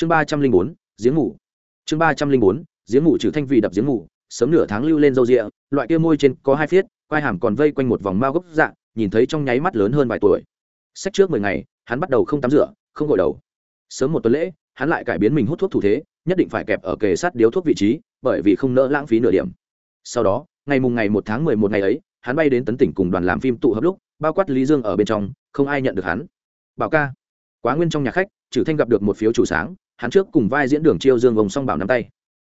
chương ba trăm linh bốn, giếng ngủ chương ba trăm linh bốn, giếng ngủ trừ thanh vị đập giếng ngủ sớm nửa tháng lưu lên râu rịa, loại kia môi trên có hai phiết, quai hàm còn vây quanh một vòng mao gốc dạng nhìn thấy trong nháy mắt lớn hơn vài tuổi. Sách trước mười ngày, hắn bắt đầu không tắm rửa, không gội đầu. Sớm một tuần lễ, hắn lại cải biến mình hút thuốc thủ thế, nhất định phải kẹp ở kề sát điếu thuốc vị trí, bởi vì không nỡ lãng phí nửa điểm. Sau đó, ngày mùng ngày một tháng mười một ngày ấy, hắn bay đến tấn tỉnh cùng đoàn làm phim tụ hợp lúc, bao quát lý dương ở bên trong, không ai nhận được hắn. Bảo ca, quá nguyên trong nhà khách, trừ thanh gặp được một phiếu chủ sáng hắn trước cùng vai diễn đường chiêu dương ông song bảo nắm tay.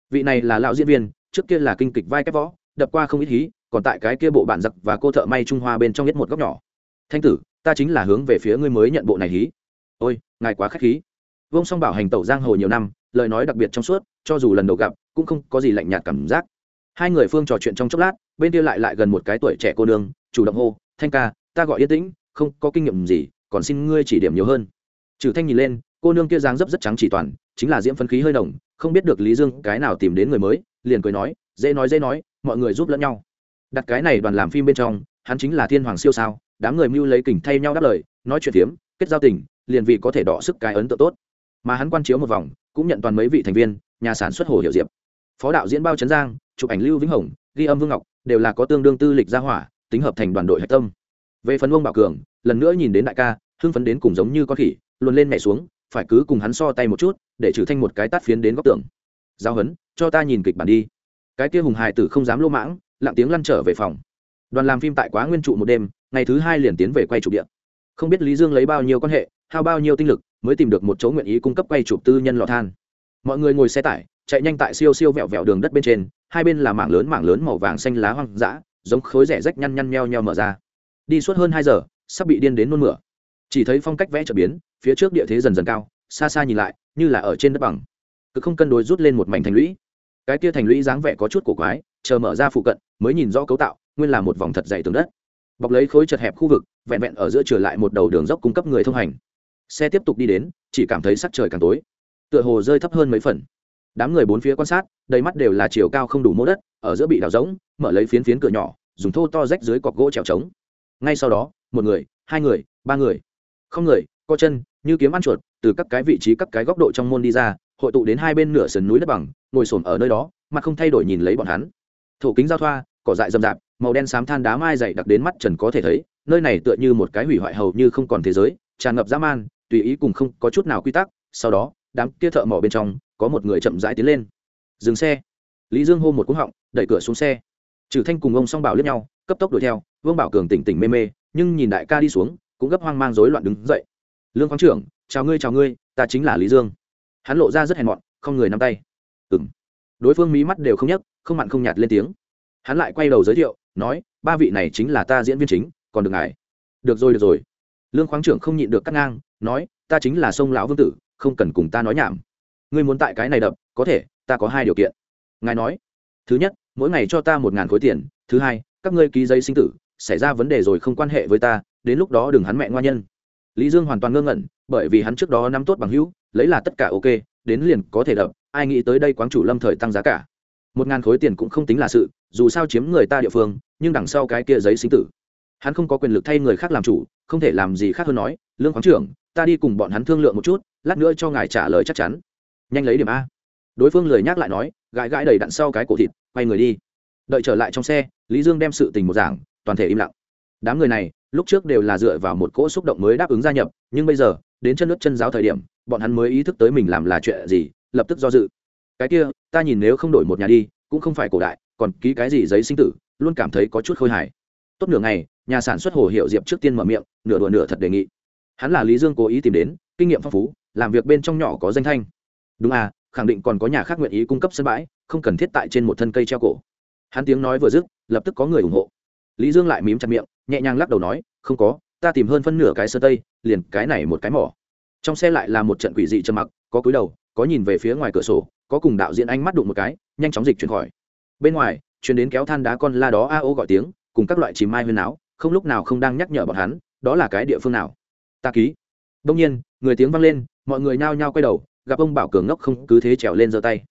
Vị này là lão diễn viên, trước kia là kinh kịch vai kép võ, đập qua không ít hí, còn tại cái kia bộ bản giặc và cô thợ may trung hoa bên trong nhất một góc nhỏ. Thanh tử, ta chính là hướng về phía ngươi mới nhận bộ này hí. Ôi, ngài quá k h á c h khí. Vông song bảo hành tẩu giang hồ nhiều năm, lời nói đặc biệt trong suốt, cho dù lần đầu gặp, cũng không có gì lạnh nhạt cảm giác. Hai người phương trò chuyện trong chốc lát, bên kia lại lại gần một cái tuổi trẻ cô nương, chủ động hô, thanh ca, ta gọi yên tĩnh, không có kinh nghiệm gì, còn xin ngươi chỉ điểm nhiều hơn. Trừ thanh nhìn lên cô nương kia dáng dấp rất trắng chỉ toàn, chính là diễm phân khí hơi đồng không biết được lý dương cái nào tìm đến người mới, liền cười nói, dễ nói dễ nói, mọi người giúp lẫn nhau. Đặt cái này đoàn làm phim bên trong, hắn chính là thiên hoàng siêu sao, đám người mưu lấy kình thay nhau đáp lời, nói chuyện phiếm, kết giao tình, liền vì có thể đọ sức cái ấn tượng tốt. Mà hắn quan chiếu một vòng, cũng nhận toàn mấy vị thành viên, nhà sản xuất hồ hiệu diệp. Phó đạo diễn bao trấn giang, chụp ảnh lưu vĩnh hồng, ghi âm vương ngọc, đều là có tương đương tư lịch gia hỏa, tính hợp thành đoàn đội hạch tâm. Về phần ông bảo cường, lần nữa nhìn đến đại ca, hưng phấn đến cùng giống như con khỉ luôn lên mẹ xuống phải cứ cùng hắn so tay một chút, để trừ thanh một cái tát phiến đến góc tường. Giao hấn, cho ta nhìn kịch bản đi. Cái kia hùng hài tử không dám lô mãng, lặng tiếng lăn trở về phòng. Đoàn làm phim tại quá nguyên trụ một đêm, ngày thứ hai liền tiến về quay chụp điện không biết lý dương lấy bao nhiêu quan hệ, hao bao nhiêu tinh lực, mới tìm được một chỗ nguyện ý cung cấp quay chụp tư nhân lò than. Mọi người ngồi xe tải, chạy nhanh tại siêu siêu vẹo vẹo đường đất bên trên, hai bên là mảng lớn mảng lớn màu vàng xanh lá hoang dã, giống khối rẻ rách nhăn nhăn nheo nheo mở ra. Đi suốt hơn hai giờ, sắp bị điên đến nôn mửa. Chỉ thấy phong cách vẽ trở biến phía trước địa thế dần dần cao, xa xa nhìn lại, như là ở trên đất bằng. Cứ không cân đối rút lên một mảnh thành lũy. Cái kia thành lũy dáng vẻ có chút cổ quái, chờ mở ra phụ cận, mới nhìn rõ cấu tạo, nguyên là một vòng thật dày tường đất. Bọc lấy khối chật hẹp khu vực, vẹn vẹn ở giữa trở lại một đầu đường dốc cung cấp người thông hành. Xe tiếp tục đi đến, chỉ cảm thấy sắc trời càng tối. Tựa hồ rơi thấp hơn mấy phần. Đám người bốn phía quan sát, đầy mắt đều là chiều cao không đủ mô đất, ở giữa bị đào rỗng, mở lấy phiến phiến cửa nhỏ, dùng thô to rách dưới cọc gỗ trèo trống. Ngay sau đó, một người, hai người, ba người. Không người co chân, như kiếm ăn chuột, từ các cái vị trí các cái góc độ trong môn đi ra, hội tụ đến hai bên nửa sườn núi đất bằng, ngồi xổm ở nơi đó, mà không thay đổi nhìn lấy bọn hắn. Thổ kính giao thoa, cỏ dại rậm rạp, màu đen xám than đá mai dày đặc đến mắt trần có thể thấy, nơi này tựa như một cái hủy hoại hầu như không còn thế giới, tràn ngập dã man, tùy ý cùng không có chút nào quy tắc, sau đó, đám kia thợ mỏ bên trong, có một người chậm rãi tiến lên. Dừng xe. Lý dương hô một cú họng, đẩy cửa xuống xe. Trừ thanh cùng ông song bảo lướt nhau, cấp tốc đuổi theo, vương bảo cường tỉnh tỉnh mê mê, nhưng nhìn đại ca đi xuống, cũng gấp hoang mang rối loạn đứng dậy lương khoáng trưởng, chào ngươi chào ngươi, ta chính là lý dương. Hắn lộ ra rất hèn mọn, không người nắm tay. Ừ m đối phương mí mắt đều không nhấc, không mặn không nhạt lên tiếng. Hắn lại quay đầu giới thiệu, nói, ba vị này chính là ta diễn viên chính, còn được ngài. Được rồi được rồi. Lương khoáng trưởng không nhịn được cắt ngang, nói, ta chính là sông lão vương tử, không cần cùng ta nói nhảm. Ngươi muốn tại cái này đập, có thể, ta có hai điều kiện. Ngài nói. Thứ nhất, mỗi ngày cho ta một ngàn khối tiền. Thứ hai, các ngươi ký giấy sinh tử, xảy ra vấn đề rồi không quan hệ với ta, đến lúc đó đừng hắn mẹ ngoan nhân lý dương hoàn toàn ngơ ngẩn, bởi vì hắn trước đó nắm tốt bằng hữu, lấy là tất cả ok, đến liền có thể đập, ai nghĩ tới đây quán chủ lâm thời tăng giá cả. Một ngàn khối tiền cũng không tính là sự, dù sao chiếm người ta địa phương, nhưng đằng sau cái kia giấy sinh tử. Hắn không có quyền lực thay người khác làm chủ, không thể làm gì khác hơn nói, lương khoáng trưởng, ta đi cùng bọn hắn thương lượng một chút, lát nữa cho ngài trả lời chắc chắn. Nhanh lấy điểm a. Đối phương lời nhắc lại nói, gãi gãi đầy đặn sau cái cổ thịt, quay người đi. Đợi trở lại trong xe, lý dương đem sự tình một giảng, toàn thể im lặng đám người này, lúc trước đều là dựa vào một cỗ xúc động mới đáp ứng gia nhập, nhưng bây giờ, đến chân nước chân giáo thời điểm, bọn hắn mới ý thức tới mình làm là chuyện gì, lập tức do dự. Cái kia, ta nhìn nếu không đổi một nhà đi, cũng không phải cổ đại, còn ký cái gì giấy sinh tử, luôn cảm thấy có chút khôi hài. Tốt nửa ngày, nhà sản xuất hồ hiệu diệp trước tiên mở miệng, nửa đùa nửa thật đề nghị. Hắn là lý dương cố ý tìm đến, kinh nghiệm phong phú, làm việc bên trong nhỏ có danh thanh. Đúng à khẳng định còn có nhà khác nguyện ý cung cấp sân bãi, không cần thiết tại trên một thân cây treo cổ. Hắn tiếng nói vừa dứt, lập tức có người ủng hộ. Lý dương lại mím chặt miệng nhẹ nhàng lắc đầu nói, không có, ta tìm hơn phân nửa cái sơ tây, liền cái này một cái mỏ. Trong xe lại là một trận quỷ dị trầm mặc, có cúi đầu, có nhìn về phía ngoài cửa sổ, có cùng đạo diễn anh mắt đụng một cái, nhanh chóng dịch chuyển khỏi. Bên ngoài chuyến đến kéo than đá con la đó a ô gọi tiếng, cùng các loại chìm mai huyên áo không lúc nào không đang nhắc nhở bọn hắn, đó là cái địa phương nào? Ta ký. Đông nhiên, người tiếng vang lên, mọi người nhao nhao quay đầu, gặp ông bảo cường ngốc không cứ thế trèo lên giơ tay.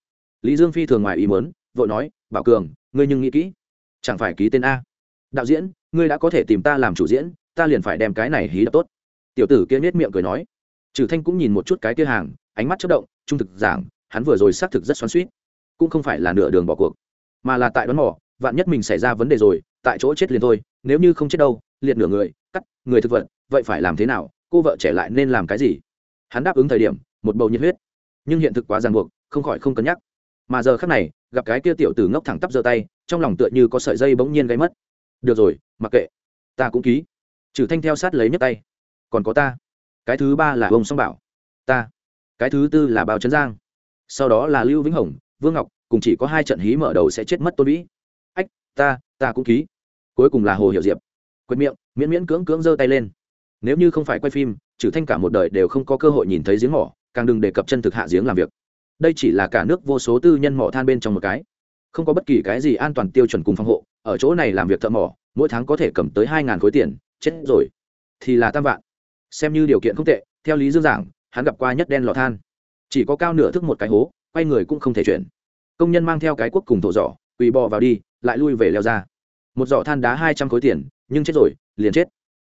Lý dương phi thường ngoài ý mớn vội nói, bảo cường, ngươi nhưng nghĩ kỹ, chẳng phải ký tên a? Đạo diễn ngươi đã có thể tìm ta làm chủ diễn, ta liền phải đem cái này hí đập tốt. Tiểu tử kia nết miệng cười nói. Trừ thanh cũng nhìn một chút cái kia hàng, ánh mắt chất động, trung thực giảng, hắn vừa rồi xác thực rất xoắn suýt cũng không phải là nửa đường bỏ cuộc, mà là tại đoán mỏ vạn nhất mình xảy ra vấn đề rồi, tại chỗ chết liền thôi, nếu như không chết đâu, liệt nửa người, cắt, người thực vật, vậy phải làm thế nào, cô vợ trẻ lại nên làm cái gì? Hắn đáp ứng thời điểm, một bầu nhiệt huyết. Nhưng hiện thực quá ràng buộc, không khỏi không cân nhắc. Mà giờ khắc này, gặp cái kia tiểu tử ngốc thẳng tắp giơ tay, trong lòng tựa như có sợi dây bỗng nhiên gáy mất được rồi, mặc kệ. Ta cũng ký. Trừ thanh theo sát lấy nhấc tay. Còn có ta. Cái thứ ba là ông song bảo. Ta. Cái thứ tư là bao trấn giang. Sau đó là lưu vĩnh hồng, vương ngọc, cùng chỉ có hai trận hí mở đầu sẽ chết mất tôn vĩ. Ách, ta ta cũng ký. Cuối cùng là hồ hiệu diệp. Quệt miệng, miễn miễn cưỡng cưỡng giơ tay lên. Nếu như không phải quay phim, trừ thanh cả một đời đều không có cơ hội nhìn thấy giếng mỏ, càng đừng đề cập chân thực hạ giếng làm việc. Đây chỉ là cả nước vô số tư nhân mỏ than bên trong một cái không có bất kỳ cái gì an toàn tiêu chuẩn cùng phòng hộ, ở chỗ này làm việc thợ mỏ, mỗi tháng có thể cầm tới hai ngàn khối tiền, chết rồi. Thì là tam vạn. Xem như điều kiện không tệ, theo lý dương giảng, hắn gặp qua nhất đen lò than. Chỉ có cao nửa thức một cái hố, quay người cũng không thể chuyển. Công nhân mang theo cái cuốc cùng thổ giỏ, quỳ bò vào đi, lại lui về leo ra. Một giỏ than đá hai trăm khối tiền, nhưng chết rồi, liền chết.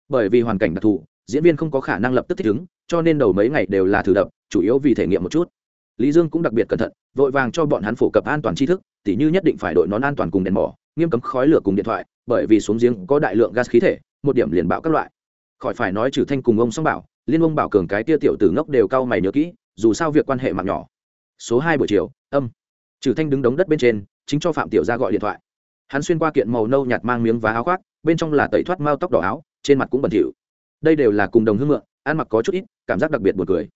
Bởi vì hoàn cảnh đặc thù, diễn viên không có khả năng lập tức thích ứng, cho nên đầu mấy ngày đều là thử đập, chủ yếu vì thể nghiệm một chút. Lý dương cũng đặc biệt cẩn thận, vội vàng cho bọn hắn phổ cập an toàn tri thức tỉ như nhất định phải đội nón an toàn cùng đèn mỏ, nghiêm cấm khói lửa cùng điện thoại, bởi vì xuống giếng có đại lượng gas khí thể, một điểm liền bạo các loại. Khỏi phải nói trừ thanh cùng ông song bảo, liên ông bảo cường cái tia tiểu tử ngốc đều cao mày nhớ kỹ, dù sao việc quan hệ mạng nhỏ. Số hai buổi chiều, âm. Trừ thanh đứng đống đất bên trên, chính cho phạm tiểu gia gọi điện thoại. Hắn xuyên qua kiện màu nâu nhạt mang miếng và áo khoác, bên trong là tẩy thoát mao tóc đỏ áo, trên mặt cũng bẩn thỉu. Đây đều là cùng đồng hương mượn, ăn mặc có chút ít, cảm giác đặc biệt buồn cười.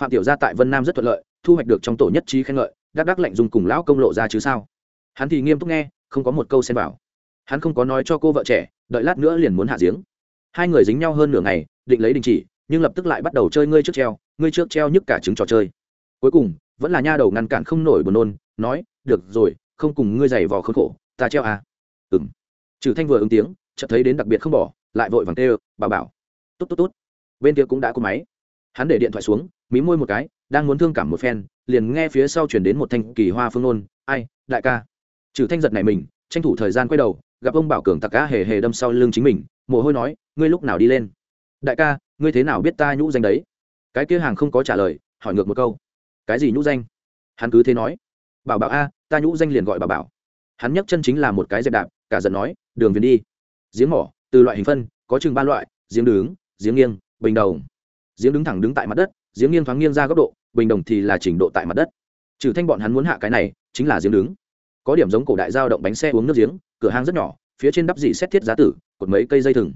Phạm tiểu gia tại vân nam rất thuận lợi, thu hoạch được trong tổ nhất trí khen ngợi, đắc đắc lạnh dùng cùng lão công lộ ra chứ sao? Hắn thì nghiêm túc nghe không có một câu xen vào. Hắn không có nói cho cô vợ trẻ đợi lát nữa liền muốn hạ giếng. Hai người dính nhau hơn nửa ngày định lấy đình chỉ nhưng lập tức lại bắt đầu chơi ngươi trước treo ngươi trước treo nhức cả trứng trò chơi. Cuối cùng vẫn là nha đầu ngăn cản không nổi buồn nôn nói được rồi không cùng ngươi giày vò khốn khổ ta treo à. Ừng trừ thanh vừa ứng tiếng chợt thấy đến đặc biệt không bỏ lại vội vàng tê, bà bảo. Tốt tốt tốt. Bên kia cũng đã có máy. Hắn để điện thoại xuống mí môi một cái đang muốn thương cảm một phen liền nghe phía sau chuyển đến một thanh kỳ hoa phương nôn ai đại ca trừ thanh giật này mình, tranh thủ thời gian quay đầu, gặp ông bảo cường tặc cá hề hề đâm sau lưng chính mình, mồ hôi nói, ngươi lúc nào đi lên? Đại ca, ngươi thế nào biết ta nhũ danh đấy? Cái kia hàng không có trả lời, hỏi ngược một câu, cái gì nhũ danh? Hắn cứ thế nói, bảo bảo a, ta nhũ danh liền gọi bảo bảo. Hắn nhấc chân chính là một cái dẹp đạp, cả giận nói, đường viền đi. Giếng mỏ, từ loại hình phân, có chừng ba loại, giếng đứng, giếng nghiêng, bình đầu giếng đứng thẳng đứng tại mặt đất, giếng nghiêng thoáng nghiêng ra góc độ, bình đồng thì là trình độ tại mặt đất. Trừ thanh bọn hắn muốn hạ cái này, chính là giếng đứng có điểm giống cổ đại giao động bánh xe uống nước giếng, cửa hàng rất nhỏ, phía trên đắp dị xét thiết giá tử, cột mấy cây dây thừng.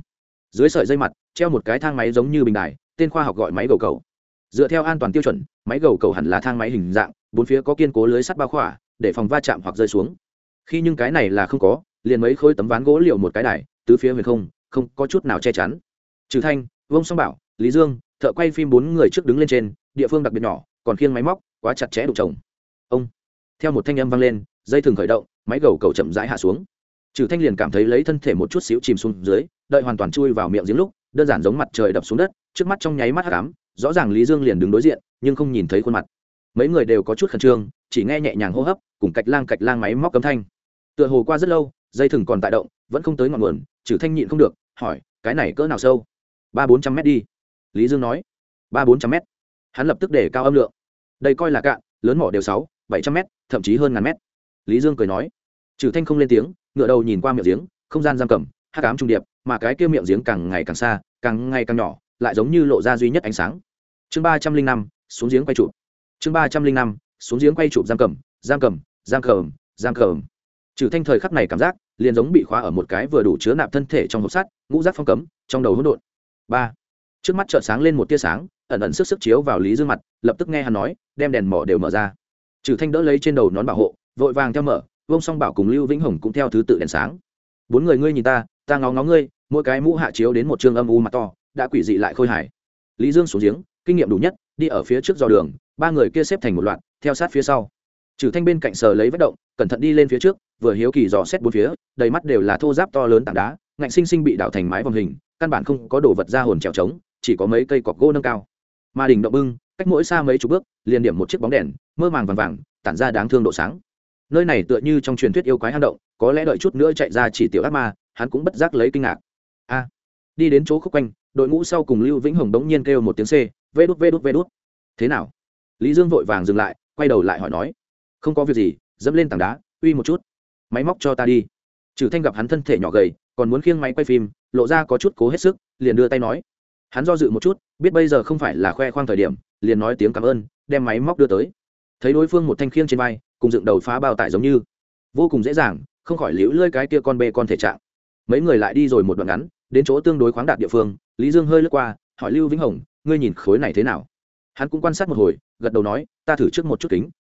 Dưới sợi dây mặt, treo một cái thang máy giống như bình đài, tên khoa học gọi máy gầu cầu. Dựa theo an toàn tiêu chuẩn, máy gầu cầu hẳn là thang máy hình dạng, bốn phía có kiên cố lưới sắt bao khỏa, để phòng va chạm hoặc rơi xuống. Khi nhưng cái này là không có, liền mấy khối tấm ván gỗ liệu một cái đài, tứ phía huyền không không có chút nào che chắn. Trừ thanh vông song bảo, lý dương, thợ quay phim bốn người trước đứng lên trên, địa phương đặc biệt nhỏ, còn khiêng máy móc, quá chặt chẽ đục chồng. Ông, theo một thanh âm vang lên dây thừng khởi động, máy gầu cầu chậm rãi hạ xuống. Trừ thanh liền cảm thấy lấy thân thể một chút xíu chìm xuống dưới, đợi hoàn toàn chui vào miệng giếng lúc, đơn giản giống mặt trời đập xuống đất, trước mắt trong nháy mắt hắc ám, rõ ràng lý dương liền đứng đối diện, nhưng không nhìn thấy khuôn mặt. Mấy người đều có chút khẩn trương, chỉ nghe nhẹ nhàng hô hấp, cùng cạch lang cạch lang máy móc cấm thanh. Tựa hồ qua rất lâu, dây thừng còn tại động, vẫn không tới ngọn nguồn, trừ thanh nhịn không được, hỏi, cái này cỡ nào sâu? Ba bốn trăm mét đi. Lý dương nói. Ba bốn trăm mét. Hắn lập tức để cao âm lượng. Đây coi là cạn, lớn mỏ đều sáu, bảy trăm mét, thậm chí hơn ngàn mét lý dương cười nói. Trừ thanh không lên tiếng, ngựa đầu nhìn qua miệng giếng, không gian giam cầm, hắc ám trung điệp, mà cái kia miệng giếng càng ngày càng xa, càng ngày càng nhỏ, lại giống như lộ ra duy nhất ánh sáng. Chương ba trăm linh năm, xuống giếng quay chụp. Chương ba trăm linh năm, xuống giếng quay chụp giam cầm giam cầm giam cầm giam cầm. Trừ thanh thời khắc này cảm giác, liền giống bị khóa ở một cái vừa đủ chứa nạp thân thể trong hộp sắt, ngũ rác phong cấm, trong đầu hỗn độn. Ba. Trước mắt chợt sáng lên một tia sáng, ẩn ẩn sức sức chiếu vào lý dương mặt, lập tức nghe hắn nói, đem đèn mỏ đều mở ra. Trừ thanh đỡ lấy trên đầu nón bảo hộ vội vàng theo mở, vông song bảo cùng lưu vĩnh hồng cũng theo thứ tự đèn sáng. Bốn người ngươi nhìn ta ta ngó ngó ngươi, mỗi cái mũ hạ chiếu đến một trường âm u mặt to, đã quỷ dị lại khôi hài. Lý dương xuống giếng, kinh nghiệm đủ nhất, đi ở phía trước dò đường, ba người kia xếp thành một loạt, theo sát phía sau. Trừ thanh bên cạnh sờ lấy vết động, cẩn thận đi lên phía trước, vừa hiếu kỳ dò xét bốn phía, đầy mắt đều là thô giáp to lớn tảng đá, ngạnh sinh sinh bị đảo thành mái vòng hình, căn bản không có đồ vật ra hồn trèo trống, chỉ có mấy cây cọc gỗ nâng cao. Mà đỉnh động bưng, cách mỗi xa mấy chục bước, liền điểm một chiếc bóng đèn, mơ màng vàng vàng, tản ra đáng thương độ sáng nơi này tựa như trong truyền thuyết yêu quái hang động, có lẽ đợi chút nữa chạy ra chỉ tiểu ác ma, hắn cũng bất giác lấy kinh ngạc. A, đi đến chỗ khúc quanh, đội ngũ sau cùng lưu vĩnh hồng đống nhiên kêu một tiếng c, vê đút vê đút vê đút. Thế nào? Lý dương vội vàng dừng lại, quay đầu lại hỏi nói, không có việc gì, dẫm lên tảng đá, uy một chút. Máy móc cho ta đi. Trừ thanh gặp hắn thân thể nhỏ gầy, còn muốn khiêng máy quay phim, lộ ra có chút cố hết sức, liền đưa tay nói. Hắn do dự một chút, biết bây giờ không phải là khoe khoang thời điểm, liền nói tiếng cảm ơn, đem máy móc đưa tới. Thấy đối phương một thanh khiêng trên vai cùng dựng đầu phá bao tải giống như. Vô cùng dễ dàng, không khỏi liễu lơi cái kia con bê con thể trạng. Mấy người lại đi rồi một đoạn ngắn, đến chỗ tương đối khoáng đạt địa phương, lý dương hơi lướt qua, hỏi lưu vĩnh hồng, ngươi nhìn khối này thế nào? Hắn cũng quan sát một hồi, gật đầu nói, ta thử trước một chút kính.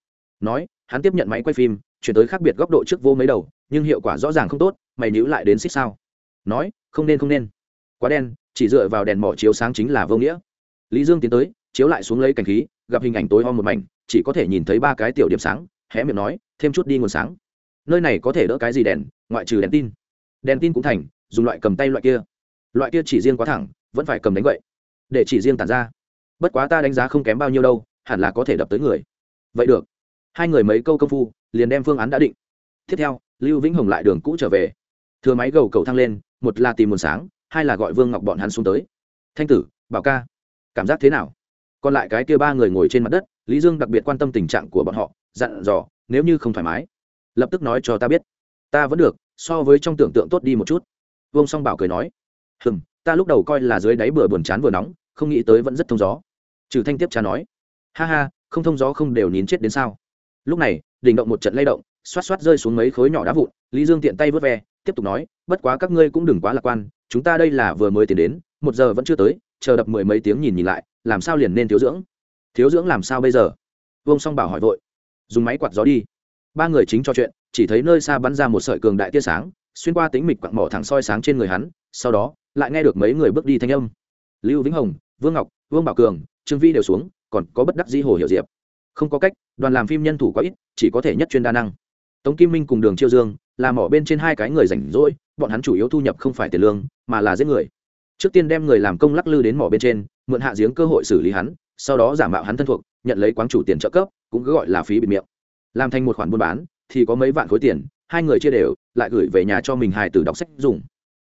Nói, hắn tiếp nhận máy quay phim, chuyển tới khác biệt góc độ trước vô mấy đầu, nhưng hiệu quả rõ ràng không tốt, mày níu lại đến xích sao? Nói, không nên không nên. Quá đen, chỉ dựa vào đèn mỏ chiếu sáng chính là vô nghĩa. Lý dương tiến tới, chiếu lại xuống lấy cảnh khí, gặp hình ảnh tối om một mảnh, chỉ có thể nhìn thấy ba cái tiểu điểm sáng hé miệng nói, thêm chút đi nguồn sáng. Nơi này có thể đỡ cái gì đèn, ngoại trừ đèn tin. Đèn tin cũng thành, dùng loại cầm tay loại kia. Loại kia chỉ riêng quá thẳng, vẫn phải cầm đánh vậy để chỉ riêng tản ra. Bất quá ta đánh giá không kém bao nhiêu đâu, hẳn là có thể đập tới người. Vậy được. Hai người mấy câu công phu, liền đem phương án đã định. Tiếp theo, lưu vĩnh hồng lại đường cũ trở về. Thừa máy gầu cầu thang lên, một là tìm nguồn sáng, hai là gọi vương ngọc bọn hắn xuống tới. Thanh tử, bảo ca, cảm giác thế nào? Còn lại cái kia ba người ngồi trên mặt đất, lý dương đặc biệt quan tâm tình trạng của bọn họ dặn dò, nếu như không thoải mái, lập tức nói cho ta biết. Ta vẫn được, so với trong tưởng tượng tốt đi một chút. Vương song bảo cười nói, hừm, ta lúc đầu coi là dưới đáy bừa buồn chán vừa nóng, không nghĩ tới vẫn rất thông gió. Trừ thanh tiếp cha nói, ha ha, không thông gió không đều nín chết đến sao? Lúc này, đỉnh động một trận lay động, xoát xoát rơi xuống mấy khối nhỏ đá vụn, lý dương tiện tay vớt ve, tiếp tục nói, bất quá các ngươi cũng đừng quá lạc quan, chúng ta đây là vừa mới tiến đến, một giờ vẫn chưa tới, chờ đập mười mấy tiếng nhìn nhìn lại, làm sao liền nên thiếu dưỡng? Thiếu dưỡng làm sao bây giờ? Vương song bảo hỏi vội dùng máy quạt gió đi. Ba người chính cho chuyện, chỉ thấy nơi xa bắn ra một sợi cường đại tia sáng, xuyên qua tính mịch quặng mỏ thẳng soi sáng trên người hắn, sau đó, lại nghe được mấy người bước đi thanh âm. Lưu vĩnh hồng, vương ngọc, vương bảo cường, trương vi đều xuống, còn có bất đắc di hồ hiệu diệp. Không có cách, đoàn làm phim nhân thủ quá ít, chỉ có thể nhất chuyên đa năng. Tống kim minh cùng đường chiêu dương làm mỏ bên trên hai cái người rảnh rỗi, bọn hắn chủ yếu thu nhập không phải tiền lương, mà là giết người. Trước tiên đem người làm công lắc lư đến mỏ bên trên, mượn hạ giếng cơ hội xử lý hắn, sau đó giả mạo hắn thân thuộc, nhận lấy quán chủ tiền trợ cấp cũng cứ gọi là phí bịt miệng. Làm thành một khoản buôn bán, thì có mấy vạn khối tiền, hai người chia đều, lại gửi về nhà cho mình hài tử đọc sách dùng.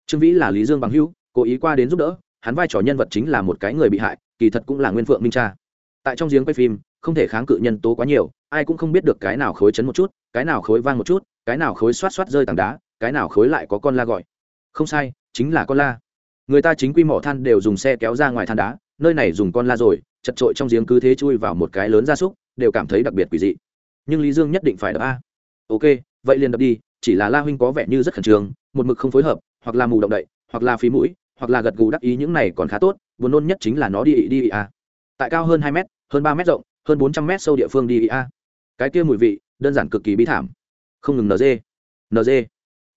Trương vĩ là lý dương bằng hữu, cố ý qua đến giúp đỡ, hắn vai trò nhân vật chính là một cái người bị hại, kỳ thật cũng là nguyên phượng minh cha. Tại trong giếng quay phim, không thể kháng cự nhân tố quá nhiều, ai cũng không biết được cái nào khối chấn một chút, cái nào khối vang một chút, cái nào khối xoát xoát rơi tảng đá, cái nào khối lại có con la gọi. Không sai, chính là con la. Người ta chính quy mỏ than đều dùng xe kéo ra ngoài than đá, nơi này dùng con la rồi, chật trội trong giếng cứ thế chui vào một cái lớn gia súc đều cảm thấy đặc biệt quỷ dị. Nhưng lý dương nhất định phải đập a. Ok, vậy liền đập đi, chỉ là la huynh có vẻ như rất khẩn trương, một mực không phối hợp, hoặc là mù động đậy, hoặc là phí mũi, hoặc là gật gù đắc ý những này còn khá tốt, buồn nôn nhất chính là nó đi đi a. Tại cao hơn hai m hơn ba m rộng, hơn bốn trăm m sâu địa phương đi a. Cái kia mùi vị, đơn giản cực kỳ bi thảm. Không ngừng nd nd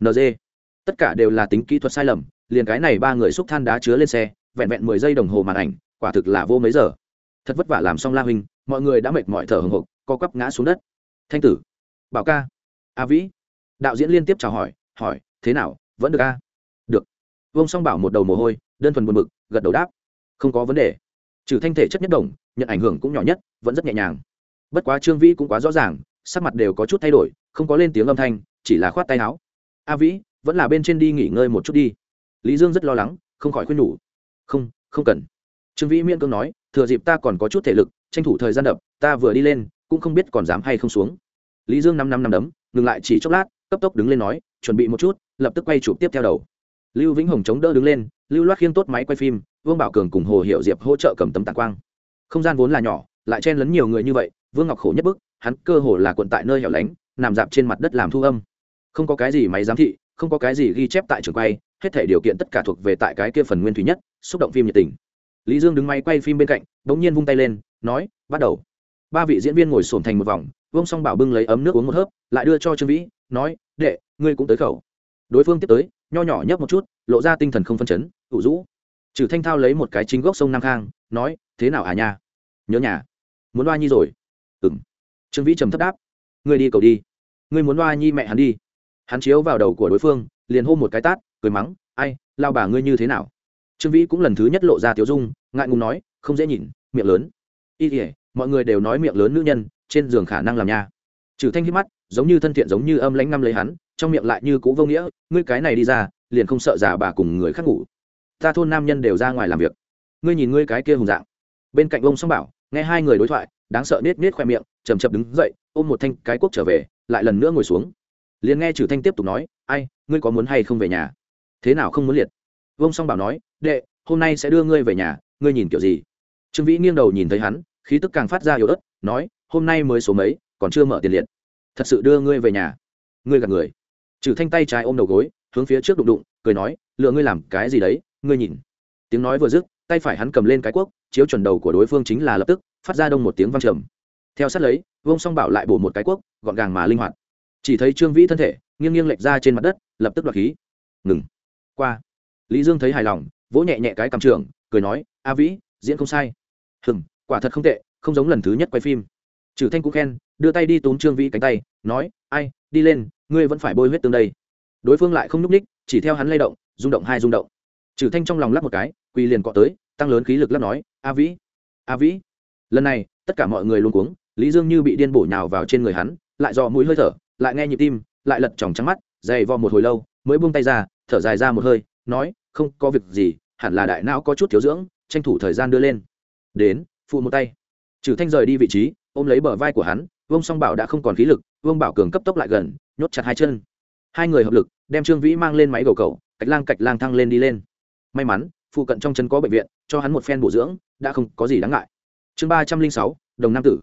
nd tất cả đều là tính kỹ thuật sai lầm, liền cái này ba người xúc than đá chứa lên xe, vẹn vẹn mười giây đồng hồ màn ảnh, quả thực là vô mấy giờ thật vất vả làm xong la huynh, mọi người đã mệt mỏi thở hồng hộc, co quắp ngã xuống đất. Thanh tử, bảo ca, a vĩ. Đạo diễn liên tiếp chào hỏi hỏi, thế nào, vẫn được a? Được. Vông song bảo một đầu mồ hôi, đơn thuần buồn bực, gật đầu đáp, không có vấn đề. Trừ thanh thể chất nhất đồng nhận ảnh hưởng cũng nhỏ nhất, vẫn rất nhẹ nhàng. Bất quá trương vĩ cũng quá rõ ràng, sắc mặt đều có chút thay đổi, không có lên tiếng âm thanh, chỉ là khoát tay áo. A vĩ, vẫn là bên trên đi nghỉ ngơi một chút đi. Lý dương rất lo lắng, không khỏi khuyên nhủ, không không cần trương vĩ miễn cưỡng nói, thừa dịp ta còn có chút thể lực, tranh thủ thời gian đập, ta vừa đi lên, cũng không biết còn dám hay không xuống. Lý dương năm năm năm đấm, ngừng lại chỉ chốc lát, cấp tốc đứng lên nói, chuẩn bị một chút, lập tức quay chụp tiếp theo đầu. Lưu vĩnh hồng chống đỡ đứng lên, lưu loát khiêng tốt máy quay phim, vương bảo cường cùng hồ hiệu diệp hỗ trợ cầm tấm tạc quang. Không gian vốn là nhỏ, lại chen lấn nhiều người như vậy, vương ngọc khổ nhất bức, hắn cơ hồ là quận tại nơi hẻo lánh, nằm dạp trên mặt đất làm thu âm. Không có cái gì máy giám thị, không có cái gì ghi chép tại trường quay, hết thể điều kiện tất cả thuộc về tại cái kia phần nguyên thủy nhất, xúc động phim nhiệt tình lý dương đứng máy quay phim bên cạnh đ ỗ n g nhiên vung tay lên, nói, bắt đầu. Ba vị diễn viên ngồi sổm thành một vòng vông song bảo bưng lấy ấm nước uống một hớp, lại đưa cho trương vĩ, nói, đệ, ngươi cũng tới khẩu. Đối phương tiếp tới, nho nhỏ nhấp một chút, lộ ra tinh thần không phân chấn, ủ rũ. Trừ thanh thao lấy một cái chính gốc sông nam khang, nói, thế nào à nha? Nhớ nhà. Muốn loa nhi rồi. Ừng trương vĩ trầm thất đáp, ngươi đi cầu đi. Ngươi muốn loa nhi mẹ hắn đi. Hắn chiếu vào đầu của đối phương, liền hô một cái tát, cười mắng, ai, lao bà ngươi như thế nào? Trương vĩ cũng lần thứ nhất lộ ra tiếu dung, ngại ngùng nói, không dễ nhìn, miệng lớn. Y ỉa mọi người đều nói miệng lớn nữ nhân, trên giường khả năng làm nha. Trừ thanh hít mắt, giống như thân thiện giống như âm lãnh năm lấy hắn, trong miệng lại như cũ vô nghĩa, ngươi cái này đi ra, liền không sợ già bà cùng người khác ngủ. Ta thôn nam nhân đều ra ngoài làm việc. Ngươi nhìn ngươi cái kia hùng dạng. Bên cạnh ông song bảo, nghe hai người đối thoại, đáng sợ nết nết khoe miệng chầm chập đứng dậy, ôm một thanh cái quốc trở về, lại lần nữa ngồi xuống. Liền nghe trừ thanh tiếp tục nói, ai, ngươi có muốn hay không về nhà? Thế nào không muốn liệt? Vông song bảo nói, đệ, hôm nay sẽ đưa ngươi về nhà, ngươi nhìn kiểu gì? Trương vĩ nghiêng đầu nhìn thấy hắn, khí tức càng phát ra yếu ớt, nói, hôm nay mới số mấy, còn chưa mở tiền liệt. Thật sự đưa ngươi về nhà. Ngươi gặp người. Trừ thanh tay trái ôm đầu gối, hướng phía trước đụng đụng, cười nói, lựa ngươi làm cái gì đấy, ngươi nhìn. Tiếng nói vừa dứt, tay phải hắn cầm lên cái cuốc, chiếu chuẩn đầu của đối phương chính là lập tức, phát ra đông một tiếng vang trầm. Theo sát lấy vông song bảo lại bổ một cái cuốc, gọn gàng mà linh hoạt. Chỉ thấy trương vĩ thân thể, nghiêng nghiêng lệch ra trên mặt đất, lập tức đoạt khí. Ngừng. Qua lý dương thấy hài lòng, vỗ nhẹ nhẹ cái cầm trường, cười nói, a vĩ, diễn không sai. Hừng quả thật không tệ, không giống lần thứ nhất quay phim. Trừ thanh cũng khen, đưa tay đi túm trương vĩ cánh tay, nói, ai, đi lên, ngươi vẫn phải bôi huyết tương đây. Đối phương lại không n ú c ních, chỉ theo hắn lay động, rung động hai rung động. Trừ thanh trong lòng lắp một cái, quỳ liền cọ tới, tăng lớn khí lực lắp nói, a vĩ a vĩ. Lần này, tất cả mọi người luôn cuống, lý dương như bị điên bổ nhào vào trên người hắn, lại do mũi hơi thở, lại nghe nhịp tim, lại lật tròng trắng mắt, dày vò một hồi lâu, mới buông tay ra, thở dài ra một hơi, nói không có việc gì, hẳn là đại não có chút thiếu dưỡng, tranh thủ thời gian đưa lên. Đến, phụ một tay. Trừ thanh rời đi vị trí, ôm lấy bờ vai của hắn, vương song bảo đã không còn khí lực, vương bảo cường cấp tốc lại gần, nhốt chặt hai chân. Hai người hợp lực, đem trương vĩ mang lên máy gầu cầu cạch lang cạch lang thăng lên đi lên. May mắn, phụ cận trong chân có bệnh viện, cho hắn một phen bổ dưỡng, đã không có gì đáng ngại. Chương ba trăm linh sáu, đồng nam tử.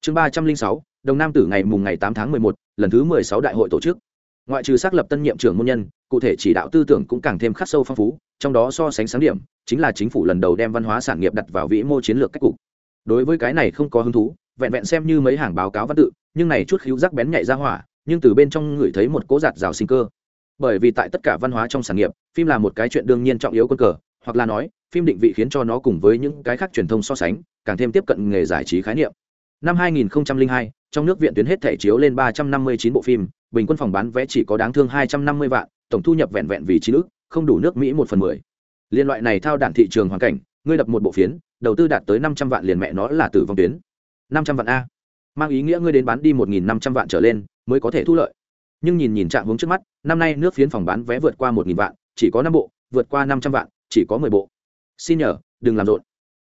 Chương ba trăm linh sáu, đồng nam tử ngày mùng ngày tám tháng mười một, lần thứ mười sáu đại hội tổ chức ngoại trừ xác lập tân nhiệm trưởng môn nhân cụ thể chỉ đạo tư tưởng cũng càng thêm khắc sâu phong phú trong đó so sánh sáng điểm chính là chính phủ lần đầu đem văn hóa sản nghiệp đặt vào vĩ mô chiến lược cách cục. Đối với cái này không có hứng thú vẹn vẹn xem như mấy hàng báo cáo văn tự nhưng này chút khíu rắc bén nhạy ra hỏa nhưng từ bên trong ngửi thấy một cố giạt rào sinh cơ. Bởi vì tại tất cả văn hóa trong sản nghiệp phim là một cái chuyện đương nhiên trọng yếu quân cờ hoặc là nói phim định vị khiến cho nó cùng với những cái khác truyền thông so sánh càng thêm tiếp cận nghề giải trí khái niệm. Năm 2002, trong nước viện tuyến hết thể chiếu lên 359 bộ phim bình quân phòng bán vé chỉ có đáng thương 250 vạn, tổng thu nhập vẹn vẹn vì chín ước không đủ nước mỹ một phần mười. Liên loại này thao đản thị trường hoàn cảnh, ngươi đập một bộ phiến, đầu tư đạt tới 500 vạn liền mẹ nó là tử vong tuyến. 500 vạn a. Mang ý nghĩa ngươi đến bán đi 1.500 vạn trở lên, mới có thể thu lợi. Nhưng nhìn nhìn trạng hướng trước mắt, năm nay nước phiến phòng bán vé vượt qua 1.000 vạn, chỉ có năm bộ, vượt qua 500 vạn, chỉ có 10 bộ. Xin nhờ, đừng làm rộn.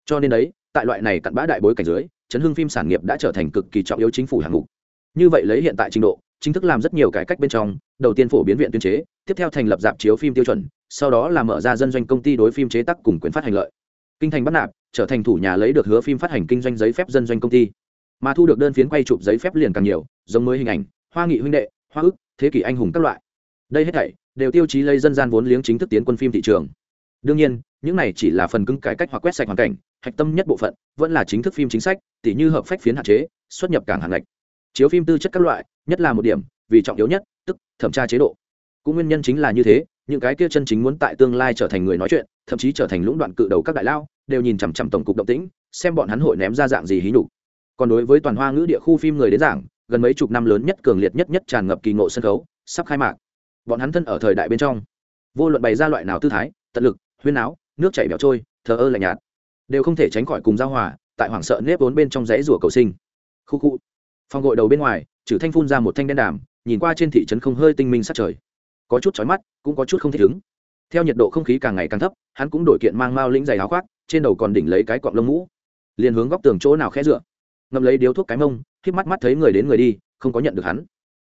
Cho nên đấy, tại loại này cặn bã đại bối cảnh dưới, chấn hưng phim sản nghiệp đã trở thành cực kỳ trọng yếu chính phủ hạng mục. Như vậy lấy hiện tại trình độ chính thức làm rất nhiều cải cách bên trong, đầu tiên phổ biến viện tuyên chế, tiếp theo thành lập dạp chiếu phim tiêu chuẩn, sau đó là mở ra dân doanh công ty đối phim chế tác cùng quyền phát hành lợi. Kinh thành bắt nạp, trở thành thủ nhà lấy được hứa phim phát hành kinh doanh giấy phép dân doanh công ty. Mà thu được đơn phiến quay chụp giấy phép liền càng nhiều, giống mới hình ảnh, hoa nghị huynh đệ, hoa ức, thế kỷ anh hùng các loại. Đây hết thảy đều tiêu chí lấy dân gian vốn liếng chính thức tiến quân phim thị trường. Đương nhiên, những này chỉ là phần cứng cải cách hoặc quét sạch hoàn cảnh, hạch tâm nhất bộ phận vẫn là chính thức phim chính sách tỷ như hợp phách phiến hạn chế, xuất nhập cảng hàng lệch chiếu phim tư chất các loại, nhất là một điểm, vì trọng yếu nhất, tức thẩm tra chế độ. Cũng nguyên nhân chính là như thế, những cái kia chân chính muốn tại tương lai trở thành người nói chuyện, thậm chí trở thành lũng đoạn cự đầu các đại lao, đều nhìn chằm chằm tổng cục động tĩnh, xem bọn hắn hội ném ra dạng gì hí nhục. Còn đối với toàn hoa ngữ địa khu phim người đến giảng, gần mấy chục năm lớn nhất cường liệt nhất nhất tràn ngập kỳ ngộ sân khấu, sắp khai mạc. Bọn hắn thân ở thời đại bên trong, vô luận bày ra loại nào tư thái, tận lực, huyên áo, nước chảy bẻo trôi, thờ ơ lạnh nhạt, đều không thể tránh khỏi cùng giao hòa, tại hoảng sợ nếp vốn bên trong rẽ rủa cầu sinh. Khu khu phòng gội đầu bên ngoài trừ thanh phun ra một thanh đen đàm nhìn qua trên thị trấn không hơi tinh minh sát trời. Có chút chói mắt cũng có chút không thích ứng. Theo nhiệt độ không khí càng ngày càng thấp hắn cũng đổi kiện mang mao lĩnh dày áo khoác trên đầu còn đỉnh lấy cái cọng lông mũ. Liền hướng góc tường chỗ nào khẽ dựa. Ngậm lấy điếu thuốc cái mông k mắt mắt thấy người đến người đi không có nhận được hắn.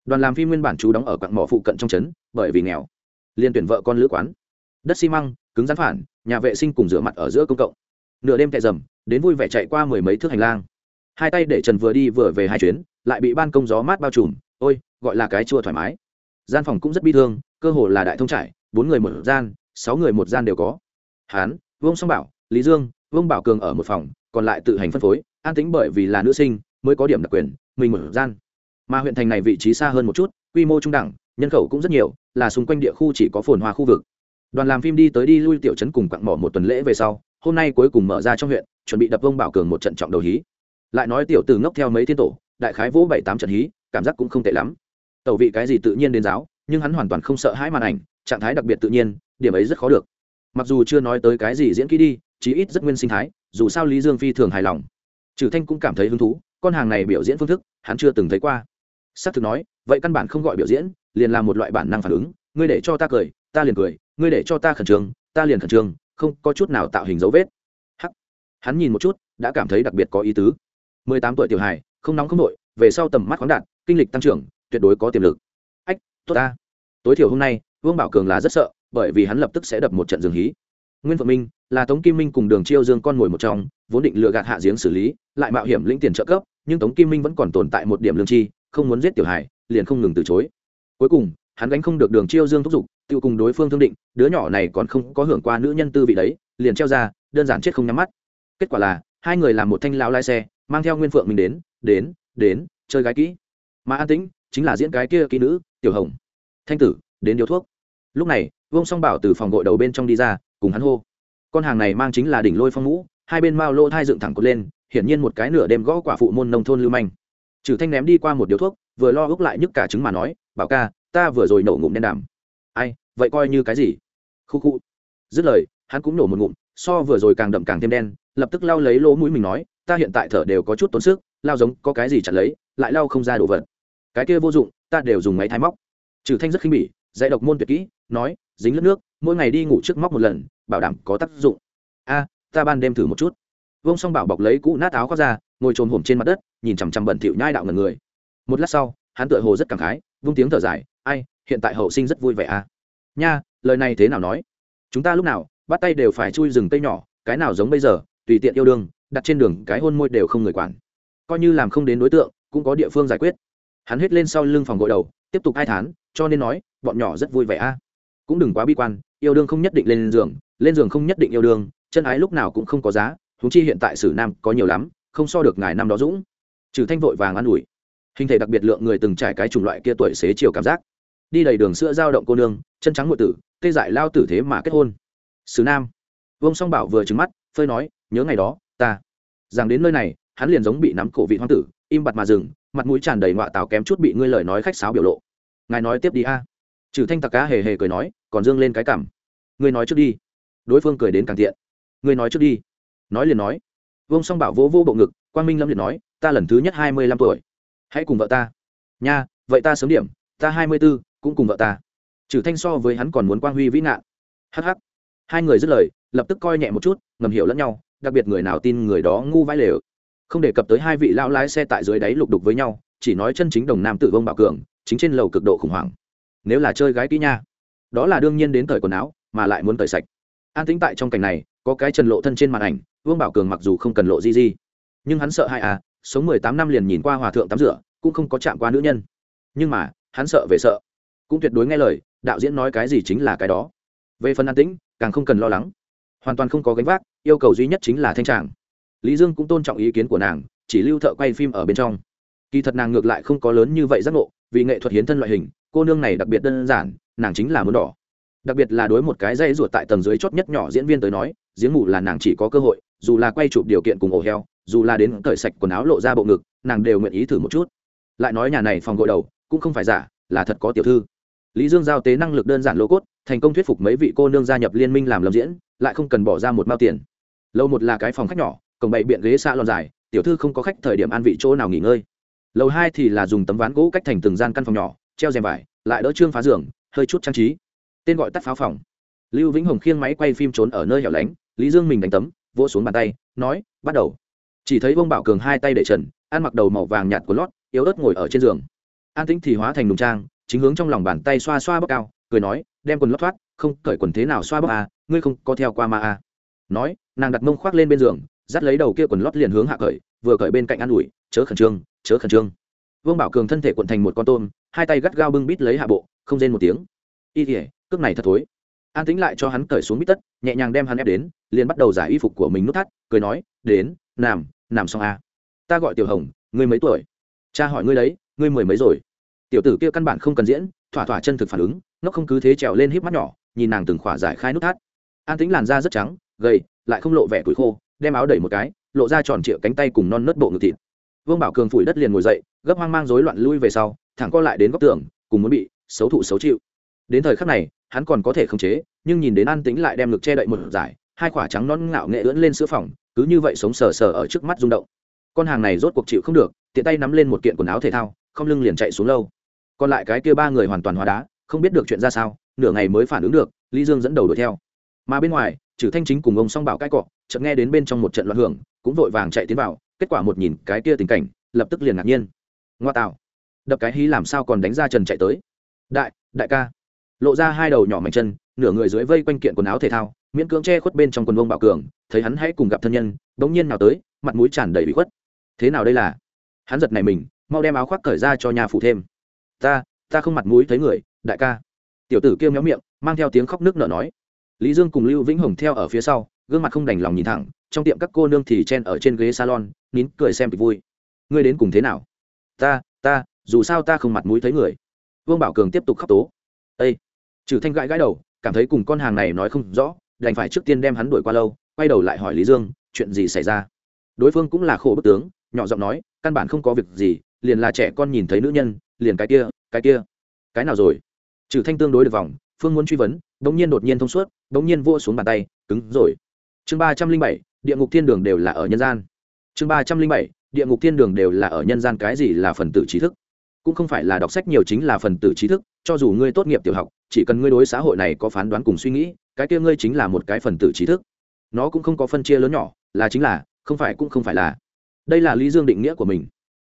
Đoàn làm phim nguyên bản chú đóng ở quặng mỏ phụ cận trong trấn bởi vì nghèo. Liền tuyển vợ con lữ quán. Đất xi măng cứng rắn phản nhà vệ sinh cùng rửa mặt ở giữa công cộng. Nửa đêm tệ dầm, đến vui vẻ chạy qua mười mấy thước hành lang hai tay để trần vừa đi vừa về hai chuyến, lại bị ban công gió mát bao trùm, ôi, gọi là cái chua thoải mái. Gian phòng cũng rất bi thương, cơ hồ là đại thông trải, bốn người một gian, sáu người một gian đều có. Hán, vương song bảo, lý dương, vương bảo cường ở một phòng, còn lại tự hành phân phối, an tính bởi vì là nữ sinh, mới có điểm đặc quyền, mình một gian. Mà huyện thành này vị trí xa hơn một chút, quy mô trung đẳng, nhân khẩu cũng rất nhiều, là xung quanh địa khu chỉ có phồn hoa khu vực. Đoàn làm phim đi tới đi lui tiểu trấn cùng quặng mỏ một tuần lễ về sau, hôm nay cuối cùng mở ra trong huyện, chuẩn bị đập vương bảo cường một trận trọng đầu hí lại nói tiểu từ ngốc theo mấy thiên tổ, đại khái vỗ bảy tám trận hí, cảm giác cũng không tệ lắm. Tẩu vị cái gì tự nhiên đến giáo, nhưng hắn hoàn toàn không sợ hãi màn ảnh, trạng thái đặc biệt tự nhiên, điểm ấy rất khó được. Mặc dù chưa nói tới cái gì diễn kỹ đi, chí ít rất nguyên sinh thái, dù sao lý dương phi thường hài lòng. Trừ thanh cũng cảm thấy hứng thú, con hàng này biểu diễn phương thức, hắn chưa từng thấy qua. S c thực nói, vậy căn bản không gọi biểu diễn, liền là một loại bản năng phản ứng, ngươi để cho ta cười, ta liền cười, ngươi để cho ta khẩn trương, ta liền khẩn trương, không có chút nào tạo hình dấu vết. Hắc. Hắn nhìn một chút, đã cảm thấy đặc biệt có ý tứ mười tám tuổi tiểu hài, không nóng không nội về sau tầm mắt khoáng đạt, kinh lịch tăng trưởng, tuyệt đối có tiềm lực. Ách, tốt ta. Tối thiểu hôm nay, vương bảo cường là rất sợ, bởi vì hắn lập tức sẽ đập một trận dường hí. Nguyên phượng minh là tống kim minh cùng đường chiêu dương con mồi một trong, vốn định lựa gạt hạ giếng xử lý, lại mạo hiểm lĩnh tiền trợ cấp, nhưng tống kim minh vẫn còn tồn tại một điểm lương chi, không muốn giết tiểu hải liền không ngừng từ chối. Cuối cùng, hắn gánh không được đường chiêu dương thúc giục, tự cùng đối phương thương định, đứa nhỏ này còn không có hưởng qua nữ nhân tư vị đấy, liền treo ra, đơn giản chết không nhắm mắt. Kết quả là, hai người làm một thanh lão lái xe mang theo nguyên phượng mình đến đến đến, chơi gái kỹ. Mà an tĩnh chính là diễn cái kia kỹ nữ, tiểu hồng. Thanh tử, đến điếu thuốc. Lúc này, vương song bảo từ phòng gội đầu bên trong đi ra, cùng hắn hô. Con hàng này mang chính là đỉnh lôi phong mũ hai bên mao lô thai dựng thẳng cột lên, hiển nhiên một cái nửa đêm gõ quả phụ môn nông thôn lưu manh. Trừ thanh ném đi qua một điếu thuốc, vừa lo ước lại nhức cả trứng mà nói, bảo ca, ta vừa rồi nổ ngụm đen đàm ai, vậy coi như cái gì? Khu khu. Dứt lời, hắn cũng nổ một ngụm, so vừa rồi càng đậm càng thêm đen, lập tức lao lấy lỗ mũi mình nói ta hiện tại thở đều có chút tốn sức, lao giống có cái gì chặt lấy, lại lao không ra đồ vật. Cái kia vô dụng, ta đều dùng máy thái móc. Trừ thanh rất khinh bỉ, dạy độc môn tuyệt kỹ, nói, dính lớp nước, mỗi ngày đi ngủ trước móc một lần, bảo đảm có tác dụng. A, ta ban đêm thử một chút. Vông xong bảo bọc lấy cũ nát áo khoác ra, ngồi trồm hổm trên mặt đất, nhìn chằm chằm bẩn thỉu nhai đạo ngần người. Một lát sau, hắn tựa hồ rất cảm khái, vung tiếng thở dài, ai, hiện tại hậu sinh rất vui vẻ à? Nha, lời này thế nào nói? Chúng ta lúc nào bắt tay đều phải chui rừng cây nhỏ, cái nào giống bây giờ, tùy tiện yêu đương đặt trên đường cái hôn môi đều không người quản. Coi như làm không đến đối tượng, cũng có địa phương giải quyết. Hắn hết lên sau lưng phòng gội đầu, tiếp tục hai tháng cho nên nói, bọn nhỏ rất vui vẻ a. Cũng đừng quá bi quan, yêu đương không nhất định lên giường lên giường không nhất định yêu đương, chân ái lúc nào cũng không có giá húng chi hiện tại sử nam có nhiều lắm, không so được ngài năm đó dũng. Trừ thanh vội vàng an ủi. Hình thể đặc biệt lượng người từng trải cái chủng loại kia tuổi xế chiều cảm giác. Đi đầy đường sữa dao động cô nương, chân trắng ngụy tử, tê dại lao tử thế mà kết hôn. Sử nam. Vương song bảo vừa trứng mắt, phơi nói, nhớ ngày đó ta. Rằng đến nơi này, hắn liền giống bị nắm cổ vị hoang tử, im bặt mà dừng, mặt mũi tràn đầy ngoạ tào kém chút bị ngươi lời nói khách sáo biểu lộ. Ngài nói tiếp đi a. Trừ thanh tặc cá hề hề cười nói, còn dương lên cái cảm. Ngươi nói trước đi. Đối phương cười đến càng tiện. Ngươi nói trước đi. Nói liền nói. Vông song bảo vỗ vô bộ ngực, quang minh lâm liền nói, ta lần thứ nhất hai mươi lăm tuổi. Hãy cùng vợ ta. Nha, vậy ta sớm điểm, ta hai mươi b ố cũng cùng vợ ta. Trừ thanh so với hắn còn muốn quang huy vĩ ngạn. Hh hai người dứt lời, lập tức coi nhẹ một chút, ngầm hiểu lẫn nhau đặc biệt người nào tin người đó ngu vãi lều. Không đề cập tới hai vị lão lái xe tại dưới đáy lục đục với nhau, chỉ nói chân chính đồng nam tử vông bảo cường, chính trên lầu cực độ khủng hoảng. Nếu là chơi gái kỹ nha, đó là đương nhiên đến thời quần áo, mà lại muốn cởi sạch. An tĩnh tại trong cảnh này, có cái trần lộ thân trên màn ảnh, vương bảo cường mặc dù không cần lộ gì gì nhưng hắn sợ hai à sống mười tám năm liền nhìn qua hòa thượng tắm rửa, cũng không có chạm qua nữ nhân. Nhưng mà, hắn sợ về sợ. Cũng tuyệt đối nghe lời, đạo diễn nói cái gì chính là cái đó. Về phần an tĩnh, càng không cần lo lắng hoàn toàn không có gánh vác, yêu cầu duy nhất chính là thanh tràng. Lý dương cũng tôn trọng ý kiến của nàng, chỉ lưu thợ quay phim ở bên trong. Kỳ thật nàng ngược lại không có lớn như vậy giác ngộ, vì nghệ thuật hiến thân loại hình, cô nương này đặc biệt đơn giản, nàng chính là muốn đỏ. Đặc biệt là đối một cái dây ruột tại tầng dưới chót nhất nhỏ diễn viên tới nói, giếng ngủ là nàng chỉ có cơ hội, dù là quay chụp điều kiện cùng ổ heo, dù là đến cởi sạch quần áo lộ ra bộ ngực, nàng đều nguyện ý thử một chút. Lại nói nhà này phòng gội đầu, cũng không phải giả, là thật có tiểu thư. Lý dương giao tế năng lực đơn giản lô cốt, thành công thuyết phục mấy vị cô nương gia nhập liên minh làm lâm diễn lại không cần bỏ ra một mao tiền. Lầu một là cái phòng khách nhỏ, cổng bậy biện ghế xa lon dài, tiểu thư không có khách thời điểm ăn vị chỗ nào nghỉ ngơi. Lầu hai thì là dùng tấm ván gỗ cách thành từng gian căn phòng nhỏ, treo rèm vải, lại đỡ trương phá giường, hơi chút trang trí. Tên gọi tắt pháo phòng. Lưu vĩnh hồng khiêng máy quay phim trốn ở nơi hẻo lánh, lý dương mình đánh tấm, vỗ xuống bàn tay, nói, bắt đầu. Chỉ thấy vương bảo cường hai tay để trần, ăn mặc đầu màu vàng nhạt của lót, yếu ớt ngồi ở trên giường. An tĩnh thì hóa thành đùng trang, chính hướng trong lòng bàn tay xoa xoa bốc cao, cười nói, đem quần lót thoát, không cởi quần thế nào xoa bốc à ngươi không có theo qua ma à. Nói, nàng đặt mông khoác lên bên giường, dắt lấy đầu kia quần lót liền hướng hạ cởi, vừa cởi bên cạnh an ủi, chớ khẩn trương, chớ khẩn trương. Vương bảo cường thân thể cuộn thành một con tôm, hai tay gắt gao bưng bít lấy hạ bộ, không rên một tiếng. Y tỉa cước này thật thối. An tính lại cho hắn cởi xuống bít tất, nhẹ nhàng đem hắn ép đến, liền bắt đầu giải y phục của mình nút thắt, cười nói, đến, nằm nằm xong a ta gọi tiểu hồng, ngươi mấy tuổi? Cha hỏi ngươi đấy, ngươi mười mấy rồi? Tiểu tử kia căn bản không cần diễn, thỏa thỏa chân thực phản ứng nó không cứ thế trèo lên híp mắt nhỏ, nhìn nàng từng khỏa giải khai nút thắt an tính làn da rất trắng, gầy, lại không lộ vẻ tuổi khô, đem áo đẩy một cái, lộ ra tròn trịa cánh tay cùng non nớt bộ ngực thịt. Vương bảo cường phủi đất liền ngồi dậy, gấp hoang mang rối loạn lui về sau, thẳng co lại đến góc tường, cùng muốn bị xấu thụ xấu chịu. Đến thời khắc này, hắn còn có thể khống chế, nhưng nhìn đến an tính lại đem ngực che đậy một giải, hai quả trắng non ngạo nghệ ưỡn lên sữa phòng, cứ như vậy sống sờ sờ ở trước mắt rung động. Con hàng này rốt cuộc chịu không được, tiện tay nắm lên một kiện quần áo thể thao, không lưng liền chạy xuống lâu. Còn lại cái kia ba người hoàn toàn hóa đá, không biết được chuyện ra sao, nửa ngày mới phản ứng được, lý dương dẫn đầu đuổi theo mà bên ngoài trừ thanh chính cùng ông song bảo cãi cọ, chợt nghe đến bên trong một trận loạn hưởng, cũng vội vàng chạy tiến vào, kết quả một nhìn cái kia tình cảnh, lập tức liền ngạc nhiên. Ngoa tạo. Đập cái hí làm sao còn đánh ra trần chạy tới? Đại đại ca. Lộ ra hai đầu nhỏ mảnh chân, nửa người dưới vây quanh kiện quần áo thể thao, miễn cưỡng che khuất bên trong quần vông bảo cường, thấy hắn hãy cùng gặp thân nhân, bỗng nhiên nào tới, mặt mũi tràn đầy bị khuất. Thế nào đây là? Hắn giật này mình, mau đem áo khoác cởi ra cho nhà phụ thêm. Ta ta không mặt mũi thấy người, đại ca. Tiểu tử kêu méo miệng, mang theo tiếng khóc nước nở nói lý dương cùng lưu vĩnh hồng theo ở phía sau, gương mặt không đành lòng nhìn thẳng, trong tiệm các cô nương thì chen ở trên ghế salon, nín cười xem kịch vui. Ngươi đến cùng thế nào? Ta ta, dù sao ta không mặt mũi thấy người. Vương bảo cường tiếp tục khóc tố. Ây trừ thanh gãi gãi đầu, cảm thấy cùng con hàng này nói không rõ, đành phải trước tiên đem hắn đuổi qua lâu, quay đầu lại hỏi lý dương, chuyện gì xảy ra? Đối phương cũng là khổ bức tướng, nhỏ giọng nói, căn bản không có việc gì, liền là trẻ con nhìn thấy nữ nhân, liền cái kia cái kia. Cái nào rồi? Trừ thanh tương đối được vòng, phương muốn truy vấn đ ỗ n g nhiên đột nhiên thông suốt đ ỗ n g nhiên vua xuống bàn tay, cứng rồi. Chương ba trăm linh bảy, địa ngục thiên đường đều là ở nhân gian. Chương ba trăm linh bảy, địa ngục thiên đường đều là ở nhân gian, cái gì là phần tử trí thức? Cũng không phải là đọc sách nhiều chính là phần tử trí thức, cho dù ngươi tốt nghiệp tiểu học, chỉ cần ngươi đối xã hội này có phán đoán cùng suy nghĩ, cái kia ngươi chính là một cái phần tử trí thức. Nó cũng không có phân chia lớn nhỏ, là chính là, không phải cũng không phải là. Đây là lý dương định nghĩa của mình.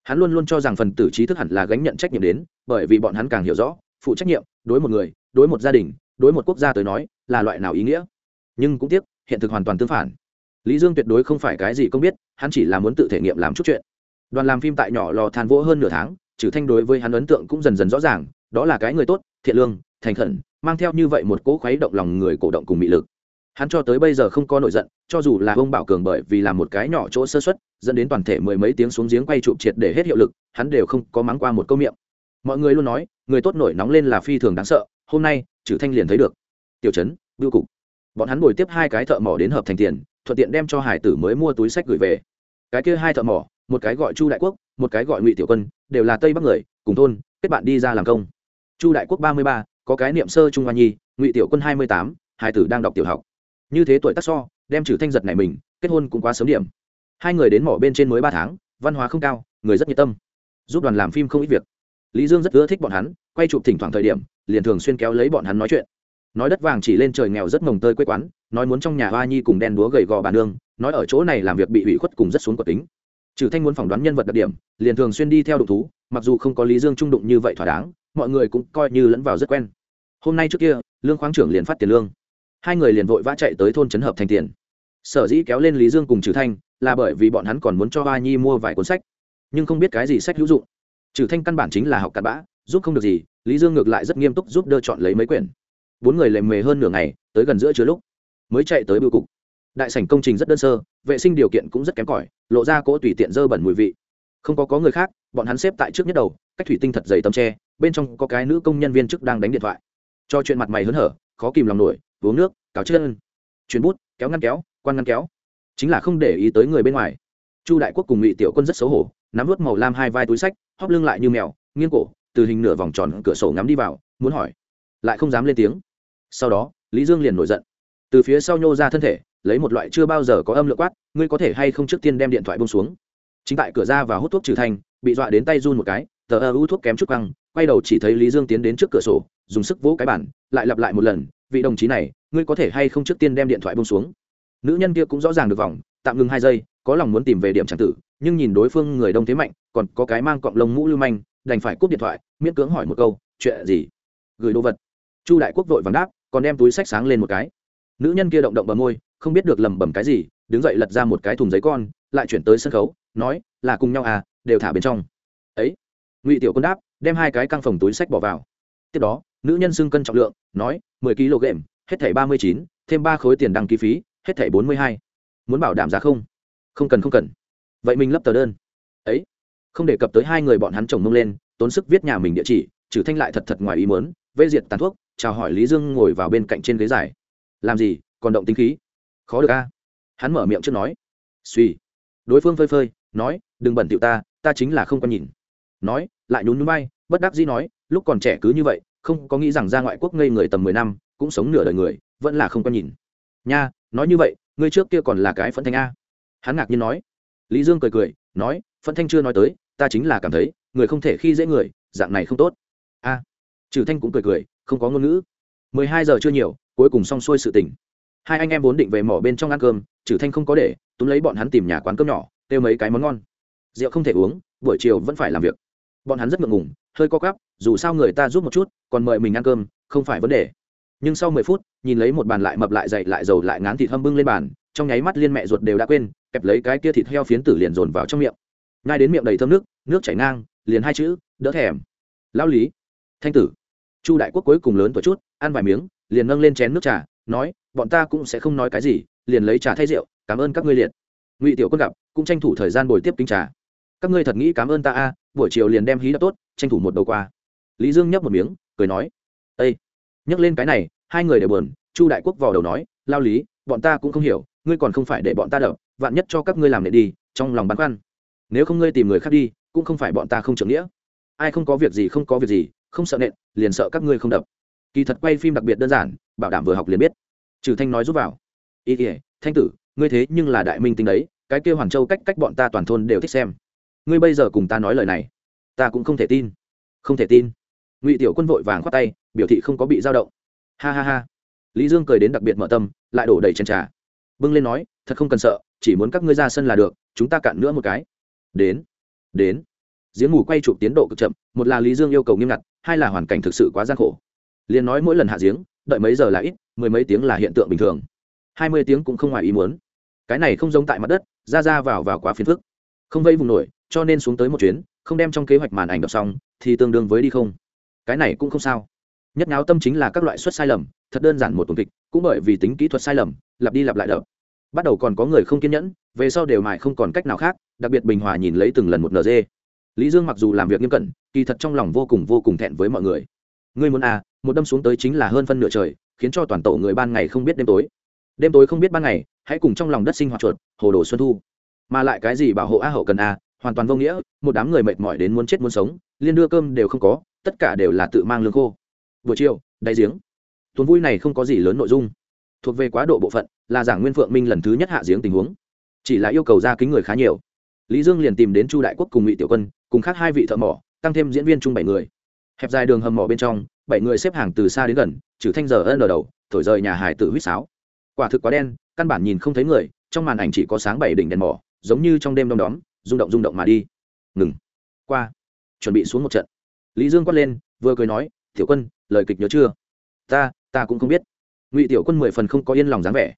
Hắn luôn luôn cho rằng phần tử trí thức hẳn là gánh nhận trách nhiệm đến, bởi vì bọn hắn càng hiểu rõ, phụ trách nhiệm, đối một người, đối một gia đình đối một quốc gia tới nói là loại nào ý nghĩa? Nhưng cũng tiếc, hiện thực hoàn toàn tương phản. Lý dương tuyệt đối không phải cái gì không biết, hắn chỉ là muốn tự thể nghiệm làm chút chuyện. Đoàn làm phim tại nhỏ lò than vỗ hơn nửa tháng, trừ thanh đối với hắn ấn tượng cũng dần dần rõ ràng, đó là cái người tốt, thiện lương, thành khẩn, mang theo như vậy một cỗ khuấy động lòng người cổ động cùng mị lực. Hắn cho tới bây giờ không có nổi giận, cho dù là ông bảo cường bởi vì làm một cái nhỏ chỗ sơ xuất dẫn đến toàn thể mười mấy tiếng xuống giếng quay chụp triệt để hết hiệu lực, hắn đều không có mắng qua một câu miệng. Mọi người luôn nói, người tốt nổi nóng lên là phi thường đáng sợ hôm nay, trừ thanh liền thấy được. Tiểu trấn, bưu cục. Bọn hắn ngồi tiếp hai cái thợ mỏ đến hợp thành tiền, thuận tiện đem cho hải tử mới mua túi sách gửi về. Cái kia hai thợ mỏ, một cái gọi chu đại quốc, một cái gọi ngụy tiểu quân, đều là tây bắc người, cùng thôn, kết bạn đi ra làm công. Chu đại quốc ba mươi ba, có cái niệm sơ trung hoa nhi, ngụy tiểu quân hai mươi tám, hải tử đang đọc tiểu học. Như thế tuổi tác so, đem trừ thanh giật này mình, kết hôn cũng quá sớm điểm. Hai người đến mỏ bên trên mới ba tháng, văn hóa không cao, người rất nhiệt tâm. Giúp đoàn làm phim không ít việc. Lý dương rất ưa thích bọn hắn, quay chụp thỉnh thoảng thời điểm liền thường xuyên kéo lấy bọn hắn nói chuyện. Nói đất vàng chỉ lên trời nghèo rất mồng tơi quê quán, nói muốn trong nhà hoa nhi cùng đen đúa gầy gò bà nương, nói ở chỗ này làm việc bị hủy khuất cùng rất xuống quả tính. Trừ thanh muốn phỏng đoán nhân vật đặc điểm, liền thường xuyên đi theo đụng thú, mặc dù không có lý dương trung đụng như vậy thỏa đáng, mọi người cũng coi như lẫn vào rất quen. Hôm nay trước kia, lương khoáng trưởng liền phát tiền lương. Hai người liền vội vã chạy tới thôn trấn hợp thành tiền. Sở dĩ kéo lên lý dương cùng trừ thanh, là bởi vì bọn hắn còn muốn cho hoa nhi mua vài cuốn sách, nhưng không biết cái gì sách hữu dụng. Trừ thanh căn bản chính là học cặn bã giúp không được gì, lý dương ngược lại rất nghiêm túc giúp đỡ chọn lấy mấy quyển. Bốn người lề mề hơn nửa ngày, tới gần giữa chứa lúc, mới chạy tới bưu cục. Đại sảnh công trình rất đơn sơ, vệ sinh điều kiện cũng rất kém cỏi, lộ ra cỗ tùy tiện dơ bẩn mùi vị. Không có có người khác, bọn hắn xếp tại trước nhất đầu, cách thủy tinh thật dày tấm tre, bên trong có cái nữ công nhân viên chức đang đánh điện thoại. Cho chuyện mặt mày hớn hở, khó kìm lòng nổi, uống nước cào chân chuyến bút, kéo ngăn kéo, quan ngăn kéo. Chính là không để ý tới người bên ngoài. Chu đại quốc cùng ngụy tiểu quân rất xấu hổ, nắm vút màu lam hai vai túi sách, hóp lưng lại như mèo, nghiêng cổ từ hình nửa vòng tròn cửa sổ ngắm đi vào, muốn hỏi. Lại không dám lên tiếng. Sau đó, lý dương liền nổi giận. Từ phía sau nhô ra thân thể, lấy một loại chưa bao giờ có âm lượng quát, ngươi có thể hay không trước tiên đem điện thoại bông xuống? Chính tại cửa ra và hút thuốc trừ thanh bị dọa đến tay run một cái, tờ ơ hút thuốc kém chút căng quay đầu chỉ thấy lý dương tiến đến trước cửa sổ, dùng sức vỗ cái bản lại lặp lại một lần, vị đồng chí này, ngươi có thể hay không trước tiên đem điện thoại bông xuống? Nữ nhân kia cũng rõ ràng được vòng, tạm ngừng hai giây, có lòng muốn tìm về điểm tràng tử, nhưng nhìn đối phương người đông thế mạnh, còn có cái mang cọng lông mũ lưu manh đành phải cúp điện thoại, miễn cưỡng hỏi một câu, chuyện gì? Gửi đồ vật. Chu đại quốc vội vàng đáp, còn đem túi sách sáng lên một cái. Nữ nhân kia động động bờ môi, không biết được lẩm bẩm cái gì, đứng dậy lật ra một cái thùng giấy con, lại chuyển tới sân khấu, nói, là cùng nhau à đều thả bên trong. Ấy? Ngụy tiểu quân đáp, đem hai cái căng phòng túi sách bỏ vào. Tiếp đó, nữ nhân xưng cân trọng lượng, nói, mười kg hết thảy ba mươi chín, thêm ba khối tiền đăng ký phí, hết thảy bốn mươi hai. Muốn bảo đảm giá không? Không cần không cần. Vậy mình lấp tờ đơn. Ấy? Không đề cập tới hai người bọn hắn chồng mông lên, tốn sức viết nhà mình địa chỉ, trừ thanh lại thật thật ngoài ý mớn vây diệt tàn thuốc, chào hỏi lý dương ngồi vào bên cạnh trên ghế dài. Làm gì, còn động tính khí? Khó được a. Hắn mở miệng trước nói. Suy. Đối phương phơi phơi, nói, đừng bẩn tiệu ta ta chính là không có nhìn. Nói, lại nhún núi bay bất đắc dĩ nói, lúc còn trẻ cứ như vậy, không có nghĩ rằng ra ngoại quốc ngây người tầm mười năm, cũng sống nửa đời người, vẫn là không có nhìn. Nha, nói như vậy, ngươi trước kia còn là cái phẫn thanh a. Hắn ngạc nhiên nói. Lý dương cười cười, nói phân thanh chưa nói tới, ta chính là cảm thấy, người không thể khi dễ người, dạng này không tốt. A. Trừ thanh cũng cười cười, không có ngôn ngữ. Mười hai giờ chưa nhiều, cuối cùng xong xuôi sự tình. Hai anh em vốn định về mỏ bên trong ăn cơm, trừ thanh không có để, túm lấy bọn hắn tìm nhà quán cơm nhỏ, kêu mấy cái món ngon. Rượu không thể uống, buổi chiều vẫn phải làm việc. Bọn hắn rất ngượng ngùng, hơi co quắp, dù sao người ta giúp một chút, còn mời mình ăn cơm, không phải vấn đề. Nhưng sau mười phút, nhìn lấy một bàn lại mập lại dậy lại dầu lại ngán thịt hâm bưng lên bàn, trong nháy mắt liên mẹ ruột đều đã quên, kẹp lấy cái kia thịt heo phiến tử liền dồn vào trong miệng ngay đến miệng đầy thơm nước nước chảy ngang, liền hai chữ, đỡ thèm. Lão lý, thanh tử. Chu đại quốc cuối cùng lớn tuổi chút, ăn vài miếng, liền nâng lên chén nước trà, nói, bọn ta cũng sẽ không nói cái gì, liền lấy trà thay rượu, cảm ơn các ngươi liệt. Ngụy tiểu quân gặp, cũng tranh thủ thời gian bồi tiếp kính trà. Các ngươi thật nghĩ cảm ơn ta a, buổi chiều liền đem hí đập tốt, tranh thủ một đầu qua. Lý dương nhấp một miếng, cười nói ây nhắc lên cái này, hai người đều buồn. Chu đại quốc vào đầu nói lao lý, bọn ta cũng không hiểu, ngươi còn không phải để bọn ta đập, vạn nhất cho các ngươi làm nệ đi, trong lòng băn khoăn nếu không ngươi tìm người khác đi, cũng không phải bọn ta không trưởng nghĩa. Ai không có việc gì không có việc gì, không sợ nện, liền sợ các ngươi không đập. Kỳ thật quay phim đặc biệt đơn giản, bảo đảm vừa học liền biết. Trừ thanh nói giúp vào. Ý ỉa thanh tử, ngươi thế nhưng là đại minh tính đấy, cái kêu hoàn châu cách cách bọn ta toàn thôn đều thích xem. Ngươi bây giờ cùng ta nói lời này, ta cũng không thể tin. Không thể tin. Ngụy tiểu quân vội vàng khoát tay, biểu thị không có bị dao động. Ha ha ha. Lý dương cười đến đặc biệt mở tâm, lại đổ đầy chén trà. Bưng lên nói, thật không cần sợ, chỉ muốn các ngươi ra sân là được, chúng ta cạn nữa một cái đến đến. Giếng mù quay chụp tiến độ cực chậm, một là lý dương yêu cầu nghiêm ngặt, hai là hoàn cảnh thực sự quá gian khổ. Liền nói mỗi lần hạ giếng, đợi mấy giờ là ít, mười mấy tiếng là hiện tượng bình thường. Hai mươi tiếng cũng không ngoài ý muốn. Cái này không giống tại mặt đất, ra ra vào vào quá phiền phức. Không vây vùng nổi, cho nên xuống tới một chuyến, không đem trong kế hoạch màn ảnh đọc xong, thì tương đương với đi không. Cái này cũng không sao. Nhất náo tâm chính là các loại suất sai lầm, thật đơn giản một tuần kịch, cũng bởi vì tính kỹ thuật sai lầm, lặp đi lặp lại đập bắt đầu còn có người không kiên nhẫn, về sau đều mãi không còn cách nào khác, đặc biệt bình hòa nhìn lấy từng lần một nd lý dương mặc dù làm việc nghiêm cẩn, kỳ thật trong lòng vô cùng vô cùng thẹn với mọi người. Ngươi muốn à một đâm xuống tới chính là hơn phân nửa trời, khiến cho toàn tổ người ban ngày không biết đêm tối. Đêm tối không biết ban ngày, hãy cùng trong lòng đất sinh hoạt chuột, hồ đồ xuân thu. Mà lại cái gì bảo hộ a hậu cần a hoàn toàn vô nghĩa, một đám người mệt mỏi đến muốn chết muốn sống, liên đưa cơm đều không có, tất cả đều là tự mang lương khô. Buổi chiều đáy giếng. Tuần vui này không có gì lớn nội dung thuộc về quá độ bộ phận, là giảng nguyên phượng minh lần thứ nhất hạ giếng tình huống. Chỉ là yêu cầu ra kính người khá nhiều. Lý dương liền tìm đến chu đại quốc cùng ngụy tiểu quân, cùng khác hai vị thợ mỏ, tăng thêm diễn viên chung bảy người. Hẹp dài đường hầm mỏ bên trong, bảy người xếp hàng từ xa đến gần, trừ thanh giờ ân ở đầu, thổi rời nhà hải tử huýt sáo. Quả thực quá đen, căn bản nhìn không thấy người, trong màn ảnh chỉ có sáng bảy đỉnh đèn mỏ, giống như trong đêm đom đóm, rung động rung động mà đi. Ngừng. Qua. Chuẩn bị xuống một trận. Lý dương quát lên, vừa cười nói, tiểu quân, lời kịch nhớ chưa? Ta ta cũng không biết ngụy tiểu quân mười phần không có yên lòng dáng vẻ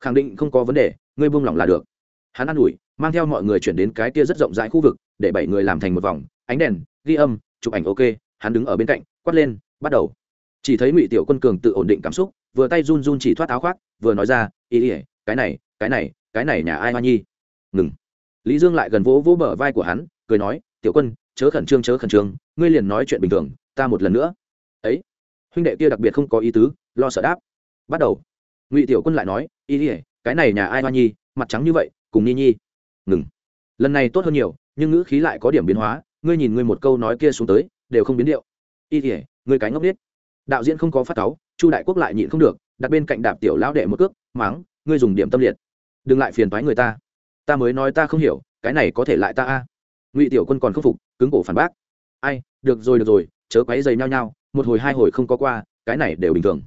khẳng định không có vấn đề ngươi buông lỏng là được hắn an ủi mang theo mọi người chuyển đến cái kia rất rộng rãi khu vực để bảy người làm thành một vòng ánh đèn ghi âm chụp ảnh ok hắn đứng ở bên cạnh quát lên bắt đầu chỉ thấy ngụy tiểu quân cường tự ổn định cảm xúc vừa tay run run chỉ thoát áo khoác vừa nói ra ý ỉa cái này cái này cái này nhà ai hoa nhi ngừng lý dương lại gần vỗ vỗ bờ vai của hắn cười nói tiểu quân chớ khẩn trương chớ khẩn trương ngươi liền nói chuyện bình thường ta một lần nữa ấy huynh đệ kia đặc biệt không có ý tứ lo sợ đáp bắt đầu. Ngụy tiểu quân lại nói ý ỉa cái này nhà ai hoa nhi, mặt trắng như vậy, cùng nhi nhi. Ngừng. Lần này tốt hơn nhiều, nhưng ngữ khí lại có điểm biến hóa, ngươi nhìn ngươi một câu nói kia xuống tới, đều không biến điệu. Y ỉa ngươi cái ngốc biết đạo diễn không có phát cáu, chu đại quốc lại nhịn không được, đặt bên cạnh đạp tiểu lão đệ một cước, máng, ngươi dùng điểm tâm liệt. Đừng lại phiền toái người ta. Ta mới nói ta không hiểu, cái này có thể lại ta a. Ngụy tiểu quân còn không phục, cứng cổ phản bác. Ai, được rồi được rồi, chớ quấy dày nhau nhau, một hồi hai hồi không có qua, cái này đều bình thường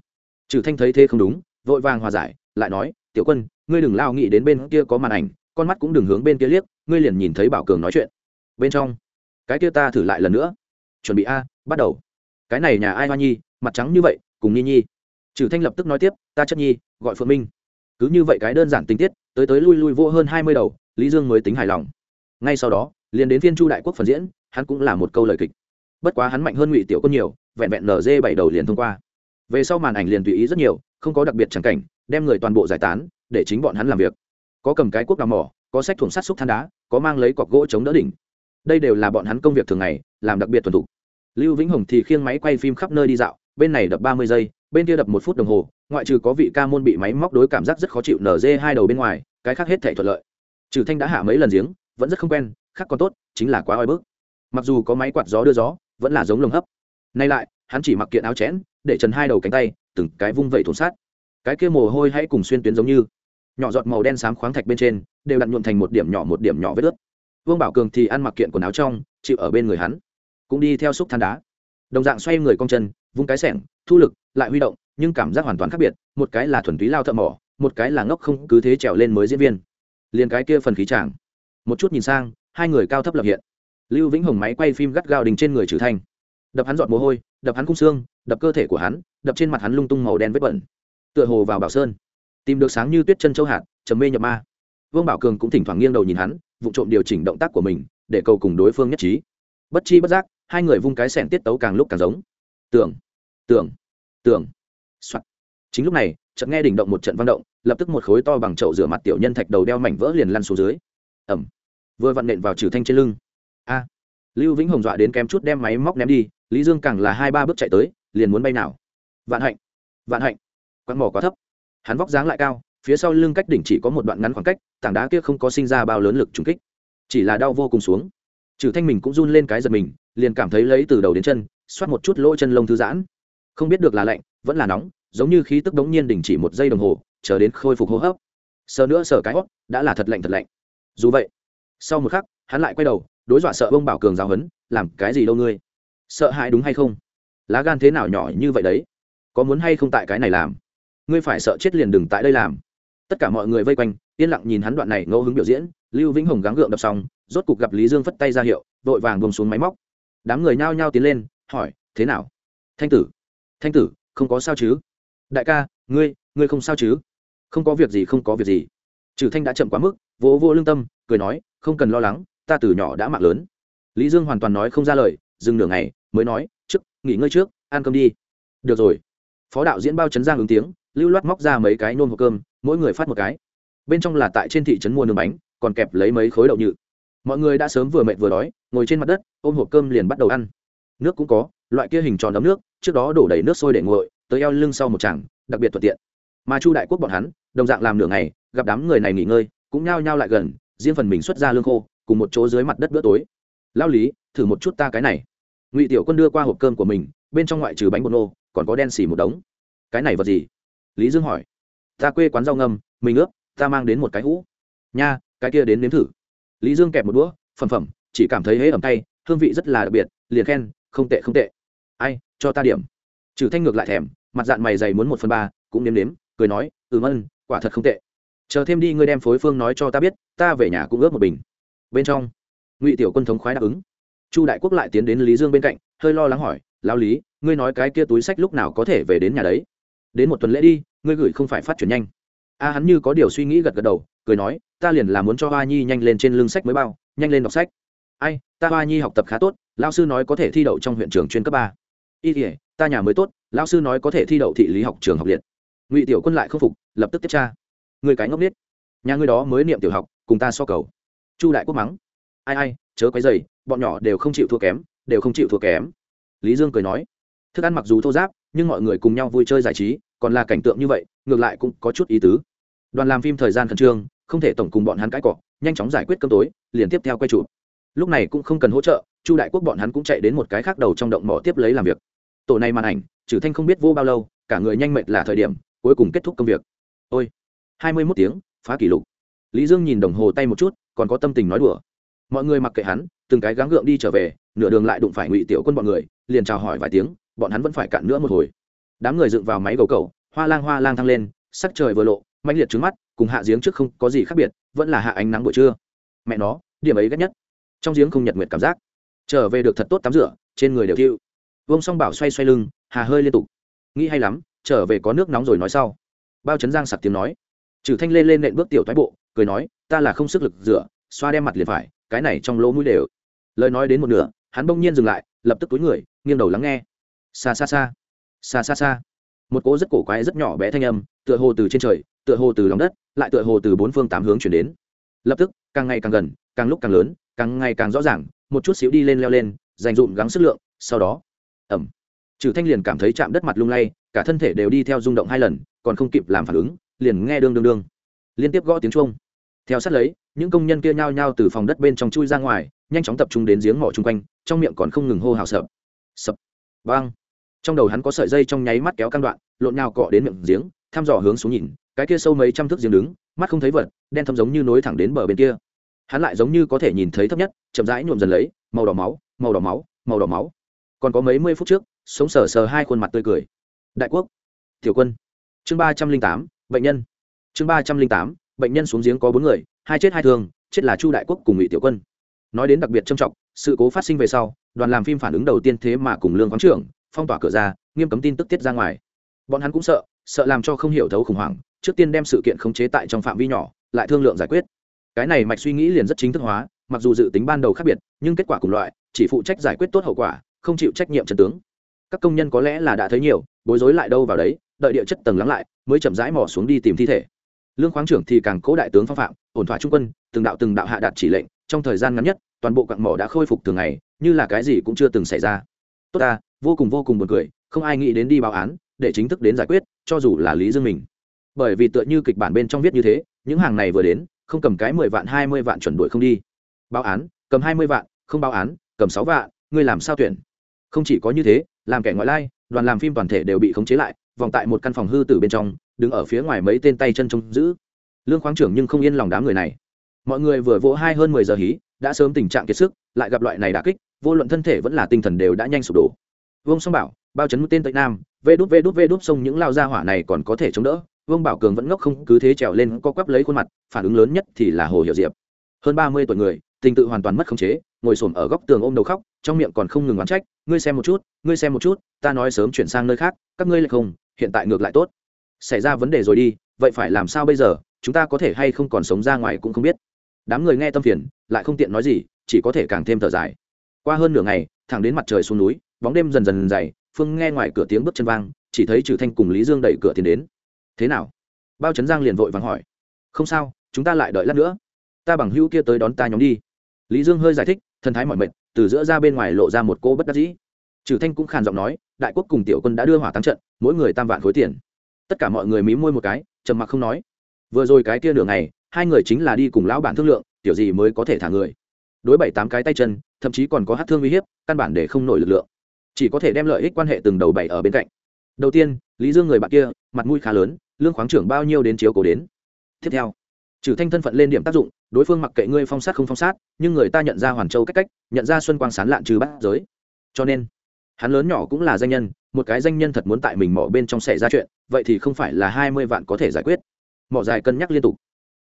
trừ thanh thấy thế không đúng, vội vàng hòa giải, lại nói, tiểu quân, ngươi đừng lao nghĩ đến bên kia có màn ảnh, con mắt cũng đừng hướng bên kia liếc, ngươi liền nhìn thấy bảo cường nói chuyện. Bên trong, cái kia ta thử lại lần nữa. Chuẩn bị a, bắt đầu. Cái này nhà ai hoa nhi, mặt trắng như vậy, cùng nhi nhi. Trừ thanh lập tức nói tiếp, ta chất nhi, gọi phượng minh. Cứ như vậy cái đơn giản tình tiết, tới tới lui lui vô hơn hai mươi đầu, lý dương mới tính hài lòng. Ngay sau đó, liền đến phiên chu đại quốc phần diễn, hắn cũng là một câu lời kịch. Bất quá hắn mạnh hơn ngụy tiểu quân nhiều, vẹn vẹn nở dê bảy đầu liền thông qua về sau màn ảnh liền tùy ý rất nhiều, không có đặc biệt chẳng cảnh, đem người toàn bộ giải tán, để chính bọn hắn làm việc. Có cầm cái cuốc đào mỏ, có sách thủng sắt xúc than đá, có mang lấy cọc gỗ chống đỡ đỉnh. Đây đều là bọn hắn công việc thường ngày, làm đặc biệt thuần thục. Lưu vĩnh hồng thì khiêng máy quay phim khắp nơi đi dạo, bên này đập ba mươi giây, bên kia đập một phút đồng hồ, ngoại trừ có vị ca môn bị máy móc đối cảm giác rất khó chịu nở dê hai đầu bên ngoài, cái khác hết thể thuận lợi. Trừ thanh đã hạ mấy lần giếng, vẫn rất không quen, khác còn tốt, chính là quá oi bức. Mặc dù có máy quạt gió đưa gió, vẫn là giống lồng hấp. Nay lại, hắn chỉ mặc kiện áo chẽn để trần hai đầu cánh tay, từng cái vung vẩy thổn sát. Cái kia mồ hôi hãy cùng xuyên tuyến giống như, nhỏ giọt màu đen xám khoáng thạch bên trên, đều đặn nhuộn thành một điểm nhỏ một điểm nhỏ vết ướt. Vương bảo cường thì ăn mặc kiện quần áo trong, chịu ở bên người hắn, cũng đi theo xúc than đá. Đồng dạng xoay người cong chân, vung cái sẻng, thu lực, lại huy động, nhưng cảm giác hoàn toàn khác biệt, một cái là thuần túy lao thợ mỏ, một cái là ngốc không cứ thế trèo lên mới diễn viên. Liền cái kia phần khí chàng một chút nhìn sang, hai người cao thấp lập hiện. Lưu vĩnh hồng máy quay phim gắt gao đình trên người trừ thanh. Đập hắn giọt mồ hôi đập hắn cung xương, đập cơ thể của hắn, đập trên mặt hắn lung tung màu đen vết bẩn. Tựa hồ vào bảo sơn. Tìm được sáng như tuyết chân châu hạt, trầm mê nhập ma. Vương bảo cường cũng thỉnh thoảng nghiêng đầu nhìn hắn, vụ trộm điều chỉnh động tác của mình, để cầu cùng đối phương nhất trí. Bất chi bất giác, hai người vung cái sẻn tiết tấu càng lúc càng giống. Tưởng tưởng tưởng. Soạt. Chính lúc này, chợt nghe đỉnh động một trận vang động, lập tức một khối to bằng chậu rửa mặt tiểu nhân thạch đầu đeo mảnh vỡ liền lăn xuống dưới. Ẩm. Vừa vặn nện vào trừ thanh trên lưng. A. Lưu vĩnh hồng dọa đến kém chút đem máy móc ném đi lý dương càng là hai ba bước chạy tới, liền muốn bay nào. Vạn hạnh vạn hạnh. Quăng mỏ quá thấp. Hắn vóc dáng lại cao, phía sau lưng cách đỉnh chỉ có một đoạn ngắn khoảng cách, tảng đá kia không có sinh ra bao lớn lực trùng kích. Chỉ là đau vô cùng xuống. Trừ thanh mình cũng run lên cái giật mình, liền cảm thấy lấy từ đầu đến chân, xoát một chút lỗ chân lông thư giãn. Không biết được là lạnh, vẫn là nóng, giống như khí tức đống nhiên đình chỉ một giây đồng hồ, chờ đến khôi phục hô hấp. Sờ nữa sờ cái hót đã là thật lạnh thật lạnh. Dù vậy, sau một khắc, hắn lại quay đầu, đối dọa sợ bông bảo cường giáo hấn làm cái gì đâu ngươi? Sợ hãi đúng hay không? Lá gan thế nào nhỏ như vậy đấy? Có muốn hay không tại cái này làm? Ngươi phải sợ chết liền đừng tại đây làm. Tất cả mọi người vây quanh, yên lặng nhìn hắn đoạn này ngẫu hứng biểu diễn. Lưu vĩnh hồng gắng gượng đập xong, rốt cục gặp lý dương phất tay ra hiệu, vội vàng bông xuống máy móc. Đám người nhao nhao tiến lên, hỏi, thế nào? Thanh tử thanh tử, không có sao chứ? Đại ca, ngươi ngươi không sao chứ? Không có việc gì, không có việc gì. Trừ thanh đã chậm quá mức, vỗ vô lương tâm, cười nói, không cần lo lắng, ta từ nhỏ đã mạng lớn. Lý dương hoàn toàn nói không ra lời, dừng nửa ngày mới nói, trước, nghỉ ngơi trước, ăn cơm đi. Được rồi. Phó đạo diễn bao chấn giang ứng tiếng, lưu loát móc ra mấy cái nôn hộp cơm, mỗi người phát một cái. Bên trong là tại trên thị trấn mua nướng bánh, còn kẹp lấy mấy khối đậu nhự. Mọi người đã sớm vừa mệt vừa đói, ngồi trên mặt đất, ôm hộp cơm liền bắt đầu ăn. Nước cũng có, loại kia hình tròn ấm nước, trước đó đổ đầy nước sôi để nguội, tới eo lưng sau một chẳng đặc biệt thuận tiện. Mà chu đại quốc bọn hắn, đồng dạng làm nửa ngày, gặp đám người này nghỉ ngơi, cũng nhao nhao lại gần, riêng phần mình xuất ra lương khô, cùng một chỗ dưới mặt đất bữa tối. Lao lý, thử một chút ta cái này ngụy tiểu quân đưa qua hộp cơm của mình bên trong ngoại trừ bánh bột nô, còn có đen xì một đống. Cái này vật gì? Lý dương hỏi. Ta quê quán rau ngâm, mình ướp ta mang đến một cái hũ. Nha, cái kia đến nếm thử. Lý dương kẹp một đũa, phẩm phẩm, chỉ cảm thấy hễ ẩm tay hương vị rất là đặc biệt, liền khen, không tệ không tệ. Ai, cho ta điểm. Trừ thanh ngược lại thèm, mặt dạng mày dày muốn một phần ba, cũng nếm nếm, cười nói ừ mân, quả thật không tệ. Chờ thêm đi, ngươi đem phối phương nói cho ta biết, ta về nhà cũng ướp một bình. Bên trong, ngụy tiểu quân thống khoái đáp ứng chu đại quốc lại tiến đến lý dương bên cạnh, hơi lo lắng hỏi lao lý, ngươi nói cái kia túi sách lúc nào có thể về đến nhà đấy? Đến một tuần lễ đi, ngươi gửi không phải phát triển nhanh. A hắn như có điều suy nghĩ gật gật đầu, cười nói, ta liền là muốn cho hoa nhi nhanh lên trên lưng sách mới bao, nhanh lên đọc sách. Ai, ta hoa nhi học tập khá tốt lao sư nói có thể thi đậu trong huyện trường chuyên cấp ba. Y thể ta nhà mới tốt lao sư nói có thể thi đậu thị lý học trường học liệt. Ngụy tiểu quân lại khâm phục, lập tức tiếp tra. Người cái ngốc biết nhà ngươi đó mới niệm tiểu học, cùng ta so cầu. Chu đại quốc mắng. Ai ai chớ quấy dày bọn nhỏ đều không chịu thua kém, đều không chịu thua kém. Lý dương cười nói. Thức ăn mặc dù thô giáp nhưng mọi người cùng nhau vui chơi giải trí, còn là cảnh tượng như vậy, ngược lại cũng có chút ý tứ. Đoàn làm phim thời gian khẩn trương, không thể tổng cùng bọn hắn cãi cọ, nhanh chóng giải quyết cơm tối, liền tiếp theo quay chụp. Lúc này cũng không cần hỗ trợ, chu đại quốc bọn hắn cũng chạy đến một cái khác đầu trong động mỏ tiếp lấy làm việc. Tổ này màn ảnh, trừ thanh không biết vô bao lâu, cả người nhanh mệt là thời điểm, cuối cùng kết thúc công việc. Ôi, hai mươi mốt tiếng, phá kỷ lục. Lý dương nhìn đồng hồ tay một chút, còn có tâm tình nói đùa mọi người mặc kệ hắn, từng cái gắng gượng đi trở về, nửa đường lại đụng phải ngụy tiểu quân bọn người, liền chào hỏi vài tiếng, bọn hắn vẫn phải cạn nữa một hồi. Đám người dựng vào máy gầu cầu, hoa lang hoa lang thăng lên, sắc trời vừa lộ mạnh liệt trứng mắt, cùng hạ giếng trước không có gì khác biệt, vẫn là hạ ánh nắng buổi trưa. Mẹ nó, điểm ấy ghét nhất. Trong giếng không nhật nguyệt cảm giác. Trở về được thật tốt tắm rửa, trên người đều thiêu vông song bảo xoay xoay lưng, hà hơi liên tục. Nghĩ hay lắm, trở về có nước nóng rồi nói sau. Bao chấn giang sặc tiếng nói. Trừ thanh lên lên nện bước tiểu thoái bộ, cười nói, ta là không sức lực rửa, xoa đem mặt liền phải cái này trong lỗ mũi đều. Lời nói đến một nửa, hắn bỗng nhiên dừng lại, lập tức túi người, nghiêng đầu lắng nghe. Xa xa xa. Xa xa xa. Một cỗ rất cổ quái rất nhỏ bé thanh âm, tựa hồ từ trên trời, tựa hồ từ lòng đất, lại tựa hồ từ bốn phương tám hướng chuyển đến. Lập tức, càng ngày càng gần, càng lúc càng lớn, càng ngày càng rõ ràng, một chút xíu đi lên leo lên, dành dụm gắng sức lượng, sau đó ẩm trừ thanh liền cảm thấy chạm đất mặt lung lay, cả thân thể đều đi theo rung động hai lần, còn không kịp làm phản ứng, liền nghe đương đương đương. Liên tiếp gõ tiếng chuông theo sát lấy, những công nhân kia nhao nhao từ phòng đất bên trong chui ra ngoài, nhanh chóng tập trung đến giếng mỏ chung quanh, trong miệng còn không ngừng hô hào sập. Sập. Vang. Trong đầu hắn có sợi dây trong nháy mắt kéo căn đoạn, lộn nhào cọ đến miệng giếng, thăm dò hướng xuống nhìn, cái kia sâu mấy trăm thước giếng đứng, mắt không thấy vật, đen thâm giống như nối thẳng đến bờ bên kia. Hắn lại giống như có thể nhìn thấy thấp nhất, chậm rãi nhuộm dần lấy, màu đỏ máu, màu đỏ máu, màu đỏ máu. Còn có mấy mươi phút trước, sống sờ sờ hai khuôn mặt tươi cười. Đại quốc. Tiểu quân. Chương ba trăm linh tám, bệnh nhân. Chương ba trăm linh tám bệnh nhân xuống giếng có bốn người, hai chết hai thương, chết là chu đại quốc cùng ngụy tiểu quân. Nói đến đặc biệt trầm trọng, sự cố phát sinh về sau, đoàn làm phim phản ứng đầu tiên thế mà cùng lương quán trưởng, phong tỏa cửa ra, nghiêm cấm tin tức tiết ra ngoài. Bọn hắn cũng sợ sợ làm cho không hiểu thấu khủng hoảng, trước tiên đem sự kiện khống chế tại trong phạm vi nhỏ, lại thương lượng giải quyết. Cái này mạch suy nghĩ liền rất chính thức hóa, mặc dù dự tính ban đầu khác biệt, nhưng kết quả cùng loại, chỉ phụ trách giải quyết tốt hậu quả, không chịu trách nhiệm trần tướng. Các công nhân có lẽ là đã thấy nhiều, bối rối lại đâu vào đấy, đợi địa chất tầng lắng lại, mới chậm rãi mò xuống đi tìm thi thể lương khoáng trưởng thì càng cố đại tướng phong phạm, ổn thỏa trung quân, từng đạo từng đạo hạ đạt chỉ lệnh, trong thời gian ngắn nhất, toàn bộ quặng mỏ đã khôi phục thường ngày, như là cái gì cũng chưa từng xảy ra. Tốt ta, vô cùng vô cùng buồn cười, không ai nghĩ đến đi báo án, để chính thức đến giải quyết, cho dù là lý dương mình. Bởi vì tựa như kịch bản bên trong viết như thế, những hàng này vừa đến, không cầm cái mười vạn, hai mươi vạn chuẩn đuổi không đi. Báo án, cầm hai mươi vạn, không báo án, cầm sáu vạn, ngươi làm sao tuyển? Không chỉ có như thế, làm kẻ ngoại lai, đoàn làm phim toàn thể đều bị khống chế lại vòng tại một căn phòng hư tử bên trong, đứng ở phía ngoài mấy tên tay chân trông giữ. Lương khoáng trưởng nhưng không yên lòng đám người này. Mọi người vừa vỗ hai hơn mười giờ hí, đã sớm tình trạng kiệt sức, lại gặp loại này đà kích, vô luận thân thể vẫn là tinh thần đều đã nhanh sụp đổ. Vương song bảo, bao chấn tên tây nam, vê đút vê đút vê đút sông những lao ra hỏa này còn có thể chống đỡ. Vương bảo cường vẫn ngốc không cứ thế trèo lên co quắp lấy khuôn mặt, phản ứng lớn nhất thì là hồ hiệu diệp. Hơn ba mươi tuổi người, tình tự hoàn toàn mất khống chế, ngồi xổm ở góc tường ôm đầu khóc, trong miệng còn không ngừng oán trách, ngươi xem một chút, ngươi xem một chút, ta nói sớm chuyển sang nơi khác, các ngươi lại không hiện tại ngược lại tốt. Xảy ra vấn đề rồi đi, vậy phải làm sao bây giờ? Chúng ta có thể hay không còn sống ra ngoài cũng không biết. Đám người nghe tâm phiền, lại không tiện nói gì, chỉ có thể càng thêm thở dài. Qua hơn nửa ngày, thẳng đến mặt trời xuống núi, bóng đêm dần dần dày, phương nghe ngoài cửa tiếng bước chân vang, chỉ thấy trừ thanh cùng lý dương đẩy cửa tiến đến. Thế nào? Bao trấn giang liền vội vàng hỏi. Không sao, chúng ta lại đợi lát nữa. Ta bằng hữu kia tới đón ta nhóm đi. Lý dương hơi giải thích, thần thái mọi mệt, từ giữa ra bên ngoài lộ ra một cô bất đắc dĩ trừ thanh cũng khàn giọng nói, đại quốc cùng tiểu quân đã đưa hỏa tăng trận, mỗi người tam vạn khối tiền. Tất cả mọi người mí môi một cái, trầm mặc không nói. Vừa rồi cái kia nửa ngày, hai người chính là đi cùng lão bản thương lượng, tiểu gì mới có thể thả người. Đối bảy tám cái tay chân, thậm chí còn có hát thương uy hiếp, căn bản để không nổi lực lượng. Chỉ có thể đem lợi ích quan hệ từng đầu bảy ở bên cạnh. Đầu tiên, lý dương người bạn kia, mặt mũi khá lớn, lương khoáng trưởng bao nhiêu đến chiếu cổ đến. Tiếp theo, trừ thanh thân phận lên điểm tác dụng, đối phương mặc kệ ngươi phong sát không phong sát, nhưng người ta nhận ra hoàn châu cách cách, nhận ra xuân quang sán lạn trừ bát giới. Cho nên hắn lớn nhỏ cũng là danh nhân, một cái danh nhân thật muốn tại mình mỏ bên trong xảy ra chuyện, vậy thì không phải là hai mươi vạn có thể giải quyết. Mỏ dài cân nhắc liên tục.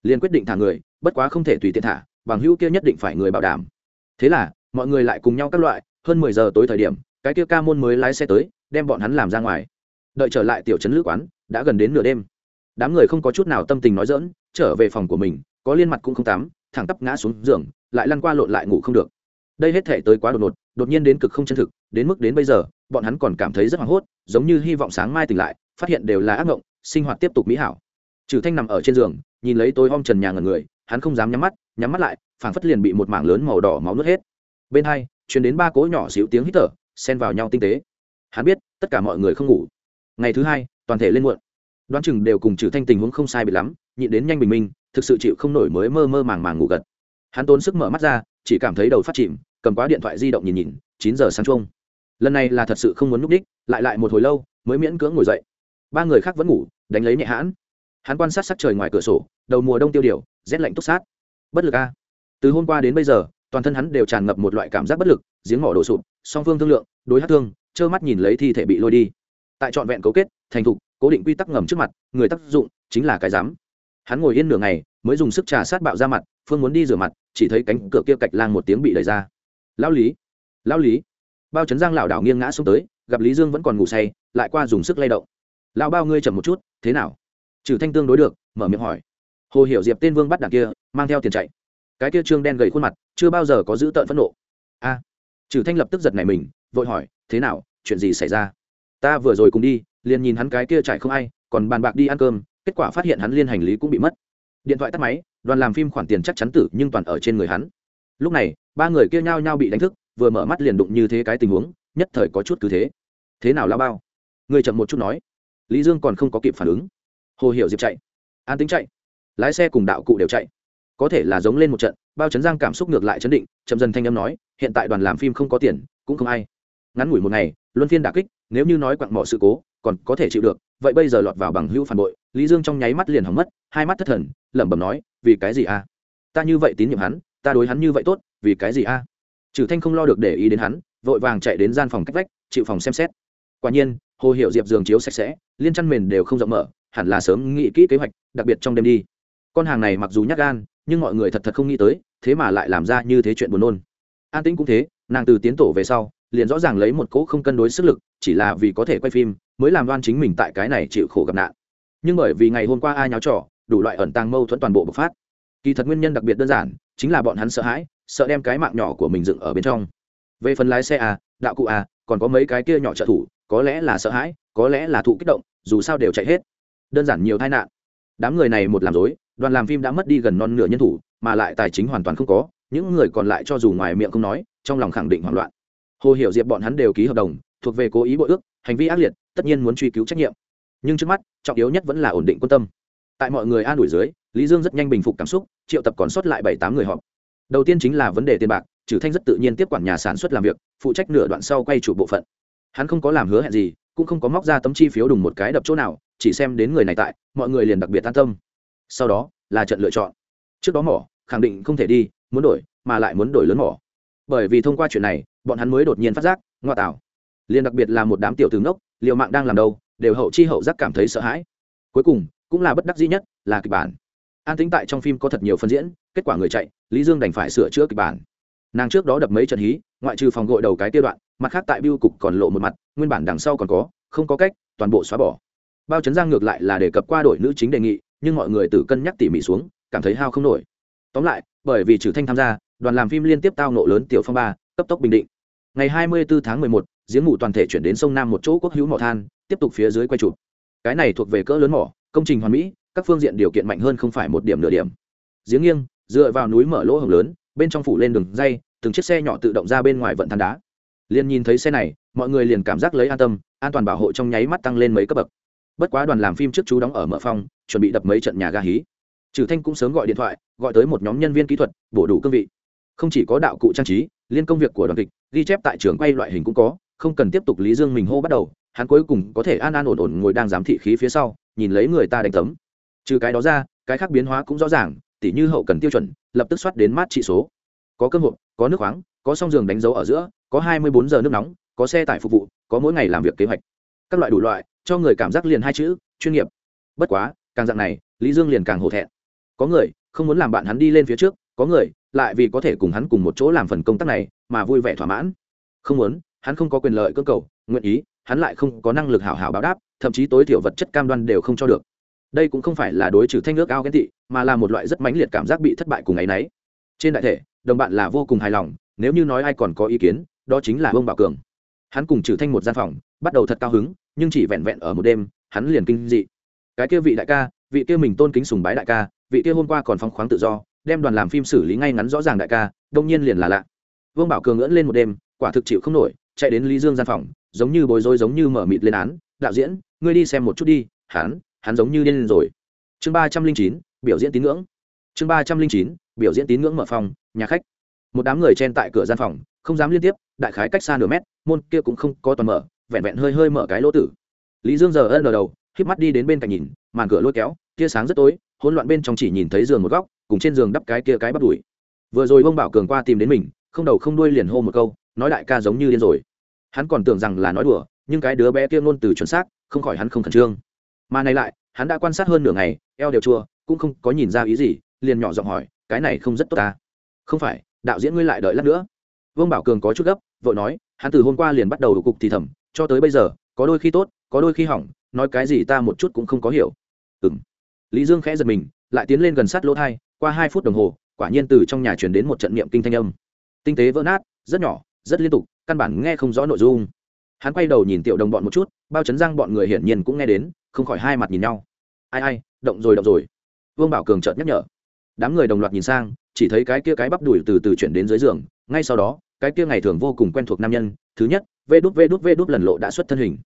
Liền quyết định thả người, bất quá không thể tùy tiện thả, bằng hữu kia nhất định phải người bảo đảm. Thế là, mọi người lại cùng nhau các loại, hơn mười giờ tối thời điểm, cái kia ca môn mới lái xe tới, đem bọn hắn làm ra ngoài. Đợi trở lại tiểu trấn lữ quán, đã gần đến nửa đêm. Đám người không có chút nào tâm tình nói dỡn trở về phòng của mình, có liên mặt cũng không tắm, thẳng tắp ngã xuống giường, lại lăn qua lộn lại ngủ không được đây hết thể tới quá đột ngột, đột nhiên đến cực không chân thực, đến mức đến bây giờ, bọn hắn còn cảm thấy rất hoảng hốt, giống như hy vọng sáng mai tỉnh lại, phát hiện đều là ác mộng sinh hoạt tiếp tục mỹ hảo. Trừ thanh nằm ở trên giường, nhìn lấy tôi om trần nhà ngần người, hắn không dám nhắm mắt nhắm mắt lại, phảng phất liền bị một mảng lớn màu đỏ máu nuốt hết. Bên hai, truyền đến ba cỗ nhỏ xíu tiếng hít thở, xen vào nhau tinh tế. Hắn biết, tất cả mọi người không ngủ. Ngày thứ hai, toàn thể lên muộn. Đoán chừng đều cùng trừ thanh tình huống không sai bị lắm, nhịn đến nhanh bình minh, thực sự chịu không nổi mới mơ mơ màng màng ngủ gật. Hắn tốn sức mở mắt ra, chỉ cảm thấy đầu phát chìm cầm quá điện thoại di động nhìn nhìn, chín giờ sáng chung lần này là thật sự không muốn núp đích, lại lại một hồi lâu mới miễn cưỡng ngồi dậy. Ba người khác vẫn ngủ, đánh lấy nhẹ hãn. Hắn quan sát sắc trời ngoài cửa sổ, đầu mùa đông tiêu điều, rét lạnh túc sát. Bất lực a. Từ hôm qua đến bây giờ, toàn thân hắn đều tràn ngập một loại cảm giác bất lực, giếng mỏ đổ sụp, song phương thương lượng, đối hát thương, trơ mắt nhìn lấy thi thể bị lôi đi. Tại trọn vẹn cấu kết, thành thục, cố định quy tắc ngầm trước mặt, người tác dụng chính là cái dám hắn ngồi yên nửa ngày, mới dùng sức trà sát bạo ra mặt, phương muốn đi rửa mặt, chỉ thấy cánh cửa kia cạch lang một tiếng bị đẩy ra lao lý lao lý. Bao trấn giang lảo đảo nghiêng ngã xuống tới gặp lý dương vẫn còn ngủ say lại qua dùng sức lay động. Lao bao ngươi chậm một chút thế nào? Trừ thanh tương đối được mở miệng hỏi. Hồ hiểu diệp tên vương bắt đảng kia mang theo tiền chạy. Cái kia trương đen gầy khuôn mặt chưa bao giờ có giữ tợn phẫn nộ. A. À, trừ thanh lập tức giật này mình vội hỏi thế nào chuyện gì xảy ra? Ta vừa rồi cùng đi liền nhìn hắn cái kia chạy không ai còn bàn bạc đi ăn cơm kết quả phát hiện hắn liên hành lý cũng bị mất. Điện thoại tắt máy đoàn làm phim khoản tiền chắc chắn tử nhưng toàn ở trên người hắn. Lúc này ba người kia nhao nhao bị đánh thức, vừa mở mắt liền đụng như thế cái tình huống, nhất thời có chút cứ thế. Thế nào lao bao? Người chậm một chút nói. Lý dương còn không có kịp phản ứng. Hồ hiểu diệp chạy. An tính chạy. Lái xe cùng đạo cụ đều chạy. Có thể là giống lên một trận, bao chấn giang cảm xúc ngược lại chấn định, chậm dần thanh âm nói, hiện tại đoàn làm phim không có tiền, cũng không ai. Ngắn ngủi một ngày, luân phiên đà kích, nếu như nói quặng mỏ sự cố, còn có thể chịu được, vậy bây giờ lọt vào bằng hữu phản bội, lý dương trong nháy mắt liền hỏng mất, hai mắt thất thần, lẩm bẩm nói, vì cái gì a ta như vậy tín nhiệm hắn, ta đối hắn như vậy tốt vì cái gì a? Trừ thanh không lo được để ý đến hắn, vội vàng chạy đến gian phòng cách vách, chịu phòng xem xét. Quả nhiên, hồ hiệu diệp giường chiếu sạch sẽ, liên chăn mền đều không rộng mở, hẳn là sớm nghĩ kỹ kế hoạch, đặc biệt trong đêm đi. Con hàng này mặc dù nhát gan, nhưng mọi người thật thật không nghĩ tới, thế mà lại làm ra như thế chuyện buồn nôn. An tĩnh cũng thế, nàng từ tiến tổ về sau, liền rõ ràng lấy một cỗ không cân đối sức lực, chỉ là vì có thể quay phim, mới làm đoan chính mình tại cái này chịu khổ gặp nạn. Nhưng bởi vì ngày hôm qua ai nháo trò, đủ loại ẩn tàng mâu thuẫn toàn bộ bộc phát. Kỳ thật nguyên nhân đặc biệt đơn giản, chính là bọn hắn sợ hãi sợ đem cái mạng nhỏ của mình dựng ở bên trong. Về phần lái xe à đạo cụ à còn có mấy cái kia nhỏ trợ thủ, có lẽ là sợ hãi, có lẽ là thụ kích động, dù sao đều chạy hết. Đơn giản nhiều tai nạn. Đám người này một làm dối đoàn làm phim đã mất đi gần non nửa nhân thủ, mà lại tài chính hoàn toàn không có, những người còn lại cho dù ngoài miệng không nói, trong lòng khẳng định hoảng loạn. Hồ hiểu diệp bọn hắn đều ký hợp đồng, thuộc về cố ý bội ước, hành vi ác liệt, tất nhiên muốn truy cứu trách nhiệm. Nhưng trước mắt, trọng yếu nhất vẫn là ổn định quân tâm. Tại mọi người an ủi dưới, lý dương rất nhanh bình phục cảm xúc, triệu tập còn sót lại bảy tám người họp đầu tiên chính là vấn đề tiền bạc trừ thanh rất tự nhiên tiếp quản nhà sản xuất làm việc, phụ trách nửa đoạn sau quay chủ bộ phận. Hắn không có làm hứa hẹn gì, cũng không có móc ra tấm chi phiếu đùng một cái đập chỗ nào, chỉ xem đến người này tại, mọi người liền đặc biệt an tâm. Sau đó là trận lựa chọn. Trước đó mỏ, khẳng định không thể đi, muốn đổi, mà lại muốn đổi lớn mỏ. Bởi vì thông qua chuyện này, bọn hắn mới đột nhiên phát giác, ngoa tạo. Liền đặc biệt là một đám tiểu tướng đốc liệu mạng đang làm đâu, đều hậu chi hậu giác cảm thấy sợ hãi. Cuối cùng, cũng là bất đắc dĩ nhất, là kịch bản an tính tại trong phim có thật nhiều phân diễn kết quả người chạy lý dương đành phải sửa chữa kịch bản. Nàng trước đó đập mấy trận hí ngoại trừ phòng gội đầu cái tiêu đoạn mặt khác tại biêu cục còn lộ một mặt nguyên bản đằng sau còn có không có cách toàn bộ xóa bỏ. Bao chấn giang ngược lại là đề cập qua đổi nữ chính đề nghị nhưng mọi người tự cân nhắc tỉ mỉ xuống cảm thấy hao không nổi. Tóm lại bởi vì trừ thanh tham gia đoàn làm phim liên tiếp tao nộ lớn tiểu phong ba cấp tốc bình định. Ngày 24 tháng 11, giếng ngủ toàn thể chuyển đến sông nam một chỗ quốc hữu mỏ than tiếp tục phía dưới quay chụp. Cái này thuộc về cỡ lớn mỏ công trình hoàn mỹ các phương diện điều kiện mạnh hơn không phải một điểm nửa điểm. Giếng nghiêng, dựa vào núi mở lỗ hồng lớn, bên trong phủ lên đường dây, từng chiếc xe nhỏ tự động ra bên ngoài vận than đá. Liền nhìn thấy xe này, mọi người liền cảm giác lấy an tâm, an toàn bảo hộ trong nháy mắt tăng lên mấy cấp bậc. Bất quá đoàn làm phim trước chú đóng ở mở phong chuẩn bị đập mấy trận nhà ga hí. Trừ thanh cũng sớm gọi điện thoại, gọi tới một nhóm nhân viên kỹ thuật, bổ đủ cương vị. Không chỉ có đạo cụ trang trí, liên công việc của đoàn kịch, ghi chép tại trường quay loại hình cũng có, không cần tiếp tục lý dương mình hô bắt đầu, hắn cuối cùng có thể an an ổn ổn ngồi đang giám thị khí phía sau, nhìn lấy người ta đánh tấm trừ cái đó ra, cái khác biến hóa cũng rõ ràng, tỉ như hậu cần tiêu chuẩn, lập tức soát đến mát trị số. Có cơm hộp, có nước khoáng, có song giường đánh dấu ở giữa, có hai mươi bốn giờ nước nóng, có xe tải phục vụ, có mỗi ngày làm việc kế hoạch. Các loại đủ loại, cho người cảm giác liền hai chữ, chuyên nghiệp. Bất quá, càng dạng này, lý dương liền càng hổ thẹn. Có người, không muốn làm bạn hắn đi lên phía trước, có người, lại vì có thể cùng hắn cùng một chỗ làm phần công tác này, mà vui vẻ thỏa mãn. Không muốn, hắn không có quyền lợi cơ cầu, nguyện ý, hắn lại không có năng lực hảo hảo báo đáp, thậm chí tối thiểu vật chất cam đoan đều không cho được đây cũng không phải là đối trừ thanh nước ao ghen tị, mà là một loại rất mãnh liệt cảm giác bị thất bại cùng ấ y n ấ y trên đại thể, đồng bạn là vô cùng hài lòng, nếu như nói ai còn có ý kiến, đó chính là vương bảo cường. Hắn cùng trừ thanh một gian phòng, bắt đầu thật cao hứng, nhưng chỉ vẹn vẹn ở một đêm, hắn liền kinh dị. Cái kia vị đại ca, vị kia mình tôn kính sùng bái đại ca, vị kia hôm qua còn phóng khoáng tự do, đem đoàn làm phim xử lý ngay ngắn rõ ràng đại ca, đông nhiên liền là lạ. Vương bảo cường ngưỡng lên một đêm, quả thực chịu không nổi, chạy đến lý dương gian phòng, giống như bối rối giống như mở mịt lên án, đạo diễn, ngươi đi xem một chút đi, hắn hắn giống như điên rồi. Chương ba trăm linh chín, biểu diễn tín ngưỡng. Chương ba trăm linh chín, biểu diễn tín ngưỡng mở phòng, nhà khách. Một đám người chen tại cửa gian phòng, không dám liên tiếp, đại khái cách xa nửa mét, môn kia cũng không có toàn mở, vẹn vẹn hơi hơi mở cái lỗ tử. Lý dương giờ ân lờ đầu k mắt đi đến bên cạnh nhìn, màn cửa lôi kéo, tia sáng rất tối, hỗn loạn bên trong chỉ nhìn thấy giường một góc, cùng trên giường đắp cái kia cái bắt đùi. Vừa rồi vương bảo cường qua tìm đến mình, không đầu không đuôi liền hô một câu, nói đại ca giống như điên rồi. Hắn còn tưởng rằng là nói đùa, nhưng cái đứa bé kia ngôn từ chuẩn xác, không khỏi hắn không khẩn trương mà này lại, hắn đã quan sát hơn nửa ngày, eo đều chua, cũng không có nhìn ra ý gì, liền nhỏ giọng hỏi, cái này không rất tốt ta. Không phải, đạo diễn ngươi lại đợi lát nữa. Vương bảo cường có chút gấp, vội nói, hắn từ hôm qua liền bắt đầu đủ cục thì thầm, cho tới bây giờ, có đôi khi tốt, có đôi khi hỏng, nói cái gì ta một chút cũng không có hiểu. Ừ m lý dương khẽ giật mình, lại tiến lên gần sát lỗ thai, qua hai phút đồng hồ, quả nhiên từ trong nhà chuyển đến một trận niệm kinh thanh âm. Tinh tế vỡ nát, rất nhỏ, rất liên tục, căn bản nghe không rõ nội dung hắn quay đầu nhìn tiểu đồng bọn một chút, bao chấn Giang bọn người hiển nhiên cũng nghe đến, không khỏi hai mặt nhìn nhau. Ai ai, động rồi động rồi. Vương bảo cường chợt nhắc nhở. Đám người đồng loạt nhìn sang, chỉ thấy cái kia cái bắp đùi từ từ chuyển đến dưới giường, ngay sau đó, cái kia ngày thường vô cùng quen thuộc nam nhân, thứ nhất, vê đút vê đút vê đút lần lộ đã xuất thân hình.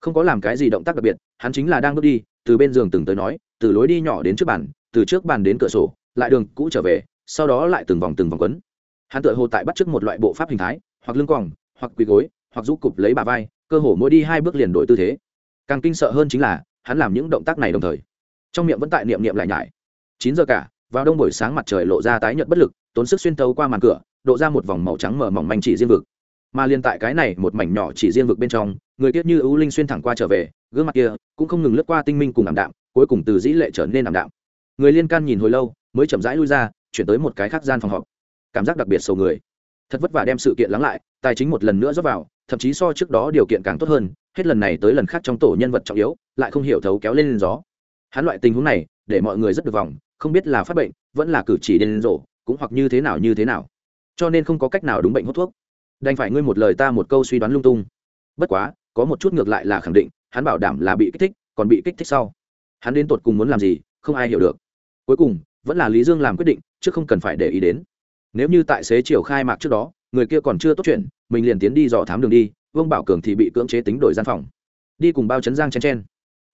Không có làm cái gì động tác đặc biệt, hắn chính là đang bước đi, từ bên giường từng tới nói, từ lối đi nhỏ đến trước bàn, từ trước bàn đến cửa sổ, lại đường cũ trở về, sau đó lại từng vòng từng vòng quấn. Hắn tự hồ tại bắt trước một loại bộ pháp hình thái, hoặc lưng quòng, hoặc quỳ gối hoặc giúp cụp lấy bà vai, cơ hồ mỗi đi hai bước liền đổi tư thế. Càng kinh sợ hơn chính là, hắn làm những động tác này đồng thời, trong miệng vẫn tại niệm niệm lại nhải. Chín giờ cả, vào đông buổi sáng mặt trời lộ ra tái nhợt bất lực, tốn sức xuyên tấu qua màn cửa độ ra một vòng màu trắng mở mỏng manh chỉ riêng vực. Mà liên tại cái này một mảnh nhỏ chỉ riêng vực bên trong, người tiết như ưu linh xuyên thẳng qua trở về, gương mặt kia cũng không ngừng lướt qua tinh minh cùng ảm đạm, cuối cùng từ dĩ lệ trở nên ảm đạm. Người liên can nhìn hồi lâu, mới chậm rãi lui ra, chuyển tới một cái khác gian phòng họp. Cảm giác đặc biệt sầu người thật vất vả đem sự kiện lắng lại tài chính một lần nữa dốc vào thậm chí so trước đó điều kiện càng tốt hơn hết lần này tới lần khác trong tổ nhân vật trọng yếu lại không hiểu thấu kéo lên, lên gió. Hắn loại tình huống này để mọi người rất được vòng không biết là phát bệnh vẫn là cử chỉ điên rồ cũng hoặc như thế nào như thế nào. Cho nên không có cách nào đúng bệnh hút thuốc. Đành phải ngươi một lời ta một câu suy đoán lung tung. Bất quá có một chút ngược lại là khẳng định hắn bảo đảm là bị kích thích còn bị kích thích sau. Hắn đến tột cùng muốn làm gì không ai hiểu được. Cuối cùng vẫn là lý dương làm quyết định chứ không cần phải để ý đến nếu như tại xế chiều khai mạc trước đó, người kia còn chưa tốt chuyện, mình liền tiến đi dò thám đường đi, vương bảo cường thì bị cưỡng chế tính đổi gian phòng. Đi cùng bao chấn giang chen chen.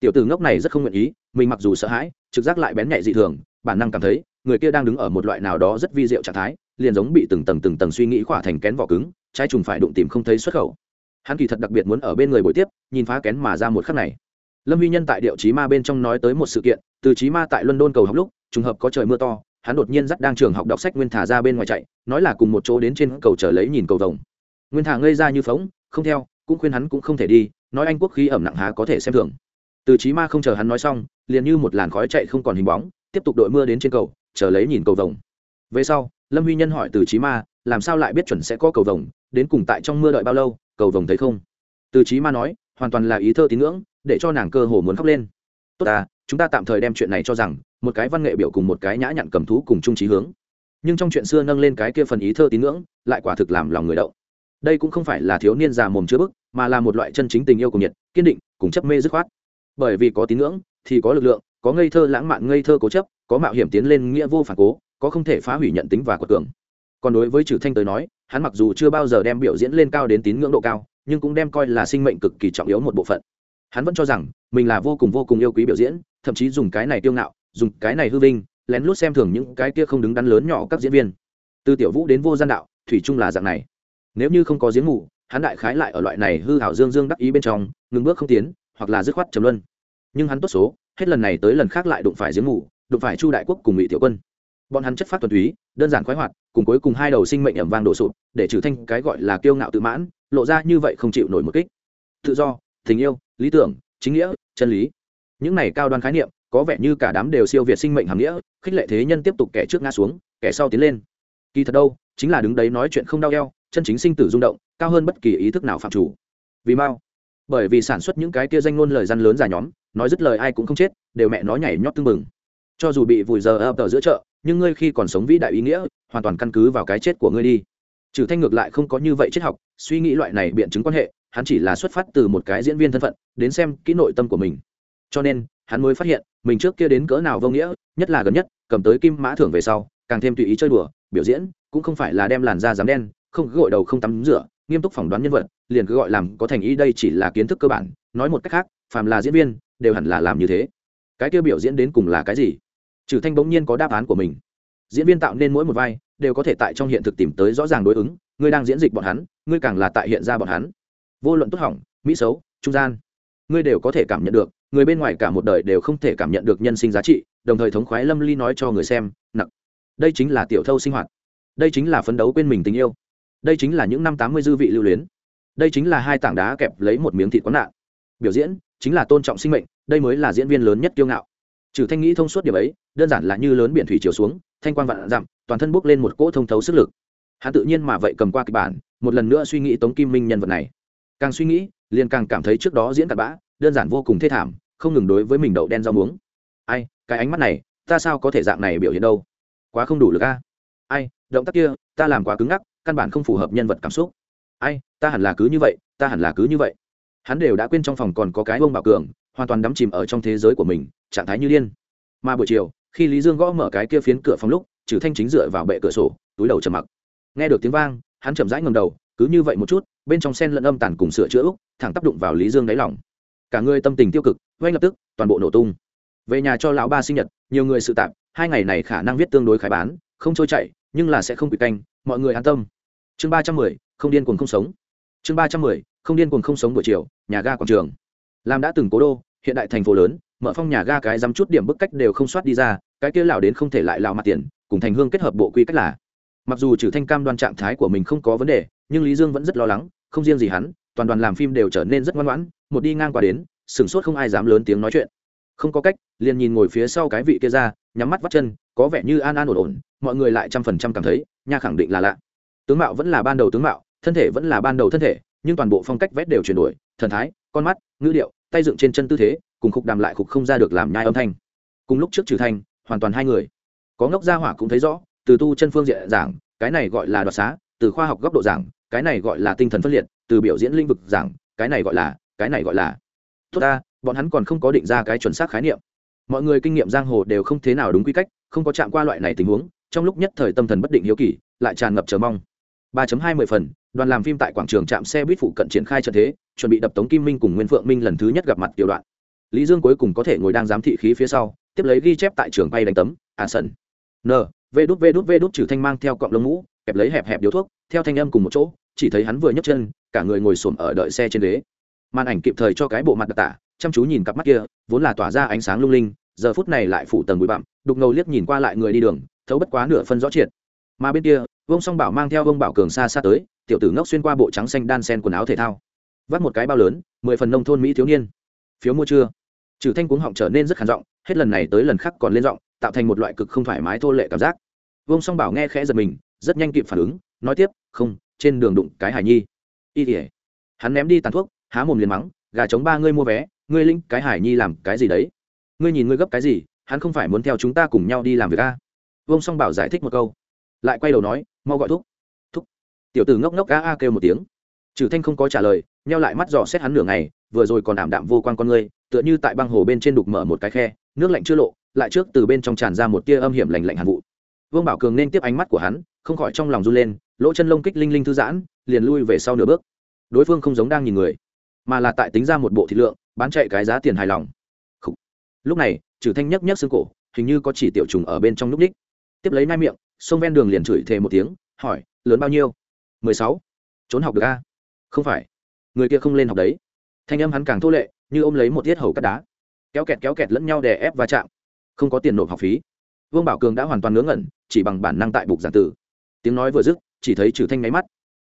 Tiểu tử ngốc này rất không nguyện ý, mình mặc dù sợ hãi, trực giác lại bén nhạy dị thường, bản năng cảm thấy, người kia đang đứng ở một loại nào đó rất vi diệu trạng thái, liền giống bị từng tầng từng tầng suy nghĩ khỏa thành kén vỏ cứng, trái trùng phải đụng tìm không thấy xuất khẩu. Hắn kỳ thật đặc biệt muốn ở bên người buổi tiếp, nhìn phá kén mà ra một khắc này. Lâm huy nhân tại điệu trí ma bên trong nói tới một sự kiện, từ trí ma tại london cầu học lúc, trùng hợp có trời mưa to hắn đột nhiên dắt đang trường học đọc sách nguyên thả ra bên ngoài chạy, nói là cùng một chỗ đến trên cầu chờ lấy nhìn cầu vồng. Nguyên thả ngây ra như phóng không theo, cũng khuyên hắn cũng không thể đi, nói anh quốc khí ẩm nặng há có thể xem thường. Từ trí ma không chờ hắn nói xong, liền như một làn khói chạy không còn hình bóng, tiếp tục đội mưa đến trên cầu, chờ lấy nhìn cầu vồng. Về sau, lâm huy nhân hỏi từ trí ma, làm sao lại biết chuẩn sẽ có cầu vồng, đến cùng tại trong mưa đợi bao lâu, cầu vồng thấy không? Từ trí ma nói, hoàn toàn là ý thơ tín ngưỡng, để cho nàng cơ hồ muốn khóc lên. Tốt à chúng ta tạm thời đem chuyện này cho rằng một cái văn nghệ biểu cùng một cái nhã nhặn cầm thú cùng chung trí hướng. Nhưng trong chuyện xưa nâng lên cái kia phần ý thơ tín ngưỡng, lại quả thực làm lòng người đậu đây cũng không phải là thiếu niên già mồm chứa bức, mà là một loại chân chính tình yêu cùng nhiệt, kiên định, cùng chấp mê dứt khoát. Bởi vì có tín ngưỡng thì có lực lượng, có ngây thơ lãng mạn ngây thơ cố chấp, có mạo hiểm tiến lên nghĩa vô phản cố, có không thể phá hủy nhận tính và quật cường. Còn đối với trừ thanh tới nói, hắn mặc dù chưa bao giờ đem biểu diễn lên cao đến tín ngưỡng độ cao, nhưng cũng đem coi là sinh mệnh cực kỳ trọng yếu một bộ phận hắn vẫn cho rằng mình là vô cùng vô cùng yêu quý biểu diễn, thậm chí dùng cái này tiêu ngạo, dùng cái này hư vinh, lén lút xem thường những cái kia không đứng đắn lớn nhỏ các diễn viên. Từ tiểu vũ đến vô gian đạo, thủy chung là dạng này. Nếu như không có giếng ngủ hắn đại khái lại ở loại này hư hảo dương dương đắc ý bên trong, ngừng bước không tiến, hoặc là dứt khoát trầm luân. Nhưng hắn tốt số, hết lần này tới lần khác lại đụng phải giếng ngủ đụng phải chu đại quốc cùng ngụy tiểu quân. Bọn hắn chất phát tuần túy, đơn giản khoái hoạt, cùng cuối cùng hai đầu sinh mệnh ẩm vang đổ sụp, để trừ thanh cái gọi là kiêu ngạo tự mãn, lộ ra như vậy không chịu nổi một kích. Tự do, tình yêu lý tưởng, chính nghĩa, chân lý. Những này cao đoan khái niệm, có vẻ như cả đám đều siêu việt sinh mệnh hàm nghĩa, khích lệ thế nhân tiếp tục kẻ trước ngã xuống, kẻ sau tiến lên. Kỳ thật đâu, chính là đứng đấy nói chuyện không đau eo, chân chính sinh tử rung động, cao hơn bất kỳ ý thức nào phạm chủ. Vì mao bởi vì sản xuất những cái kia danh ngôn lời răn lớn dài nhóm, nói dứt lời ai cũng không chết, đều mẹ nó nhảy nhót tương mừng. cho dù bị vùi giờ ập tờ giữa chợ, nhưng ngươi khi còn sống vĩ đại ý nghĩa, hoàn toàn căn cứ vào cái chết của ngươi đi. Trừ thanh ngược lại không có như vậy triết học, suy nghĩ loại này biện chứng quan hệ hắn chỉ là xuất phát từ một cái diễn viên thân phận, đến xem kỹ nội tâm của mình. Cho nên, hắn mới phát hiện, mình trước kia đến cỡ nào vô nghĩa, nhất là gần nhất, cầm tới kim mã thưởng về sau, càng thêm tùy ý chơi đùa, biểu diễn, cũng không phải là đem làn da dám đen, không gội đầu không tắm rửa, nghiêm túc phỏng đoán nhân vật, liền cứ gọi làm có thành ý đây chỉ là kiến thức cơ bản. Nói một cách khác, phàm là diễn viên, đều hẳn là làm như thế. Cái kia biểu diễn đến cùng là cái gì? Trừ thanh bỗng nhiên có đáp án của mình. Diễn viên tạo nên mỗi một vai, đều có thể tại trong hiện thực tìm tới rõ ràng đối ứng. Ngươi đang diễn dịch bọn hắn, ngươi càng là tại hiện ra bọn hắn vô luận tốt hỏng, mỹ xấu, trung gian. Ngươi đều có thể cảm nhận được, người bên ngoài cả một đời đều không thể cảm nhận được nhân sinh giá trị, đồng thời thống khoái lâm ly nói cho người xem nặng đây chính là tiểu thâu sinh hoạt. Đây chính là phấn đấu quên mình tình yêu. Đây chính là những năm tám mươi dư vị lưu luyến. Đây chính là hai tảng đá kẹp lấy một miếng thịt quán nạn. Biểu diễn chính là tôn trọng sinh mệnh, đây mới là diễn viên lớn nhất kiêu ngạo. Trừ thanh nghĩ thông suốt điểm ấy, đơn giản là như lớn biển thủy chiều xuống, thanh quan vạn dặm, toàn thân bốc lên một cỗ thông thấu sức lực. Hắn tự nhiên mà vậy cầm qua kịch bản, một lần nữa suy nghĩ tống kim minh nhân vật này càng suy nghĩ, liền càng cảm thấy trước đó diễn cặn bã, đơn giản vô cùng thê thảm, không ngừng đối với mình đậu đen rau muống. Ai, cái ánh mắt này, ta sao có thể dạng này biểu hiện đâu? Quá không đủ lực a. Ai, động tác kia, ta làm quá cứng ngắc, căn bản không phù hợp nhân vật cảm xúc. Ai, ta hẳn là cứ như vậy, ta hẳn là cứ như vậy. Hắn đều đã quên trong phòng còn có cái bông bảo cường, hoàn toàn đắm chìm ở trong thế giới của mình, trạng thái như điên. Mà buổi chiều, khi lý dương gõ mở cái kia phiến cửa phòng lúc trừ thanh chính dựa vào bệ cửa sổ, túi đầu trầm mặc. Nghe được tiếng vang, hắn chậm rãi ngầm đầu cứ như vậy một chút, bên trong sen lẫn âm tàn cùng sửa chữa úc, thẳng tác đụng vào lý dương đáy lòng. Cả người tâm tình tiêu cực ngay lập tức, toàn bộ nổ tung. Về nhà cho lão ba sinh nhật, nhiều người sự tạm hai ngày này khả năng viết tương đối khai bán, không trôi chạy nhưng là sẽ không bị canh, mọi người an tâm. Chương ba trăm mười, không điên cuồng không sống. Chương ba trăm mười, không điên cuồng không sống buổi chiều, nhà ga quảng trường. Làm đã từng cố đô, hiện đại thành phố lớn, mở phong nhà ga cái dám chút điểm bức cách đều không soát đi ra, cái kia lão đến không thể lại lão mặt tiền, cùng thành hương kết hợp bộ quy cách là. Mặc dù trừ thanh cam đoan trạng thái của mình không có vấn đề nhưng lý dương vẫn rất lo lắng, không riêng gì hắn, toàn đoàn làm phim đều trở nên rất ngoan ngoãn, một đi ngang qua đến sửng sốt không ai dám lớn tiếng nói chuyện. Không có cách, liền nhìn ngồi phía sau cái vị kia ra, nhắm mắt vắt chân, có vẻ như an an ổn ổn, mọi người lại trăm phần trăm cảm thấy, nha khẳng định là lạ. Tướng mạo vẫn là ban đầu tướng mạo, thân thể vẫn là ban đầu thân thể, nhưng toàn bộ phong cách vét đều chuyển đổi, thần thái, con mắt, ngữ điệu, tay dựng trên chân tư thế, cùng khúc đàm lại khúc không ra được làm nhai âm thanh. Cùng lúc trước trừ thanh, hoàn toàn hai người. Có ngốc gia hỏa cũng thấy rõ, từ tu chân phương diện giảng, cái này gọi là đoạt xá, từ khoa học góc độ giảng cái này gọi là tinh thần phân liệt, từ biểu diễn lĩnh vực giảng, cái này gọi là, cái này gọi là. Tốt ta, bọn hắn còn không có định ra cái chuẩn xác khái niệm. Mọi người kinh nghiệm giang hồ đều không thế nào đúng quy cách, không có chạm qua loại này tình huống, trong lúc nhất thời tâm thần bất định hiếu kỳ, lại tràn ngập chờ mong. 3.20 phần, đoàn làm phim tại quảng trường trạm xe buýt phụ cận triển khai trận thế, chuẩn bị đập tống kim minh cùng nguyên phượng minh lần thứ nhất gặp mặt tiểu đoạn. Lý dương cuối cùng có thể ngồi đang giám thị khí phía sau, tiếp lấy ghi chép tại trường bay đánh tấm à sân n, v đút v đút v đút trừ thanh mang theo cọng lông mũ, kẹp lấy hẹp hẹp điếu thuốc, theo thanh âm cùng một chỗ chỉ thấy hắn vừa nhấc chân, cả người ngồi xổm ở đợi xe trên ghế. Màn ảnh kịp thời cho cái bộ mặt đặc tả, chăm chú nhìn cặp mắt kia, vốn là tỏa ra ánh sáng lung linh, giờ phút này lại phủ tầng bụi bặm, đục ngầu liếc nhìn qua lại người đi đường, thấu bất quá nửa phân rõ triệt. Mà bên kia vông song bảo mang theo vông bảo cường xa xa tới, tiểu tử ngốc xuyên qua bộ trắng xanh đan sen quần áo thể thao. Vắt một cái bao lớn, mười phần nông thôn mỹ thiếu niên. Phiếu mua chưa? Trừ thanh cuống họng trở nên rất khản giọng, hết lần này tới lần khác còn lên giọng, tạo thành một loại cực không thoải mái thô lệ cảm giác. Vông song bảo nghe khẽ giật mình, rất nhanh kịp phản ứng, nói tiếp, không trên đường đụng cái hải nhi. Y tỉa hắn ném đi tàn thuốc, há mồm liền mắng, gà chống ba ngươi mua vé, ngươi linh cái hải nhi làm cái gì đấy? Ngươi nhìn ngươi gấp cái gì, hắn không phải muốn theo chúng ta cùng nhau đi làm việc à? a vông song bảo giải thích một câu. Lại quay đầu nói, mau gọi thúc. Thúc? Tiểu tử ngốc ngốc a a kêu một tiếng. Trừ thanh không có trả lời neo lại mắt dò xét hắn nửa ngày, vừa rồi còn ảm đạm vô quan con ngươi, tựa như tại băng hồ bên trên đục mở một cái khe, nước lạnh chưa lộ, lại trước từ bên trong tràn ra một tia âm hiểm lành lạnh hàn vụ. Vương bảo cường nên tiếp ánh mắt của hắn, không khỏi trong lòng run lên lỗ chân lông kích linh linh thư giãn, liền lui về sau nửa bước. Đối phương không giống đang nhìn người, mà là tại tính ra một bộ thịt lượng, bán chạy cái giá tiền hài lòng. Lúc này, trừ thanh nhấc nhấc xương cổ, hình như có chỉ tiểu trùng ở bên trong núp ních tiếp lấy nai miệng, sông ven đường liền chửi thề một tiếng, hỏi, lớn bao nhiêu? Mười sáu. Trốn học được a? Không phải. Người kia không lên học đấy. Thanh âm hắn càng thô lệ, như ôm lấy một tiết hầu cắt đá. Kéo kẹt kéo kẹt lẫn nhau đè ép và chạm. Không có tiền nộp học phí. Vương bảo cường đã hoàn toàn ngớ ngẩn, chỉ bằng bản năng tại bục giảng tử tiếng nói vừa dứt chỉ thấy trừ thanh máy mắt.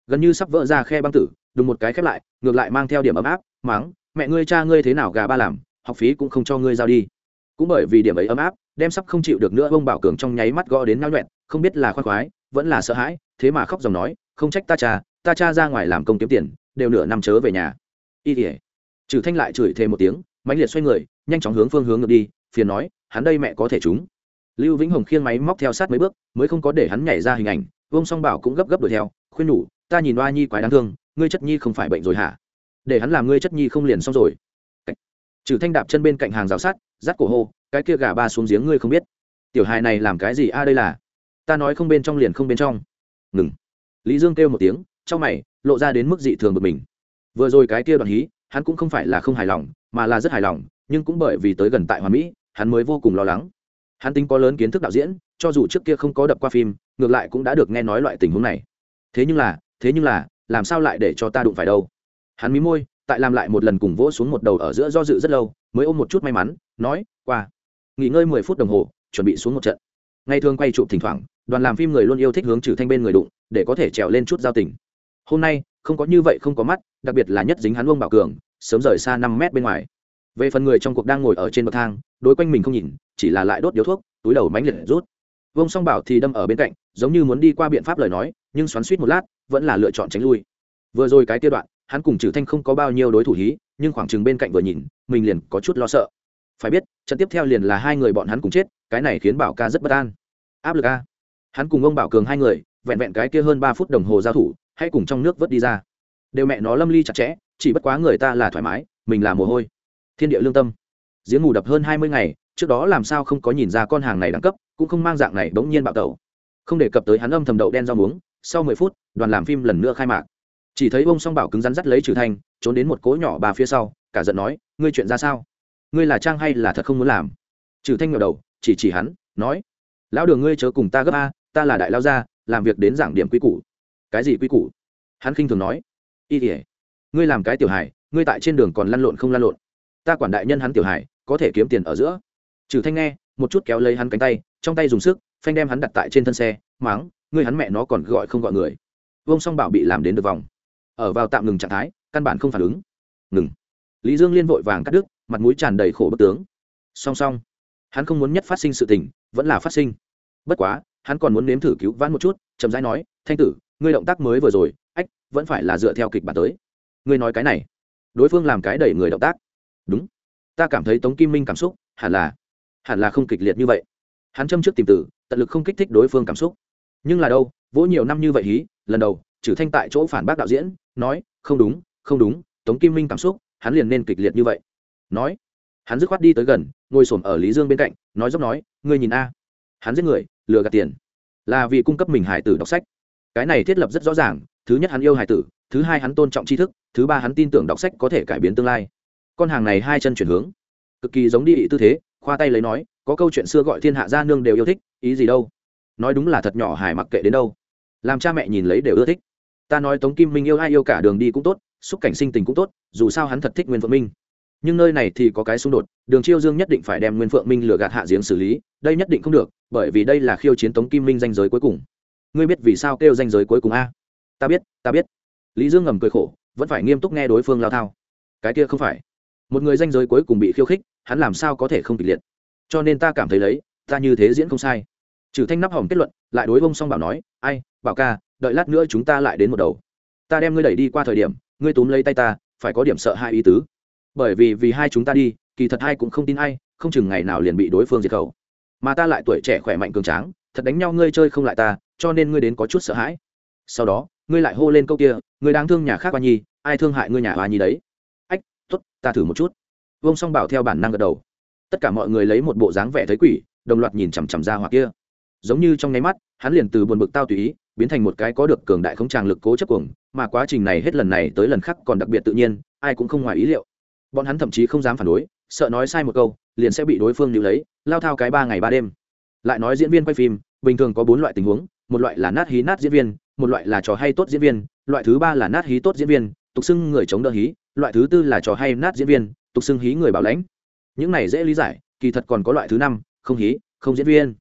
Gần như sắp vỡ ra khe băng tử, đùng một cái khép lại, ngược lại mang theo điểm ấm áp máng mẹ ngươi, cha ngươi thế nào gà ba làm, học phí cũng không cho ngươi giao đi. Cũng bởi vì điểm ấy ấm áp, đem sắp không chịu được nữa ông bảo cường trong nháy mắt gõ đến nao nhuẹn, không biết là khoan khoái, vẫn là sợ hãi, thế mà khóc dòng nói, không trách ta cha ta cha ra ngoài làm công kiếm tiền, đều nửa năm chớ về nhà. Y tỉa trừ thanh lại chửi thêm một tiếng, mãnh liệt xoay người, nhanh chóng hướng phương hướng ngược đi, phiền nói, hắn đây mẹ có thể chúng lưu vĩnh hồng khiêng máy móc theo sát mấy bước, mới không có để hắn nhảy ra hình ảnh vương song bảo cũng gấp gấp đuổi theo, khuyên nhủ, ta nhìn oa nhi quái đáng thương, ngươi chất nhi không phải bệnh rồi hả? Để hắn làm ngươi chất nhi không liền xong rồi. Trừ thanh đạp chân bên cạnh hàng rào sát rát cổ hô, cái kia gà ba xuống giếng ngươi không biết. Tiểu hài này làm cái gì a, đây là? Ta nói không bên trong liền không bên trong. Ngừng. Lý dương kêu một tiếng, trong mày, lộ ra đến mức dị thường bực mình. Vừa rồi cái kia đoạn hí, hắn cũng không phải là không hài lòng, mà là rất hài lòng, nhưng cũng bởi vì tới gần tại hoa mỹ, hắn mới vô cùng lo lắng. Hắn tính có lớn kiến thức đạo diễn, cho dù trước kia không có đập qua phim ngược lại cũng đã được nghe nói loại tình huống này. Thế nhưng là, thế nhưng là, làm sao lại để cho ta đụng phải đâu? Hắn mí môi, tại làm lại một lần cùng vỗ xuống một đầu ở giữa do dự rất lâu, mới ôm một chút may mắn, nói, qua, nghỉ ngơi mười phút đồng hồ, chuẩn bị xuống một trận. Ngày thường quay chụp thỉnh thoảng, đoàn làm phim người luôn yêu thích hướng trừ thanh bên người đụng, để có thể trèo lên chút giao tình. Hôm nay, không có như vậy không có mắt, đặc biệt là nhất dính hắn ông bảo cường, sớm rời xa năm mét bên ngoài. Về phần người trong cuộc đang ngồi ở trên bậc thang, đối quanh mình không nhìn, chỉ là lại đốt điếu thuốc, túi đầu mánh liệt rút vông song bảo thì đâm ở bên cạnh giống như muốn đi qua biện pháp lời nói nhưng xoắn suýt một lát vẫn là lựa chọn tránh lui. Vừa rồi cái tiết đoạn, hắn cùng trừ thanh không có bao nhiêu đối thủ hí nhưng khoảng chừng bên cạnh vừa nhìn mình liền có chút lo sợ. Phải biết trận tiếp theo liền là hai người bọn hắn cùng chết cái này khiến bảo ca rất bất an. Áp lực a. Hắn cùng ông bảo cường hai người vẹn vẹn cái kia hơn ba phút đồng hồ giao thủ hay cùng trong nước vớt đi ra. Đều mẹ nó lâm ly chặt chẽ chỉ bất quá người ta là thoải mái mình là mồ hôi. Thiên địa lương tâm. Giếng ngủ đập hơn hai mươi ngày trước đó làm sao không có nhìn ra con hàng này đẳng cấp, cũng không mang dạng này bỗng nhiên bạo tẩu. Không đề cập tới hắn âm thầm đậu đen rau muống, sau mười phút, đoàn làm phim lần nữa khai mạc. Chỉ thấy ông song bảo cứng rắn dắt lấy trừ thanh, trốn đến một cỗ nhỏ bà phía sau, cả giận nói, ngươi chuyện ra sao? Ngươi là trang hay là thật không muốn làm? Trừ thanh ngẩng đầu, chỉ chỉ hắn, nói, lão đường ngươi chớ cùng ta gấp a, ta là đại lao gia, làm việc đến giảng điểm quy củ. Cái gì quy củ? Hắn khinh thường nói, y tỉa ngươi làm cái tiểu hài, ngươi tại trên đường còn lăn lộn không lăn lộn. Ta quản đại nhân hắn tiểu hài, có thể kiếm tiền ở giữa trừ thanh nghe, một chút kéo lấy hắn cánh tay, trong tay dùng sức, phanh đem hắn đặt tại trên thân xe máng người hắn mẹ nó còn gọi không gọi người. Vông song bảo bị làm đến được vòng. Ở vào tạm ngừng trạng thái, căn bản không phản ứng. Ngừng. Lý dương liên vội vàng cắt đứt, mặt mũi tràn đầy khổ bức tướng. Song song. Hắn không muốn nhất phát sinh sự tình, vẫn là phát sinh. Bất quá, hắn còn muốn nếm thử cứu vãn một chút, chậm rãi nói, thanh tử, ngươi động tác mới vừa rồi, ách, vẫn phải là dựa theo kịch bản tới. Ngươi nói cái này. Đối phương làm cái đẩy người động tác. Đúng. Ta cảm thấy tống kim minh cảm xúc hẳn là hẳn là không kịch liệt như vậy. Hắn châm trước tìm tử, tận lực không kích thích đối phương cảm xúc. Nhưng là đâu, vỗ nhiều năm như vậy hí, lần đầu trừ thanh tại chỗ phản bác đạo diễn, nói, không đúng không đúng, tống kim minh cảm xúc, hắn liền nên kịch liệt như vậy. Nói, hắn dứt khoát đi tới gần, ngồi s ở lý dương bên cạnh, nói dốc nói, ngươi nhìn a, hắn giết người, lừa gạt tiền, là vì cung cấp mình hải tử đọc sách. Cái này thiết lập rất rõ ràng, thứ nhất hắn yêu hải tử, thứ hai hắn tôn trọng tri thức, thứ ba hắn tin tưởng đọc sách có thể cải biến tương lai. Con hàng này hai chân chuyển hướng, cực kỳ giống đi ị tư thế khoa tay lấy nói, có câu chuyện xưa gọi thiên hạ gia nương đều yêu thích, ý gì đâu? Nói đúng là thật nhỏ hải mặc kệ đến đâu. Làm cha mẹ nhìn lấy đều ưa thích. Ta nói tống kim minh yêu ai yêu cả đường đi cũng tốt, xúc cảnh sinh tình cũng tốt, dù sao hắn thật thích nguyên phượng minh. Nhưng nơi này thì có cái xung đột, đường chiêu dương nhất định phải đem nguyên phượng minh lừa gạt hạ giếng xử lý, đây nhất định không được, bởi vì đây là khiêu chiến tống kim minh danh giới cuối cùng. Ngươi biết vì sao kêu danh giới cuối cùng a? Ta biết ta biết. Lý dương ngầm cười khổ, vẫn phải nghiêm túc nghe đối phương lao thao. Cái kia không phải. Một người danh giới cuối cùng bị khiêu khích hắn làm sao có thể không kịch liệt? Cho nên ta cảm thấy lấy, ta như thế diễn không sai. Trừ thanh nắp hỏng kết luận, lại đối bông xong bảo nói, ai, bảo ca, đợi lát nữa chúng ta lại đến một đầu. Ta đem ngươi đẩy đi qua thời điểm, ngươi túm lấy tay ta, phải có điểm sợ hai ý tứ. Bởi vì vì hai chúng ta đi, kỳ thật hai cũng không tin ai, không chừng ngày nào liền bị đối phương diệt khẩu. Mà ta lại tuổi trẻ khỏe mạnh cường tráng, thật đánh nhau ngươi chơi không lại ta, cho nên ngươi đến có chút sợ hãi. Sau đó, ngươi lại hô lên câu kia, ngươi đang thương nhà khác hoa nhi, ai thương hại ngươi nhà hoa nhi đấy? Ách t ố t ta thử một chút vông song bảo theo bản năng gật đầu. Tất cả mọi người lấy một bộ dáng vẻ thấy quỷ, đồng loạt nhìn chằm chằm ra hoặc kia. Giống như trong nháy mắt, hắn liền từ buồn bực tao tùy ý, biến thành một cái có được cường đại không tràng lực cố chấp cuồng, mà quá trình này hết lần này tới lần khác còn đặc biệt tự nhiên, ai cũng không ngoài ý liệu. Bọn hắn thậm chí không dám phản đối, sợ nói sai một câu, liền sẽ bị đối phương níu lấy, lao thao cái ba ngày ba đêm. Lại nói diễn viên quay phim, bình thường có bốn loại tình huống, một loại là nát hí nát diễn viên, một loại là trò hay tốt diễn viên, loại thứ ba là nát hí tốt diễn viên, tục xưng người chống đỡ hí, loại thứ tư là trò hay nát diễn viên tục xưng hí người bảo lãnh. Những này dễ lý giải, kỳ thật còn có loại thứ năm, không hí, không diễn viên.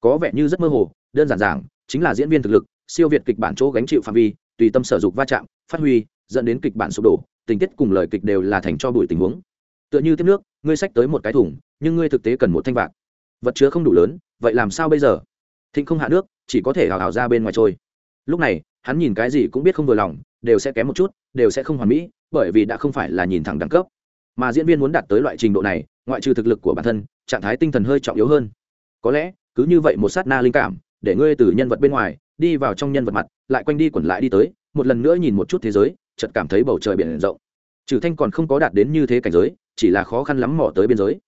Có vẻ như rất mơ hồ, đơn giản giảng, chính là diễn viên thực lực, siêu việt kịch bản chỗ gánh chịu phạm vi, tùy tâm sở dục va chạm, phát huy, dẫn đến kịch bản sụp đổ, tình tiết cùng lời kịch đều là thành cho bụi tình huống. Tựa như tiếp nước, ngươi xách tới một cái thùng, nhưng ngươi thực tế cần một thanh vạc. Vật chứa không đủ lớn, vậy làm sao bây giờ? Thịnh không hạ nước, chỉ có thể hào hào ra bên ngoài trôi. Lúc này, hắn nhìn cái gì cũng biết không vừa lòng, đều sẽ kém một chút, đều sẽ không hoàn mỹ, bởi vì đã không phải là nhìn thẳng đẳng cấp mà diễn viên muốn đạt tới loại trình độ này, ngoại trừ thực lực của bản thân, trạng thái tinh thần hơi trọng yếu hơn. Có lẽ, cứ như vậy một sát na linh cảm, để ngươi từ nhân vật bên ngoài, đi vào trong nhân vật mặt, lại quanh đi quẩn lại đi tới, một lần nữa nhìn một chút thế giới, chợt cảm thấy bầu trời biển rộng. Trừ thanh còn không có đạt đến như thế cảnh giới, chỉ là khó khăn lắm mò tới biên giới.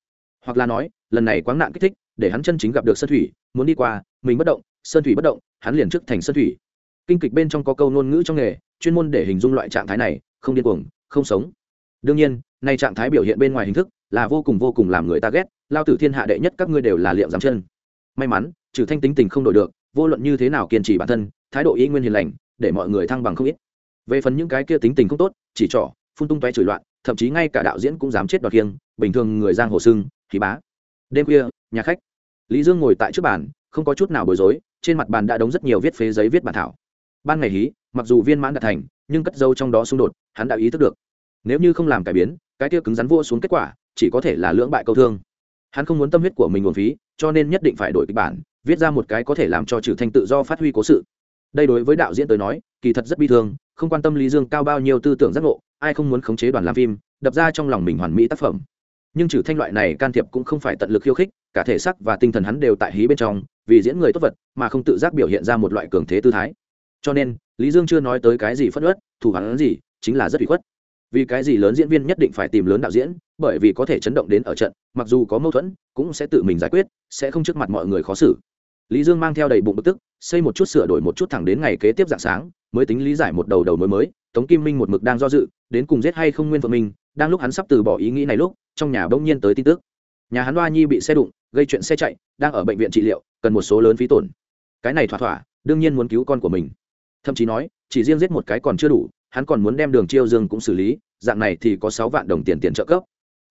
Hoặc là nói, lần này quáng nạn kích thích, để hắn chân chính gặp được sơn thủy, muốn đi qua, mình bất động, sơn thủy bất động, hắn liền trước thành sơn thủy. Kinh kịch bên trong có câu ngôn ngữ trong nghề, chuyên môn để hình dung loại trạng thái này, không điên cuồng, không sống. Đương nhiên nay trạng thái biểu hiện bên ngoài hình thức là vô cùng vô cùng làm người ta ghét, lao tử thiên hạ đệ nhất các ngươi đều là liệm dám chân. May mắn, trừ thanh tính tình không đổi được, vô luận như thế nào kiên trì bản thân, thái độ ý nguyên hiền lành, để mọi người thăng bằng không ít. Về phần những cái kia tính tình không tốt, chỉ trỏ, phun tung tóe chửi loạn, thậm chí ngay cả đạo diễn cũng dám chết đoạt kiêng, bình thường người giang hồ sưng khí bá. Đêm khuya, nhà khách. Lý dương ngồi tại trước bàn, không có chút nào bối rối, trên mặt bàn đã đóng rất nhiều viết phế giấy viết bản thảo. Ban ngày hí, mặc dù viên mãn đạt thành, nhưng cất dâu trong đó xung đột, hắn đã ý thức được. Nếu như không làm cải biến cái kia cứng rắn vua xuống kết quả, chỉ có thể là lưỡng bại câu thương. Hắn không muốn tâm huyết của mình nguồn phí, cho nên nhất định phải đổi kịch bản, viết ra một cái có thể làm cho trừ thanh tự do phát huy cố sự. Đây đối với đạo diễn tới nói, kỳ thật rất bi thương, không quan tâm lý dương cao bao nhiêu tư tưởng giác ngộ, ai không muốn khống chế đoàn làm phim, đập ra trong lòng mình hoàn mỹ tác phẩm. Nhưng trừ thanh loại này can thiệp cũng không phải tận lực khiêu khích, cả thể sắc và tinh thần hắn đều tại hí bên trong, vì diễn người tốt vật, mà không tự giác biểu hiện ra một loại cường thế tư thái. Cho nên, lý dương chưa nói tới cái gì phất ớt thủ hắn gì, chính là rất bị khuất vì cái gì lớn diễn viên nhất định phải tìm lớn đạo diễn, bởi vì có thể chấn động đến ở trận, mặc dù có mâu thuẫn, cũng sẽ tự mình giải quyết, sẽ không trước mặt mọi người khó xử. Lý dương mang theo đầy bụng bực tức, xây một chút sửa đổi một chút thẳng đến ngày kế tiếp dạng sáng, mới tính lý giải một đầu đầu mối mới, tống kim minh một mực đang do dự, đến cùng giết hay không nguyên vợ mình đang lúc hắn sắp từ bỏ ý nghĩ này lúc, trong nhà bỗng nhiên tới tin tức. Nhà hắn đoa nhi bị xe đụng, gây chuyện xe chạy, đang ở bệnh viện trị liệu, cần một số lớn phí tổn. Cái này thỏa thỏa, đương nhiên muốn cứu con của mình. Thậm chí nói, chỉ riêng giết một cái còn chưa đủ hắn còn muốn đem đường chiêu dương cũng xử lý, dạng này thì có sáu vạn đồng tiền tiền trợ cấp.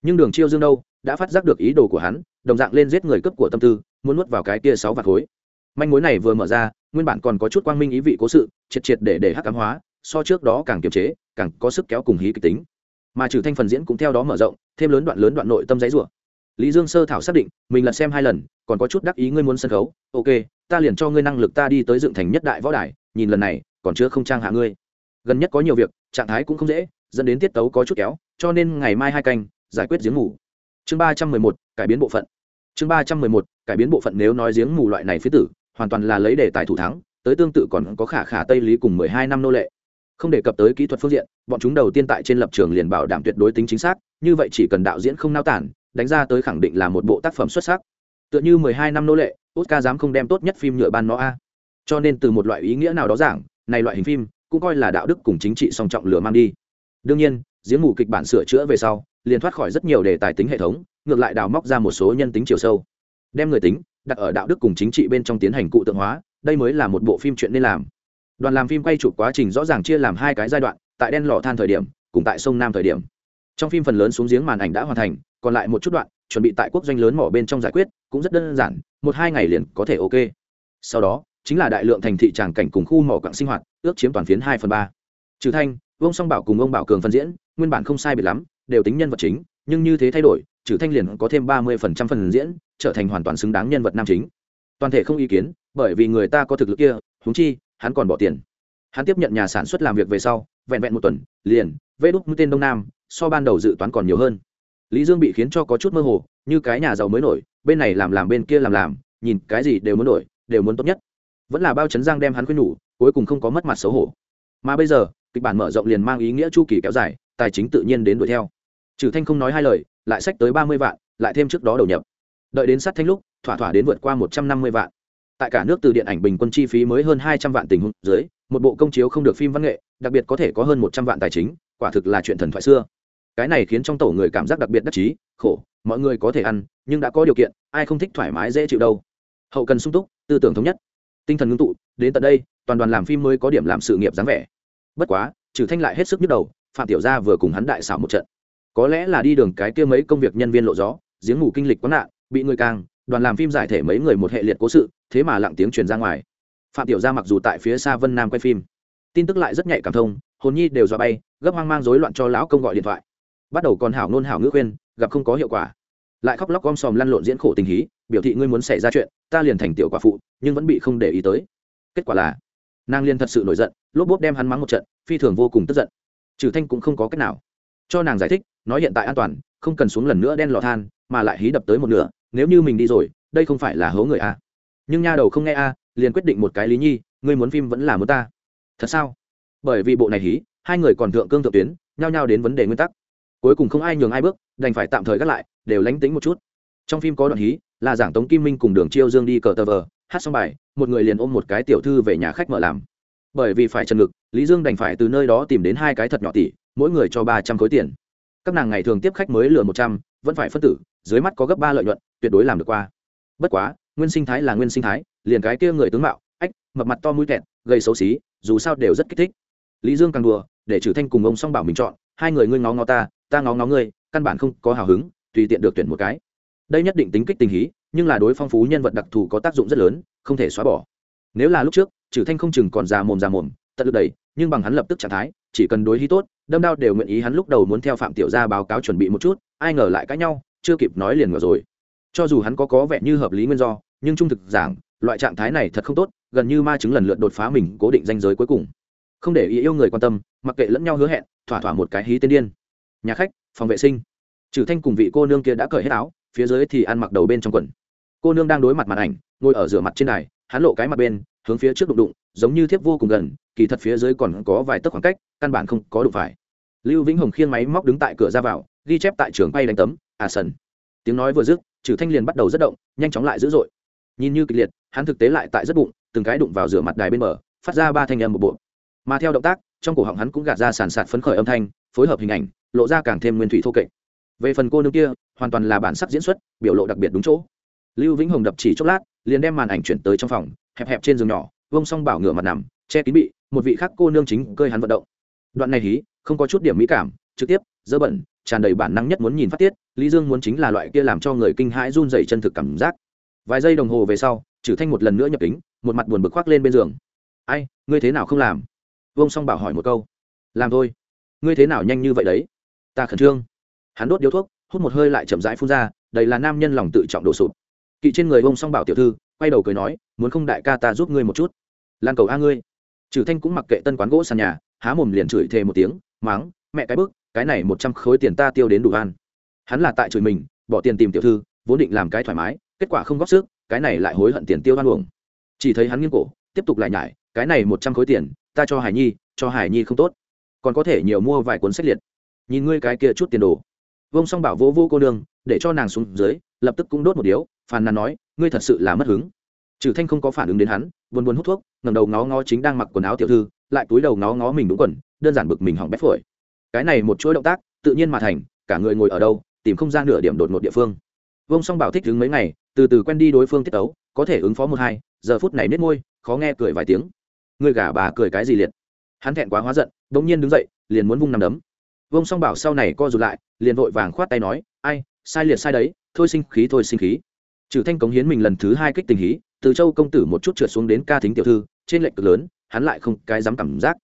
Nhưng đường chiêu dương đâu, đã phát giác được ý đồ của hắn, đồng dạng lên giết người cấp của tâm tư, muốn nuốt vào cái kia sáu vạn khối. Manh mối này vừa mở ra, nguyên bản còn có chút quang minh ý vị cố sự, triệt triệt để để hắc cám hóa, so trước đó càng kiềm chế, càng có sức kéo cùng hí kịch tính. Mà trừ thanh phần diễn cũng theo đó mở rộng, thêm lớn đoạn lớn đoạn nội tâm giấy rủa. Lý dương sơ thảo xác định, mình lật xem hai lần, còn có chút đắc ý ngươi muốn sân khấu. Ok, ta liền cho ngươi năng lực ta đi tới dựng thành nhất đại võ đài, nhìn lần này, còn chưa không trang hạ ngươi gần nhất có nhiều việc, trạng thái cũng không dễ, dẫn đến tiết tấu có chút kéo, cho nên ngày mai hai canh, giải quyết giếng ngủ chương ba trăm mười một, cải biến bộ phận. Chương ba trăm mười một, cải biến bộ phận nếu nói giếng mù loại này phía tử, hoàn toàn là lấy đề tài thủ thắng, tới tương tự còn có khả khả tây lý cùng mười hai năm nô lệ. Không đề cập tới kỹ thuật phương diện, bọn chúng đầu tiên tại trên lập trường liền bảo đảm tuyệt đối tính chính xác, như vậy chỉ cần đạo diễn không nao tản, đánh ra tới khẳng định là một bộ tác phẩm xuất sắc. Tựa như mười hai năm nô lệ, oscar dám không đem tốt nhất phim nhựa ban nó a. Cho nên từ một loại ý nghĩa nào đó giảng, này loại hình phim cũng coi là đạo đức cùng chính trị song trọng lửa mang đi. Đương nhiên, giếng mù kịch bản sửa chữa về sau, liền thoát khỏi rất nhiều đề tài tính hệ thống, ngược lại đào móc ra một số nhân tính chiều sâu. Đem người tính, đặt ở đạo đức cùng chính trị bên trong tiến hành cụ tượng hóa, đây mới là một bộ phim chuyện nên làm. Đoàn làm phim quay chụp quá trình rõ ràng chia làm hai cái giai đoạn, tại đen lò than thời điểm, cùng tại sông nam thời điểm. Trong phim phần lớn xuống giếng màn ảnh đã hoàn thành, còn lại một chút đoạn, chuẩn bị tại quốc doanh lớn mỏ bên trong giải quyết, cũng rất đơn giản, một hai ngày liền có thể ok. Sau đó chính là đại lượng thành thị tràng cảnh cùng khu mỏ quặng sinh hoạt, ước chiếm toàn phiến hai phần ba. Trừ thanh ông song bảo cùng ông bảo cường phân diễn, nguyên bản không sai biệt lắm, đều tính nhân vật chính, nhưng như thế thay đổi, trừ thanh liền có thêm ba mươi phần trăm phần diễn, trở thành hoàn toàn xứng đáng nhân vật nam chính. Toàn thể không ý kiến, bởi vì người ta có thực lực kia húng chi, hắn còn bỏ tiền. Hắn tiếp nhận nhà sản xuất làm việc về sau, vẹn vẹn một tuần, liền, vê đúc mũi tên đông nam, so ban đầu dự toán còn nhiều hơn. Lý dương bị khiến cho có chút mơ hồ, như cái nhà giàu mới nổi, bên này làm làm bên kia làm làm, nhìn cái gì đều muốn nổi đều muốn tốt nhất vẫn là bao chấn giang đem hắn khuyên nhủ, cuối cùng không có mất mặt xấu hổ. Mà bây giờ, kịch bản mở rộng liền mang ý nghĩa chu kỳ kéo dài, tài chính tự nhiên đến đuổi theo. Trừ thanh không nói hai lời, lại sách tới ba mươi vạn, lại thêm trước đó đầu nhập. Đợi đến sát thanh lúc, thỏa thỏa đến vượt qua một trăm năm mươi vạn. Tại cả nước từ điện ảnh bình quân chi phí mới hơn hai trăm vạn tình huống dưới, một bộ công chiếu không được phim văn nghệ, đặc biệt có thể có hơn một trăm vạn tài chính, quả thực là chuyện thần thoại xưa. Cái này khiến trong tổ người cảm giác đặc biệt đắc chí, khổ, mọi người có thể ăn, nhưng đã có điều kiện, ai không thích thoải mái dễ chịu đâu. Hậu cần sung túc, tư tưởng thống nhất tinh thần ngưng tụ, đến tận đây, toàn đoàn làm phim mới có điểm làm sự nghiệp dáng vẻ. Bất quá, trừ thanh lại hết sức nhức đầu, phạm tiểu gia vừa cùng hắn đại xảo một trận. Có lẽ là đi đường cái kia mấy công việc nhân viên lộ gió, giếng ngủ kinh lịch quá nạn, bị người càng, đoàn làm phim giải thể mấy người một hệ liệt cố sự, thế mà lặng tiếng truyền ra ngoài. Phạm tiểu gia mặc dù tại phía xa vân nam quay phim, tin tức lại rất nhạy cảm thông, hồn nhi đều dọa bay, gấp hoang mang rối loạn cho lão công gọi điện thoại. Bắt đầu còn hảo nôn hảo ngữ khuyên, gặp không có hiệu quả lại khóc lóc gom sòm lăn lộn diễn khổ tình hí, biểu thị ngươi muốn xảy ra chuyện, ta liền thành tiểu quả phụ, nhưng vẫn bị không để ý tới. Kết quả là, nàng liên thật sự nổi giận, lốp bốp đem hắn mắng một trận, phi thường vô cùng tức giận. Trừ thanh cũng không có cách nào. Cho nàng giải thích, nói hiện tại an toàn, không cần xuống lần nữa đen lò than, mà lại hí đập tới một nửa, nếu như mình đi rồi, đây không phải là hố người a nhưng nha đầu không nghe a, liền quyết định một cái lý nhi, ngươi muốn phim vẫn là muốn ta. Thật sao? Bởi vì bộ này hí, hai người còn thượng cương thượng tuyến, nhao nhao đến vấn đề nguyên tắc. Cuối cùng không ai nhường ai bước, đành phải tạm thời gác lại đều lánh tính một chút. Trong phim có đoạn hí, là giảng tống kim minh cùng đường chiêu dương đi cờ tờ vờ, hát xong bài, một người liền ôm một cái tiểu thư về nhà khách mở làm. Bởi vì phải trần ngực, lý dương đành phải từ nơi đó tìm đến hai cái thật nhỏ tỷ, mỗi người cho ba trăm khối tiền. Các nàng ngày thường tiếp khách mới lừa một trăm, vẫn phải phân tử, dưới mắt có gấp ba lợi nhuận, tuyệt đối làm được qua. Bất quá, nguyên sinh thái là nguyên sinh thái, liền cái kia người tướng mạo, ách, mập mặt to mũi kẹt gây xấu xí, dù sao đều rất kích thích. Lý dương càng đùa, để trừ thanh cùng ông song bảo mình chọn, hai người ngươi ngó ngó ta ta ngó ngó ngươi, căn bản không có hào hứng tùy tiện được tuyển một cái. Đây nhất định tính kích tình hí, nhưng là đối phong phú nhân vật đặc thù có tác dụng rất lớn, không thể xóa bỏ. Nếu là lúc trước trừ thanh không chừng còn già mồm già mồm, tận lực đầy nhưng bằng hắn lập tức trạng thái, chỉ cần đối hí tốt, đâm đao đều nguyện ý hắn lúc đầu muốn theo phạm tiểu gia báo cáo chuẩn bị một chút, ai ngờ lại cãi nhau, chưa kịp nói liền ngờ rồi. Cho dù hắn có có vẻ như hợp lý nguyên do, nhưng trung thực giảng, loại trạng thái này thật không tốt, gần như ma chứng lần lượt đột phá mình cố định danh giới cuối cùng. Không để ý yêu người quan tâm, mặc kệ lẫn nhau hứa hẹn, thỏa thỏa một cái hí tên điên. Nhà khách, phòng vệ sinh trừ thanh cùng vị cô nương kia đã cởi hết áo phía dưới thì ăn mặc đầu bên trong quần. Cô nương đang đối mặt màn ảnh ngồi ở rửa mặt trên đài hắn lộ cái mặt bên hướng phía trước đụng đụng giống như thiếp vô cùng gần kỳ thật phía dưới còn có vài tấc khoảng cách căn bản không có đụng phải. Lưu vĩnh hồng khiêng máy móc đứng tại cửa ra vào ghi chép tại trường bay đánh tấm à sần. Tiếng nói vừa dứt trừ thanh liền bắt đầu rất động nhanh chóng lại dữ dội. Nhìn như kịch liệt hắn thực tế lại tại rất bụng từng cái đụng vào rửa mặt đài bên mở, phát ra ba thanh âm một bộ. Mà theo động tác trong cổ họng hắn cũng gạt ra sàn sạt phấn khởi âm thanh phối hợp hình ảnh lộ ra càng thêm nguyên thủy thô kệch về phần cô nương kia, hoàn toàn là bản sắc diễn xuất, biểu lộ đặc biệt đúng chỗ. Lưu vĩnh hồng đập chỉ chốc lát, liền đem màn ảnh chuyển tới trong phòng, hẹp hẹp trên giường nhỏ, vông xong bảo ngửa mặt nằm, che kín bị, một vị khác cô nương chính cơi hắn vận động. Đoạn này hí, không có chút điểm mỹ cảm, trực tiếp, dơ bẩn, tràn đầy bản năng nhất muốn nhìn phát tiết, lý dương muốn chính là loại kia làm cho người kinh hãi run dày chân thực cảm giác. Vài giây đồng hồ về sau trừ thanh một lần nữa nhập kính, một mặt buồn bực khoác lên bên giường. Ai, ngươi thế nào không làm? Vông xong bảo hỏi một câu. Làm thôi. Ngươi thế nào nhanh như vậy đấy? Ta khẩn trương hắn đốt điếu thuốc, hút một hơi lại chậm rãi phun ra, đây là nam nhân lòng tự trọng đổ sụp. Kỵ trên người ông song bảo tiểu thư, quay đầu cười nói, muốn không đại ca ta giúp ngươi một chút? Lan cầu a ngươi. Trừ thanh cũng mặc kệ tân quán gỗ sàn nhà, há mồm liền chửi thề một tiếng, máng, mẹ cái bức, cái này một trăm khối tiền ta tiêu đến đủ ăn hắn là tại chửi mình, bỏ tiền tìm tiểu thư, vốn định làm cái thoải mái, kết quả không góp sức, cái này lại hối hận tiền tiêu ăn uổng. Chỉ thấy hắn nghiêng cổ, tiếp tục lại nhải, cái này một trăm khối tiền, ta cho hải nhi, cho hải nhi không tốt. Còn có thể nhiều mua vài cuốn sách liệt. Nhìn ngươi cái kia chút tiền đồ vông song bảo vô vô cô nương, để cho nàng xuống dưới, lập tức cũng đốt một điếu, phàn nàn nói, ngươi thật sự là mất hứng. Trừ thanh không có phản ứng đến hắn, buồn buồn hút thuốc ngầm đầu ngó ngó chính đang mặc quần áo tiểu thư, lại túi đầu ngó ngó mình đúng quần, đơn giản bực mình hỏng bét phổi. Cái này một chuỗi động tác, tự nhiên mà thành, cả người ngồi ở đâu, tìm không gian nửa điểm đột ngột địa phương. Vông song bảo thích đứng mấy ngày, từ từ quen đi đối phương tiết tấu, có thể ứng phó một hai, giờ phút này nết môi, khó nghe cười vài tiếng. Người gà bà cười cái gì liệt. Hắn thẹn quá hóa giận, bỗng nhiên đứng dậy, liền muốn vung nằm đấm vông song bảo sau này co rụt lại, liền vội vàng khoát tay nói, ai, sai liệt sai đấy, thôi sinh khí, thôi sinh khí. Trừ thanh cống hiến mình lần thứ hai kích tình hí, từ châu công tử một chút trượt xuống đến ca thính tiểu thư, trên lệnh cực lớn, hắn lại không cái dám cảm giác.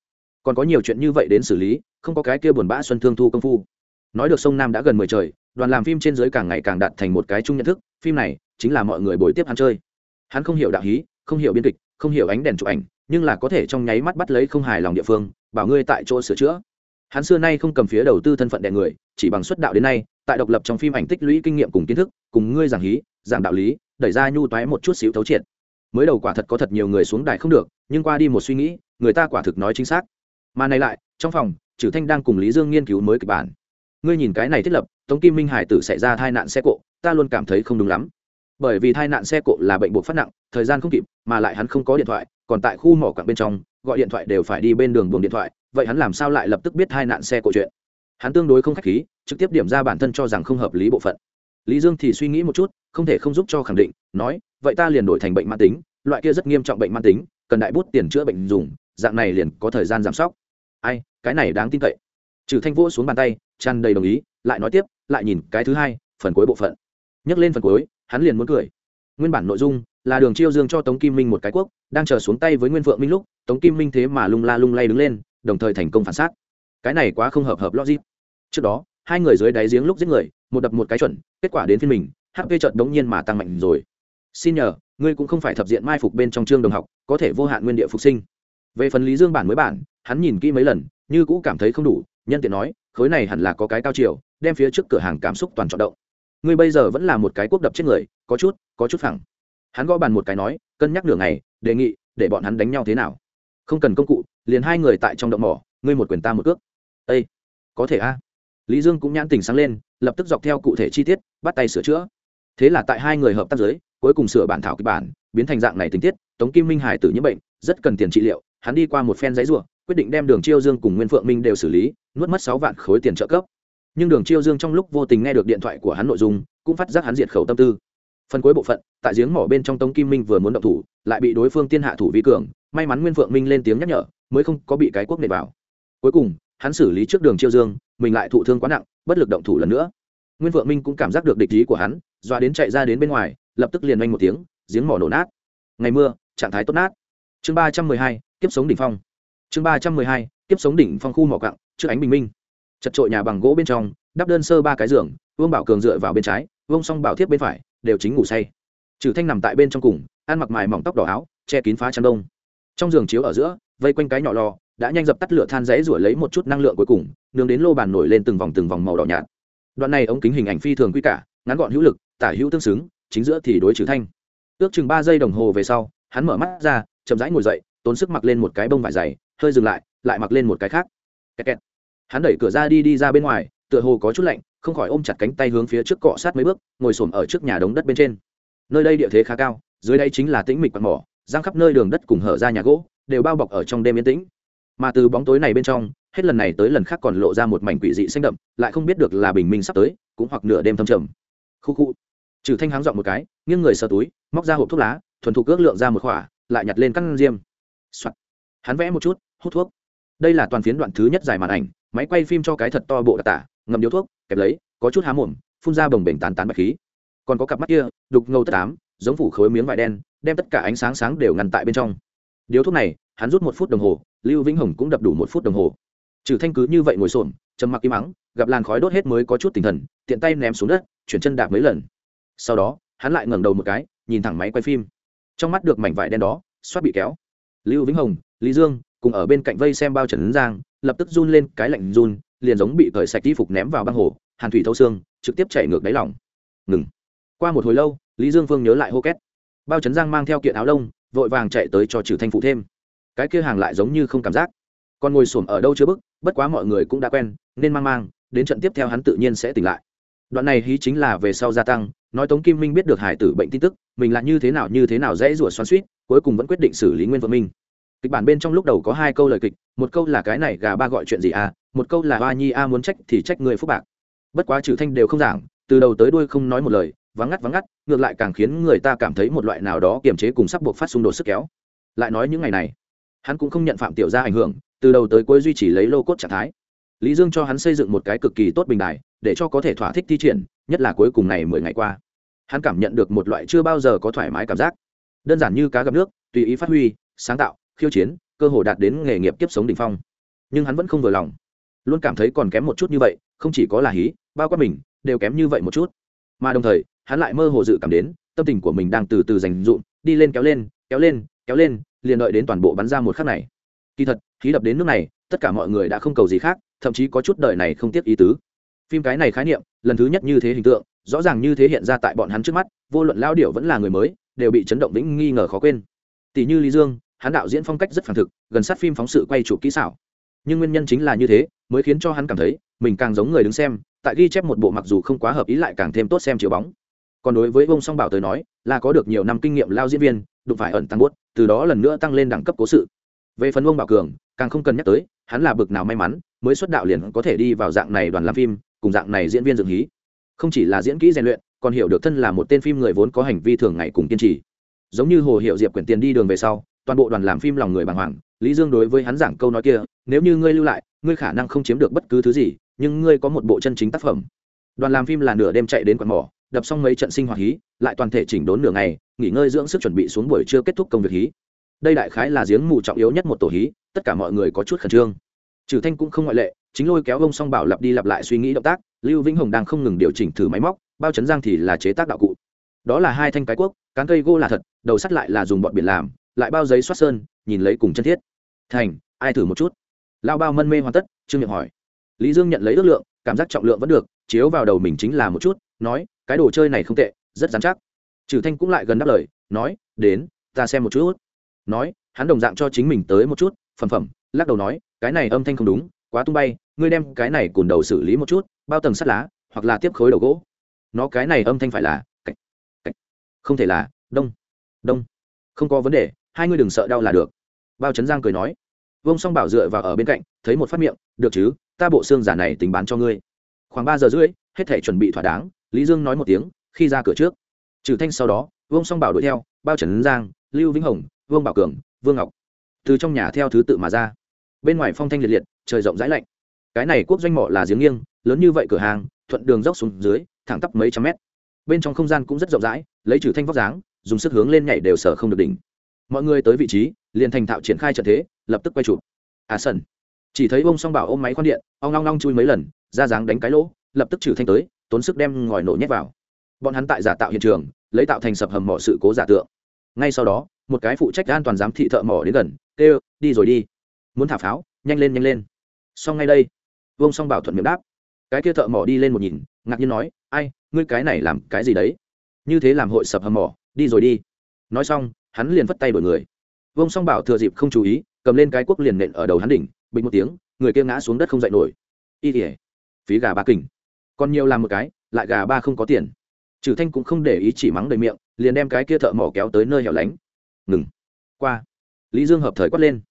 Còn có nhiều chuyện như vậy đến xử lý, không có cái kia buồn bã xuân thương thu công phu. Nói được sông nam đã gần mười trời, đoàn làm phim trên giới càng ngày càng đạt thành một cái chung nhận thức, phim này chính là mọi người bồi tiếp hắn chơi. Hắn không hiểu đạo hí, không hiểu biên kịch, không hiểu ánh đèn chụp ảnh, nhưng là có thể trong nháy mắt bắt lấy không hài lòng địa phương, bảo ngươi tại chỗ sửa chữa hắn xưa nay không cầm phía đầu tư thân phận đẻ người, chỉ bằng xuất đạo đến nay, tại độc lập trong phim ảnh tích lũy kinh nghiệm cùng kiến thức, cùng ngươi giảng hí, giảng đạo lý, đẩy ra nhu toái một chút xíu thấu triệt. Mới đầu quả thật có thật nhiều người xuống đài không được, nhưng qua đi một suy nghĩ, người ta quả thực nói chính xác. Mà này lại, trong phòng trừ thanh đang cùng lý dương nghiên cứu mới kịch bản. Ngươi nhìn cái này thiết lập, tống kim minh hải tử xảy ra tai nạn xe cộ, ta luôn cảm thấy không đúng lắm. Bởi vì tai nạn xe cộ là bệnh buộc phát nặng, thời gian không kịp, mà lại hắn không có điện thoại, còn tại khu mỏ quặng bên trong, gọi điện thoại đều phải đi bên đường buồng điện thoại vậy hắn làm sao lại lập tức biết hai nạn xe cộ chuyện? Hắn tương đối không khách khí, trực tiếp điểm ra bản thân cho rằng không hợp lý bộ phận. Lý dương thì suy nghĩ một chút, không thể không giúp cho khẳng định, nói, vậy ta liền đổi thành bệnh mãn tính, loại kia rất nghiêm trọng bệnh mãn tính, cần đại bút tiền chữa bệnh dùng, dạng này liền có thời gian giảm sóc. Ai, cái này đáng tin cậy. Trừ thanh vỗ xuống bàn tay, tràn đầy đồng ý, lại nói tiếp, lại nhìn cái thứ hai, phần cuối bộ phận. Nhắc lên phần cuối, hắn liền muốn cười. Nguyên bản nội dung là đường chiêu dương cho tống kim minh một cái quốc, đang chờ xuống tay với nguyên phượng minh lúc, tống kim minh thế mà lung la lung lay đứng lên đồng thời thành công phản xác. Cái này quá không hợp hợp logic. Trước đó, hai người dưới đáy giếng lúc giết người, một đập một cái chuẩn, kết quả đến phiên mình hp trợt đống nhiên mà tăng mạnh rồi. Xin nhờ, ngươi cũng không phải thập diện mai phục bên trong chương đồng học, có thể vô hạn nguyên địa phục sinh. Về phần lý dương bản mới bản, hắn nhìn kỹ mấy lần, như cũ cảm thấy không đủ, nhân tiện nói, khối này hẳn là có cái cao chiều, đem phía trước cửa hàng cảm xúc toàn trọng động. Ngươi bây giờ vẫn là một cái quốc đập chết người, có chút có chút phẳng. Hắn gõ bàn một cái nói, cân nhắc nửa ngày, đề nghị, để bọn hắn đánh nhau thế nào? Không cần công cụ, liền hai người tại trong động mỏ, ngươi một quyền ta một cước. Ây có thể a. Lý dương cũng nhãn tình sáng lên, lập tức dọc theo cụ thể chi tiết, bắt tay sửa chữa. Thế là tại hai người hợp tác giới cuối cùng sửa bản thảo kịch bản, biến thành dạng này tình tiết, tống kim minh hải tử nhiễm bệnh, rất cần tiền trị liệu, hắn đi qua một phen giấy ruộng quyết định đem đường chiêu dương cùng nguyên phượng minh đều xử lý, nuốt mất sáu vạn khối tiền trợ cấp. Nhưng đường chiêu dương trong lúc vô tình nghe được điện thoại của hắn nội dung, cũng phát giác hắn diệt khẩu tâm tư phần cuối bộ phận, tại giếng mỏ bên trong tống kim minh vừa muốn động thủ, lại bị đối phương tiên hạ thủ vi cường, may mắn nguyên phượng minh lên tiếng nhắc nhở, mới không có bị cái quốc nệ vào. Cuối cùng, hắn xử lý trước đường chiêu dương, mình lại thụ thương quá nặng, bất lực động thủ lần nữa. Nguyên phượng minh cũng cảm giác được địch ý của hắn, doa đến chạy ra đến bên ngoài, lập tức liền oanh một tiếng, giếng mỏ nổ nát. Ngày mưa, trạng thái tốt nát. Chương ba trăm mười hai tiếp sống đỉnh phong. Chương ba trăm mười hai tiếp sống đỉnh phong khu mỏ cặng trước ánh bình minh. Chật trội nhà bằng gỗ bên trong, đắp đơn sơ ba cái giường, vương bảo cường dựa vào bên trái vương song bảo thiếp bên phải đều chính ngủ say. Trừ thanh nằm tại bên trong cùng, ăn mặc mài mỏng tóc đỏ áo, che kín phá chăn đông. Trong giường chiếu ở giữa, vây quanh cái nhỏ lò, đã nhanh dập tắt lửa than rẽ rủa lấy một chút năng lượng cuối cùng, nướng đến lô bàn nổi lên từng vòng từng vòng màu đỏ nhạt. Đoạn này ống kính hình ảnh phi thường quy cả ngắn gọn hữu lực, tả hữu tương xứng, chính giữa thì đối trừ thanh. Ước chừng ba giây đồng hồ về sau, hắn mở mắt ra, chậm rãi ngồi dậy, tốn sức mặc lên một cái bông vải dày, hơi dừng lại lại mặc lên một cái khác. Kẹt kẹt. hắn đẩy cửa ra đi đi ra bên ngoài tựa hồ có chút lạnh, không khỏi ôm chặt cánh tay hướng phía trước cọ sát mấy bước, ngồi xổm ở trước nhà đống đất bên trên. Nơi đây địa thế khá cao, dưới đây chính là tĩnh mịch quạt mỏ, giang khắp nơi đường đất cùng hở ra nhà gỗ, đều bao bọc ở trong đêm yên tĩnh. Mà từ bóng tối này bên trong, hết lần này tới lần khác còn lộ ra một mảnh quỷ dị xanh đậm, lại không biết được là bình minh sắp tới, cũng hoặc nửa đêm thâm trầm. Khu khu. Trừ thanh háng dọn một cái, nghiêng người sờ túi, móc ra hộp thuốc lá, thuần thục ước lượng ra một khỏa lại nhặt lên căn diêm、Soạn. hắn vẽ một chút, hút thuốc. Đây là toàn phiến đoạn thứ nhất dài màn ảnh, máy quay phim cho cái thật to bộ đặc tả ngầm điếu thuốc, kẹp lấy, có chút há mồm, phun ra bồng bềnh tán tán bạch khí. Còn có cặp mắt kia, đục ngầu tất tám giống phủ khối miếng vải đen, đem tất cả ánh sáng sáng đều ngăn tại bên trong. Điếu thuốc này, hắn rút một phút đồng hồ, lưu vĩnh hồng cũng đập đủ một phút đồng hồ. Trừ thanh cứ như vậy ngồi xổm, trầm mặc im mắng gặp làn khói đốt hết mới có chút tinh thần, tiện tay ném xuống đất, chuyển chân đạp mấy lần. Sau đó, hắn lại ngẩng đầu một cái, nhìn thẳng máy quay phim. Trong mắt được mảnh vải đen đó, xoát bị kéo. Lưu vĩnh hồng, lý dương, cùng ở bên cạnh vây xem bao trần giang, lập tức run lên cái lạnh run liền giống bị cởi sạch y phục ném vào băng hồ, hàn thủy thâu xương, trực tiếp chạy ngược đáy lỏng ngừng. Qua một hồi lâu, lý dương phương nhớ lại hô két. Bao trấn giang mang theo kiện áo lông, vội vàng chạy tới cho trừ thanh phụ thêm. Cái kia hàng lại giống như không cảm giác. Còn ngồi xổm ở đâu chưa bức bất quá mọi người cũng đã quen, nên mang mang, đến trận tiếp theo hắn tự nhiên sẽ tỉnh lại. Đoạn này hí chính là về sau gia tăng, nói tống kim minh biết được hải tử bệnh tin tức, mình là như thế nào như thế nào dễ rủa xoắn suýt cuối cùng vẫn quyết định xử lý nguyên vợ minh kịch bản bên trong lúc đầu có hai câu lời kịch, một câu là cái này gà ba gọi chuyện gì à một câu là hoa nhi a muốn trách thì trách người phúc bạc. Bất quá trừ thanh đều không giảng, từ đầu tới đuôi không nói một lời, vắng ngắt vắng ngắt, ngược lại càng khiến người ta cảm thấy một loại nào đó kiềm chế cùng sắp buộc phát xung đột sức kéo. Lại nói những ngày này, hắn cũng không nhận phạm tiểu ra ảnh hưởng, từ đầu tới cuối duy trì lấy lô cốt trạng thái. Lý dương cho hắn xây dựng một cái cực kỳ tốt bình đài, để cho có thể thỏa thích thi triển, nhất là cuối cùng này mười ngày qua. Hắn cảm nhận được một loại chưa bao giờ có thoải mái cảm giác. Đơn giản như cá gặp nước, tùy ý phát huy, sáng tạo khiêu chiến, cơ hội đạt đến nghề nghiệp kiếp sống đ ỉ n h phong. Nhưng hắn vẫn không vừa lòng. Luôn cảm thấy còn kém một chút như vậy, không chỉ có là hí, bao quát mình, đều kém như vậy một chút. Mà đồng thời, hắn lại mơ hồ dự cảm đến, tâm tình của mình đang từ từ dành dụm, đi lên kéo lên kéo lên kéo lên, liền đợi đến toàn bộ bắn ra một khắc này. Kỳ thật khí đập đến nước này, tất cả mọi người đã không cầu gì khác, thậm chí có chút đời này không tiếc ý tứ. Phim cái này khái niệm, lần thứ nhất như thế hình tượng, rõ ràng như thế hiện ra tại bọn hắn trước mắt, vô luận lao điệu vẫn là người mới, đều bị chấn động vĩnh nghi ngờ khó quên. Tỷ như lý dương hắn đạo diễn phong cách rất phản thực, gần sát phim phóng sự quay chụp kỹ xảo. Nhưng nguyên nhân chính là như thế, mới khiến cho hắn cảm thấy, mình càng giống người đứng xem, tại ghi chép một bộ mặc dù không quá hợp ý lại càng thêm tốt xem chiếu bóng. Còn đối với ông song bảo tới nói, là có được nhiều năm kinh nghiệm lao diễn viên, đụng phải ẩn tăng bút, từ đó lần nữa tăng lên đẳng cấp cố sự. Về phần ông bảo cường, càng không cần nhắc tới, hắn là bực nào may mắn, mới xuất đạo liền có thể đi vào dạng này đoàn làm phim, cùng dạng này diễn viên dựng hí. Không chỉ là diễn kỹ rèn luyện, còn hiểu được thân là một tên phim người vốn có hành vi thường ngày cùng kiên trì. Giống như hồ hiệu diệp quyển tiền đi đường về sau toàn bộ đoàn làm phim lòng người bàng hoàng, lý dương đối với hắn giảng câu nói kia, nếu như ngươi lưu lại, ngươi khả năng không chiếm được bất cứ thứ gì, nhưng ngươi có một bộ chân chính tác phẩm. Đoàn làm phim là nửa đêm chạy đến quạt mỏ, đập xong mấy trận sinh hoạt hí, lại toàn thể chỉnh đốn nửa ngày, nghỉ ngơi dưỡng sức chuẩn bị xuống buổi trưa kết thúc công việc hí. Đây đại khái là giếng mù trọng yếu nhất một tổ hí, tất cả mọi người có chút khẩn trương. Trừ thanh cũng không ngoại lệ, chính lôi kéo ông song bảo lặp đi lặp lại suy nghĩ động tác, lưu vĩnh hồng đang không ngừng điều chỉnh thử máy móc, bao chấn giang thì là chế tác đạo cụ. Đó là hai thanh cái cuốc, cán cây gỗ là thật, đầu sắt lại là dùng bọn biển làm lại bao giấy xoát sơn nhìn lấy cùng chân thiết. Thành ai thử một chút? Lao bao mân mê hoàn tất trương miệng hỏi. Lý dương nhận lấy ước lượng cảm giác trọng lượng vẫn được chiếu vào đầu mình chính là một chút nói cái đồ chơi này không tệ rất dán chắc. Trừ thanh cũng lại gần đáp lời nói đến ta xem một chút. Nói hắn đồng dạng cho chính mình tới một chút phẩm phẩm lắc đầu nói cái này âm thanh không đúng quá tung bay ngươi đem cái này cùn đầu xử lý một chút bao tầng sắt lá hoặc là tiếp khối đầu gỗ. Nó cái này âm thanh phải là cạch, cạch. không thể là đông đông không có vấn đề hai ngươi đừng sợ đau là được. Bao trấn giang cười nói. Vông song bảo dựa vào ở bên cạnh, thấy một phát miệng, được chứ, ta bộ xương giả này tính bán cho ngươi. Khoảng ba giờ rưỡi, hết thể chuẩn bị thỏa đáng, lý dương nói một tiếng, khi ra cửa trước. Trừ thanh sau đó vông song bảo đuổi theo, bao trấn giang, lưu vĩnh hồng, vương bảo cường, vương ngọc. Từ trong nhà theo thứ tự mà ra. Bên ngoài phong thanh liệt liệt, trời rộng rãi lạnh. Cái này quốc doanh mỏ là giếng nghiêng, lớn như vậy cửa hàng, thuận đường dốc xuống dưới, thẳng tắp mấy trăm mét. Bên trong không gian cũng rất rộng rãi, lấy trừ thanh vóc dáng, dùng sức hướng lên nhảy đều sở không được đỉnh mọi người tới vị trí, liền thành thạo triển khai trận thế, lập tức quay chụp. À sân chỉ thấy ông song bảo ôm máy khoan điện, ong long long chui mấy lần, ra dáng đánh cái lỗ, lập tức trừ thanh tới, tốn sức đem ngòi nổ nhét vào. Bọn hắn tại giả tạo hiện trường, lấy tạo thành sập hầm mỏ sự cố giả tượng. Ngay sau đó, một cái phụ trách an toàn giám thị thợ mỏ đến gần, kêu, đi rồi đi. Muốn thả pháo, nhanh lên nhanh lên. Xong ngay đây vông song bảo thuận miệng đáp. Cái kia thợ mỏ đi lên một nhìn, ngạc nhiên nói, ai, ngươi cái này làm cái gì đấy? Như thế làm hội sập hầm mỏ, đi rồi đi. Nói xong hắn liền vất tay đổi người. Vông song bảo thừa dịp không chú ý, cầm lên cái cuốc liền nện ở đầu hắn đỉnh bình một tiếng, người kia ngã xuống đất không dậy nổi. Y tỉa phí gà ba kình. Còn nhiều làm một cái, lại gà ba không có tiền. Trừ thanh cũng không để ý chỉ mắng đầy miệng, liền đem cái kia thợ mỏ kéo tới nơi hẻo lánh. Ngừng. Qua. Lý dương hợp thời quát lên.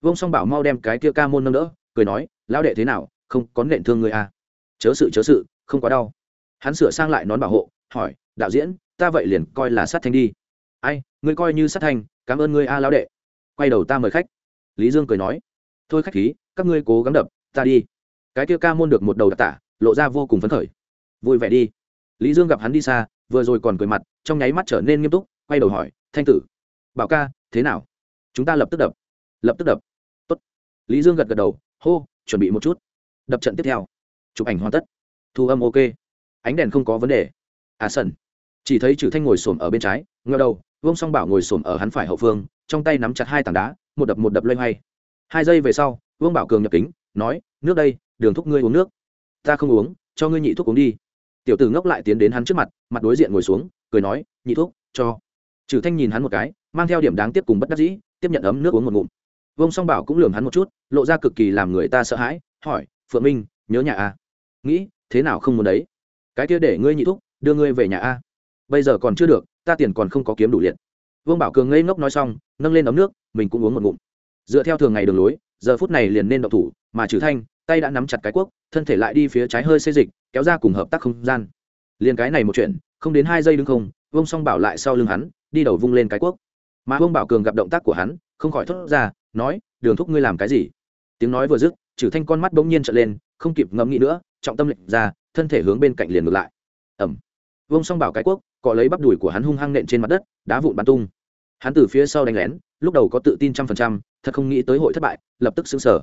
Vông song bảo mau đem cái kia ca môn nâng đỡ, cười nói, lão đệ thế nào, không có nện thương người à? Chớ sự chớ sự, không quá đau. Hắn sửa sang lại nón bảo hộ, hỏi, đạo diễn, ta vậy liền coi là sát thanh đi. Ai ngươi coi như sát thành, cảm ơn ngươi a lão đệ. Quay đầu ta mời khách. Lý dương cười nói. Thôi khách khí các ngươi cố gắng đập ta đi. Cái kia ca môn được một đầu đặc tả lộ ra vô cùng phấn khởi. Vui vẻ đi. Lý dương gặp hắn đi xa vừa rồi còn cười mặt trong nháy mắt trở nên nghiêm túc quay đầu hỏi thanh tử bảo ca thế nào? Chúng ta lập tức đập. Lập tức đập. Tốt. lý dương gật gật đầu hô chuẩn bị một chút. Đập trận tiếp theo. Chụp ảnh hoàn tất. Thu âm ok. Ánh đèn không có vấn đề. À sân chỉ thấy trừ thanh ngồi xổm ở bên trái ngeo đầu vương song bảo ngồi xổm ở hắn phải hậu phương, trong tay nắm chặt hai tảng đá, một đập một đập loay hoay. Hai giây về sau, vương bảo cường nhập kính, nói, nước đây, đường thúc ngươi uống nước. Ta không uống, cho ngươi nhị thuốc uống đi. Tiểu tử ngốc lại tiến đến hắn trước mặt mặt đối diện ngồi xuống, cười nói, nhị thuốc cho. Trừ thanh nhìn hắn một cái, mang theo điểm đáng tiếp cùng bất đắc dĩ, tiếp nhận ấm nước uống một ngụm. Vông song bảo cũng lườm hắn một chút, lộ ra cực kỳ làm người ta sợ hãi, hỏi, phượng minh, nhớ nhà a nghĩ, thế nào không muốn đấy? Cái kia để ngươi nhị thúc, đưa ngươi về nhà a bây giờ còn chưa được ta tiền còn không có kiếm đủ liệt. Vương bảo cường ngây ngốc nói xong, nâng lên ấm nước, mình cũng uống một ngụm. Dựa theo thường ngày đường lối, giờ phút này liền nên động thủ, mà trừ thanh, tay đã nắm chặt cái cuốc, thân thể lại đi phía trái hơi xê dịch, kéo ra cùng hợp tác không gian. Liền cái này một chuyện, không đến hai giây đứng không, vương song bảo lại sau lưng hắn, đi đầu vung lên cái cuốc. Mà vương bảo cường gặp động tác của hắn, không khỏi thốt ra, nói, đường thúc ngươi làm cái gì? Tiếng nói vừa dứt, trừ thanh con mắt bỗng nhiên trợn lên, không kịp ngẫm nghĩ nữa, trọng tâm lệnh ra, thân thể hướng bên cạnh liền ngược lại. Ẩm vương song bảo cái quốc cọ lấy bắp đùi của hắn hung hăng nện trên mặt đất, đá vụn bắn tung. Hắn từ phía sau đánh lén, lúc đầu có tự tin trăm phần trăm, thật không nghĩ tới hội thất bại, lập tức xứng sở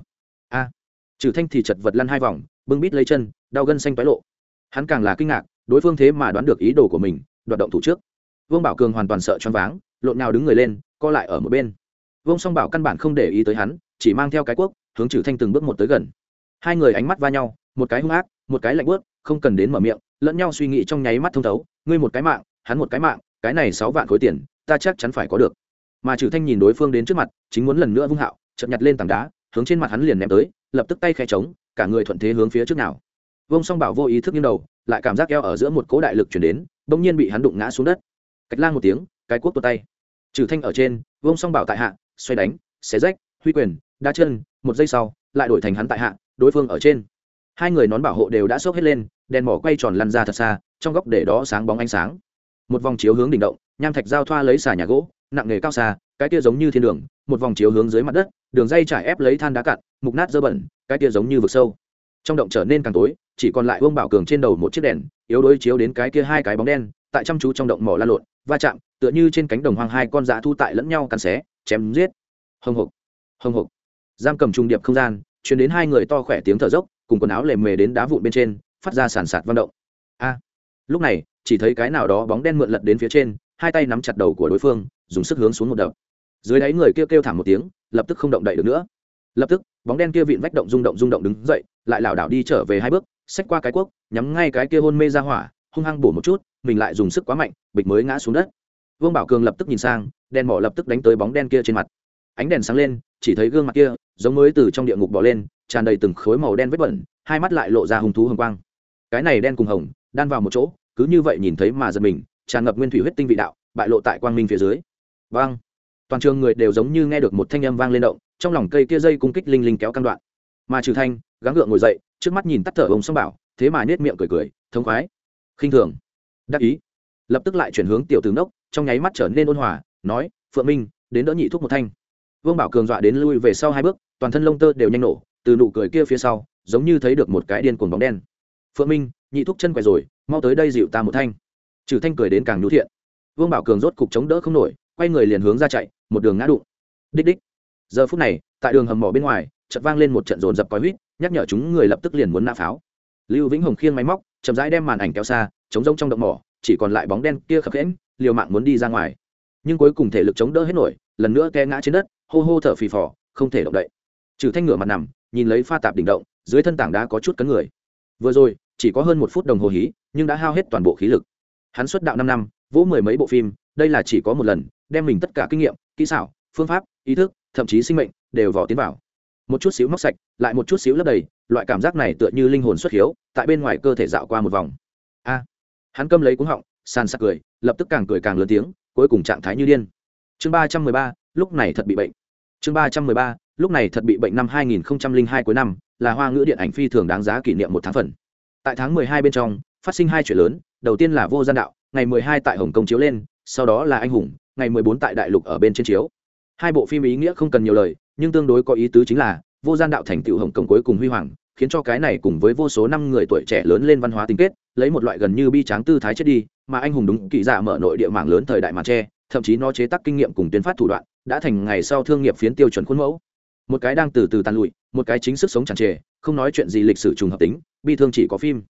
a! Trừ thanh thì chật vật lăn hai vòng, bưng bít lấy chân, đau gân xanh toái lộ. Hắn càng là kinh ngạc, đối phương thế mà đoán được ý đồ của mình, đoạt động thủ trước. Vương bảo cường hoàn toàn sợ choáng váng, lộn nhào đứng người lên, co lại ở một bên. Vương song bảo căn bản không để ý tới hắn, chỉ mang theo cái quốc hướng trừ thanh từng bước một tới gần. Hai người ánh mắt va nhau, một cái hung ác, một cái lạnh bớt không cần đến mở miệng lẫn nhau suy nghĩ trong nháy mắt thông thấu, ngươi một cái mạng, hắn một cái mạng, cái này sáu vạn khối tiền, ta chắc chắn phải có được. Mà trừ thanh nhìn đối phương đến trước mặt, chính muốn lần nữa vung hạo, chợt nhặt lên tảng đá, hướng trên mặt hắn liền ném tới, lập tức tay khẽ trống, cả người thuận thế hướng phía trước nào. Vông song bảo vô ý thức nghiêng đầu, lại cảm giác eo ở giữa một cố đại lực chuyển đến, bỗng nhiên bị hắn đụng ngã xuống đất. Cách lang một tiếng, cái cuốc tuột tay. Trừ thanh ở trên vông song bảo tại hạ, xoay đánh, xé rách, huy quyền đa chân, một giây sau, lại đổi thành hắn tại hạ, đối phương ở trên. Hai người nón bảo hộ đều đã sốc hết lên đèn mỏ quay tròn lăn ra thật xa, trong góc để đó sáng bóng ánh sáng. Một vòng chiếu hướng đỉnh động, nham thạch giao thoa lấy xà nhà gỗ, nặng nghề cao xa, cái kia giống như thiên đường, một vòng chiếu hướng dưới mặt đất, đường dây trải ép lấy than đá cặn mục nát dơ bẩn, cái kia giống như vực sâu. Trong động trở nên càng tối, chỉ còn lại vương bảo cường trên đầu một chiếc đèn, yếu đuối chiếu đến cái kia hai cái bóng đen, tại chăm chú trong động mỏ la lộn, va chạm, tựa như trên cánh đồng hoang hai con dã thu tại lẫn nhau cắn xé, chém giết. Hồng hộc hồng hộc giam cầm trung điệp không gian chuyển đến hai người to khỏe tiếng thở dốc, cùng quần áo lề mề đến đá vụn bên trên phát ra sàn sạt văn động. A! Lúc này chỉ thấy cái nào đó bóng đen mượn lật đến phía trên hai tay nắm chặt đầu của đối phương dùng sức hướng xuống một đập. Dưới đáy người kia kêu, kêu thảm một tiếng lập tức không động đậy được nữa. Lập tức bóng đen kia vịn vách động rung động rung động đứng dậy lại lảo đảo đi trở về hai bước xách qua cái cuốc nhắm ngay cái kia hôn mê ra hỏa hung hăng bổ một chút mình lại dùng sức quá mạnh bịch mới ngã xuống đất. Vương bảo cường lập tức nhìn sang đèn mỏ lập tức đánh tới bóng đen kia trên mặt. Ánh đèn sáng lên chỉ thấy gương mặt kia giống mới từ trong địa ngục bỏ lên tràn đầy từng khối màu đen vết bẩn hai mắt lại lộ ra hung thú hồng quang cái này đen cùng hồng, đan vào một chỗ, cứ như vậy nhìn thấy mà giật mình, tràn ngập nguyên thủy huyết tinh vị đạo, bại lộ tại quang minh phía dưới. Vang! Toàn trường người đều giống như nghe được một thanh âm vang lên động, trong lòng cây kia dây cung kích linh linh kéo căn đoạn. Mà trừ thanh, gắng gượng ngồi dậy, trước mắt nhìn tắt thở ông song bảo, thế mà nết miệng cười cười, thống khoái. Khinh thường. Đắc ý. Lập tức lại chuyển hướng tiểu tướng đốc trong nháy mắt trở nên ôn hòa, nói, phượng minh, đến đỡ nhị thuốc một thanh. Vương bảo cường dọa đến lui về sau hai bước, toàn thân lông tơ đều nhanh nổ, từ nụ cười kia phía sau, giống như thấy được một cái điên cuồng bóng đen phượng minh, nhị thúc chân quẹt rồi, mau tới đây dịu ta một thanh. Trừ thanh cười đến càng nhú thiện. Vương bảo cường rốt cục chống đỡ không nổi, quay người liền hướng ra chạy, một đường ngã đụng. Đích đích. Giờ phút này, tại đường hầm mỏ bên ngoài, chợt vang lên một trận rồn rập coi huýt, nhắc nhở chúng người lập tức liền muốn nã pháo. Lưu vĩnh hồng khiêng máy móc, chậm rãi đem màn ảnh kéo xa, chống rông trong động mỏ, chỉ còn lại bóng đen kia khập khẽn, liều mạng muốn đi ra ngoài. Nhưng cuối cùng thể lực chống đỡ hết nổi, lần nữa té ngã trên đất, hô hô thở phì phò, không thể động đậy. Trừ thanh ngửa mặt nằm, nhìn lấy pha tạp đỉnh động, dưới thân tảng đá có chút cấn người vừa rồi, chỉ có hơn một phút đồng hồ hí, nhưng đã hao hết toàn bộ khí lực. Hắn xuất đạo năm năm, vỗ mười mấy bộ phim, đây là chỉ có một lần, đem mình tất cả kinh nghiệm, kỹ xảo, phương pháp, ý thức, thậm chí sinh mệnh, đều vỏ tiến vào. Một chút xíu móc sạch, lại một chút xíu lấp đầy, loại cảm giác này tựa như linh hồn xuất hiếu, tại bên ngoài cơ thể dạo qua một vòng. A! Hắn câm lấy cuống họng, sàn sạc cười, lập tức càng cười càng lớn tiếng, cuối cùng trạng thái như điên. Chương ba trăm mười ba, lúc này thật bị bệnh. Chương ba trăm mười ba, lúc này thật bị bệnh năm hai nghìn hai cuối năm là hoa ngữ điện ảnh phi thường đáng giá kỷ niệm một tháng phần. Tại tháng mười hai bên trong, phát sinh hai chuyện lớn, đầu tiên là vô gian đạo, ngày mười hai tại hồng kông chiếu lên, sau đó là anh hùng, ngày mười bốn tại đại lục ở bên trên chiếu. Hai bộ phim ý nghĩa không cần nhiều lời, nhưng tương đối có ý tứ chính là, vô gian đạo thành tựu hồng kông cuối cùng huy hoàng, khiến cho cái này cùng với vô số năm người tuổi trẻ lớn lên văn hóa tính kết, lấy một loại gần như bi tráng tư thái chết đi, mà anh hùng đúng kỹ giả dạ mở nội địa mạng lớn thời đại màn tre, thậm chí nó chế tác kinh nghiệm cùng tuyến phát thủ đoạn, đã thành ngày sau thương nghiệp phiến tiêu chuẩn khuôn mẫu một cái đang từ từ tàn lụi, một cái chính sức sống tràn trề không nói chuyện gì lịch sử trùng hợp tính, bi thương chỉ có phim.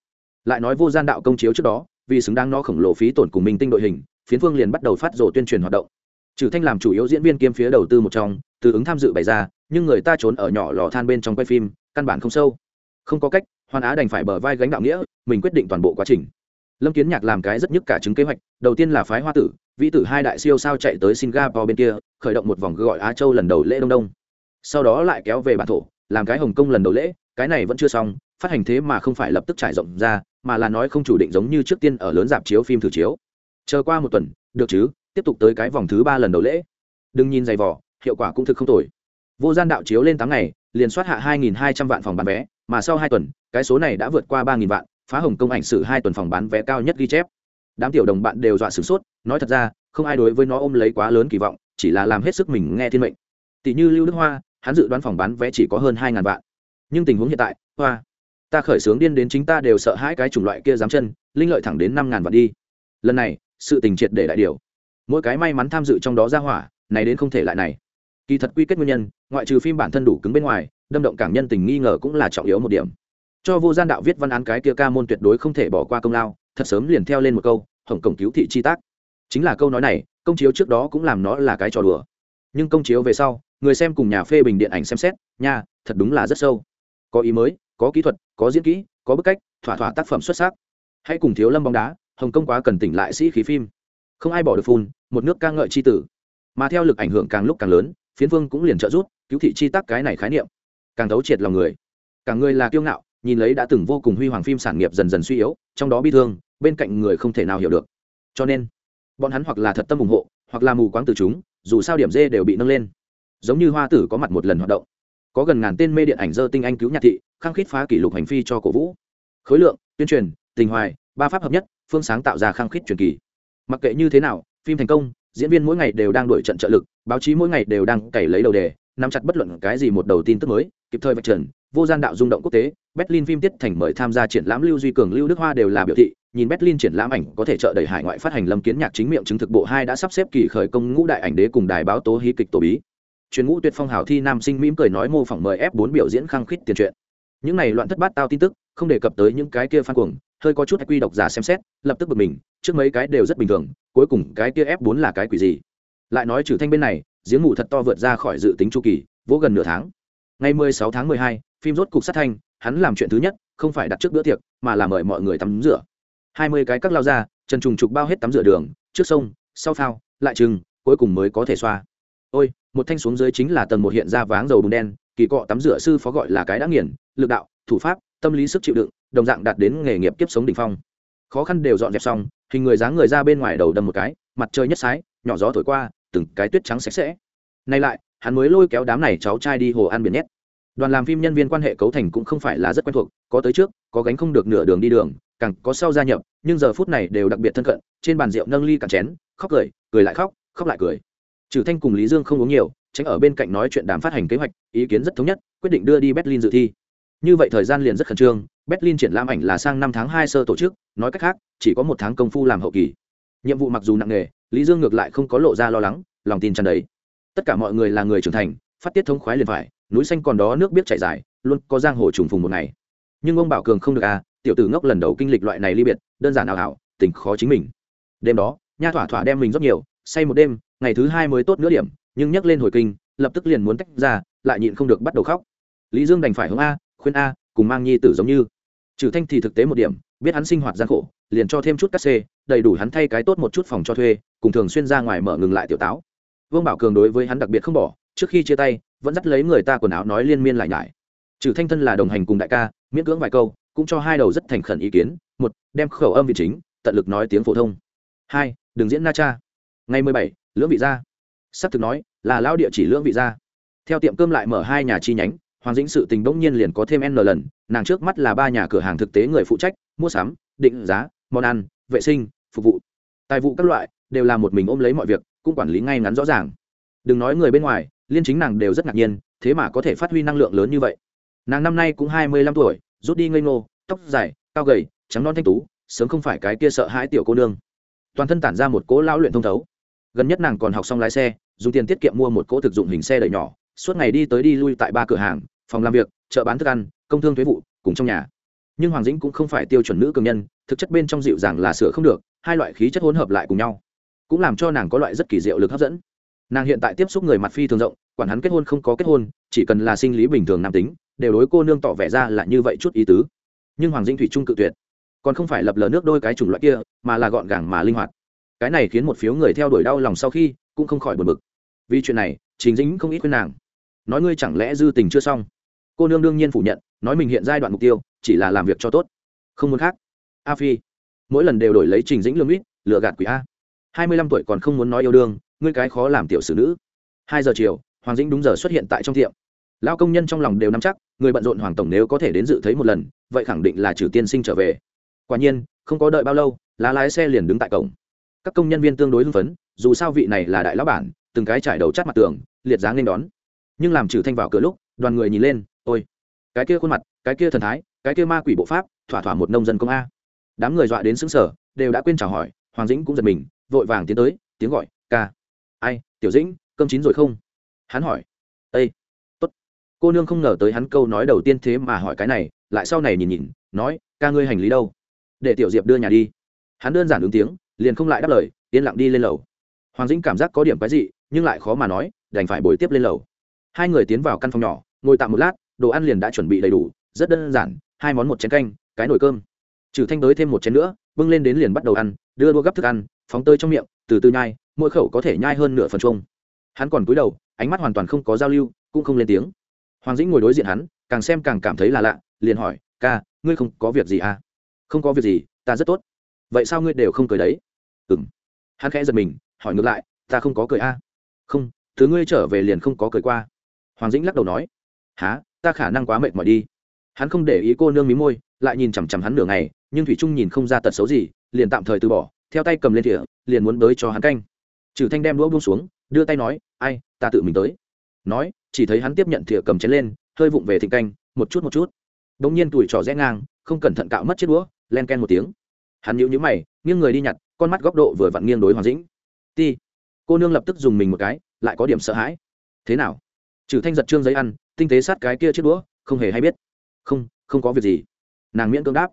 Lại nói vô gian đạo công chiếu trước đó, vì xứng đáng nó khổng lồ phí tổn cùng minh tinh đội hình, phiến phương liền bắt đầu phát rổ tuyên truyền hoạt động. Trừ thanh làm chủ yếu diễn viên kiêm phía đầu tư một trong, từ ứng tham dự bày ra, nhưng người ta trốn ở nhỏ lò than bên trong quay phim, căn bản không sâu. Không có cách, hoàn á đành phải bờ vai gánh đạo nghĩa, mình quyết định toàn bộ quá trình. Lâm kiến nhạc làm cái rất nhức cả chứng kế hoạch, đầu tiên là phái hoa tử, vĩ tử hai đại siêu sao chạy tới singapore bên kia, khởi động một vòng gọi á châu lần đầu lễ đông đông sau đó lại kéo về bản thổ, làm cái hồng kông lần đầu lễ, cái này vẫn chưa xong, phát hành thế mà không phải lập tức trải rộng ra, mà là nói không chủ định giống như trước tiên ở lớn dạp chiếu phim thử chiếu. Chờ qua một tuần, được chứ, tiếp tục tới cái vòng thứ ba lần đầu lễ. Đừng nhìn giày vỏ hiệu quả cũng thực không tồi. Vô gian đạo chiếu lên tám ngày, liền soát hạ hai nghìn hai trăm vạn phòng bán vé, mà sau hai tuần, cái số này đã vượt qua ba nghìn vạn, phá hồng công ảnh sử hai tuần phòng bán vé cao nhất ghi chép. Đám tiểu đồng bạn đều dọa sửng sốt, nói thật ra, không ai đối với nó ôm lấy quá lớn kỳ vọng, chỉ là làm hết sức mình nghe thiên mệnh. Tỷ như lưu đức hoa hắn dự đoán phòng bán vé chỉ có hơn hai ngàn vạn. Nhưng tình huống hiện tại, hoa, ta khởi xướng điên đến chính ta đều sợ hãi cái chủng loại kia dám chân, linh lợi thẳng đến năm ngàn vạn đi. Lần này, sự tình triệt để đại điều. Mỗi cái may mắn tham dự trong đó ra hỏa, này đến không thể lại này. Kỳ thật quy kết nguyên nhân, ngoại trừ phim bản thân đủ cứng bên ngoài, đâm động cảng nhân tình nghi ngờ cũng là trọng yếu một điểm. Cho vô gian đạo viết văn án cái kia ca môn tuyệt đối không thể bỏ qua công lao, thật sớm liền theo lên một câu, hồng cổng cứu thị chi tác. Chính là câu nói này, công chiếu trước đó cũng làm nó là cái trò đùa. Nhưng công chiếu về sau người xem cùng nhà phê bình điện ảnh xem xét, nha, thật đúng là rất sâu. Có ý mới, có kỹ thuật, có diễn kỹ, có bức cách, thỏa thỏa tác phẩm xuất sắc. Hãy cùng thiếu lâm bóng đá, hồng kông quá cần tỉnh lại sĩ khí phim. Không ai bỏ được phun, một nước ca ngợi c h i tử. Mà theo lực ảnh hưởng càng lúc càng lớn, phiến vương cũng liền trợ rút cứu thị chi tác cái này khái niệm. Càng thấu triệt lòng người. Càng người là kiêu ngạo, nhìn lấy đã từng vô cùng huy hoàng phim sản nghiệp dần dần suy yếu, trong đó bi thương, bên cạnh người không thể nào hiểu được. Cho nên, bọn hắn hoặc là thật tâm ủng hộ, hoặc là mù quáng từ chúng, dù sao điểm dê đều bị nâng lên giống như hoa tử có mặt một lần hoạt động. Có gần ngàn tên mê điện ảnh dơ tinh anh cứu nhạc thị, khăng khít phá kỷ lục hành phi cho cổ vũ. Khối lượng, tuyên truyền, tình hoài, ba pháp hợp nhất, phương sáng tạo ra khăng khít truyền kỳ. Mặc kệ như thế nào, phim thành công, diễn viên mỗi ngày đều đang đổi trận trợ lực, báo chí mỗi ngày đều đang cày lấy đầu đề, nắm chặt bất luận cái gì một đầu tin tức mới, kịp thời vạch trần, vô gian đạo rung động quốc tế, berlin phim tiết thành mời tham gia triển lãm lưu duy cường, lưu đức hoa đều là biểu thị, nhìn berlin triển lãm ảnh có thể trợ đẩy hải ngoại phát hành lâm kiến nhạc chính miệng chứng thực bộ hai đã sắp xếp kỳ khởi công ngũ đại ảnh đế cùng đài báo tố hí kịch tổ bí truyền ngũ tuyệt phong hào thi nam sinh mỉm cười nói mô phỏng mời f 4 biểu diễn khăng khít tiền truyện. Những này loạn thất bát tao tin tức không đề cập tới những cái kia phan cuồng hơi có chút quy độc giả xem xét lập tức bực mình trước mấy cái đều rất bình thường cuối cùng cái kia f 4 là cái quỷ gì? Lại nói trừ thanh bên này giếng ngủ thật to vượt ra khỏi dự tính chu kỳ vỗ gần nửa tháng. Ngày 16 tháng 12, phim rốt cục sát thanh hắn làm chuyện thứ nhất không phải đặt trước bữa tiệc mà là mời mọi người tắm rửa. 20 cái các lao ra chân trùng trục bao hết tắm rửa đường trước sông sau phao lại chừng cuối cùng mới có thể xoa ôi, một thanh xuống dưới chính là tầng một hiện ra váng dầu bùn đen, kỳ cọ tắm rửa sư phó gọi là cái đã nghiền, lực đạo, thủ pháp, tâm lý sức chịu đựng, đồng dạng đạt đến nghề nghiệp kiếp sống đỉnh phong. Khó khăn đều dọn dẹp xong, hình người dáng người ra bên ngoài đầu đâm một cái, mặt trời nhất sái, nhỏ gió thổi qua, từng cái tuyết trắng sạch sẽ. Nay lại, hắn mới lôi kéo đám này cháu trai đi hồ ăn biển nhét. Đoàn làm phim nhân viên quan hệ cấu thành cũng không phải là rất quen thuộc, có tới trước, có gánh không được nửa đường đi đường, càng có sau gia nhập, nhưng giờ phút này đều đặc biệt thân cận, trên bàn rượu nâng ly càng chén, khóc cười cười lại khóc khóc lại cười trừ thanh cùng lý dương không uống nhiều, tránh ở bên cạnh nói chuyện đàm phát hành kế hoạch, ý kiến rất thống nhất, quyết định đưa đi berlin dự thi. Như vậy thời gian liền rất khẩn trương, berlin triển lãm ảnh là sang năm tháng hai sơ tổ chức, nói cách khác, chỉ có một tháng công phu làm hậu kỳ. Nhiệm vụ mặc dù nặng nề, lý dương ngược lại không có lộ ra lo lắng, lòng tin tràn đầy. Tất cả mọi người là người trưởng thành, phát tiết thống khoái liền phải, núi xanh còn đó nước biết chảy dài, luôn có giang hồ trùng phùng một ngày. Nhưng ông bảo cường không được à tiểu tử ngốc lần đầu kinh lịch loại này ly biệt, đơn giản ảo ảo, tình khó chính mình. Đêm đó, nha thỏa thỏa đem mình rất nhiều, say một đêm ngày thứ hai mới tốt nửa điểm, nhưng nhắc lên hồi kinh, lập tức liền muốn tách ra, lại nhịn không được bắt đầu khóc. Lý dương đành phải hướng a, khuyên a, cùng mang nhi tử giống như. Trừ thanh thì thực tế một điểm, biết hắn sinh hoạt gian khổ, liền cho thêm chút cắt xê, đầy đủ hắn thay cái tốt một chút phòng cho thuê, cùng thường xuyên ra ngoài mở ngừng lại tiểu táo. Vương bảo cường đối với hắn đặc biệt không bỏ, trước khi chia tay, vẫn dắt lấy người ta quần áo nói liên miên lại nhải. Trừ thanh thân là đồng hành cùng đại ca, miễn cưỡng vài câu, cũng cho hai đầu rất thành khẩn ý kiến, một, đem khẩu âm vị chính, tận lực nói tiếng phổ thông. Hai, đừng diễn na cha. Ngày mười bảy lưỡng vị gia. Sắp thực nói, là lao địa chỉ lưỡng vị gia. Theo tiệm cơm lại mở hai nhà chi nhánh, hoàng dĩnh sự tình bỗng nhiên liền có thêm n lần, nàng trước mắt là ba nhà cửa hàng thực tế người phụ trách, mua sắm, định giá, món ăn, vệ sinh, phục vụ. Tài vụ các loại đều là một mình ôm lấy mọi việc, cũng quản lý ngay ngắn rõ ràng. Đừng nói người bên ngoài, liên chính nàng đều rất ngạc nhiên, thế mà có thể phát huy năng lượng lớn như vậy. Nàng năm nay cũng hai mươi lăm tuổi, rút đi ngây ngô, tóc dài, cao gầy, trắng non thanh tú, sớm không phải cái kia sợ hãi tiểu cô nương. Toàn thân tản ra một cỗ lão luyện thông thấu gần nhất nàng còn học xong lái xe, dùng tiền tiết kiệm mua một cỗ thực dụng hình xe đẩy nhỏ, suốt ngày đi tới đi lui tại ba cửa hàng, phòng làm việc, chợ bán thức ăn, công thương thuế vụ, cùng trong nhà. Nhưng hoàng dĩnh cũng không phải tiêu chuẩn nữ cường nhân, thực chất bên trong dịu dàng là sửa không được, hai loại khí chất hỗn hợp lại cùng nhau, cũng làm cho nàng có loại rất kỳ diệu lực hấp dẫn. Nàng hiện tại tiếp xúc người mặt phi thường rộng, quản hắn kết hôn không có kết hôn, chỉ cần là sinh lý bình thường nam tính, đều đối cô nương tỏ vẻ ra là như vậy chút ý tứ. Nhưng hoàng dĩnh thủy trung cự tuyệt, còn không phải lập lờ nước đôi cái chủng loại kia, mà là gọn gàng mà linh hoạt cái này khiến một phiếu người theo đuổi đau lòng sau khi cũng không khỏi buồn bực. Vì chuyện này chính dính không ít khuyên nàng. Nói ngươi chẳng lẽ dư tình chưa xong? Cô nương đương nhiên phủ nhận, nói mình hiện giai đoạn mục tiêu, chỉ là làm việc cho tốt. Không muốn khác. A phi, mỗi lần đều đổi lấy trình dĩnh lương ít lựa gạt quỷ a. Hai mươi lăm tuổi còn không muốn nói yêu đương, ngươi cái khó làm tiểu sử nữ. Hai giờ chiều, hoàng dĩnh đúng giờ xuất hiện tại trong tiệm. Lao công nhân trong lòng đều nắm chắc, người bận rộn hoàng tổng nếu có thể đến dự thấy một lần, vậy khẳng định là trừ tiên sinh trở về. Quả nhiên, không có đợi bao lâu lá lái xe liền đứng tại cổng các công nhân viên tương đối hưng phấn, dù sao vị này là đại lão bản, từng cái trải đầu chắt mặt tường, liệt dáng nên đón. Nhưng làm trừ thanh vào cửa lúc, đoàn người nhìn lên, ôi, cái kia khuôn mặt, cái kia thần thái, cái kia ma quỷ bộ pháp, thỏa thỏa một nông dân công a. Đám người dọa đến xứng sở đều đã quên chào hỏi, hoàng dĩnh cũng giật mình, vội vàng tiến tới, tiếng gọi, ca. Ai, tiểu dĩnh, cơm chín rồi không? Hắn hỏi. Ây tốt. Cô nương không ngờ tới hắn câu nói đầu tiên thế mà hỏi cái này, lại sau này nhìn nhìn, nói, ca ngươi hành lý đâu? Để tiểu diệp đưa nhà đi. Hắn đơn giản ứng tiếng liền không lại đáp lời, yên lặng đi lên lầu. Hoàng dĩnh cảm giác có điểm cái gì nhưng lại khó mà nói, đành phải bồi tiếp lên lầu. Hai người tiến vào căn phòng nhỏ, ngồi tạm một lát, đồ ăn liền đã chuẩn bị đầy đủ, rất đơn giản, hai món một chén canh, cái nồi cơm. Trừ thanh tới thêm một chén nữa, bưng lên đến liền bắt đầu ăn, đưa đua gấp thức ăn, phóng tơi trong miệng, từ từ nhai, mỗi khẩu có thể nhai hơn nửa phần chung. Hắn còn cúi đầu, ánh mắt hoàn toàn không có giao lưu, cũng không lên tiếng. Hoàng dĩnh ngồi đối diện hắn, càng xem càng cảm thấy là lạ, liền hỏi, ca, ngươi không có việc gì à? Không có việc gì, ta rất tốt. Vậy sao ngươi đều không cười đấy? Ừng hắn khẽ giật mình, hỏi ngược lại, ta không có cười a? À? không, thứ ngươi trở về liền không có cười qua. Hoàng dĩnh lắc đầu nói há ta khả năng quá mệt mỏi đi. Hắn không để ý cô nương mí môi, lại nhìn chằm chằm hắn nửa ngày, nhưng thủy trung nhìn không ra tật xấu gì, liền tạm thời từ bỏ, theo tay cầm lên thìa, liền muốn tới cho hắn canh. Trừ thanh đem đũa buông xuống, đưa tay nói, ai, ta tự mình tới. Nói, chỉ thấy hắn tiếp nhận thìa cầm chén lên, hơi vụng về thịnh canh, một chút một chút. Đ ỗ n g nhiên tuổi trò rẽ ngang, không cẩn thận cạo mất chiếc đũa, len ken một tiếng. Hắn nhịu nhữ mày, nghiêng người đi nhặt con mắt góc độ vừa vặn nghiêng đối hoàng dĩnh ti cô nương lập tức dùng mình một cái lại có điểm sợ hãi thế nào trừ thanh giật trương giấy ăn tinh tế sát cái kia chiếc đũa, không hề hay biết không không có việc gì nàng miễn cưỡng đáp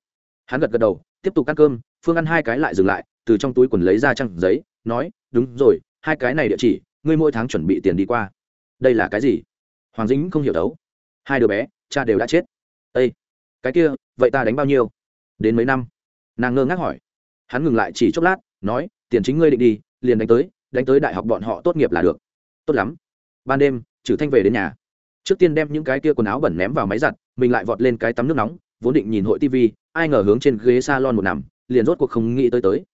hắn gật gật đầu tiếp tục ăn cơm phương ăn hai cái lại dừng lại từ trong túi quần lấy ra trăng giấy nói đúng rồi hai cái này địa chỉ ngươi mỗi tháng chuẩn bị tiền đi qua đây là cái gì hoàng dĩnh không hiểu đấu hai đứa bé cha đều đã chết ây cái kia vậy ta đánh bao nhiêu đến mấy năm nàng ngơ ngác hỏi hắn ngừng lại chỉ chốc lát, nói, tiền chính ngươi định đi, liền đánh tới đánh tới đại học bọn họ tốt nghiệp là được. Tốt lắm. Ban đêm trừ thanh về đến nhà. Trước tiên đem những cái kia quần áo bẩn ném vào máy giặt, mình lại vọt lên cái tắm nước nóng, vốn định nhìn hội tv ai ngờ hướng trên ghế salon một nằm, liền rốt cuộc không nghĩ tới tới.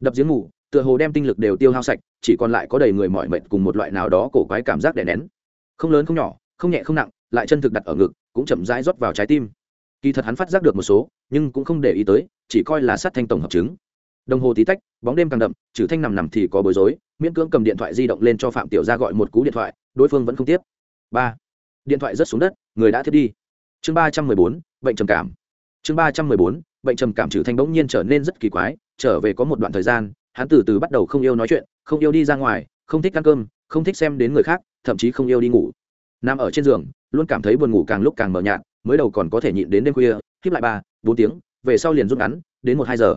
Đập giếng ngủ tựa hồ đem tinh lực đều tiêu hao sạch, chỉ còn lại có đầy người mỏi mệt cùng một loại nào đó cổ quái cảm giác đè nén. Không lớn không nhỏ, không nhẹ không nặng, lại chân thực đặt ở ngực, cũng chậm rãi rót vào trái tim. Kỳ thật hắn phát giác được một số, nhưng cũng không để ý tới, chỉ coi là sát thanh tổng hợp chứng đồng hồ tí tách, bóng đêm càng đậm, trừ thanh nằm nằm thì có bối rối, miễn cưỡng cầm điện thoại di động lên cho phạm tiểu gia gọi một cú điện thoại, đối phương vẫn không tiếp. Ba. Điện thoại rớt xuống đất, người đã thiết đi. Chương ba trăm mười bốn, bệnh trầm cảm. Chương ba trăm mười bốn, bệnh trầm cảm trừ thanh bỗng nhiên trở nên rất kỳ quái, trở về có một đoạn thời gian, hắn từ từ bắt đầu không yêu nói chuyện, không yêu đi ra ngoài, không thích ăn cơm, không thích xem đến người khác, thậm chí không yêu đi ngủ. Nằm ở trên giường, luôn cảm thấy buồn ngủ càng lúc càng mờ nhạt, mới đầu còn có thể nhịn đến đêm khuya, khiếp lại ba, bốn tiếng, về sau liền rút ngắn, đến một hai giờ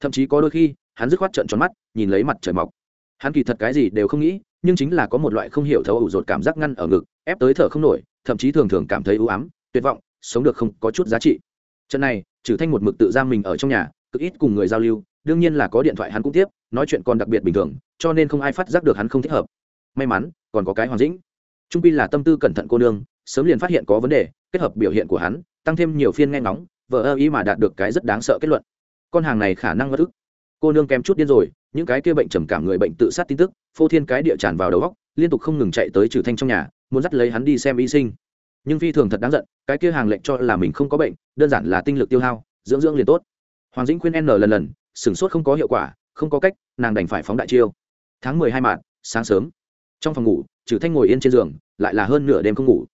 thậm chí có đôi khi, hắn dứt khoát trợn tròn mắt, nhìn lấy mặt trời mọc. Hắn kỳ thật cái gì đều không nghĩ, nhưng chính là có một loại không hiểu thấu ủ rột cảm giác ngăn ở ngực, ép tới thở không nổi, thậm chí thường thường cảm thấy ưu ám, tuyệt vọng, sống được không có chút giá trị. Trận này trừ thanh một mực tự giam mình ở trong nhà, cực ít cùng người giao lưu, đương nhiên là có điện thoại hắn cũng tiếp, nói chuyện còn đặc biệt bình thường, cho nên không ai phát giác được hắn không thích hợp. May mắn, còn có cái hoàng dĩnh. Trung pi là tâm tư cẩn thận cô nương, sớm liền phát hiện có vấn đề, kết hợp biểu hiện của hắn, tăng thêm nhiều phiên nghe ngóng vợ ơ ý mà đạt được cái rất đáng sợ kết luận con hàng này khả năng bất ức. Cô nương kém chút điên rồi, những cái kia bệnh trầm cảm người bệnh tự sát tin tức, phô thiên cái địa tràn vào đầu góc liên tục không ngừng chạy tới trừ thanh trong nhà, muốn dắt lấy hắn đi xem y sinh. Nhưng phi thường thật đáng giận, cái kia hàng lệnh cho là mình không có bệnh, đơn giản là tinh lực tiêu hao, dưỡng dưỡng liền tốt. Hoàng dĩnh khuyên n lần lần, sửng sốt không có hiệu quả, không có cách, nàng đành phải phóng đại chiêu. Tháng mười hai mạng sáng sớm. Trong phòng ngủ, trừ thanh ngồi yên trên giường, lại là hơn nửa đêm không ngủ.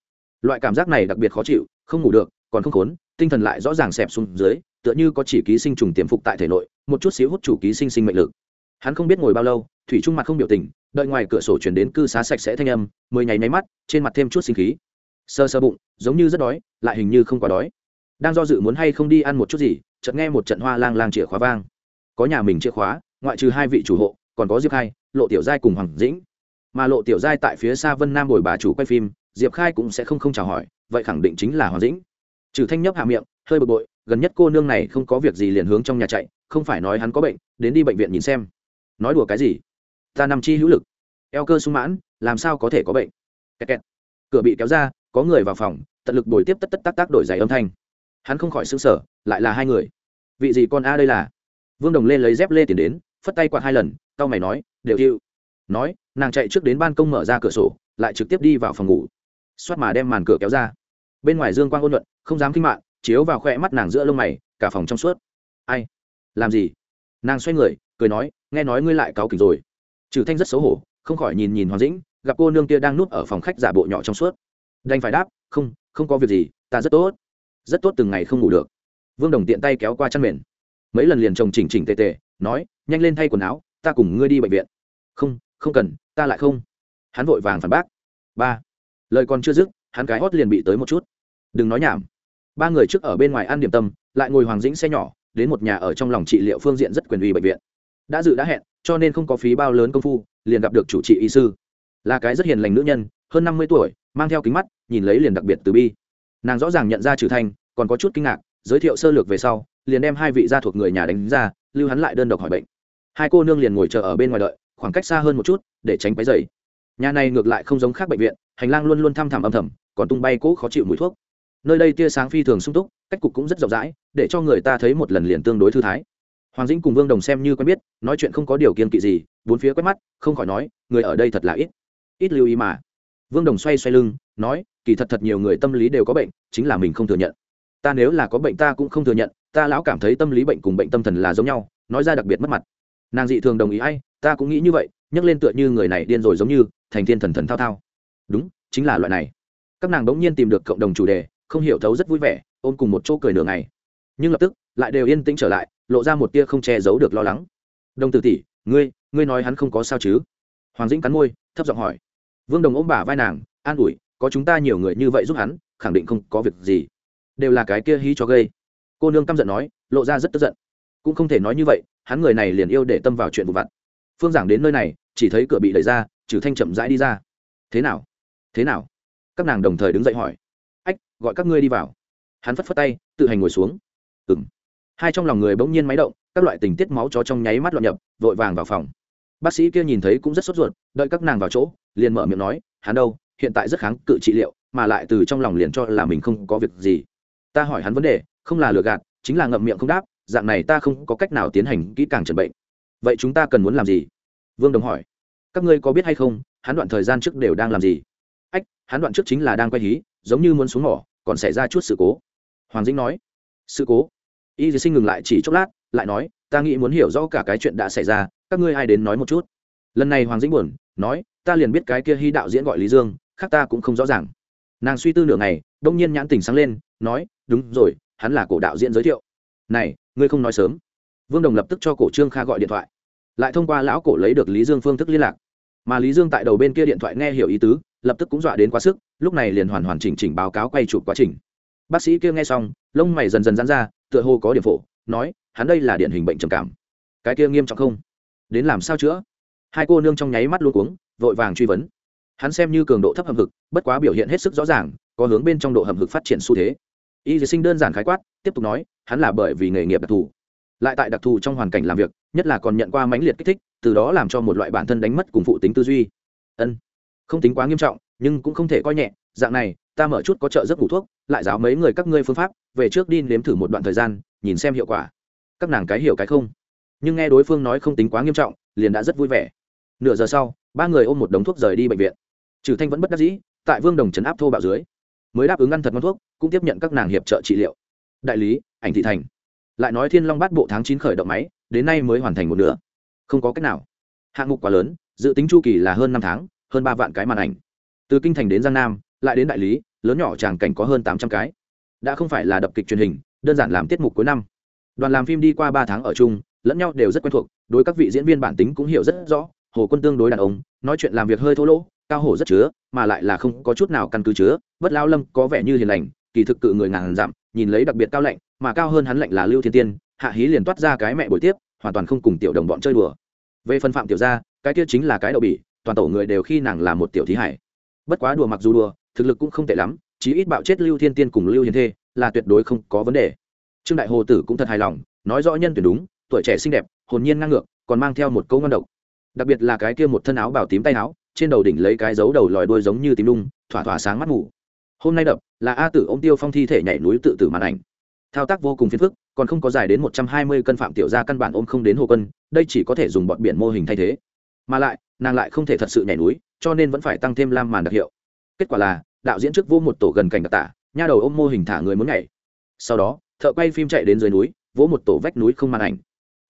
Loại cảm giác này đặc biệt khó chịu, không ngủ được, còn không khốn tinh thần lại rõ ràng xẹp xuống dưới, tựa như có chỉ ký sinh trùng tiềm phục tại thể nội, một chút xíu hút chủ ký sinh sinh mệnh lực. Hắn không biết ngồi bao lâu, thủy trung mặt không biểu tình, đợi ngoài cửa sổ chuyển đến cư xá sạch sẽ thanh âm mười nháy máy mắt, trên mặt thêm chút sinh khí. Sơ sơ bụng, giống như rất đói, lại hình như không quá đói. Đang do dự muốn hay không đi ăn một chút gì, chợt nghe một trận hoa lang lang chìa khóa vang. Có nhà mình chìa khóa, ngoại trừ hai vị chủ hộ, còn có diệp khai, lộ tiểu giai cùng hoàng dĩnh. Mà lộ tiểu giai tại phía xa vân nam bồi bà chủ quay phim, diệp khai cũng sẽ không không chào hỏi, vậy khẳng định chính là hoàng dĩnh trừ thanh nhấp hạ miệng, hơi bực bội, gần nhất cô nương này không có việc gì liền hướng trong nhà chạy, không phải nói hắn có bệnh, đến đi bệnh viện nhìn xem. Nói đùa cái gì? Ta nằm chi hữu lực. Eo cơ sung mãn, làm sao có thể có bệnh? Kẹt kẹt. cửa bị kéo ra, có người vào phòng, tận lực bồi tiếp tất tất tác tác đổi giày âm thanh. Hắn không khỏi xứng sở lại là hai người. Vị gì con a đây là? Vương đồng lên lấy dép lê tiền đến, phất tay quạt hai lần tao mày nói, đều hữu nói, nàng chạy trước đến ban công mở ra cửa sổ, lại trực tiếp đi vào phòng ngủ. Xoát mà đem màn cửa kéo ra bên ngoài dương quang ôn luận không dám kinh mạng, chiếu vào khoe mắt nàng giữa lông mày, cả phòng trong suốt. Ai? Làm gì? Nàng xoay người, cười nói, nghe nói ngươi lại cáo kỉnh rồi. Trừ thanh rất xấu hổ, không khỏi nhìn nhìn hoàng dĩnh, gặp cô nương kia đang núp ở phòng khách giả bộ nhỏ trong suốt. Đành phải đáp, không không có việc gì, ta rất tốt. Rất tốt từng ngày không ngủ được. Vương đồng tiện tay kéo qua chăn mền. Mấy lần liền chồng chỉnh chỉnh tề tề, nói, nhanh lên thay quần áo, ta cùng ngươi đi bệnh viện. Không không cần, ta lại không. Hắn vội vàng phản bác. Ba. Lời còn chưa dứt hắn cái hót liền bị tới một chút. Đừng nói nhảm. Ba người trước ở bên ngoài ăn điểm tâm, lại ngồi hoàng dĩnh xe nhỏ, đến một nhà ở trong lòng trị liệu phương diện rất quyền uy bệnh viện. Đã dự đã hẹn, cho nên không có phí bao lớn công phu, liền gặp được chủ trị y sư. Là cái rất hiền lành nữ nhân, hơn năm mươi tuổi, mang theo kính mắt, nhìn lấy liền đặc biệt từ bi. Nàng rõ ràng nhận ra trừ thanh, còn có chút kinh ngạc, giới thiệu sơ lược về sau, liền đem hai vị gia thuộc người nhà đánh ra, lưu hắn lại đơn độc hỏi bệnh. Hai cô nương liền ngồi chờ ở bên ngoài đợi, khoảng cách xa hơn một chút, để tránh váy dày nhà này ngược lại không giống khác bệnh viện, hành lang luôn luôn thăm thẳm âm thầm, còn tung bay cỗ khó chịu mùi thuốc. Nơi đây tia sáng phi thường sung túc, cách cục cũng rất rộng rãi, để cho người ta thấy một lần liền tương đối thư thái. Hoàng dĩnh cùng vương đồng xem như quen biết, nói chuyện không có điều kiên kỵ gì, bốn phía quét mắt, không khỏi nói, người ở đây thật là ít. Ít lưu ý mà. Vương đồng xoay xoay lưng, nói, kỳ thật thật nhiều người tâm lý đều có bệnh, chính là mình không thừa nhận. Ta nếu là có bệnh ta cũng không thừa nhận, ta lão cảm thấy tâm lý bệnh cùng bệnh tâm thần là giống nhau, nói ra đặc biệt mất mặt. Nàng dị thường đồng ý, ai, ta cũng nghĩ như vậy nhấc lên tựa như người này điên rồi giống như thành thiên thần thần thao thao. Đúng, chính là loại này. Các nàng bỗng nhiên tìm được cộng đồng chủ đề, không hiểu thấu rất vui vẻ, ôm cùng một chỗ cười nửa ngày. Nhưng lập tức, lại đều yên tĩnh trở lại, lộ ra một tia không che giấu được lo lắng. Đồng tử tỷ, ngươi ngươi nói hắn không có sao chứ? Hoàng dĩnh cắn môi, thấp giọng hỏi. Vương đồng ôm bà vai nàng, an ủi, có chúng ta nhiều người như vậy giúp hắn, khẳng định không có việc gì. Đều là cái kia hí cho gây. Cô nương căm giận nói, lộ ra rất tức giận. Cũng không thể nói như vậy, hắn người này liền yêu để tâm vào chuyện vụ vặt. Phương giảng đến nơi này chỉ thấy cửa bị đẩy ra, trừ thanh chậm rãi đi ra. Thế nào? Thế nào? Các nàng đồng thời đứng dậy hỏi. Ách, gọi các ngươi đi vào. Hắn phất phất tay, tự hành ngồi xuống. Ừng hai trong lòng người bỗng nhiên máy động, các loại tình tiết máu chó trong nháy mắt loạn nhập, vội vàng vào phòng. Bác sĩ kia nhìn thấy cũng rất sốt ruột, đợi các nàng vào chỗ, liền mở miệng nói, hắn đâu? Hiện tại rất kháng cự trị liệu, mà lại từ trong lòng liền cho là mình không có việc gì. Ta hỏi hắn vấn đề, không là lừa gạt, chính là ngậm miệng không đáp, dạng này ta không có cách nào tiến hành kỹ càng chẩn bệnh. Vậy chúng ta cần muốn làm gì? Vương đồng hỏi, các ngươi có biết hay không, hắn đoạn thời gian trước đều đang làm gì? Ách, hắn đoạn trước chính là đang quay hí, giống như muốn xuống mỏ, còn xảy ra chút sự cố. Hoàng dĩnh nói, sự cố? Y sinh ngừng lại chỉ chốc lát, lại nói, ta nghĩ muốn hiểu rõ cả cái chuyện đã xảy ra, các ngươi ai đến nói một chút? Lần này hoàng dĩnh buồn, nói, ta liền biết cái kia hy đạo diễn gọi lý dương, khác ta cũng không rõ ràng. Nàng suy tư nửa ngày, đông nhiên nhãn tình sáng lên, nói, đúng rồi, hắn là cổ đạo diễn giới thiệu. Này, ngươi không nói sớm. Vương đồng lập tức cho cổ trương kha gọi điện thoại lại thông qua lão cổ lấy được lý dương phương thức liên lạc. Mà lý dương tại đầu bên kia điện thoại nghe hiểu ý tứ, lập tức cũng dọa đến quá sức, lúc này liền hoàn hoàn chỉnh chỉnh báo cáo quay chụp quá trình. Bác sĩ kia nghe xong, lông mày dần dần dán ra, tựa hồ có điểm phổ, nói, hắn đây là điển hình bệnh trầm cảm. Cái kia nghiêm trọng không? Đến làm sao chữa? Hai cô nương trong nháy mắt luôn cuống, vội vàng truy vấn. Hắn xem như cường độ thấp hầm hực, bất quá biểu hiện hết sức rõ ràng, có hướng bên trong độ hầm hực phát triển xu thế. Y dì sinh đơn giản khái quát, tiếp tục nói, hắn là bởi vì nghề nghiệp đặc thù. Lại tại đặc thù trong hoàn cảnh làm việc nhất là còn nhận qua mãnh liệt kích thích, từ đó làm cho một loại bản thân đánh mất cùng phụ tính tư duy. Ân, không tính quá nghiêm trọng, nhưng cũng không thể coi nhẹ, dạng này, ta mở chút có trợ giấc ngủ thuốc, lại giáo mấy người các ngươi phương pháp, về trước đi nếm thử một đoạn thời gian, nhìn xem hiệu quả. Các nàng cái hiểu cái không? Nhưng nghe đối phương nói không tính quá nghiêm trọng, liền đã rất vui vẻ. Nửa giờ sau, ba người ôm một đống thuốc rời đi bệnh viện. Trừ thanh vẫn bất đắc dĩ, tại vương đồng trấn áp thô bạo dưới, mới đáp ứng ăn thật ngon thuốc, cũng tiếp nhận các nàng hiệp trợ trị liệu. Đại lý, ảnh thị thành. Lại nói thiên long bát bộ tháng chín khởi động máy đến nay mới hoàn thành một nửa. Không có cách nào. Hạng mục quá lớn, dự tính chu kỳ là hơn năm tháng, hơn ba vạn cái màn ảnh. Từ kinh thành đến giang nam, lại đến đại lý, lớn nhỏ tràng cảnh có hơn tám trăm cái. Đã không phải là đập kịch truyền hình, đơn giản làm tiết mục cuối năm. Đoàn làm phim đi qua ba tháng ở chung, lẫn nhau đều rất quen thuộc, đối các vị diễn viên bản tính cũng hiểu rất rõ, hồ quân tương đối đàn ông, nói chuyện làm việc hơi thô lỗ, cao hổ rất chứa, mà lại là không có chút nào căn cứ chứa, bất lao lâm có vẻ như hiền lành, kỳ thực cự người ngàn dặm, nhìn lấy đặc biệt cao lạnh, mà cao hơn hắn lạnh là lưu thiên tiên hạ hí liền toát ra cái mẹ buổi tiếp, hoàn toàn không cùng tiểu đồng bọn chơi đùa. Về phần phạm tiểu gia, cái kia chính là cái đậu bỉ, toàn tổ người đều khi nàng là một tiểu thí hải. Bất quá đùa mặc dù đùa, thực lực cũng không tệ lắm, chí ít bạo chết lưu thiên tiên cùng lưu hiền thê là tuyệt đối không có vấn đề. Trương đại hồ tử cũng thật hài lòng, nói rõ nhân tuyển đúng, tuổi trẻ xinh đẹp, hồn nhiên ngang ngược, còn mang theo một câu ngon độc. Đặc biệt là cái kia một thân áo bảo tím tay áo, trên đầu đỉnh lấy cái dấu đầu lòi đuôi giống như tím đung, thỏa thỏa sáng mắt ngủ. Hôm nay đập, là a tử ô m tiêu phong thi thể nhảy núi tự tử màn ảnh thao tác vô cùng phiền phức, còn không có dài đến một trăm hai mươi cân phạm tiểu gia căn bản ôm không đến hồ quân, đây chỉ có thể dùng bọn biển mô hình thay thế. Mà lại, nàng lại không thể thật sự nhảy núi, cho nên vẫn phải tăng thêm lam màn đặc hiệu. Kết quả là, đạo diễn trước vô một tổ gần cảnh đặc tả, nha đầu ôm mô hình thả người muốn nhảy. Sau đó, thợ quay phim chạy đến dưới núi, vỗ một tổ vách núi không màn ảnh.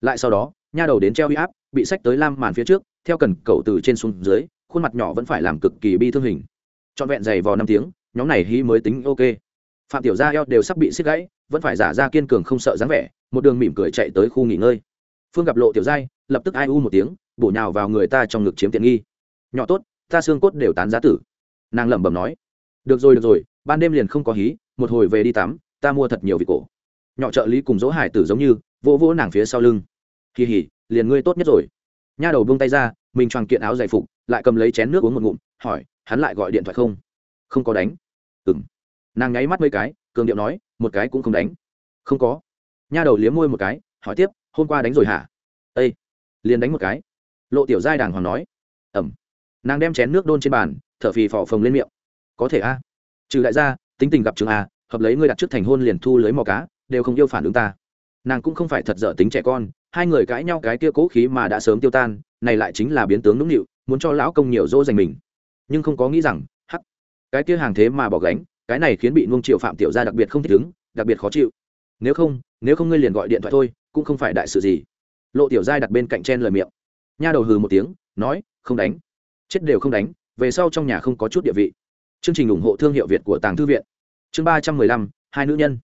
Lại sau đó, nha đầu đến treo huy áp, bị sách tới lam màn phía trước, theo cần cầu từ trên xuống dưới, khuôn mặt nhỏ vẫn phải làm cực kỳ bi thương hình. Trọn vẹn dày vò năm tiếng, nhóm này hí mới tính ok. Phạm tiểu gia eo đều sắp bị xiết gãy vẫn phải giả ra kiên cường không sợ dáng vẻ, một đường mỉm cười chạy tới khu nghỉ ngơi. Phương gặp lộ tiểu giai, lập tức ai u một tiếng, bổ nhào vào người ta trong ngực chiếm tiện nghi. Nhỏ tốt, ta xương cốt đều tán giá tử. Nàng lẩm bẩm nói. Được rồi được rồi, ban đêm liền không có hí, một hồi về đi tắm, ta mua thật nhiều vị cổ. Nhỏ trợ lý cùng dỗ hải tử giống như, vỗ vỗ nàng phía sau lưng. Kỳ hỉ, liền ngươi tốt nhất rồi. Nha đầu buông tay ra, mình choàng kiện áo giải phục, lại cầm lấy chén nước uống một ngụm, hỏi, hắn lại gọi điện thoại không? Không có đánh. Ừ nàng nháy mắt mấy cái cường điệu nói, một cái cũng không đánh. Không có. Nha đầu liếm môi một cái, hỏi tiếp, hôm qua đánh rồi hả? Ây liền đánh một cái. Lộ tiểu giai đàng hoàng nói, ẩm. Nàng đem chén nước đôn trên bàn, thở phì phò phồng lên miệng. Có thể a. Trừ đại gia, tính tình gặp trường a, hợp lấy ngươi đặt trước thành hôn liền thu lưới mò cá, đều không yêu phản ứng ta. Nàng cũng không phải thật dở tính trẻ con, hai người cãi nhau cái kia cố khí mà đã sớm tiêu tan, này lại chính là biến tướng nũng nịu, muốn cho lão công nhiều dỗ dành mình. Nhưng không có nghĩ rằng, hắc, cái kia hàng thế mà bỏ gánh cái này khiến bị nuông triệu phạm tiểu gia đặc biệt không thích ứng, đặc biệt khó chịu. Nếu không nếu không ngươi liền gọi điện thoại thôi, cũng không phải đại sự gì. Lộ tiểu giai đặt bên cạnh chen lời miệng. Nha đầu hừ một tiếng, nói, không đánh. Chết đều không đánh, về sau trong nhà không có chút địa vị. Chương trình ủng hộ thương hiệu việt của tàng thư viện. Chương ba trăm mười lăm, hai nữ nhân.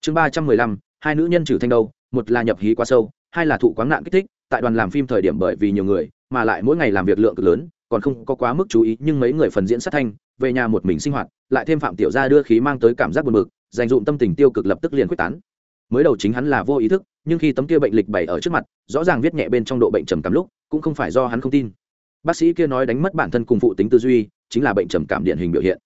Chương ba trăm mười lăm, hai nữ nhân trừ thanh đâu, một là nhập hí quá sâu, hai là thụ quáng nạn kích thích, tại đoàn làm phim thời điểm bởi vì nhiều người, mà lại mỗi ngày làm việc lượng cực lớn còn không có quá mức chú ý, nhưng mấy người phần diễn sát thanh, về nhà một mình sinh hoạt, lại thêm phạm tiểu gia đưa khí mang tới cảm giác buồn bực, dành dụm tâm tình tiêu cực lập tức liền quyết tán. Mới đầu chính hắn là vô ý thức, nhưng khi tấm kia bệnh lịch bày ở trước mặt, rõ ràng viết nhẹ bên trong độ bệnh trầm cảm lúc, cũng không phải do hắn không tin. Bác sĩ kia nói đánh mất bản thân cùng phụ tính tư duy, chính là bệnh trầm cảm điển hình biểu hiện.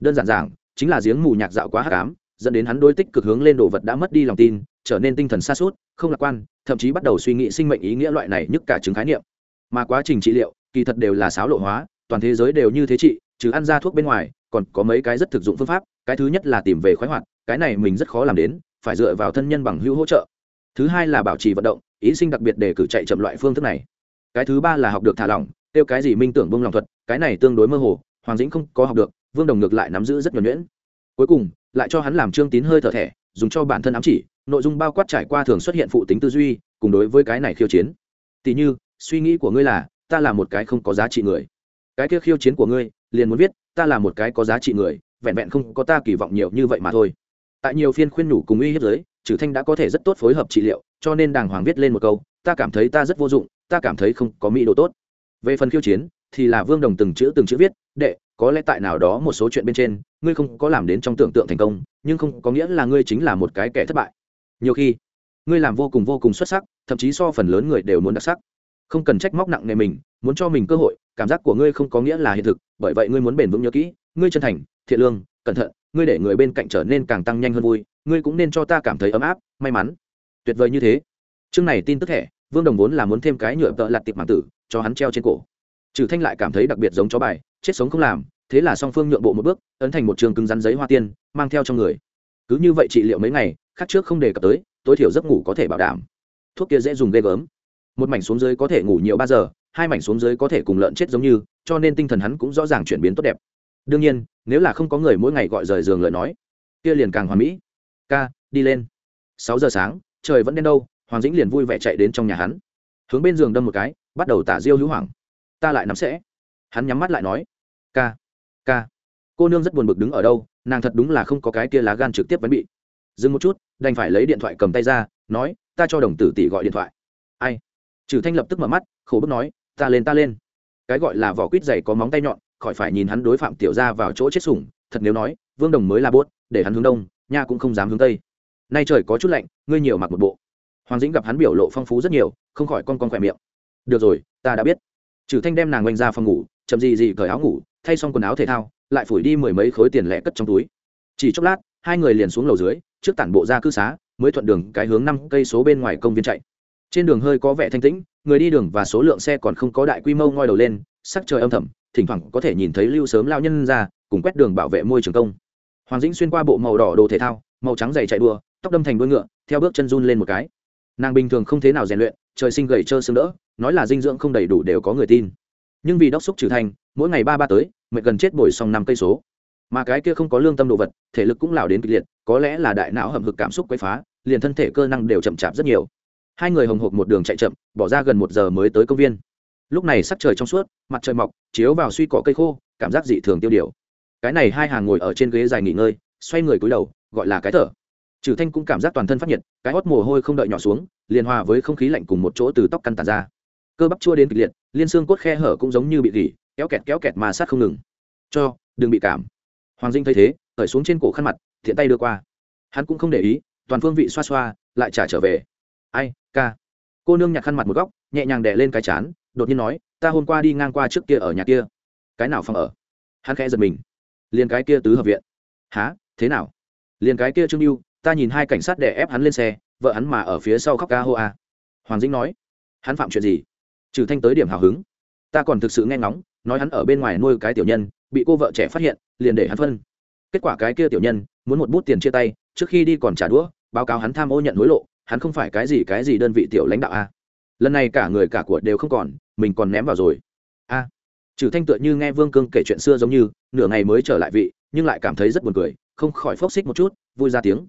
Đơn giản giảng, chính là giếng mù nhạc dạo quá hắc ám, dẫn đến hắn đối tích cực hướng lên đồ vật đã mất đi lòng tin, trở nên tinh thần xa suốt không lạc quan, thậm chí bắt đầu suy nghĩ sinh mệnh ý nghĩa loại này nhất cả chứng khái niệm. Mà quá trình trị liệu kỳ thật đều là sáo lộ hóa, toàn thế giới đều như thế trị trừ ăn ra thuốc bên ngoài, còn có mấy cái rất thực dụng phương pháp, cái thứ nhất là tìm về khoái hoạt, cái này mình rất khó làm đến, phải dựa vào thân nhân bằng hữu hỗ trợ. Thứ hai là bảo trì vận động, ý sinh đặc biệt để cử chạy chậm loại phương thức này. Cái thứ ba là học được thả lỏng, tiêu cái gì minh tưởng bông lòng thuật, cái này tương đối mơ hồ, hoàng dĩnh không có học được, vương đồng ngược lại nắm giữ rất nhuẩn nhuyễn. Cuối cùng, lại cho hắn làm trương tín hơi thở thẻ, dùng cho bản thân ám chỉ, nội dung bao quát trải qua thường xuất hiện phụ tính tư duy, cùng đối với cái này khiêu chiến. Tỉ như, suy nghĩ của ngươi là ta là một cái không có giá trị người. Cái kia khiêu chiến của ngươi, liền muốn viết, ta là một cái có giá trị người, vẹn vẹn không có ta kỳ vọng nhiều như vậy mà thôi. Tại nhiều phiên khuyên nhủ cùng uy hiếp giới trừ thanh đã có thể rất tốt phối hợp trị liệu, cho nên đàng hoàng viết lên một câu, ta cảm thấy ta rất vô dụng, ta cảm thấy không có mỹ đồ tốt. Về phần khiêu chiến, thì là vương đồng từng chữ từng chữ viết, đệ, có lẽ tại nào đó một số chuyện bên trên, ngươi không có làm đến trong tưởng tượng thành công, nhưng không có nghĩa là ngươi chính là một cái kẻ thất bại. Nhiều khi, ngươi làm vô cùng vô cùng xuất sắc, thậm chí so phần lớn người đều muốn đặc sắc không cần trách móc nặng nề mình, muốn cho mình cơ hội, cảm giác của ngươi không có nghĩa là hiện thực, bởi vậy ngươi muốn bền vững nhớ kỹ, ngươi chân thành, thiện lương, cẩn thận, ngươi để người bên cạnh trở nên càng tăng nhanh hơn vui, ngươi cũng nên cho ta cảm thấy ấm áp, may mắn. Tuyệt vời như thế. Chương này tin tức thẻ, vương đồng vốn là muốn thêm cái nhựa vợ lặt tiệp mảng tử, cho hắn treo trên cổ. Trừ thanh lại cảm thấy đặc biệt giống chó bài, chết sống không làm, thế là song phương nhượng bộ một bước, ấn thành một trường cứng rắn giấy hoa tiên, mang theo trong người. Cứ như vậy trị liệu mấy ngày khác trước không đề cập tới, tối thiểu giấc ngủ có thể bảo đảm. Thuốc kia dễ dùng ghê gớm một mảnh xuống dưới có thể ngủ nhiều ba giờ, hai mảnh xuống dưới có thể cùng lợn chết giống như, cho nên tinh thần hắn cũng rõ ràng chuyển biến tốt đẹp. Đương nhiên, nếu là không có người mỗi ngày gọi rời giường lời nói, kia liền càng hoàn mỹ. Ca, đi lên. Sáu giờ sáng, trời vẫn đen đâu, hoàng dĩnh liền vui vẻ chạy đến trong nhà hắn. Hướng bên giường đâm một cái, bắt đầu tả diêu hữu hoàng ta lại nắm sẽ. Hắn nhắm mắt lại nói. Ca ca. Cô nương rất buồn bực đứng ở đâu, nàng thật đúng là không có cái kia lá gan trực tiếp vẫn bị. Dừng một chút, đành phải lấy điện thoại cầm tay ra, nói, ta cho đồng tử tỷ gọi điện thoại. Ai? Trừ thanh lập tức mở mắt, khổ bức nói, ta lên ta lên. Cái gọi là vỏ quýt dày có móng tay nhọn, khỏi phải nhìn hắn đối phạm tiểu ra vào chỗ chết sủng, thật nếu nói, vương đồng mới là bốt, để hắn hướng đông nha cũng không dám hướng tây. Nay trời có chút lạnh, ngươi nhiều mặc một bộ. Hoàng dĩnh gặp hắn biểu lộ phong phú rất nhiều, không khỏi con con khỏe miệng. Được rồi, ta đã biết. Trừ thanh đem nàng oanh ra phòng ngủ, chậm gì gì cởi áo ngủ, thay xong quần áo thể thao, lại phủi đi mười mấy khối tiền lẻ cất trong túi. Chỉ chốc lát, hai người liền xuống lầu dưới, trước tản bộ ra cư xá, mới thuận đường cái hướng năm cây số bên ngoài công viên chạy trên đường hơi có vẻ thanh tĩnh, người đi đường và số lượng xe còn không có đại quy mô ngoi đầu lên, sắc trời âm thầm, thỉnh thoảng có thể nhìn thấy lưu sớm lao nhân ra, cùng quét đường bảo vệ môi trường công. Hoàng dĩnh xuyên qua bộ màu đỏ đồ thể thao, màu trắng dày chạy đua, tóc đâm thành đuôi ngựa, theo bước chân run lên một cái. Nàng bình thường không thế nào rèn luyện, trời sinh gầy trơ xương đỡ, nói là dinh dưỡng không đầy đủ đều có người tin. Nhưng vì đốc xúc trừ thành, mỗi ngày ba ba tới, mệt gần chết bồi xong năm cây số. Mà cái kia không có lương tâm đồ vật, thể lực cũng lào đến kịch liệt, có lẽ là đại não hầm hực cảm xúc quấy phá, liền thân thể cơ năng đều chậm chạp rất nhiều hai người hồng hộc một đường chạy chậm, bỏ ra gần một giờ mới tới công viên. Lúc này sắc trời trong suốt, mặt trời mọc, chiếu vào suy cỏ cây khô, cảm giác dị thường tiêu điều. Cái này hai hàng ngồi ở trên ghế dài nghỉ ngơi, xoay người cúi đầu, gọi là cái thở. Trừ thanh cũng cảm giác toàn thân phát nhiệt, cái hót mồ hôi không đợi nhỏ xuống, liền hòa với không khí lạnh cùng một chỗ từ tóc căn tàn ra. Cơ bắp chua đến kịch liệt, liên xương cốt khe hở cũng giống như bị gỉ, kéo kẹt kéo kẹt mà sát không ngừng. Cho, đừng bị cảm. Hoàng dinh thấy thế khởi xuống trên cổ khăn mặt, thiện tay đưa qua. Hắn cũng không để ý, toàn phương vị xoa xoa, lại trả trở về. Ai ca. Cô nương nhặt khăn mặt một góc, nhẹ nhàng đè lên cái chán, đột nhiên nói, ta hôm qua đi ngang qua trước kia ở nhà kia. Cái nào phòng ở? Hắn khẽ giật mình. Liền cái kia tứ hợp viện. Há thế nào? Liền cái kia trương mưu ta nhìn hai cảnh sát đè ép hắn lên xe, vợ hắn mà ở phía sau khóc ca hô a. Hoàng dĩnh nói, hắn phạm chuyện gì? Trừ thanh tới điểm hào hứng. Ta còn thực sự nghe ngóng, nói hắn ở bên ngoài nuôi cái tiểu nhân, bị cô vợ trẻ phát hiện, liền để hắn phân. Kết quả cái kia tiểu nhân, muốn một bút tiền chia tay, trước khi đi còn trả đũa, báo cáo hắn tham ô nhận hối lộ hắn không phải cái gì cái gì đơn vị tiểu lãnh đạo a. Lần này cả người cả của đều không còn, mình còn ném vào rồi. A. Trừ thanh tựa như nghe vương cương kể chuyện xưa giống như, nửa ngày mới trở lại vị, nhưng lại cảm thấy rất buồn cười, không khỏi phốc xích một chút, vui ra tiếng.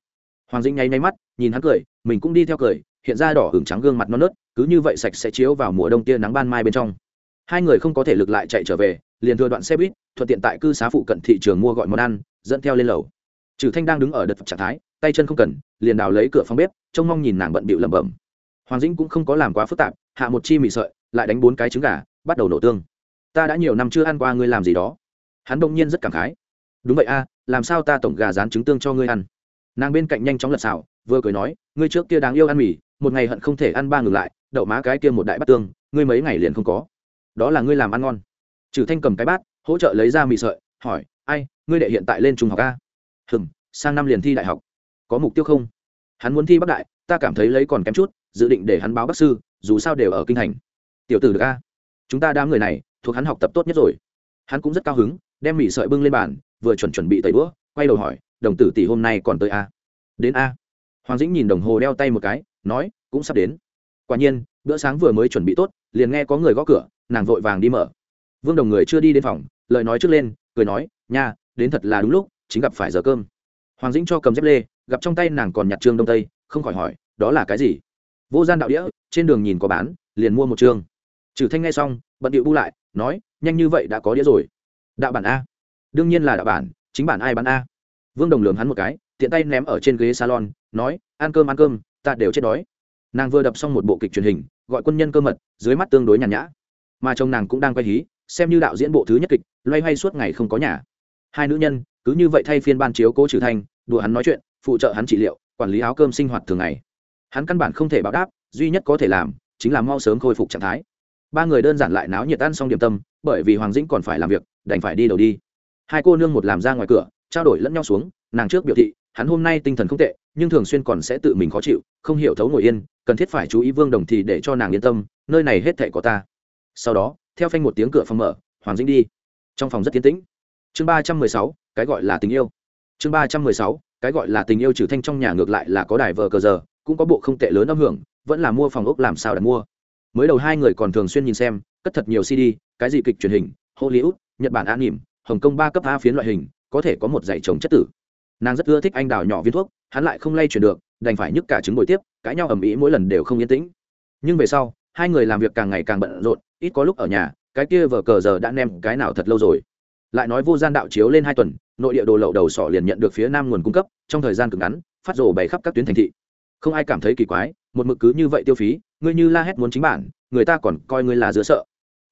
Hoàng dĩnh nháy nháy mắt, nhìn hắn cười, mình cũng đi theo cười, hiện ra đỏ hửng trắng gương mặt non nớt, cứ như vậy sạch sẽ chiếu vào mùa đông tia nắng ban mai bên trong. Hai người không có thể lực lại chạy trở về, liền thừa đoạn xe buýt, thuận tiện tại cư xá phụ cận thị trường mua gọi món ăn, dẫn theo lên lầu. Trừ thanh đang đứng ở đợt trạng thái tay chân không cần, liền đào lấy cửa phòng bếp, trông mong nhìn nàng bận bịu lẩm bẩm. Hoàng dĩnh cũng không có làm quá phức tạp, hạ một chi mì sợi, lại đánh bốn cái trứng gà, bắt đầu nổ tương. Ta đã nhiều năm chưa ăn qua ngươi làm gì đó. Hắn đông nhiên rất cảm khái. Đúng vậy a, làm sao ta tổng gà rán trứng tương cho ngươi ăn? Nàng bên cạnh nhanh chóng lật xào vừa cười nói, ngươi trước kia đáng yêu ăn mì, một ngày hận không thể ăn ba ngừng lại, đậu má cái kia một đại bát tương, ngươi mấy ngày liền không có. Đó là ngươi làm ăn ngon. Trừ thanh cầm cái bát, hỗ trợ lấy ra mì sợi, hỏi, ai, ngươi đệ hiện tại lên trung học a? Hừm, sang năm liền thi đại học có mục tiêu không? Hắn muốn thi bắc đại, ta cảm thấy lấy còn kém chút, dự định để hắn báo bác sư, dù sao đều ở kinh thành. Tiểu tử được a? Chúng ta đám người này, thuộc hắn học tập tốt nhất rồi. Hắn cũng rất cao hứng, đem mì sợi bưng lên bàn, vừa chuẩn chuẩn bị tẩy đũa, quay đầu hỏi, đồng tử tỷ hôm nay còn tới a? Đến a. Hoàng dĩnh nhìn đồng hồ đeo tay một cái, nói, cũng sắp đến. Quả nhiên, bữa sáng vừa mới chuẩn bị tốt, liền nghe có người gõ cửa, nàng vội vàng đi mở. Vương đồng người chưa đi đến phòng, lời nói trước lên, cười nói, nha, đến thật là đúng lúc, chính gặp phải giờ cơm. Hoàng dĩnh cho cầm dép lê gặp trong tay nàng còn nhặt trương đông tây, không khỏi hỏi, đó là cái gì? Vô gian đạo đĩa, trên đường nhìn có bán, liền mua một chương trừ thanh nghe xong, bận điệu bu lại, nói, nhanh như vậy đã có đĩa rồi. Đạo bản a. Đương nhiên là đạo bản, chính bản ai bán a? Vương đồng lường hắn một cái, tiện tay ném ở trên ghế salon, nói, ăn cơm ăn cơm, ta đều chết đói. Nàng vừa đập xong một bộ kịch truyền hình, gọi quân nhân cơ mật, dưới mắt tương đối nhàn nhã. Mà chồng nàng cũng đang quay hí, xem như đạo diễn bộ thứ nhất kịch, loay hoay suốt ngày không có nhà. Hai nữ nhân, cứ như vậy thay phiên ban chiếu cố trừ thanh, đùa hắn nói chuyện phụ trợ hắn trị liệu, quản lý áo cơm sinh hoạt thường ngày. Hắn căn bản không thể báo đáp, duy nhất có thể làm chính là mau sớm khôi phục trạng thái. Ba người đơn giản lại náo nhiệt ăn xong điểm tâm, bởi vì hoàng dĩnh còn phải làm việc, đành phải đi đầu đi. Hai cô nương một làm ra ngoài cửa, trao đổi lẫn nhau xuống, nàng trước biểu thị, hắn hôm nay tinh thần không tệ, nhưng thường xuyên còn sẽ tự mình khó chịu, không hiểu thấu ngồi yên, cần thiết phải chú ý vương đồng thì để cho nàng yên tâm, nơi này hết thể có ta. Sau đó, theo phanh một tiếng cửa phòng mở, hoàng dĩnh đi. Trong phòng rất tiến tĩnh. Chương ba trăm mười sáu, cái gọi là tình yêu. Chương ba trăm mười sáu cái gọi là tình yêu trừ thanh trong nhà ngược lại là có đài vờ cờ giờ, cũng có bộ không tệ lớn âm hưởng, vẫn là mua phòng ốc làm sao đặt mua. Mới đầu hai người còn thường xuyên nhìn xem, cất thật nhiều cd, cái gì kịch truyền hình, hollywood, nhật bản an nỉm, hồng kông ba cấp a phiến loại hình, có thể có một dạy chồng chất tử. Nàng rất ưa thích anh đào nhỏ viên thuốc, hắn lại không lay chuyển được, đành phải nhức cả trứng bồi tiếp, cãi nhau ầm ĩ mỗi lần đều không yên tĩnh. Nhưng về sau, hai người làm việc càng ngày càng bận rộn, ít có lúc ở nhà, cái kia vờ cờ giờ đã nem cái nào thật lâu rồi lại nói vô gian đạo chiếu lên hai tuần, nội địa đồ lậu đầu sỏ liền nhận được phía nam nguồn cung cấp, trong thời gian cực ngắn, phát rổ bày khắp các tuyến thành thị. Không ai cảm thấy kỳ quái, một mực cứ như vậy tiêu phí, ngươi như la hét muốn chính bản, người ta còn coi ngươi là giữa sợ.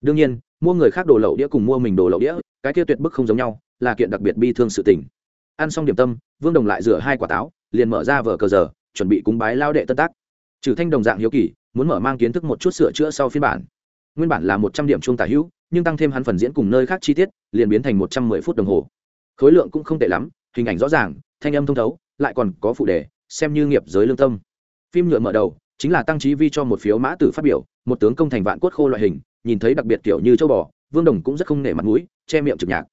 Đương nhiên, mua người khác đồ lậu đĩa cùng mua mình đồ lậu đĩa, cái kia tuyệt bức không giống nhau, là kiện đặc biệt bi thương sự tình. Ăn xong điểm tâm, vương đồng lại rửa hai quả táo, liền mở ra vở cờ giờ, chuẩn bị cúng bái lao đệ tân tác. Trừ thanh đồng dạng hiếu kỳ, muốn mở mang kiến thức một chút sửa chữa sau phiên bản nguyên bản là một trăm điểm chung tả hữu, nhưng tăng thêm hắn phần diễn cùng nơi khác chi tiết, liền biến thành một trăm mười phút đồng hồ. Khối lượng cũng không tệ lắm, hình ảnh rõ ràng, thanh âm thông thấu, lại còn có phụ đề, xem như nghiệp giới lương tâm. Phim nhựa mở đầu, chính là tăng trí vi cho một phiếu mã tử phát biểu, một tướng công thành vạn cốt khô loại hình, nhìn thấy đặc biệt kiểu như châu bò, vương đồng cũng rất không nể mặt mũi, che miệng trực nhạc.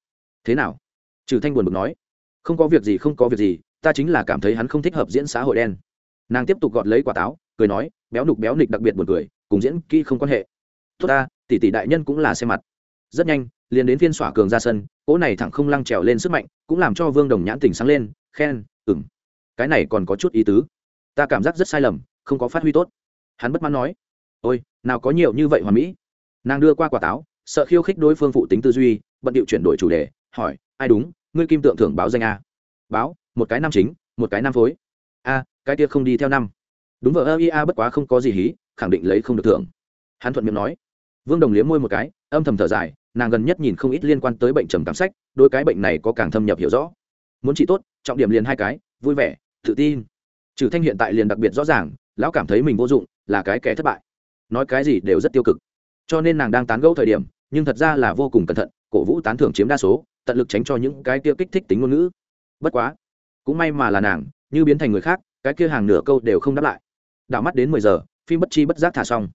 Thế nào? Trừ thanh buồn bực nói. Không có việc gì, không có việc gì, ta chính là cảm thấy hắn không thích hợp diễn xã hội đen. Nàng tiếp tục gọt lấy quả táo, cười nói, béo nục béo nịch đặc biệt buồn cười, cùng diễn kỹ không quan hệ tốt ta, tỷ tỷ đại nhân cũng là xem mặt. Rất nhanh, liền đến phiên xỏa cường ra sân, cỗ này thẳng không lăng trèo lên sức mạnh, cũng làm cho vương đồng nhãn tỉnh sáng lên, khen ừng cái này còn có chút ý tứ. Ta cảm giác rất sai lầm, không có phát huy tốt. Hắn bất mãn nói, ôi, nào có nhiều như vậy hoàn mỹ. Nàng đưa qua quả táo, sợ khiêu khích đối phương phụ tính tư duy, bận điệu chuyển đổi chủ đề, hỏi, ai đúng, ngươi kim tượng thưởng báo danh a? Báo, một cái nam chính, một cái nam phối. A, cái kia không đi theo năm. Đúng vợ ơ ia bất quá không có gì hí, khẳng định lấy không được thưởng. Hắn thuận miệng nói vương đồng liếm môi một cái, âm thầm thở dài, nàng gần nhất nhìn không ít liên quan tới bệnh trầm cảm sách đôi cái bệnh này có càng thâm nhập hiểu rõ. Muốn trị tốt, trọng điểm liền hai cái, vui vẻ, tự tin. Trừ thanh hiện tại liền đặc biệt rõ ràng, lão cảm thấy mình vô dụng, là cái kẻ thất bại. Nói cái gì đều rất tiêu cực. Cho nên nàng đang tán gẫu thời điểm, nhưng thật ra là vô cùng cẩn thận, cổ vũ tán thưởng chiếm đa số, tận lực tránh cho những cái tiêu kích thích tính ngôn ngữ. Bất quá, cũng may mà là nàng, như biến thành người khác, cái kia hàng nửa câu đều không đáp lại. Đảo mắt đến mười giờ, phim bất chi bất giác thả xong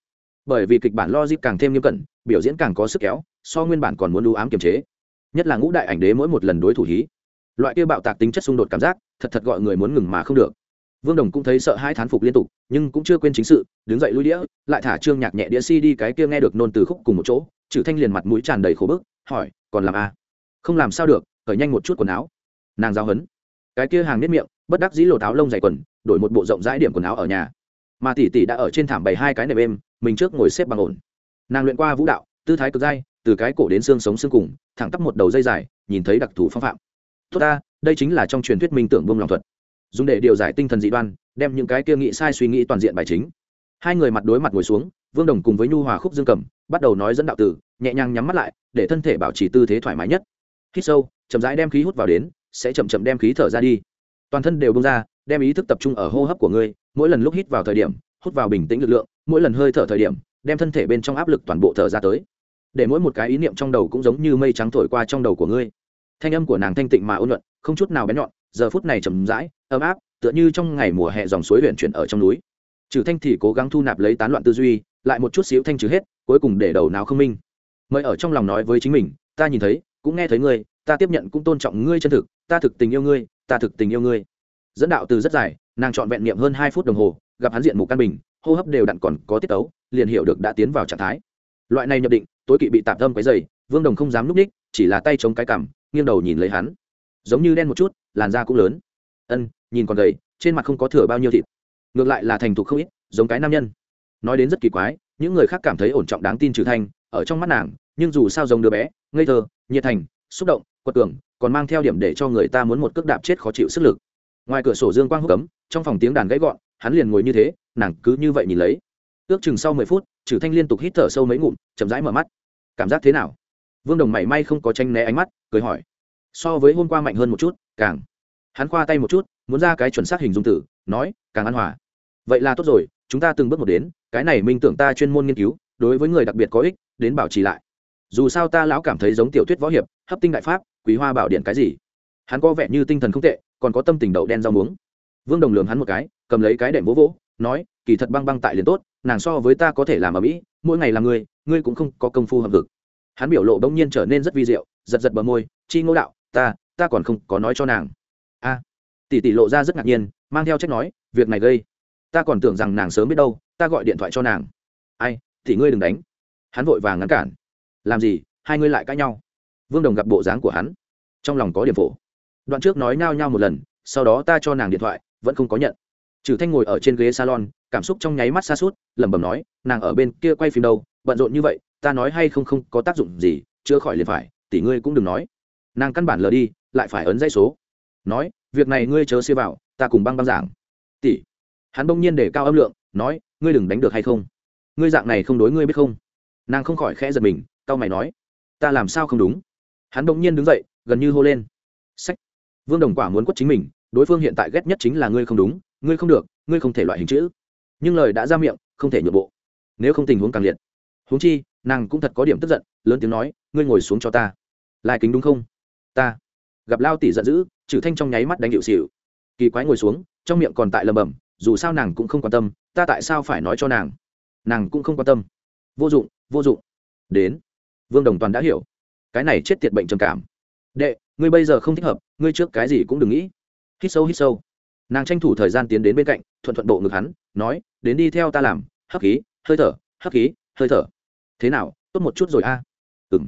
bởi vì kịch bản logic càng thêm nghiêm cẩn, biểu diễn càng có sức kéo, so nguyên bản còn muốn đu ám kiềm chế. Nhất là ngũ đại ảnh đế mỗi một lần đối thủ hí, loại kia bạo tạc tính chất xung đột cảm giác, thật thật gọi người muốn ngừng mà không được. Vương đồng cũng thấy sợ hai thán phục liên tục, nhưng cũng chưa quên chính sự, đứng dậy lui đĩa, lại thả trương nhạc nhẹ đĩa si đi cái kia nghe được nôn từ khúc cùng một chỗ trừ thanh liền mặt mũi tràn đầy khổ bức, hỏi, còn làm a à? không làm sao được khởi nhanh một chút quần áo. Nàng giao hấn cái kia hàng nếp miệng, bất đắc dĩ lột áo lông dày quần, đổi một bộ rộng rãi điểm quần áo ở nhà mà tỷ tỷ đã ở trên thảm bày hai cái nệm êm, mình trước ngồi xếp bằng ổn. Nàng luyện qua vũ đạo, tư thái cực dai, từ cái cổ đến xương sống xương cùng, thẳng tắp một đầu dây dài, nhìn thấy đặc thù phong phạm. Tốt ta, đây chính là trong truyền thuyết minh tưởng Bông lòng thuật. Dùng để điều giải tinh thần dị đoan, đem những cái kia nghĩ sai suy nghĩ toàn diện bài chính. Hai người mặt đối mặt ngồi xuống, vương đồng cùng với nhu hòa khúc dương cầm, bắt đầu nói dẫn đạo tử nhẹ nhàng nhắm mắt lại, để thân thể bảo trì tư thế thoải mái nhất. Hít sâu, chậm rãi đem khí hút vào đến, sẽ chậm chậm đem khí thở ra đi. Toàn thân đều bông ra đem ý thức tập trung ở hô hấp của ngươi, mỗi lần lúc hít vào thời điểm, hút vào bình tĩnh lực lượng, mỗi lần hơi thở thời điểm, đem thân thể bên trong áp lực toàn bộ thở ra tới. Để mỗi một cái ý niệm trong đầu cũng giống như mây trắng thổi qua trong đầu của ngươi. Thanh âm của nàng thanh tịnh mà ôn luận không chút nào bén nhọn, giờ phút này chầm rãi, ấm áp, tựa như trong ngày mùa hè dòng suối huyện chuyển ở trong núi. Trừ thanh thì cố gắng thu nạp lấy tán loạn tư duy, lại một chút xíu thanh trừ hết, cuối cùng để đầu nào không minh. Mời ở trong lòng nói với chính mình, ta nhìn thấy, cũng nghe thấy ngươi, ta tiếp nhận cũng tôn trọng ngươi chân thực, ta thực tình yêu ngươi, ta thực tình yêu ngươi dẫn đạo từ rất dài, nàng chọn vẹn niệm hơn hai phút đồng hồ, gặp hắn diện mục căn bình, hô hấp đều đặn còn có tiết tấu, liền hiểu được đã tiến vào trạng thái. Loại này nhập định, tối kỵ bị tạm tâm cái dày vương đồng không dám núp ních, chỉ là tay chống cái cằm, nghiêng đầu nhìn lấy hắn. Giống như đen một chút, làn da cũng lớn. Ân, nhìn còn gầy, trên mặt không có thừa bao nhiêu thịt. Ngược lại là thành thục không ít, giống cái nam nhân. Nói đến rất kỳ quái, những người khác cảm thấy ổn trọng đáng tin trừ thanh, ở trong mắt nàng, nhưng dù sao giống đứa bé, ngây thơ, nhiệt thành, xúc động, quật cường, còn mang theo điểm để cho người ta muốn một cước đạp chết khó chịu sức lực ngoài cửa sổ dương quang hút cấm, trong phòng tiếng đàn gãy gọn, hắn liền ngồi như thế, nàng cứ như vậy nhìn lấy. Ước chừng sau mười phút trừ thanh liên tục hít thở sâu mấy ngụm, chậm rãi mở mắt. Cảm giác thế nào? Vương đồng mảy may không có tranh né ánh mắt, cười hỏi. So với hôm qua mạnh hơn một chút, càng. Hắn khoa tay một chút, muốn ra cái chuẩn xác hình dung tử, nói, càng an hòa. Vậy là tốt rồi, chúng ta từng bước một đến, cái này minh tưởng ta chuyên môn nghiên cứu, đối với người đặc biệt có ích, đến bảo trì lại. Dù sao ta lão cảm thấy giống tiểu thuyết võ hiệp, hấp tinh đại pháp, quý hoa bảo điện cái gì. Hắn có vẻ như tinh thần không tệ còn có tâm tình đậu đen rau muống. Vương đồng lường hắn một cái, cầm lấy cái đệm vỗ vỗ, nói, kỳ thật băng băng tại liền tốt, nàng so với ta có thể làm ở mỹ, mỗi ngày là ngươi ngươi cũng không có công phu hợp vực hắn biểu lộ bỗng nhiên trở nên rất vi diệu, giật giật bờ môi, chi ngô đạo, ta ta còn không có nói cho nàng. A. Tỷ tỷ lộ ra rất ngạc nhiên, mang theo trách nói, việc này gây, ta còn tưởng rằng nàng sớm biết đâu, ta gọi điện thoại cho nàng. Ai thì ngươi đừng đánh. Hắn vội vàng ngăn cản. Làm gì, hai ngươi lại cãi nhau? Vương đồng gặp bộ dáng của hắn, trong lòng có điểm phổ đoạn trước nói nhao nhao một lần, sau đó ta cho nàng điện thoại, vẫn không có nhận. Trừ thanh ngồi ở trên ghế salon, cảm xúc trong nháy mắt xa suốt, lẩm bẩm nói, nàng ở bên kia quay phim đâu, bận rộn như vậy, ta nói hay không không có tác dụng gì chưa khỏi liền phải, tỷ ngươi cũng đừng nói. Nàng căn bản lờ đi, lại phải ấn dây số. Nói, việc này ngươi chớ xia vào, ta cùng băng băng giảng. Tỷ. Hắn bỗng nhiên để cao âm lượng, nói, ngươi đừng đánh được hay không? Ngươi dạng này không đối ngươi biết không? Nàng không khỏi khẽ giật mình tao mày nói, ta làm sao không đúng? Hắn bỗng nhiên đứng dậy, gần như hô lên. Sách vương đồng quả muốn quất chính mình, đối phương hiện tại ghét nhất chính là ngươi không đúng, ngươi không được, ngươi không thể loại hình chữ. Nhưng lời đã ra miệng, không thể nhượng bộ. Nếu không tình huống càng liệt. Huống chi, nàng cũng thật có điểm tức giận, lớn tiếng nói, ngươi ngồi xuống cho ta. Lai kính đúng không? Ta. Gặp lao tỷ giận dữ chử thanh trong nháy mắt đánh hiệu xịu kỳ quái ngồi xuống, trong miệng còn tại lầm bầm dù sao nàng cũng không quan tâm, ta tại sao phải nói cho nàng? Nàng cũng không quan tâm. Vô dụng vô dụng. Đến. Vương đồng toàn đã hiểu. Cái này chết tiệt bệnh trầm cảm. Đệ ngươi bây giờ không thích hợp, ngươi trước cái gì cũng đừng nghĩ. Hít sâu hít sâu. Nàng tranh thủ thời gian tiến đến bên cạnh, thuận thuận bộ ngực hắn, nói, đến đi theo ta làm, hấp khí, hơi thở, hấp khí, hơi thở. Thế nào, tốt một chút rồi a. À? ừ m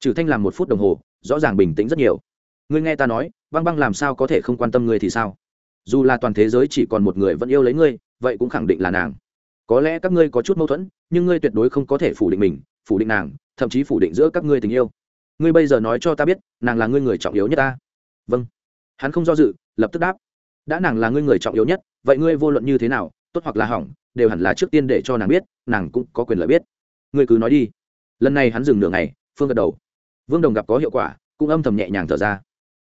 trừ thanh làm một phút đồng hồ, rõ ràng bình tĩnh rất nhiều. Ngươi nghe ta nói, băng băng làm sao có thể không quan tâm ngươi thì sao? Dù là toàn thế giới chỉ còn một người vẫn yêu lấy ngươi, vậy cũng khẳng định là nàng. Có lẽ các ngươi có chút mâu thuẫn, nhưng ngươi tuyệt đối không có thể phủ định mình, phủ định nàng, thậm chí phủ định giữa các ngươi tình yêu ngươi bây giờ nói cho ta biết, nàng là ngươi người trọng yếu nhất ta. Vâng. Hắn không do dự, lập tức đáp. Đã nàng là ngươi người trọng yếu nhất, vậy ngươi vô luận như thế nào, tốt hoặc là hỏng, đều hẳn là trước tiên để cho nàng biết, nàng cũng có quyền lợi biết. Ngươi cứ nói đi. Lần này hắn dừng nửa ngày, phương gật đầu. Vương đồng gặp có hiệu quả, cũng âm thầm nhẹ nhàng thở ra.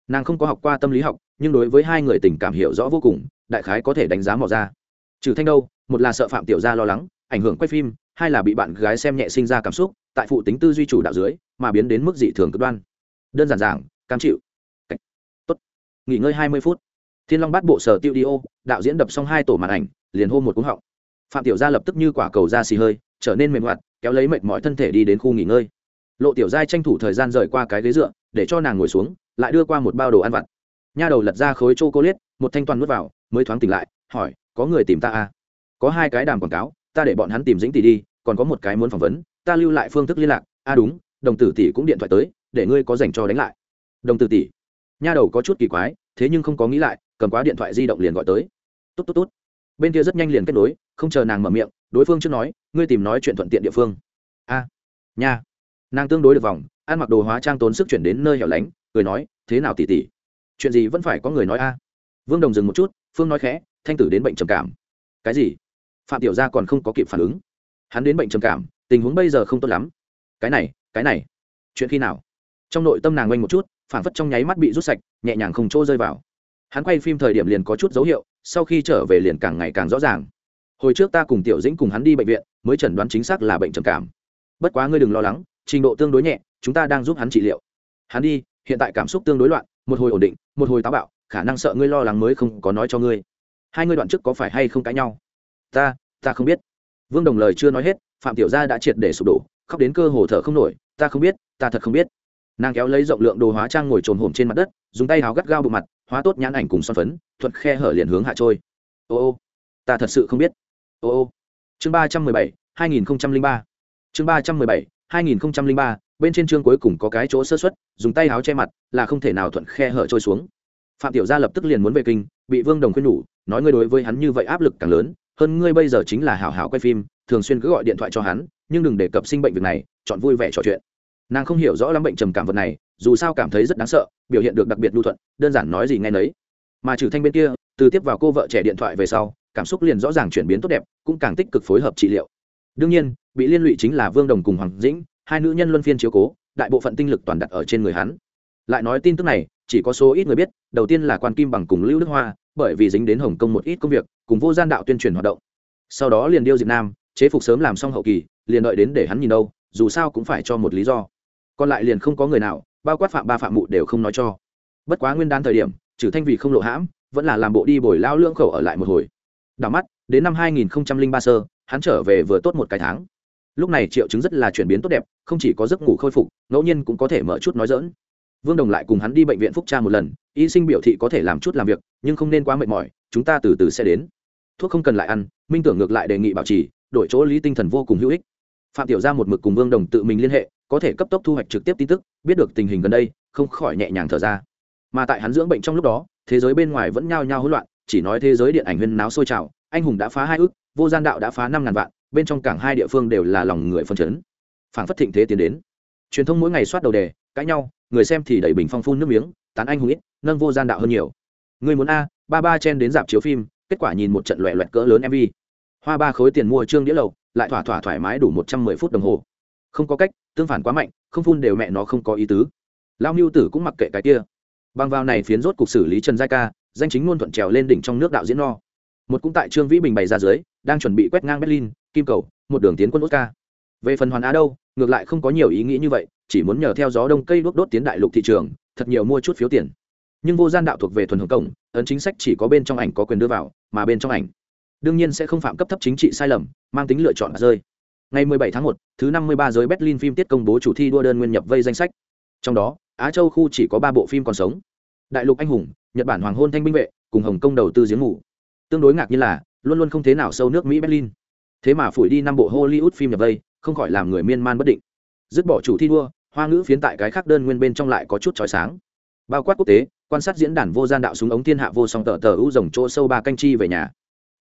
Nàng không có học qua tâm lý học, nhưng đối với hai người tình cảm hiểu rõ vô cùng, đại khái có thể đánh giá mò ra. Trừ thanh đâu, một là sợ phạm tiểu gia lo lắng, ảnh hưởng quay phim hai là bị bạn gái xem nhẹ sinh ra cảm xúc, tại phụ tính tư duy chủ đạo dưới, mà biến đến mức dị thường cực đoan. Đơn giản giảng, cam chịu. Tốt. Nghỉ ngơi hai mươi phút. Thiên long bắt bộ sở tiêu đi ô đạo diễn đập xong hai tổ màn ảnh, liền hô một cúng họng. Phạm tiểu gia lập tức như quả cầu ra xì hơi, trở nên mềm hoạt, kéo lấy mệt mỏi thân thể đi đến khu nghỉ ngơi. Lộ tiểu giai tranh thủ thời gian rời qua cái ghế dựa, để cho nàng ngồi xuống, lại đưa qua một bao đồ ăn vặt. Nha đầu lật ra khối c h liết một thanh toàn nuốt vào, mới thoáng tỉnh lại, hỏi, có người tìm ta à? có hai cái đàm quảng cáo ta để bọn hắn tìm dĩnh tỷ đi, còn có một cái muốn phỏng vấn, ta lưu lại phương thức liên lạc. A à đúng, đồng tử tỷ cũng điện thoại tới, để ngươi có dành cho đánh lại. Đồng tử tỷ. Nha đầu có chút kỳ quái, thế nhưng không có nghĩ lại, cầm quá điện thoại di động liền gọi tới. Tốt tốt tốt bên kia rất nhanh liền kết nối, không chờ nàng mở miệng, đối phương chưa nói, ngươi tìm nói chuyện thuận tiện địa phương. A nha. Nàng tương đối được vòng, ăn mặc đồ hóa trang tốn sức chuyển đến nơi hẻo lánh, cười nói, thế nào tỉ tỉ chuyện gì vẫn phải có người nói a? Vương đồng dừng một chút, phương nói khẽ, thanh tử đến bệnh trầm cảm. Cái gì? Phạm tiểu gia còn không có kịp phản ứng. Hắn đến bệnh trầm cảm, tình huống bây giờ không tốt lắm. Cái này cái này. Chuyện khi nào? Trong nội tâm nàng oanh một chút phản phất trong nháy mắt bị rút sạch, nhẹ nhàng không chỗ rơi vào. Hắn quay phim thời điểm liền có chút dấu hiệu, sau khi trở về liền càng ngày càng rõ ràng. Hồi trước ta cùng tiểu dĩnh cùng hắn đi bệnh viện, mới chẩn đoán chính xác là bệnh trầm cảm. Bất quá ngươi đừng lo lắng, trình độ tương đối nhẹ, chúng ta đang giúp hắn trị liệu. Hắn đi, hiện tại cảm xúc tương đối loạn, một hồi ổn định, một hồi táo bạo, khả năng sợ ngươi lo lắng mới không có nói cho ngươi. Hai ngươi đoạn trước có phải hay không cãi nhau? Ta ta không biết. Vương đồng lời chưa nói hết, phạm tiểu gia đã triệt để sụp đổ, khóc đến cơ hồ thở không nổi, ta không biết, ta thật không biết. Nàng kéo lấy rộng lượng đồ hóa trang ngồi trồn hổm trên mặt đất, dùng tay háo gắt gao bụng mặt, hóa tốt nhãn ảnh cùng son phấn, thuận khe hở liền hướng hạ trôi. Ô ô, ta thật sự không biết. Ô ô. Chương ba trăm mười bảy, hai nghìn ba. Chương ba trăm mười bảy, hai nghìn ba, bên trên chương cuối cùng có cái chỗ sơ xuất dùng tay háo che mặt, là không thể nào thuận khe hở trôi xuống. Phạm tiểu gia lập tức liền muốn về kinh, bị vương đồng khuyên nhủ, nói ngươi đối với hắn như vậy áp lực càng lớn hơn ngươi bây giờ chính là hảo hảo quay phim, thường xuyên cứ gọi điện thoại cho hắn, nhưng đừng đề cập sinh bệnh việc này, chọn vui vẻ trò chuyện. Nàng không hiểu rõ lắm bệnh trầm cảm vật này, dù sao cảm thấy rất đáng sợ, biểu hiện được đặc biệt lưu thuận, đơn giản nói gì nghe nấy. Mà trừ thanh bên kia, từ tiếp vào cô vợ trẻ điện thoại về sau, cảm xúc liền rõ ràng chuyển biến tốt đẹp, cũng càng tích cực phối hợp trị liệu. Đương nhiên, bị liên lụy chính là vương đồng cùng hoàng dĩnh, hai nữ nhân luân phiên chiếu cố, đại bộ phận tinh lực toàn đặt ở trên người hắn. Lại nói tin tức này, chỉ có số ít người biết, đầu tiên là quan kim bằng cùng lưu đức hoa bởi vì dính đến hồng kông một ít công việc, cùng vô gian đạo tuyên truyền hoạt động. Sau đó liền điêu diệp nam, chế phục sớm làm xong hậu kỳ, liền đợi đến để hắn nhìn đâu, dù sao cũng phải cho một lý do. Còn lại liền không có người nào, bao quát phạm ba phạm mụ đều không nói cho. Bất quá nguyên đán thời điểm, trừ thanh vì không lộ hãm, vẫn là làm bộ đi bồi lao lưỡng khẩu ở lại một hồi. Đảo mắt, đến năm 2003 sơ, hắn trở về vừa tốt một cái tháng. Lúc này triệu chứng rất là chuyển biến tốt đẹp, không chỉ có giấc ngủ khôi phục, ngẫu nhiên cũng có thể mở chút nói dỡn vương đồng lại cùng hắn đi bệnh viện phúc tra một lần, y sinh biểu thị có thể làm chút làm việc, nhưng không nên quá mệt mỏi, chúng ta từ từ sẽ đến. Thuốc không cần lại ăn, minh tưởng ngược lại đề nghị bảo trì, đổi chỗ lý tinh thần vô cùng hữu ích. Phạm tiểu Gia một mực cùng vương đồng tự mình liên hệ, có thể cấp tốc thu hoạch trực tiếp tin tức, biết được tình hình gần đây, không khỏi nhẹ nhàng thở ra. Mà tại hắn dưỡng bệnh trong lúc đó, thế giới bên ngoài vẫn nhao nhao hỗn loạn, chỉ nói thế giới điện ảnh huyên náo sôi trào, anh hùng đã phá hai ước, vô gian đạo đã phá năm ngàn vạn, bên trong cảng hai địa phương đều là lòng người phân chấn. Phảng phất thịnh thế tiến đến. Truyền thông mỗi ngày soát đầu đề cãi nhau, người xem thì đẩy bình phong phun nước miếng, tán anh hùng ít, nâng vô gian đạo hơn nhiều. Người muốn a, ba ba chen đến dạp chiếu phim, kết quả nhìn một trận loẹ loẹt cỡ lớn mv hoa ba khối tiền mua trương đĩa lầu lại thỏa thỏa thoải mái đủ một trăm mười phút đồng hồ. Không có cách, tương phản quá mạnh, không phun đều mẹ nó không có ý tứ. Lao mưu tử cũng mặc kệ cái kia. Bằng vào này phiến rốt cục xử lý trần giai ca, danh chính ngôn thuận trèo lên đỉnh trong nước đạo diễn no. Một cũng tại trương vĩ bình bày ra dưới, đang chuẩn bị quét ngang berlin, kim cầu, một đường tiến quân oscar về phần hoàn á đâu ngược lại không có nhiều ý nghĩ như vậy chỉ muốn nhờ theo gió đông cây đốt đốt tiến đại lục thị trường thật nhiều mua chút phiếu tiền. Nhưng vô gian đạo thuộc về thuần hồng cổng ấn chính sách chỉ có bên trong ảnh có quyền đưa vào mà bên trong ảnh đương nhiên sẽ không phạm cấp thấp chính trị sai lầm mang tính lựa chọn rơi. Ngày 17 tháng 1, thứ 53 giới berlin phim tiết công bố chủ thi đua đơn nguyên nhập vây danh sách. Trong đó á châu khu chỉ có ba bộ phim còn sống. Đại lục anh hùng nhật bản hoàng hôn thanh binh vệ cùng hồng kông đầu tư giếng ngủ tương đối ngạc như là luôn luôn không thế nào sâu nước mỹ berlin. Thế mà phủi đi năm bộ hollywood phim nhập vây không khỏi làm người miên man bất định. Dứt bỏ chủ thi đua, hoa ngữ phiến tại cái khác đơn nguyên bên trong lại có chút trói sáng. Bao quát quốc tế, quan sát diễn đàn vô gian đạo súng ống thiên hạ vô song tờ tờ u rồng chỗ sâu ba canh chi về nhà.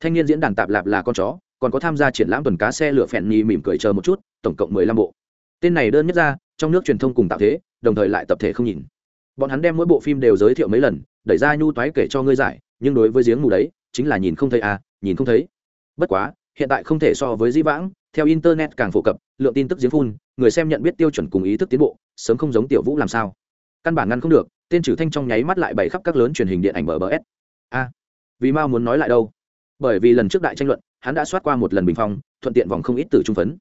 Thanh niên diễn đàn tạp lạp là con chó, còn có tham gia triển lãm tuần cá xe lửa phèn nhì mỉm cười chờ một chút, tổng cộng mười lăm bộ. Tên này đơn nhất ra, trong nước truyền thông cùng tạo thế, đồng thời lại tập thể không nhìn. Bọn hắn đem mỗi bộ phim đều giới thiệu mấy lần, đẩy ra nhu toái kể cho ngươi giải, nhưng đối với giếng mù đấy, chính là nhìn không thấy à nhìn không thấy. Bất quá hiện tại không thể so với di vãng, theo internet càng phổ cập, lượng tin tức giếng phun, người xem nhận biết tiêu chuẩn cùng ý thức tiến bộ, sớm không giống tiểu vũ làm sao. Căn bản ngăn không được, tên trừ thanh trong nháy mắt lại bày khắp các lớn truyền hình điện ảnh bờ bờ s. A, vì mao muốn nói lại đâu? Bởi vì lần trước đại tranh luận, hắn đã soát qua một lần bình phong, thuận tiện vòng không ít từ trung phấn.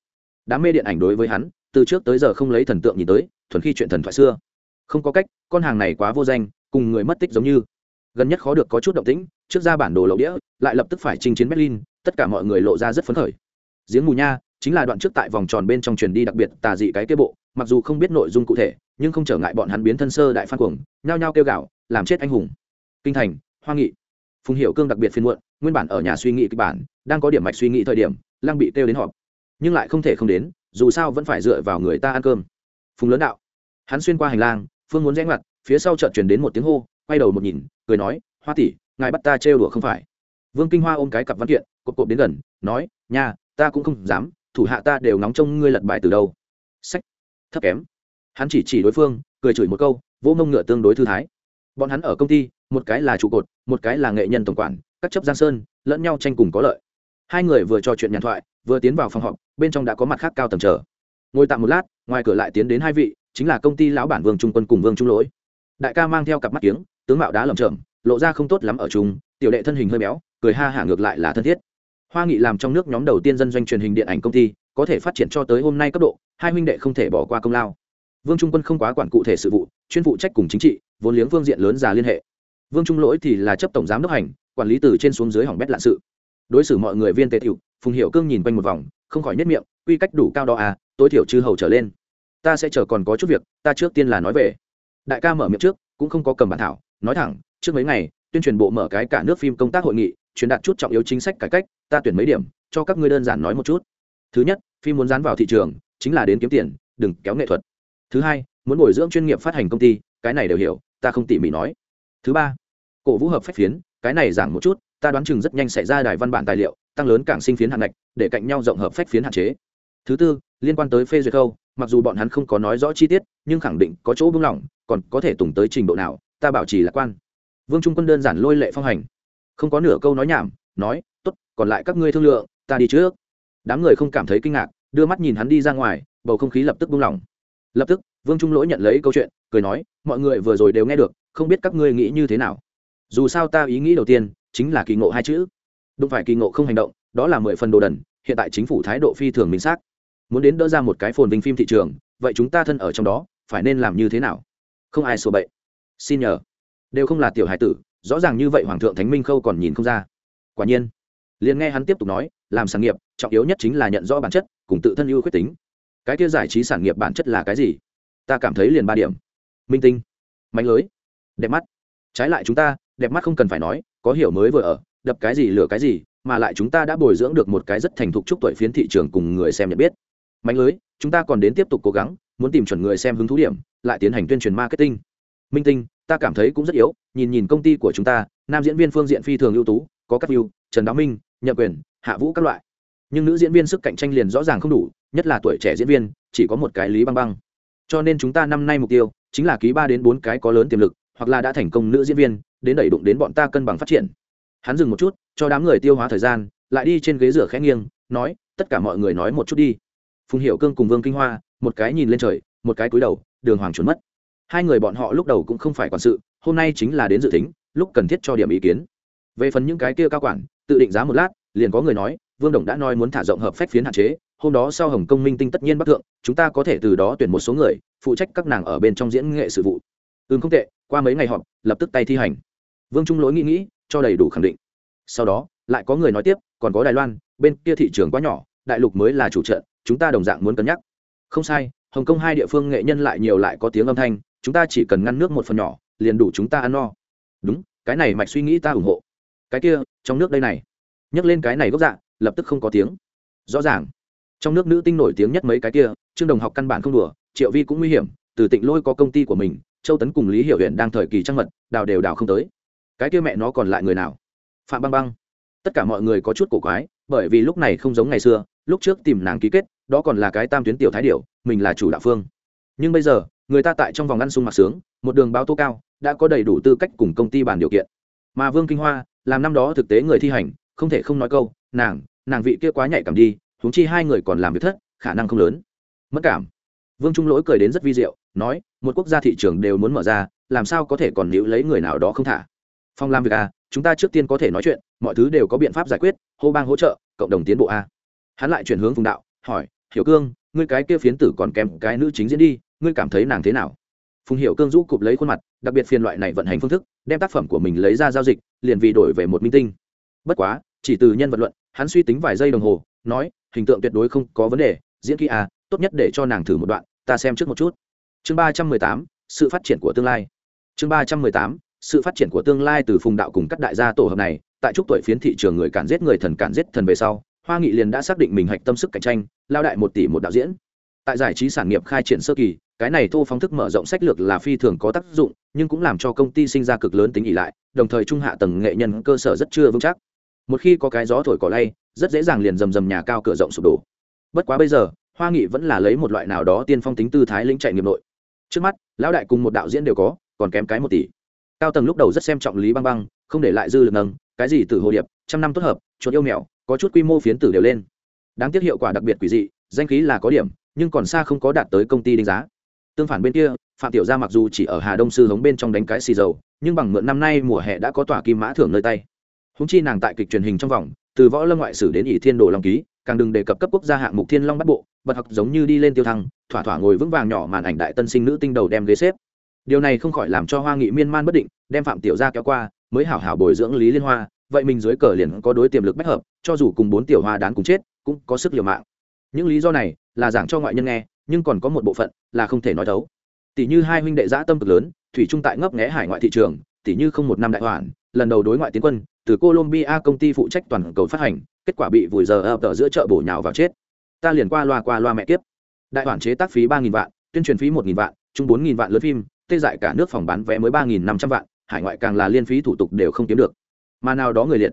Đám mê điện ảnh đối với hắn, từ trước tới giờ không lấy thần tượng nhìn tới, thuần khi chuyện thần thoại xưa. Không có cách, con hàng này quá vô danh, cùng người mất tích giống như gần nhất khó được có chút động tĩnh, trước ra bản đồ lậu đĩa, lại lập tức phải chinh chiến berlin, tất cả mọi người lộ ra rất phấn khởi. Giếng mù nha, chính là đoạn trước tại vòng tròn bên trong truyền đi đặc biệt tà dị cái kế bộ, mặc dù không biết nội dung cụ thể, nhưng không trở ngại bọn hắn biến thân sơ đại phan cuồng, nhao nhao kêu gạo làm chết anh hùng. Kinh thành, hoa nghị. Phùng hiệu cương đặc biệt phiên muộn, nguyên bản ở nhà suy nghĩ kịch bản, đang có điểm mạch suy nghĩ thời điểm, lăng bị kêu đến họp. Nhưng lại không thể không đến, dù sao vẫn phải dựa vào người ta ăn cơm. Phùng lớn đạo. Hắn xuyên qua hành lang, phương muốn rẽ ngoặt, phía sau chợt chuyển đến một tiếng hô quay đầu một nhìn, cười nói, hoa tỷ, ngài bắt ta trêu đùa không phải? Vương kinh hoa ôm cái cặp văn kiện, cộp cộp đến gần, nói, nha, ta cũng không dám, thủ hạ ta đều nóng trông ngươi lật bài từ đâu. Sách. Thấp kém. Hắn chỉ chỉ đối phương, cười chửi một câu, vỗ mông ngựa tương đối thư thái. Bọn hắn ở công ty, một cái là trụ cột, một cái là nghệ nhân tổng quản, các chấp giang sơn, lẫn nhau tranh cùng có lợi. Hai người vừa trò chuyện nhàn thoại, vừa tiến vào phòng họp, bên trong đã có mặt khác cao tầm trở ngồi tạm một lát, ngoài cửa lại tiến đến hai vị, chính là công ty lão bản vương trung quân cùng vương trung lỗi. Đại ca mang theo cặp mắt kiếng tướng mạo đá lầm chởm, lộ ra không tốt lắm ở chúng tiểu đệ thân hình hơi béo, cười ha hả ngược lại là thân thiết. Hoa nghị làm trong nước nhóm đầu tiên dân doanh truyền hình điện ảnh công ty, có thể phát triển cho tới hôm nay cấp độ, hai huynh đệ không thể bỏ qua công lao. Vương trung quân không quá quản cụ thể sự vụ, chuyên phụ trách cùng chính trị, vốn liếng phương diện lớn già liên hệ. Vương trung lỗi thì là chấp tổng giám đốc hành, quản lý từ trên xuống dưới hỏng bét lạ sự. Đối xử mọi người viên tề tiểu, phùng hiệu cương nhìn quanh một vòng, không khỏi nhất miệng, quy cách đủ cao đó à tối thiểu chư hầu trở lên. Ta sẽ chờ còn có chút việc, ta trước tiên là nói về. Đại ca mở miệng trước, cũng không có cầm bản thảo nói thẳng, trước mấy ngày, tuyên truyền bộ mở cái cả nước phim công tác hội nghị, truyền đạt chút trọng yếu chính sách cải cách, ta tuyển mấy điểm, cho các ngươi đơn giản nói một chút. Thứ nhất, phim muốn dán vào thị trường, chính là đến kiếm tiền, đừng kéo nghệ thuật. Thứ hai, muốn bồi dưỡng chuyên nghiệp phát hành công ty, cái này đều hiểu, ta không tỉ mỉ nói. Thứ ba, cổ vũ hợp phép phiến, cái này giảng một chút, ta đoán chừng rất nhanh sẽ ra đài văn bản tài liệu, tăng lớn cảng sinh phiến hạn ngạch, để cạnh nhau rộng hợp phép phiến hạn chế. Thứ tư, liên quan tới phê duyệt khâu, mặc dù bọn hắn không có nói rõ chi tiết, nhưng khẳng định có chỗ buông lỏng, còn có thể tùng tới trình độ nào ta bảo trì lạc quan. Vương trung quân đơn giản lôi lệ phong hành. Không có nửa câu nói nhảm, nói, tốt, còn lại các ngươi thương lượng, ta đi trước. Đám người không cảm thấy kinh ngạc, đưa mắt nhìn hắn đi ra ngoài, bầu không khí lập tức buông lỏng. Lập tức, vương trung lỗi nhận lấy câu chuyện, cười nói, mọi người vừa rồi đều nghe được, không biết các ngươi nghĩ như thế nào. Dù sao ta ý nghĩ đầu tiên, chính là kỳ ngộ hai chữ. Đúng phải kỳ ngộ không hành động, đó là mười phần đồ đần, hiện tại chính phủ thái độ phi thường minh xác. Muốn đến đỡ ra một cái phồn vinh phim thị trường, vậy chúng ta thân ở trong đó, phải nên làm như thế nào? Không ai sổ bậy xin nhờ. Đều không là tiểu hải tử, rõ ràng như vậy hoàng thượng thánh minh khâu còn nhìn không ra. Quả nhiên, liền nghe hắn tiếp tục nói, làm sản nghiệp, trọng yếu nhất chính là nhận rõ bản chất, cùng tự thân ưu khuyết tính. Cái kia giải trí sản nghiệp bản chất là cái gì? Ta cảm thấy liền ba điểm. Minh tinh mạnh lưới, đẹp mắt. Trái lại chúng ta, đẹp mắt không cần phải nói, có hiểu mới vừa ở, đập cái gì lửa cái gì, mà lại chúng ta đã bồi dưỡng được một cái rất thành thục chúc tuổi phiến thị trường cùng người xem nhận biết. Mạnh lưới, chúng ta còn đến tiếp tục cố gắng, muốn tìm chuẩn người xem hứng thú điểm, lại tiến hành tuyên truyền marketing minh tinh, ta cảm thấy cũng rất yếu, nhìn nhìn công ty của chúng ta, nam diễn viên phương diện phi thường ưu tú, có các view, trần đáo minh, nhậm quyền, hạ vũ các loại. Nhưng nữ diễn viên sức cạnh tranh liền rõ ràng không đủ, nhất là tuổi trẻ diễn viên, chỉ có một cái lý băng băng. Cho nên chúng ta năm nay mục tiêu, chính là ký ba đến bốn cái có lớn tiềm lực, hoặc là đã thành công nữ diễn viên, đến đẩy đụng đến bọn ta cân bằng phát triển. Hắn dừng một chút, cho đám người tiêu hóa thời gian, lại đi trên ghế rửa khẽ nghiêng, nói, tất cả mọi người nói một chút đi. Phùng hiệu cương cùng vương kinh hoa, một cái nhìn lên trời, một cái cúi đầu, đường hoàng trốn mất hai người bọn họ lúc đầu cũng không phải quản sự, hôm nay chính là đến dự tính, lúc cần thiết cho điểm ý kiến. Về phần những cái kia cao quản, tự định giá một lát, liền có người nói, vương đồng đã nói muốn thả rộng hợp phách phiến hạn chế, hôm đó sau hồng công minh tinh tất nhiên bắc thượng, chúng ta có thể từ đó tuyển một số người, phụ trách các nàng ở bên trong diễn nghệ sự vụ. Ừ không tệ, qua mấy ngày họp, lập tức tay thi hành. Vương trung lỗi nghĩ nghĩ, cho đầy đủ khẳng định. Sau đó, lại có người nói tiếp, còn có đài loan, bên kia thị trường quá nhỏ, đại lục mới là chủ trận, chúng ta đồng dạng muốn cân nhắc. Không sai, hồng kông hai địa phương nghệ nhân lại nhiều lại có tiếng âm thanh chúng ta chỉ cần ngăn nước một phần nhỏ, liền đủ chúng ta ăn no. Đúng, cái này mạch suy nghĩ ta ủng hộ. Cái kia, trong nước đây này. Nhắc lên cái này gốc dạ lập tức không có tiếng. Rõ ràng. Trong nước nữ tinh nổi tiếng nhất mấy cái kia, trương đồng học căn bản không đùa, triệu vi cũng nguy hiểm, từ tịnh lôi có công ty của mình, châu tấn cùng lý hiểu huyện đang thời kỳ trăng mật, đào đều đào không tới. Cái kia mẹ nó còn lại người nào? Phạm băng băng. Tất cả mọi người có chút cổ quái, bởi vì lúc này không giống ngày xưa, lúc trước tìm nàng ký kết, đó còn là cái tam tuyến tiểu thái điệu mình là chủ đạo phương. Nhưng bây giờ người ta tại trong vòng ăn sung mặc sướng, một đường báo tố cao, đã có đầy đủ tư cách cùng công ty bàn điều kiện. Mà vương kinh hoa, làm năm đó thực tế người thi hành, không thể không nói câu, nàng nàng vị kia quá nhạy cảm đi, huống chi hai người còn làm việc thất, khả năng không lớn. Mất cảm. Vương trung lỗi cười đến rất vi diệu, nói, một quốc gia thị trường đều muốn mở ra, làm sao có thể còn níu lấy người nào đó không thả? Phong làm việc à chúng ta trước tiên có thể nói chuyện, mọi thứ đều có biện pháp giải quyết, hô bang hỗ trợ, cộng đồng tiến bộ a hắn lại chuyển hướng vùng đạo, hỏi, hiểu cương, ngươi cái kia phiến tử còn kèm cái nữ chính diễn đi ngươi cảm thấy nàng thế nào? Phùng hiểu cương rũ cụp lấy khuôn mặt, đặc biệt phiên loại này vận hành phương thức, đem tác phẩm của mình lấy ra giao dịch, liền vì đổi về một minh tinh. Bất quá, chỉ từ nhân vật luận, hắn suy tính vài giây đồng hồ, nói, hình tượng tuyệt đối không có vấn đề, diễn kỹ à tốt nhất để cho nàng thử một đoạn, ta xem trước một chút. Chương ba trăm mười tám, sự phát triển của tương lai. Chương ba trăm mười tám, sự phát triển của tương lai từ phùng đạo cùng các đại gia tổ hợp này, tại chúc tuổi phiến thị trường người cản giết người thần cản giết thần về sau, hoa nghị liền đã xác định mình hạch tâm sức cạnh tranh, lao đại một tỷ một đạo diễn. Tại giải trí sản nghiệp khai triển sơ kỳ cái này thô phóng thức mở rộng sách lược là phi thường có tác dụng, nhưng cũng làm cho công ty sinh ra cực lớn tính ỉ lại, đồng thời trung hạ tầng nghệ nhân cơ sở rất chưa vững chắc. Một khi có cái gió thổi cỏ lay, rất dễ dàng liền rầm rầm nhà cao cửa rộng sụp đổ. Bất quá bây giờ, hoa nghị vẫn là lấy một loại nào đó tiên phong tính tư thái lĩnh chạy nghiệp nội. Trước mắt, lão đại cùng một đạo diễn đều có, còn kém cái một tỷ. Cao tầng lúc đầu rất xem trọng lý băng băng, không để lại dư lực nâng, cái gì từ hồ điệp, trăm năm tốt hợp, chuột yêu mèo, có chút quy mô phiến tử đều lên. Đáng tiếc hiệu quả đặc biệt quỷ dị, danh khí là có điểm, nhưng còn xa không có đạt tới công ty đánh giá tương phản bên kia, phạm tiểu gia mặc dù chỉ ở hà đông sư hống bên trong đánh cái xì dầu, nhưng bằng mượn năm nay mùa hè đã có tòa kim mã thưởng nơi tay. Húng chi nàng tại kịch truyền hình trong vòng, từ võ lâm ngoại sử đến ỷ thiên đồ long ký, càng đừng đề cập cấp quốc gia hạng mục thiên long bắt bộ, bật học giống như đi lên tiêu thăng, thỏa thỏa ngồi vững vàng nhỏ màn ảnh đại tân sinh nữ tinh đầu đem ghế xếp. Điều này không khỏi làm cho hoa nghị miên man bất định, đem phạm tiểu gia kéo qua, mới hảo hảo bồi dưỡng lý liên hoa, vậy mình dưới cờ liền có đối tiềm lực bách hợp, cho dù cùng bốn tiểu hoa đán cùng chết, cũng có sức liều mạng. Những lý do này là giảng cho ngoại nhân nghe nhưng còn có một bộ phận là không thể nói thấu. Tỷ như hai huynh đệ giã tâm cực lớn, thủy trung tại ngấp nghé hải ngoại thị trường, tỷ như không một năm đại hoàn, lần đầu đối ngoại tiến quân, từ colombia công ty phụ trách toàn cầu phát hành, kết quả bị vùi giờ ập ở giữa chợ bổ nhào vào chết. Ta liền qua loa qua loa mẹ tiếp đại hoàn chế tác phí ba nghìn vạn, tuyên truyền phí một nghìn vạn, chung bốn nghìn vạn lớn phim, tê dại cả nước phòng bán vé mới ba nghìn năm trăm vạn, hải ngoại càng là liên phí thủ tục đều không kiếm được. Mà nào đó người liệt,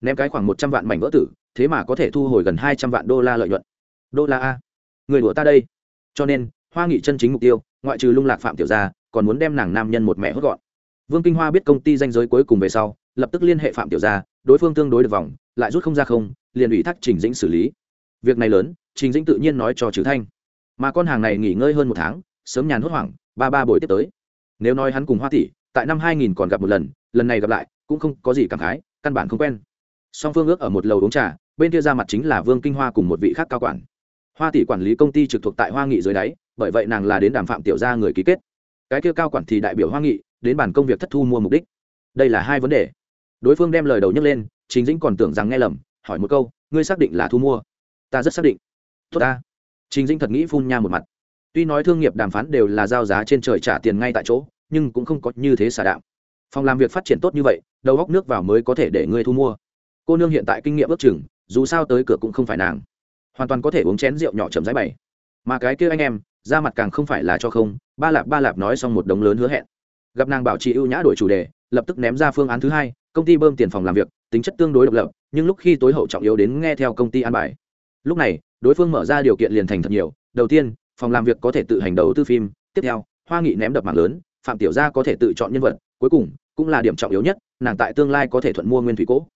ném cái khoảng một trăm vạn mảnh vỡ tử, thế mà có thể thu hồi gần hai trăm vạn đô la lợi nhuận. Đô la a. Người đùa ta đây cho nên, hoa nghị chân chính mục tiêu, ngoại trừ lung lạc phạm tiểu gia, còn muốn đem nàng nam nhân một mẹ hốt gọn. Vương kinh hoa biết công ty danh giới cuối cùng về sau, lập tức liên hệ phạm tiểu gia, đối phương tương đối được vòng, lại rút không ra không, liền ủy thác trình dĩnh xử lý. Việc này lớn, trình dĩnh tự nhiên nói cho trừ thanh. Mà con hàng này nghỉ ngơi hơn một tháng, sớm nhàn hốt hoảng, ba ba buổi tiếp tới. Nếu nói hắn cùng hoa tỷ, tại năm 2000 còn gặp một lần lần này gặp lại, cũng không có gì cảm khái, căn bản không quen. Song phương ước ở một lầu uống trà, bên kia ra mặt chính là vương kinh hoa cùng một vị khác cao quản hoa tỷ quản lý công ty trực thuộc tại hoa nghị dưới đáy, bởi vậy nàng là đến đàm phạm tiểu gia người ký kết. Cái kia cao quản thì đại biểu hoa nghị, đến bàn công việc thất thu mua mục đích. Đây là hai vấn đề. Đối phương đem lời đầu nhấc lên chính dĩnh còn tưởng rằng nghe lầm, hỏi một câu, ngươi xác định là thu mua? Ta rất xác định. Tốt ta. Chính dĩnh thật nghĩ phun nha một mặt. Tuy nói thương nghiệp đàm phán đều là giao giá trên trời trả tiền ngay tại chỗ, nhưng cũng không có như thế xả đạo phòng làm việc phát triển tốt như vậy, đầu góc nước vào mới có thể để ngươi thu mua. Cô nương hiện tại kinh nghiệm ước chừng, dù sao tới cửa cũng không phải nàng hoàn toàn có thể uống chén rượu nhỏ chậm rãi bày. Mà cái kia anh em ra mặt càng không phải là cho không, ba lạp ba lạp nói xong một đống lớn hứa hẹn. Gặp nàng bảo trì ưu nhã đổi chủ đề, lập tức ném ra phương án thứ hai, công ty bơm tiền phòng làm việc, tính chất tương đối độc lập, nhưng lúc khi tối hậu trọng yếu đến nghe theo công ty an bài. Lúc này, đối phương mở ra điều kiện liền thành thật nhiều, đầu tiên, phòng làm việc có thể tự hành đầu tư phim, tiếp theo, hoa nghị ném đập mạng lớn, phạm tiểu gia có thể tự chọn nhân vật, cuối cùng, cũng là điểm trọng yếu nhất, nàng tại tương lai có thể thuận mua nguyên thủy cố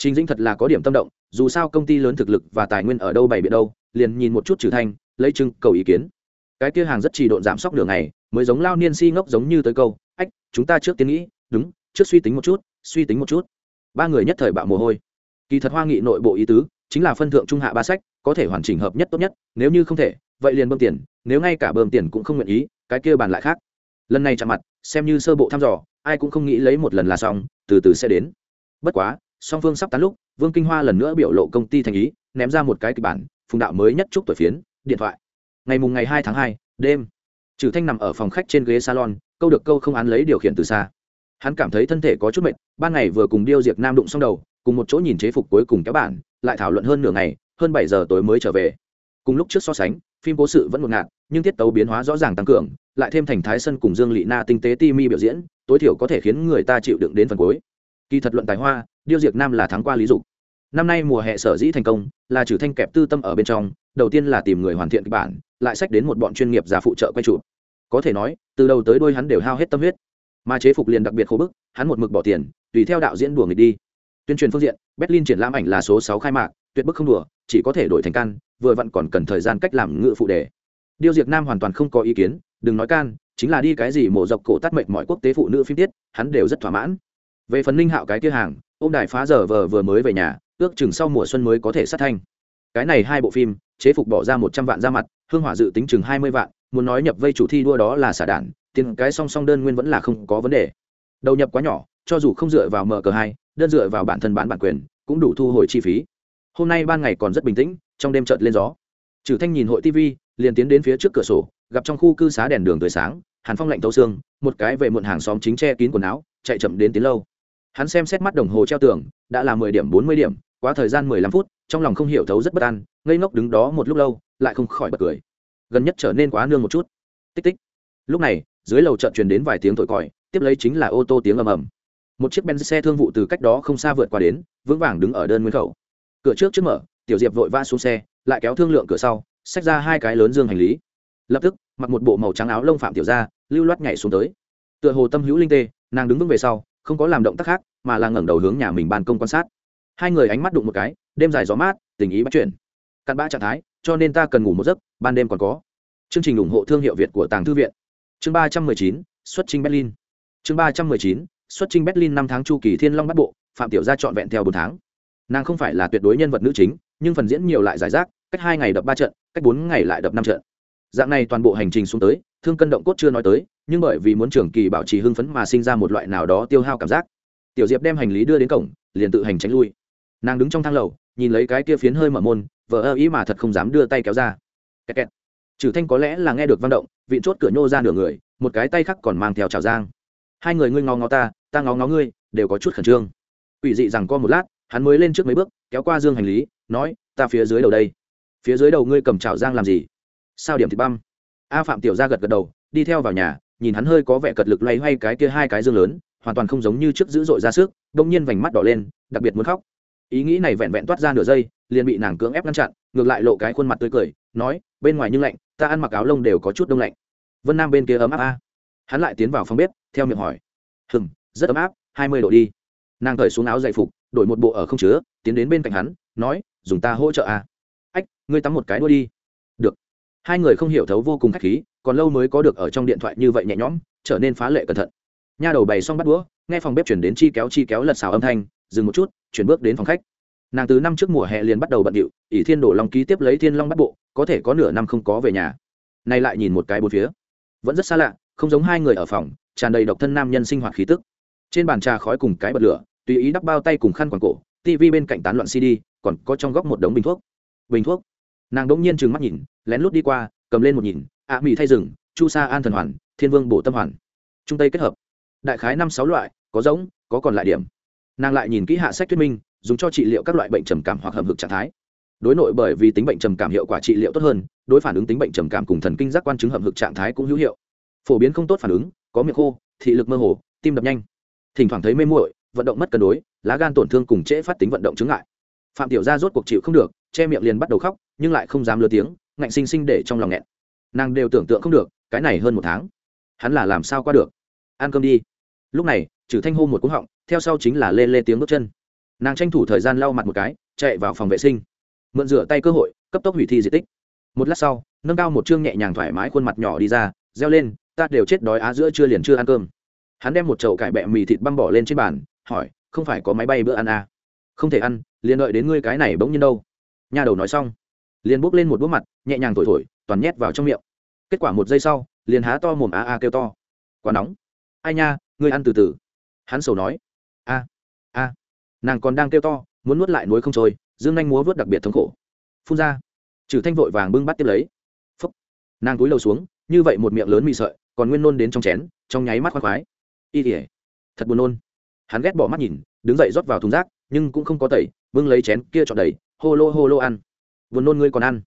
Trình Dĩnh thật là có điểm tâm động, dù sao công ty lớn thực lực và tài nguyên ở đâu bày biện đâu, liền nhìn một chút trừ thanh, lấy trưng cầu ý kiến. Cái kia hàng rất trì độn giảm sóc đường này, mới giống lao niên si ngốc giống như tới câu, "Ách, chúng ta trước tiến nghĩ, đúng, trước suy tính một chút suy tính một chút. Ba người nhất thời bạo mồ hôi. Kỳ thật hoa nghị nội bộ ý tứ chính là phân thượng trung hạ ba sách có thể hoàn chỉnh hợp nhất tốt nhất nếu như không thể vậy liền bơm tiền nếu ngay cả bơm tiền cũng không nguyện ý cái kia bàn lại khác. Lần này chạm mặt xem như sơ bộ thăm dò ai cũng không nghĩ lấy một lần là xong từ từ sẽ đến. Bất quá song phương sắp tán lúc, vương kinh hoa lần nữa biểu lộ công ty thành ý, ném ra một cái kịch bản, phùng đạo mới nhất chúc tuổi phiến, điện thoại. Ngày mùng ngày hai tháng hai, đêm. Trừ thanh nằm ở phòng khách trên ghế salon, câu được câu không án lấy điều khiển từ xa. Hắn cảm thấy thân thể có chút mệt, ban ngày vừa cùng điêu diệt nam đụng xong đầu, cùng một chỗ nhìn chế phục cuối cùng kéo bản, lại thảo luận hơn nửa ngày, hơn bảy giờ tối mới trở về. Cùng lúc trước so sánh, phim cố sự vẫn ngột ngạt, nhưng tiết tấu biến hóa rõ ràng tăng cường, lại thêm thành thái sân cùng dương lị na tinh tế ti mi biểu diễn, tối thiểu có thể khiến người ta chịu đựng đến phần cuối. Kỳ thật luận tài hoa điêu diệt nam là thắng qua lý dục. Năm nay mùa hè sở dĩ thành công là trừ thanh kẹp tư tâm ở bên trong, đầu tiên là tìm người hoàn thiện kịch bản, lại sách đến một bọn chuyên nghiệp giả phụ trợ quay trụ có thể nói, từ đầu tới đôi hắn đều hao hết tâm huyết. Mà chế phục liền đặc biệt khổ bức, hắn một mực bỏ tiền, tùy theo đạo diễn đùa nghịch đi. Tuyên truyền phương diện, berlin triển lãm ảnh là số sáu khai mạc, tuyệt bức không đùa, chỉ có thể đổi thành can, vừa vặn còn cần thời gian cách làm ngự phụ đề. Điêu diệt nam hoàn toàn không có ý kiến, đừng nói can, chính là đi cái gì mổ dọc cổ tắt mệnh mọi quốc tế phụ nữ phim tiết, hắn đều rất thỏa mãn. Về phần ninh hạo cái kia hàng ô m đài phá giờ vờ vừa mới về nhà, ước chừng sau mùa xuân mới có thể sát thanh. Cái này hai bộ phim, chế phục bỏ ra một trăm vạn ra mặt, hương hỏa dự tính chừng hai mươi vạn, muốn nói nhập vây chủ thi đua đó là xả đản tiền cái song song đơn nguyên vẫn là không có vấn đề. Đầu nhập quá nhỏ, cho dù không dựa vào mở cờ hai đơn dựa vào bản thân bán bản quyền, cũng đủ thu hồi chi phí. Hôm nay ban ngày còn rất bình tĩnh, trong đêm trợt lên gió. Trừ thanh nhìn hội tv liền tiến đến phía trước cửa sổ, gặp trong khu cư xá đèn đường tươi sáng, hàn phong lạnh tấu xương, một cái về muộn hàng xóm chính che kín quần áo, chạy chậm đến tiến lâu hắn xem xét mắt đồng hồ treo tường, đã là mười điểm bốn mươi điểm, quá thời gian mười lăm phút, trong lòng không hiểu thấu rất bất an, ngây ngốc đứng đó một lúc lâu, lại không khỏi bật cười. Gần nhất trở nên quá nương một chút. Tích tích. Lúc này, dưới lầu trận truyền đến vài tiếng thổi còi, tiếp lấy chính là ô tô tiếng ầm ầm. Một chiếc ben xe thương vụ từ cách đó không xa vượt qua đến, vững vàng đứng ở đơn nguyên khẩu. Cửa trước trước mở, tiểu diệp vội vã xuống xe, lại kéo thương lượng cửa sau, xách ra hai cái lớn dương hành lý. Lập tức, mặc một bộ màu trắng áo lông phạm tiểu ra lưu loát nhảy xuống tới. Tựa hồ tâm hữu linh tê, nàng đứng vững về sau không có làm động tác khác, mà là ngẩng đầu hướng nhà mình ban công quan sát. Hai người ánh mắt đụng một cái, đêm dài gió mát, tình ý bắt chuyển cặn bã trạng thái, cho nên ta cần ngủ một giấc, ban đêm còn có. Chương trình ủng hộ thương hiệu việt của tàng thư viện. Chương ba trăm mười chín, xuất trình berlin. Chương ba trăm mười chín, xuất trình berlin năm tháng chu kỳ thiên long bắt bộ, phạm tiểu gia trọn vẹn theo bốn tháng. Nàng không phải là tuyệt đối nhân vật nữ chính, nhưng phần diễn nhiều lại giải rác, cách hai ngày đập ba trận, cách bốn ngày lại đập năm trận. Dạng này toàn bộ hành trình xuống tới, thương cân động cốt chưa nói tới nhưng bởi vì muốn trường kỳ bảo trì hưng phấn mà sinh ra một loại nào đó tiêu hao cảm giác. Tiểu diệp đem hành lý đưa đến cổng, liền tự hành tránh lui. Nàng đứng trong thang lầu, nhìn lấy cái kia phiến hơi mở môn vợ ơ ý mà thật không dám đưa tay kéo ra. Kẹt kẹt. trừ thanh có lẽ là nghe được văn động vị chốt cửa nhô ra nửa người, một cái tay khác còn mang theo trào giang. Hai người ngươi ngó ngó ta ta ngó ngó ngươi, đều có chút khẩn trương. Ủy dị rằng co một lát, hắn mới lên trước mấy bước, kéo qua dương hành lý, nói, ta phía dưới đầu đây. Phía dưới đầu ngươi cầm trào giang làm gì? Sao điểm thì băm? A phạm tiểu ra gật gật đầu, đi theo vào nhà nhìn hắn hơi có vẻ cật lực loay hoay cái kia hai cái dương lớn, hoàn toàn không giống như trước dữ dội ra sức đông nhiên vành mắt đỏ lên, đặc biệt muốn khóc. Ý nghĩ này vẹn vẹn toát ra nửa giây, liền bị nàng cưỡng ép ngăn chặn, ngược lại lộ cái khuôn mặt tươi cười, nói, bên ngoài nhưng lạnh, ta ăn mặc áo lông đều có chút đông lạnh. Vân nam bên kia ấm áp a. Hắn lại tiến vào phòng bếp, theo miệng hỏi hừng rất ấm áp, hai mươi độ đi. Nàng cởi xuống áo dày phục, đổi một bộ ở không chứa, tiến đến bên cạnh hắn, nói, dùng ta hỗ trợ a. Ách, ngươi tắm một cái đua đi. Được. Hai người không hiểu thấu vô cùng khách khí còn lâu mới có được ở trong điện thoại như vậy nhẹ nhõm, trở nên phá lệ cẩn thận. Nha đầu bày xong bắt đũa, nghe phòng bếp chuyển đến chi kéo chi kéo lật xào âm thanh, dừng một chút, chuyển bước đến phòng khách. Nàng từ năm trước mùa hè liền bắt đầu bận điệu, ỷ thiên đổ long ký tiếp lấy thiên long bắt bộ, có thể có nửa năm không có về nhà. Nay lại nhìn một cái bốn phía. Vẫn rất xa lạ, không giống hai người ở phòng, tràn đầy độc thân nam nhân sinh hoạt khí tức. Trên bàn trà khói cùng cái bật lửa, tùy ý đắp bao tay cùng khăn quàng cổ tv bên cạnh tán loạn cd còn có trong góc một đống bình thuốc. Bình thuốc? Nàng đ ỗ n g nhiên trừng mắt nhìn, lén lút đi qua cầm lên một nhìn ạ à, thay rừng chu sa an thần hoàn thiên vương bổ tâm hoàn. Trung tây kết hợp. Đại khái năm sáu loại có giống có còn lại điểm. Nàng lại nhìn kỹ hạ sách thuyết minh dùng cho trị liệu các loại bệnh trầm cảm hoặc hầm hực trạng thái. Đối nội bởi vì tính bệnh trầm cảm hiệu quả trị liệu tốt hơn đối phản ứng tính bệnh trầm cảm cùng thần kinh giác quan chứng hầm hực trạng thái cũng hữu hiệu. Phổ biến không tốt phản ứng có miệng khô thị lực mơ hồ tim đập nhanh. Thỉnh thoảng thấy mê muội vận động mất cân đối lá gan tổn thương cùng trễ phát tính vận động chứng ngại. Phạm tiểu gia rốt cuộc chịu không được che miệng liền bắt đầu khóc nhưng lại không dám lừa tiếng ngạnh sinh sinh để trong lòng nghẹn. Nàng đều tưởng tượng không được, cái này hơn một tháng. Hắn là làm sao qua được? Ăn cơm đi. Lúc này trừ thanh hô một cú họng, theo sau chính là lê lê tiếng bước chân. Nàng tranh thủ thời gian lau mặt một cái, chạy vào phòng vệ sinh. Mượn rửa tay cơ hội, cấp tốc hủy thi di tích. Một lát sau, nâng cao một chương nhẹ nhàng thoải mái khuôn mặt nhỏ đi ra, reo lên, ta đều chết đói á, giữa chưa liền chưa ăn cơm. Hắn đem một chậu cải bẹ mì thịt băm bỏ lên trên bàn, hỏi, không phải có máy bay bữa ăn à? không thể ăn, liền đợi đến ngươi cái này bỗng nhiên đâu. Nhà đầu nói xong liền bốc lên một bút mặt, nhẹ nhàng thổi thổi, toàn nhét vào trong miệng. Kết quả một giây sau, liền há to mồm a a kêu to. Quá nóng. Ai nha, ngươi ăn từ từ. Hắn sầu nói. A a. Nàng còn đang kêu to, muốn nuốt lại núi không trôi, dương nhanh múa vớt đặc biệt thống khổ. Phun ra. Trừ thanh vội vàng bưng bắt tiếp lấy. Phúc. Nàng cúi đầu xuống, như vậy một miệng lớn mị sợi, còn nguyên nôn đến trong chén, trong nháy mắt khoác khoái. Y tỉa thật buồn nôn. Hắn ghét bỏ mắt nhìn, đứng dậy rót vào thùng rác, nhưng cũng không có tẩy, bưng lấy chén kia chọn đầy, hô lô hô lô ăn buồn nôn ngươi còn ăn.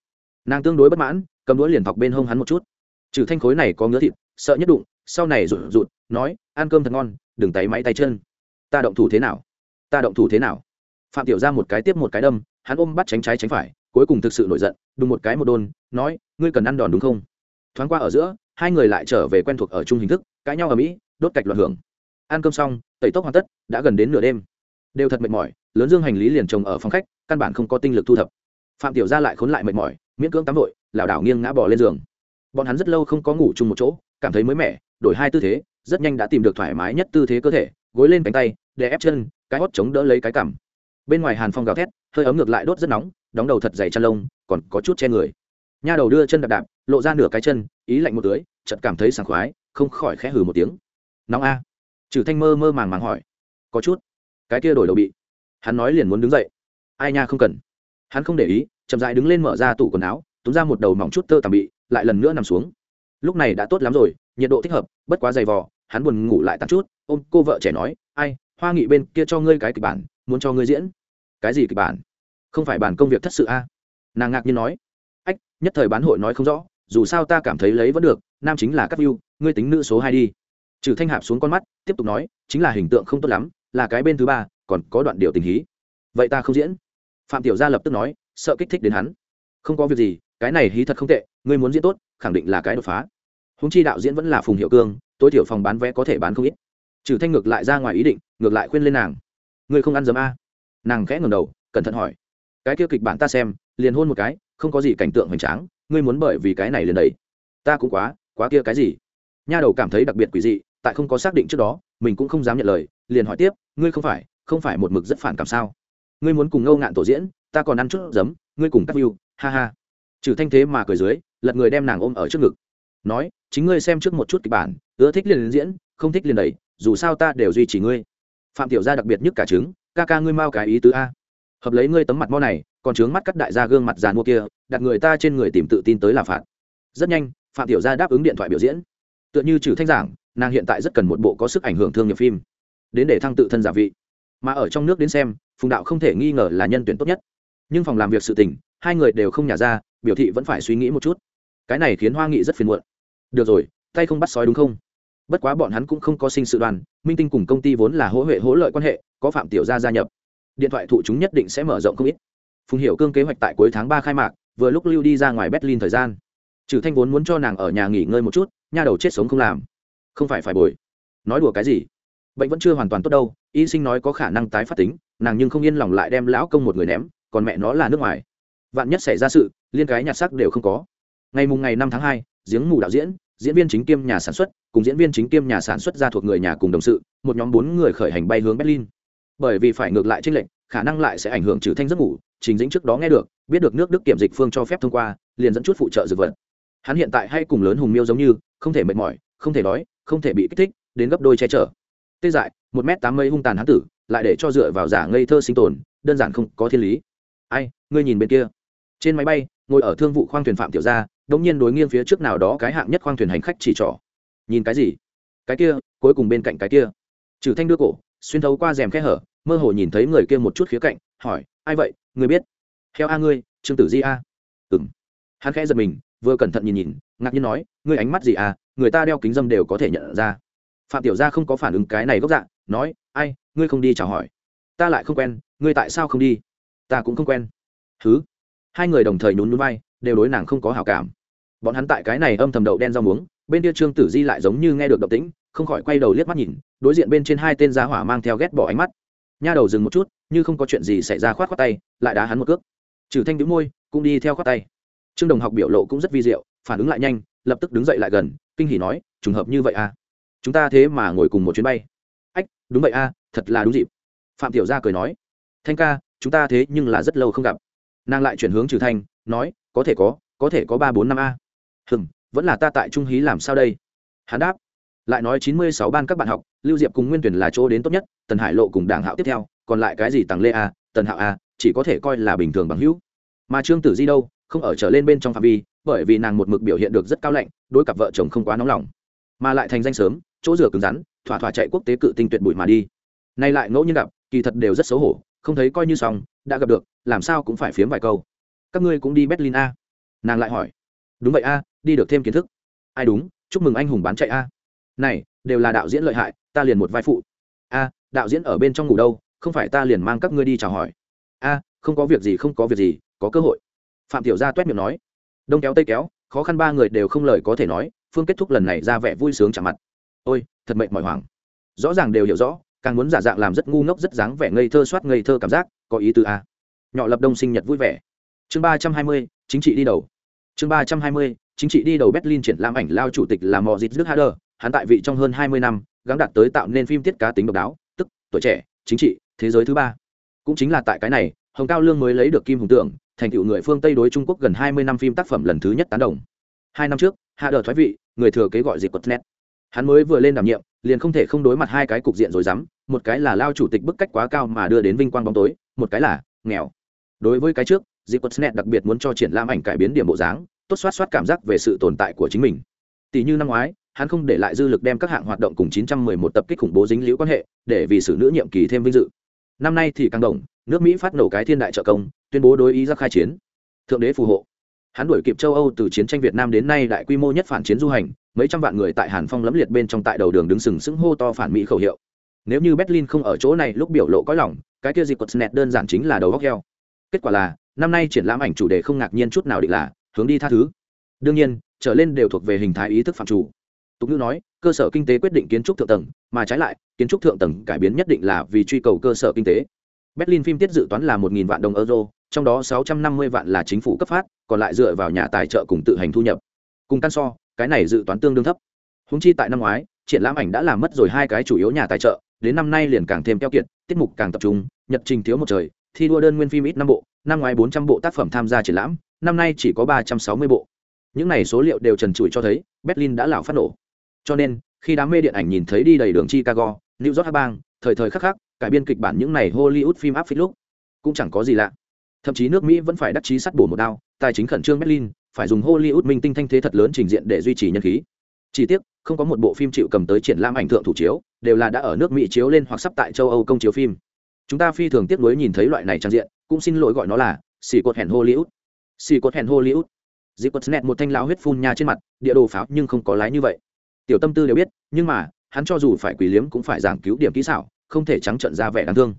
Nàng tương đối bất mãn, cầm đũa liền thọc bên hông hắn một chút. Trừ thanh khối này có ngứa thịt, sợ nhất đụng, sau này rụt rụt, nói, ăn cơm thật ngon, đừng tay máy tay chân. Ta động thủ thế nào? Ta động thủ thế nào? Phạm tiểu ra một cái tiếp một cái đâm, hắn ôm bắt tránh trái tránh phải, cuối cùng thực sự nổi giận, đùng một cái một đôn, nói, ngươi cần ăn đòn đúng không? Thoáng qua ở giữa, hai người lại trở về quen thuộc ở chung hình thức, cãi nhau ở mỹ đốt cạch loạn hưởng. Ăn cơm xong, tẩy tốc hoàn tất, đã gần đến nửa đêm. Đều thật mệt mỏi, lớn dương hành lý liền trồng ở phòng khách, căn bản không có tinh lực thu thập phạm tiểu Gia lại khốn lại mệt mỏi, miễn cưỡng tắm vội lảo đảo nghiêng ngã bỏ lên giường. Bọn hắn rất lâu không có ngủ chung một chỗ, cảm thấy mới mẻ, đổi hai tư thế, rất nhanh đã tìm được thoải mái nhất tư thế cơ thể, gối lên cánh tay để ép chân, cái hót chống đỡ lấy cái cằm. Bên ngoài hàn phong gào thét, hơi ấm ngược lại đốt rất nóng, đóng đầu thật dày chăn lông, còn có chút che người. Nha đầu đưa chân đạp đạp, lộ ra nửa cái chân, ý lạnh một tưới, chợt cảm thấy sảng khoái, không khỏi khẽ hừ một tiếng. Nóng a? Trừ thanh mơ mơ màng màng hỏi. Có chút. Cái kia đổi đầu bị. Hắn nói liền muốn đứng dậy. Ai nha, không cần hắn không để ý, chậm dại đứng lên mở ra tủ quần áo, túm ra một đầu mỏng chút tơ tằm bị, lại lần nữa nằm xuống. Lúc này đã tốt lắm rồi, nhiệt độ thích hợp, bất quá dày vò, hắn buồn ngủ lại tắt chút, ôm cô vợ trẻ nói, ai, hoa nghị bên kia cho ngươi cái kịch bản, muốn cho ngươi diễn. Cái gì kịch bản? Không phải bản công việc thất sự a nàng ngạc nhiên nói. Ách, nhất thời bán hội nói không rõ, dù sao ta cảm thấy lấy vẫn được, nam chính là các view, ngươi tính nữ số hai đi. Trừ thanh hạp xuống con mắt, tiếp tục nói, chính là hình tượng không tốt lắm, là cái bên thứ ba, còn có đoạn điều tình hí. Vậy ta không diễn phạm tiểu gia lập tức nói, sợ kích thích đến hắn. Không có việc gì, cái này hí thật không tệ, ngươi muốn diễn tốt, khẳng định là cái đột phá. Húng chi đạo diễn vẫn là phùng hiệu cương, tối thiểu phòng bán vé có thể bán không ít. Trừ thanh ngược lại ra ngoài ý định, ngược lại khuyên lên nàng. Ngươi không ăn dấm a. Nàng khẽ ngẩng đầu, cẩn thận hỏi. Cái kia kịch bản ta xem, liền hôn một cái, không có gì cảnh tượng hoành tráng, ngươi muốn bởi vì cái này liền đầy ta cũng quá quá kia cái gì? Nha đầu cảm thấy đặc biệt quỷ dị, tại không có xác định trước đó, mình cũng không dám nhận lời, liền hỏi tiếp, ngươi không phải không phải một mực rất phản cảm sao? Ngươi muốn cùng ngâu ngạn tổ diễn, ta còn ăn chút giấm, ngươi cùng cắt view, ha ha. Trừ thanh thế mà cười dưới, lật người đem nàng ôm ở trước ngực. Nói, chính ngươi xem trước một chút kịch bản, ưa thích liền diễn, không thích liền đẩy, dù sao ta đều duy trì ngươi. Phạm tiểu gia đặc biệt nhất cả trứng, ca ca ngươi mau cái ý tứ a. Hợp lấy ngươi tấm mặt mo này, còn trướng mắt cắt đại gia gương mặt giàn mua kia, đặt người ta trên người tìm tự tin tới là phạt. Rất nhanh, phạm tiểu gia đáp ứng điện thoại biểu diễn. Tựa như trừ thanh giảng, nàng hiện tại rất cần một bộ có sức ảnh hưởng thương nghiệp phim, đến để thăng tự thân giả vị. Mà ở trong nước đến xem phùng đạo không thể nghi ngờ là nhân tuyển tốt nhất. Nhưng phòng làm việc sự tình, hai người đều không nhả ra, biểu thị vẫn phải suy nghĩ một chút. Cái này khiến hoa nghị rất phiền muộn. Được rồi, tay không bắt sói đúng không? Bất quá bọn hắn cũng không có sinh sự đoàn, minh tinh cùng công ty vốn là hỗ huệ hỗ lợi quan hệ, có phạm tiểu gia gia nhập. Điện thoại thụ chúng nhất định sẽ mở rộng không ít. Phùng Hiểu cương kế hoạch tại cuối tháng ba khai mạc, vừa lúc lưu đi ra ngoài berlin thời gian. Trừ thanh vốn muốn cho nàng ở nhà nghỉ ngơi một chút, nha đầu chết sống không làm. Không phải phải bồi. Nói đùa cái gì? Bệnh vẫn chưa hoàn toàn tốt đâu, y sinh nói có khả năng tái phát tính nàng nhưng không yên lòng lại đem lão công một người ném, còn mẹ nó là nước ngoài. Vạn nhất xảy ra sự, liên cái nhặt sắc đều không có. Ngày mùng ngày năm tháng hai, giếng mù đạo diễn diễn viên chính kiêm nhà sản xuất, cùng diễn viên chính kiêm nhà sản xuất ra thuộc người nhà cùng đồng sự, một nhóm bốn người khởi hành bay hướng berlin. Bởi vì phải ngược lại tranh lệnh khả năng lại sẽ ảnh hưởng trừ thanh giấc ngủ, trình dĩnh trước đó nghe được, biết được nước đức kiểm dịch phương cho phép thông qua, liền dẫn chút phụ trợ dược vật. Hắn hiện tại hay cùng lớn hùng miêu giống như, không thể mệt mỏi, không thể đói, không thể bị kích thích, đến gấp đôi che chở. Tê dại, một m tám mươi hung tàn hán tử lại để cho dựa vào giả ngây thơ sinh tồn, đơn giản không có thiên lý. Ai, ngươi nhìn bên kia. Trên máy bay, ngồi ở thương vụ khoang thuyền phạm tiểu gia, đống nhiên đối nghiêng phía trước nào đó cái hạng nhất khoang thuyền hành khách chỉ trỏ. Nhìn cái gì? Cái kia, cuối cùng bên cạnh cái kia. Trừ thanh đưa cổ, xuyên thấu qua rèm khe hở, mơ hồ nhìn thấy người kia một chút khía cạnh, hỏi, ai vậy? Người biết? Theo a ngươi, trương tử di a. Ừm. Hắn khẽ giật mình, vừa cẩn thận nhìn nhìn, ngạc nhiên nói, ngươi ánh mắt gì à? Người ta đeo kính dâm đều có thể nhận ra. Phạm tiểu gia không có phản ứng cái này gốc dạng nói, ai ngươi không đi chào hỏi. Ta lại không quen ngươi tại sao không đi? Ta cũng không quen. Thứ hai người đồng thời nhún núi bay, đều đối nàng không có hảo cảm. Bọn hắn tại cái này âm thầm đậu đen rau muống bên kia trương tử di lại giống như nghe được động tĩnh không khỏi quay đầu liếc mắt nhìn đối diện bên trên hai tên giá hỏa mang theo ghét bỏ ánh mắt. Nha đầu dừng một chút như không có chuyện gì xảy ra khoát khoát tay lại đá hắn một cước. Trừ thanh đĩu môi cũng đi theo khoát tay. Trương đồng học biểu lộ cũng rất vi diệu phản ứng lại nhanh lập tức đứng dậy lại gần kinh hỉ nói trùng hợp như vậy à? Chúng ta thế mà ngồi cùng một chuyến bay. Ách đúng vậy à? Thật là đúng dịp. Phạm tiểu gia cười nói thanh ca chúng ta thế nhưng là rất lâu không gặp. Nàng lại chuyển hướng trừ thanh nói có thể có có thể có ba bốn năm a. Hừm, vẫn là ta tại trung hí làm sao đây? Hắn đáp lại nói chín mươi sáu ban các bạn học lưu diệp cùng nguyên tuyển là chỗ đến tốt nhất tần hải lộ cùng đảng hạo tiếp theo còn lại cái gì tàng lê a tần hạo a chỉ có thể coi là bình thường bằng hữu. Mà trương tử di đâu không ở trở lên bên trong phạm vi bởi vì nàng một mực biểu hiện được rất cao lạnh đối cặp vợ chồng không quá nóng lòng. Mà lại thành danh sớm chỗ rửa cứng rắn thỏa thỏa chạy quốc tế cự tinh tuyệt bụi mà đi nay lại ngẫu nhiên gặp, kỳ thật đều rất xấu hổ, không thấy coi như xong, đã gặp được, làm sao cũng phải phiếm vài câu. Các ngươi cũng đi berlin a. Nàng lại hỏi. Đúng vậy a, đi được thêm kiến thức. Ai đúng, chúc mừng anh hùng bán chạy a. Này, đều là đạo diễn lợi hại, ta liền một vai phụ. A, đạo diễn ở bên trong ngủ đâu, không phải ta liền mang các ngươi đi chào hỏi. A, không có việc gì, không có việc gì, có cơ hội. Phạm tiểu gia toét miệng nói. Đông kéo tây kéo, khó khăn ba người đều không lời có thể nói, phương kết thúc lần này ra vẻ vui sướng chạm mặt. Ôi, thật mệnh mỏi hoảng. Rõ ràng đều hiểu rõ càng muốn giả dạng làm rất ngu ngốc rất dáng vẻ ngây thơ soát ngây thơ cảm giác, có ý tứ a. Nhỏ lập đông sinh nhật vui vẻ. Chương ba trăm hai mươi, chính trị đi đầu. Chương ba trăm hai mươi, chính trị đi đầu berlin triển lãm ảnh lao chủ tịch là mò dịt đức hader hắn tại vị trong hơn hai mươi năm, gắng đạt tới tạo nên phim tiết cá tính độc đáo, tức tuổi trẻ, chính trị, thế giới thứ ba. Cũng chính là tại cái này, hồng cao lương mới lấy được kim hùng tượng, thành tựu người phương tây đối trung quốc gần hai mươi năm phim tác phẩm lần thứ nhất tán đồng. Hai năm trước, hạ đờ thoái vị, người thừa kế gọi dịp quật net hắn mới vừa lên đảm nhiệm, liền không thể không đối mặt hai cái cục diện rồi dám một cái là lao chủ tịch bức cách quá cao mà đưa đến vinh quang bóng tối, một cái là nghèo. Đối với cái trước dịp quật nẹt đặc biệt muốn cho triển lãm ảnh cải biến điểm bộ dáng, tốt xoát xoát cảm giác về sự tồn tại của chính mình. Tỷ như năm ngoái, hắn không để lại dư lực đem các hạng hoạt động cùng 911 tập kích khủng bố dính liễu quan hệ, để vì sự nữ nhiệm kỳ thêm vinh dự. Năm nay thì càng đồng nước mỹ phát nổ cái thiên đại trợ công, tuyên bố đối ý ra khai chiến. Thượng đế phù hộ. Hắn đuổi kịp châu âu từ chiến tranh việt nam đến nay đại quy mô nhất phản chiến du hành, mấy trăm vạn người tại hàn phong lẫm liệt bên trong tại đầu đường đứng sừng sững hô to phản mỹ khẩu hiệu nếu như berlin không ở chỗ này lúc biểu lộ có lòng, cái kia dịp cột snet đơn giản chính là đầu góc heo. Kết quả là, năm nay triển lãm ảnh chủ đề không ngạc nhiên chút nào định là, hướng đi tha thứ. Đương nhiên, trở lên đều thuộc về hình thái ý thức phạm chủ. Tục ngữ nói, cơ sở kinh tế quyết định kiến trúc thượng tầng, mà trái lại, kiến trúc thượng tầng cải biến nhất định là vì truy cầu cơ sở kinh tế. Berlin phim tiết dự toán là 1.000 vạn đồng euro, trong đó 650 vạn là chính phủ cấp phát, còn lại dựa vào nhà tài trợ cùng tự hành thu nhập. Cùng căn so, cái này dự toán tương đương thấp. Húng chi tại năm ngoái, triển lãm ảnh đã làm mất rồi hai cái chủ yếu nhà tài trợ đến năm nay liền càng thêm keo kiệt, tiết mục càng tập trung, nhật trình thiếu một trời, thi đua đơn nguyên phim ít năm bộ, năm ngoái 400 bộ tác phẩm tham gia triển lãm, năm nay chỉ có 360 bộ. Những này số liệu đều trần trụi cho thấy, berlin đã lão phát nổ. Cho nên, khi đám mê điện ảnh nhìn thấy đi đầy đường chicago, new york bang, thời thời khắc khắc, cải biên kịch bản những này hollywood phim áp phích lúc, cũng chẳng có gì lạ. Thậm chí nước mỹ vẫn phải đắc chí sắt bổ một đao, tài chính khẩn trương berlin, phải dùng hollywood minh tinh thanh thế thật lớn trình diện để duy trì nhân khí chi tiết không có một bộ phim chịu cầm tới triển lãm ảnh thượng thủ chiếu, đều là đã ở nước mỹ chiếu lên hoặc sắp tại châu âu công chiếu phim. Chúng ta phi thường tiếc nuối nhìn thấy loại này trang diện, cũng xin lỗi gọi nó là xì cột hẹn hollywood. Xì cột hẹn hollywood. Dịp quật nẹt một thanh lão huyết phun nha trên mặt, địa đồ pháo nhưng không có lái như vậy. Tiểu tâm tư đều biết, nhưng mà, hắn cho dù phải quỷ liếm cũng phải giảng cứu điểm kỹ xảo, không thể trắng trận ra vẻ đáng thương.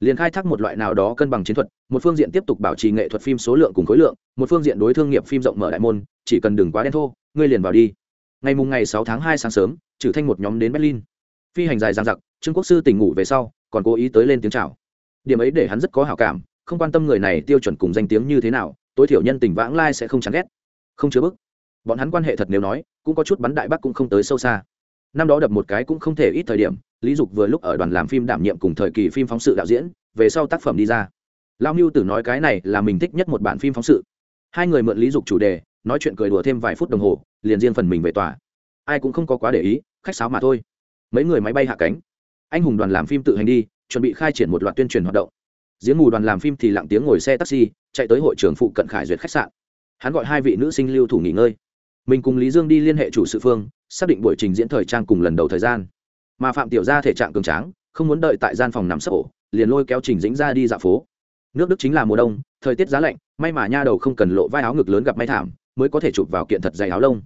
Liền khai thác một loại nào đó cân bằng chiến thuật, một phương diện tiếp tục bảo trì nghệ thuật phim số lượng cùng khối lượng, một phương diện đối thương nghiệp phim rộng mở đại môn, chỉ cần đừng quá đen thô, ngươi liền vào đi ngày mùng ngày sáu tháng hai sáng sớm, trừ thanh một nhóm đến berlin. Phi hành dài dang dặc, trương quốc sư tỉnh ngủ về sau, còn cố ý tới lên tiếng chào. Điểm ấy để hắn rất có hảo cảm, không quan tâm người này tiêu chuẩn cùng danh tiếng như thế nào, tối thiểu nhân tình vãng lai sẽ không chán ghét. Không chứa bức. Bọn hắn quan hệ thật nếu nói, cũng có chút bắn đại bắc cũng không tới sâu xa. Năm đó đập một cái cũng không thể ít thời điểm, lý dục vừa lúc ở đoàn làm phim đảm nhiệm cùng thời kỳ phim phóng sự đạo diễn, về sau tác phẩm đi ra. Lao mưu tử nói cái này là mình thích nhất một bản phim phóng sự. Hai người mượn lý dục chủ đề nói chuyện cười đùa thêm vài phút đồng hồ, liền riêng phần mình về tòa. Ai cũng không có quá để ý, khách sáo mà thôi. Mấy người máy bay hạ cánh. Anh hùng đoàn làm phim tự hành đi, chuẩn bị khai triển một loạt tuyên truyền hoạt động. Giếng mù đoàn làm phim thì lặng tiếng ngồi xe taxi, chạy tới hội trường phụ cận khải duyệt khách sạn. Hắn gọi hai vị nữ sinh lưu thủ nghỉ ngơi. Mình cùng lý dương đi liên hệ chủ sự phương, xác định buổi trình diễn thời trang cùng lần đầu thời gian. Mà phạm tiểu gia thể trạng cường tráng, không muốn đợi tại gian phòng nằm sấp ổ liền lôi kéo trình dĩnh ra đi dạo phố. Nước đức chính là mùa đông, thời tiết giá lạnh, may mà nha đầu không cần lộ vai áo ngực lớn gặp may thảm mới có thể chụp vào kiện thật dày áo lông.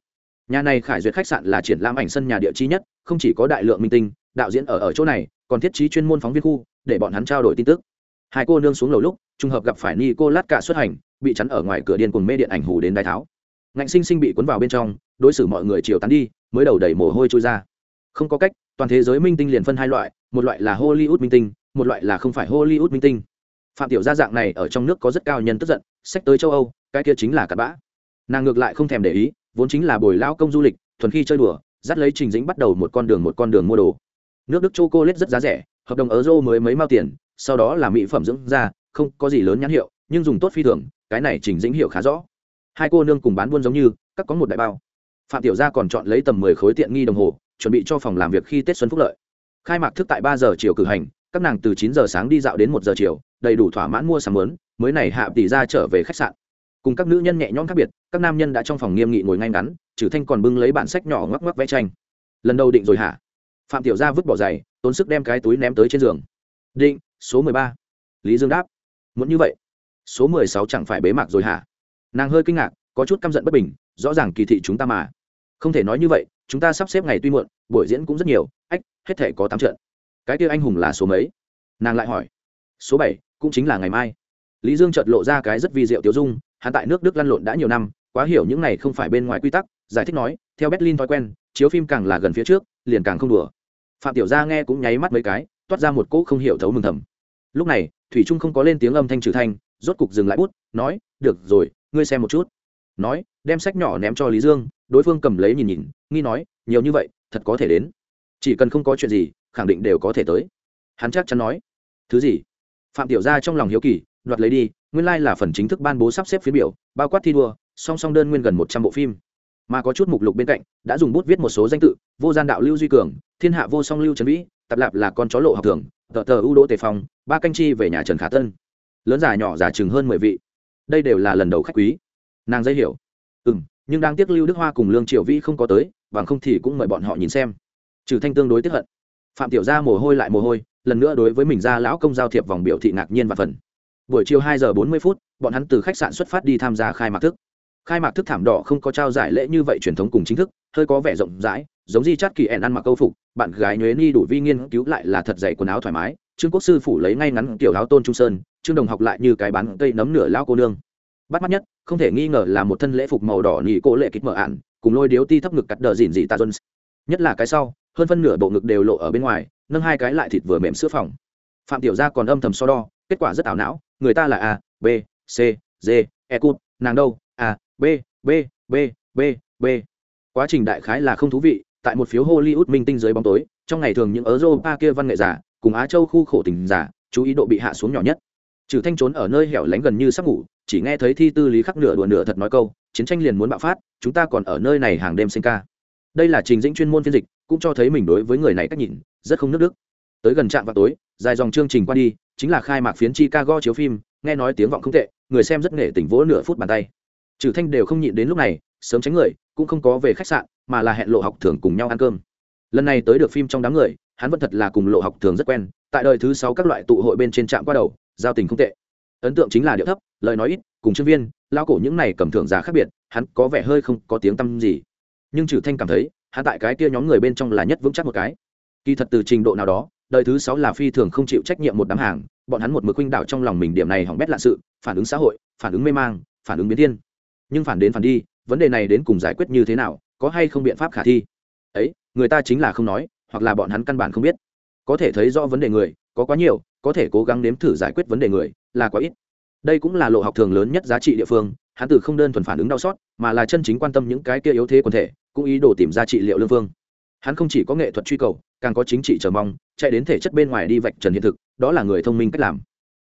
Nhà này khải duyệt khách sạn là triển lãm ảnh sân nhà địa chi nhất, không chỉ có đại lượng minh tinh, đạo diễn ở ở chỗ này, còn thiết trí chuyên môn phóng viên khu, để bọn hắn trao đổi tin tức. Hai cô nương xuống lầu lúc, trùng hợp gặp phải ni cô lát cả xuất hành, bị chắn ở ngoài cửa điên cùng mê điện ảnh hù đến đai tháo. Ngạnh sinh sinh bị cuốn vào bên trong, đối xử mọi người chiều tán đi, mới đầu đầy mồ hôi trôi ra. Không có cách, toàn thế giới minh tinh liền phân hai loại, một loại là hollywood minh tinh, một loại là không phải hollywood minh tinh. Phạm tiểu gia dạng này ở trong nước có rất cao nhân tức giận sách tới châu âu, cái kia chính là cặn bã nàng ngược lại không thèm để ý, vốn chính là bồi lao công du lịch, thuần khi chơi đùa, dắt lấy trình dĩnh bắt đầu một con đường một con đường mua đồ. Nước đức chocolate lết rất giá rẻ, hợp đồng euro mới mấy mao tiền, sau đó là mỹ phẩm dưỡng da, không có gì lớn nhãn hiệu, nhưng dùng tốt phi thường, cái này trình dĩnh hiệu khá rõ. Hai cô nương cùng bán buôn giống như, các có một đại bao. Phạm tiểu gia còn chọn lấy tầm mười khối tiện nghi đồng hồ, chuẩn bị cho phòng làm việc khi tết xuân phúc lợi. Khai mạc thức tại ba giờ chiều cử hành, các nàng từ chín giờ sáng đi dạo đến một giờ chiều, đầy đủ thỏa mãn mua sắm lớn, mới này hạ tỷ ra trở về khách sạn cùng các nữ nhân nhẹ nhõm khác biệt, các nam nhân đã trong phòng nghiêm nghị ngồi ngay ngắn trừ thanh còn bưng lấy bản sách nhỏ ngoắc ngoắc vẽ tranh. Lần đầu định rồi hả? Phạm tiểu gia vứt bỏ giày, tốn sức đem cái túi ném tới trên giường. Định, số mười ba. Lý dương đáp. Muốn như vậy? Số mười sáu chẳng phải bế mạc rồi hả? Nàng hơi kinh ngạc, có chút căm giận bất bình, rõ ràng kỳ thị chúng ta mà. Không thể nói như vậy, chúng ta sắp xếp ngày tuy muộn, buổi diễn cũng rất nhiều, ách, hết thể có tám trận. Cái kia anh hùng là số mấy? Nàng lại hỏi. Số bảy, cũng chính là ngày mai. Lý dương chợt lộ ra cái rất vi diệu tiêu dung hắn tại nước đức lăn lộn đã nhiều năm, quá hiểu những này không phải bên ngoài quy tắc, giải thích nói, theo berlin thói quen, chiếu phim càng là gần phía trước, liền càng không đùa. Phạm tiểu gia nghe cũng nháy mắt mấy cái, toát ra một cỗ không hiểu thấu mừng thầm. Lúc này, thủy trung không có lên tiếng âm thanh trừ thanh, rốt cục dừng lại bút, nói, được rồi, ngươi xem một chút. Nói, đem sách nhỏ ném cho lý dương, đối phương cầm lấy nhìn nhìn, nghi nói, nhiều như vậy, thật có thể đến. Chỉ cần không có chuyện gì, khẳng định đều có thể tới. Hắn chắc chắn nói, thứ gì? Phạm tiểu gia trong lòng hiếu kỳ, đoạt lấy đi nguyên lai là phần chính thức ban bố sắp xếp phiến biểu, bao quát thi đua, song song đơn nguyên gần một trăm bộ phim. Mà có chút mục lục bên cạnh, đã dùng bút viết một số danh tự, vô gian đạo lưu duy cường, thiên hạ vô song lưu trần vĩ, tập lạp là con chó lộ học thường, tờ tờ ưu đỗ tề phong, ba canh chi về nhà trần khả tân. Lớn già nhỏ già chừng hơn mười vị. Đây đều là lần đầu khách quý. Nàng dây hiểu. Ừ m nhưng đang tiếc lưu đức hoa cùng lương triệu vĩ không có tới, bằng không thì cũng mời bọn họ nhìn xem. Trừ thanh tương đối tiếp hận. Phạm tiểu gia mồ hôi lại mồ hôi, lần nữa đối với mình ra lão công giao thiệp vòng biểu thị ngạc nhiên và phần buổi chiều hai giờ bốn mươi phút bọn hắn từ khách sạn xuất phát đi tham gia khai mạc thức. Khai mạc thức thảm đỏ không có trao giải lễ như vậy truyền thống cùng chính thức hơi có vẻ rộng rãi giống di chát kỳ ẻn ăn mặc câu phục bạn gái nhuế ni đủ vi nghiên cứu lại là thật dày quần áo thoải mái trương quốc sư phủ lấy ngay ngắn kiểu áo tôn trung sơn trương đồng học lại như cái bán cây nấm nửa lao cô nương. Bắt mắt nhất không thể nghi ngờ là một thân lễ phục màu đỏ nhị cô lệ kích mở ản, cùng lôi điếu ti thấp ngực cắt đờ dìn dị ta jones. Nhất là cái sau hơn phân nửa bộ ngực đều lộ ở bên ngoài nâng hai cái lại thịt vừa mềm sữa phòng. Phạm tiểu gia còn âm thầm so đo kết quả rất ảo não, người ta là a, b, c, d e cút, nàng đâu? A, b b b b b. Quá trình đại khái là không thú vị, tại một phiếu hollywood minh tinh dưới bóng tối, trong ngày thường những europa kia văn nghệ giả, cùng á châu khu khổ tình giả, chú ý độ bị hạ xuống nhỏ nhất. Trừ thanh trốn ở nơi hẻo lánh gần như sắp ngủ, chỉ nghe thấy thi tư lý khắc nửa đùa nửa thật nói câu, chiến tranh liền muốn bạo phát, chúng ta còn ở nơi này hàng đêm sinh ca. Đây là trình dĩnh chuyên môn phiên dịch, cũng cho thấy mình đối với người này cách nhìn, rất không nước đức. Tới gần trạm vào tối, dài dòng chương trình qua đi chính là khai mạc phiến chicago chiếu phim, nghe nói tiếng vọng không tệ, người xem rất nghệ tỉnh vỗ nửa phút bàn tay. Trừ thanh đều không nhịn đến lúc này, sớm tránh người, cũng không có về khách sạn, mà là hẹn lộ học thường cùng nhau ăn cơm. Lần này tới được phim trong đám người, hắn vẫn thật là cùng lộ học thường rất quen, tại đời thứ sáu các loại tụ hội bên trên trạm qua đầu, giao tình không tệ. Ấn tượng chính là điệu thấp, lời nói ít, cùng chuyên viên lao cổ những này cầm thưởng giả khác biệt, hắn có vẻ hơi không có tiếng tăm gì. Nhưng trừ thanh cảm thấy, hắn tại cái kia nhóm người bên trong là nhất vững chắc một cái. Kỳ thật từ trình độ nào đó đời thứ sáu là phi thường không chịu trách nhiệm một đám hàng, bọn hắn một mực huynh đạo trong lòng mình điểm này hỏng bét lạ sự, phản ứng xã hội, phản ứng mê mang, phản ứng biến thiên. Nhưng phản đến phản đi, vấn đề này đến cùng giải quyết như thế nào, có hay không biện pháp khả thi? Ấy, người ta chính là không nói, hoặc là bọn hắn căn bản không biết. Có thể thấy rõ vấn đề người, có quá nhiều, có thể cố gắng nếm thử giải quyết vấn đề người, là quá ít. Đây cũng là lộ học thường lớn nhất giá trị địa phương, hắn từ không đơn thuần phản ứng đau xót, mà là chân chính quan tâm những cái kia yếu thế quần thể, cũng ý đồ tìm ra trị liệu lương phương hắn không chỉ có nghệ thuật truy cầu, càng có chính trị chờ mong, chạy đến thể chất bên ngoài đi vạch trần hiện thực, đó là người thông minh cách làm.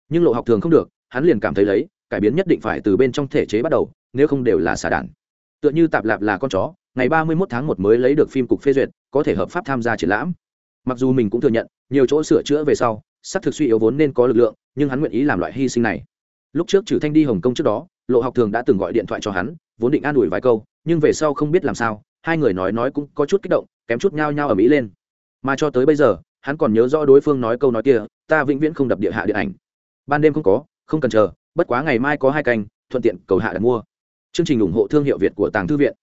Nhưng lộ học thường không được, hắn liền cảm thấy lấy, cải biến nhất định phải từ bên trong thể chế bắt đầu, nếu không đều là xả đản. Tựa như tạp lạp là con chó, ngày ba mươi mốt tháng một mới lấy được phim cục phê duyệt, có thể hợp pháp tham gia triển lãm. Mặc dù mình cũng thừa nhận, nhiều chỗ sửa chữa về sau, sắp thực suy yếu vốn nên có lực lượng, nhưng hắn nguyện ý làm loại hy sinh này. Lúc trước trừ thanh đi hồng kông trước đó, lộ học thường đã từng gọi điện thoại cho hắn, vốn định an ủi vài câu, nhưng về sau không biết làm sao hai người nói nói cũng có chút kích động, kém chút nhao nhao ở mỹ lên. Mà cho tới bây giờ, hắn còn nhớ rõ đối phương nói câu nói kia, ta vĩnh viễn không đập địa hạ điện ảnh. Ban đêm không có, không cần chờ, bất quá ngày mai có hai canh, thuận tiện cầu hạ đặt mua. Chương trình ủng hộ thương hiệu việt của tàng thư viện.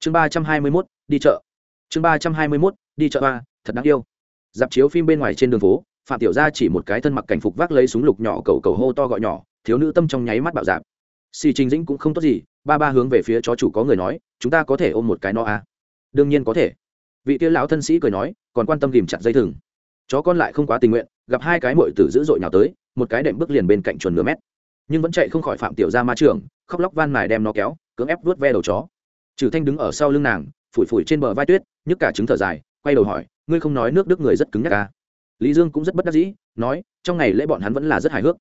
Chương ba trăm hai mươi mốt, đi chợ. Chương ba trăm hai mươi mốt, đi chợ ba, thật đáng yêu. Dạp chiếu phim bên ngoài trên đường phố, phạm tiểu gia chỉ một cái thân mặc cảnh phục vác lấy súng lục nhỏ cầu cầu hô to gọi nhỏ, thiếu nữ tâm trong nháy mắt bạo dạp. Xì trình dĩnh cũng không tốt gì ba ba hướng về phía chó chủ có người nói, chúng ta có thể ôm một cái no à. đương nhiên có thể. Vị kia lão thân sĩ cười nói, còn quan tâm tìm chặt dây thừng. Chó con lại không quá tình nguyện, gặp hai cái mội tử dữ dội nhào tới, một cái đệm bước liền bên cạnh chuồn nửa mét. Nhưng vẫn chạy không khỏi phạm tiểu gia ma trường khóc lóc van mài đem nó kéo, cưỡng ép vuốt ve đầu chó. Trừ thanh đứng ở sau lưng nàng, phủi phủi trên bờ vai tuyết, nhức cả trứng thở dài, quay đầu hỏi, ngươi không nói nước đức người rất cứng nhắc à. lý dương cũng rất bất đắc dĩ, nói, trong ngày lễ bọn hắn vẫn là rất hài hước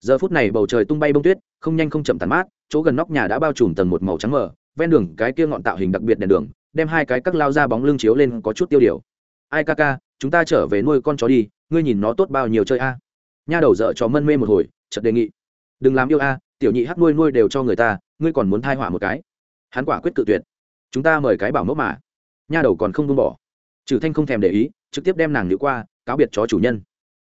giờ phút này bầu trời tung bay bông tuyết, không nhanh không chậm tàn mát, chỗ gần nóc nhà đã bao trùm tầng một màu trắng mờ, ven đường cái kia ngọn tạo hình đặc biệt đèn đường, đem hai cái cắt lao ra bóng lưng chiếu lên có chút tiêu điều. Ai ca ca, chúng ta trở về nuôi con chó đi, ngươi nhìn nó tốt bao nhiêu chơi a? Nha đầu dợ chó mân mê một hồi, chợt đề nghị. Đừng làm yêu a, tiểu nhị hát nuôi nuôi đều cho người ta, ngươi còn muốn thai họa một cái. Hắn quả quyết cự tuyệt. Chúng ta mời cái bảo mẫu mà. Nha đầu còn không buông bỏ. Trừ thanh không thèm để ý, trực tiếp đem nàng nữ qua, cáo biệt chó chủ nhân.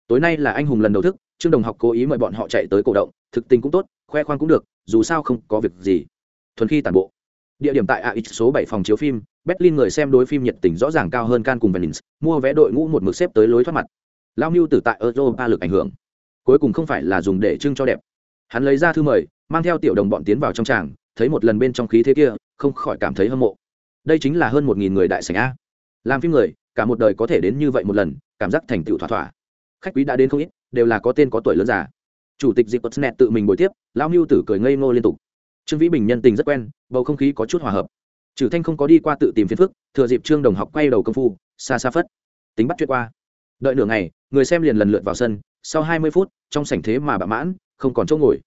Tối nay là anh hùng lần đầu thức trương đồng học cố ý mời bọn họ chạy tới cổ động, thực tình cũng tốt, khoe khoang cũng được, dù sao không có việc gì. Thuần khi tàn bộ. Địa điểm tại AX số bảy phòng chiếu phim, berlin người xem đối phim nhiệt tình rõ ràng cao hơn can cùng venice, mua vé đội ngũ một mực xếp tới lối thoát mặt. Lao mưu tử tại europa lực ảnh hưởng. Cuối cùng không phải là dùng để trưng cho đẹp. Hắn lấy ra thư mời, mang theo tiểu đồng bọn tiến vào trong tràng, thấy một lần bên trong khí thế kia, không khỏi cảm thấy hâm mộ. Đây chính là hơn một nghìn người đại sảnh a. Làm phim người, cả một đời có thể đến như vậy một lần, cảm giác thành tựu thỏa thỏa. Khách quý đã đến không ít đều là có tên có tuổi lớn già. Chủ tịch dịp net tự mình buổi tiếp, lão mưu tử cười ngây ngô liên tục. Trương vĩ bình nhân tình rất quen, bầu không khí có chút hòa hợp. Trừ thanh không có đi qua tự tìm phiền phức, thừa dịp trương đồng học quay đầu công phu, xa xa phất. Tính bắt chuyện qua. Đợi nửa ngày, người xem liền lần lượt vào sân, sau hai mươi phút, trong sảnh thế mà bạ mãn, không còn chỗ ngồi.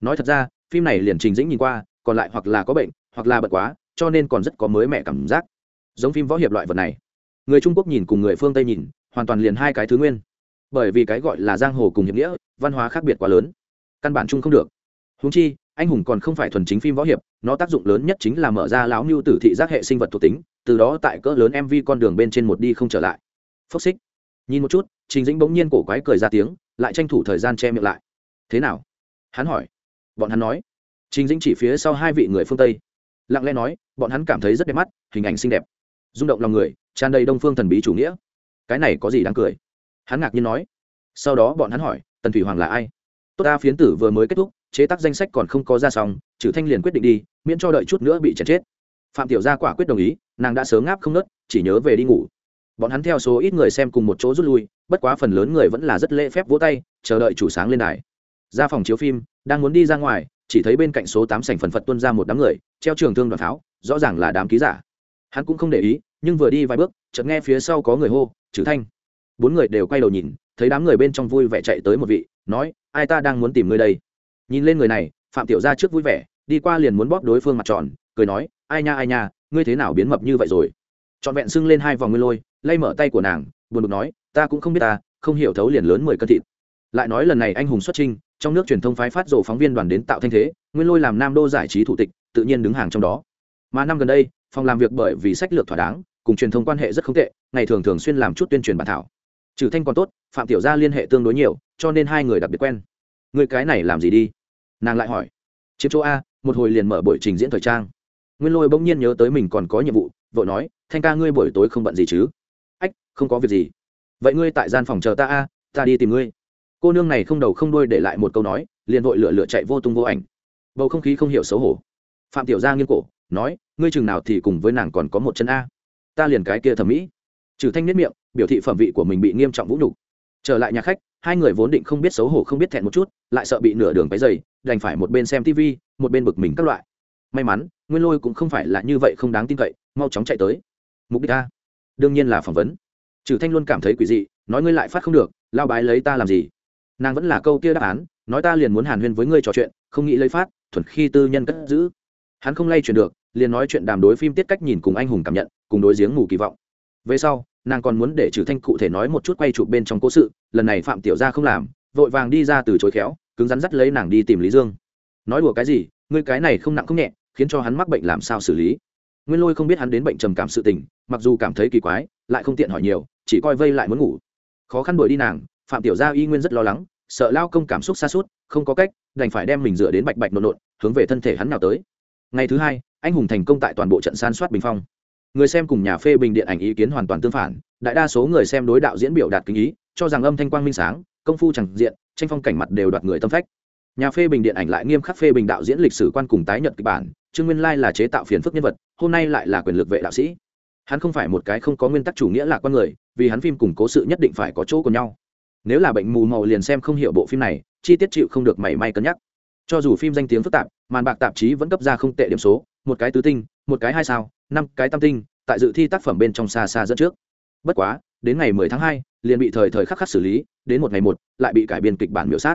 Nói thật ra, phim này liền trình dĩnh nhìn qua, còn lại hoặc là có bệnh, hoặc là bật quá, cho nên còn rất có mới mẻ cảm giác. Giống phim võ hiệp loại vật này. Người trung quốc nhìn cùng người phương tây nhìn, hoàn toàn liền hai cái thứ nguyên bởi vì cái gọi là giang hồ cùng hiệp nghĩa, văn hóa khác biệt quá lớn. Căn bản chung không được. Húng chi, anh hùng còn không phải thuần chính phim võ hiệp, nó tác dụng lớn nhất chính là mở ra lão mưu tử thị giác hệ sinh vật thuộc tính, từ đó tại cỡ lớn mv con đường bên trên một đi không trở lại. Phốc xích. Nhìn một chút, trình dĩnh bỗng nhiên cổ quái cười ra tiếng, lại tranh thủ thời gian che miệng lại. Thế nào? Hắn hỏi. Bọn hắn nói. Trình dĩnh chỉ phía sau hai vị người phương tây. Lặng lẽ nói, bọn hắn cảm thấy rất đẹp mắt, hình ảnh xinh đẹp. Rung động lòng người, tràn đầy đông phương thần bí chủ nghĩa. Cái này có gì đáng cười? Hắn ngạc nhiên nói. Sau đó bọn hắn hỏi, tần thủy hoàng là ai? Tốt ta, phiến tử vừa mới kết thúc, chế tác danh sách còn không có ra xong trừ thanh liền quyết định đi, miễn cho đợi chút nữa bị chèn chết. Phạm tiểu gia quả quyết đồng ý, nàng đã sớm ngáp không nớt, chỉ nhớ về đi ngủ. Bọn hắn theo số ít người xem cùng một chỗ rút lui, bất quá phần lớn người vẫn là rất lễ phép vỗ tay, chờ đợi chủ sáng lên đài. Ra phòng chiếu phim, đang muốn đi ra ngoài, chỉ thấy bên cạnh số tám sảnh phần phật tuân ra một đám người, treo trường thương đoàn pháo, rõ ràng là đám ký giả. Hắn cũng không để ý, nhưng vừa đi vài bước, chợt nghe phía sau có người hô trừ thanh bốn người đều quay đầu nhìn, thấy đám người bên trong vui vẻ chạy tới một vị, nói, ai ta đang muốn tìm ngươi đây? Nhìn lên người này, phạm tiểu gia trước vui vẻ, đi qua liền muốn bóp đối phương mặt tròn, cười nói, ai nha ai nha, ngươi thế nào biến mập như vậy rồi? Trọn vẹn sưng lên hai vòng nguyên lôi, lay mở tay của nàng, buồn bực nói, ta cũng không biết ta, không hiểu thấu liền lớn mười cân thịt. Lại nói lần này anh hùng xuất trinh, trong nước truyền thông phái phát rộ phóng viên đoàn đến tạo thanh thế, nguyên lôi làm nam đô giải trí thủ tịch, tự nhiên đứng hàng trong đó. Mà năm gần đây, phòng làm việc bởi vì sách lược thỏa đáng, cùng truyền thông quan hệ rất không tệ, ngày thường thường xuyên làm chút tuyên truyền bản thảo trừ thanh còn tốt, phạm tiểu gia liên hệ tương đối nhiều, cho nên hai người đặc biệt quen. Người cái này làm gì đi? Nàng lại hỏi. Chiếm chỗ a, một hồi liền mở buổi trình diễn thời trang. Nguyên lôi bỗng nhiên nhớ tới mình còn có nhiệm vụ, vội nói, thanh ca ngươi buổi tối không bận gì chứ? Ách, không có việc gì. Vậy ngươi tại gian phòng chờ ta a, ta đi tìm ngươi. Cô nương này không đầu không đuôi để lại một câu nói, liền vội lửa lửa chạy vô tung vô ảnh. Bầu không khí không hiểu xấu hổ. Phạm tiểu gia nghiêng cổ, nói, ngươi chừng nào thì cùng với nàng còn có một chân a. Ta liền cái kia thẩm mỹ. Trừ thanh nết miệng biểu thị phẩm vị của mình bị nghiêm trọng vũ nhục. Trở lại nhà khách, hai người vốn định không biết xấu hổ không biết thẹn một chút, lại sợ bị nửa đường váy dày đành phải một bên xem tv một bên bực mình các loại. May mắn, nguyên lôi cũng không phải là như vậy không đáng tin cậy, mau chóng chạy tới. Mục đích a. Đương nhiên là phỏng vấn. Trừ thanh luôn cảm thấy quỷ dị, nói ngươi lại phát không được, lao bái lấy ta làm gì? Nàng vẫn là câu kia đáp án, nói ta liền muốn hàn huyên với ngươi trò chuyện, không nghĩ lấy phát, thuần khi tư nhân cất giữ. Hắn không lay chuyển được, liền nói chuyện đàm đối phim tiết cách nhìn cùng anh hùng cảm nhận, cùng đối giếng ngủ kỳ vọng. Về sau nàng còn muốn để trừ thanh cụ thể nói một chút quay chụp bên trong cố sự, lần này phạm tiểu gia không làm, vội vàng đi ra từ chối khéo, cứng rắn dắt lấy nàng đi tìm lý dương. Nói đùa cái gì, ngươi cái này không nặng không nhẹ, khiến cho hắn mắc bệnh làm sao xử lý. Nguyên lôi không biết hắn đến bệnh trầm cảm sự tình, mặc dù cảm thấy kỳ quái, lại không tiện hỏi nhiều, chỉ coi vây lại muốn ngủ. Khó khăn đuổi đi nàng, phạm tiểu gia y nguyên rất lo lắng, sợ lao công cảm xúc xa suốt, không có cách, đành phải đem mình dựa đến bạch bạch nộn nộn, hướng về thân thể hắn nào tới. Ngày thứ hai, anh hùng thành công tại toàn bộ trận san soát bình phong người xem cùng nhà phê bình điện ảnh ý kiến hoàn toàn tương phản, đại đa số người xem đối đạo diễn biểu đạt kinh ý, cho rằng âm thanh quang minh sáng, công phu chẳng diện, tranh phong cảnh mặt đều đoạt người tâm phách. Nhà phê bình điện ảnh lại nghiêm khắc phê bình đạo diễn lịch sử quan cùng tái nhật kịch bản, trương nguyên lai là chế tạo phiền phức nhân vật, hôm nay lại là quyền lực vệ đạo sĩ. Hắn không phải một cái không có nguyên tắc chủ nghĩa là con người, vì hắn phim cùng cố sự nhất định phải có chỗ của nhau. Nếu là bệnh mù màu liền xem không hiểu bộ phim này, chi tiết chịu không được mảy may cân nhắc. Cho dù phim danh tiếng phức tạp, màn bạc tạp chí vẫn cấp ra không tệ điểm số, một cái tứ tinh, một cái hai sao năm cái tam tinh tại dự thi tác phẩm bên trong xa xa dẫn trước. Bất quá đến ngày 10 tháng 2, liền bị thời thời khắc khắc xử lý đến một ngày một lại bị cải biên kịch bản miểu sát.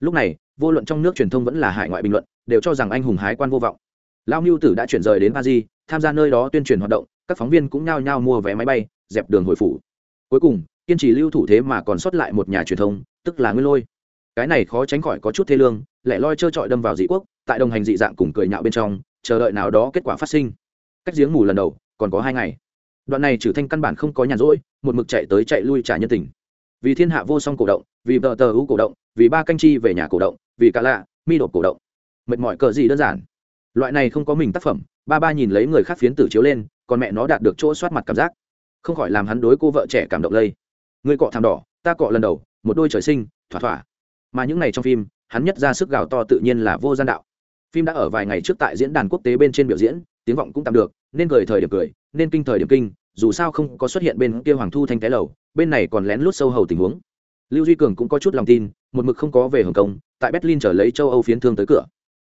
Lúc này vô luận trong nước truyền thông vẫn là hải ngoại bình luận đều cho rằng anh hùng hái quan vô vọng. Lao mưu tử đã chuyển rời đến paris tham gia nơi đó tuyên truyền hoạt động các phóng viên cũng nhao nhao mua vé máy bay dẹp đường hồi phủ. Cuối cùng kiên trì lưu thủ thế mà còn sót lại một nhà truyền thông tức là nguyên lôi. Cái này khó tránh khỏi có chút thê lương lẻ loi trơ trọi đâm vào dị quốc tại đồng hành dị dạng cùng cười nhạo bên trong chờ đợi nào đó kết quả phát sinh cách giếng mù lần đầu, còn có hai ngày. Đoạn này trừ thanh căn bản không có nhàn rỗi, một mực chạy tới chạy lui trả nhân tình. Vì thiên hạ vô song cổ động, vì tờ tờ hữu cổ động, vì ba canh chi về nhà cổ động, vì cả lạ, mi đột cổ động. Mệt mỏi cờ gì đơn giản. Loại này không có mình tác phẩm, ba ba nhìn lấy người khác phiến tử chiếu lên, còn mẹ nó đạt được chỗ soát mặt cảm giác. Không khỏi làm hắn đối cô vợ trẻ cảm động lây. Người cọ thảm đỏ, ta cọ lần đầu, một đôi trời sinh, thỏa thỏa. Mà những ngày trong phim, hắn nhất ra sức gào to tự nhiên là vô gian đạo. Phim đã ở vài ngày trước tại diễn đàn quốc tế bên trên biểu diễn tiếng vọng cũng tạm được, nên cười thời điểm cười, nên kinh thời điểm kinh, dù sao không có xuất hiện bên kia hoàng thu thanh cái lầu, bên này còn lén lút sâu hầu tình huống. Lưu duy cường cũng có chút lòng tin, một mực không có về hồng kông, tại berlin trở lấy châu âu phiến thương tới cửa.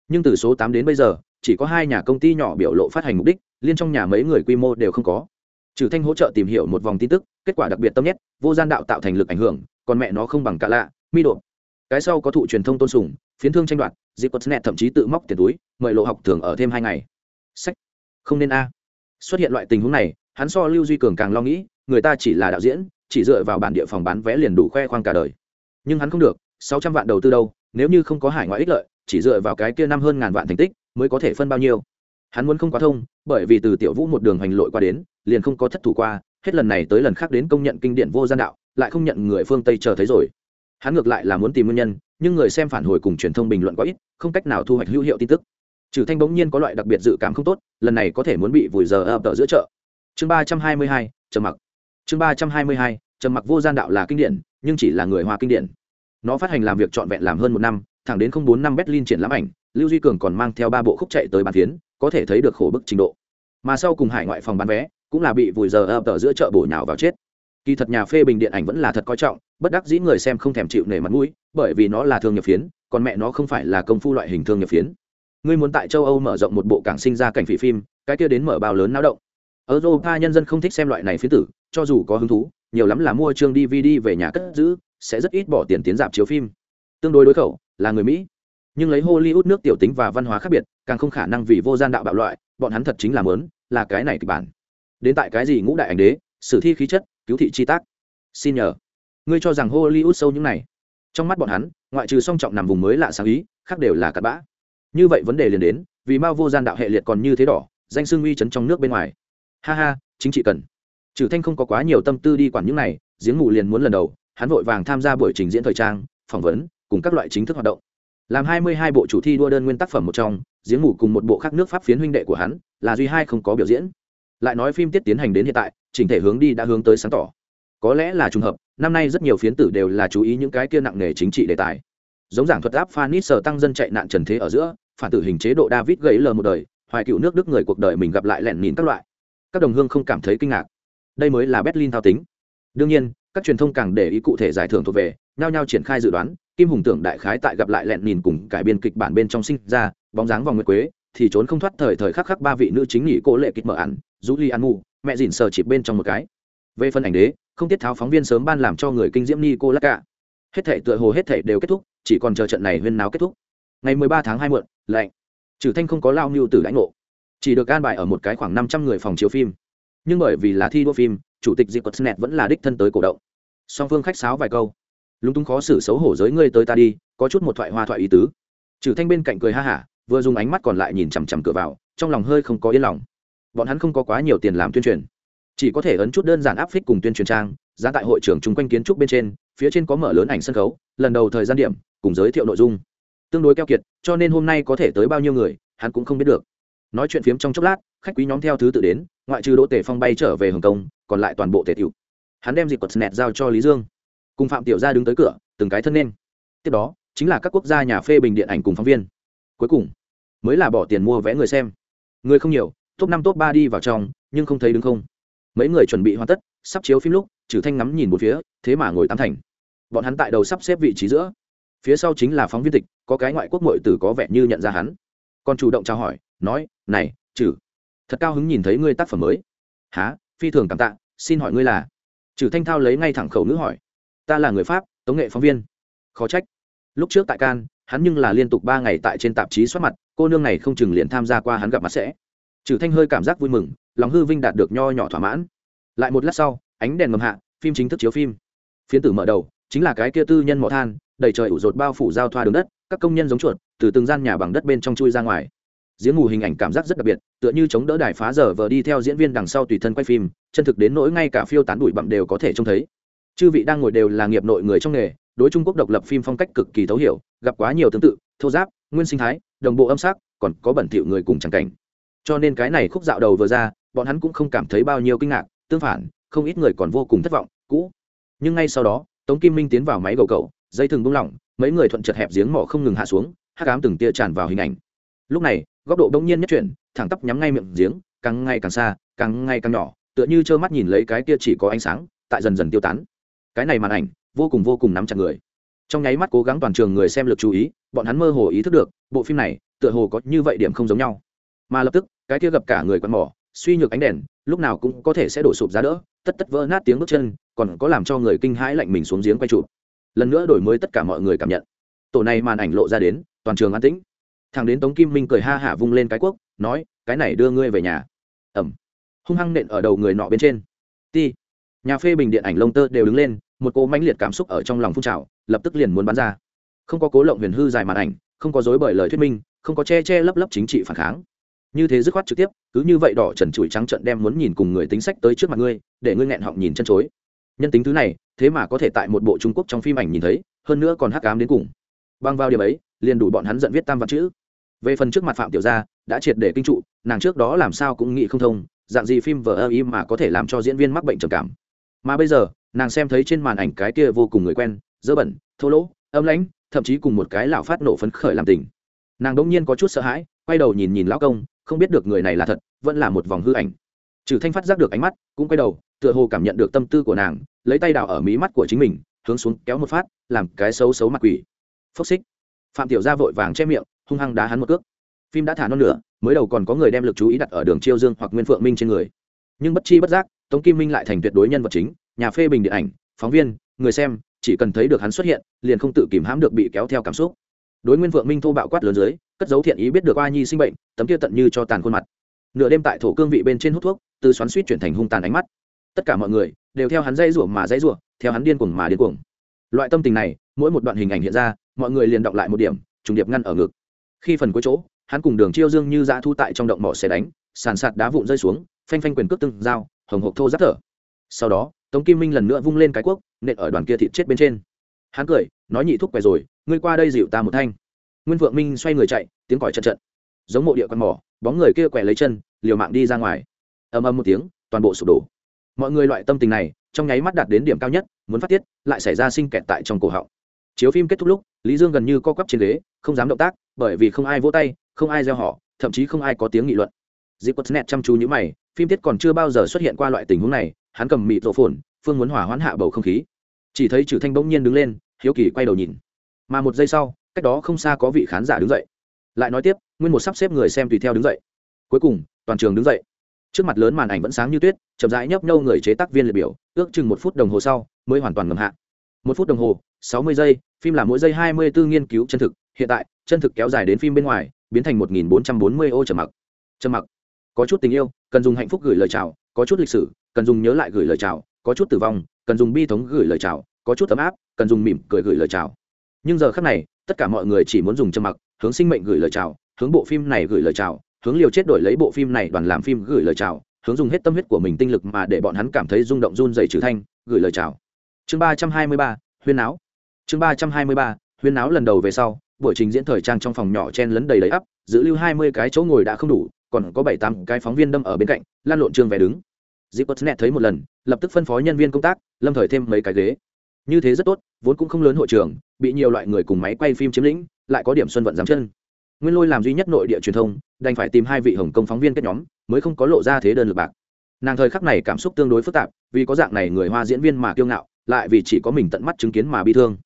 Nhưng từ số tám đến bây giờ, chỉ có hai nhà công ty nhỏ biểu lộ phát hành mục đích, liên trong nhà mấy người quy mô đều không có. Trừ thanh hỗ trợ tìm hiểu một vòng tin tức, kết quả đặc biệt tâm nhất vô gian đạo tạo thành lực ảnh hưởng, còn mẹ nó không bằng cả lạ, mi độ. Cái sau có thụ truyền thông tôn sùng, phiến thương tranh đoạt dịp quất thậm chí tự móc tiền túi, mời lộ học thường ở thêm hai ngày. Sách không nên a. Xuất hiện loại tình huống này, hắn so lưu duy cường càng lo nghĩ, người ta chỉ là đạo diễn, chỉ dựa vào bản địa phòng bán vé liền đủ khoe khoang cả đời. Nhưng hắn không được, sáu trăm vạn đầu tư đâu, nếu như không có hải ngoại ích lợi, chỉ dựa vào cái kia năm hơn ngàn vạn thành tích, mới có thể phân bao nhiêu. Hắn muốn không quá thông, bởi vì từ tiểu vũ một đường hành lội qua đến, liền không có thất thủ qua, hết lần này tới lần khác đến công nhận kinh điển vô gian đạo, lại không nhận người phương tây chờ thấy rồi. Hắn ngược lại là muốn tìm nguyên nhân, nhưng người xem phản hồi cùng truyền thông bình luận quá ít, không cách nào thu hoạch hữu hiệu tin tức trừ thanh bỗng nhiên có loại đặc biệt dự cảm không tốt, lần này có thể muốn bị vùi giờ ập ở giữa chợ. Chương ba trăm hai mươi hai, trầm mặc. Chương ba trăm hai mươi hai, trầm mặc vô gian đạo là kinh điển, nhưng chỉ là người hoa kinh điển. Nó phát hành làm việc trọn vẹn làm hơn một năm, thẳng đến không bốn năm berlin triển lãm ảnh, lưu duy cường còn mang theo ba bộ khúc chạy tới bàn phiến, có thể thấy được khổ bức trình độ. Mà sau cùng hải ngoại phòng bán vé, cũng là bị vùi giờ ập ở giữa chợ bổ nhào vào chết. Kỳ thật nhà phê bình điện ảnh vẫn là thật coi trọng, bất đắc dĩ người xem không thèm chịu nể mặt mũi, bởi vì nó là thương nhập phiến, còn mẹ nó không phải là công phu loại hình thương nhập phiến ngươi muốn tại châu âu mở rộng một bộ cảng sinh ra cảnh phỉ phim, cái kia đến mở bao lớn náo động. Europa nhân dân không thích xem loại này phiến tử, cho dù có hứng thú, nhiều lắm là mua chương dvd về nhà cất giữ, sẽ rất ít bỏ tiền tiến dạp chiếu phim. Tương đối đối khẩu, là người mỹ. Nhưng lấy hollywood nước tiểu tính và văn hóa khác biệt, càng không khả năng vì vô gian đạo bạo loại, bọn hắn thật chính là mớn là cái này kịch bản. Đến tại cái gì ngũ đại ảnh đế, sử thi khí chất, cứu thị chi tác. Xin nhờ. Ngươi cho rằng hollywood sâu những này. Trong mắt bọn hắn, ngoại trừ song trọng nằm vùng mới lạ sáng ý, khác đều là cặp bã như vậy vấn đề liền đến, vì mao vô gian đạo hệ liệt còn như thế đỏ, danh xương uy chấn trong nước bên ngoài. Ha ha, chính trị cần. Trừ thanh không có quá nhiều tâm tư đi quản những này, giếng mù liền muốn lần đầu, hắn vội vàng tham gia buổi trình diễn thời trang, phỏng vấn, cùng các loại chính thức hoạt động. Làm hai mươi hai bộ chủ thi đua đơn nguyên tác phẩm một trong, giếng mù cùng một bộ khác nước pháp phiến huynh đệ của hắn, là duy hai không có biểu diễn. Lại nói phim tiết tiến hành đến hiện tại, chỉnh thể hướng đi đã hướng tới sáng tỏ. Có lẽ là trùng hợp, năm nay rất nhiều phiến tử đều là chú ý những cái kia nặng nề chính trị đề tài. Giống giảng thuật áp phanis sở tăng dân chạy nạn trần thế ở giữa phản tử hình chế độ david gãy lờ một đời, hoài cựu nước đức người cuộc đời mình gặp lại lẻn nhìn các loại. Các đồng hương không cảm thấy kinh ngạc. Đây mới là berlin thao tính. Đương nhiên, các truyền thông càng để ý cụ thể giải thưởng thuộc về, nhao nhao triển khai dự đoán, kim hùng tưởng đại khái tại gặp lại lẹn nhìn cùng cải biên kịch bản bên trong sinh ra, bóng dáng vòng nguyệt quế, thì trốn không thoát thời thời khắc khắc ba vị nữ chính nghỉ cố lệ kịch mở ẩn rũ ly ăn mù mẹ dìn sờ chỉ bên trong một cái. Về phần ảnh đế, không tiết tháo phóng viên sớm ban làm cho người kinh diễm ni cô lắc cả. Hết thể tựa hồ hết thể đều kết thúc, chỉ còn chờ trận này huyên náo kết thúc ngày mười ba tháng hai muộn, lạnh. Trừ thanh không có lao mưu tử lãnh ngộ. Chỉ được an bài ở một cái khoảng năm trăm người phòng chiếu phim. Nhưng bởi vì là thi đua phim, chủ tịch dịp quật vẫn là đích thân tới cổ động. Song phương khách sáo vài câu. Lúng túng khó xử xấu hổ giới ngươi tới ta đi, có chút một thoại hoa thoại ý tứ. Trừ thanh bên cạnh cười ha hả, vừa dùng ánh mắt còn lại nhìn chằm chằm cửa vào, trong lòng hơi không có yên lòng. Bọn hắn không có quá nhiều tiền làm tuyên truyền. Chỉ có thể ấn chút đơn giản áp phích cùng tuyên truyền trang, giá tại hội trường chung quanh kiến trúc bên trên, phía trên có mở lớn ảnh sân khấu, lần đầu thời gian điểm, cùng giới thiệu nội dung tương đối keo kiệt, cho nên hôm nay có thể tới bao nhiêu người, hắn cũng không biết được. Nói chuyện phiếm trong chốc lát, khách quý nhóm theo thứ tự đến, ngoại trừ đỗ tề phong bay trở về hồng kông, còn lại toàn bộ thể tiểu. Hắn đem dịp quật nẹt giao cho lý dương. Cùng phạm tiểu gia đứng tới cửa, từng cái thân nên. Tiếp đó, chính là các quốc gia nhà phê bình điện ảnh cùng phóng viên. Cuối cùng, mới là bỏ tiền mua vé người xem. Người không nhiều, top năm, top ba đi vào trong, nhưng không thấy đứng không. Mấy người chuẩn bị hoàn tất, sắp chiếu phim lúc trừ thanh ngắm nhìn một phía, thế mà ngồi tám thành. Bọn hắn tại đầu sắp xếp vị trí giữa phía sau chính là phóng viên tịch, có cái ngoại quốc mội tử có vẻ như nhận ra hắn. Còn chủ động trao hỏi, nói, này, trừ, thật cao hứng nhìn thấy ngươi tác phẩm mới. Há phi thường cảm tạ, xin hỏi ngươi là? Trừ thanh thao lấy ngay thẳng khẩu ngữ hỏi. Ta là người pháp, tống nghệ phóng viên. Khó trách. Lúc trước tại can hắn nhưng là liên tục ba ngày tại trên tạp chí xuất mặt, cô nương này không chừng liền tham gia qua hắn gặp mặt sẽ. Trừ thanh hơi cảm giác vui mừng, lòng hư vinh đạt được nho nhỏ thỏa mãn. Lại một lát sau, ánh đèn ngầm hạ, phim chính thức chiếu phim. Phiến tử mở đầu, chính là cái kia tư nhân mỏ than đầy trời ủ rột bao phủ giao thoa đường đất, các công nhân giống chuột, từ từng gian nhà bằng đất bên trong chui ra ngoài. Giếng ngủ hình ảnh cảm giác rất đặc biệt, tựa như chống đỡ đài phá giờ vờ đi theo diễn viên đằng sau tùy thân quay phim, chân thực đến nỗi ngay cả phiêu tán đuổi bặm đều có thể trông thấy. Chư vị đang ngồi đều là nghiệp nội người trong nghề, đối trung quốc độc lập phim phong cách cực kỳ thấu hiểu, gặp quá nhiều tương tự, thô giáp, nguyên sinh thái, đồng bộ âm sắc, còn có bẩn thỉu người cùng chẳng cảnh. Cho nên cái này khúc dạo đầu vừa ra, bọn hắn cũng không cảm thấy bao nhiêu kinh ngạc, tương phản, không ít người còn vô cùng thất vọng, cũ. Nhưng ngay sau đó, tống kim minh tiến vào máy gầu cầu dây thừng bung lỏng, mấy người thuận chật hẹp giếng mỏ không ngừng hạ xuống hát cám từng tia tràn vào hình ảnh. Lúc này, góc độ đông nhiên nhất chuyển, thẳng tắp nhắm ngay miệng giếng, càng ngày càng xa, càng ngày càng nhỏ, tựa như trơ mắt nhìn lấy cái kia chỉ có ánh sáng, tại dần dần tiêu tán. Cái này màn ảnh, vô cùng vô cùng nắm chặt người. Trong nháy mắt cố gắng toàn trường người xem lực chú ý, bọn hắn mơ hồ ý thức được, bộ phim này, tựa hồ có như vậy điểm không giống nhau. Mà lập tức, cái kia gặp cả người quặn mỏ, suy nhược ánh đèn, lúc nào cũng có thể sẽ đổ sụp giá đỡ, tất tất vỡ nát tiếng bước chân, còn có làm cho người kinh hãi lạnh mình xuống giếng quay chụp lần nữa đổi mới tất cả mọi người cảm nhận. Tổ này màn ảnh lộ ra đến, toàn trường an tĩnh. Thằng đến tống kim minh cười ha hả vung lên cái quốc nói, cái này đưa ngươi về nhà. Ẩm hung hăng nện ở đầu người nọ bên trên. Ti. Nhà phê bình điện ảnh lông tơ đều đứng lên, một cô mãnh liệt cảm xúc ở trong lòng phun trào, lập tức liền muốn bắn ra. Không có cố lộng huyền hư dài màn ảnh, không có dối bởi lời thuyết minh, không có che che lấp lấp chính trị phản kháng. Như thế dứt khoát trực tiếp, cứ như vậy đỏ trần trụi trắng trận đem muốn nhìn cùng người tính sách tới trước mặt ngươi, để ngươi nghẹn họng nhìn chân chối nhân tính thứ này, thế mà có thể tại một bộ trung quốc trong phim ảnh nhìn thấy, hơn nữa còn hắc cám đến cùng. Băng vào điểm ấy, liền đủ bọn hắn giận viết tam văn chữ. Về phần trước mặt phạm tiểu gia, đã triệt để kinh trụ, nàng trước đó làm sao cũng nghĩ không thông, dạng gì phim vờ ơ ý mà có thể làm cho diễn viên mắc bệnh trầm cảm. Mà bây giờ, nàng xem thấy trên màn ảnh cái kia vô cùng người quen, dơ bẩn, thô lỗ, âm lãnh, thậm chí cùng một cái lão phát nổ phấn khởi làm tình. Nàng đỗng nhiên có chút sợ hãi, quay đầu nhìn nhìn lão công, không biết được người này là thật, vẫn là một vòng hư ảnh. Trừ thanh phát giác được ánh mắt, cũng quay đầu tựa hồ cảm nhận được tâm tư của nàng, lấy tay đào ở mí mắt của chính mình, hướng xuống kéo một phát, làm cái xấu xấu mặt quỷ. Phốc xích. Phạm tiểu gia vội vàng che miệng, hung hăng đá hắn một cước. Phim đã thả non nửa, mới đầu còn có người đem lực chú ý đặt ở đường chiêu dương hoặc nguyên phượng minh trên người. Nhưng bất chi bất giác, tống kim minh lại thành tuyệt đối nhân vật chính, nhà phê bình điện ảnh, phóng viên, người xem, chỉ cần thấy được hắn xuất hiện, liền không tự kìm hãm được bị kéo theo cảm xúc. Đối nguyên vượng minh thô bạo quát lớn dưới, cất dấu thiện ý biết được A nhi sinh bệnh, tấm kia tận như cho tàn khuôn mặt. Nửa đêm tại thổ cương vị bên trên hút thuốc, từ xoắn suýt chuyển thành hung tàn ánh mắt tất cả mọi người đều theo hắn dây rủa mà dây rủa, theo hắn điên cuồng mà điên cuồng. Loại tâm tình này, mỗi một đoạn hình ảnh hiện ra, mọi người liền đọc lại một điểm, trùng điệp ngăn ở ngực. Khi phần cuối chỗ, hắn cùng đường chiêu dương như dã thu tại trong động mỏ xe đánh, sàn sạt đá vụn rơi xuống, phanh phanh quyền cước tương dao hồng hộc thô giáp thở. Sau đó, tống kim minh lần nữa vung lên cái cuốc, nện ở đoàn kia thịt chết bên trên. Hắn cười, nói nhị thúc quẻ rồi, ngươi qua đây dịu ta một thanh. Nguyên vượng minh xoay người chạy, tiếng còi trận trận giống mộ địa con mỏ, bóng người kia quẻ lấy chân, liều mạng đi ra ngoài. Ầm ầm một tiếng, toàn bộ sụp đổ mọi người loại tâm tình này, trong nháy mắt đạt đến điểm cao nhất, muốn phát tiết, lại xảy ra sinh kẹt tại trong cổ họng. Chiếu phim kết thúc lúc, lý dương gần như co quắp trên ghế, không dám động tác, bởi vì không ai vỗ tay, không ai gieo họ, thậm chí không ai có tiếng nghị luận. Dịp quất nẹt chăm chú như mày, phim tiết còn chưa bao giờ xuất hiện qua loại tình huống này, hắn cầm mịt rộ phồn, phương muốn hỏa hoãn hạ bầu không khí. Chỉ thấy trừ thanh bỗng nhiên đứng lên, hiếu kỳ quay đầu nhìn. Mà một giây sau, cách đó không xa có vị khán giả đứng dậy. Lại nói tiếp, nguyên một sắp xếp người xem tùy theo đứng dậy. Cuối cùng, toàn trường đứng dậy trước mặt lớn màn ảnh vẫn sáng như tuyết, chậm rãi nhấp nhâu người chế tác viên liệt biểu, ước chừng một phút đồng hồ sau, mới hoàn toàn ngầm hạ. Một phút đồng hồ, sáu mươi giây, phim là mỗi giây hai mươi bốn nghiên cứu chân thực, hiện tại, chân thực kéo dài đến phim bên ngoài, biến thành một nghìn bốn trăm bốn mươi ô trầm mặc. Trầm mặc. Có chút tình yêu, cần dùng hạnh phúc gửi lời chào, có chút lịch sử, cần dùng nhớ lại gửi lời chào, có chút tử vong, cần dùng bi thống gửi lời chào, có chút ấm áp, cần dùng mỉm cười gửi lời chào. Nhưng giờ khác này, tất cả mọi người chỉ muốn dùng trầm mặc, hướng sinh mệnh gửi lời chào, hướng bộ phim này gửi lời chào hướng liều chết đổi lấy bộ phim này đoàn làm phim gửi lời chào hướng dùng hết tâm huyết của mình tinh lực mà để bọn hắn cảm thấy rung động run dày trừ thanh gửi lời chào chương ba trăm hai mươi ba huyên áo chương ba trăm hai mươi ba huyên áo lần đầu về sau buổi trình diễn thời trang trong phòng nhỏ chen lấn đầy đầy ắp giữ lưu hai mươi cái chỗ ngồi đã không đủ còn có bảy tám cái phóng viên đâm ở bên cạnh lan lộn trương vẻ đứng Zipotnet thấy một lần, lập tức phân phó nhân viên công tác, lâm thời thêm mấy cái ghế. Như thế rất tốt, vốn cũng không lớn hội trường, bị nhiều loại người cùng máy quay phim chiếm lĩnh, lại có điểm xuân vận giáng chân. Nguyên Lôi làm duy nhất nội địa truyền thông, đành phải tìm hai vị Hồng Công phóng viên kết nhóm, mới không có lộ ra thế đơn lực bạc. Nàng thời khắc này cảm xúc tương đối phức tạp, vì có dạng này người Hoa diễn viên mà kiêu ngạo, lại vì chỉ có mình tận mắt chứng kiến mà bi thương.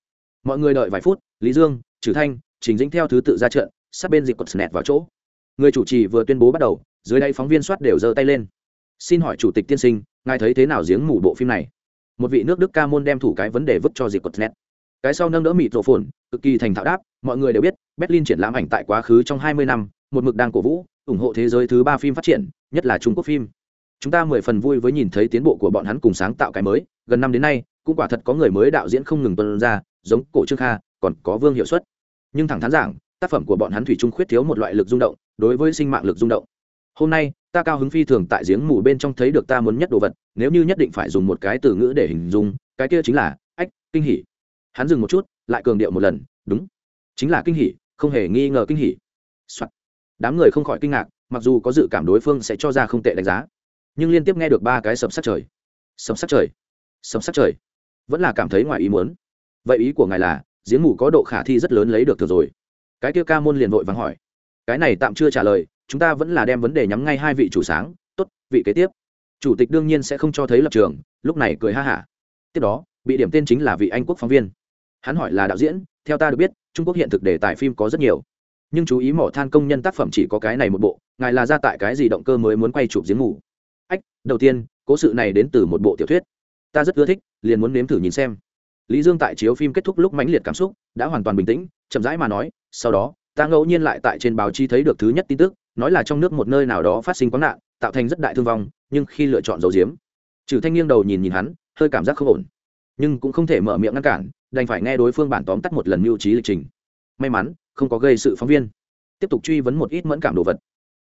Mọi người đợi vài phút, Lý Dương, Trử Thanh, Trình Dĩnh theo thứ tự ra trận, sát bên Zipotnet vào chỗ. Người chủ trì vừa tuyên bố bắt đầu, dưới đây phóng viên soát đều giơ tay lên xin hỏi chủ tịch tiên sinh ngài thấy thế nào giếng mủ bộ phim này một vị nước đức ca môn đem thủ cái vấn đề vứt cho dịch cột snet cái sau nâng đỡ mịt rổ phồn cực kỳ thành thạo đáp mọi người đều biết berlin triển lãm ảnh tại quá khứ trong 20 năm, một mực đang cổ vũ, ủng hộ thế giới thứ ba phim phát triển, nhất là trung quốc phim. Chúng ta mười phần vui với nhìn thấy tiến bộ của bọn hắn cùng sáng tạo cái mới, gần năm đến nay, cũng quả thật có người mới đạo diễn không ngừng tuân ra, giống cổ trương kha, còn có vương hiệu suất. Nhưng thẳng thắn giảng, tác phẩm của bọn hắn thủy chung khuyết thiếu một loại lực rung động, đối với sinh mạng lực rung động. Hôm nay, ta cao hứng phi thường tại giếng mù bên trong thấy được ta muốn nhất đồ vật, nếu như nhất định phải dùng một cái từ ngữ để hình dung, cái kia chính là, ách, kinh hỉ. Hắn dừng một chút, lại cường điệu một lần, đúng, chính là kinh hỉ không hề nghi ngờ kinh hỉ、Soạn. đám người không khỏi kinh ngạc, mặc dù có dự cảm đối phương sẽ cho ra không tệ đánh giá, nhưng liên tiếp nghe được ba cái sầm sắc trời. Sầm sắc trời. Sầm sắc trời. Vẫn là cảm thấy ngoài ý muốn. Vậy ý của ngài là, giếng mù có độ khả thi rất lớn lấy được thừa rồi. Cái kia ca môn liền vội vàng hỏi. Cái này tạm chưa trả lời, chúng ta vẫn là đem vấn đề nhắm ngay hai vị chủ sáng. Tốt, vị kế tiếp. Chủ tịch đương nhiên sẽ không cho thấy lập trường, lúc này cười ha hả. Tiếp đó, bị điểm tên chính là vị anh quốc phóng viên. Hắn hỏi là đạo diễn theo ta được biết, trung quốc hiện thực đề tài phim có rất nhiều. Nhưng chú ý mỏ than công nhân tác phẩm chỉ có cái này một bộ, ngài là ra tại cái gì động cơ mới muốn quay chụp giếng ngủ? Ách, đầu tiên, cố sự này đến từ một bộ tiểu thuyết. Ta rất ưa thích, liền muốn nếm thử nhìn xem. Lý dương tại chiếu phim kết thúc lúc mãnh liệt cảm xúc, đã hoàn toàn bình tĩnh, chậm rãi mà nói, sau đó, ta ngẫu nhiên lại tại trên báo chí thấy được thứ nhất tin tức, nói là trong nước một nơi nào đó phát sinh quán nạn, tạo thành rất đại thương vong, nhưng khi lựa chọn dấu diếm trừ thanh nghiêng đầu nhìn nhìn hắn, hơi cảm giác không ổn nhưng cũng không thể mở miệng ngăn cản, đành phải nghe đối phương bản tóm tắt một lần mưu trí lịch trình. May mắn, không có gây sự phóng viên. Tiếp tục truy vấn một ít mẫn cảm đồ vật.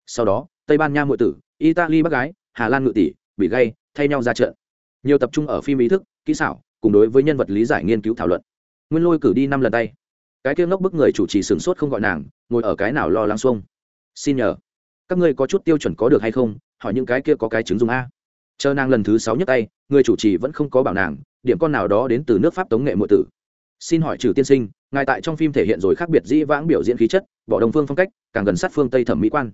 Sau đó, tây ban nha ngụy tử, italy bác gái, hà lan ngự tỷ, bị gây thay nhau ra trận. Nhiều tập trung ở phim ý thức, kỹ xảo, cùng đối với nhân vật lý giải nghiên cứu thảo luận. Nguyên lôi cử đi năm lần tay. Cái kia ngốc bức người chủ trì sửng sốt không gọi nàng, ngồi ở cái nào lo lắng xuông. Xin nhờ. Các ngươi có chút tiêu chuẩn có được hay không? Hỏi những cái kia có cái chứng dùng a chờ nàng lần thứ sáu nhấc tay, người chủ trì vẫn không có bảo nàng, điểm con nào đó đến từ nước pháp tống nghệ mượn tử. Xin hỏi trừ tiên sinh, ngài tại trong phim thể hiện rồi khác biệt dĩ vãng biểu diễn khí chất, bỏ đồng phương phong cách, càng gần sát phương tây thẩm mỹ quan.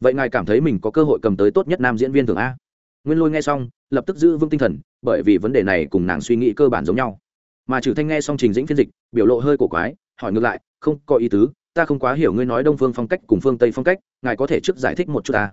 Vậy ngài cảm thấy mình có cơ hội cầm tới tốt nhất nam diễn viên thường a? Nguyên lôi nghe xong, lập tức giữ vững tinh thần, bởi vì vấn đề này cùng nàng suy nghĩ cơ bản giống nhau. Mà trừ thanh nghe xong trình dĩnh phiên dịch, biểu lộ hơi cổ quái, hỏi ngược lại, không, có ý tứ, ta không quá hiểu ngươi nói đông phương phong cách cùng phương tây phong cách, ngài có thể trước giải thích một chút ta?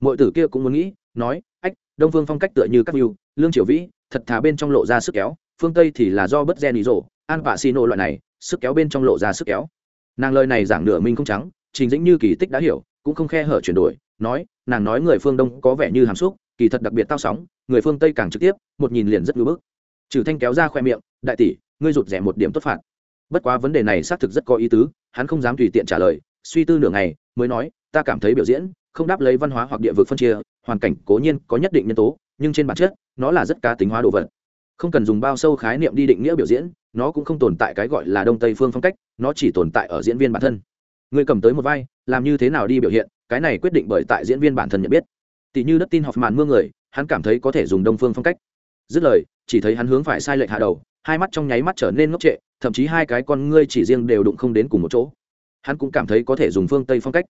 Mọi tử kia cũng muốn nghĩ, nói, ách đông phương phong cách tựa như các mưu lương triều vĩ, thật thà bên trong lộ ra sức kéo, phương tây thì là do bất gen ý rộ an vạ xi nộ loại này, sức kéo bên trong lộ ra sức kéo. Nàng lời này giảng nửa minh không trắng, trình dĩnh như kỳ tích đã hiểu, cũng không khe hở chuyển đổi, nói, nàng nói người phương đông có vẻ như hàm xúc, kỳ thật đặc biệt tao sóng, người phương tây càng trực tiếp, một nhìn liền rất ngưỡng bức trừ thanh kéo ra khoe miệng, đại tỷ, ngươi rụt rẻ một điểm tốt phạt. Bất quá vấn đề này xác thực rất có ý tứ, hắn không dám tùy tiện trả lời, suy tư nửa ngày, mới nói, ta cảm thấy biểu diễn, không đáp lấy văn hóa hoặc địa vực phân chia hoàn cảnh cố nhiên có nhất định nhân tố, nhưng trên bản chất, nó là rất cá tính hóa đồ vật. Không cần dùng bao sâu khái niệm đi định nghĩa biểu diễn, nó cũng không tồn tại cái gọi là đông tây phương phong cách, nó chỉ tồn tại ở diễn viên bản thân. Người cầm tới một vai, làm như thế nào đi biểu hiện, cái này quyết định bởi tại diễn viên bản thân nhận biết. Tỷ như đất tin học màn mưa người, hắn cảm thấy có thể dùng đông phương phong cách. Dứt lời, chỉ thấy hắn hướng phải sai lệch hạ đầu, hai mắt trong nháy mắt trở nên ngốc trệ, thậm chí hai cái con ngươi chỉ riêng đều đụng không đến cùng một chỗ. Hắn cũng cảm thấy có thể dùng phương tây phong cách.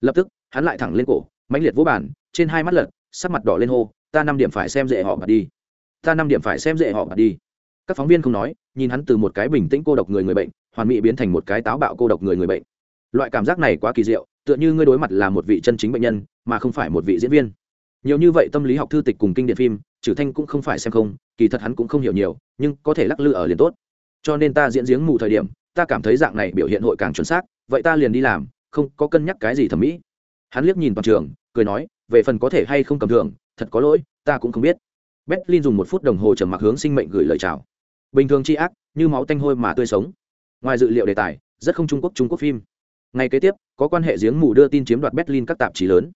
Lập tức, hắn lại thẳng lên cổ mãnh liệt vũ bản, trên hai mắt lật, sắc mặt đỏ lên hô, ta năm điểm phải xem dễ họ mà đi. Ta năm điểm phải xem dễ họ mà đi. Các phóng viên không nói, nhìn hắn từ một cái bình tĩnh cô độc người người bệnh, hoàn mỹ biến thành một cái táo bạo cô độc người người bệnh. Loại cảm giác này quá kỳ diệu, tựa như ngươi đối mặt là một vị chân chính bệnh nhân, mà không phải một vị diễn viên. Nhiều như vậy tâm lý học thư tịch cùng kinh điện phim trừ thanh cũng không phải xem không, kỳ thật hắn cũng không hiểu nhiều, nhưng có thể lắc lư ở liền tốt. Cho nên ta diễn giếng mù thời điểm, ta cảm thấy dạng này biểu hiện hội càng chuẩn xác, vậy ta liền đi làm, không có cân nhắc cái gì thẩm mỹ hắn liếc nhìn toàn trường, cười nói, về phần có thể hay không cầm thường thật có lỗi, ta cũng không biết. Berlin dùng một phút đồng hồ trầm mặc hướng sinh mệnh gửi lời chào. Bình thường c ác, như máu tanh hôi mà tươi sống. Ngoài dự liệu đề tài, rất không trung quốc trung quốc phim. Ngày kế tiếp, có quan hệ giếng mù đưa tin chiếm đoạt berlin các tạp chí lớn.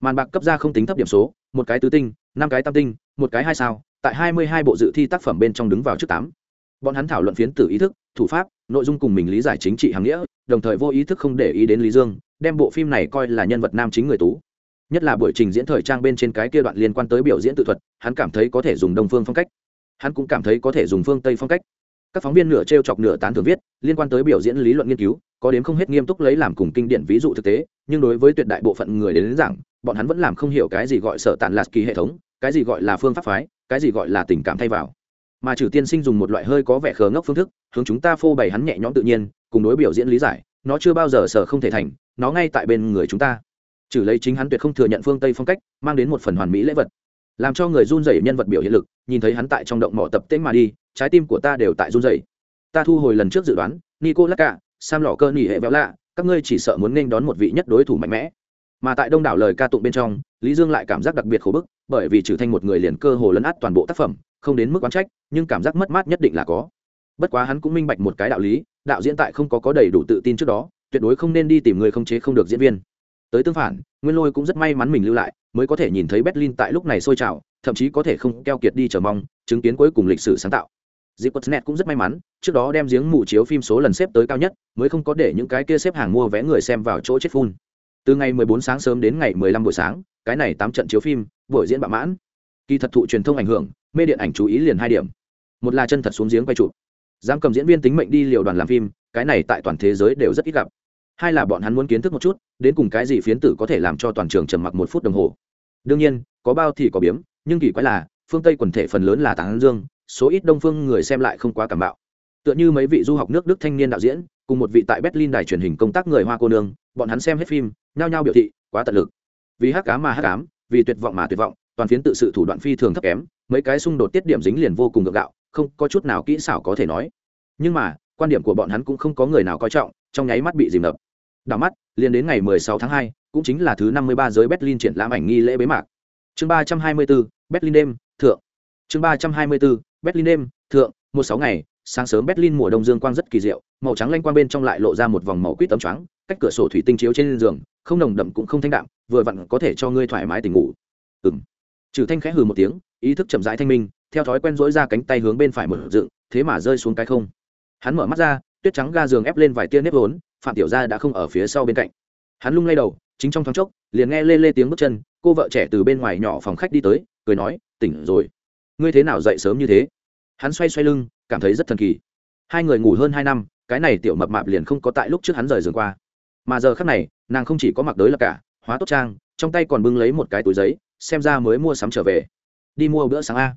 Màn bạc cấp ra không tính thấp điểm số, một cái tứ tinh, năm cái tam tinh, một cái hai sao, tại hai mươi hai bộ dự thi tác phẩm bên trong đứng vào trước tám. Bọn hắn thảo luận phiến tử ý thức, thủ pháp, nội dung cùng mình lý giải chính trị hàng nghĩa, đồng thời vô ý thức không để ý đến lý dương đem bộ phim này coi là nhân vật nam chính người tú. Nhất là buổi trình diễn thời trang bên trên cái kia đoạn liên quan tới biểu diễn tự thuật hắn cảm thấy có thể dùng đông phương phong cách. Hắn cũng cảm thấy có thể dùng phương tây phong cách. Các phóng viên nửa t r e o chọc nửa tán thường viết liên quan tới biểu diễn lý luận nghiên cứu có đến không hết nghiêm túc lấy làm cùng kinh điển ví dụ thực tế nhưng đối với tuyệt đại bộ phận người đến, đến rằng bọn hắn vẫn làm không hiểu cái gì gọi sở tàn lạt kỳ hệ thống cái gì gọi là phương pháp phái cái gì gọi là tình cảm thay vào. Mà trừ tiên sinh dùng một loại hơi có vẻ khờ ngốc phương thức hướng chúng ta phô bày hắn nhẹ nhõm tự nhiên cùng đối biểu diễn lý giải nó chưa bao giờ sở không thể thành, nó ngay tại bên người chúng ta. Trừ lấy chính hắn tuyệt không thừa nhận phương tây phong cách, mang đến một phần hoàn mỹ lễ vật. Làm cho người run rẩy nhân vật biểu hiện lực, nhìn thấy hắn tại trong động mỏ tập tễnh mà đi, trái tim của ta đều tại run rẩy. Ta thu hồi lần trước dự đoán nico lắc cả sam lọ cơ nỉ hệ véo lạ, các ngươi chỉ sợ muốn nên đón một vị nhất đối thủ mạnh mẽ. Mà tại đông đảo lời ca tụng bên trong, lý dương lại cảm giác đặc biệt khổ bức, bởi vì trừ thanh một người liền cơ hồ lấn át toàn bộ tác phẩm, không đến mức oán trách, nhưng cảm giác mất mát nhất định là có bất quá hắn cũng minh bạch một cái đạo lý, đạo diễn tại không có có đầy đủ tự tin trước đó, tuyệt đối không nên đi tìm người không chế không được diễn viên. Tới tương phản, nguyên lôi cũng rất may mắn mình lưu lại, mới có thể nhìn thấy berlin tại lúc này sôi trào, thậm chí có thể không keo kiệt đi chờ mong, chứng kiến cuối cùng lịch sử sáng tạo. Dịp quất cũng rất may mắn, trước đó đem giếng mù chiếu phim số lần xếp tới cao nhất, mới không có để những cái kia xếp hàng mua vé người xem vào chỗ chết phun từ ngày 14 sáng sớm đến ngày 15 buổi sáng, cái này tám trận chiếu phim, buổi diễn bạo mãn. Kỳ thật thụ truyền thông ảnh hưởng, mê điện ảnh chú ý liền hai điểm. Một là chân thật xuống giếng quay chụp dám cầm diễn viên tính mệnh đi liều đoàn làm phim, cái này tại toàn thế giới đều rất ít gặp. Hai là bọn hắn muốn kiến thức một chút, đến cùng cái gì phiến tử có thể làm cho toàn trường trầm mặc một phút đồng hồ. Đương nhiên, có bao thì có biếm, nhưng kỳ quái là, phương tây quần thể phần lớn là tán dương, số ít đông phương người xem lại không quá cảm bạo. Tựa như mấy vị du học nước đức thanh niên đạo diễn, cùng một vị tại berlin đài truyền hình công tác người hoa cô nương, bọn hắn xem hết phim, nhao nhao biểu thị, quá tận lực. Vì hắc cá mà hắc cám vì tuyệt vọng mà tuyệt vọng, toàn phiến tự sự thủ đoạn phi thường thấp kém, mấy cái xung đột tiết điểm dính liền vô cùng ngược gạo, không có chút nào kỹ xảo có thể nói nhưng mà quan điểm của bọn hắn cũng không có người nào coi trọng trong nháy mắt bị dìm ngập đảo mắt liền đến ngày 16 tháng 2, cũng chính là thứ 53 giới Berlin triển lãm ảnh nghi lễ bế mạc. Chương 324, Berlin đêm, thượng. Chương 324, Berlin đêm, thượng, một sáu ngày, sáng sớm Berlin mùa đông dương quang rất kỳ diệu, màu trắng lanh quang bên trong lại lộ ra một vòng màu quýt tấm trắng, cách cửa sổ thủy tinh chiếu trên giường, không nồng đậm cũng không thanh đạm, vừa vặn có thể cho ngươi thoải mái tỉnh ngủ. Ừm. Trừ Thanh khẽ hừ một tiếng, ý thức chậm rãi thanh minh, theo thói quen dỗi ra cánh tay hướng bên phải mở dựng, thế mà rơi xuống cái không. Hắn mở mắt ra, tuyết trắng ga giường ép lên vài tia nếp vốn, phạm tiểu gia đã không ở phía sau bên cạnh. Hắn lung lay đầu chính trong thoáng chốc liền nghe lê lê tiếng bước chân cô vợ trẻ từ bên ngoài nhỏ phòng khách đi tới cười nói tỉnh rồi. Ngươi thế nào dậy sớm như thế? Hắn xoay xoay lưng cảm thấy rất thần kỳ. Hai người ngủ hơn hai năm cái này tiểu mập mạp liền không có tại lúc trước hắn rời giường qua. Mà giờ khắc này nàng không chỉ có mặc đới là cả hóa tốt trang trong tay còn bưng lấy một cái túi giấy xem ra mới mua sắm trở về. Đi mua bữa sáng a.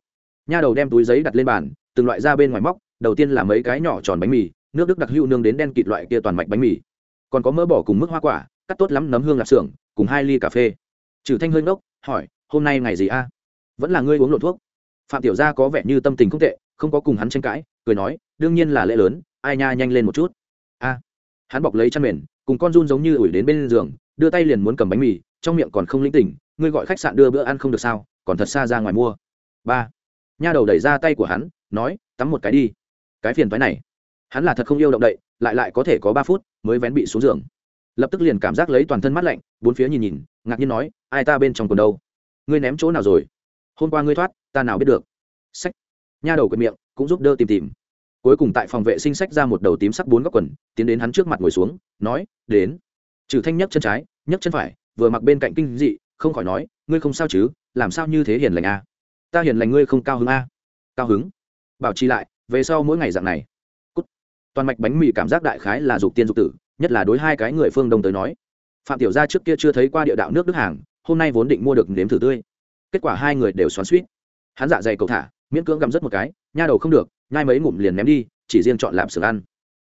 Nha đầu đem túi giấy đặt lên bàn từng loại ra bên ngoài móc đầu tiên là mấy cái nhỏ tròn bánh mì, nước đức đặc hữu nương đến đen kịt loại kia toàn mạch bánh mì. Còn có mỡ bỏ cùng mức hoa quả, cắt tốt lắm nấm hương lạp xưởng, cùng hai ly cà phê. Trừ thanh hơi ngốc hỏi, hôm nay ngày gì a? Vẫn là ngươi uống lộn thuốc. Phạm tiểu gia có vẻ như tâm tình không tệ, không có cùng hắn tranh cãi, cười nói, đương nhiên là lễ lớn, ai nha nhanh lên một chút. A. Hắn bọc lấy chăn mền, cùng con run giống như ủi đến bên giường, đưa tay liền muốn cầm bánh mì, trong miệng còn không linh tỉnh, ngươi gọi khách sạn đưa bữa ăn không được sao, còn thật xa ra ngoài mua. Ba. Nha đầu đẩy ra tay của hắn, nói, tắm một cái đi cái phiền phái này. Hắn là thật không yêu động đậy, lại lại có thể có ba phút mới vén bị xuống giường. Lập tức liền cảm giác lấy toàn thân mắt lạnh, bốn phía nhìn nhìn, ngạc nhiên nói, ai ta bên trong quần đâu? Ngươi ném chỗ nào rồi? Hôm qua ngươi thoát, ta nào biết được. Sách. Nha đầu quệt miệng, cũng giúp đỡ tìm tìm. Cuối cùng tại phòng vệ sinh sách ra một đầu tím sắc bốn góc quần, tiến đến hắn trước mặt ngồi xuống, nói, đến. Trừ thanh nhấc chân trái, nhấc chân phải, vừa mặc bên cạnh kinh dị, không khỏi nói, ngươi không sao chứ? Làm sao như thế hiền lành a ta hiền lành ngươi không cao hứng a cao hứng? Bảo trì lại về sau mỗi ngày dạng này. Toàn mạch bánh mì cảm giác đại khái là dục tiên dục tử, nhất là đối hai cái người phương đông tới nói. Phạm tiểu gia trước kia chưa thấy qua địa đạo nước đức hàng, hôm nay vốn định mua được nếm thử tươi. Kết quả hai người đều xoắn suýt hắn dạ dày cầu thả, miễn cưỡng gặm rất một cái, nha đầu không được, nhai mấy ngụm liền ném đi, chỉ riêng chọn làm sườn ăn.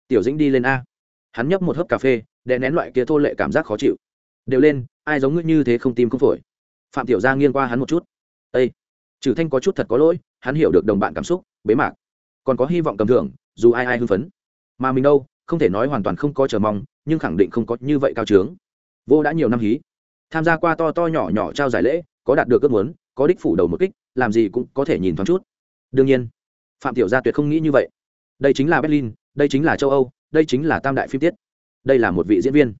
Tiểu dĩnh đi lên a. Hắn nhấp một hớp cà phê, đè nén loại kia thô lệ cảm giác khó chịu. Đều lên, ai giống ngươi như thế không tim không phổi. Phạm tiểu gia nghiêng qua hắn một chút. Ây trừ thanh có chút thật có lỗi, hắn hiểu được đồng bạn cảm xúc, bế mạc còn có hy vọng cầm thưởng dù ai ai hưng phấn. Mà mình đâu, không thể nói hoàn toàn không có chờ mong, nhưng khẳng định không có như vậy cao trướng. Vô đã nhiều năm hí. Tham gia qua to to nhỏ nhỏ trao giải lễ, có đạt được ước muốn, có đích phủ đầu một kích, làm gì cũng có thể nhìn thoáng chút. Đương nhiên, phạm tiểu gia tuyệt không nghĩ như vậy. Đây chính là berlin, đây chính là châu âu, đây chính là tam đại phim tiết. Đây là một vị diễn viên.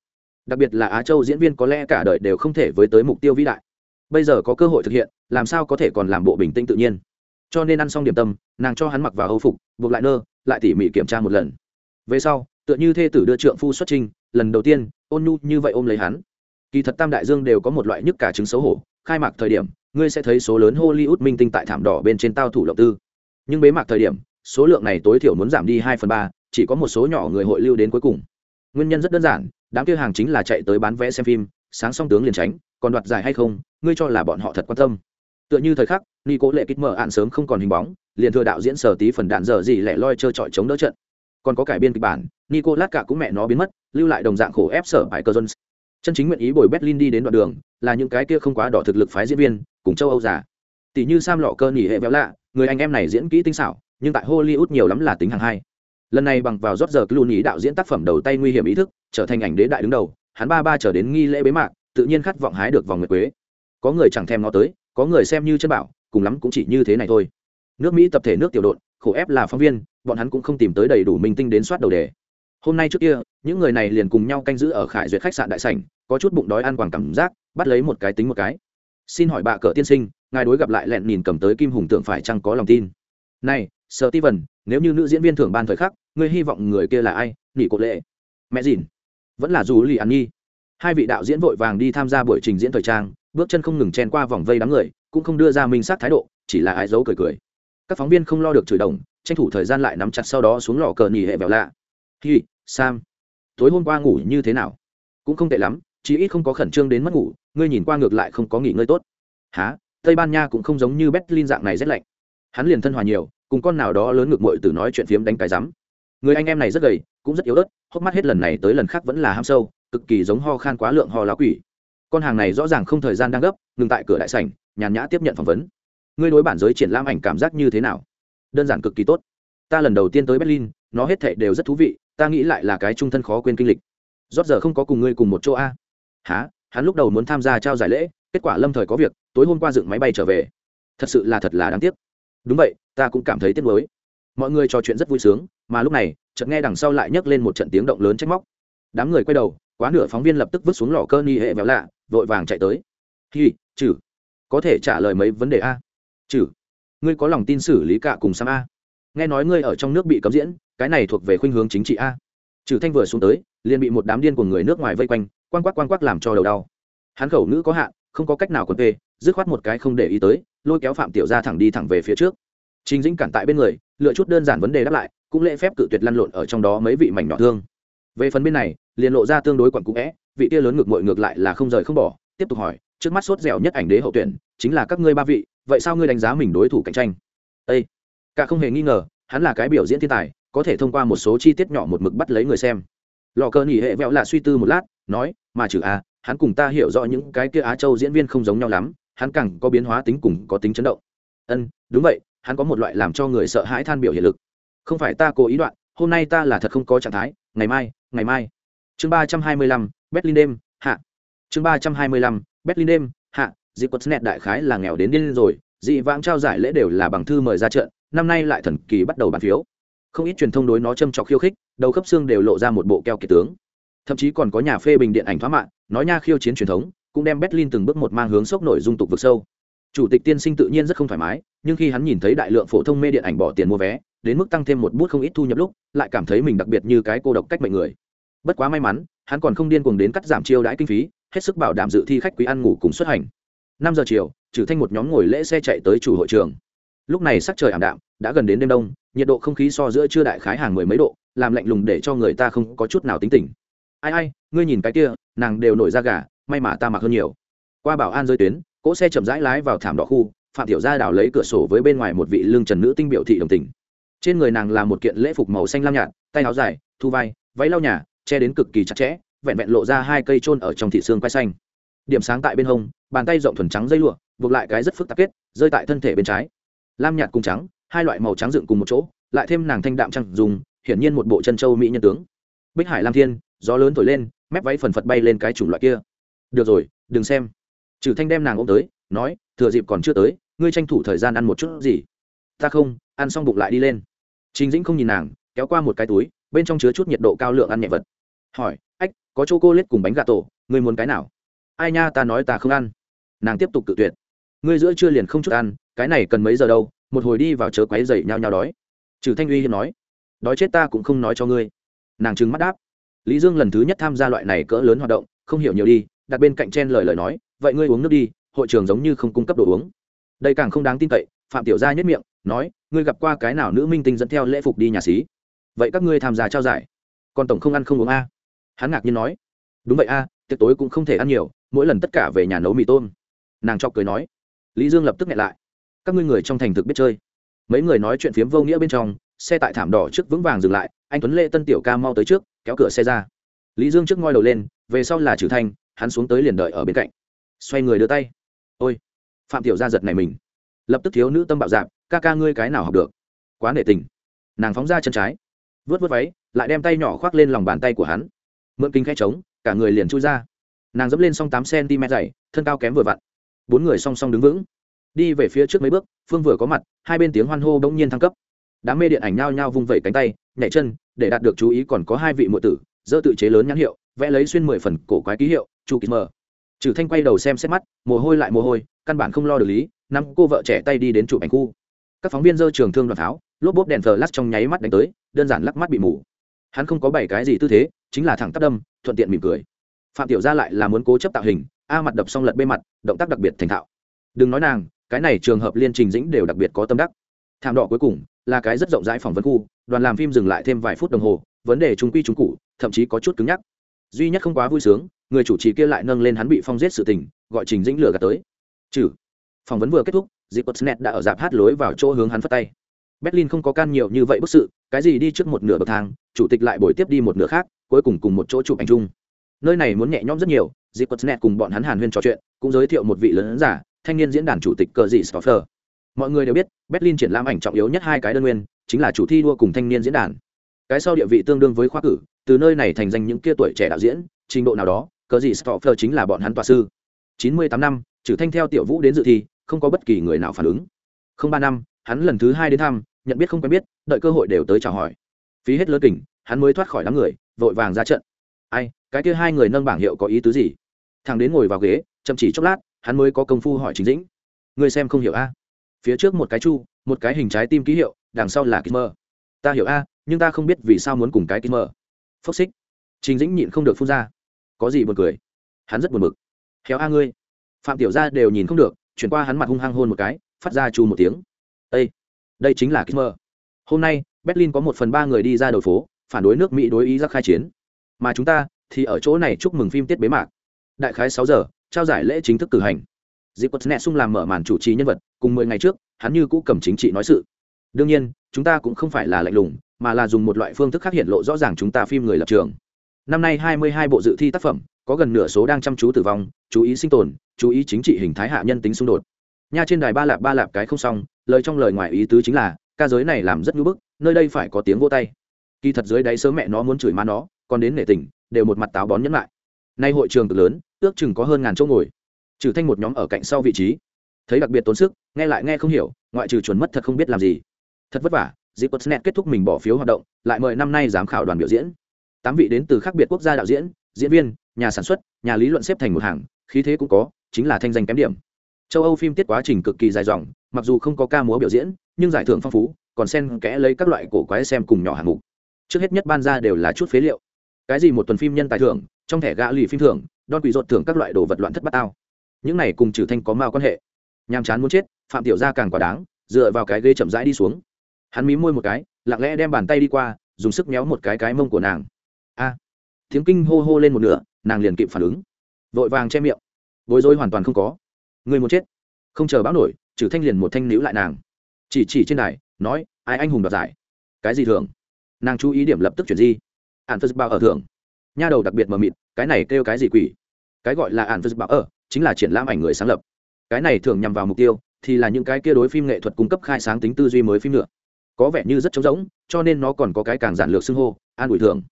Đặc biệt là á châu diễn viên có lẽ cả đời đều không thể với tới mục tiêu vĩ đại. Bây giờ có cơ hội thực hiện, làm sao có thể còn làm bộ bình tĩnh tự nhiên? Cho nên ăn xong điểm tâm, nàng cho hắn mặc vào âu phục, buộc lại nơ, lại tỉ mỉ kiểm tra một lần. Về sau, tựa như thê tử đưa trượng phu xuất trình, lần đầu tiên, ôn nhu như vậy ôm lấy hắn. Kỳ thật tam đại dương đều có một loại nhức cả chứng xấu hổ, khai mạc thời điểm, ngươi sẽ thấy số lớn hollywood minh tinh tại thảm đỏ bên trên tao thủ lộc tư. Nhưng bế mạc thời điểm, số lượng này tối thiểu muốn giảm đi hai phần ba, chỉ có một số nhỏ người hội lưu đến cuối cùng. Nguyên nhân rất đơn giản, đám kia hàng chính là chạy tới bán vé xem phim, sáng song tướng liền tránh, còn đoạt giải hay không, ngươi cho là bọn họ thật quan tâm tựa như thời khắc ni cố lệ kích mở ạn sớm không còn hình bóng, liền thừa đạo diễn sở tí phần đạn dở gì lẻ loi trơ trọi chống đỡ trận. Còn có cải biên kịch bản nicolas cả cũng mẹ nó biến mất, lưu lại đồng dạng khổ ép sở bài cơ jones. Chân chính nguyện ý bồi berlin đi đến đoạn đường, là những cái kia không quá đỏ thực lực phái diễn viên, cùng châu âu già. Tỷ như sam lọ cơ nhỉ hệ véo lạ, người anh em này diễn kỹ tinh xảo, nhưng tại hollywood nhiều lắm là tính hàng hai. Lần này bằng vào rót giờ clooney đạo diễn tác phẩm đầu tay nguy hiểm ý thức, trở thành ảnh đế đại đứng đầu, hắn ba ba trở đến nghi lễ bế mạc, tự nhiên khát vọng hái được vòng nguyệt quế. Có người chẳng thèm nó tới có người xem như chân bảo, cùng lắm cũng chỉ như thế này thôi. Nước mỹ tập thể nước tiểu đội, khổ ép là phóng viên, bọn hắn cũng không tìm tới đầy đủ minh tinh đến soát đầu đề. Hôm nay trước kia, những người này liền cùng nhau canh giữ ở khải duyệt khách sạn đại sảnh, có chút bụng đói ăn quảng cảm giác, bắt lấy một cái tính một cái. Xin hỏi bà cỡ tiên sinh, ngài đối gặp lại lẹn nhìn cầm tới kim hùng tượng phải chăng có lòng tin? Này sợ ti vần nếu như nữ diễn viên thưởng ban thời khắc, ngươi hy vọng người kia là ai? Nghỉ cột lệ. Mẹ dìn. Vẫn là dù lì ăn nhi hai vị đạo diễn vội vàng đi tham gia buổi trình diễn thời trang bước chân không ngừng chen qua vòng vây đám người, cũng không đưa ra minh sát thái độ, chỉ là ái dấu cười cười. Các phóng viên không lo được chửi đồng, tranh thủ thời gian lại nắm chặt sau đó xuống lò cờ nhì hệ vẹo lạ. Hi, sam, tối hôm qua ngủ như thế nào? Cũng không tệ lắm, chí ít không có khẩn trương đến mất ngủ, ngươi nhìn qua ngược lại không có nghỉ ngơi tốt. Há tây ban nha cũng không giống như berlin dạng này rét lạnh. Hắn liền thân hòa nhiều, cùng con nào đó lớn ngược mội từ nói chuyện phiếm đánh cái rắm. Người anh em này rất gầy, cũng rất yếu ớt, hốc mắt hết lần này tới lần khác vẫn là ham sâu, cực kỳ giống ho khan quá lượng ho lá quỷ con hàng này rõ ràng không thời gian đang gấp, ngừng tại cửa đại sảnh, nhàn nhã tiếp nhận phỏng vấn. Ngươi đối bản giới triển lãm ảnh cảm giác như thế nào? Đơn giản cực kỳ tốt. Ta lần đầu tiên tới berlin, nó hết thệ đều rất thú vị, ta nghĩ lại là cái trung thân khó quên kinh lịch. Rót giờ không có cùng ngươi cùng một chỗ a. À? há hắn lúc đầu muốn tham gia trao giải lễ, kết quả lâm thời có việc, tối hôm qua dựng máy bay trở về. Thật sự là thật là đáng tiếc. Đúng vậy, ta cũng cảm thấy tiếc nuối. Mọi người trò chuyện rất vui sướng, mà lúc này, chợt nghe đằng sau lại nhấc lên một trận tiếng động lớn trách móc. Đám người quay đầu quá nửa phóng viên lập tức vứt xuống lò cơ ni hệ véo lạ, vội vàng chạy tới. Hi chử có thể trả lời mấy vấn đề a? Chử ngươi có lòng tin xử lý cả cùng sam a? Nghe nói ngươi ở trong nước bị cấm diễn, cái này thuộc về khuynh hướng chính trị a. Chử thanh vừa xuống tới, liền bị một đám điên của người nước ngoài vây quanh quan quắc quan quắc làm cho đầu đau. Hắn khẩu nữ có hạn, không có cách nào còn tê, dứt khoát một cái không để ý tới, lôi kéo phạm tiểu ra thẳng đi thẳng về phía trước. Chính dĩnh cản tại bên người, lựa chút đơn giản vấn đề đáp lại, cũng lễ phép cự tuyệt lăn lộn ở trong đó mấy vị mảnh nhỏ thương. Về phần bên này liền lộ ra tương đối quặn cũ vẽ, vị tia lớn ngược mội ngược lại là không rời không bỏ, tiếp tục hỏi, trước mắt sốt dẻo nhất ảnh đế hậu tuyển, chính là các ngươi ba vị, vậy sao ngươi đánh giá mình đối thủ cạnh tranh? Ây cả không hề nghi ngờ, hắn là cái biểu diễn thiên tài, có thể thông qua một số chi tiết nhỏ một mực bắt lấy người xem. Lò cờ nghỉ hệ vẹo là suy tư một lát, nói, mà trừ a, hắn cùng ta hiểu rõ những cái kia á châu diễn viên không giống nhau lắm, hắn càng có biến hóa tính cùng có tính chấn động. Ân, đúng vậy, hắn có một loại làm cho người sợ hãi than biểu hiện lực. Không phải ta cố ý đoạn, hôm nay ta là thật không có trạng thái, ngày mai ngày mai chương ba trăm hai mươi lăm, berlin đêm, hạ. Chương ba trăm hai mươi lăm, berlin đêm, hạ. Dịp quật net đại khái là nghèo đến điên rồi, dị vãng trao giải lễ đều là bằng thư mời ra trận, năm nay lại thần kỳ bắt đầu bàn phiếu. Không ít truyền thông đối nó châm trọc khiêu khích, đầu khớp xương đều lộ ra một bộ keo kiệt tướng. Thậm chí còn có nhà phê bình điện ảnh thoá mạng, nói nha khiêu chiến truyền thống, cũng đem berlin từng bước một mang hướng sốc nổi dung tục vực sâu. Chủ tịch tiên sinh tự nhiên rất không thoải mái, nhưng khi hắn nhìn thấy đại lượng phổ thông mê điện ảnh bỏ tiền mua vé, đến mức tăng thêm một bút không ít thu nhập lúc, lại cảm thấy mình đặc biệt như cái cô độc cách mệnh người bất quá may mắn, hắn còn không điên cuồng đến cắt giảm chiêu đãi kinh phí, hết sức bảo đảm dự thi khách quý ăn ngủ cùng xuất hành. Năm giờ chiều, trừ thanh một nhóm ngồi lễ xe chạy tới chủ hội trường. Lúc này sắc trời ảm đạm, đã gần đến đêm đông, nhiệt độ không khí so giữa chưa đại khái hàng mười mấy độ, làm lạnh lùng để cho người ta không có chút nào tính tình. Ai ai, ngươi nhìn cái kia, nàng đều nổi ra gà, may mà ta mặc hơn nhiều. Qua bảo an rơi tuyến, cỗ xe chậm rãi lái vào thảm đỏ khu, phạm tiểu gia đào lấy cửa sổ với bên ngoài một vị lương trần nữ tinh biểu thị đồng tình. Trên người nàng là một kiện lễ phục màu xanh lam nhạt, tay áo dài, thu vai, váy lau nhà che đến cực kỳ chặt chẽ, vẹn vẹn lộ ra hai cây trôn ở trong thị xương quai xanh. Điểm sáng tại bên hông, bàn tay rộng thuần trắng dây lụa, buộc lại cái rất phức tạp kết, rơi tại thân thể bên trái. Lam nhạt cùng trắng, hai loại màu trắng dựng cùng một chỗ, lại thêm nàng thanh đạm trăng dùng, hiển nhiên một bộ chân châu mỹ nhân tướng. Bích hải lam thiên, gió lớn thổi lên, mép váy phần phật bay lên cái chủng loại kia. Được rồi, đừng xem. Trừ thanh đem nàng ôm tới, nói, thừa dịp còn chưa tới, ngươi tranh thủ thời gian ăn một chút gì. Ta không, ăn xong bụng lại đi lên. Chính dĩnh không nhìn nàng, kéo qua một cái túi, bên trong chứa chút nhiệt độ cao lượng ăn nhẹ vật hỏi, ách, có chô cô lết cùng bánh gà tổ, ngươi muốn cái nào? Ai nha, ta nói ta không ăn. Nàng tiếp tục tự tuyệt. Ngươi giữa trưa liền không chút ăn, cái này cần mấy giờ đâu, một hồi đi vào chớ quáy dậy nhau nhau đói. Trừ thanh uy hiên nói, đói chết ta cũng không nói cho ngươi. Nàng trừng mắt đáp, lý dương lần thứ nhất tham gia loại này cỡ lớn hoạt động, không hiểu nhiều đi, đặt bên cạnh chen lời lời nói, vậy ngươi uống nước đi, hội trường giống như không cung cấp đồ uống. Đây càng không đáng tin cậy, phạm tiểu gia nhất miệng, nói, ngươi gặp qua cái nào nữ minh tinh dẫn theo lễ phục đi nhà xí? Vậy các ngươi tham gia trao giải, còn tổng không ăn không uống a? Hắn ngạc nhiên nói, đúng vậy a, tiệc tối cũng không thể ăn nhiều, mỗi lần tất cả về nhà nấu mì tôm. Nàng chọc cười nói, lý dương lập tức nghẹn lại, các ngươi người trong thành thực biết chơi. Mấy người nói chuyện phiếm vô nghĩa bên trong, xe tại thảm đỏ trước vững vàng dừng lại, anh tuấn lê tân tiểu ca mau tới trước, kéo cửa xe ra. Lý dương trước ngoi đầu lên, về sau là trừ thanh, hắn xuống tới liền đợi ở bên cạnh. Xoay người đưa tay, ôi, phạm tiểu gia giật này mình. Lập tức thiếu nữ tâm bạo dạp, ca ca ngươi cái nào học được? Quá nể tình. Nàng phóng ra chân trái vớt vớt váy, lại đem tay nhỏ khoác lên lòng bàn tay của hắn mượn kinh khẽ trống, cả người liền chui ra. Nàng dẫm lên xong tám cm dày, thân cao kém vừa vặn. Bốn người song song đứng vững. Đi về phía trước mấy bước, phương vừa có mặt, hai bên tiếng hoan hô bỗng nhiên thăng cấp. Đám mê điện ảnh nhao nhao vung vẩy cánh tay, nhảy chân, để đạt được chú ý còn có hai vị mượn tử, dơ tự chế lớn nhãn hiệu, vẽ lấy xuyên mười phần cổ quái ký hiệu, chu ký mờ. Trừ thanh quay đầu xem xét mắt, mồ hôi lại mồ hôi, căn bản không lo được lý, năm cô vợ trẻ tay đi đến chụp ảnh khu. Các phóng viên dơ trường thương đoàn pháo, lốp bốp đèn thờ lắc trong nháy mắt đánh tới, đơn giản lắc mắt bị mù. Hắn không có bảy cái gì tư thế chính là thẳng tắp đâm, thuận tiện mỉm cười. Phạm tiểu gia lại là muốn cố chấp tạo hình, a mặt đập xong lật bê mặt, động tác đặc biệt thành thạo. Đừng nói nàng, cái này trường hợp liên trình dĩnh đều đặc biệt có tâm đắc. Thảm đỏ cuối cùng, là cái rất rộng rãi phỏng vấn khu, đoàn làm phim dừng lại thêm vài phút đồng hồ, vấn đề trung quy trung cụ, thậm chí có chút cứng nhắc. Duy nhất không quá vui sướng, người chủ trì kia lại nâng lên hắn bị phong giết sự tình, gọi trình dĩnh lừa gạt tới. Trừ. Phỏng vấn vừa kết thúc Zipotnet đã ở dạp hát lối vào chỗ hướng hắn phất tay. Berlin không có can nhiều như vậy bức sự, cái gì đi trước một nửa bậc thang, chủ tịch lại bồi tiếp đi một nửa khác cuối cùng cùng một chỗ chụp ảnh chung. Nơi này muốn nhẹ nhõm rất nhiều, Zipotnet cùng bọn hắn hàn huyên trò chuyện, cũng giới thiệu một vị lớn giả, thanh niên diễn đàn chủ tịch cờ dị Stoffer. mọi người đều biết, berlin triển lãm ảnh trọng yếu nhất hai cái đơn nguyên, chính là chủ thi đua cùng thanh niên diễn đàn. Cái sau địa vị tương đương với khoa cử, từ nơi này thành danh những kia tuổi trẻ đạo diễn, trình độ nào đó, cờ dị stoffer chính là bọn hắn tòa sư. Chín mươi tám năm, trừ thanh theo tiểu vũ đến dự thi, không có bất kỳ người nào phản ứng. Không ba năm, hắn lần thứ hai đến thăm, nhận biết không quen biết, đợi cơ hội đều tới chào hỏi. Phí hết lớn kỉnh, hắn mới thoát khỏi đám người vội vàng ra trận. Ai, cái kia hai người nâng bảng hiệu có ý tứ gì? Thằng đến ngồi vào ghế, chậm chỉ chốc lát, hắn mới có công phu hỏi chính dĩnh. Người xem không hiểu a? Phía trước một cái chu, một cái hình trái tim ký hiệu, đằng sau là kismer ta hiểu a, nhưng ta không biết vì sao muốn cùng cái kismer phốc xích. Trình dĩnh nhịn không được phun ra. Có gì buồn cười? Hắn rất buồn bực. Héo a ngươi. Phạm tiểu gia đều nhìn không được, chuyển qua hắn mặt hung hăng hôn một cái, phát ra chu một tiếng. Ê! đây chính là kismer hôm nay, berlin có một phần ba người đi ra đầu phố phản đối nước mỹ đối ý giặc khai chiến. Mà chúng ta thì ở chỗ này chúc mừng phim tiết bế mạc. Đại khái sáu giờ, trao giải lễ chính thức cử hành. Dịp quật nẹ sung làm mở màn chủ trì nhân vật, cùng mười ngày trước, hắn như cũ cầm chính trị nói sự. Đương nhiên, chúng ta cũng không phải là lạnh lùng, mà là dùng một loại phương thức khác hiện lộ rõ ràng chúng ta phim người lập trường. Năm nay hai mươi hai bộ dự thi tác phẩm, có gần nửa số đang chăm chú tử vong, chú ý sinh tồn, chú ý chính trị hình thái hạ nhân tính xung đột. Nha trên đài ba lạp ba lạp cái không xong, lời trong lời ngoài ý tứ chính là, ca giới này làm rất ngưỡng bức, nơi đây phải có tiếng vô tay kỳ thật dưới đáy sớm mẹ nó muốn chửi má nó, còn đến nể tình, đều một mặt táo bón nhẫn lại. Nay hội trường cực lớn, ước chừng có hơn ngàn chỗ ngồi. Trừ thanh một nhóm ở cạnh sau vị trí. Thấy đặc biệt tốn sức, nghe lại nghe không hiểu, ngoại trừ chuẩn mất thật không biết làm gì. Thật vất vả dịp kết thúc mình bỏ phiếu hoạt động, lại mời năm nay giám khảo đoàn biểu diễn. Tám vị đến từ khác biệt quốc gia đạo diễn diễn viên, nhà sản xuất, nhà lý luận xếp thành một hàng, khí thế cũng có, chính là thanh danh kém điểm. Châu âu phim tiết quá trình cực kỳ dài dòng, mặc dù không có ca múa biểu diễn, nhưng giải thưởng phong phú, còn xen kẽ lấy các loại cổ quái xem cùng nhỏ hạng mục trước hết nhất ban ra đều là chút phế liệu. Cái gì một tuần phim nhân tài thưởng, trong thẻ gã lì phim thưởng đòn quỷ rột thưởng các loại đồ vật loạn thất bát tao. Những này cùng trừ thanh có mao quan hệ. Nhàm chán muốn chết, phạm tiểu gia càng quá đáng, dựa vào cái ghế chậm rãi đi xuống. Hắn mí môi một cái, lặng lẽ đem bàn tay đi qua, dùng sức méo một cái cái mông của nàng. A! Tiếng kinh hô hô lên một nửa, nàng liền kịp phản ứng. Vội vàng che miệng. Bối rối hoàn toàn không có. Người muốn chết. Không chờ báo nổi, trừ thanh liền một thanh níu lại nàng. Chỉ chỉ trên đài, nói, ai anh hùng đoạt giải? Cái gì thường nàng chú ý điểm lập tức chuyển di. Ạn phật bảo ở thường nha đầu đặc biệt mờ mịt, cái này kêu cái gì quỷ? Cái gọi là ạn phật bảo ở chính là triển lãm ảnh người sáng lập. Cái này thường nhằm vào mục tiêu, thì là những cái kia đối phim nghệ thuật cung cấp khai sáng tính tư duy mới phim nữa. Có vẻ như rất trống rỗng, cho nên nó còn có cái càng giản lược xưng hô, an ủi thường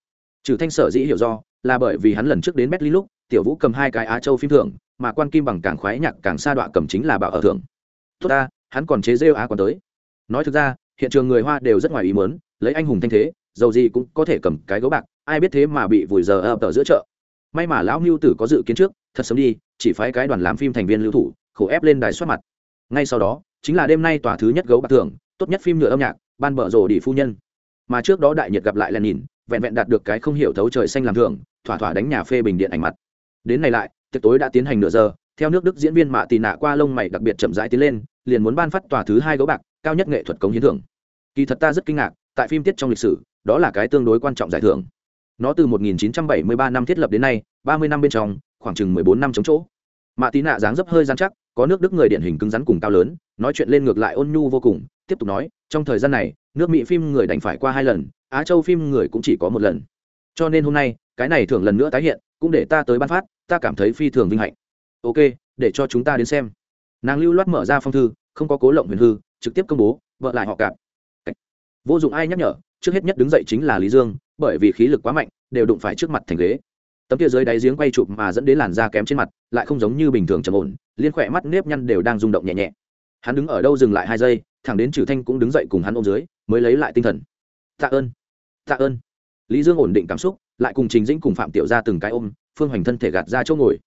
trừ thanh sở dĩ hiểu do, là bởi vì hắn lần trước đến berlin lúc, tiểu vũ cầm hai cái á châu phim thưởng, mà quan kim bằng càng khoái nhạc, càng xa đọa cầm chính là bảo ở thưởng. Tốt ta, hắn còn chế rêu á còn tới. Nói thực ra, hiện trường người hoa đều rất ngoài ý muốn, lấy anh hùng thanh thế dầu gì cũng có thể cầm cái gấu bạc, ai biết thế mà bị vùi giờ ập ở giữa chợ. May mà lão mưu tử có dự kiến trước, thật sớm đi, chỉ phái cái đoàn làm phim thành viên lưu thủ, khổ ép lên đài soát mặt. Ngay sau đó, chính là đêm nay tòa thứ nhất gấu bạc thưởng, tốt nhất phim nhựa âm nhạc, ban bợ rồ đi phu nhân. Mà trước đó đại nhiệt gặp lại là nhìn vẹn vẹn đạt được cái không hiểu thấu trời xanh làm thưởng, thỏa thỏa đánh nhà phê bình điện ảnh mặt. Đến này lại, tiệc tối đã tiến hành nửa giờ, theo nước đức diễn viên mạ tì nạ qua lông mày đặc biệt chậm rãi tiến lên, liền muốn ban phát tòa thứ hai gấu bạc, cao nhất nghệ thuật cống hiến thưởng. Kỳ thật ta rất kinh ngạc, tại phim tiết trong lịch sử đó là cái tương đối quan trọng giải thưởng. Nó từ 1973 năm thiết lập đến nay 30 năm bên trong, khoảng chừng 14 năm chống chỗ. Mạ tí nạ dáng dấp hơi gian chắc, có nước đức người điển hình cứng rắn cùng cao lớn, nói chuyện lên ngược lại ôn nhu vô cùng, tiếp tục nói, trong thời gian này, nước mỹ phim người đành phải qua hai lần, á châu phim người cũng chỉ có một lần. Cho nên hôm nay, cái này thường lần nữa tái hiện, cũng để ta tới ban phát, ta cảm thấy phi thường vinh hạnh. Ok, để cho chúng ta đến xem. Nàng lưu loát mở ra phong thư, không có cố lộng huyền hư, trực tiếp công bố, vợ lại họ cạp. Vô dụng ai nhắc nhở trước hết nhất đứng dậy chính là lý dương, bởi vì khí lực quá mạnh, đều đụng phải trước mặt thành ghế. Tấm kia dưới đáy giếng quay chụp mà dẫn đến làn da kém trên mặt, lại không giống như bình thường trầm ổn, liên khỏe mắt nếp nhăn đều đang rung động nhẹ nhẹ. Hắn đứng ở đâu dừng lại hai giây, thẳng đến trừ thanh cũng đứng dậy cùng hắn ôm dưới, mới lấy lại tinh thần. Tạ ơn tạ ơn. Lý dương ổn định cảm xúc, lại cùng trình dĩnh cùng phạm tiểu ra từng cái ôm, phương hoành thân thể gạt ra chỗ ngồi.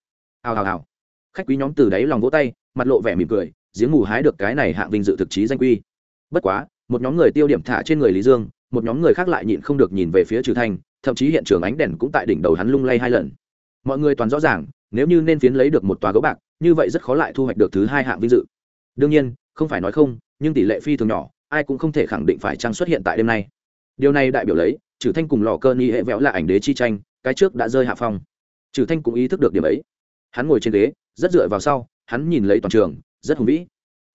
Hào hào hào. Khách quý nhóm từ đáy lòng vỗ tay, mặt lộ vẻ mỉm cười, giếng mù hái được cái này hạng vinh dự thực chí danh quy. Bất quá, một nhóm người tiêu điểm thả trên người lý dương một nhóm người khác lại nhịn không được nhìn về phía trừ thanh, thậm chí hiện trường ánh đèn cũng tại đỉnh đầu hắn lung lay hai lần. Mọi người toàn rõ ràng, nếu như nên phiến lấy được một tòa gấu bạc, như vậy rất khó lại thu hoạch được thứ hai hạng vinh dự. Đương nhiên, không phải nói không, nhưng tỷ lệ phi thường nhỏ, ai cũng không thể khẳng định phải trang xuất hiện tại đêm nay. Điều này đại biểu lấy, trừ thanh cùng lò cơ ni hệ vẽo là ảnh đế chi tranh, cái trước đã rơi hạ phong. Trừ thanh cũng ý thức được điểm ấy. Hắn ngồi trên ghế, rất dựa vào sau, hắn nhìn lấy toàn trường, rất hùng vĩ.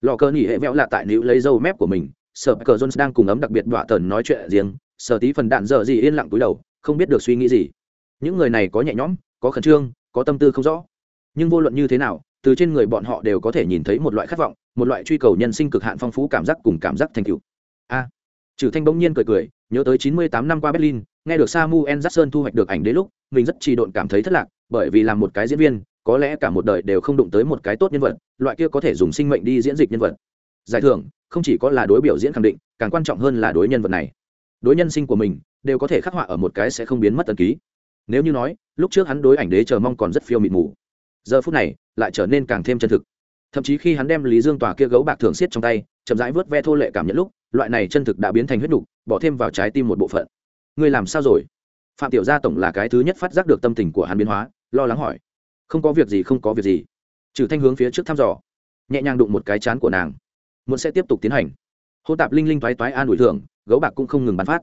Lò cơ ni hệ vẽo là tại nữ lấy dâu mép của mình sở cờ jones đang cùng ấm đặc biệt đọa tần nói chuyện riêng sở tí phần đạn dở gì yên lặng túi đầu không biết được suy nghĩ gì. Những người này có nhẹ nhõm có khẩn trương có tâm tư không rõ. Nhưng vô luận như thế nào từ trên người bọn họ đều có thể nhìn thấy một loại khát vọng một loại truy cầu nhân sinh cực hạn phong phú cảm giác cùng cảm giác thành cựu a! À, trừ thanh bỗng nhiên cười cười nhớ tới chín mươi tám năm qua berlin nghe được samuel jackson thu hoạch được ảnh đến lúc mình rất trì độn cảm thấy thất lạc bởi vì làm một cái diễn viên có lẽ cả một đời đều không đụng tới một cái tốt nhân vật loại kia có thể dùng sinh mệnh đi diễn dịch nhân vật giải thưởng không chỉ có là đối biểu diễn khẳng định, càng quan trọng hơn là đối nhân vật này. Đối nhân sinh của mình, đều có thể khắc họa ở một cái sẽ không biến mất tần ký. Nếu như nói, lúc trước hắn đối ảnh đế chờ mong còn rất phiêu mịt mù. Giờ phút này, lại trở nên càng thêm chân thực. Thậm chí khi hắn đem lý dương tòa kia gấu bạc thường xiết trong tay, chậm rãi vớt ve thô lệ cảm nhận lúc, loại này chân thực đã biến thành huyết đục bỏ thêm vào trái tim một bộ phận. Ngươi làm sao rồi? Phạm tiểu gia tổng là cái thứ nhất phát giác được tâm tình của hắn biến hóa, lo lắng hỏi. Không có việc gì, không có việc gì. Trừ thanh hướng phía trước thăm dò, nhẹ nhàng đụng một cái chán của nàng muốn sẽ tiếp tục tiến hành. Hô tạp linh linh toái toái an ủi thưởng, gấu bạc cũng không ngừng bắn phát.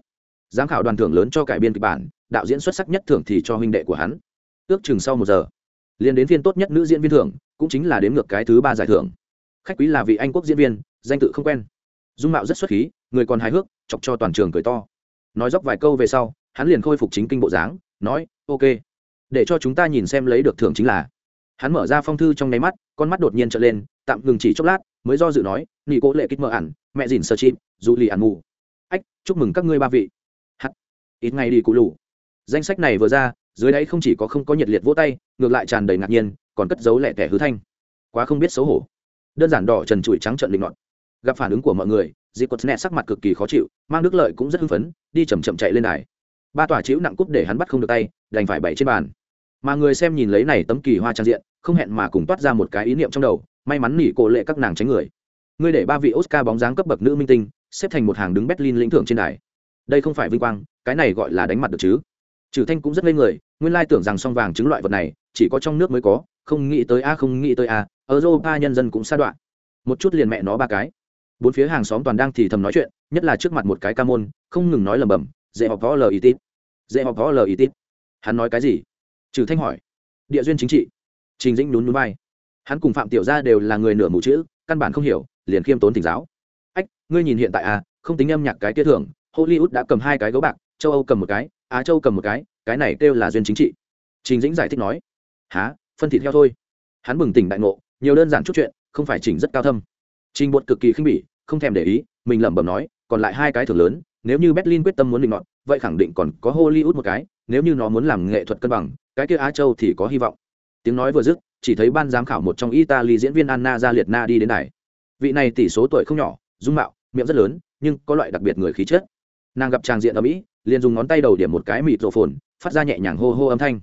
Giám khảo đoàn thưởng lớn cho cải biên kịch bản, đạo diễn xuất sắc nhất thưởng thì cho huynh đệ của hắn. Ước chừng sau một giờ, liền đến phiên tốt nhất nữ diễn viên thưởng, cũng chính là đến ngược cái thứ ba giải thưởng. Khách quý là vị anh quốc diễn viên, danh tự không quen. Dung mạo rất xuất khí, người còn hài hước, chọc cho toàn trường cười to. Nói dốc vài câu về sau, hắn liền khôi phục chính kinh bộ dáng, nói, ok, để cho chúng ta nhìn xem lấy được thưởng chính là. Hắn mở ra phong thư trong nháy mắt, con mắt đột nhiên trở lên, tạm ngừng chỉ chốc lát, mới do dự nói nị cố lệ kích mơ ẩn mẹ dìn sơ chim, dù lì ẩn mù. Ách, chúc mừng các ngươi ba vị. Hắt. Ít ngày đi cụ lù. Danh sách này vừa ra, dưới đáy không chỉ có không có nhiệt liệt vỗ tay, ngược lại tràn đầy ngạc nhiên, còn cất dấu lẹ tẻ hứa thanh. Quá không biết xấu hổ. Đơn giản đỏ trần trụi trắng trận linh ngọn gặp phản ứng của mọi người dì quật nẹ sắc mặt cực kỳ khó chịu, mang đức lợi cũng rất hưng phấn, đi chầm chậm chạy lên đài. Ba tòa chiếu nặng cúp để hắn bắt không được tay, đành phải bày trên bàn. Mà người xem nhìn lấy này tấm kỳ hoa trang diện, không hẹn mà cùng toát ra một cái ý niệm trong đầu, may mắn nỉ cổ lệ các nàng tránh người ngươi để ba vị oscar bóng dáng cấp bậc nữ minh tinh, xếp thành một hàng đứng berlin lĩnh thưởng trên đài. Đây không phải vinh quang, cái này gọi là đánh mặt được chứ? Trừ thanh cũng rất lên người, nguyên lai tưởng rằng song vàng chứng loại vật này, chỉ có trong nước mới có, không nghĩ tới a, không nghĩ tới a ở europa nhân dân cũng xa đoạn. Một chút liền mẹ nó ba cái. Bốn phía hàng xóm toàn đang thì thầm nói chuyện, nhất là trước mặt một cái ca môn, không ngừng nói lầm bầm dễ học võ lời ý tít, dễ học võ lời ý tít. Hắn nói cái gì? Trừ thanh hỏi. Địa duyên chính trị. Trình dĩnh nhún nún bay hắn cùng phạm tiểu gia đều là người nửa mù chữ, căn bản không hiểu liền khiêm tốn thỉnh giáo. Ách, ngươi nhìn hiện tại à không tính âm nhạc cái kia thường hollywood đã cầm hai cái gấu bạc, châu âu cầm một cái, á châu cầm một cái cái này kêu là duyên chính trị. Trình dĩnh giải thích nói. Há phân thịt theo thôi. Hắn bừng tỉnh đại ngộ, nhiều đơn giản chút chuyện, không phải chỉnh rất cao thâm. Trình bột cực kỳ khinh bỉ, không thèm để ý, mình lẩm bẩm nói, còn lại hai cái thưởng lớn, nếu như berlin quyết tâm muốn định ngọn vậy khẳng định còn có hollywood một cái, nếu như nó muốn làm nghệ thuật cân bằng, cái kia á châu thì có hy vọng. Tiếng nói vừa dứt, chỉ thấy ban giám khảo một trong italy diễn viên anna ra liệt na đi đến này vị này tỷ số tuổi không nhỏ, dung mạo, miệng rất lớn, nhưng có loại đặc biệt người khí chất. Nàng gặp tràng diện ở mỹ liền dùng ngón tay đầu điểm một cái mịt rộ phồn, phát ra nhẹ nhàng hô hô âm thanh.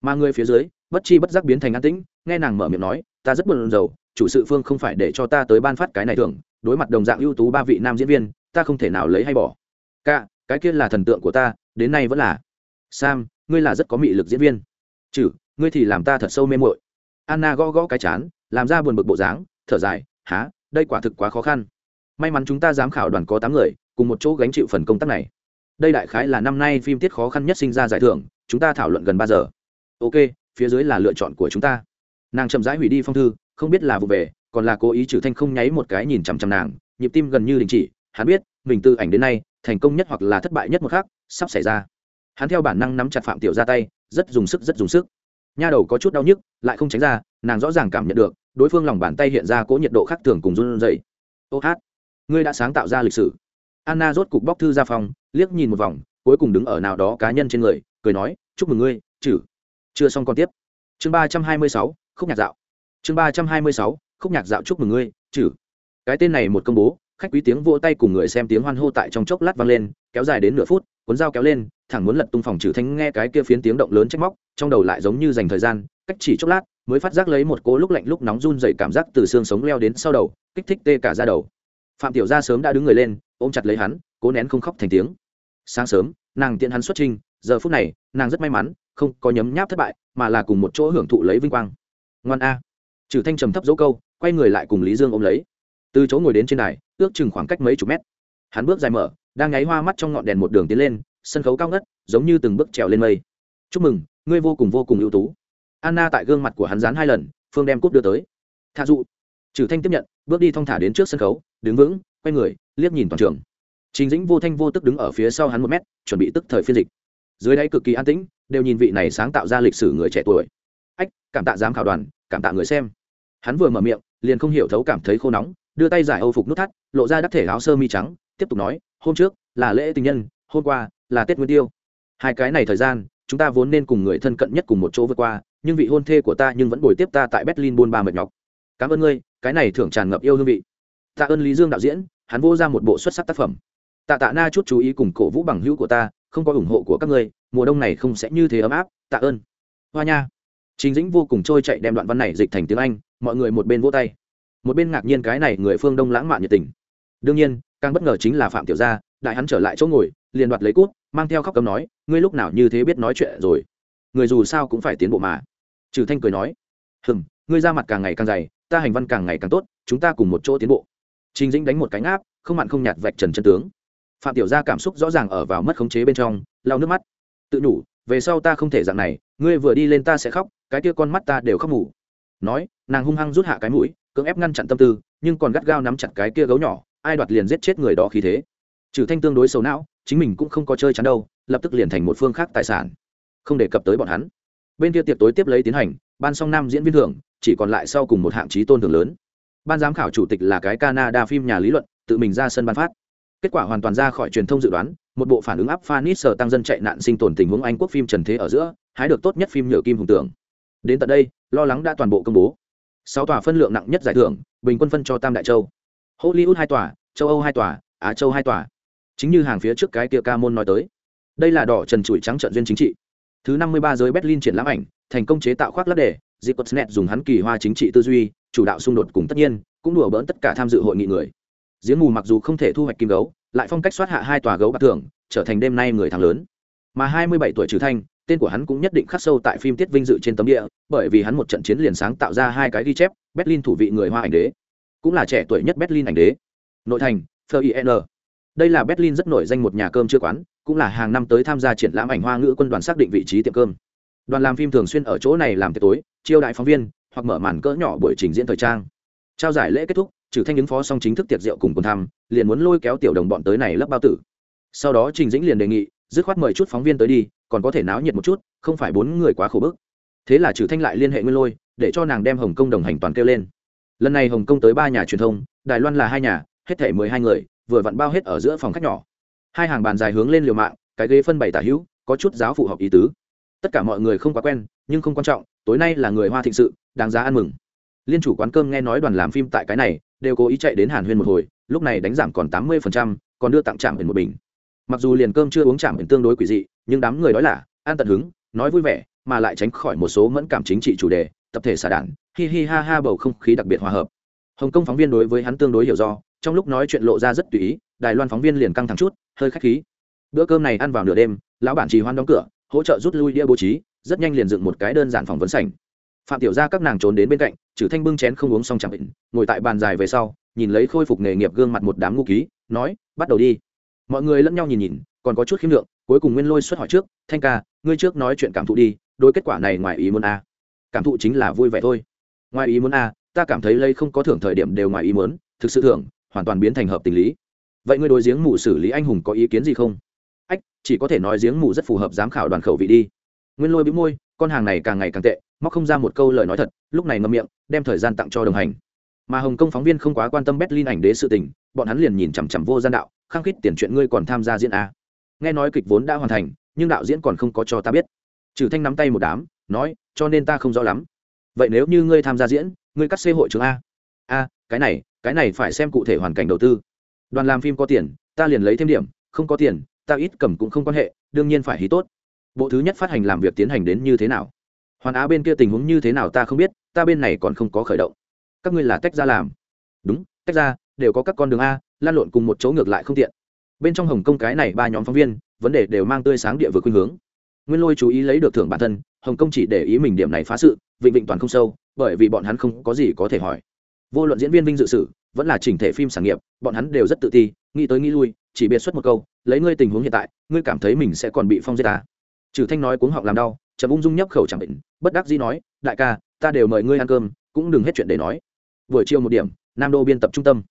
Mà người phía dưới, bất chi bất giác biến thành an tĩnh, nghe nàng mở miệng nói, ta rất buồn rầu, chủ sự phương không phải để cho ta tới ban phát cái này thường đối mặt đồng dạng ưu tú ba vị nam diễn viên, ta không thể nào lấy hay bỏ. Ca, cái kia là thần tượng của ta, đến nay vẫn là. Sam, ngươi là rất có mị lực diễn viên. Chử ngươi thì làm ta thật sâu mê mội anna gõ gõ cái chán, làm ra buồn bực bộ dáng, thở dài há đây quả thực quá khó khăn. May mắn chúng ta giám khảo đoàn có tám người, cùng một chỗ gánh chịu phần công tác này. Đây đại khái là năm nay phim tiết khó khăn nhất sinh ra giải thưởng, chúng ta thảo luận gần ba giờ. Ok, phía dưới là lựa chọn của chúng ta. Nàng chậm rãi hủy đi phong thư, không biết là vụ về, còn là cố ý trừ thanh không nháy một cái nhìn chằm chằm nàng, nhịp tim gần như đình chỉ, hắn biết, mình từ ảnh đến nay, thành công nhất hoặc là thất bại nhất một khác, sắp xảy ra. Hắn theo bản năng nắm chặt phạm tiểu ra tay, rất dùng sức, rất dùng sức. Nha đầu có chút đau nhức, lại không tránh ra, nàng rõ ràng cảm nhận được đối phương lòng bàn tay hiện ra cỗ nhiệt độ khác thường cùng run dậy ô hát, ngươi đã sáng tạo ra lịch sử. Anna rốt cục bóc thư ra phòng, liếc nhìn một vòng, cuối cùng đứng ở nào đó cá nhân trên người, cười nói, chúc mừng ngươi chử chưa xong còn tiếp. Chương ba trăm hai mươi sáu, khúc nhạc dạo. Chương ba trăm hai mươi sáu, khúc nhạc dạo chúc mừng ngươi chử cái tên này một công bố, khách quý tiếng vỗ tay cùng người xem tiếng hoan hô tại trong chốc lát vang lên, kéo dài đến nửa phút, cuốn dao kéo lên, thẳng muốn lật tung phòng trừ thanh nghe cái kia phiến tiếng động lớn trách móc, trong đầu lại giống như dành thời gian cách chỉ chốc lát, mới phát giác lấy một cỗ lúc lạnh lúc nóng run dậy cảm giác từ xương sống leo đến sau đầu, kích thích tê cả ra đầu. Phạm tiểu gia sớm đã đứng người lên, ôm chặt lấy hắn, cố nén không khóc thành tiếng. Sáng sớm, nàng tiện hắn xuất trình, giờ phút này, nàng rất may mắn, không có nhấm nháp thất bại, mà là cùng một chỗ hưởng thụ lấy vinh quang. Ngoan a. Trừ thanh trầm thấp dấu câu, quay người lại cùng lý dương ôm lấy. Từ chỗ ngồi đến trên đài, ước chừng khoảng cách mấy chục mét. Hắn bước dài mở, đang nháy hoa mắt trong ngọn đèn một đường tiến lên, sân khấu cao ngất, giống như từng bước trèo lên mây. Chúc mừng, ngươi vô cùng vô cùng ưu tú anna tại gương mặt của hắn dán hai lần, phương đem cúp đưa tới. Thạ dụ. Trừ thanh tiếp nhận, bước đi thong thả đến trước sân khấu, đứng vững, quay người, liếc nhìn toàn trường. Trình dĩnh vô thanh vô tức đứng ở phía sau hắn một mét, chuẩn bị tức thời phiên dịch. Dưới đáy cực kỳ an tĩnh, đều nhìn vị này sáng tạo ra lịch sử người trẻ tuổi. Ách, cảm tạ giám khảo đoàn, cảm tạ người xem. Hắn vừa mở miệng, liền không hiểu thấu cảm thấy khô nóng, đưa tay giải âu phục nút thắt, lộ ra đắc thể áo sơ mi trắng, tiếp tục nói, hôm trước là lễ tình nhân, hôm qua là tết nguyên tiêu. Hai cái này thời gian, chúng ta vốn nên cùng người thân cận nhất cùng một chỗ vượt qua nhưng vị hôn thê của ta nhưng vẫn bồi tiếp ta tại berlin buôn ba mệt nhọc. Cảm ơn ngươi, cái này thưởng tràn ngập yêu hương vị. Tạ ơn lý dương đạo diễn, hắn vô ra một bộ xuất sắc tác phẩm. Tạ tạ na chút chú ý cùng cổ vũ bằng hữu của ta, không có ủng hộ của các ngươi, mùa đông này không sẽ như thế ấm áp, tạ ơn. Hoa nha. Chính dĩnh vô cùng trôi chạy đem đoạn văn này dịch thành tiếng anh, mọi người một bên vỗ tay. Một bên ngạc nhiên cái này người phương đông lãng mạn nhiệt tình. Đương nhiên, càng bất ngờ chính là phạm tiểu gia, đại hắn trở lại chỗ ngồi, liền đoạt lấy cút, mang theo khóc cấm nói, ngươi lúc nào như thế biết nói chuyện rồi? Người dù sao cũng phải tiến bộ mà trừ thanh cười nói, hừm, ngươi ra mặt càng ngày càng dày, ta hành văn càng ngày càng tốt, chúng ta cùng một chỗ tiến bộ. Trình dĩnh đánh một cánh áp không mặn không nhạt vạch trần chân tướng. Phạm tiểu gia cảm xúc rõ ràng ở vào mất khống chế bên trong, lau nước mắt. Tự nhủ, về sau ta không thể dạng này, ngươi vừa đi lên ta sẽ khóc, cái kia con mắt ta đều khóc ngủ. nói, nàng hung hăng rút hạ cái mũi, cưỡng ép ngăn chặn tâm tư, nhưng còn gắt gao nắm chặt cái kia gấu nhỏ, ai đoạt liền giết chết người đó khí thế. Trừ thanh tương đối xấu não, chính mình cũng không có chơi chắn đâu, lập tức liền thành một phương khác tài sản. Không đề cập tới bọn hắn bên kia tiệc tối tiếp lấy tiến hành, ban song nam diễn viên thưởng, chỉ còn lại sau cùng một hạng trí tôn thưởng lớn. Ban giám khảo chủ tịch là cái canada phim nhà lý luận, tự mình ra sân ban phát. Kết quả hoàn toàn ra khỏi truyền thông dự đoán, một bộ phản ứng áp phanit sở tăng dân chạy nạn sinh tồn tình huống anh quốc phim trần thế ở giữa, hái được tốt nhất phim nhựa kim hùng tưởng đến tận đây, lo lắng đã toàn bộ công bố. Sáu tòa phân lượng nặng nhất giải thưởng, bình quân phân cho tam đại châu. Hollywood hai tòa, châu âu hai tòa, á châu hai tòa. Chính như hàng phía trước cái kia ca môn nói tới. Đây là đỏ trần trụi trắng trận duyên chính trị thứ năm mươi ba giới berlin triển lãm ảnh, thành công chế tạo khoác lắc đề, Zipotnet dùng hắn kỳ hoa chính trị tư duy, chủ đạo xung đột cùng tất nhiên, cũng đùa bỡn tất cả tham dự hội nghị người. Giếng mù mặc dù không thể thu hoạch kim gấu, lại phong cách soát hạ hai tòa gấu bạc thưởng, trở thành đêm nay người thắng lớn. Mà hai mươi bảy tuổi trừ thanh, tên của hắn cũng nhất định khắc sâu tại phim tiết vinh dự trên tấm địa, bởi vì hắn một trận chiến liền sáng tạo ra hai cái ghi chép, berlin thủ vị người hoa ảnh đế, cũng là trẻ tuổi nhất berlin ảnh đế. Nội thành FIN. đây là berlin rất nổi danh một nhà cơm chưa quán cũng là hàng năm tới tham gia triển lãm ảnh hoa ngữ quân đoàn xác định vị trí tiệm cơm. Đoàn làm phim thường xuyên ở chỗ này làm tiệc tối, chiêu đại phóng viên, hoặc mở màn cỡ nhỏ buổi trình diễn thời trang. Trao giải lễ kết thúc, trừ thanh ứng phó xong chính thức tiệc rượu cùng quân thăm liền muốn lôi kéo tiểu đồng bọn tới này lấp bao tử. Sau đó trình dĩnh liền đề nghị, dứt khoát mời chút phóng viên tới đi, còn có thể náo nhiệt một chút, không phải bốn người quá khổ bức. Thế là trừ thanh lại liên hệ nguyên lôi, để cho nàng đem hồng kông đồng hành toàn kêu lên. Lần này hồng kông tới ba nhà truyền thông, đài loan là hai nhà, hết thể mười hai người, vừa vặn bao hết ở giữa phòng khách nhỏ hai hàng bàn dài hướng lên liều mạng, cái ghế phân bày tả hữu, có chút giáo phụ học ý tứ. Tất cả mọi người không quá quen, nhưng không quan trọng, tối nay là người hoa thịnh sự, đáng giá ăn mừng. Liên chủ quán cơm nghe nói đoàn làm phim tại cái này, đều cố ý chạy đến hàn huyên một hồi, lúc này đánh giảm còn tám mươi còn đưa tặng trạm biển một bình. Mặc dù liền cơm chưa uống trạm biển tương đối quỷ dị, nhưng đám người đói là ăn tận hứng, nói vui vẻ, mà lại tránh khỏi một số mẫn cảm chính trị chủ đề, tập thể xả đản hi hi ha ha bầu không khí đặc biệt hòa hợp. Hồng kông phóng viên đối với hắn tương đối hiểu do trong lúc nói chuyện lộ ra rất tùy ý, đài loan phóng viên liền căng thẳng chút, hơi khách khí. Bữa cơm này ăn vào nửa đêm, lão bản trì hoan đóng cửa, hỗ trợ rút lui đĩa bố trí, rất nhanh liền dựng một cái đơn giản phỏng vấn sảnh. Phạm tiểu gia các nàng trốn đến bên cạnh chử thanh bưng chén không uống xong chẳng định, ngồi tại bàn dài về sau, nhìn lấy khôi phục nghề nghiệp gương mặt một đám ngu ký, nói, bắt đầu đi. Mọi người lẫn nhau nhìn nhìn, còn có chút khiêm lượng, cuối cùng nguyên lôi xuất hỏi trước, thanh ca, ngươi trước nói chuyện cảm thụ đi đối kết quả này ngoài ý muốn a. Cảm thụ chính là vui vẻ thôi. Ngoài ý muốn a, ta cảm thấy lây không có thưởng thời điểm đều ngoài ý muốn, thực sự thưởng hoàn toàn biến thành hợp tình lý. Vậy ngươi đối giếng mù xử lý anh hùng có ý kiến gì không? Ách, chỉ có thể nói giếng mù rất phù hợp giám khảo đoàn khẩu vị đi. Nguyên lôi bĩu môi, con hàng này càng ngày càng tệ, móc không ra một câu lời nói thật, lúc này ngậm miệng, đem thời gian tặng cho đồng hành. Mà hồng kông phóng viên không quá quan tâm berlin ảnh đế sự tình, bọn hắn liền nhìn chằm chằm vô gian đạo, khăng khít tiền chuyện ngươi còn tham gia diễn a. Nghe nói kịch vốn đã hoàn thành, nhưng đạo diễn còn không có cho ta biết. Trừ thanh nắm tay một đám, nói, cho nên ta không rõ lắm. Vậy nếu như ngươi tham gia diễn, ngươi cắt xê hội trường a. A, cái này cái này phải xem cụ thể hoàn cảnh đầu tư. Đoàn làm phim có tiền, ta liền lấy thêm điểm, không có tiền, ta ít cầm cũng không quan hệ, đương nhiên phải hí tốt. Bộ thứ nhất phát hành làm việc tiến hành đến như thế nào? Hoàn á bên kia tình huống như thế nào ta không biết, ta bên này còn không có khởi động. Các ngươi là tách ra làm. Đúng, tách ra, đều có các con đường a, lan lộn cùng một chỗ ngược lại không tiện. Bên trong hồng kông cái này ba nhóm phóng viên, vấn đề đều mang tươi sáng địa vừa khuynh hướng. Nguyên lôi chú ý lấy được thưởng bản thân, hồng kông chỉ để ý mình điểm này phá sự, vịnh vịnh toàn không sâu, bởi vì bọn hắn không có gì có thể hỏi vô luận diễn viên vinh dự sự, vẫn là chỉnh thể phim sản nghiệp, bọn hắn đều rất tự ti, nghĩ tới nghĩ lui, chỉ biệt xuất một câu, lấy ngươi tình huống hiện tại, ngươi cảm thấy mình sẽ còn bị phong giết ta. Trừ thanh nói cuống họng làm đau chậm ung dung nhấp khẩu chẳng định, bất đắc dĩ nói, đại ca, ta đều mời ngươi ăn cơm, cũng đừng hết chuyện để nói. Buổi chiều một điểm, nam đô biên tập trung tâm.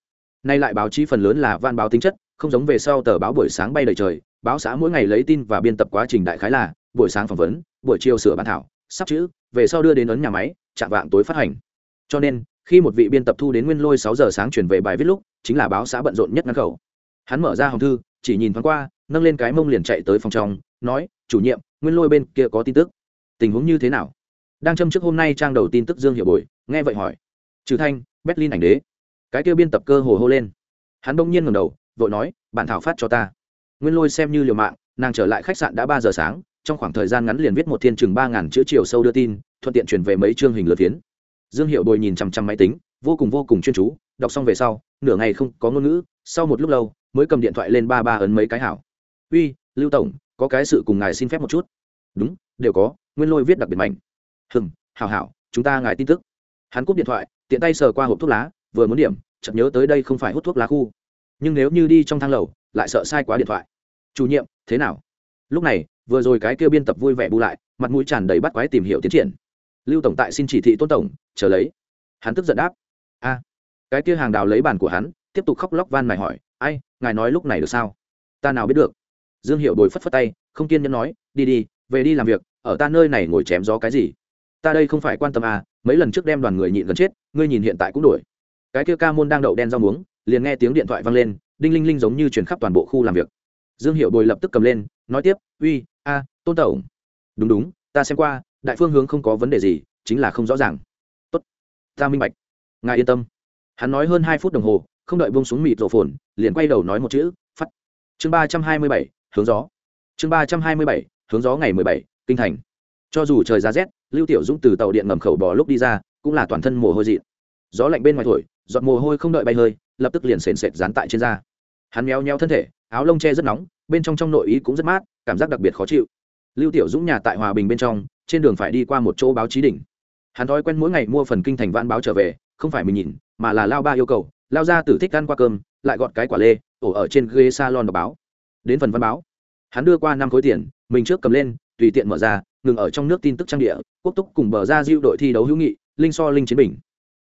Nay lại báo chí phần lớn là van báo tính chất, không giống về sau tờ báo buổi sáng bay đầy trời, báo xã mỗi ngày lấy tin và biên tập quá trình đại khái là, buổi sáng phỏng vấn, buổi chiều sửa bản thảo, sắp chữ, về sau đưa đến ấn nhà máy, chạm vạng tối phát hành. Cho nên khi một vị biên tập thu đến nguyên lôi sáu giờ sáng chuyển về bài viết lúc, chính là báo xã bận rộn nhất ngăn khẩu. Hắn mở ra hòm thư, chỉ nhìn thoáng qua, nâng lên cái mông liền chạy tới phòng trong, nói, chủ nhiệm, nguyên lôi bên kia có tin tức. Tình huống như thế nào? Đang châm trước hôm nay trang đầu tin tức dương hiệu bồi, nghe vậy hỏi. Trừ thanh, berlin ảnh đế. Cái kia biên tập cơ hồ hô lên. Hắn bỗng nhiên ngẩng đầu, vội nói, bản thảo phát cho ta. Nguyên lôi xem như liều mạng, nàng trở lại khách sạn đã ba giờ sáng, trong khoảng thời gian ngắn liền viết một thiên chừng ba ngàn chữ chiều sâu đưa tin, thuận tiện chuyển về mấy chương hình lượt phiến dương hiệu bồi nhìn chằm chằm máy tính, vô cùng vô cùng chuyên chú, đọc xong về sau, nửa ngày không có ngôn ngữ, sau một lúc lâu, mới cầm điện thoại lên ba ba ấn mấy cái hảo. Uy, lưu tổng, có cái sự cùng ngài xin phép một chút. Đúng, đều có, nguyên lôi viết đặc biệt mạnh. Hừng hảo hảo, chúng ta ngài tin tức. Hắn cúp điện thoại, tiện tay sờ qua hộp thuốc lá, vừa muốn điểm, chợt nhớ tới đây không phải hút thuốc lá khu. Nhưng nếu như đi trong thang lầu, lại sợ sai quá điện thoại. Chủ nhiệm, thế nào? Lúc này, vừa rồi cái kêu biên tập vui vẻ bu lại, mặt mũi tràn đầy bắt quái tìm hiểu tiến triển lưu tổng tại xin chỉ thị tôn tổng, chờ lấy. Hắn tức giận đáp. A, cái kia hàng đào lấy bàn của hắn, tiếp tục khóc lóc van mày hỏi, ai, ngài nói lúc này được sao? Ta nào biết được? Dương hiệu bồi phất phất tay, không kiên nhẫn nói, đi đi, về đi làm việc, ở ta nơi này ngồi chém gió cái gì? Ta đây không phải quan tâm à mấy lần trước đem đoàn người nhịn gần chết, ngươi nhìn hiện tại cũng đuổi. cái kia ca môn đang đậu đen rau muống, liền nghe tiếng điện thoại vang lên, đinh linh linh giống như chuyển khắp toàn bộ khu làm việc. Dương hiệu bồi lập tức cầm lên, nói tiếp, uy, a, tôn tổng. Đúng đúng, ta xem qua đại phương hướng không có vấn đề gì, chính là không rõ ràng. Tốt, ta minh bạch. Ngài yên tâm. Hắn nói hơn hai phút đồng hồ, không đợi bông xuống mịt rổ phồn, liền quay đầu nói một chữ phát chương ba trăm hai mươi bảy, hướng gió. Chương ba trăm hai mươi bảy, hướng gió ngày mười bảy, kinh thành. Cho dù trời giá rét, lưu tiểu dũng từ tàu điện ngầm khẩu bò lúc đi ra, cũng là toàn thân mồ hôi dị gió lạnh bên ngoài thổi, giọt mồ hôi không đợi bay hơi, lập tức liền sền sệt dán tại trên da. Hắn méo nheo thân thể, áo lông che rất nóng, bên trong trong nội ý cũng rất mát, cảm giác đặc biệt khó chịu. Lưu tiểu dũng nhà tại hòa bình bên trong trên đường phải đi qua một chỗ báo chí đỉnh. Hắn thói quen mỗi ngày mua phần kinh thành vạn báo trở về, không phải mình nhìn, mà là lao ba yêu cầu, lao ra tử thích ăn qua cơm, lại gọt cái quả lê, ổ ở trên ghế salon đọc báo. Đến phần văn báo, hắn đưa qua năm khối tiền, mình trước cầm lên, tùy tiện mở ra, ngừng ở trong nước tin tức trang địa, quốc túc cùng bờ ra diêu đội thi đấu hữu nghị, linh so linh chiến bình.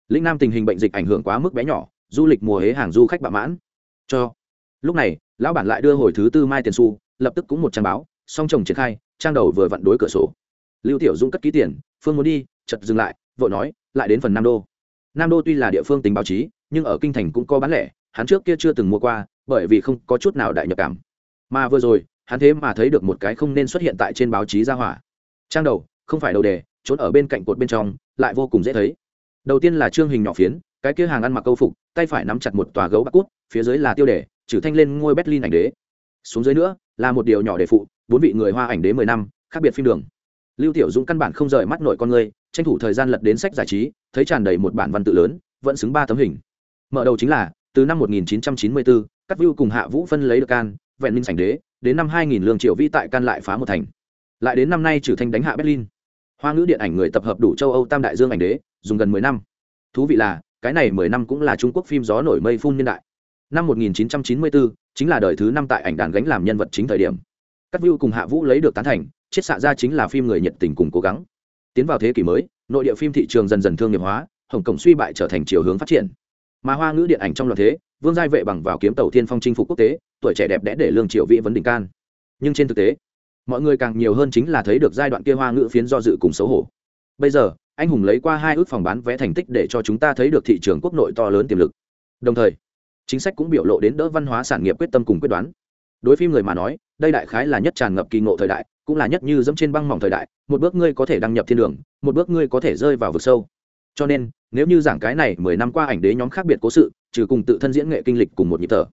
Linh nam tình hình bệnh dịch ảnh hưởng quá mức bé nhỏ, du lịch mùa hế hàng du khách bạ mãn. Cho, lúc này, lão bản lại đưa hồi thứ tư mai tiền su lập tức cũng một trang báo, song chồng triển khai, trang đầu vừa vặn đối cửa sổ lưu tiểu dũng cất ký tiền, phương muốn đi chật dừng lại, vội nói, lại đến phần nam đô. Nam đô tuy là địa phương tính báo chí, nhưng ở kinh thành cũng có bán lẻ, hắn trước kia chưa từng mua qua, bởi vì không có chút nào đại nhập cảm. Mà vừa rồi, hắn thế mà thấy được một cái không nên xuất hiện tại trên báo chí ra hỏa. Trang đầu, không phải đầu đề, trốn ở bên cạnh cột bên trong, lại vô cùng dễ thấy. Đầu tiên là trương hình nhỏ phiến, cái kia hàng ăn mặc câu phục, tay phải nắm chặt một tòa gấu bạc cút, phía dưới là tiêu đề, trừ thanh lên ngôi berlin ảnh đế. Xuống dưới nữa, là một điều nhỏ để phụ, bốn vị người hoa ảnh đế mười năm, khác biệt phim đường lưu tiểu dũng căn bản không rời mắt nội con người tranh thủ thời gian lật đến sách giải trí thấy tràn đầy một bản văn tự lớn vẫn xứng ba tấm hình. Mở đầu chính là từ năm 1994, các view cùng hạ vũ phân lấy được can vẹn minh sảnh đế đến năm 2000 lương triệu vĩ tại can lại phá một thành. Lại đến năm nay trừ thanh đánh hạ berlin. Hoa ngữ điện ảnh người tập hợp đủ châu âu tam đại dương ảnh đế dùng gần mười năm. Thú vị là cái này mười năm cũng là trung quốc phim gió nổi mây phun niên đại. Năm 1994, chính là đời thứ năm tại ảnh đàn gánh làm nhân vật chính thời điểm các view cùng hạ vũ lấy được tán thành chiết xạ ra chính là phim người nhiệt tình cùng cố gắng. Tiến vào thế kỷ mới, nội địa phim thị trường dần dần thương nghiệp hóa, hồng cổng suy bại trở thành chiều hướng phát triển. Mà hoa ngữ điện ảnh trong loạt thế, vương giai vệ bằng vào kiếm tàu thiên phong chinh phục quốc tế, tuổi trẻ đẹp đẽ để lương triệu vĩ vấn đỉnh can. Nhưng trên thực tế, mọi người càng nhiều hơn chính là thấy được giai đoạn kia hoa ngữ phiến do dự cùng xấu hổ. Bây giờ, anh hùng lấy qua hai ước phòng bán vé thành tích để cho chúng ta thấy được thị trường quốc nội to lớn tiềm lực. Đồng thời, chính sách cũng biểu lộ đến đỡ văn hóa sản nghiệp quyết tâm cùng quyết đoán đối phim người mà nói, đây đại khái là nhất tràn ngập kỳ ngộ thời đại, cũng là nhất như dẫm trên băng mỏng thời đại, một bước ngươi có thể đăng nhập thiên đường, một bước ngươi có thể rơi vào vực sâu. Cho nên, nếu như giảng cái này mười năm qua ảnh đế nhóm khác biệt cố sự, trừ cùng tự thân diễn nghệ kinh lịch cùng một nhịp thở,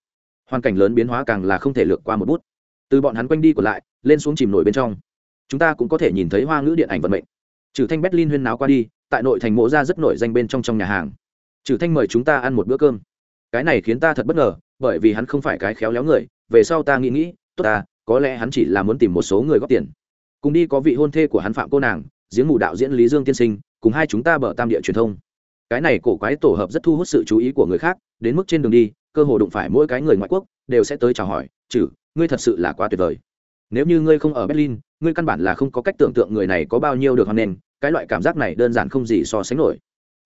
hoàn cảnh lớn biến hóa càng là không thể lược qua một bút. Từ bọn hắn quanh đi còn lại, lên xuống chìm nổi bên trong. Chúng ta cũng có thể nhìn thấy hoa ngữ điện ảnh vận mệnh. Trừ thanh berlin huyên náo qua đi, tại nội thành mộ ra rất nổi danh bên trong trong nhà hàng. Trừ thanh mời chúng ta ăn một bữa cơm. Cái này khiến ta thật bất ngờ, bởi vì hắn không phải cái khéo léo người về sau ta nghĩ nghĩ, tốt ta, có lẽ hắn chỉ là muốn tìm một số người góp tiền. Cùng đi có vị hôn thê của hắn phạm cô nàng, giếng mù đạo diễn lý dương tiên sinh, cùng hai chúng ta bở tam địa truyền thông. Cái này cổ quái tổ hợp rất thu hút sự chú ý của người khác, đến mức trên đường đi, cơ hồ đụng phải mỗi cái người ngoại quốc, đều sẽ tới chào hỏi, chử, ngươi thật sự là quá tuyệt vời. Nếu như ngươi không ở berlin, ngươi căn bản là không có cách tưởng tượng người này có bao nhiêu được hoan nghênh, cái loại cảm giác này đơn giản không gì so sánh nổi.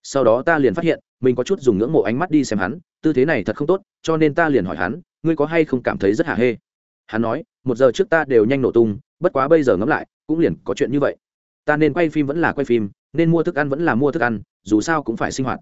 Sau đó ta liền phát hiện, mình có chút dùng ngưỡng mộ ánh mắt đi xem hắn, tư thế này thật không tốt, cho nên ta liền hỏi hắn ngươi có hay không cảm thấy rất hả hê? Hắn nói, một giờ trước ta đều nhanh nổ tung, bất quá bây giờ ngẫm lại, cũng liền có chuyện như vậy. Ta nên quay phim vẫn là quay phim, nên mua thức ăn vẫn là mua thức ăn, dù sao cũng phải sinh hoạt.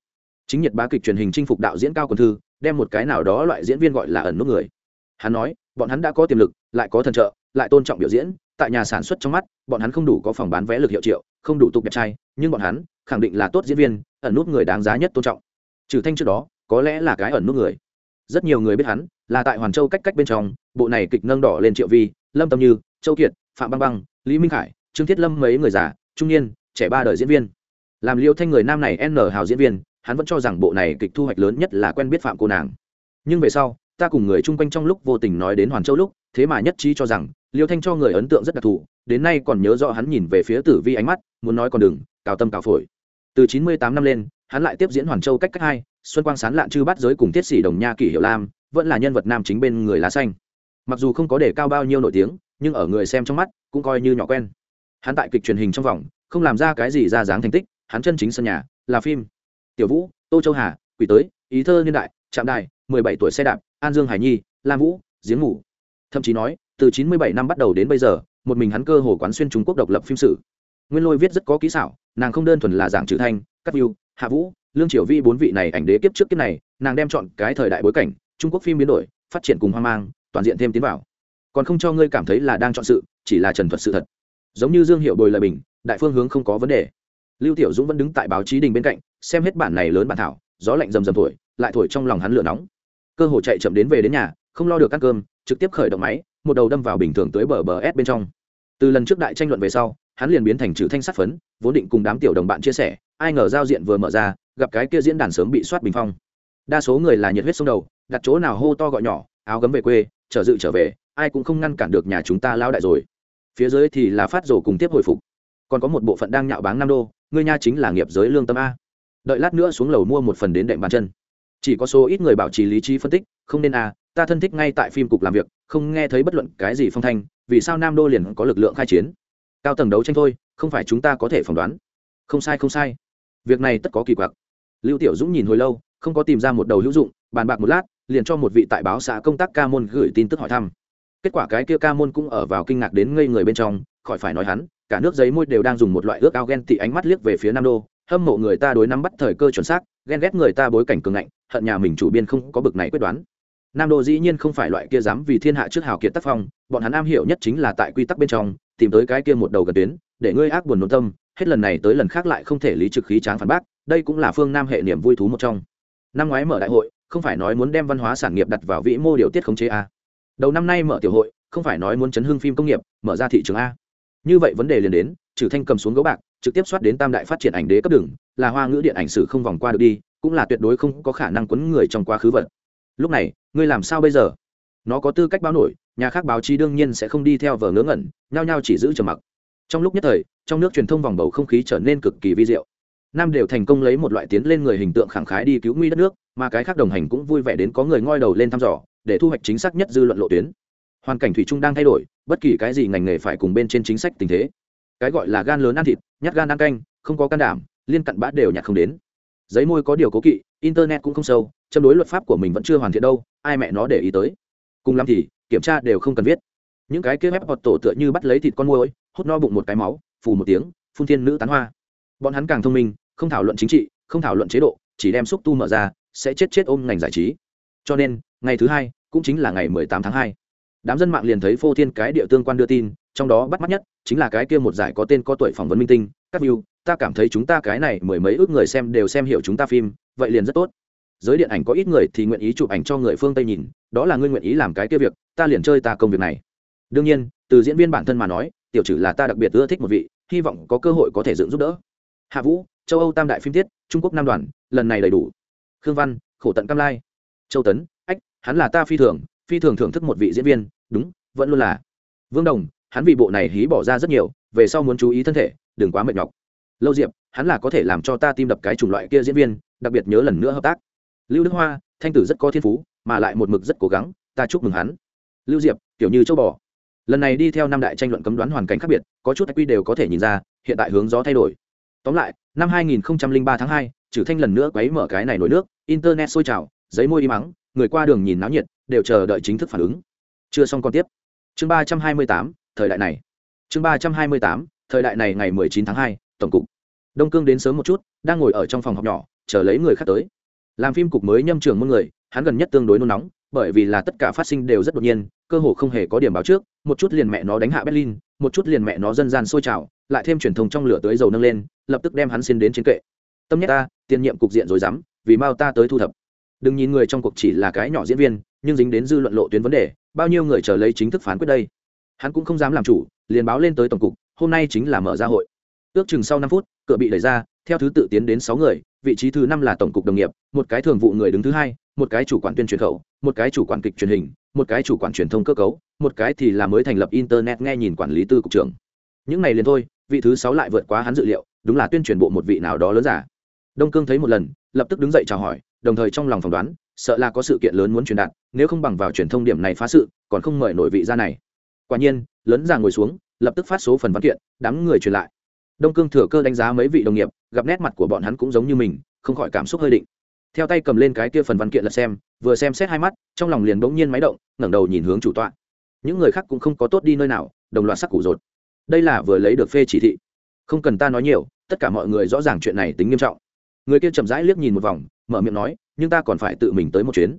Chính nhiệt bá kịch truyền hình chinh phục đạo diễn cao quần thư, đem một cái nào đó loại diễn viên gọi là ẩn nút người. Hắn nói, bọn hắn đã có tiềm lực, lại có thần trợ, lại tôn trọng biểu diễn, tại nhà sản xuất trong mắt, bọn hắn không đủ có phòng bán vé lực hiệu triệu, không đủ tục đẹp trai, nhưng bọn hắn khẳng định là tốt diễn viên, ẩn nút người đáng giá nhất tôn trọng. Trừ thanh trước đó, có lẽ là cái ẩn nút người rất nhiều người biết hắn, là tại hoàn châu cách cách bên trong, bộ này kịch nâng đỏ lên triệu vi, lâm tâm như, châu kiệt, phạm băng băng, lý minh khải, trương thiết lâm mấy người già, trung niên, trẻ ba đời diễn viên. Làm liêu thanh người nam này n hào diễn viên, hắn vẫn cho rằng bộ này kịch thu hoạch lớn nhất là quen biết phạm cô nàng. Nhưng về sau, ta cùng người chung quanh trong lúc vô tình nói đến hoàn châu lúc, thế mà nhất trí cho rằng, liêu thanh cho người ấn tượng rất đặc thù, đến nay còn nhớ rõ hắn nhìn về phía tử vi ánh mắt, muốn nói còn đừng, cào tâm cào phổi. Từ chín mươi tám năm lên, hắn lại tiếp diễn hoàn châu cách cách hai xuân quang sán lạn chư bắt giới cùng thiết sĩ đồng nha kỷ hiệu lam, vẫn là nhân vật nam chính bên người lá xanh. Mặc dù không có để cao bao nhiêu nổi tiếng, nhưng ở người xem trong mắt, cũng coi như nhỏ quen. Hắn tại kịch truyền hình trong vòng, không làm ra cái gì ra dáng thành tích, hắn chân chính sân nhà, là phim. Tiểu vũ, tô châu hà, quỷ tới, ý thơ niên đại, trạm đài, mười bảy tuổi xe đạp, an dương hải nhi, lam vũ, giếng ngủ thậm chí nói, từ chín mươi bảy năm bắt đầu đến bây giờ, một mình hắn cơ hồ quán xuyên trung quốc độc lập phim sử nguyên lôi viết rất có kỹ xảo, nàng không đơn thuần là giảng trừ thanh, cắt view, hạ vũ lương triều vi bốn vị này ảnh đế kiếp trước kiếp này, nàng đem chọn cái thời đại bối cảnh, trung quốc phim biến đổi, phát triển cùng hoang mang, toàn diện thêm tiến vào. Còn không cho ngươi cảm thấy là đang chọn sự, chỉ là trần thuật sự thật. Giống như dương hiệu bồi lời bình, đại phương hướng không có vấn đề. Lưu tiểu dũng vẫn đứng tại báo chí đình bên cạnh, xem hết bản này lớn bản thảo, gió lạnh rầm rầm thổi, lại thổi trong lòng hắn lửa nóng. Cơ hồ chạy chậm đến về đến nhà, không lo được ăn cơm, trực tiếp khởi động máy, một đầu đâm vào bình thường tới bờ bờ s bên trong. Từ lần trước đại tranh luận về sau, hắn liền biến thành chữ thanh sắt phấn, vốn định cùng đám tiểu đồng bạn chia sẻ ai ngờ giao diện vừa mở ra, gặp cái kia diễn đàn sớm bị soát bình phong. Đa số người là nhiệt huyết sông đầu, đặt chỗ nào hô to gọi nhỏ, áo gấm về quê trở dự trở về, ai cũng không ngăn cản được nhà chúng ta lao đại rồi. Phía dưới thì là phát rổ cùng tiếp hồi phục. Còn có một bộ phận đang nhạo báng nam đô ngươi nha chính là nghiệp giới lương tâm a. Đợi lát nữa xuống lầu mua một phần đến đệm bàn chân. Chỉ có số ít người bảo trì lý trí phân tích, không nên a, ta thân thích ngay tại phim cục làm việc, không nghe thấy bất luận cái gì phong thanh, vì sao nam đô liền có lực lượng khai chiến? Cao tầng đấu tranh thôi, không phải chúng ta có thể phỏng đoán. Không sai không sai việc này tất có kỳ quặc. Lưu tiểu dũng nhìn hồi lâu, không có tìm ra một đầu hữu dụng, bàn bạc một lát, liền cho một vị tại báo xã công tác ca môn gửi tin tức hỏi thăm. Kết quả cái kia ca môn cũng ở vào kinh ngạc đến ngây người bên trong, khỏi phải nói hắn, cả nước giấy môi đều đang dùng một loại ước ao ghen tị ánh mắt liếc về phía nam đô, hâm mộ người ta đối nắm bắt thời cơ chuẩn xác, ghen ghét người ta bối cảnh cường ngạnh, hận nhà mình chủ biên không có bực này quyết đoán. Nam đô dĩ nhiên không phải loại kia dám vì thiên hạ trước hào kiệt tác phong, bọn hắn am hiểu nhất chính là tại quy tắc bên trong, tìm tới cái kia một đầu gần tuyến, để ngươi ác buồn nôn tâm hết lần này tới lần khác lại không thể lý trực khí tráng phản bác, đây cũng là phương nam hệ niềm vui thú một trong. Năm ngoái mở đại hội, không phải nói muốn đem văn hóa sản nghiệp đặt vào vĩ mô điều tiết khống chế a. Đầu năm nay mở tiểu hội, không phải nói muốn chấn hưng phim công nghiệp, mở ra thị trường a. Như vậy vấn đề liền đến trừ thanh cầm xuống gấu bạc, trực tiếp soát đến tam đại phát triển ảnh đế cấp đường, là hoa ngữ điện ảnh sử không vòng qua được đi, cũng là tuyệt đối không có khả năng quấn người trong quá khứ vật. Lúc này, ngươi làm sao bây giờ? Nó có tư cách báo nổi, nhà khác báo chí đương nhiên sẽ không đi theo vở ngớ ngẩn, nhao nhao chỉ giữ trầm mặc. Trong lúc nhất thời trong nước truyền thông vòng bầu không khí trở nên cực kỳ vi diệu. Nam đều thành công lấy một loại tiến lên người hình tượng khẳng khái đi cứu nguy đất nước, mà cái khác đồng hành cũng vui vẻ đến có người ngoi đầu lên thăm dò, để thu hoạch chính xác nhất dư luận lộ tuyến. Hoàn cảnh thủy chung đang thay đổi, bất kỳ cái gì ngành nghề phải cùng bên trên chính sách tình thế. Cái gọi là gan lớn ăn thịt, nhát gan ăn canh, không có can đảm, liên cặn bã đều nhặt không đến. Giấy môi có điều cố kỵ, internet cũng không sâu, châm đối luật pháp của mình vẫn chưa hoàn thiện đâu, ai mẹ nó để ý tới. Cùng lắm thì, kiểm tra đều không cần viết. Những cái kia ép hoặc tổ tựa như bắt lấy thịt con môi, hút no bụng một cái máu phù một tiếng, phun thiên nữ tán hoa. Bọn hắn càng thông minh, không thảo luận chính trị, không thảo luận chế độ, chỉ đem xúc tu mở ra, sẽ chết chết ôm ngành giải trí. Cho nên, ngày thứ hai, cũng chính là ngày 18 tháng hai. đám dân mạng liền thấy phô thiên cái địa tương quan đưa tin, trong đó bắt mắt nhất chính là cái kia một giải có tên có tuổi phỏng vấn minh tinh, các view, ta cảm thấy chúng ta cái này mười mấy ước người xem đều xem hiểu chúng ta phim, vậy liền rất tốt. Giới điện ảnh có ít người thì nguyện ý chụp ảnh cho người phương tây nhìn, đó là ngươi nguyện ý làm cái kia việc, ta liền chơi ta công việc này. Đương nhiên, từ diễn viên bản thân mà nói, tiểu trừ là ta đặc biệt ưa thích một vị hy vọng có cơ hội có thể dựng giúp đỡ. Hạ vũ, châu âu tam đại phim tiết trung quốc nam đoàn, lần này đầy đủ. Khương văn, khổ tận cam lai. Châu tấn, ách, hắn là ta phi thường phi thường thưởng thức một vị diễn viên, đúng, vẫn luôn là. Vương đồng, hắn vì bộ này hí bỏ ra rất nhiều, về sau muốn chú ý thân thể, đừng quá mệt nhọc. Lâu diệp, hắn là có thể làm cho ta tim đập cái chủng loại kia diễn viên, đặc biệt nhớ lần nữa hợp tác. Lưu đức hoa, thanh tử rất có thiên phú, mà lại một mực rất cố gắng, ta chúc mừng hắn. Lưu diệp, kiểu như châu bò lần này đi theo năm đại tranh luận cấm đoán hoàn cảnh khác biệt có chút quy đều có thể nhìn ra hiện tại hướng gió thay đổi. Tóm lại năm 2003 tháng 2, trừ thanh lần nữa quấy mở cái này nổi nước internet sôi trào giấy môi im mắng người qua đường nhìn náo nhiệt đều chờ đợi chính thức phản ứng. Chưa xong còn tiếp. Chương 328, thời đại này. Chương 328, thời đại này ngày 19 tháng 2, tổng cục. Đông cương đến sớm một chút đang ngồi ở trong phòng họp nhỏ chờ lấy người khác tới. Làm phim cục mới nhâm trường môn người hắn gần nhất tương đối nôn nóng bởi vì là tất cả phát sinh đều rất đột nhiên, cơ hồ không hề có điểm báo trước, một chút liền mẹ nó đánh hạ berlin, một chút liền mẹ nó dân gian sôi trào, lại thêm truyền thông trong lửa tưới dầu nâng lên, lập tức đem hắn xin đến trên kệ. Tâm nhất ta, tiền nhiệm cục diện rồi dám, vì mau ta tới thu thập. Đừng nhìn người trong cuộc chỉ là cái nhỏ diễn viên, nhưng dính đến dư luận lộ tuyến vấn đề, bao nhiêu người chờ lấy chính thức phán quyết đây? Hắn cũng không dám làm chủ, liền báo lên tới tổng cục, hôm nay chính là mở ra hội. Ước chừng sau năm phút, cửa bị đẩy ra, theo thứ tự tiến đến sáu người, vị trí thứ năm là tổng cục đồng nghiệp, một cái thường vụ người đứng thứ hai một cái chủ quản tuyên truyền khẩu, một cái chủ quản kịch truyền hình, một cái chủ quản truyền thông cơ cấu, một cái thì là mới thành lập internet nghe nhìn quản lý tư cục trưởng. Những này liền thôi, vị thứ sáu lại vượt quá hắn dự liệu, đúng là tuyên truyền bộ một vị nào đó lớn giả. Đông cương thấy một lần, lập tức đứng dậy chào hỏi, đồng thời trong lòng phỏng đoán, sợ là có sự kiện lớn muốn truyền đạt, nếu không bằng vào truyền thông điểm này phá sự, còn không mời nổi vị ra này. Quả nhiên, lớn giả ngồi xuống, lập tức phát số phần văn kiện, đám người truyền lại. Đông cương thừa cơ đánh giá mấy vị đồng nghiệp, gặp nét mặt của bọn hắn cũng giống như mình, không khỏi cảm xúc hơi định theo tay cầm lên cái kia phần văn kiện lật xem, vừa xem xét hai mắt, trong lòng liền bỗng nhiên máy động, ngẩng đầu nhìn hướng chủ tọa. Những người khác cũng không có tốt đi nơi nào, đồng loạt sắc củ rột đây là vừa lấy được phê chỉ thị. Không cần ta nói nhiều, tất cả mọi người rõ ràng chuyện này tính nghiêm trọng. Người kia chậm rãi liếc nhìn một vòng, mở miệng nói, nhưng ta còn phải tự mình tới một chuyến.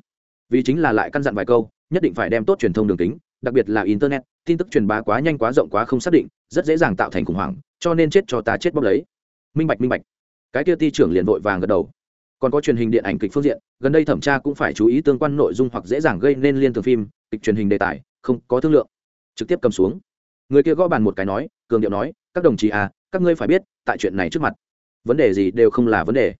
Vì chính là lại căn dặn vài câu, nhất định phải đem tốt truyền thông đường tính đặc biệt là internet, tin tức truyền bá quá nhanh quá rộng quá không xác định, rất dễ dàng tạo thành khủng hoảng, cho nên chết cho ta chết bóc lấy. Minh bạch minh bạch. Cái kia ti trưởng liền vội vàng gật đầu còn có truyền hình điện ảnh kịch phương diện, gần đây thẩm tra cũng phải chú ý tương quan nội dung hoặc dễ dàng gây nên liên thường phim, kịch truyền hình đề tài, không có thương lượng. Trực tiếp cầm xuống. Người kia gõ bàn một cái nói, cường điệu nói, các đồng chí à các ngươi phải biết, tại chuyện này trước mặt, vấn đề gì đều không là vấn đề.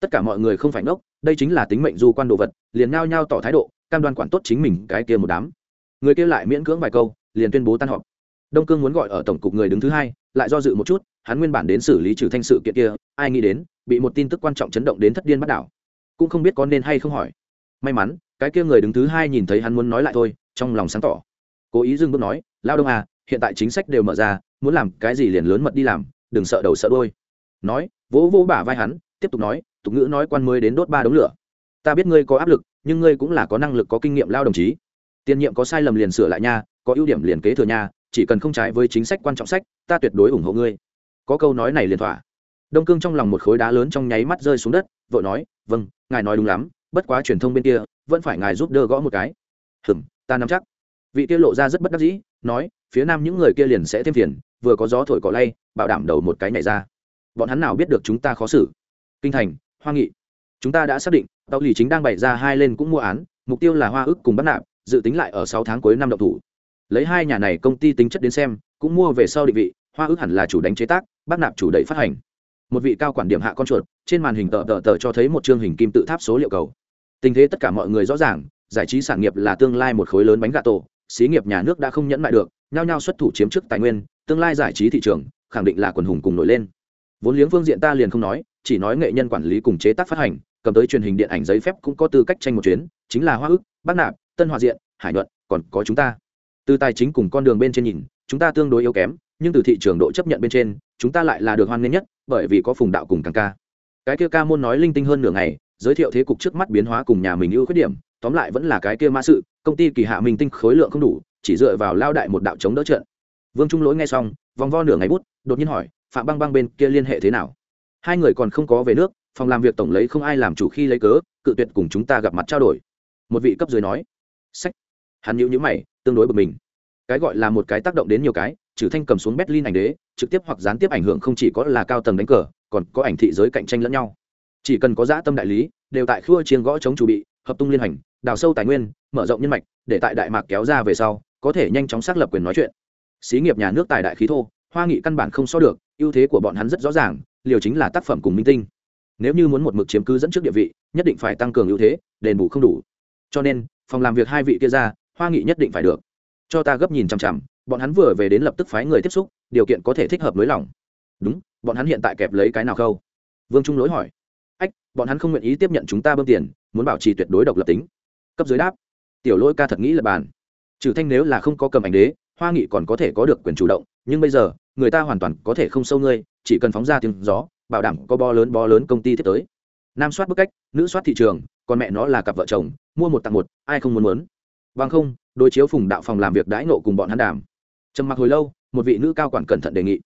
Tất cả mọi người không phải ngốc, đây chính là tính mệnh du quan đồ vật, liền nao nhao tỏ thái độ, cam đoan quản tốt chính mình cái kia một đám. Người kia lại miễn cưỡng vài câu, liền tuyên bố tan họp đông cương muốn gọi ở tổng cục người đứng thứ hai, lại do dự một chút, hắn nguyên bản đến xử lý trừ thanh sự kiện kia, ai nghĩ đến, bị một tin tức quan trọng chấn động đến thất điên bắt đảo. Cũng không biết có nên hay không hỏi. May mắn, cái kia người đứng thứ hai nhìn thấy hắn muốn nói lại thôi, trong lòng sáng tỏ. Cố ý dừng bước nói, lao đông à hiện tại chính sách đều mở ra, muốn làm cái gì liền lớn mật đi làm, đừng sợ đầu sợ đôi nói, vỗ vỗ bả vai hắn, tiếp tục nói, tục ngữ nói quan mới đến đốt ba đống lửa. Ta biết ngươi có áp lực, nhưng ngươi cũng là có năng lực, có kinh nghiệm, lao đồng chí. Tiền nhiệm có sai lầm liền sửa lại nha, có ưu điểm liền kế thừa nha chỉ cần không trái với chính sách quan trọng sách, ta tuyệt đối ủng hộ ngươi. Có câu nói này liền thỏa. Đông cương trong lòng một khối đá lớn trong nháy mắt rơi xuống đất, vội nói vâng ngài nói đúng lắm, bất quá truyền thông bên kia, vẫn phải ngài giúp đỡ gõ một cái. Hừm, ta nắm chắc. Vị kia lộ ra rất bất đắc dĩ, nói, phía nam những người kia liền sẽ thêm phiền, vừa có gió thổi cỏ lay, bảo đảm đầu một cái nhảy ra. Bọn hắn nào biết được chúng ta khó xử. Kinh thành, hoa nghị. Chúng ta đã xác định tàu lì chính đang bày ra hai lên cũng mua án, mục tiêu là hoa ước cùng bắt nạp, dự tính lại ở sáu tháng cuối năm động thủ lấy hai nhà này công ty tính chất đến xem, cũng mua về sau định vị, hoa ước hẳn là chủ đánh chế tác, bác nạp chủ đẩy phát hành. Một vị cao quản điểm hạ con chuột, trên màn hình tờ tờ tờ cho thấy một chương hình kim tự tháp số liệu cầu. Tình thế tất cả mọi người rõ ràng, giải trí sản nghiệp là tương lai một khối lớn bánh gà tổ, xí nghiệp nhà nước đã không nhẫn lại được, nhao nhao xuất thủ chiếm chức tài nguyên, tương lai giải trí thị trường, khẳng định là quần hùng cùng nổi lên. Vốn liếng phương diện ta liền không nói, chỉ nói nghệ nhân quản lý cùng chế tác phát hành, cầm tới truyền hình điện ảnh giấy phép cũng có tư cách tranh một chuyến, chính là hoa ước bắc nạp, tân hòa diện, hải nhuận, còn có chúng ta từ tài chính cùng con đường bên trên nhìn, chúng ta tương đối yếu kém, nhưng từ thị trường độ chấp nhận bên trên, chúng ta lại là được hoan nghênh nhất, bởi vì có phùng đạo cùng càng ca. Cái kia ca môn nói linh tinh hơn nửa ngày, giới thiệu thế cục trước mắt biến hóa cùng nhà mình ưu khuyết điểm, tóm lại vẫn là cái kia mã sự, công ty kỳ hạ minh tinh khối lượng không đủ, chỉ dựa vào lao đại một đạo chống đỡ trận. Vương trung lỗi nghe xong, vòng vo nửa ngày bút, đột nhiên hỏi, phạm băng băng bên kia liên hệ thế nào? Hai người còn không có về nước, phòng làm việc tổng lấy không ai làm chủ khi lấy cớ, cự tuyệt cùng chúng ta gặp mặt trao đổi. Một vị cấp dưới nói. Sách. Hắn nhữ nhữ mày tương đối bực mình. Cái gọi là một cái tác động đến nhiều cái, trừ thanh cầm xuống berlin ảnh đế, trực tiếp hoặc gián tiếp ảnh hưởng không chỉ có là cao tầng đánh cờ, còn có ảnh thị giới cạnh tranh lẫn nhau. Chỉ cần có dã tâm đại lý, đều tại khua chiên gõ chống chủ bị, hợp tung liên hành, đào sâu tài nguyên, mở rộng nhân mạch, để tại đại mạc kéo ra về sau, có thể nhanh chóng xác lập quyền nói chuyện. Xí nghiệp nhà nước tài đại khí thô, hoa nghị căn bản không so được, ưu thế của bọn hắn rất rõ ràng, liều chính là tác phẩm cùng minh tinh. Nếu như muốn một mực chiếm cứ dẫn trước địa vị, nhất định phải tăng cường ưu thế, đền bù không đủ. Cho nên, phòng làm việc hai vị kia ra hoa nghị nhất định phải được. Cho ta gấp nhìn chằm chằm, bọn hắn vừa về đến lập tức phái người tiếp xúc, điều kiện có thể thích hợp nới lỏng. Đúng, bọn hắn hiện tại kẹp lấy cái nào khâu? Vương trung lỗi hỏi. Ách, bọn hắn không nguyện ý tiếp nhận chúng ta bơm tiền, muốn bảo trì tuyệt đối độc lập tính. Cấp dưới đáp. Tiểu lỗi ca thật nghĩ là bàn. Trừ thanh nếu là không có cầm ảnh đế, hoa nghị còn có thể có được quyền chủ động, nhưng bây giờ, người ta hoàn toàn có thể không sâu ngươi, chỉ cần phóng ra tiếng gió, bảo đảm có bo lớn bo lớn công ty tiếp tới. Nam soát bức cách, nữ soát thị trường, còn mẹ nó là cặp vợ chồng, mua một tặng một, ai không muốn muốn vâng không, đối chiếu phùng đạo phòng làm việc đãi nộ cùng bọn hắn đàm. Trầm mặc hồi lâu, một vị nữ cao quản cẩn thận đề nghị.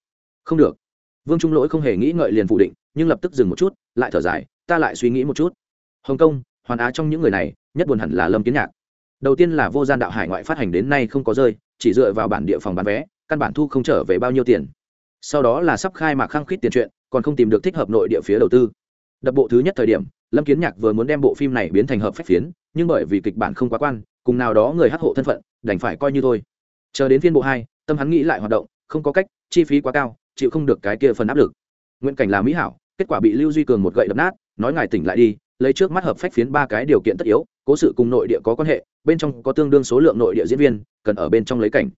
Không được. Vương trung lỗi không hề nghĩ ngợi liền phủ định, nhưng lập tức dừng một chút, lại thở dài, ta lại suy nghĩ một chút. Hồng kông, hoàn á trong những người này, nhất buồn hẳn là lâm kiến nhạc. Đầu tiên là vô gian đạo hải ngoại phát hành đến nay không có rơi, chỉ dựa vào bản địa phòng bán vé, căn bản thu không trở về bao nhiêu tiền. Sau đó là sắp khai mạc khăng khít tiền chuyện còn không tìm được thích hợp nội địa phía đầu tư. Đập bộ thứ nhất thời điểm, lâm kiến nhạc vừa muốn đem bộ phim này biến thành hợp phép phiến, nhưng bởi vì kịch bản không quá quan cùng nào đó người hắc hộ thân phận, đành phải coi như thôi. Chờ đến phiên bộ hai, tâm hắn nghĩ lại hoạt động, không có cách, chi phí quá cao, chịu không được cái kia phần áp lực. Nguyện cảnh là mỹ hảo, kết quả bị lưu duy cường một gậy đập nát, nói ngài tỉnh lại đi, lấy trước mắt hợp phách phiến ba cái điều kiện tất yếu, cố sự cùng nội địa có quan hệ, bên trong có tương đương số lượng nội địa diễn viên, cần ở bên trong lấy cảnh.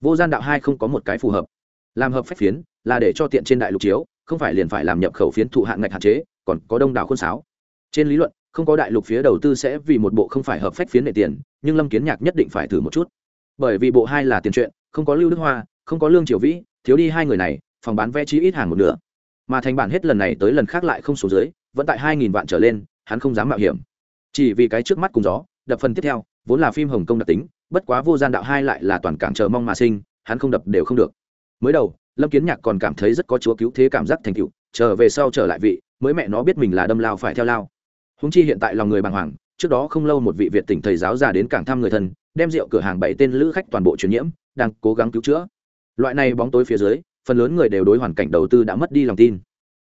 Vô gian đạo hai không có một cái phù hợp. Làm hợp phách phiến là để cho tiện trên đại lục chiếu, không phải liền phải làm nhập khẩu phiến thụ hạn ngạch hạn chế, còn có đông đảo khuôn sáo. Trên lý luận không có đại lục phía đầu tư sẽ vì một bộ không phải hợp phách phiến nệ tiền, nhưng lâm kiến nhạc nhất định phải thử một chút. Bởi vì bộ hai là tiền truyện, không có lưu đức hoa, không có lương triều vĩ, thiếu đi hai người này, phòng bán vé chí ít hàng một nửa. Mà thành bản hết lần này tới lần khác lại không số dưới, vẫn tại hai nghìn vạn trở lên, hắn không dám mạo hiểm. Chỉ vì cái trước mắt cùng gió, đập phần tiếp theo, vốn là phim hồng kông đặc tính, bất quá vô gian đạo hai lại là toàn cảng chờ mong mà sinh, hắn không đập đều không được. Mới đầu, lâm kiến nhạc còn cảm thấy rất có chúa cứu thế cảm giác thành cựu trở về sau trở lại vị, mới mẹ nó biết mình là đâm lao phải theo lao húng chi hiện tại lòng người bàng hoàng, trước đó không lâu một vị việt tỉnh thầy giáo già đến cảng thăm người thân, đem rượu cửa hàng bảy tên lữ khách toàn bộ truyền nhiễm, đang cố gắng cứu chữa. Loại này bóng tối phía dưới, phần lớn người đều đối hoàn cảnh đầu tư đã mất đi lòng tin.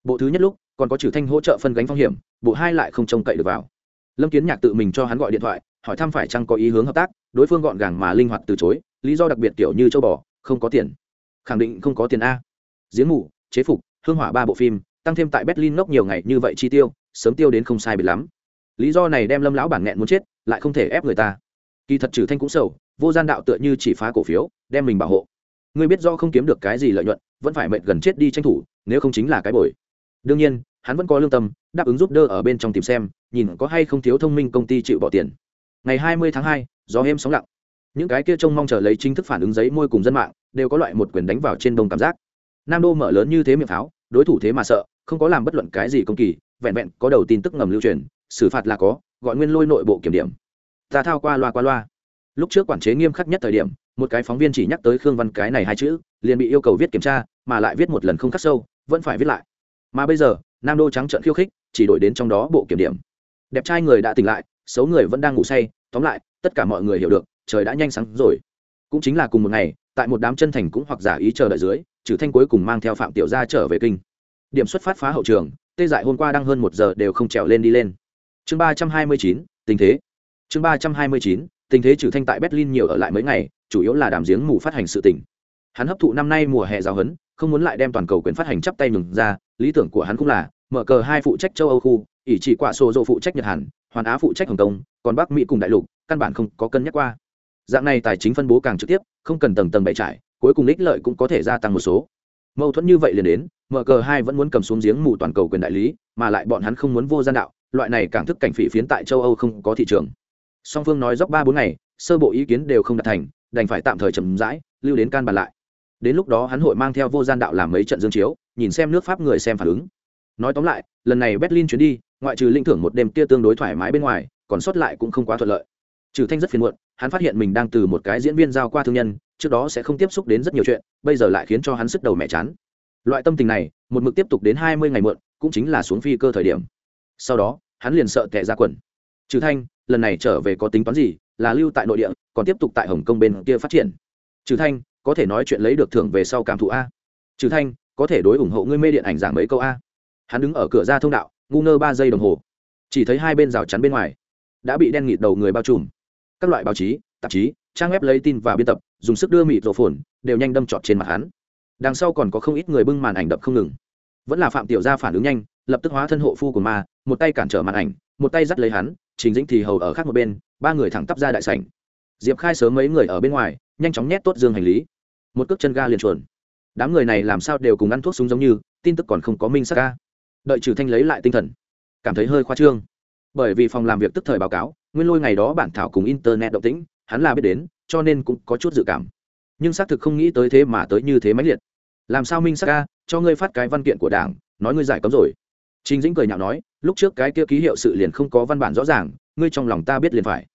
Bộ thứ nhất lúc, còn có trừ thanh hỗ trợ phân gánh phong hiểm, bộ hai lại không trông cậy được vào. Lâm kiến nhạc tự mình cho hắn gọi điện thoại, hỏi thăm phải chăng có ý hướng hợp tác, đối phương gọn gàng mà linh hoạt từ chối, lý do đặc biệt kiểu như châu bò, không có tiền. Khẳng định không có tiền a. Giếng ngủ chế phục, hương hỏa ba bộ phim, tăng thêm tại berlin ngốc nhiều ngày như vậy chi tiêu sớm tiêu đến không sai biệt lắm. Lý do này đem lâm lão bản nghẹn muốn chết, lại không thể ép người ta. Kỳ thật trừ thanh cũng sầu, vô gian đạo tựa như chỉ phá cổ phiếu, đem mình bảo hộ. Ngươi biết do không kiếm được cái gì lợi nhuận, vẫn phải mệt gần chết đi tranh thủ, nếu không chính là cái bồi. Đương nhiên, hắn vẫn có lương tâm, đáp ứng giúp đỡ ở bên trong tìm xem, nhìn có hay không thiếu thông minh công ty chịu bỏ tiền. Ngày hai mươi tháng hai, gió êm sóng lặng. Những cái kia trông mong chờ lấy chính thức phản ứng giấy môi cùng dân mạng, đều có loại một quyền đánh vào trên đông cảm giác. Nam đô mở lớn như thế miệng pháo, đối thủ thế mà sợ, không có làm bất luận cái gì công kỳ vẹn vẹn có đầu tin tức ngầm lưu truyền, xử phạt là có, gọi nguyên lôi nội bộ kiểm điểm. Ta thao qua loa qua loa. Lúc trước quản chế nghiêm khắc nhất thời điểm, một cái phóng viên chỉ nhắc tới khương văn cái này hai chữ, liền bị yêu cầu viết kiểm tra, mà lại viết một lần không khắc sâu, vẫn phải viết lại. Mà bây giờ, nam đô trắng trợn khiêu khích, chỉ đổi đến trong đó bộ kiểm điểm. Đẹp trai người đã tỉnh lại, xấu người vẫn đang ngủ say, tóm lại, tất cả mọi người hiểu được, trời đã nhanh sáng rồi. Cũng chính là cùng một ngày, tại một đám chân thành cũng hoặc giả ý chờ đợi dưới trừ thanh cuối cùng mang theo phạm tiểu gia trở về kinh. Điểm xuất phát phá hậu trường tê dại hôm qua đang hơn một giờ đều không trèo lên đi lên. Chương ba trăm hai mươi chín, tình thế. Chương ba trăm hai mươi chín, tình thế trừ thanh tại berlin nhiều ở lại mấy ngày, chủ yếu là đàm giếng mù phát hành sự tỉnh hắn hấp thụ năm nay mùa hè giáo hấn không muốn lại đem toàn cầu quyền phát hành chắp tay nhường ra, lý tưởng của hắn cũng là mở cờ hai phụ trách châu âu khu, ỷ chỉ quả sổ dộ phụ trách nhật hàn, hoàn á phụ trách hồng kông, còn bắc mỹ cùng đại lục, căn bản không có cân nhắc qua. Dạng này tài chính phân bố càng trực tiếp, không cần tầng tầng bày trải, cuối cùng ích lợi cũng có thể gia tăng một số. Mâu thuẫn như vậy liền đến mở cờ hai vẫn muốn cầm xuống giếng mù toàn cầu quyền đại lý, mà lại bọn hắn không muốn vô gian đạo, loại này càng thức cảnh phỉ phiến tại châu âu không có thị trường. Song phương nói dốc ba bốn ngày, sơ bộ ý kiến đều không đạt thành, đành phải tạm thời chậm rãi, lưu đến can bàn lại. Đến lúc đó hắn hội mang theo vô gian đạo làm mấy trận dương chiếu, nhìn xem nước pháp người xem phản ứng. Nói tóm lại, lần này berlin chuyến đi, ngoại trừ linh thưởng một đêm kia tương đối thoải mái bên ngoài, còn sót lại cũng không quá thuận lợi. Trừ thanh rất phiền muộn, hắn phát hiện mình đang từ một cái diễn viên giao qua thương nhân, trước đó sẽ không tiếp xúc đến rất nhiều chuyện, bây giờ lại khiến cho hắn sức đầu mẹ chán loại tâm tình này, một mực tiếp tục đến hai mươi ngày muộn, cũng chính là xuống phi cơ thời điểm. Sau đó, hắn liền sợ tệ ra quần. Trừ thanh, lần này trở về có tính toán gì, là lưu tại nội địa, còn tiếp tục tại hồng kông bên kia phát triển. Trừ thanh, có thể nói chuyện lấy được thưởng về sau cảm thụ a. Trừ thanh, có thể đối ủng hộ ngươi mê điện ảnh giảng mấy câu a. Hắn đứng ở cửa ra thông đạo, ngu ngơ ba giây đồng hồ. Chỉ thấy hai bên rào chắn bên ngoài, đã bị đen nghịt đầu người bao trùm. Các loại báo chí, tạp chí, trang web lấy tin và biên tập, dùng sức đưa mịt rổ phồn, đều nhanh đâm trọt trên mặt hắn đằng sau còn có không ít người bưng màn ảnh đập không ngừng. Vẫn là phạm tiểu gia phản ứng nhanh, lập tức hóa thân hộ phu của ma, một tay cản trở màn ảnh, một tay dắt lấy hắn, trình dĩnh thì hầu ở khác một bên, ba người thẳng tắp ra đại sảnh. Diệp khai sớm mấy người ở bên ngoài, nhanh chóng nhét tốt dương hành lý. Một cước chân ga liền chuồn đám người này làm sao đều cùng ăn thuốc súng giống như, tin tức còn không có minh sắc ca. Đợi trừ thanh lấy lại tinh thần, cảm thấy hơi khoa trương. Bởi vì phòng làm việc tức thời báo cáo, nguyên lôi ngày đó bản thảo cùng internet động tĩnh, hắn là biết đến, cho nên cũng có chút dự cảm nhưng xác thực không nghĩ tới thế mà tới như thế mãnh liệt làm sao minh xác ca cho ngươi phát cái văn kiện của đảng nói ngươi giải cấm rồi Trình Dĩnh cười nhạo nói, lúc trước cái kia ký hiệu sự liền không có văn bản rõ ràng, ngươi trong lòng ta biết liền phải.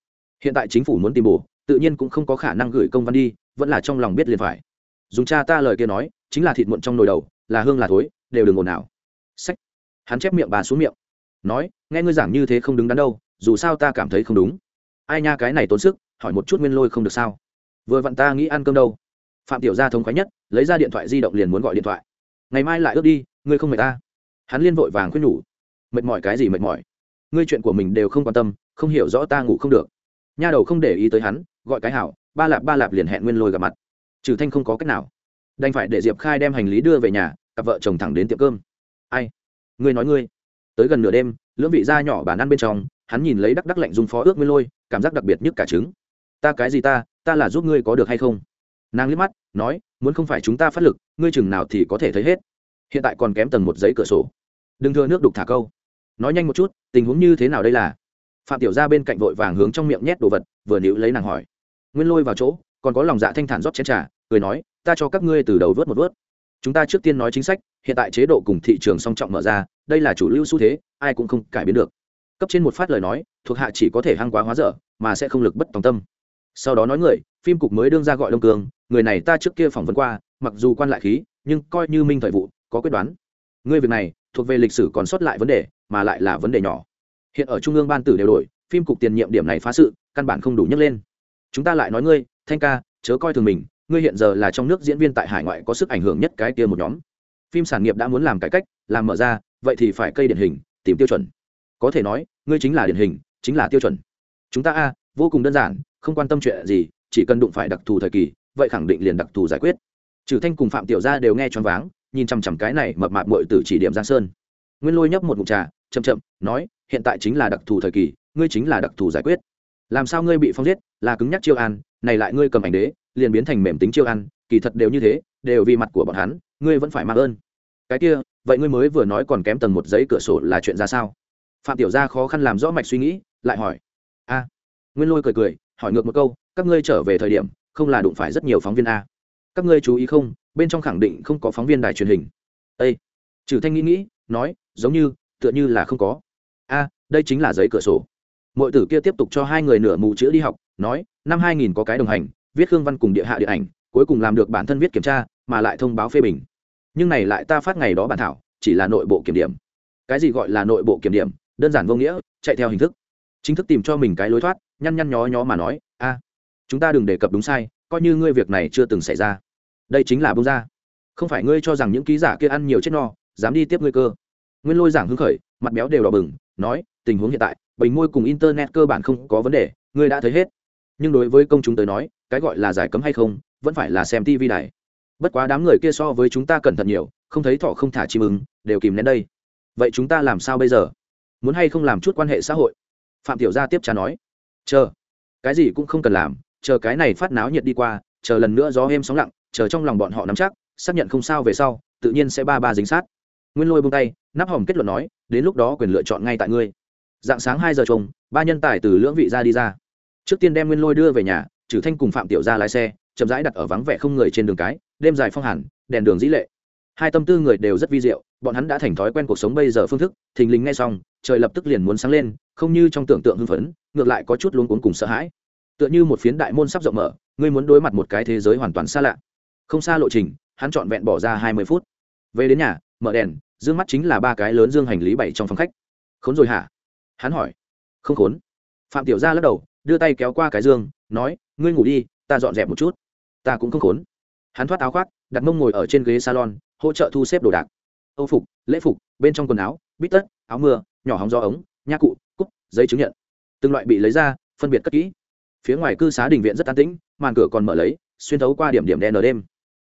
Hiện tại chính phủ muốn tìm bổ, tự nhiên cũng không có khả năng gửi công văn đi, vẫn là trong lòng biết liền phải. Dùng cha ta lời kia nói, chính là thịt muộn trong nồi đầu, là hương là thối, đều đừng ồn nào. Sách. Hắn chép miệng bà xuống miệng, nói, nghe ngươi giảng như thế không đứng đắn đâu, dù sao ta cảm thấy không đúng. Ai nha cái này tốn sức, hỏi một chút nguyên lôi không được sao? Vừa vặn ta nghĩ ăn cơm đâu. Phạm Tiểu Gia thống khoái nhất, lấy ra điện thoại di động liền muốn gọi điện thoại. Ngày mai lại ước đi, ngươi không mệt ta? Hắn liên vội vàng khuyên nhủ. Mệt mỏi cái gì mệt mỏi? Ngươi chuyện của mình đều không quan tâm không hiểu rõ ta ngủ không được. Nha đầu không để ý tới hắn gọi cái hảo ba lạp ba lạp liền hẹn nguyên lôi gặp mặt. Trừ thanh không có cách nào. Đành phải để diệp khai đem hành lý đưa về nhà cặp vợ chồng thẳng đến tiệm cơm. Ai? Ngươi nói ngươi. Tới gần nửa đêm lưỡng vị da nhỏ bàn ăn bên trong hắn nhìn lấy đắc đắc lạnh dùng phó ước nguyên lôi cảm giác đặc biệt nhất cả trứng. Ta cái gì ta? Ta là giúp ngươi có được hay không? Nàng liếc mắt, nói, muốn không phải chúng ta phát lực, ngươi chừng nào thì có thể thấy hết. Hiện tại còn kém tầng một giấy cửa sổ. Đừng thừa nước đục thả câu. Nói nhanh một chút, tình huống như thế nào đây là? Phạm tiểu ra bên cạnh vội vàng hướng trong miệng nhét đồ vật, vừa níu lấy nàng hỏi. Nguyên lôi vào chỗ, còn có lòng dạ thanh thản rót chén trà, cười nói, ta cho các ngươi từ đầu vớt một vớt. Chúng ta trước tiên nói chính sách, hiện tại chế độ cùng thị trường song trọng mở ra, đây là chủ lưu xu thế, ai cũng không cải biến được. Cấp trên một phát lời nói, thuộc hạ chỉ có thể hăng quá hóa dở, mà sẽ không lực bất tòng tâm sau đó nói người, phim cục mới đương ra gọi đông cường, người này ta trước kia phỏng vấn qua, mặc dù quan lại khí, nhưng coi như minh thời vụ, có quyết đoán. Ngươi việc này, thuộc về lịch sử còn sót lại vấn đề, mà lại là vấn đề nhỏ. Hiện ở trung ương ban tử đều đổi, phim cục tiền nhiệm điểm này phá sự, căn bản không đủ nhấc lên. Chúng ta lại nói ngươi, thanh ca, chớ coi thường mình, ngươi hiện giờ là trong nước diễn viên tại hải ngoại có sức ảnh hưởng nhất cái kia một nhóm. Phim sản nghiệp đã muốn làm cải cách, làm mở ra, vậy thì phải cây điển hình, tìm tiêu chuẩn. Có thể nói, ngươi chính là điển hình, chính là tiêu chuẩn. Chúng ta a, vô cùng đơn giản không quan tâm chuyện gì, chỉ cần đụng phải đặc thù thời kỳ, vậy khẳng định liền đặc thù giải quyết. Trừ thanh cùng phạm tiểu gia đều nghe choáng váng, nhìn chằm chằm cái này mập mạp muội tử chỉ điểm giang sơn. Nguyên lôi nhấp một ngụm trà, chậm chậm, nói, hiện tại chính là đặc thù thời kỳ, ngươi chính là đặc thù giải quyết. Làm sao ngươi bị phong giết, là cứng nhắc chiêu an, này lại ngươi cầm ảnh đế, liền biến thành mềm tính chiêu an, kỳ thật đều như thế, đều vì mặt của bọn hắn, ngươi vẫn phải mang ơn. Cái kia, vậy ngươi mới vừa nói còn kém tầng một giấy cửa sổ là chuyện ra sao? Phạm tiểu gia khó khăn làm rõ mạch suy nghĩ, lại hỏi. A. Nguyên lôi cười cười hỏi ngược một câu, các ngươi trở về thời điểm, không là đụng phải rất nhiều phóng viên a. Các ngươi chú ý không, bên trong khẳng định không có phóng viên đài truyền hình. Â trừ thanh nghĩ nghĩ, nói, giống như, tựa như là không có. A, đây chính là giấy cửa sổ. Mọi tử kia tiếp tục cho hai người nửa mù chữ đi học, nói, năm hai nghìn có cái đồng hành, viết khương văn cùng địa hạ điện ảnh, cuối cùng làm được bản thân viết kiểm tra, mà lại thông báo phê bình. Nhưng này lại ta phát ngày đó bản thảo, chỉ là nội bộ kiểm điểm. Cái gì gọi là nội bộ kiểm điểm? Đơn giản vô nghĩa, chạy theo hình thức chính thức tìm cho mình cái lối thoát, nhăn nhăn nhó nhó mà nói, a, chúng ta đừng đề cập đúng sai, coi như ngươi việc này chưa từng xảy ra. Đây chính là bông ra. Không phải ngươi cho rằng những ký giả kia ăn nhiều chết no, dám đi tiếp ngươi cơ. Nguyên lôi giảng hưng khởi, mặt béo đều đỏ bừng, nói, tình huống hiện tại, bình môi cùng internet cơ bản không có vấn đề, ngươi đã thấy hết. Nhưng đối với công chúng tới nói, cái gọi là giải cấm hay không, vẫn phải là xem tv này bất quá đám người kia so với chúng ta cẩn thận nhiều, không thấy thọ không thả chim ứng đều kìm nén đây. Vậy chúng ta làm sao bây giờ? Muốn hay không làm chút quan hệ xã hội? Phạm tiểu gia tiếp trả nói, chờ, cái gì cũng không cần làm, chờ cái này phát náo nhiệt đi qua, chờ lần nữa gió êm sóng lặng, chờ trong lòng bọn họ nắm chắc, xác nhận không sao về sau, tự nhiên sẽ ba ba dính sát. Nguyên lôi buông tay, nắp hòm kết luận nói, đến lúc đó quyền lựa chọn ngay tại ngươi. Dạng sáng hai giờ trông ba nhân tài từ lưỡng vị ra đi ra. Trước tiên đem nguyên lôi đưa về nhà trừ thanh cùng phạm tiểu Gia lái xe, chậm rãi đặt ở vắng vẻ không người trên đường cái, đêm dài phong hẳn đèn đường dĩ lệ. Hai tâm tư người đều rất vi diệu, bọn hắn đã thành thói quen cuộc sống bây giờ phương thức, thình lình ngay xong, trời lập tức liền muốn sáng lên không như trong tưởng tượng hưng phấn, ngược lại có chút luống cuống cùng sợ hãi. Tựa như một phiến đại môn sắp rộng mở, ngươi muốn đối mặt một cái thế giới hoàn toàn xa lạ. Không xa lộ trình, hắn trọn vẹn bỏ ra hai mươi phút. Về đến nhà, mở đèn, dương mắt chính là ba cái lớn dương hành lý bảy trong phòng khách. Khốn rồi hả? Hắn hỏi. Không khốn. Phạm tiểu gia lắc đầu, đưa tay kéo qua cái dương, nói, ngươi ngủ đi, ta dọn dẹp một chút. Ta cũng không khốn. Hắn thoát áo khoác, đặt mông ngồi ở trên ghế salon, hỗ trợ thu xếp đồ đạc. Âu phục, lễ phục, bên trong quần áo, bít tất, áo mưa, nhỏ hóng gió ống nha cụ, cúc, giấy chứng nhận. Từng loại bị lấy ra, phân biệt cất kỹ. Phía ngoài cư xá đình viện rất an tĩnh, màn cửa còn mở lấy, xuyên thấu qua điểm điểm đen ở đêm.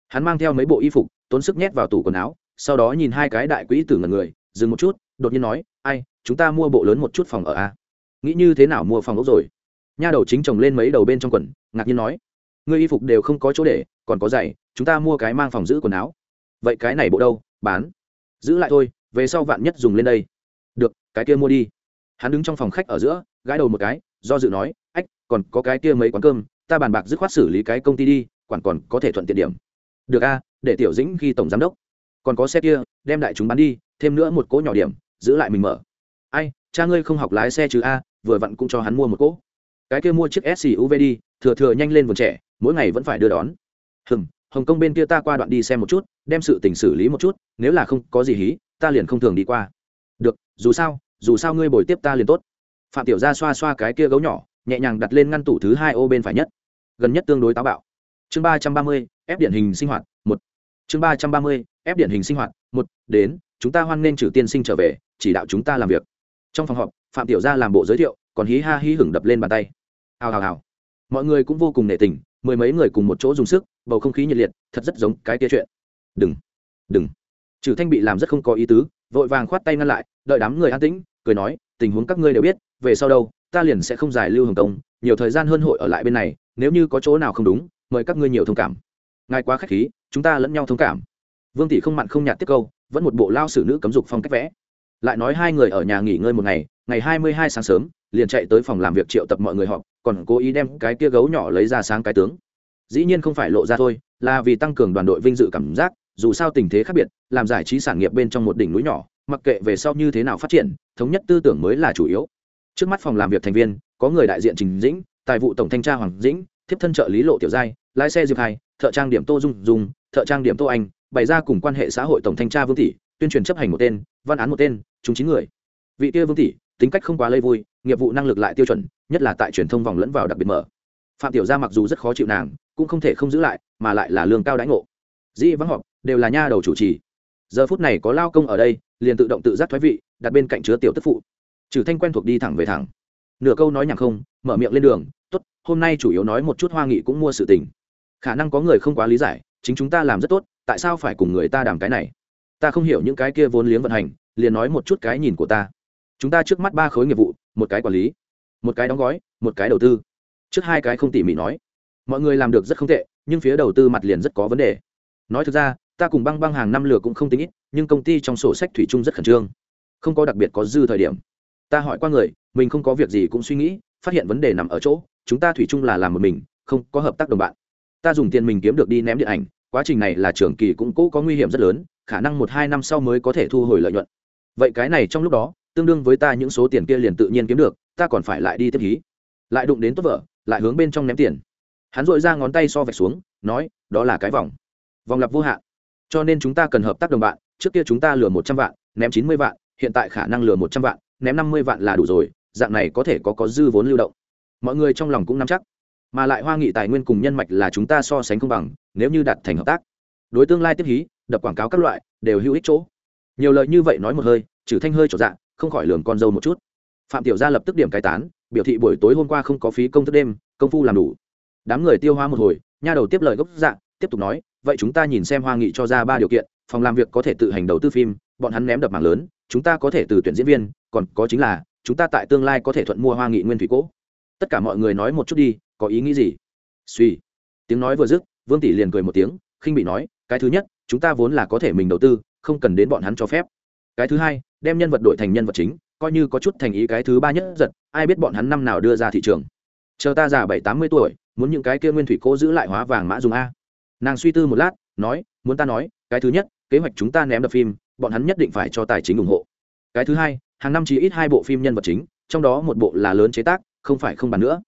Hắn mang theo mấy bộ y phục, tốn sức nhét vào tủ quần áo, sau đó nhìn hai cái đại quỹ tử ngần người, dừng một chút, đột nhiên nói, ai, chúng ta mua bộ lớn một chút phòng ở a nghĩ như thế nào mua phòng ốc rồi? Nha đầu chính chồng lên mấy đầu bên trong quần, ngạc nhiên nói, ngươi y phục đều không có chỗ để, còn có giày, chúng ta mua cái mang phòng giữ quần áo. Vậy cái này bộ đâu? Bán. Giữ lại thôi, về sau vạn nhất dùng lên đây. Được, cái kia mua đi hắn đứng trong phòng khách ở giữa, gãi đầu một cái, do dự nói, ách, còn có cái kia mấy quán cơm, ta bàn bạc dứt khoát xử lý cái công ty đi, quản còn có thể thuận tiện điểm. Được a, để tiểu dĩnh khi tổng giám đốc. Còn có xe kia, đem đại chúng bán đi, thêm nữa một cỗ nhỏ điểm, giữ lại mình mở. Ai, cha ngươi không học lái xe chứ a, vừa vặn cũng cho hắn mua một cỗ. Cái kia mua chiếc suv đi, thừa thừa nhanh lên vườn trẻ, mỗi ngày vẫn phải đưa đón. Hừng hồng kông bên kia ta qua đoạn đi xem một chút, đem sự tình xử lý một chút, nếu là không có gì hí, ta liền không thường đi qua. Được, dù sao dù sao ngươi bồi tiếp ta liền tốt. Phạm tiểu gia xoa xoa cái kia gấu nhỏ, nhẹ nhàng đặt lên ngăn tủ thứ hai ô bên phải nhất. Gần nhất tương đối táo bạo. Chương ba trăm ba mươi, ép điển hình sinh hoạt, một. Chương ba trăm ba mươi, ép điển hình sinh hoạt, một. Đến, chúng ta hoan nghênh trừ tiên sinh trở về, chỉ đạo chúng ta làm việc. Trong phòng họp, phạm tiểu gia làm bộ giới thiệu, còn hí ha hí hửng đập lên bàn tay. Hào hào hào. Mọi người cũng vô cùng nể tình, mười mấy người cùng một chỗ dùng sức, bầu không khí nhiệt liệt, thật rất giống cái kia chuyện. Đừng đừng. Trừ thanh bị làm rất không có ý tứ, vội vàng khoát tay ngăn lại, đợi đám người an tĩnh cười nói, tình huống các ngươi đều biết, về sau đâu, ta liền sẽ không giải lưu hồng công nhiều thời gian hơn hội ở lại bên này, nếu như có chỗ nào không đúng, mời các ngươi nhiều thông cảm. Ngài quá k h á c h khí, chúng ta lẫn nhau thông cảm. Vương tỷ không mặn không nhạt tiếp câu, vẫn một bộ lao xử nữ cấm dục phong cách vẽ. Lại nói hai người ở nhà nghỉ ngơi một ngày ngày hai mươi hai sáng sớm, liền chạy tới phòng làm việc triệu tập mọi người họp, còn cố ý đem cái kia gấu nhỏ lấy ra sáng cái tướng. Dĩ nhiên không phải lộ ra thôi, là vì tăng cường đoàn đội vinh dự cảm giác, dù sao tình thế khác biệt, làm giải trí sản nghiệp bên trong một đỉnh núi nhỏ, mặc kệ về sau như thế nào phát triển thống nhất tư tưởng mới là chủ yếu. Trước mắt phòng làm việc thành viên, có người đại diện trình dĩnh, tài vụ tổng thanh tra hoàng dĩnh, thiếp thân trợ lý lộ tiểu giai, lái xe diệp hai, thợ trang điểm tô dung dung, thợ trang điểm tô anh, bày ra cùng quan hệ xã hội tổng thanh tra vương tỷ, tuyên truyền chấp hành một tên, văn án một tên, chúng chín người. Vị kia vương tỷ, tính cách không quá lây vui, nghiệp vụ năng lực lại tiêu chuẩn, nhất là tại truyền thông vòng lẫn vào đặc biệt mở. Phạm tiểu gia mặc dù rất khó chịu nàng, cũng không thể không giữ lại, mà lại là lương cao đãi ngộ. Dĩ vắng họp, đều là nha đầu chủ trì. Giờ phút này có lao công ở đây liền tự động tự giác thoái vị, đặt bên cạnh chứa tiểu tức phụ. Trừ thanh quen thuộc đi thẳng về thẳng. Nửa câu nói nhảm không, mở miệng lên đường, tốt, hôm nay chủ yếu nói một chút hoa nghị cũng mua sự tình. Khả năng có người không quá lý giải, chính chúng ta làm rất tốt, tại sao phải cùng người ta đàm cái này? Ta không hiểu những cái kia vốn liếng vận hành, liền nói một chút cái nhìn của ta. Chúng ta trước mắt ba khối nghiệp vụ, một cái quản lý, một cái đóng gói, một cái đầu tư. Trước hai cái không tỉ mỉ nói. Mọi người làm được rất không tệ, nhưng phía đầu tư mặt liền rất có vấn đề. Nói thực ra ta cùng băng băng hàng năm lừa cũng không tính ít, nhưng công ty trong sổ sách thủy chung rất khẩn trương. Không có đặc biệt có dư thời điểm. Ta hỏi qua người, mình không có việc gì cũng suy nghĩ, phát hiện vấn đề nằm ở chỗ, chúng ta thủy chung là làm một mình, không có hợp tác đồng bạn. Ta dùng tiền mình kiếm được đi ném điện ảnh, quá trình này là trường kỳ cũng cố có nguy hiểm rất lớn, khả năng một hai năm sau mới có thể thu hồi lợi nhuận. Vậy cái này trong lúc đó, tương đương với ta những số tiền kia liền tự nhiên kiếm được, ta còn phải lại đi tiếp hí. Lại đụng đến tốt vợ, lại hướng bên trong ném tiền. Hắn dội ra ngón tay so vạch xuống, nói, đó là cái vòng. Vòng lặp vô hạn cho nên chúng ta cần hợp tác đồng bạn, trước kia chúng ta lừa một trăm vạn, ném chín mươi vạn, hiện tại khả năng lừa một trăm vạn, ném năm mươi vạn là đủ rồi, dạng này có thể có có dư vốn lưu động. Mọi người trong lòng cũng nắm chắc. Mà lại hoa nghị tài nguyên cùng nhân mạch là chúng ta so sánh công bằng, nếu như đạt thành hợp tác. Đối tương lai tiếp hí, đập quảng cáo các loại, đều hữu ích chỗ. Nhiều lời như vậy nói một hơi, trừ thanh hơi trọn dạng không khỏi lường con dâu một chút. Phạm tiểu gia lập tức điểm cai tán, biểu thị buổi tối hôm qua không có phí công thức đêm, công phu làm đủ. Đám người tiêu hoa một hồi, nha đầu tiếp lời gốc dạng tiếp tục nói vậy chúng ta nhìn xem hoa nghị cho ra ba điều kiện, phòng làm việc có thể tự hành đầu tư phim, bọn hắn ném đập mảng lớn, chúng ta có thể từ tuyển diễn viên, còn có chính là, chúng ta tại tương lai có thể thuận mua hoa nghị nguyên thủy cố tất cả mọi người nói một chút đi, có ý nghĩ gì? Suy. Tiếng nói vừa dứt, vương tỷ liền cười một tiếng, khinh bị nói, cái thứ nhất, chúng ta vốn là có thể mình đầu tư, không cần đến bọn hắn cho phép. Cái thứ hai, đem nhân vật đổi thành nhân vật chính, coi như có chút thành ý cái thứ ba nhất giật, ai biết bọn hắn năm nào đưa ra thị trường. Chờ ta già bảy tám mươi tuổi, muốn những cái kia nguyên thủy cố giữ lại hóa vàng mã dùng a nàng suy tư một lát, nói, muốn ta nói, cái thứ nhất, kế hoạch chúng ta ném đập phim, bọn hắn nhất định phải cho tài chính ủng hộ. Cái thứ hai, hàng năm chỉ ít hai bộ phim nhân vật chính, trong đó một bộ là lớn chế tác, không phải không bàn nữa.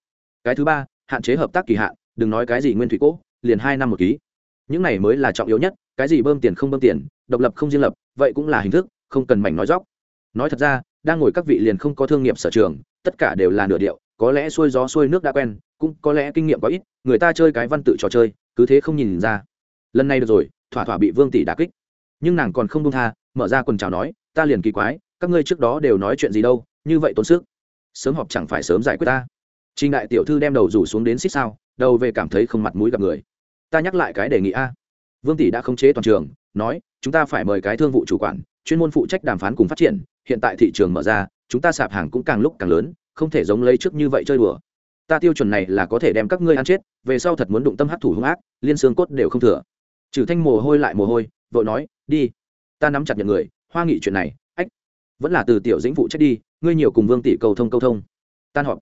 Cái thứ ba, hạn chế hợp tác kỳ hạn, đừng nói cái gì nguyên thủy cố liền hai năm một ký. Những này mới là trọng yếu nhất, cái gì bơm tiền không bơm tiền, độc lập không riêng lập, vậy cũng là hình thức, không cần mảnh nói dóc. Nói thật ra, đang ngồi các vị liền không có thương nghiệp sở trường, tất cả đều là nửa điệu, có lẽ xuôi gió xuôi nước đã quen, cũng có lẽ kinh nghiệm có ít, người ta chơi cái văn tự trò chơi cứ thế không nhìn ra. Lần này được rồi, thỏa thỏa bị vương tỷ đà kích. Nhưng nàng còn không đông tha, mở ra quần chào nói, ta liền kỳ quái, các ngươi trước đó đều nói chuyện gì đâu, như vậy tốn sức. Sớm họp chẳng phải sớm giải quyết ta? Trình đại tiểu thư đem đầu rủ xuống đến xích sao, đầu về cảm thấy không mặt mũi gặp người. Ta nhắc lại cái đề nghị a. Vương tỷ đã khống chế toàn trường, nói, chúng ta phải mời cái thương vụ chủ quản, chuyên môn phụ trách đàm phán cùng phát triển. Hiện tại thị trường mở ra, chúng ta sạp hàng cũng càng lúc càng lớn, không thể giống lấy trước như vậy chơi đùa ta tiêu chuẩn này là có thể đem các ngươi ăn chết, về sau thật muốn đụng tâm hắc thủ hung ác, liên xương cốt đều không thừa. Trừ thanh mồ hôi lại mồ hôi, vội nói, đi. Ta nắm chặt nhận người, hoa nghị chuyện này, ách, vẫn là từ tiểu dĩnh phụ trách đi, ngươi nhiều cùng vương tỷ cầu thông câu thông. Tan họp.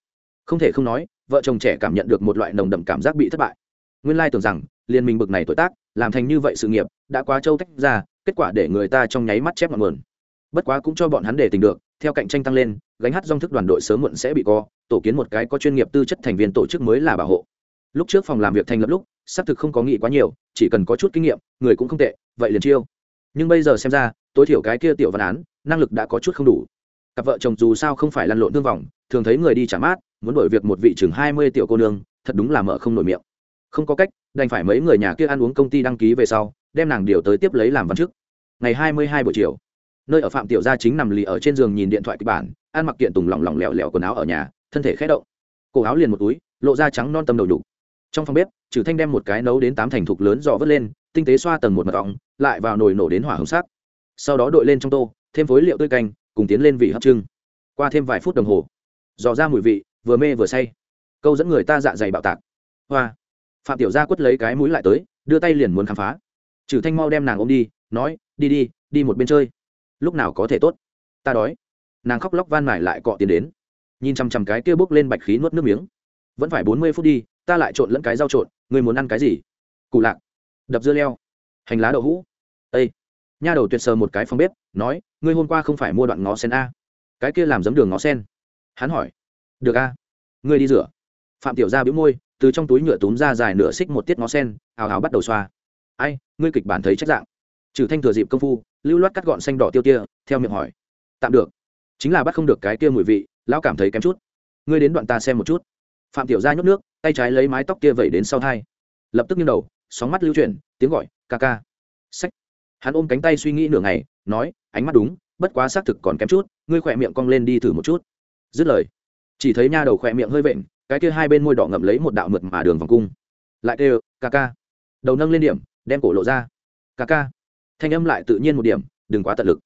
Không thể không nói, vợ chồng trẻ cảm nhận được một loại nồng đậm cảm giác bị thất bại. Nguyên lai tưởng rằng, liên minh bực này tuổi tác, làm thành như vậy sự nghiệp, đã quá trâu tách ra, kết quả để người ta trong nháy mắt chép ngọn nguồn. Bất quá cũng cho bọn hắn để tình được theo cạnh tranh tăng lên, gánh hát dòng thức đoàn đội sớm muộn sẽ bị co, tổ kiến một cái có chuyên nghiệp tư chất thành viên tổ chức mới là bảo hộ. Lúc trước phòng làm việc thành lập lúc, xác thực không có nghĩ quá nhiều, chỉ cần có chút kinh nghiệm, người cũng không tệ, vậy liền chiêu. Nhưng bây giờ xem ra, tối thiểu cái kia tiểu văn án, năng lực đã có chút không đủ. Cặp vợ chồng dù sao không phải lăn lộn thương vòng thường thấy người đi trả mát, muốn đổi việc một vị chừng hai mươi tiểu cô nương, thật đúng là mở không nổi miệng. Không có cách, đành phải mấy người nhà kia ăn uống công ty đăng ký về sau, đem nàng điều tới tiếp lấy làm văn chức. Ngày hai mươi hai buổi chiều nơi ở phạm tiểu gia chính nằm lì ở trên giường nhìn điện thoại kịch bản ăn mặc kiện tùng lỏng lỏng lẻo lẻo quần áo ở nhà, thân thể khẽ động. Cổ áo liền một túi, lộ ra trắng non tâm đầu đủ trong phòng bếp trừ thanh đem một cái nấu đến tám thành thục lớn dò vớt lên, tinh tế xoa tầng một mật ong, lại vào nồi nổ đến hỏa hồng sắc. Sau đó đội lên trong tô, thêm phối liệu tươi canh, cùng tiến lên vị hấp trưng. Qua thêm vài phút đồng hồ dò ra mùi vị, vừa mê vừa say. Câu dẫn người ta dạ dày bạo tạc. Hoa. Phạm tiểu gia quất lấy cái mũi lại tới, đưa tay liền muốn khám phá. Trừ thanh mau đem nàng ôm đi, nói, đi đi đi một bên chơi lúc nào có thể tốt? Ta đói. Nàng khóc lóc van mải lại cọ tiền đến. Nhìn chằm chằm cái kia bốc lên bạch khí nuốt nước miếng. Vẫn phải bốn mươi phút đi, ta lại trộn lẫn cái rau trộn người muốn ăn cái gì? Cụ lạc. Đập dưa leo. Hành lá đậu hũ. Ây nha đầu tuyệt sờ một cái phòng bếp, nói, ngươi hôm qua không phải mua đoạn ngó sen a? Cái kia làm giấm đường ngó sen. Hắn hỏi, được a, ngươi đi rửa. Phạm tiểu gia bĩu môi, từ trong túi nhựa túm ra dài nửa xích một tiết ngó sen, hào hào bắt đầu xoa. Ai, ngươi kịch bản thấy chất dạng. Trừ thanh thừa dịp công phu lưu loát cắt gọn xanh đỏ tiêu tia, theo miệng hỏi. Tạm được. Chính là bắt không được cái kia mùi vị, lão cảm thấy kém chút. Ngươi đến đoạn ta xem một chút. Phạm tiểu gia nhốt nước, tay trái lấy mái tóc kia vẩy đến sau thai. Lập tức nghiêng đầu, sóng mắt lưu chuyển, tiếng gọi, ca ca. Sách hắn ôm cánh tay suy nghĩ nửa ngày, nói, ánh mắt đúng, bất quá xác thực còn kém chút, ngươi khỏe miệng cong lên đi thử một chút. Dứt lời, chỉ thấy nha đầu khỏe miệng hơi vện, cái kia hai bên môi đỏ ngậm lấy một đạo mượt mà đường vòng cung. Lại kêu, ca ca. Đầu nâng lên điểm, đem cổ lộ ra. Ca ca thanh âm lại tự nhiên một điểm, đừng quá tận lực.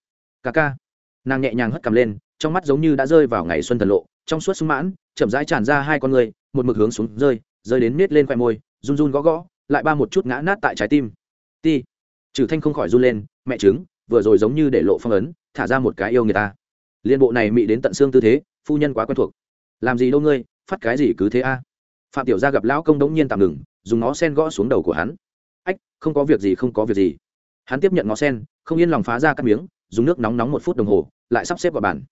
Ca ca. Nàng nhẹ nhàng hất cầm lên, trong mắt giống như đã rơi vào ngày xuân thần lộ, trong suốt sung mãn, chậm rãi tràn ra hai con người, một mực hướng xuống rơi rơi đến nết lên khoe môi, run run gõ gõ, lại ba một chút ngã nát tại trái tim. Ti. Trừ thanh không khỏi run lên, mẹ chứng vừa rồi giống như để lộ phong ấn, thả ra một cái yêu người ta. Liên bộ này mị đến tận xương tư thế, phu nhân quá quen thuộc. Làm gì đâu ngươi, phát cái gì cứ thế a? Phạm tiểu gia gặp lão công đống nhiên tạm ngừng, dùng nó sen gõ xuống đầu của hắn. Ách, không có việc gì, không có việc gì hắn tiếp nhận ngó sen, không yên lòng phá ra các miếng, dùng nước nóng nóng một phút đồng hồ, lại sắp xếp vào bàn.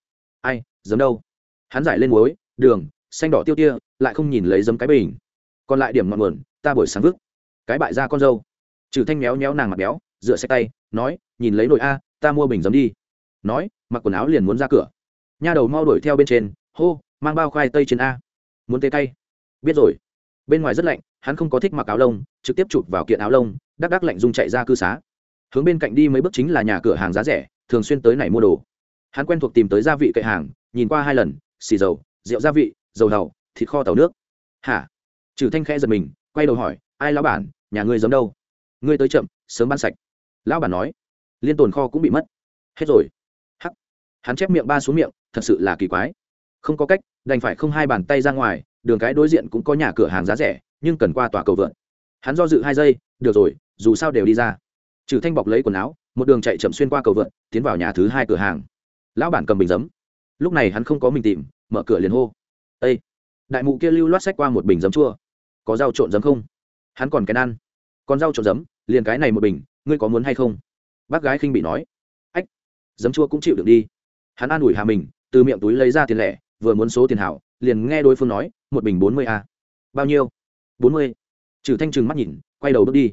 Ai, giấm đâu? Hắn giải lên muối, đường, xanh đỏ tiêu tia, lại không nhìn lấy giấm cái bình. Còn lại điểm ngọn nguồn, ta buổi sáng vứt. Cái bại ra con dâu. Trừ thanh méo méo nàng mặt béo, rửa xe tay, nói, nhìn lấy nồi a, ta mua bình giấm đi. Nói, mặc quần áo liền muốn ra cửa. Nha đầu mau đuổi theo bên trên, hô, mang bao khoai tây trên a. Muốn tê tay biết rồi. Bên ngoài rất lạnh, hắn không có thích mặc áo lông, trực tiếp chụp vào kiện áo lông, đắc đắc lạnh dung chạy ra cư xá hướng bên cạnh đi mấy bước chính là nhà cửa hàng giá rẻ, thường xuyên tới này mua đồ. Hắn quen thuộc tìm tới gia vị cậy hàng, nhìn qua hai lần, xì dầu, rượu gia vị, dầu đầu thịt kho tàu nước. Hả? Trừ thanh khẽ giật mình, quay đầu hỏi, ai lão bản, nhà ngươi giống đâu? Ngươi tới chậm, sớm bán sạch. Lão bản nói, liên tồn kho cũng bị mất. Hết rồi. Hắc. Hắn chép miệng ba xuống miệng, thật sự là kỳ quái. Không có cách, đành phải không hai bàn tay ra ngoài, đường cái đối diện cũng có nhà cửa hàng giá rẻ, nhưng cần qua tòa cầu vượt hắn do dự hai giây, được rồi, dù sao đều đi ra trừ thanh bọc lấy quần áo, một đường chạy chậm xuyên qua cầu vượt tiến vào nhà thứ hai cửa hàng. Lão bản cầm bình giấm. Lúc này hắn không có mình tìm, mở cửa liền hô. Ây đại mụ kia lưu loát xách qua một bình giấm chua. Có rau trộn giấm không? Hắn còn cái ăn. Còn rau trộn giấm, liền cái này một bình, ngươi có muốn hay không? Bác gái khinh bị nói. Ách, giấm chua cũng chịu được đi. Hắn an ủi hà mình, từ miệng túi lấy ra tiền lẻ, vừa muốn số tiền hảo, liền nghe đối phương nói, một bình bốn mươi a. Bao nhiêu? Bốn mươi. Trừ thanh trừng mắt nhìn, quay đầu bước đi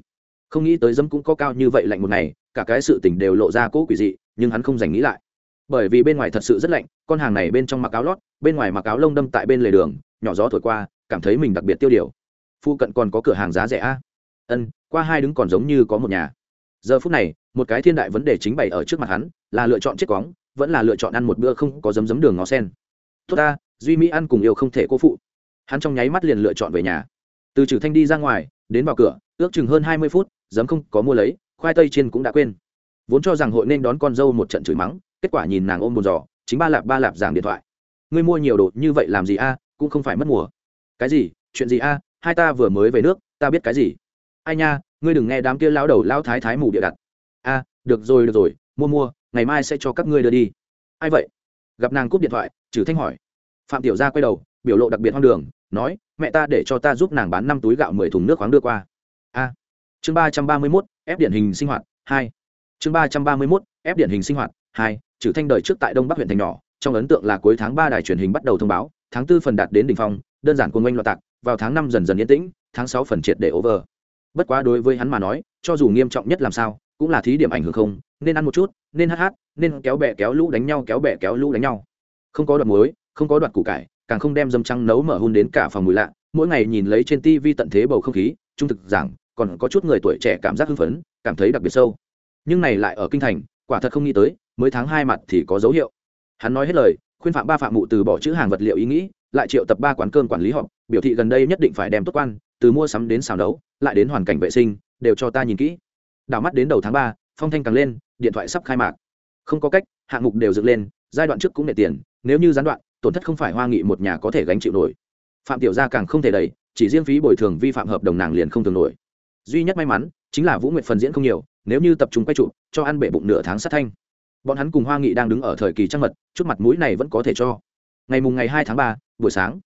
không nghĩ tới dâm cũng có cao như vậy lạnh một ngày, cả cái sự tình đều lộ ra cỗ quỷ dị, nhưng hắn không dành nghĩ lại. Bởi vì bên ngoài thật sự rất lạnh, con hàng này bên trong mặc áo lót, bên ngoài mặc áo lông đâm tại bên lề đường, nhỏ gió thổi qua, cảm thấy mình đặc biệt tiêu điều. Phụ cận còn có cửa hàng giá rẻ a ân, qua hai đứng còn giống như có một nhà. Giờ phút này, một cái thiên đại vấn đề chính bày ở trước mặt hắn, là lựa chọn chết cóng vẫn là lựa chọn ăn một bữa không có giấm giấm đường ngó sen. Tốt ta, duy mỹ ăn cùng yêu không thể cô phụ. Hắn trong nháy mắt liền lựa chọn về nhà. Từ trừ thanh đi ra ngoài, đến vào cửa, ước chừng hơn hai mươi phút giấm không có mua lấy, khoai tây chiên cũng đã quên. Vốn cho rằng hội nên đón con dâu một trận chửi mắng, kết quả nhìn nàng ôm bồn giò, chính ba lạp ba lạp giảng điện thoại. Ngươi mua nhiều đồ như vậy làm gì a, cũng không phải mất mùa. Cái gì? Chuyện gì a? Hai ta vừa mới về nước, ta biết cái gì? Ai nha, ngươi đừng nghe đám kia lao đầu lao thái thái mù địa đặt. A, được rồi được rồi, mua mua, ngày mai sẽ cho các ngươi đưa đi. Ai vậy? Gặp nàng cúp điện thoại trừ thanh hỏi. Phạm tiểu gia quay đầu, biểu lộ đặc biệt hoang đường, nói, mẹ ta để cho ta giúp nàng bán năm túi gạo mười thùng nước khoáng đưa qua. A chương ba trăm ba mươi mốt, ép điển hình sinh hoạt, hai. Chương ba trăm ba mươi mốt, ép điển hình sinh hoạt, hai. Trừ thanh đời trước tại đông bắc huyện thành nhỏ, trong ấn tượng là cuối tháng ba đài truyền hình bắt đầu thông báo, tháng tư phần đạt đến đỉnh phong, đơn giản cuồng oanh loạt tạc, vào tháng năm dần dần yên tĩnh, tháng sáu phần triệt để over. Bất quá đối với hắn mà nói, cho dù nghiêm trọng nhất làm sao, cũng là thí điểm ảnh hưởng không, nên ăn một chút, nên hát hát, nên kéo bè kéo lũ đánh nhau, kéo bè kéo lũ đánh nhau. Không có đoạt muối, không có đoạt củ cải, càng không đem dâm trăng nấu mở hun đến cả phòng mùi lạ, mỗi ngày nhìn lấy trên tivi tận thế bầu không khí, trung thực giảng còn có chút người tuổi trẻ cảm giác hưng phấn cảm thấy đặc biệt sâu. Nhưng này lại ở kinh thành quả thật không nghĩ tới mới tháng hai mặt thì có dấu hiệu. Hắn nói hết lời khuyên phạm ba phạm mụ từ bỏ chữ hàng vật liệu ý nghĩ lại triệu tập ba quán cơm quản lý họp biểu thị gần đây nhất định phải đem tốt quan từ mua sắm đến xào nấu lại đến hoàn cảnh vệ sinh đều cho ta nhìn kỹ. Đảo mắt đến đầu tháng ba phong thanh càng lên điện thoại sắp khai mạc. Không có cách hạng mục đều dựng lên giai đoạn trước cũng để tiền nếu như gián đoạn tổn thất không phải hoa nghị một nhà có thể gánh chịu nổi. Phạm tiểu gia càng không thể đẩy, chỉ riêng phí bồi thường vi phạm hợp đồng nàng liền không thường nổi duy nhất may mắn chính là vũ nguyệt phần diễn không nhiều, nếu như tập trung quay trụ cho ăn bể bụng nửa tháng sát thanh. Bọn hắn cùng hoa nghị đang đứng ở thời kỳ trăng mật chút mặt mũi này vẫn có thể cho. Ngày mùng ngày hai tháng ba, buổi sáng,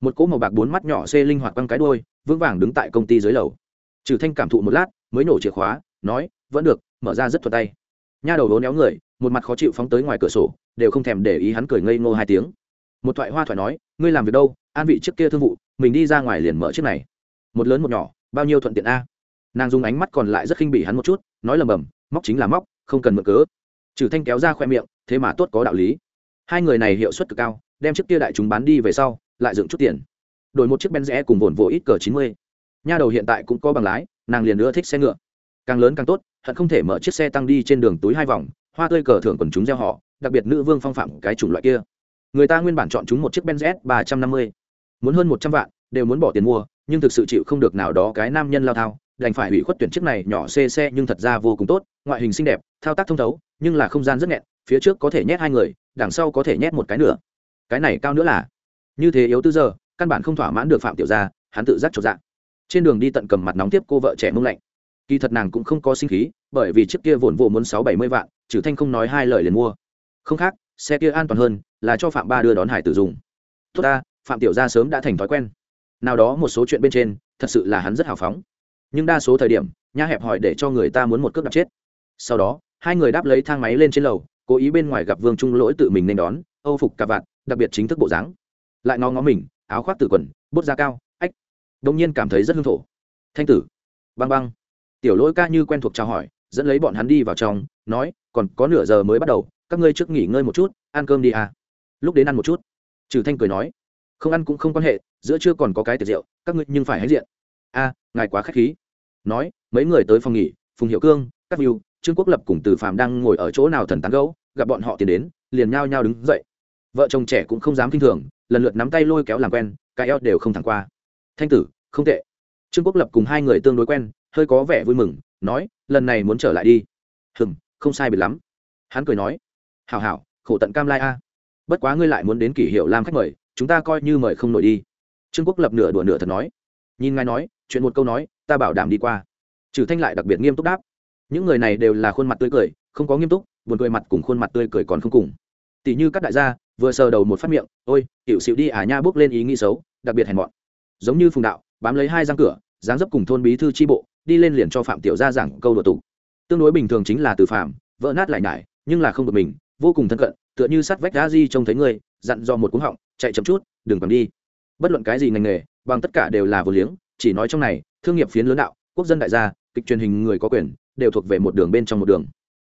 một cỗ màu bạc bốn mắt nhỏ xê linh hoạt băng cái đôi vững vàng đứng tại công ty dưới lầu. Trừ thanh cảm thụ một lát, mới nổ chìa khóa, nói, vẫn được, mở ra rất thuật tay. Nha đầu đố néo người, một mặt khó chịu phóng tới ngoài cửa sổ, đều không thèm để ý hắn cười ngây ngô hai tiếng. Một thoại hoa thoại nói, ngươi làm việc đâu? An vị trước kia thương vụ, mình đi ra ngoài liền mở chiếc này. Một lớn một nhỏ, bao nhiêu thuận tiện a? Nàng dùng ánh mắt còn lại rất khinh bỉ hắn một chút, nói lầm bầm, móc chính là móc, không cần mượn cớ. Trừ thanh kéo ra khoe miệng, thế mà tốt có đạo lý. Hai người này hiệu suất cực cao, đem chiếc kia đại chúng bán đi về sau, lại dựng chút tiền. Đổi một chiếc ben rẽ e cùng vồn vỗ ít cờ chín mươi. Nha đầu hiện tại cũng có bằng lái, nàng liền nữa thích xe ngựa. Càng lớn càng tốt, hận không thể mở chiếc xe tăng đi trên đường túi hai vòng, hoa tươi cờ thưởng quần chúng gieo họ, đặc biệt nữ vương phong phạm cái chủng loại kia. Người ta nguyên bản chọn chúng một chiếc benz ba trăm năm mươi. Muốn hơn một trăm vạn, đều muốn bỏ tiền mua, nhưng thực sự chịu không được nào đó cái nam nhân lao thao đành phải hủy khuất tuyển chiếc này nhỏ xe xe nhưng thật ra vô cùng tốt, ngoại hình xinh đẹp, thao tác thông thấu, nhưng là không gian rất nghẹn, phía trước có thể nhét hai người, đằng sau có thể nhét một cái nữa. Cái này cao nữa là, như thế yếu tư giờ, căn bản không thỏa mãn được phạm tiểu gia, hắn tự giác chột dạng trên đường đi tận cầm mặt nóng tiếp cô vợ trẻ mông lạnh. Kỳ thật nàng cũng không có sinh khí, bởi vì chiếc kia vồn vộ muốn sáu bảy mươi vạn, trừ thanh không nói hai lời liền mua. Không khác, xe kia an toàn hơn, là cho phạm ba đưa đón hải tử dùng. Tốt ta, phạm tiểu gia sớm đã thành thói quen. Nào đó một số chuyện bên trên, thật sự là hắn rất hào phóng nhưng đa số thời điểm, nha hẹp hỏi để cho người ta muốn một cước đạp chết. Sau đó, hai người đáp lấy thang máy lên trên lầu, cố ý bên ngoài gặp vương trung lỗi tự mình nên đón, âu phục cà vạt, đặc biệt chính thức bộ dáng. Lại ngó ngó mình, áo khoác tử quần, bút da cao, ách. Đông nhiên cảm thấy rất hương thổ. Thanh tử, băng băng. Tiểu lỗi ca như quen thuộc chào hỏi, dẫn lấy bọn hắn đi vào trong, nói, còn có nửa giờ mới bắt đầu, các ngươi trước nghỉ ngơi một chút, ăn cơm đi à. Lúc đến ăn một chút, trừ thanh cười nói, không ăn cũng không quan hệ, giữa trưa còn có cái tiệc rượu, các ngươi nhưng phải hãnh diện. A ngài quá khách khí nói, mấy người tới phòng nghỉ, phùng hiệu cương các view trương quốc lập cùng từ Phạm đang ngồi ở chỗ nào thần tán gấu gặp bọn họ tiến đến, liền nhao nhao đứng dậy. Vợ chồng trẻ cũng không dám k i n h thường, lần lượt nắm tay lôi kéo làm quen, cái eo đều không thẳng qua. Thanh tử, không tệ. Trương quốc lập cùng hai người tương đối quen, hơi có vẻ vui mừng, nói, lần này muốn trở lại đi. Hừm, không sai biệt lắm. Hắn cười nói, hảo hảo, khổ tận cam lai a. Bất quá ngươi lại muốn đến kỷ hiệu làm khách mời, chúng ta coi như mời không nổi đi. Trương quốc lập nửa đùa nửa thật nói. Nhìn ngài nói chuyện một câu nói ta bảo đảm đi qua. Trừ thanh lại đặc biệt nghiêm túc đáp. Những người này đều là khuôn mặt tươi cười không có nghiêm túc buồn cười mặt cùng khuôn mặt tươi cười còn không cùng. Tỷ như các đại gia vừa sờ đầu một phát miệng ôi tiểu xịu đi à nha bước lên ý nghĩ xấu đặc biệt hèn mọn. Giống như phùng đạo bám lấy hai răng cửa dáng dấp cùng thôn bí thư tri bộ đi lên liền cho phạm tiểu gia giảng câu đùa tụ. tương đối bình thường chính là từ phạm vỡ nát lại nhải nhưng là không được mình vô cùng thân cận tựa như sắt vách đá di trông thấy người, dặn dò một cú họng chạy chậm chút đừng còn đi. Bất luận cái gì ngành nghề bằng tất cả đều là vô liếng chỉ nói trong này, thương nghiệp phiến lớn đạo, quốc dân đại gia, kịch truyền hình người có quyền, đều thuộc về một đường bên trong một đường.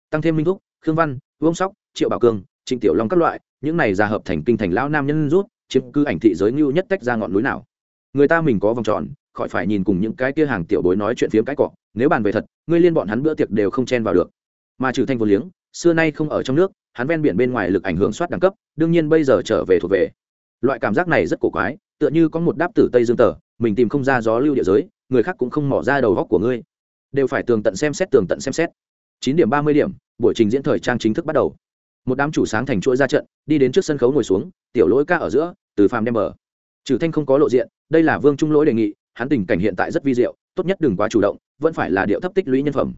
Tăng thêm minh thúc, khương văn, vương sóc, triệu bảo cương, trịnh tiểu long các loại, những này ra hợp thành kinh thành lão nam nhân rút, chiếm cư ảnh thị giới ngưu nhất tách ra ngọn núi nào. Người ta mình có vòng tròn, khỏi phải nhìn cùng những cái kia hàng tiểu bối nói chuyện phiếm cái cọ, nếu bàn về thật, ngươi liên bọn hắn bữa tiệc đều không chen vào được. Mà trừ thanh vô liếng, xưa nay không ở trong nước, hắn ven biển bên ngoài lực ảnh hưởng soát đẳng cấp, đương nhiên bây giờ trở về thuộc về. Loại cảm giác này rất cổ quái, tựa như có một đáp tử tây dương tờ mình tìm không ra gió lưu địa giới, người khác cũng không mỏ ra đầu góc của ngươi. Đều phải tường tận xem xét, tường tận xem xét. Chín điểm ba mươi điểm, buổi trình diễn thời trang chính thức bắt đầu. Một đám chủ sáng thành chuỗi ra trận, đi đến trước sân khấu ngồi xuống, tiểu lỗi ca ở giữa, từ phàm đem mở. Trừ thanh không có lộ diện, đây là vương trung lỗi đề nghị, hắn tình cảnh hiện tại rất vi diệu, tốt nhất đừng quá chủ động, vẫn phải là điệu thấp tích lũy nhân phẩm.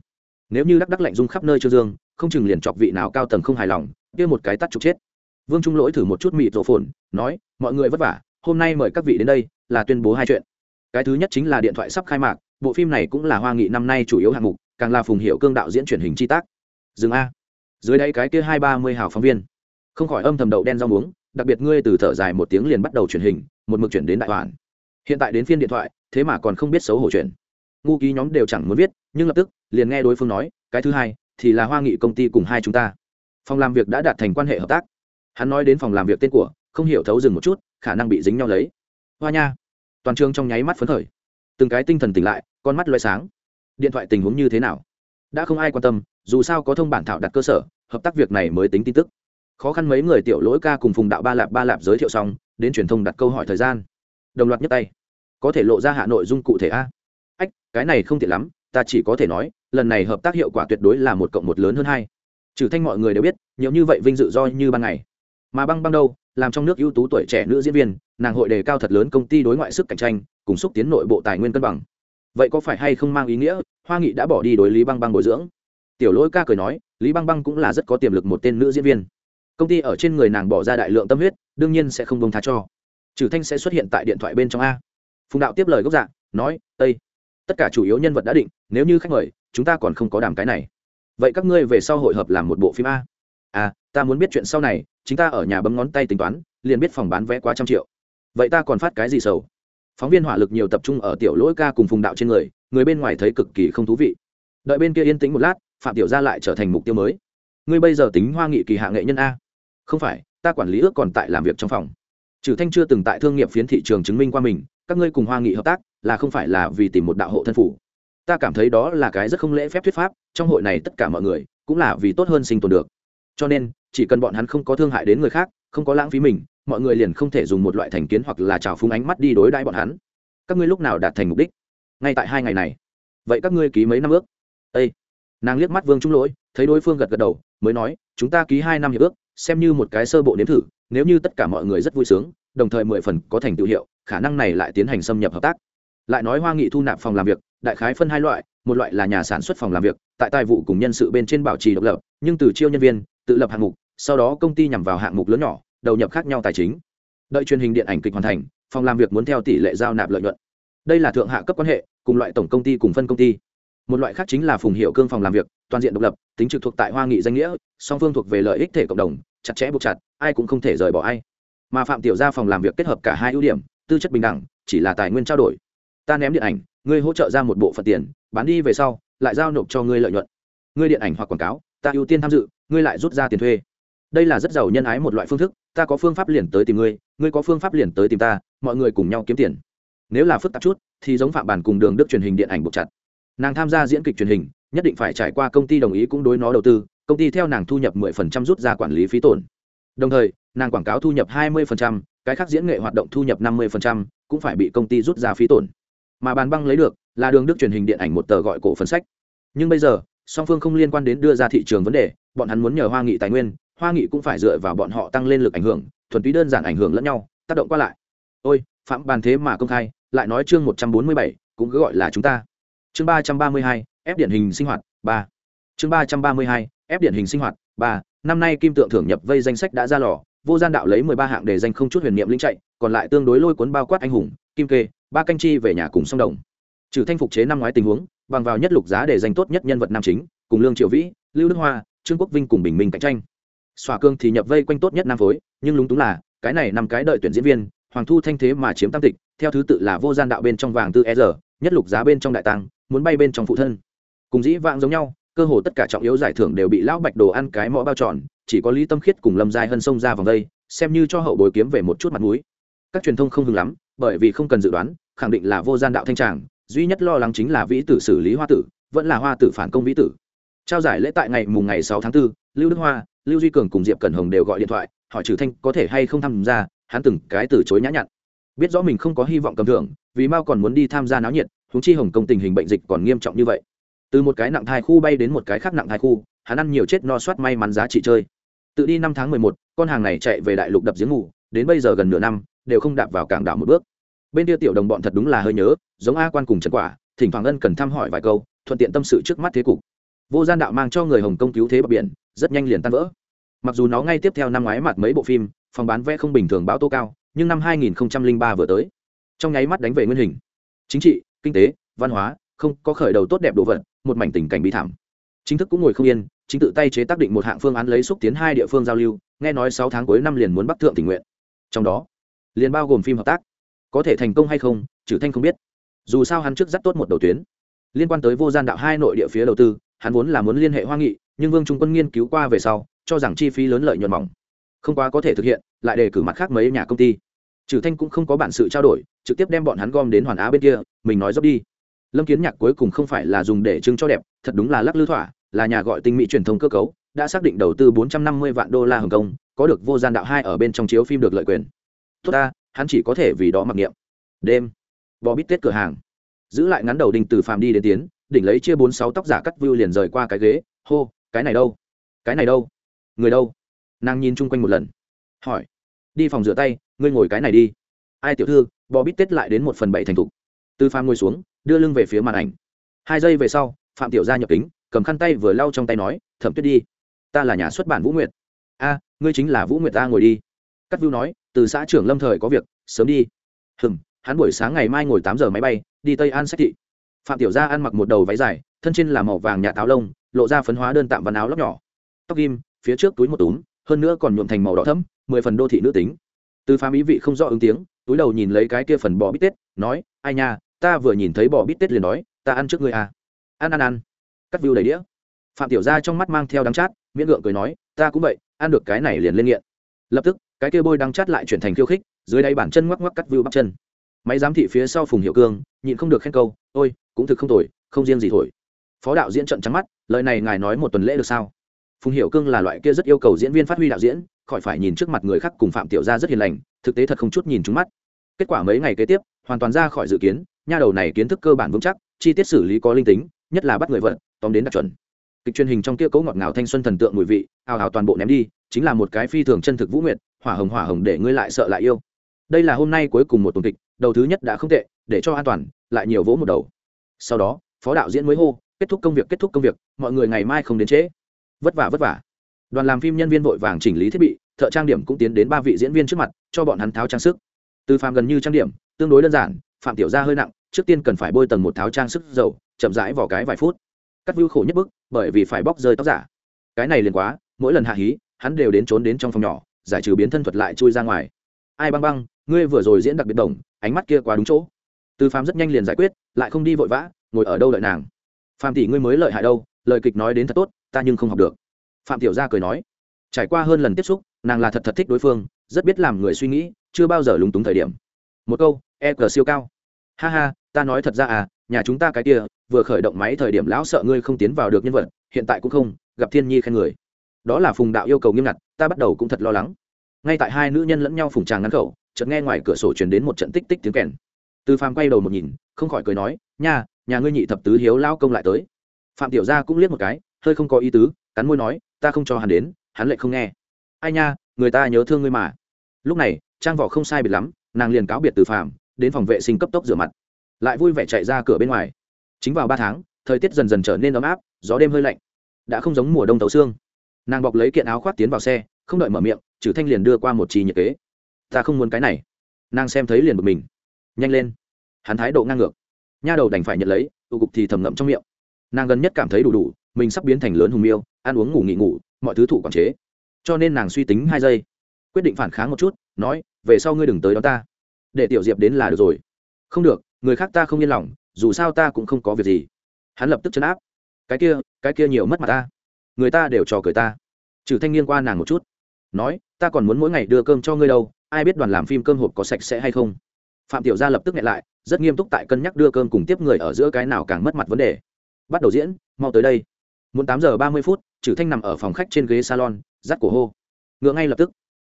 Nếu như đắc đắc lạnh dung khắp nơi trương dương, không chừng liền chọc vị nào cao tầng không hài lòng, kia một cái tắt trục chết. Vương trung lỗi thử một chút mịt rộ phồn, nói, mọi người vất vả, hôm nay mời các vị đến đây, là tuyên bố hai chuyện cái thứ nhất chính là điện thoại sắp khai mạc, bộ phim này cũng là hoa nghị năm nay chủ yếu hạng mục, càng là phùng hiệu cương đạo diễn truyền hình chi tác. Dừng a. Dưới đây cái kia hai ba mươi hào phóng viên. Không khỏi âm thầm đậu đen rau muống, đặc biệt ngươi từ thở dài một tiếng liền bắt đầu truyền hình, một mực chuyển đến đại hoàn. Hiện tại đến phiên điện thoại, thế mà còn không biết xấu hổ chuyện. Ngu ký nhóm đều chẳng muốn viết, nhưng lập tức, liền nghe đối phương nói, cái thứ hai, thì là hoa nghị công ty cùng hai chúng ta. Phòng làm việc đã đạt thành quan hệ hợp tác. Hắn nói đến phòng làm việc tên của, không hiểu thấu dừng một chút, khả năng bị dính nhau lấy. Hoa nha toàn trường trong nháy mắt phấn khởi. Từng cái tinh thần tỉnh lại, con mắt loay sáng. Điện thoại tình huống như thế nào? Đã không ai quan tâm, dù sao có thông bản thảo đặt cơ sở, hợp tác việc này mới tính tin tức. Khó khăn mấy người tiểu lỗi ca cùng phùng đạo ba lạp ba lạp giới thiệu xong, đến truyền thông đặt câu hỏi thời gian. Đồng loạt nhất tay. Có thể lộ ra hạ nội dung cụ thể a? Ách, cái này không tiện lắm, ta chỉ có thể nói, lần này hợp tác hiệu quả tuyệt đối là một cộng một lớn hơn hai. Trừ thanh mọi người đều biết, nhiều như vậy vinh dự do như ban ngày. Mà băng băng đâu? Làm trong nước ưu tú tuổi trẻ nữ diễn viên, nàng hội đề cao thật lớn công ty đối ngoại sức cạnh tranh, cùng xúc tiến nội bộ tài nguyên cân bằng. Vậy có phải hay không mang ý nghĩa, hoa nghị đã bỏ đi đối lý băng băng bồi dưỡng? Tiểu lỗi ca cười nói, lý băng băng cũng là rất có tiềm lực một tên nữ diễn viên. Công ty ở trên người nàng bỏ ra đại lượng tâm huyết, đương nhiên sẽ không bông tha cho. Trừ thanh sẽ xuất hiện tại điện thoại bên trong a. Phùng đạo tiếp lời gốc dạng nói tây tất cả chủ yếu nhân vật đã định, nếu như khách mời, chúng ta còn không có đàm cái này. Vậy các ngươi về sau hội hợp làm một bộ phim a à ta muốn biết chuyện sau này, chính ta ở nhà bấm ngón tay tính toán, liền biết phòng bán vé quá trăm triệu. Vậy ta còn phát cái gì sầu? Phóng viên hỏa lực nhiều tập trung ở tiểu lỗi ca cùng phùng đạo trên người người bên ngoài thấy cực kỳ không thú vị. Đợi bên kia yên tĩnh một lát, phạm tiểu gia lại trở thành mục tiêu mới. Ngươi bây giờ tính hoa nghị kỳ hạ nghệ nhân a. Không phải, ta quản lý ước còn tại làm việc trong phòng. Trừ thanh chưa từng tại thương nghiệp phiến thị trường chứng minh qua mình, các ngươi cùng hoa nghị hợp tác, là không phải là vì tìm một đạo hộ thân phủ. Ta cảm thấy đó là cái rất không lễ phép thuyết pháp, trong hội này tất cả mọi người, cũng là vì tốt hơn sinh tồn được cho nên, chỉ cần bọn hắn không có thương hại đến người khác, không có lãng phí mình, mọi người liền không thể dùng một loại thành kiến hoặc là trào phúng ánh mắt đi đối đãi bọn hắn. Các ngươi lúc nào đạt thành mục đích? Ngay tại hai ngày này. Vậy các ngươi ký mấy năm ước? Â nàng liếc mắt vương trung lỗi, thấy đối phương gật gật đầu, mới nói, chúng ta ký hai năm hiệp ước, xem như một cái sơ bộ nếm thử, nếu như tất cả mọi người rất vui sướng, đồng thời mười phần có thành tựu hiệu, khả năng này lại tiến hành xâm nhập hợp tác. Lại nói hoa nghị thu nạp phòng làm việc, đại khái phân hai loại, một loại là nhà sản xuất phòng làm việc, tại tài vụ cùng nhân sự bên trên bảo trì độc lập, nhưng từ chiêu nhân viên tự lập hạng mục, sau đó công ty nhằm vào hạng mục lớn nhỏ, đầu nhập khác nhau tài chính. Đợi truyền hình điện ảnh kịch hoàn thành, phòng làm việc muốn theo tỷ lệ giao nạp lợi nhuận. Đây là thượng hạ cấp quan hệ, cùng loại tổng công ty cùng phân công ty. Một loại khác chính là phùng hiệu cương phòng làm việc, toàn diện độc lập, tính trực thuộc tại hoa nghị danh nghĩa, song phương thuộc về lợi ích thể cộng đồng, chặt chẽ buộc chặt, ai cũng không thể rời bỏ ai. Mà phạm tiểu gia phòng làm việc kết hợp cả hai ưu điểm, tư chất bình đẳng, chỉ là tài nguyên trao đổi. Ta ném điện ảnh, ngươi hỗ trợ ra một bộ phận tiền, bán đi về sau, lại giao nộp cho ngươi lợi nhuận. Ngươi điện ảnh hoặc quảng cáo, ta ưu tiên tham dự ngươi lại rút ra tiền thuê. Đây là rất giàu nhân ái một loại phương thức ta có phương pháp liền tới tìm ngươi ngươi có phương pháp liền tới tìm ta mọi người cùng nhau kiếm tiền. Nếu là phức tạp chút thì giống phạm bản cùng đường đức truyền hình điện ảnh buộc chặt. Nàng tham gia diễn kịch truyền hình nhất định phải trải qua công ty đồng ý cũng đối nó đầu tư công ty theo nàng thu nhập 10% rút ra quản lý phí tổn. Đồng thời nàng quảng cáo thu nhập 20%, cái khác diễn nghệ hoạt động thu nhập 50%, cũng phải bị công ty rút ra phí tổn. Mà bàn băng lấy được là đường đức truyền hình điện ảnh một tờ gọi cổ phần sách. Nhưng bây giờ song phương không liên quan đến đưa ra thị trường vấn đề, bọn hắn muốn nhờ hoa nghị tài nguyên, hoa nghị cũng phải dựa vào bọn họ tăng lên lực ảnh hưởng, thuần túy đơn giản ảnh hưởng lẫn nhau, tác động qua lại. Ôi, phạm bàn thế mà công khai, lại nói chương một trăm bốn mươi bảy, cũng cứ gọi là chúng ta. Chương ba trăm ba mươi hai, ép điển hình sinh hoạt, ba. Chương ba trăm ba mươi hai, ép điển hình sinh hoạt, ba. Năm nay kim tượng thưởng nhập vây danh sách đã ra lò, vô gian đạo lấy mười ba hạng để danh không chút huyền niệm linh chạy, còn lại tương đối lôi cuốn bao quát anh hùng, kim kê, ba canh chi về nhà cùng sông đồng. Trừ thanh phục chế năm ngoái tình huống bằng vào nhất lục giá để giành tốt nhất nhân vật nam chính, cùng lương triệu vĩ, lưu đức hoa, trương quốc vinh cùng bình minh cạnh tranh. Xòa cương thì nhập vây quanh tốt nhất nam phối, nhưng lúng túng là, cái này năm cái đợi tuyển diễn viên, hoàng thu thanh thế mà chiếm tam tịch, theo thứ tự là vô gian đạo bên trong vàng tư e r, nhất lục giá bên trong đại tăng muốn bay bên trong phụ thân. Cùng dĩ vãng giống nhau, cơ hồ tất cả trọng yếu giải thưởng đều bị lão bạch đồ ăn cái mõ bao tròn, chỉ có lý tâm khiết cùng lâm giai hân xông ra vòng đây, xem như cho hậu bồi kiếm về một chút mặt mũi. Các truyền thông không hưng lắm, bởi vì không cần dự đoán, khẳng định là vô gian đạo thanh tràng duy nhất lo lắng chính là vĩ tử xử lý hoa tử vẫn là hoa tử phản công vĩ tử. Trao giải lễ tại ngày mùng ngày sáu tháng 4, lưu đức hoa lưu duy cường cùng diệp cẩn hồng đều gọi điện thoại hỏi trừ thanh có thể hay không tham gia hắn từng cái từ chối nhã nhặn. Biết rõ mình không có hy vọng cầm thưởng vì mao còn muốn đi tham gia náo nhiệt húng chi hồng công tình hình bệnh dịch còn nghiêm trọng như vậy. Từ một cái nặng thai khu bay đến một cái khác nặng thai khu hắn ăn nhiều chết no soát may mắn giá trị chơi. Tự đi năm tháng mười một con hàng này chạy về đại lục đập giếng ngủ đến bây giờ gần nửa năm đều không đạp vào cảng đảo một bước bên kia tiểu đồng bọn thật đúng là hơi nhớ, giống a quan cùng trần quả, thỉnh thoảng ân cần thăm hỏi vài câu, thuận tiện tâm sự trước mắt thế cục. Vô gian đạo mang cho người hồng công cứu thế bờ biển, rất nhanh liền tan vỡ. Mặc dù nó ngay tiếp theo năm ngoái mặt mấy bộ phim, phòng bán vé không bình thường báo tố cao, nhưng năm 2003 vừa tới. Trong nháy mắt đánh về nguyên hình. Chính trị, kinh tế, văn hóa, không có khởi đầu tốt đẹp đồ vật, một mảnh tình cảnh bi thảm. Chính thức cũng ngồi không yên, chính tự tay chế tác định một hạng phương án lấy xúc tiến hai địa phương giao lưu, nghe nói sáu tháng cuối năm liền muốn bắc thượng tình nguyện. Trong đó, liền bao gồm phim hợp tác có thể thành công hay không trừ thanh không biết. Dù sao hắn trước dắt tốt một đầu tuyến. Liên quan tới vô gian đạo hai nội địa phía đầu tư, hắn vốn là muốn liên hệ hoa nghị, nhưng vương trung quân nghiên cứu qua về sau, cho rằng chi phí lớn lợi nhuận mỏng. Không quá có thể thực hiện, lại đề cử mặt khác mấy nhà công ty. Trừ thanh cũng không có bản sự trao đổi, trực tiếp đem bọn hắn gom đến hoàn á bên kia, mình nói dốc đi. Lâm kiến nhạc cuối cùng không phải là dùng để trưng cho đẹp, thật đúng là lắc lư thỏa, là nhà gọi tinh mỹ truyền thông cơ cấu, đã xác định đầu tư 450 vạn đô la hồng kông, có được vô gian đạo hai ở bên trong chiếu phim được lợi quyền. Tốt ta hắn chỉ có thể vì đó mặc niệm. Đêm, bò bít tết cửa hàng. Giữ lại ngắn đầu đinh từ phàm đi đến tiến, đỉnh lấy chia bốn sáu tóc giả cắt view liền rời qua cái ghế, hô, cái này đâu? Cái này đâu? Người đâu? Nàng nhìn chung quanh một lần. Hỏi, đi phòng rửa tay, ngươi ngồi cái này đi. Ai tiểu thư? Bò bít tết lại đến một phần bảy thành thục. Từ phàm ngồi xuống, đưa lưng về phía màn ảnh. Hai giây về sau, phạm tiểu gia nhập kính, cầm khăn tay vừa lau trong tay nói, thẩm tuyết đi, ta là nhà xuất bản vũ nguyệt. A, ngươi chính là vũ nguyệt ta ngồi đi. Cắt view nói từ xã trưởng lâm thời có việc, sớm đi. Hừm, hắn buổi sáng ngày mai ngồi tám giờ máy bay, đi tây an sách thị. Phạm tiểu gia ăn mặc một đầu váy dài, thân trên là màu vàng nhạt áo lông, lộ ra phấn hóa đơn tạm văn áo lóc nhỏ. Tóc ghim, phía trước túi một túm, hơn nữa còn nhuộm thành màu đỏ thẫm, mười phần đô thị nữ tính. Từ phàm ý vị không rõ ứng tiếng, túi đầu nhìn lấy cái kia phần bò bít tết, nói, ai nha, ta vừa nhìn thấy bò bít tết liền nói ta ăn trước ngươi à. Ăn ăn ăn. Cắt view đầy đĩa. Phạm tiểu gia trong mắt mang theo đắng chát, miễn gượng cười nói, ta cũng vậy, ăn được cái này liền lên nghiện. Lập tức cái kia bôi đang chát lại chuyển thành khiêu khích, dưới đáy bản chân ngoắc ngoắc cắt view bắp chân. Máy giám thị phía sau phùng hiệu cương, nhịn không được khen câu, ôi, cũng thực không tồi, không riêng gì thổi. Phó đạo diễn trận trắng mắt, lời này ngài nói một tuần lễ được sao? Phùng hiệu cương là loại kia rất yêu cầu diễn viên phát huy đạo diễn, khỏi phải nhìn trước mặt người khác cùng phạm tiểu gia rất hiền lành, thực tế thật không chút nhìn trúng mắt. Kết quả mấy ngày kế tiếp, hoàn toàn ra khỏi dự kiến, nha đầu này kiến thức cơ bản vững chắc, chi tiết xử lý có linh tính, nhất là bắt người vật tóm đến đặc chuẩn. Kịch truyền hình trong kia cấu ngọt ngào thanh xuân thần tượng mùi vị ào ào toàn bộ ném đi, chính là một cái phi thường chân thực vũ nguyệt hỏa hồng hỏa hồng để ngươi lại sợ lại yêu. Đây là hôm nay cuối cùng một tuần kịch, đầu thứ nhất đã không tệ, để cho an toàn, lại nhiều vỗ một đầu. Sau đó, phó đạo diễn mới hô, kết thúc công việc, kết thúc công việc, mọi người ngày mai không đến trễ. Vất vả vất vả. Đoàn làm phim nhân viên vội vàng chỉnh lý thiết bị, thợ trang điểm cũng tiến đến ba vị diễn viên trước mặt, cho bọn hắn tháo trang sức. Từ phạm gần như trang điểm, tương đối đơn giản, phạm tiểu gia hơi nặng, trước tiên cần phải bôi tầng một tháo trang sức dầu, chậm rãi vào cái vài phút. Cắt view khổ nhất bức, bởi vì phải bóc rơi tóc giả. Cái này liền quá, mỗi lần hạ hí, hắn đều đến trốn đến trong phòng nhỏ giải trừ biến thân thuật lại chui ra ngoài. Ai băng băng, ngươi vừa rồi diễn đặc biệt đồng ánh mắt kia quá đúng chỗ. Từ Phạm rất nhanh liền giải quyết, lại không đi vội vã, ngồi ở đâu đợi nàng. Phạm tỷ ngươi mới lợi hại đâu, lời kịch nói đến thật tốt, ta nhưng không học được. Phạm tiểu gia cười nói. Trải qua hơn lần tiếp xúc, nàng là thật thật thích đối phương, rất biết làm người suy nghĩ, chưa bao giờ lúng túng thời điểm. Một câu e cờ siêu cao. Ha ha, ta nói thật ra à nhà chúng ta cái kia, vừa khởi động máy thời điểm lão sợ ngươi không tiến vào được nhân vật, hiện tại cũng không, gặp thiên nhi khen người đó là phùng đạo yêu cầu nghiêm ngặt, ta bắt đầu cũng thật lo lắng. Ngay tại hai nữ nhân lẫn nhau phùng tràng ngăn khẩu, chợt nghe ngoài cửa sổ truyền đến một trận tích tích tiếng kèn. Từ phàm quay đầu một nhìn, không khỏi cười nói, nha, nhà ngươi nhị thập tứ hiếu lao công lại tới. Phạm tiểu gia cũng liếc một cái, hơi không có ý tứ, cắn môi nói, ta không cho hắn đến, hắn lại không nghe. Ai nha, người ta nhớ thương ngươi mà. Lúc này, trang vỏ không sai biệt lắm, nàng liền cáo biệt từ phàm, đến phòng vệ sinh cấp tốc rửa mặt. Lại vui vẻ chạy ra cửa bên ngoài. Chính vào ba tháng, thời tiết dần dần trở nên ấm áp, gió đêm hơi lạnh. Đã không giống mùa đông tấu xương nàng bọc lấy kiện áo khoác tiến vào xe, không đợi mở miệng trừ thanh liền đưa qua một trì nhiệt kế. Ta không muốn cái này. Nàng xem thấy liền bực mình. Nhanh lên. Hắn thái độ ngang ngược. Nha đầu đành phải nhận lấy, tụ cục thì thầm ngậm trong miệng. Nàng gần nhất cảm thấy đủ đủ, mình sắp biến thành lớn hùng miêu, ăn uống ngủ nghỉ ngủ, mọi thứ thụ quản chế. Cho nên nàng suy tính hai giây. Quyết định phản kháng một chút, nói, về sau ngươi đừng tới đó ta. Để tiểu diệp đến là được rồi. Không được, người khác ta không yên lòng, dù sao ta cũng không có việc gì. Hắn lập tức chấn áp. Cái kia cái kia nhiều mất mặt ta người ta đều trò cười ta. Trừ thanh niên qua nàng một chút, nói, ta còn muốn mỗi ngày đưa cơm cho ngươi đâu, ai biết đoàn làm phim cơm hộp có sạch sẽ hay không? Phạm tiểu gia lập tức nghẹn lại, rất nghiêm túc tại cân nhắc đưa cơm cùng tiếp người ở giữa cái nào càng mất mặt vấn đề. Bắt đầu diễn, mau tới đây. Muốn tám giờ ba mươi phút, trừ thanh nằm ở phòng khách trên ghế salon dắt cổ hô. Ngựa ngay lập tức,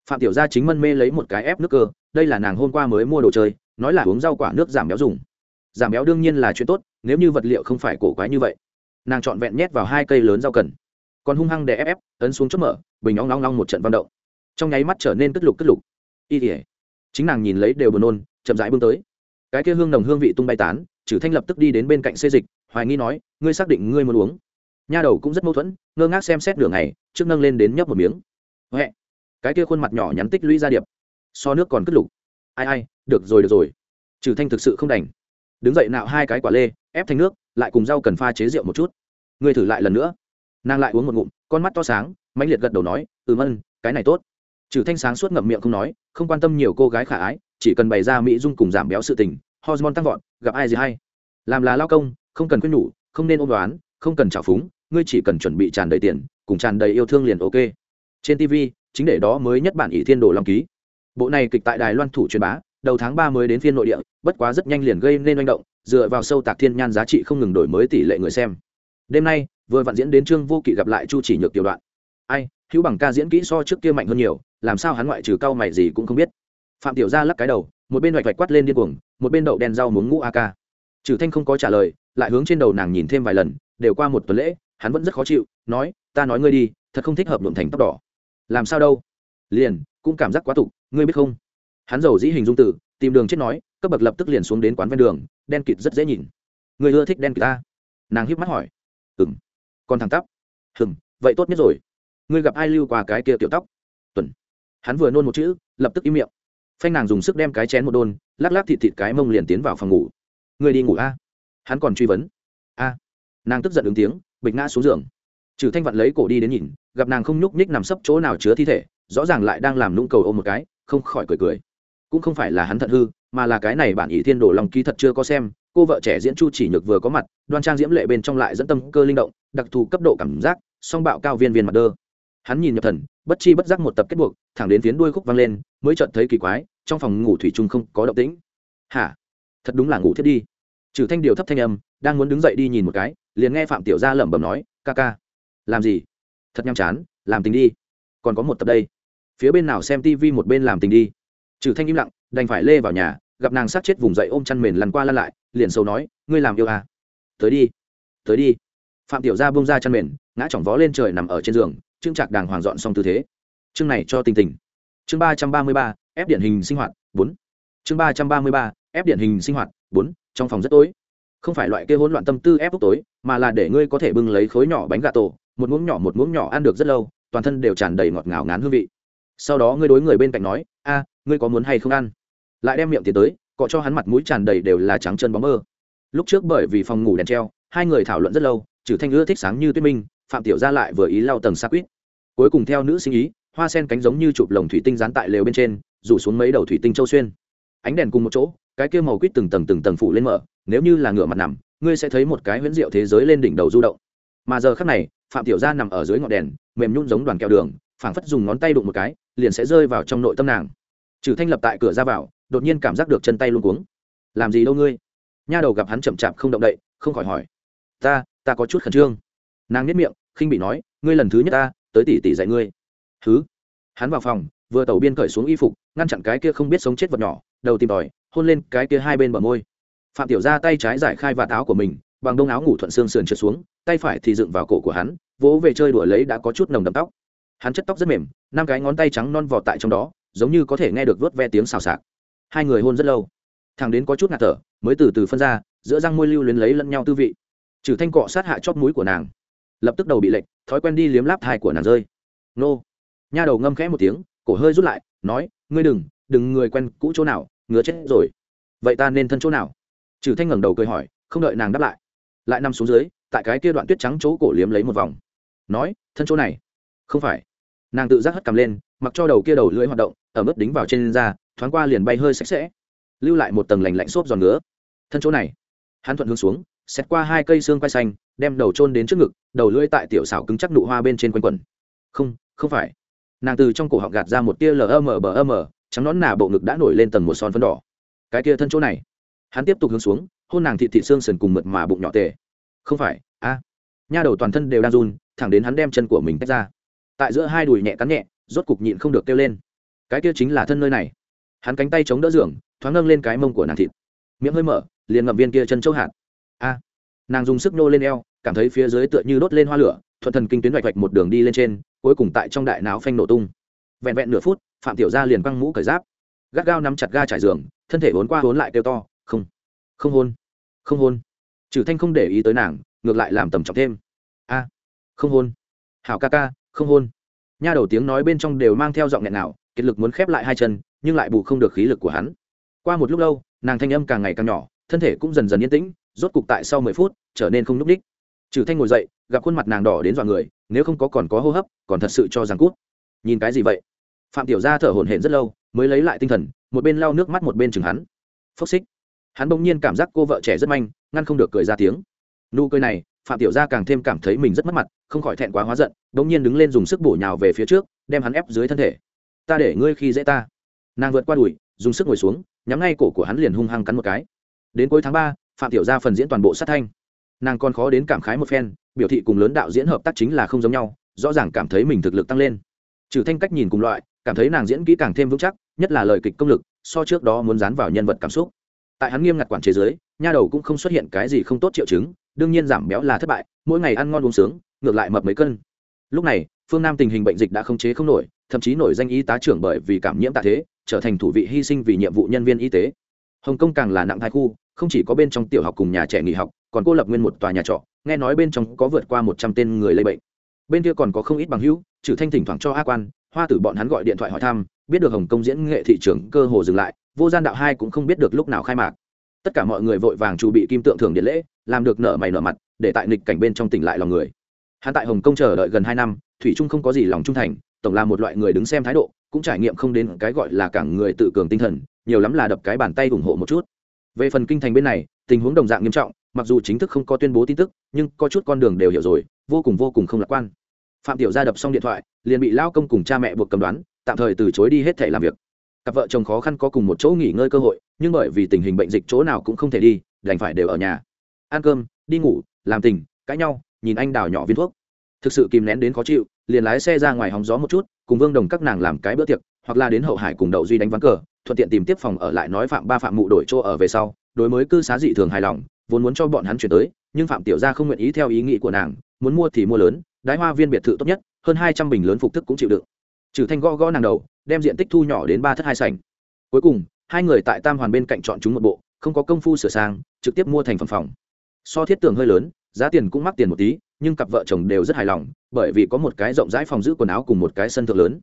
phạm tiểu gia chính mân mê lấy một cái ép nước cơ, đây là nàng hôm qua mới mua đồ chơi, nói là uống rau quả nước giảm béo dùng. Giảm béo đương nhiên là chuyện tốt, nếu như vật liệu không phải cổ quái như vậy, nàng trọn vẹn nhét vào hai cây lớn rau cần còn hung hăng để ép ép, ấn xuống chốt mở, bình nóng long long một trận văn động. Trong nháy mắt trở nên cất lục cất lục. Y tỉa chính nàng nhìn lấy đều buồn nôn, chậm rãi bưng tới. Cái kia hương nồng hương vị tung bay tán trừ thanh lập tức đi đến bên cạnh xê dịch, hoài nghi nói, ngươi xác định ngươi muốn uống? Nha đầu cũng rất mâu thuẫn, ngơ ngác xem xét đường này, trước nâng lên đến nhấp một miếng. Huệ. Cái kia khuôn mặt nhỏ nhắn tích lũy ra điệp. So nước còn cất lục. Ai ai, được rồi được rồi. Trừ thanh thực sự không đành. Đứng dậy nạo hai cái quả lê, ép thành nước, lại cùng rau cần pha chế rượu một chút. Ngươi thử lại lần nữa nàng lại uống một ngụm, con mắt to sáng, mãnh liệt gật đầu nói ừ mân cái này tốt. Trừ thanh sáng suốt ngậm miệng không nói, không quan tâm nhiều cô gái khả ái, chỉ cần bày ra mỹ dung cùng giảm béo sự tình, hormone tăng vọt, gặp ai gì hay. Làm là lao công, không cần quyết nhủ, không nên ôm đoán, không cần trào phúng, ngươi chỉ cần chuẩn bị tràn đầy tiền, cùng tràn đầy yêu thương liền ok. Trên tv chính để đó mới nhất bản ỷ thiên đồ long ký. Bộ này kịch tại đài loan thủ truyền bá, đầu tháng ba mới đến phiên nội địa, bất quá rất nhanh liền gây nên manh động, dựa vào sâu tạc thiên nhan giá trị không ngừng đổi mới tỷ lệ người xem. Đêm nay vừa vặn diễn đến trương vô kỵ gặp lại chu chỉ nhược tiểu đoạn. Ai, hữu bằng ca diễn kỹ so trước kia mạnh hơn nhiều, làm sao hắn ngoại trừ cao mày gì cũng không biết. Phạm tiểu gia lắc cái đầu, một bên hoạch hoạch quát lên điên cuồng, một bên đậu đen rau muống ngũ a ca trừ thanh không có trả lời, lại hướng trên đầu nàng nhìn thêm vài lần, đều qua một tuần lễ, hắn vẫn rất khó chịu, nói, ta nói ngươi đi, thật không thích hợp nhuộm thành tóc đỏ. Làm sao đâu? Liền, cũng cảm giác quá tục, ngươi biết không? Hắn giàu dĩ hình dung tử tìm đường chết nói, cấp bậc lập tức liền xuống đến quán ven đường, đen kịt rất dễ nhìn. Người ưa thích đen kịt ta? Nàng hiếp mắt hỏi. Ừng còn thằng tắp hừng vậy tốt nhất rồi. Ngươi gặp ai lưu qua cái kia tiểu tóc? Tuần. Hắn vừa nôn một chữ, lập tức im miệng. Phanh nàng dùng sức đem cái chén một đôn, lắc lắc thịt thịt cái mông liền tiến vào phòng ngủ. Ngươi đi ngủ a. Hắn còn truy vấn. A. Nàng tức giận ứng tiếng, bịch ngã xuống giường. Trừ thanh vặn lấy cổ đi đến nhìn, gặp nàng không nhúc nhích nằm sấp chỗ nào chứa thi thể, rõ ràng lại đang làm nũng cầu ôm một cái, không khỏi cười cười. Cũng không phải là hắn thận hư, mà là cái này bản ý thiên đồ lòng ký thật chưa có xem cô vợ trẻ diễn chu chỉ nhược vừa có mặt, đoan trang diễm lệ bên trong lại dẫn tâm cơ linh động, đặc thù cấp độ cảm giác, song bạo cao viên viên mặt đơ. Hắn nhìn nhập thần, bất chi bất giác một tập kết buộc, thẳng đến phiến đuôi khúc vang lên, mới chợt thấy kỳ quái, trong phòng ngủ thủy chung không có động tĩnh. Hả? Thật đúng là ngủ thiết đi. Trừ thanh điều thấp thanh âm, đang muốn đứng dậy đi nhìn một cái, liền nghe phạm tiểu gia lẩm bẩm nói, ca ca. Làm gì? Thật nhăm chán, làm tình đi. Còn có một tập đây. Phía bên nào xem tivi một bên làm tình đi. Trừ thanh im lặng, đành phải lê vào nhà gặp nàng sát chết vùng dậy ôm chăn mền lăn qua lăn lại, liền sâu nói, ngươi làm yêu à? Tới đi tới đi. Phạm tiểu gia buông ra chăn mền, ngã chỏng vó lên trời nằm ở trên giường trương trạc đàng hoàng dọn xong tư thế. Chương này cho tình tình. Chương ba trăm ba mươi ba, ép điện hình sinh hoạt, bốn. Chương ba trăm ba mươi ba, ép điện hình sinh hoạt, bốn, trong phòng rất tối. Không phải loại kia hỗn loạn tâm tư ép lúc tối, mà là để ngươi có thể bưng lấy khối nhỏ bánh gà tổ, một muỗng nhỏ một muỗng nhỏ ăn được rất lâu, toàn thân đều tràn đầy ngọt ngào ngán hương vị. Sau đó ngươi đối người bên cạnh nói, a, ngươi có muốn hay không ăn? Lại đem miệng tiến tới, cọ cho hắn mặt mũi tràn đầy đều là trắng chân bóng mơ. Lúc trước bởi vì phòng ngủ đèn treo, hai người thảo luận rất lâu trừ thanh ưa thích sáng như tuyết minh, phạm tiểu gia lại vừa ý lau tầng xa quýt. Cuối cùng theo nữ sinh ý, hoa sen cánh giống như chụp lồng thủy tinh dán tại lều bên trên, rủ xuống mấy đầu thủy tinh châu xuyên. Ánh đèn cùng một chỗ, cái kia màu quýt từng tầng từng tầng phủ lên mở, nếu như là ngựa mặt nằm, ngươi sẽ thấy một cái huyễn diệu thế giới lên đỉnh đầu du động. Mà giờ khắc này, phạm tiểu gia nằm ở dưới ngọn đèn, mềm nhún giống đoàn kẹo đường, phảng phất dùng ngón tay đụng một cái, liền sẽ rơi vào trong nội tâm nàng. Trừ thanh lập tại cửa ra vào đột nhiên cảm giác được chân tay luôn cuống. Làm gì đâu ngươi? Nha đầu gặp hắn chậm chạp không động đậy, không khỏi hỏi. Ta ta có chút khẩn trương. Nàng nhất miệng, khinh bị nói, ngươi lần thứ nhất ta, tới tỷ tỷ dạy ngươi. Thứ hắn vào phòng, vừa tẩu biên cởi xuống y phục, ngăn chặn cái kia không biết sống chết vật nhỏ, đầu tìm tòi, hôn lên cái kia hai bên bờ môi. Phạm tiểu ra tay trái giải khai vạt áo của mình, bằng đông áo ngủ thuận xương sườn trượt xuống, tay phải thì dựng vào cổ của hắn, vỗ về chơi đùa lấy đã có chút nồng đậm tóc. Hắn chất tóc rất mềm, năm cái ngón tay trắng non vọt tại trong đó, giống như có thể nghe được vớt ve tiếng xào xạc hai người hôn rất lâu. Thằng đến có chút ngạt thở, mới từ từ phân ra, giữa răng môi lưu luyến lấy lẫn nhau tư vị. Trừ thanh cọ sát hạ chót mũi của nàng, lập tức đầu bị lệch, thói quen đi liếm láp thai của nàng rơi. Nô. Nha đầu ngâm khẽ một tiếng, cổ hơi rút lại, nói, ngươi đừng đừng người quen cũ chỗ nào, ngứa chết rồi. Vậy ta nên thân chỗ nào? Trừ thanh ngẩng đầu cười hỏi, không đợi nàng đáp lại lại nằm xuống dưới, tại cái kia đoạn tuyết trắng chỗ cổ liếm lấy một vòng. Nói, thân chỗ này. Không phải. Nàng tự giác hất cầm lên, mặc cho đầu kia đầu lưỡi hoạt động ở mức đính vào trên da thoáng qua liền bay hơi sạch sẽ. Lưu lại một tầng lành lạnh xốp giòn ngứa. Thân chỗ này, hắn thuận hướng xuống xét qua hai cây xương quai xanh, đem đầu trôn đến trước ngực, đầu lưỡi tại tiểu xảo cứng chắc nụ hoa bên trên quanh quần không không phải. Nàng từ trong cổ họng gạt ra một tia lmbrm trắng nón nà bộ ngực đã nổi lên tầng một son phấn đỏ. Cái kia thân chỗ này. Hắn tiếp tục hướng xuống, hôn nàng thịt thịt xương sần cùng mượt mà bụng nhỏ tề. Không phải, a. Nha đầu toàn thân đều đang run, thẳng đến hắn đem chân của mình tách ra. Tại giữa hai đùi nhẹ cắn nhẹ, rốt cục nhịn không được kêu lên. Cái kia chính là thân nơi này hắn cánh tay chống đỡ giường, thoáng nâng lên cái mông của nàng thịt. Miệng hơi mở, liền ngậm viên kia chân châu hạt. A! Nàng dùng sức nô lên eo, cảm thấy phía dưới tựa như đốt lên hoa lửa, thuận thần kinh tuyến vạch vạch một đường đi lên trên, cuối cùng tại trong đại não phanh nổ tung. Vẹn vẹn nửa phút, phạm tiểu gia liền băng mũ cởi giáp. Gắt gao nắm chặt ga trải giường, thân thể vốn qua vốn lại kêu to, không không hôn không hôn. Trừ thanh không để ý tới nàng, ngược lại làm tầm trọng thêm. A, không hôn. Hảo ca ca, không hôn. Nha đầu tiếng nói bên trong đều mang theo giọng nghẹn nào kiệt lực muốn khép lại hai chân nhưng lại bù không được khí lực của hắn. Qua một lúc lâu, nàng thanh âm càng ngày càng nhỏ, thân thể cũng dần dần yên tĩnh, rốt cục tại sau mười phút, trở nên không n ú c đích trừ thanh ngồi dậy, gặp khuôn mặt nàng đỏ đến dọa người, nếu không có còn có hô hấp, còn thật sự cho rằng cút. Nhìn cái gì vậy? Phạm tiểu gia thở hổn hển rất lâu, mới lấy lại tinh thần, một bên lau nước mắt một bên chừng hắn. Phốc xích. Hắn bỗng nhiên cảm giác cô vợ trẻ rất manh, ngăn không được cười ra tiếng. Nụ cười này, phạm tiểu gia càng thêm cảm thấy mình rất mất mặt, không khỏi thẹn quá hóa giận, bỗng nhiên đứng lên dùng sức bổ nhào về phía trước, đem hắn ép dưới thân thể. Ta để ngươi khi dễ ta nàng vượt qua đùi, dùng sức ngồi xuống, nhắm ngay cổ của hắn liền hung hăng cắn một cái. Đến cuối tháng ba, phạm tiểu gia phần diễn toàn bộ sát thanh. Nàng còn khó đến cảm khái một phen, biểu thị cùng lớn đạo diễn hợp tác chính là không giống nhau, rõ ràng cảm thấy mình thực lực tăng lên. Trừ thanh cách nhìn cùng loại, cảm thấy nàng diễn kỹ càng thêm vững chắc, nhất là lời kịch công lực, so trước đó muốn dán vào nhân vật cảm xúc. Tại hắn nghiêm ngặt quản chế giới nha đầu cũng không xuất hiện cái gì không tốt triệu chứng, đương nhiên giảm béo là thất bại, mỗi ngày ăn ngon uống sướng, ngược lại mập mấy cân. Lúc này, phương nam tình hình bệnh dịch đã không chế không nổi, thậm chí nổi danh y tá trưởng bởi vì cảm nhiễm tạ thế trở thành thủ vị hy sinh vì nhiệm vụ nhân viên y tế. Hồng kông càng là nặng thai khu, không chỉ có bên trong tiểu học cùng nhà trẻ nghỉ học, còn cô lập nguyên một tòa nhà trọ, nghe nói bên trong có vượt qua một trăm tên người lây bệnh. Bên kia còn có không ít bằng hữu, trừ thanh thỉnh thoảng cho a quan, hoa tử bọn hắn gọi điện thoại hỏi thăm, biết được hồng kông diễn nghệ thị trường cơ hồ dừng lại, vô gian đạo hai cũng không biết được lúc nào khai mạc. Tất cả mọi người vội vàng chuẩn bị kim tượng thưởng điện lễ, làm được nở mày nở mặt, để tại nghịch cảnh bên trong tỉnh lại lòng người. Hắn tại hồng kông chờ đợi gần hai năm, thủy trung không có gì lòng trung thành, tổng là một loại người đứng xem thái độ cũng trải nghiệm không đến cái gọi là cả người tự cường tinh thần, nhiều lắm là đập cái bàn tay ủng hộ một chút. Về phần kinh thành bên này, tình huống đồng dạng nghiêm trọng, mặc dù chính thức không có tuyên bố tin tức, nhưng có chút con đường đều hiểu rồi, vô cùng vô cùng không lạc quan. Phạm tiểu gia đập xong điện thoại, liền bị lao công cùng cha mẹ buộc cầm đoán, tạm thời từ chối đi hết thể làm việc. Cặp vợ chồng khó khăn có cùng một chỗ nghỉ ngơi cơ hội, nhưng bởi vì tình hình bệnh dịch chỗ nào cũng không thể đi, đành phải đều ở nhà. Ăn cơm, đi ngủ, làm tình, cãi nhau, nhìn anh đào nhỏ viên thuốc thực sự kìm nén đến khó chịu, liền lái xe ra ngoài hóng gió một chút, cùng vương đồng các nàng làm cái bữa tiệc, hoặc là đến hậu hải cùng đậu duy đánh ván cờ, thuận tiện tìm tiếp phòng ở lại nói phạm ba phạm mụ đổi chỗ ở về sau, đối mới cư xá dị thường hài lòng, vốn muốn cho bọn hắn chuyển tới, nhưng phạm tiểu gia không nguyện ý theo ý nghĩ của nàng, muốn mua thì mua lớn, đái hoa viên biệt thự tốt nhất, hơn hai trăm bình lớn phục thức cũng chịu đựng. Trừ thanh gõ gõ nàng đầu, đem diện tích thu nhỏ đến ba thất hai sảnh. Cuối cùng, hai người tại tam hoàn bên cạnh chọn chúng một bộ, không có công phu sửa sang, trực tiếp mua thành phẩm phòng. So thiết tường hơi lớn, giá tiền cũng mắc tiền một tí nhưng cặp vợ chồng đều rất hài lòng, bởi vì có một cái rộng rãi phòng giữ quần áo cùng một cái sân thượng lớn.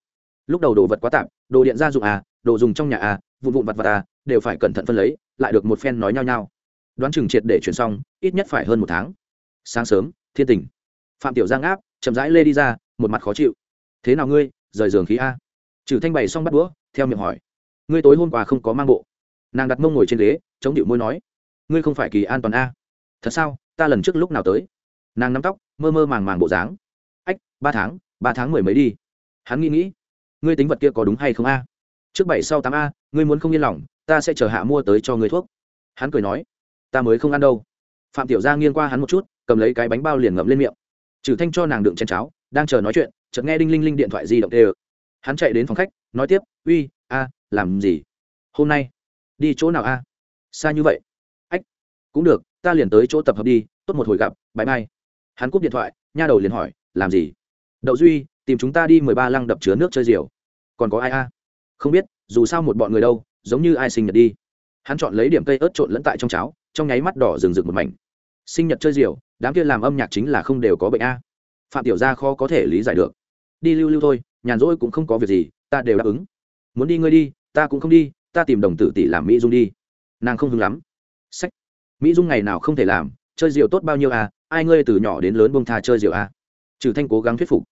Lúc đầu đồ vật quá tạp, đồ điện gia dụng à đồ dùng trong nhà à vụn vụn vặt vặt à đều phải cẩn thận phân lấy, lại được một phen nói nhau nhau. Đoán chừng triệt để chuyển xong, ít nhất phải hơn một tháng. Sáng sớm, thiên tình. Phạm tiểu giang áp chậm rãi lê đi ra, một mặt khó chịu. Thế nào ngươi, rời giường khí a? Trừ thanh bày xong bắt đũa, theo miệng hỏi. Ngươi tối hôm qua không có mang bộ. Nàng đặt mông ngồi trên ghế, chống điệu môi nói. Ngươi không phải kỳ an toàn a. Thật sao, ta lần trước lúc nào tới? Nàng nắm tóc, mơ mơ màng màng bộ dáng. Ách, ba tháng ba tháng mười mấy đi. Hắn nghĩ nghĩ, ngươi tính vật kia có đúng hay không a? Trước bảy sau tám a, ngươi muốn không yên lòng, ta sẽ chờ hạ mua tới cho ngươi thuốc. Hắn cười nói, ta mới không ăn đâu. Phạm tiểu gia nghiêng qua hắn một chút, cầm lấy cái bánh bao liền ngậm lên miệng. Trừ thanh cho nàng đựng chén cháo, đang chờ nói chuyện, chợt nghe đinh linh linh điện thoại di động tê hắn chạy đến phòng khách, nói tiếp, uy, a, làm gì? Hôm nay đi chỗ nào a? Xa như vậy. Ách, cũng được, ta liền tới chỗ tập hợp đi, tốt một hồi gặp bãi mai hắn cúp điện thoại, nha đầu liền hỏi, làm gì? Đậu duy, tìm chúng ta đi mười ba lăng đập chứa nước chơi diều còn có ai a? Không biết, dù sao một bọn người đâu, giống như ai sinh nhật đi. Hắn chọn lấy điểm cây ớt trộn lẫn tại trong cháo, trong nháy mắt đỏ rừng rực một mảnh. Sinh nhật chơi diều đám kia làm âm nhạc chính là không đều có bệnh a. Phạm tiểu gia khó có thể lý giải được. Đi lưu lưu thôi, nhàn rỗi cũng không có việc gì, ta đều đáp ứng. Muốn đi ngươi đi, ta cũng không đi, ta tìm đồng tử tỷ làm mỹ dung đi. Nàng không hứng lắm. Sách, mỹ dung ngày nào không thể làm, chơi diều tốt bao nhiêu à ai ngươi từ nhỏ đến lớn bông tha chơi rượu à? Trừ thanh cố gắng thuyết phục.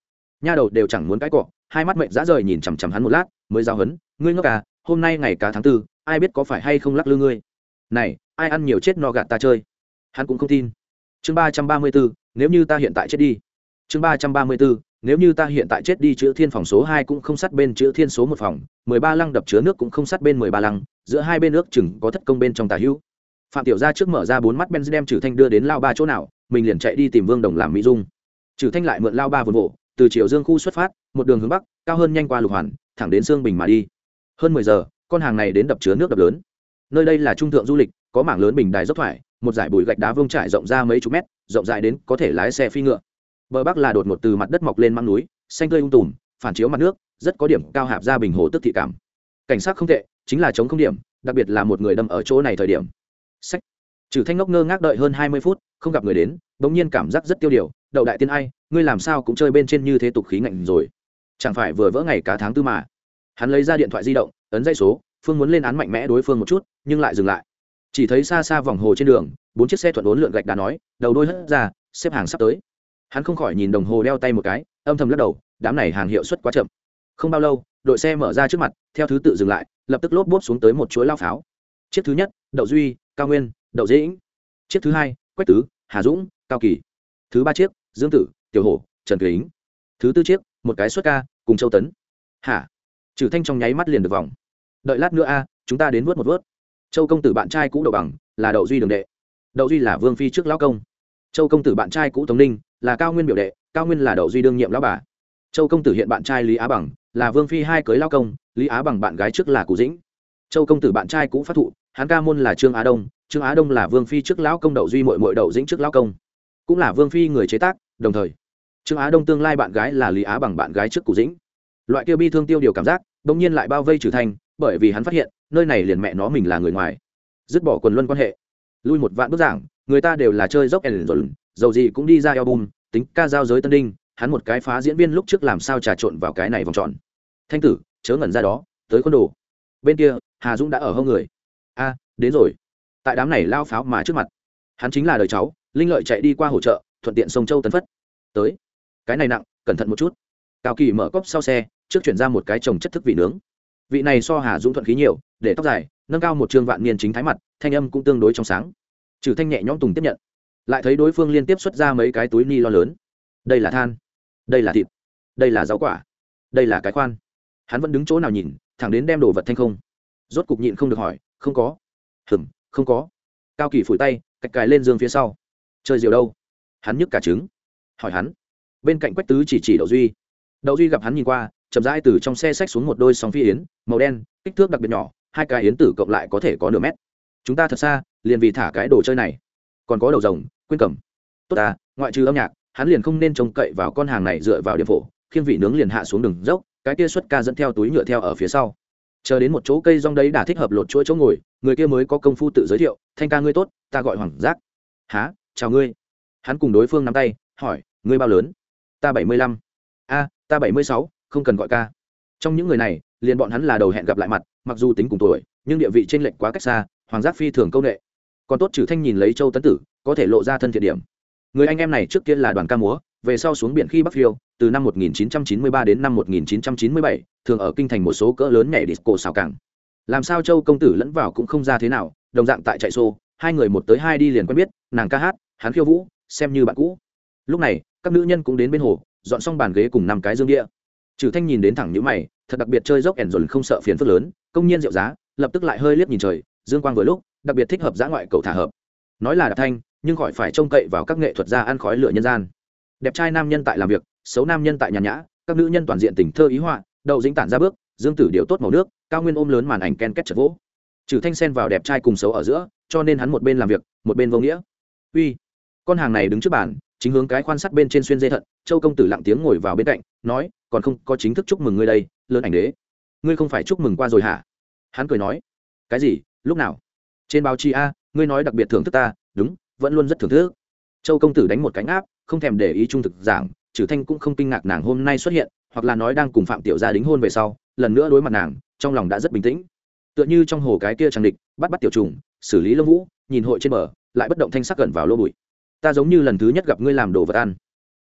Nha đầu đều chẳng muốn cãi cọ, hai mắt mệnh dã rời nhìn chằm chằm hắn một lát, mới giao hấn, ngươi ngốc à hôm nay ngày cá tháng tư, ai biết có phải hay không lắc lư ngươi? Này, ai ăn nhiều chết no gạt ta chơi? Hắn cũng không tin. Chương ba trăm ba mươi bốn, nếu như ta hiện tại chết đi. Chương ba trăm ba mươi bốn, nếu như ta hiện tại chết đi, chữ thiên phòng số hai cũng không sát bên chữ thiên số một phòng, mười ba lăng đập chứa nước cũng không sát bên mười ba lăng, giữa hai bên nước chừng có thất công bên trong tà hữu. Phạm tiểu gia trước mở ra bốn mắt Benz đem trừ thanh đưa đến lao ba chỗ nào mình liền chạy đi tìm vương đồng làm mỹ dung. Trừ thanh lại mượn lao ba vườn bộ từ chiều dương khu xuất phát, một đường hướng bắc, cao hơn nhanh qua lục hoàn, thẳng đến sương bình mà đi. Hơn mười giờ, con hàng này đến đập chứa nước đập lớn. Nơi đây là trung thượng du lịch, có mảng lớn bình đài dốc thoải, một dải bụi gạch đá vương trải rộng ra mấy chục mét, rộng dài đến có thể lái xe phi ngựa. Bờ bắc là đột ngột từ mặt đất mọc lên măng núi, xanh tươi ung tùm, phản chiếu mặt nước, rất có điểm cao hạp ra bình hồ tức thị cảm. Cảnh sát không tệ, chính là chống không điểm, đặc biệt là một người đâm ở chỗ này thời điểm. Sách trừ thanh ngốc ngơ ngác đợi hơn hai mươi phút, không gặp người đến, bỗng nhiên cảm giác rất tiêu điều, đậu đại tiên ai, ngươi làm sao cũng chơi bên trên như thế tục khí ngạnh rồi? Chẳng phải vừa vỡ ngày cả tháng tư mà? Hắn lấy ra điện thoại di động, ấn dây số, phương muốn lên án mạnh mẽ đối phương một chút, nhưng lại dừng lại. Chỉ thấy xa xa vòng hồ trên đường, bốn chiếc xe thuận bốn lượn gạch đá nói, đầu đôi hất ra, xếp hàng sắp tới. Hắn không khỏi nhìn đồng hồ đeo tay một cái, âm thầm lắc đầu, đám này hàng hiệu suất quá chậm. Không bao lâu, đội xe mở ra trước mặt, theo thứ tự dừng lại, lập tức lốp bốp xuống tới một chuỗi lao pháo. Chiếc thứ nhất, đậu duy, cao nguyên đậu dĩnh. Chiếc thứ hai, quách tứ, hà dũng, cao kỳ. Thứ ba chiếc, dương tử, tiểu hổ, trần kính. Thứ tư chiếc, một cái xuất ca, cùng châu tấn. Hả? Trừ thanh trong nháy mắt liền được vòng. Đợi lát nữa a, chúng ta đến vớt một vớt. Châu công tử bạn trai cũ đậu bằng, là đậu duy đường đệ. Đậu duy là vương phi trước lão công. Châu công tử bạn trai cũ tống ninh, là cao nguyên biểu đệ, cao nguyên là đậu duy đương nhiệm lão bà. Châu công tử hiện bạn trai lý á bằng, là vương phi hai cưới lao công, lý á bằng bạn gái trước là cụ dĩnh. Châu công tử bạn trai cũ phát thụ hán ca môn là trương á đông trương á đông là vương phi trước lão công đậu duy mội mội đậu dĩnh trước lão công, cũng là vương phi người chế tác, đồng thời, trương á đông tương lai bạn gái là lý á bằng bạn gái trước cụ dĩnh. Loại kia bi thương tiêu điều cảm giác đ ỗ n g nhiên lại bao vây trừ Thanh, bởi vì hắn phát hiện, nơi này liền mẹ nó mình là người ngoài, dứt bỏ quần luân quan hệ. Lui một vạn bức giảng, người ta đều là chơi dốc ẩn rồi dầu gì cũng đi ra album, tính ca giao giới tân đinh, hắn một cái phá diễn viên lúc trước làm sao trà trộn vào cái này vòng tròn. Thanh tử, chớ ngẩn ra đó, tới con đồ. Bên kia, hà dũng đã ở hông người. A, đến rồi tại đám này lao pháo mà trước mặt. Hắn chính là đời cháu, linh lợi chạy đi qua hỗ trợ, thuận tiện sông châu tấn phất. Tới. Cái này nặng, cẩn thận một chút. Cao kỳ mở cốc sau xe, trước chuyển ra một cái trồng chất thức vị nướng. Vị này so hà dũng thuận khí nhiều, để tóc dài, nâng cao một trương vạn niên chính thái mặt, thanh âm cũng tương đối trong sáng. Trừ thanh nhẹ nhõm tùng tiếp nhận, lại thấy đối phương liên tiếp xuất ra mấy cái túi ni lo lớn. Đây là than, đây là thịt, đây là rau quả, đây là cái khoan. Hắn vẫn đứng chỗ nào nhìn, thẳng đến đem đồ vật thanh không. Rốt cục nhịn không được hỏi, không có. Hừm không có. Cao kỳ phủi tay, cạch cài lên giường phía sau. Chơi diều đâu? Hắn nhức cả trứng. Hỏi hắn. Bên cạnh quách tứ chỉ chỉ đậu duy. Đậu duy gặp hắn nhìn qua, chậm rãi từ trong xe xách xuống một đôi sóng phi yến, màu đen, kích thước đặc biệt nhỏ, hai cái yến tử cộng lại có thể có nửa mét. Chúng ta thật xa, liền vì thả cái đồ chơi này. Còn có đầu rồng, quên cầm. Tốt à ngoại trừ âm nhạc, hắn liền không nên trông cậy vào con hàng này dựa vào điểm phổ, khiêng vị nướng liền hạ xuống đường dốc, cái kia xuất ca dẫn theo túi nhựa theo ở phía sau chờ đến một chỗ cây rong đấy đã thích hợp lột chuỗi chỗ ngồi, người kia mới có công phu tự giới thiệu, thanh ca ngươi tốt, ta gọi hoàng giác. Há chào ngươi. Hắn cùng đối phương nắm tay, hỏi, ngươi bao lớn? Ta bảy mươi lăm. A, ta bảy mươi sáu, không cần gọi ca. Trong những người này, liền bọn hắn là đầu hẹn gặp lại mặt, mặc dù tính cùng tuổi, nhưng địa vị t r ê n lệch quá cách xa, hoàng giác phi thường c â u n ệ còn tốt trừ thanh nhìn lấy châu tấn tử, có thể lộ ra thân thiện điểm. Người anh em này trước kia là đoàn ca múa về sau xuống biển khi bắc phiêu từ năm 1993 đến năm 1997, thường ở kinh thành một số cỡ lớn nhảy disco xào cảng. Làm sao châu công tử lẫn vào cũng không ra thế nào đồng dạng tại chạy xô hai người một tới hai đi liền quen biết nàng ca hát hắn khiêu vũ xem như bạn cũ. Lúc này các nữ nhân cũng đến bên hồ dọn xong bàn ghế cùng năm cái dương địa trừ thanh nhìn đến thẳng nhữ mày thật đặc biệt chơi dốc ẻn dồn không sợ phiền phức lớn công nhiên rượu giá lập tức lại hơi liếc nhìn trời dương quang vừa lúc đặc biệt thích hợp giã ngoại cầu thả hợp. Nói là đạp thanh nhưng khỏi phải trông cậy vào các nghệ thuật gia ăn khói lửa nhân gian đẹp trai nam nhân tại làm việc, xấu nam nhân tại nhà nhã, các nữ nhân toàn diện tình thơ ý họa, đậu dính tản ra bước, dương tử điều tốt màu nước, cao nguyên ôm lớn màn ảnh ken kết chật vỗ. Trừ thanh sen vào đẹp trai cùng xấu ở giữa, cho nên hắn một bên làm việc, một bên vô nghĩa. Uy, con hàng này đứng trước bàn, chính hướng cái khoan sắt bên trên xuyên dây thận, châu công tử lặng tiếng ngồi vào bên cạnh, nói, còn không, có chính thức chúc mừng ngươi đây, lớn ảnh đế. Ngươi không phải chúc mừng qua rồi hả? Hắn cười nói, cái gì? Lúc nào? Trên báo chí a, ngươi nói đặc biệt thưởng thức ta. Đúng, vẫn luôn rất thưởng thức. Châu công tử đánh một cánh áp không thèm để ý trung thực giảng trừ thanh cũng không kinh ngạc nàng hôm nay xuất hiện, hoặc là nói đang cùng phạm tiểu gia đính hôn về sau, lần nữa đối mặt nàng, trong lòng đã rất bình tĩnh. Tựa như trong hồ cái kia trang địch, bắt bắt tiểu trùng, xử lý lông vũ, nhìn hội trên bờ, lại bất động thanh sắc gần vào lô bụi. Ta giống như lần thứ nhất gặp ngươi làm đồ vật ăn.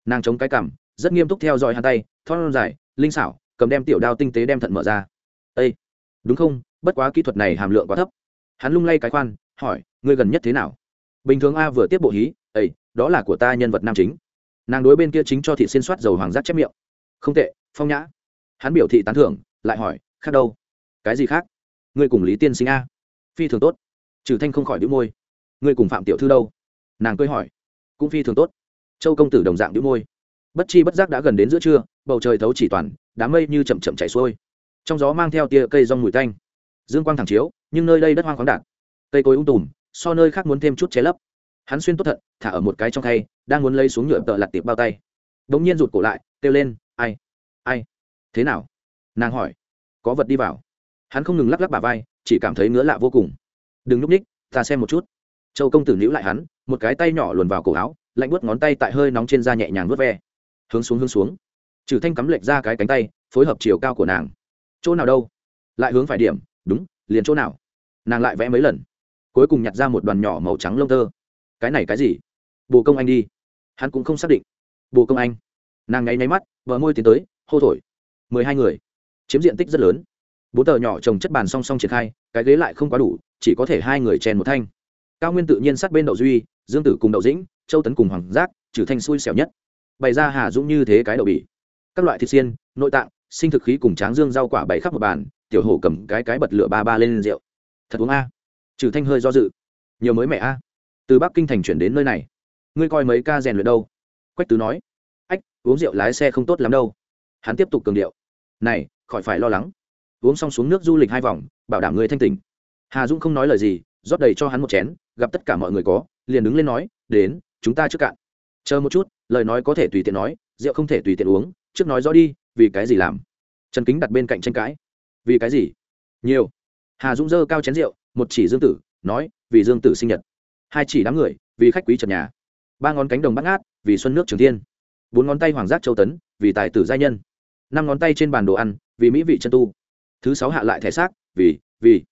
Nàng chống cái cằm, rất nghiêm túc theo dõi hai tay, thon dài, linh xảo, cầm đem tiểu đao tinh tế đem thận mở ra. Ây đúng không? Bất quá kỹ thuật này hàm lượng quá thấp. Hắn lung lay cái khoan, hỏi, ngươi gần nhất thế nào? Bình thường a vừa tiếp bộ hí ây đó là của ta nhân vật nam chính. Nàng đối bên kia chính cho thị xin soát dầu hoàng giác chép miệng. Không tệ, phong nhã. Hắn biểu thị tán thưởng, lại hỏi, khác đâu? Cái gì khác? Ngươi cùng lý tiên sinh a. Phi thường tốt. Trừ thanh không khỏi đĩu môi. Ngươi cùng phạm tiểu thư đâu? Nàng cười hỏi. Cũng phi thường tốt. Châu công tử đồng dạng đĩu môi. Bất chi bất giác đã gần đến giữa trưa, bầu trời thấu chỉ toàn, đám mây như chậm chậm chảy xuôi. Trong gió mang theo tia cây rong mùi tanh. Dương quang thẳng chiếu, nhưng nơi đây đất hoang khoáng đạt. Cây cối ung tùm, so nơi khác muốn thêm chút chế lấp hắn xuyên tốt thận, thả ở một cái trong thay đang muốn lấy xuống nhựa tợ lặt tiệp bao tay. Đ ỗ n g nhiên rụt cổ lại, kêu lên, ai ai? Thế nào? Nàng hỏi. Có vật đi vào. Hắn không ngừng lắc lắc bà vai, chỉ cảm thấy ngứa lạ vô cùng. Đừng núp ních ta xem một chút. Châu công tử níu lại hắn, một cái tay nhỏ luồn vào cổ áo, lạnh bớt ngón tay tại hơi nóng trên da nhẹ nhàng vớt ve. Hướng xuống hướng xuống. Trừ thanh cắm lệch ra cái cánh tay, phối hợp chiều cao của nàng. Chỗ nào đâu? Lại hướng phải điểm, đúng, liền chỗ nào? Nàng lại vẽ mấy lần. Cuối cùng nhặt ra một đoàn nhỏ màu trắng lông tơ cái này cái gì? Bồ công anh đi. Hắn cũng không xác định. Bồ công anh. Nàng ngáy nháy mắt vợ môi tiến tới, hô thổi. Mười hai người. Chiếm diện tích rất lớn. Bốn tờ nhỏ trồng chất bàn song song triển khai, cái ghế lại không quá đủ, chỉ có thể hai người chèn một thanh. Cao nguyên tự nhiên sát bên đậu duy, dương tử cùng đậu dĩnh, châu tấn cùng hoàng giác, trừ thanh xui xẻo nhất. Bày ra hà dũng như thế cái đậu bỉ. Các loại thịt xiên, nội tạng, sinh thực khí cùng tráng dương rau quả bày khắp một bàn, tiểu hổ cầm cái cái bật lửa ba ba lên rượu. Thật uống a. Trừ thanh hơi do dự. Nhiều mới mẹ a từ bắc kinh thành chuyển đến nơi này. Ngươi coi mấy ca rèn luyện đâu? Quách tứ nói. Ách, uống rượu lái xe không tốt lắm đâu. Hắn tiếp tục cường điệu. Này, khỏi phải lo lắng. Uống xong xuống nước du lịch hai vòng, bảo đảm ngươi thanh tỉnh. Hà dũng không nói lời gì, rót đầy cho hắn một chén, gặp tất cả mọi người có, liền đứng lên nói, đến, chúng ta trước cạn. Chờ một chút, lời nói có thể tùy tiện nói, rượu không thể tùy tiện uống, trước nói rõ đi, vì cái gì làm? Trần kính đặt bên cạnh tranh cãi. Vì cái gì? Nhiều. Hà dũng dơ cao chén rượu, một chỉ dương tử, nói, vì dương tử sinh nhật hai chỉ đám người, vì khách quý trần nhà. Ba ngón cánh đồng bắt ngát, vì xuân nước trường thiên. Bốn ngón tay hoàng giác châu tấn, vì tài tử giai nhân. Năm ngón tay trên bàn đồ ăn, vì mỹ vị chân tu. Thứ sáu hạ lại thẻ xác, vì vì.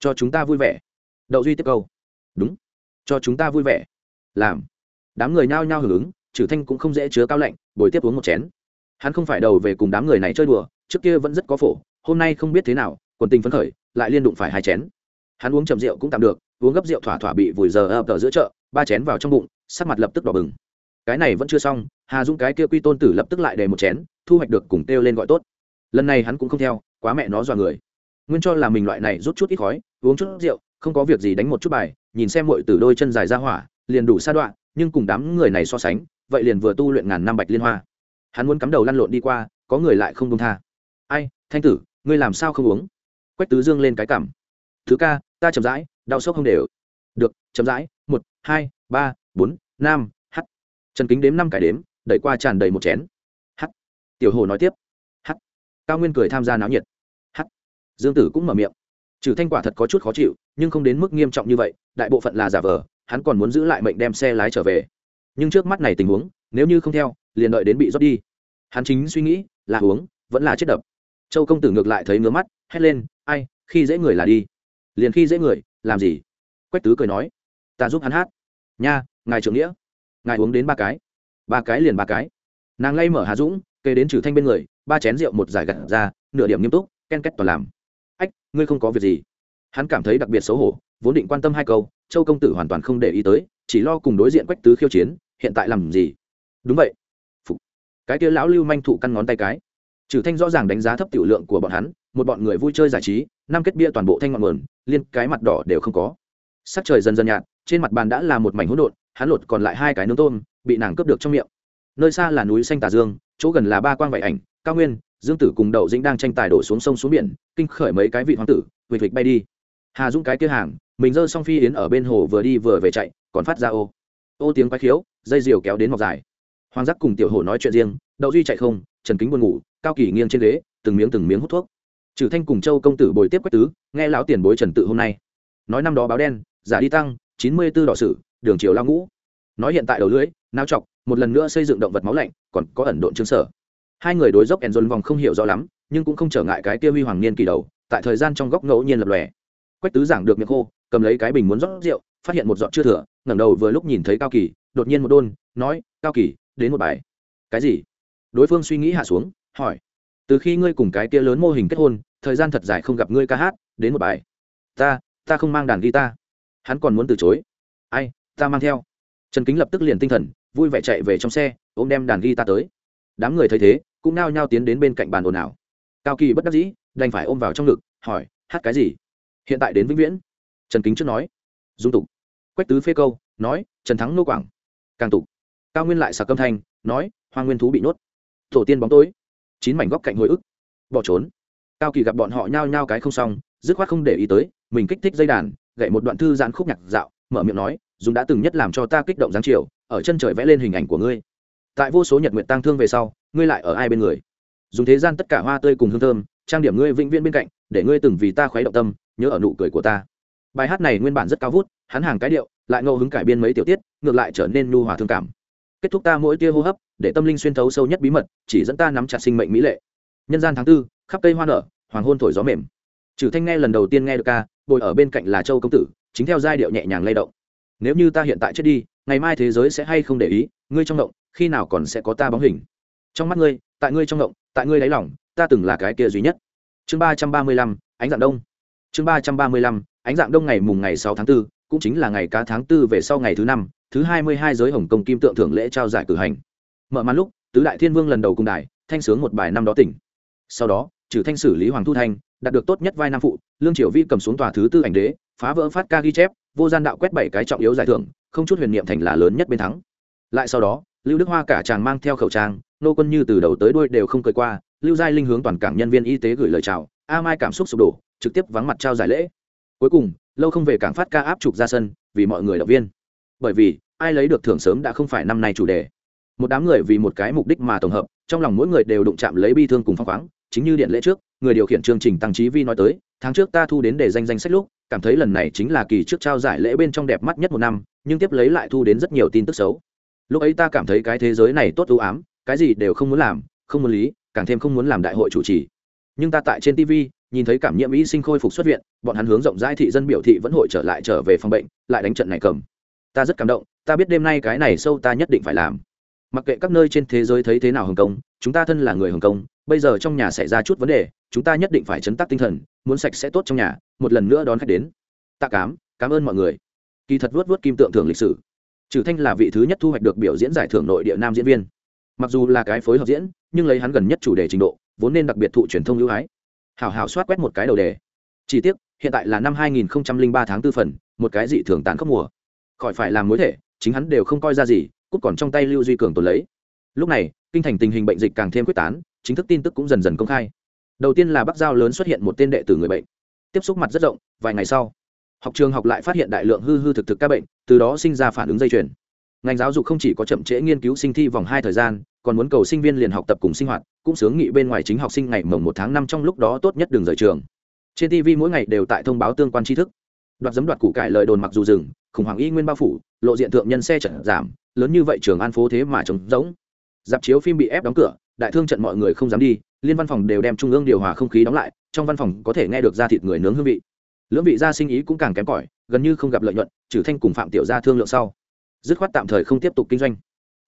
Cho chúng ta vui vẻ. Đậu duy tiếp câu. Đúng. Cho chúng ta vui vẻ. Làm. Đám người nhao nhao hưởng ứng, trừ thanh cũng không dễ chứa cao lạnh, bồi tiếp uống một chén. Hắn không phải đầu về cùng đám người này chơi đùa, trước kia vẫn rất có phổ, hôm nay không biết thế nào, quần tình phấn khởi, lại liên đụng phải hai chén. Hắn uống chầm rượu cũng tạm được uống gấp rượu thỏa thỏa bị vùi giờ ập ở giữa chợ, ba chén vào trong bụng, sắc mặt lập tức đỏ bừng. Cái này vẫn chưa xong, hà dũng cái kia quy tôn tử lập tức lại đầy một chén, thu hoạch được cùng kêu lên gọi tốt. Lần này hắn cũng không theo, quá mẹ nó dọa người. Nguyên cho là mình loại này rút chút ít khói, uống chút rượu, không có việc gì đánh một chút bài, nhìn xem mọi từ đôi chân dài ra hỏa, liền đủ sa đoạn nhưng cùng đám người này so sánh, vậy liền vừa tu luyện ngàn năm bạch liên hoa. Hắn muốn cắm đầu lăn lộn đi qua, có người lại không đông tha. Ai, thanh tử, ngươi làm sao không uống? Quách tứ dương lên cái cảm thứ ca ta chậm rãi, đau sốc không đều. Được, chậm rãi, một, hai, ba, bốn, năm h trần kính đếm năm cái đếm, đẩy qua tràn đầy một chén. H tiểu hồ nói tiếp. H cao nguyên cười tham gia náo nhiệt. H dương tử cũng mở miệng. Trừ thanh quả thật có chút khó chịu, nhưng không đến mức nghiêm trọng như vậy, đại bộ phận là giả vờ, hắn còn muốn giữ lại mệnh đem xe lái trở về. Nhưng trước mắt này tình huống, nếu như không theo, liền đợi đến bị rót đi. Hắn chính suy nghĩ, là uống, vẫn là chết đập. Châu công tử ngược lại thấy ngứa mắt, hét lên, ai, khi dễ người là đi liền khi dễ người, làm gì? Quách tứ cười nói, ta giúp hắn hát. Nha, ngài trưởng nghĩa. Ngài uống đến ba cái. Ba cái liền ba cái. Nàng lay mở hà dũng kê đến trừ thanh bên người, ba chén rượu một giải gặt ra, nửa điểm nghiêm túc, ken kết toàn làm. Ách, ngươi không có việc gì. Hắn cảm thấy đặc biệt xấu hổ, vốn định quan tâm hai câu, châu công tử hoàn toàn không để ý tới, chỉ lo cùng đối diện quách tứ khiêu chiến, hiện tại làm gì? Đúng vậy. Phục. cái kia lão lưu manh thụ căn ngón tay cái. Trừ thanh rõ ràng đánh giá thấp tiểu lượng của bọn hắn, một bọn người vui chơi giải trí năm kết bia toàn bộ thanh ngọn nguồn, liên cái mặt đỏ đều không có. Sắc trời dần dần nhạt, trên mặt bàn đã là một mảnh hỗn độn, hắn lột còn lại hai cái nướng tôm, bị nàng cướp được trong miệng. Nơi xa là núi xanh tà dương, chỗ gần là ba quang vạy ảnh, cao nguyên, dương tử cùng đậu dĩnh đang tranh tài đổ xuống sông xuống biển, kinh khởi mấy cái vị hoàng tử, vịt vịt bay đi. Hà dũng cái kia hàng, mình dơ xong phi yến ở bên hồ vừa đi vừa về chạy, còn phát ra ô. Ô tiếng quái khiếu, dây diều kéo đến mọc dài. Hoàng giác cùng tiểu hồ nói chuyện riêng, đậu duy chạy không, trần kính buồn ngủ, cao kỳ nghiêng trên ghế, từng miếng từng miếng hút thuốc trừ thanh cùng châu công tử bồi tiếp quách tứ, nghe lão tiền bối trần tự hôm nay. Nói năm đó báo đen, giả đi tăng, chín mươi tư đỏ sử, đường triều lao ngũ. Nói hiện tại đầu lưới nao chọc một lần nữa xây dựng động vật máu lạnh, còn có ẩn độn chứng sở. Hai người đối dốc ẻn dồn vòng không hiểu rõ lắm, nhưng cũng không trở ngại cái kia huy hoàng niên kỳ đầu, tại thời gian trong góc ngẫu nhiên lập lòe. Quách tứ giảng được miệng khô, cầm lấy cái bình muốn rót rượu, phát hiện một giọt chưa thừa, ngẩng đầu vừa lúc nhìn thấy cao kỳ, đột nhiên một đôn, nói, cao kỳ, đến một bài. Cái gì? Đối phương suy nghĩ hạ xuống, hỏi từ khi ngươi cùng cái kia lớn mô hình kết hôn, thời gian thật dài không gặp ngươi ca hát, đến một bài. Ta ta không mang đàn guitar. Hắn còn muốn từ chối. Ai, ta mang theo. Trần kính lập tức liền tinh thần, vui vẻ chạy về trong xe, ôm đem đàn guitar tới. Đám người thấy thế, cũng nao nhao tiến đến bên cạnh bàn ồn ào. Cao kỳ bất đắc dĩ, đành phải ôm vào trong ngực, hỏi, hát cái gì? Hiện tại đến vĩnh viễn. Trần kính trước nói. Dung tục. Quách tứ phê câu, nói, trần thắng nô quảng. Càng tục. Cao nguyên lại sạc âm thanh, nói, hoa nguyên thú bị nhốt. Tổ tiên bóng tối chín mảnh góc cạnh hồi ức. Bỏ trốn. Cao kỳ gặp bọn họ nhao nhao cái không xong, dứt khoát không để ý tới, mình kích thích dây đàn, gậy một đoạn thư giãn khúc nhạc dạo, mở miệng nói, dùng đã từng nhất làm cho ta kích động giáng chiều, ở chân trời vẽ lên hình ảnh của ngươi. Tại vô số nhật nguyện tăng thương về sau, ngươi lại ở ai bên người? Dùng thế gian tất cả hoa tươi cùng hương thơm, trang điểm ngươi vĩnh viễn bên cạnh, để ngươi từng vì ta khuấy động tâm, nhớ ở nụ cười của ta. Bài hát này nguyên bản rất cao vút, hắn hàng cái điệu, lại ngẫu hứng cải biên mấy tiểu tiết, ngược lại trở nên nhu hòa thương cảm kết thúc ta mỗi tia hô hấp để tâm linh xuyên thấu sâu nhất bí mật chỉ dẫn ta nắm chặt sinh mệnh mỹ lệ. Nhân gian tháng tư khắp cây hoa nở hoàng hôn thổi gió mềm. Trừ thanh nghe lần đầu tiên nghe được ca bồi ở bên cạnh là châu công tử chính theo giai điệu nhẹ nhàng lay động. Nếu như ta hiện tại chết đi ngày mai thế giới sẽ hay không để ý ngươi trong động khi nào còn sẽ có ta bóng hình? Trong mắt ngươi tại ngươi trong động tại ngươi đáy lòng ta từng là cái kia duy nhất. Chương ba trăm ba mươi lăm ánh dạng đông. Chương ba trăm ba mươi lăm ánh dạng đông ngày mùng ngày sáu tháng 4, cũng chính là ngày cá tháng 4 về sau ngày thứ năm thứ hai mươi hai giới hồng kông kim tượng thưởng lễ trao giải cử hành. Mở màn lúc, tứ đại thiên vương lần đầu cùng đài, thanh sướng một bài năm đó tỉnh. Sau đó, trừ thanh xử lý hoàng thu thanh, đạt được tốt nhất vai nam phụ, lương triều vi cầm xuống tòa thứ tư ảnh đế, phá vỡ phát ca ghi chép, vô gian đạo quét bảy cái trọng yếu giải thưởng, không chút huyền niệm thành là lớn nhất bên thắng. Lại sau đó, lưu đức hoa cả chàng mang theo khẩu trang, nô quân như từ đầu tới đuôi đều không cười qua, lưu giai linh hướng toàn cảng nhân viên y tế gửi lời chào, a mai cảm xúc sụp đổ, trực tiếp vắng mặt trao giải lễ. Cuối cùng, lâu không về cảng phát ca áp trục ra sân, vì mọi người động viên bởi vì, ai lấy được thưởng sớm đã không phải năm nay chủ đề. Một đám người vì một cái mục đích mà tổng hợp, trong lòng mỗi người đều đụng chạm lấy bi thương cùng phong khoáng, chính như điện lễ trước, người điều khiển chương trình tăng trí vi nói tới, tháng trước ta thu đến để danh danh sách lúc, cảm thấy lần này chính là kỳ trước trao giải lễ bên trong đẹp mắt nhất một năm, nhưng tiếp lấy lại thu đến rất nhiều tin tức xấu. Lúc ấy ta cảm thấy cái thế giới này tốt ưu ám, cái gì đều không muốn làm, không muốn lý, càng thêm không muốn làm đại hội chủ trì. Nhưng ta tại trên tv nhìn thấy cảm nhiễm y sinh khôi phục xuất viện, bọn hắn hướng rộng rãi thị dân biểu thị vẫn hội trở lại trở về phòng bệnh, lại đánh trận này cầm ta rất cảm động, ta biết đêm nay cái này sâu ta nhất định phải làm. Mặc kệ các nơi trên thế giới thấy thế nào hồng kông, chúng ta thân là người hồng kông, bây giờ trong nhà xảy ra chút vấn đề, chúng ta nhất định phải chấn tác tinh thần, muốn sạch sẽ tốt trong nhà, một lần nữa đón khách đến. Tạ cám, cảm ơn mọi người. Kỳ thật vuốt vuốt kim tượng thưởng lịch sử. Trừ thanh là vị thứ nhất thu hoạch được biểu diễn giải thưởng nội địa nam diễn viên. Mặc dù là cái phối hợp diễn, nhưng lấy hắn gần nhất chủ đề trình độ, vốn nên đặc biệt thụ truyền thông ưu ái. Hào hào soát quét một cái đầu đề. Chỉ tiếc, hiện tại là năm 2003 tháng tư phần, một cái dị thường tàn khốc mùa khỏi phải làm mối thể, chính hắn đều không coi ra gì, cút còn trong tay lưu duy cường tồn lấy. Lúc này, kinh thành tình hình bệnh dịch càng thêm quyết tán, chính thức tin tức cũng dần dần công khai. Đầu tiên là bắc giao lớn xuất hiện một tên đệ tử người bệnh. Tiếp xúc mặt rất rộng, vài ngày sau, học trường học lại phát hiện đại lượng hư hư thực thực các bệnh, từ đó sinh ra phản ứng dây chuyền. Ngành giáo dục không chỉ có chậm trễ nghiên cứu sinh thi vòng hai thời gian, còn muốn cầu sinh viên liền học tập cùng sinh hoạt, cũng sướng nghị bên ngoài chính học sinh ngày mồng một tháng năm trong lúc đó tốt nhất đường rời trường. Trên tv mỗi ngày đều tại thông báo tương quan tri thức. Đoạt giấm đoạt củ cải lời đồn mặc dù rừng khủng hoảng y nguyên bao phủ, lộ diện thượng nhân xe trận giảm, lớn như vậy trường an phố thế mà trống rỗng. Dạp chiếu phim bị ép đóng cửa, đại thương trận mọi người không dám đi, liên văn phòng đều đem trung ương điều hòa không khí đóng lại, trong văn phòng có thể nghe được ra thịt người nướng hương vị. Lưỡng vị gia sinh ý cũng càng kém cỏi, gần như không gặp lợi nhuận, trừ thanh cùng phạm tiểu gia thương lượng sau. Dứt khoát tạm thời không tiếp tục kinh doanh.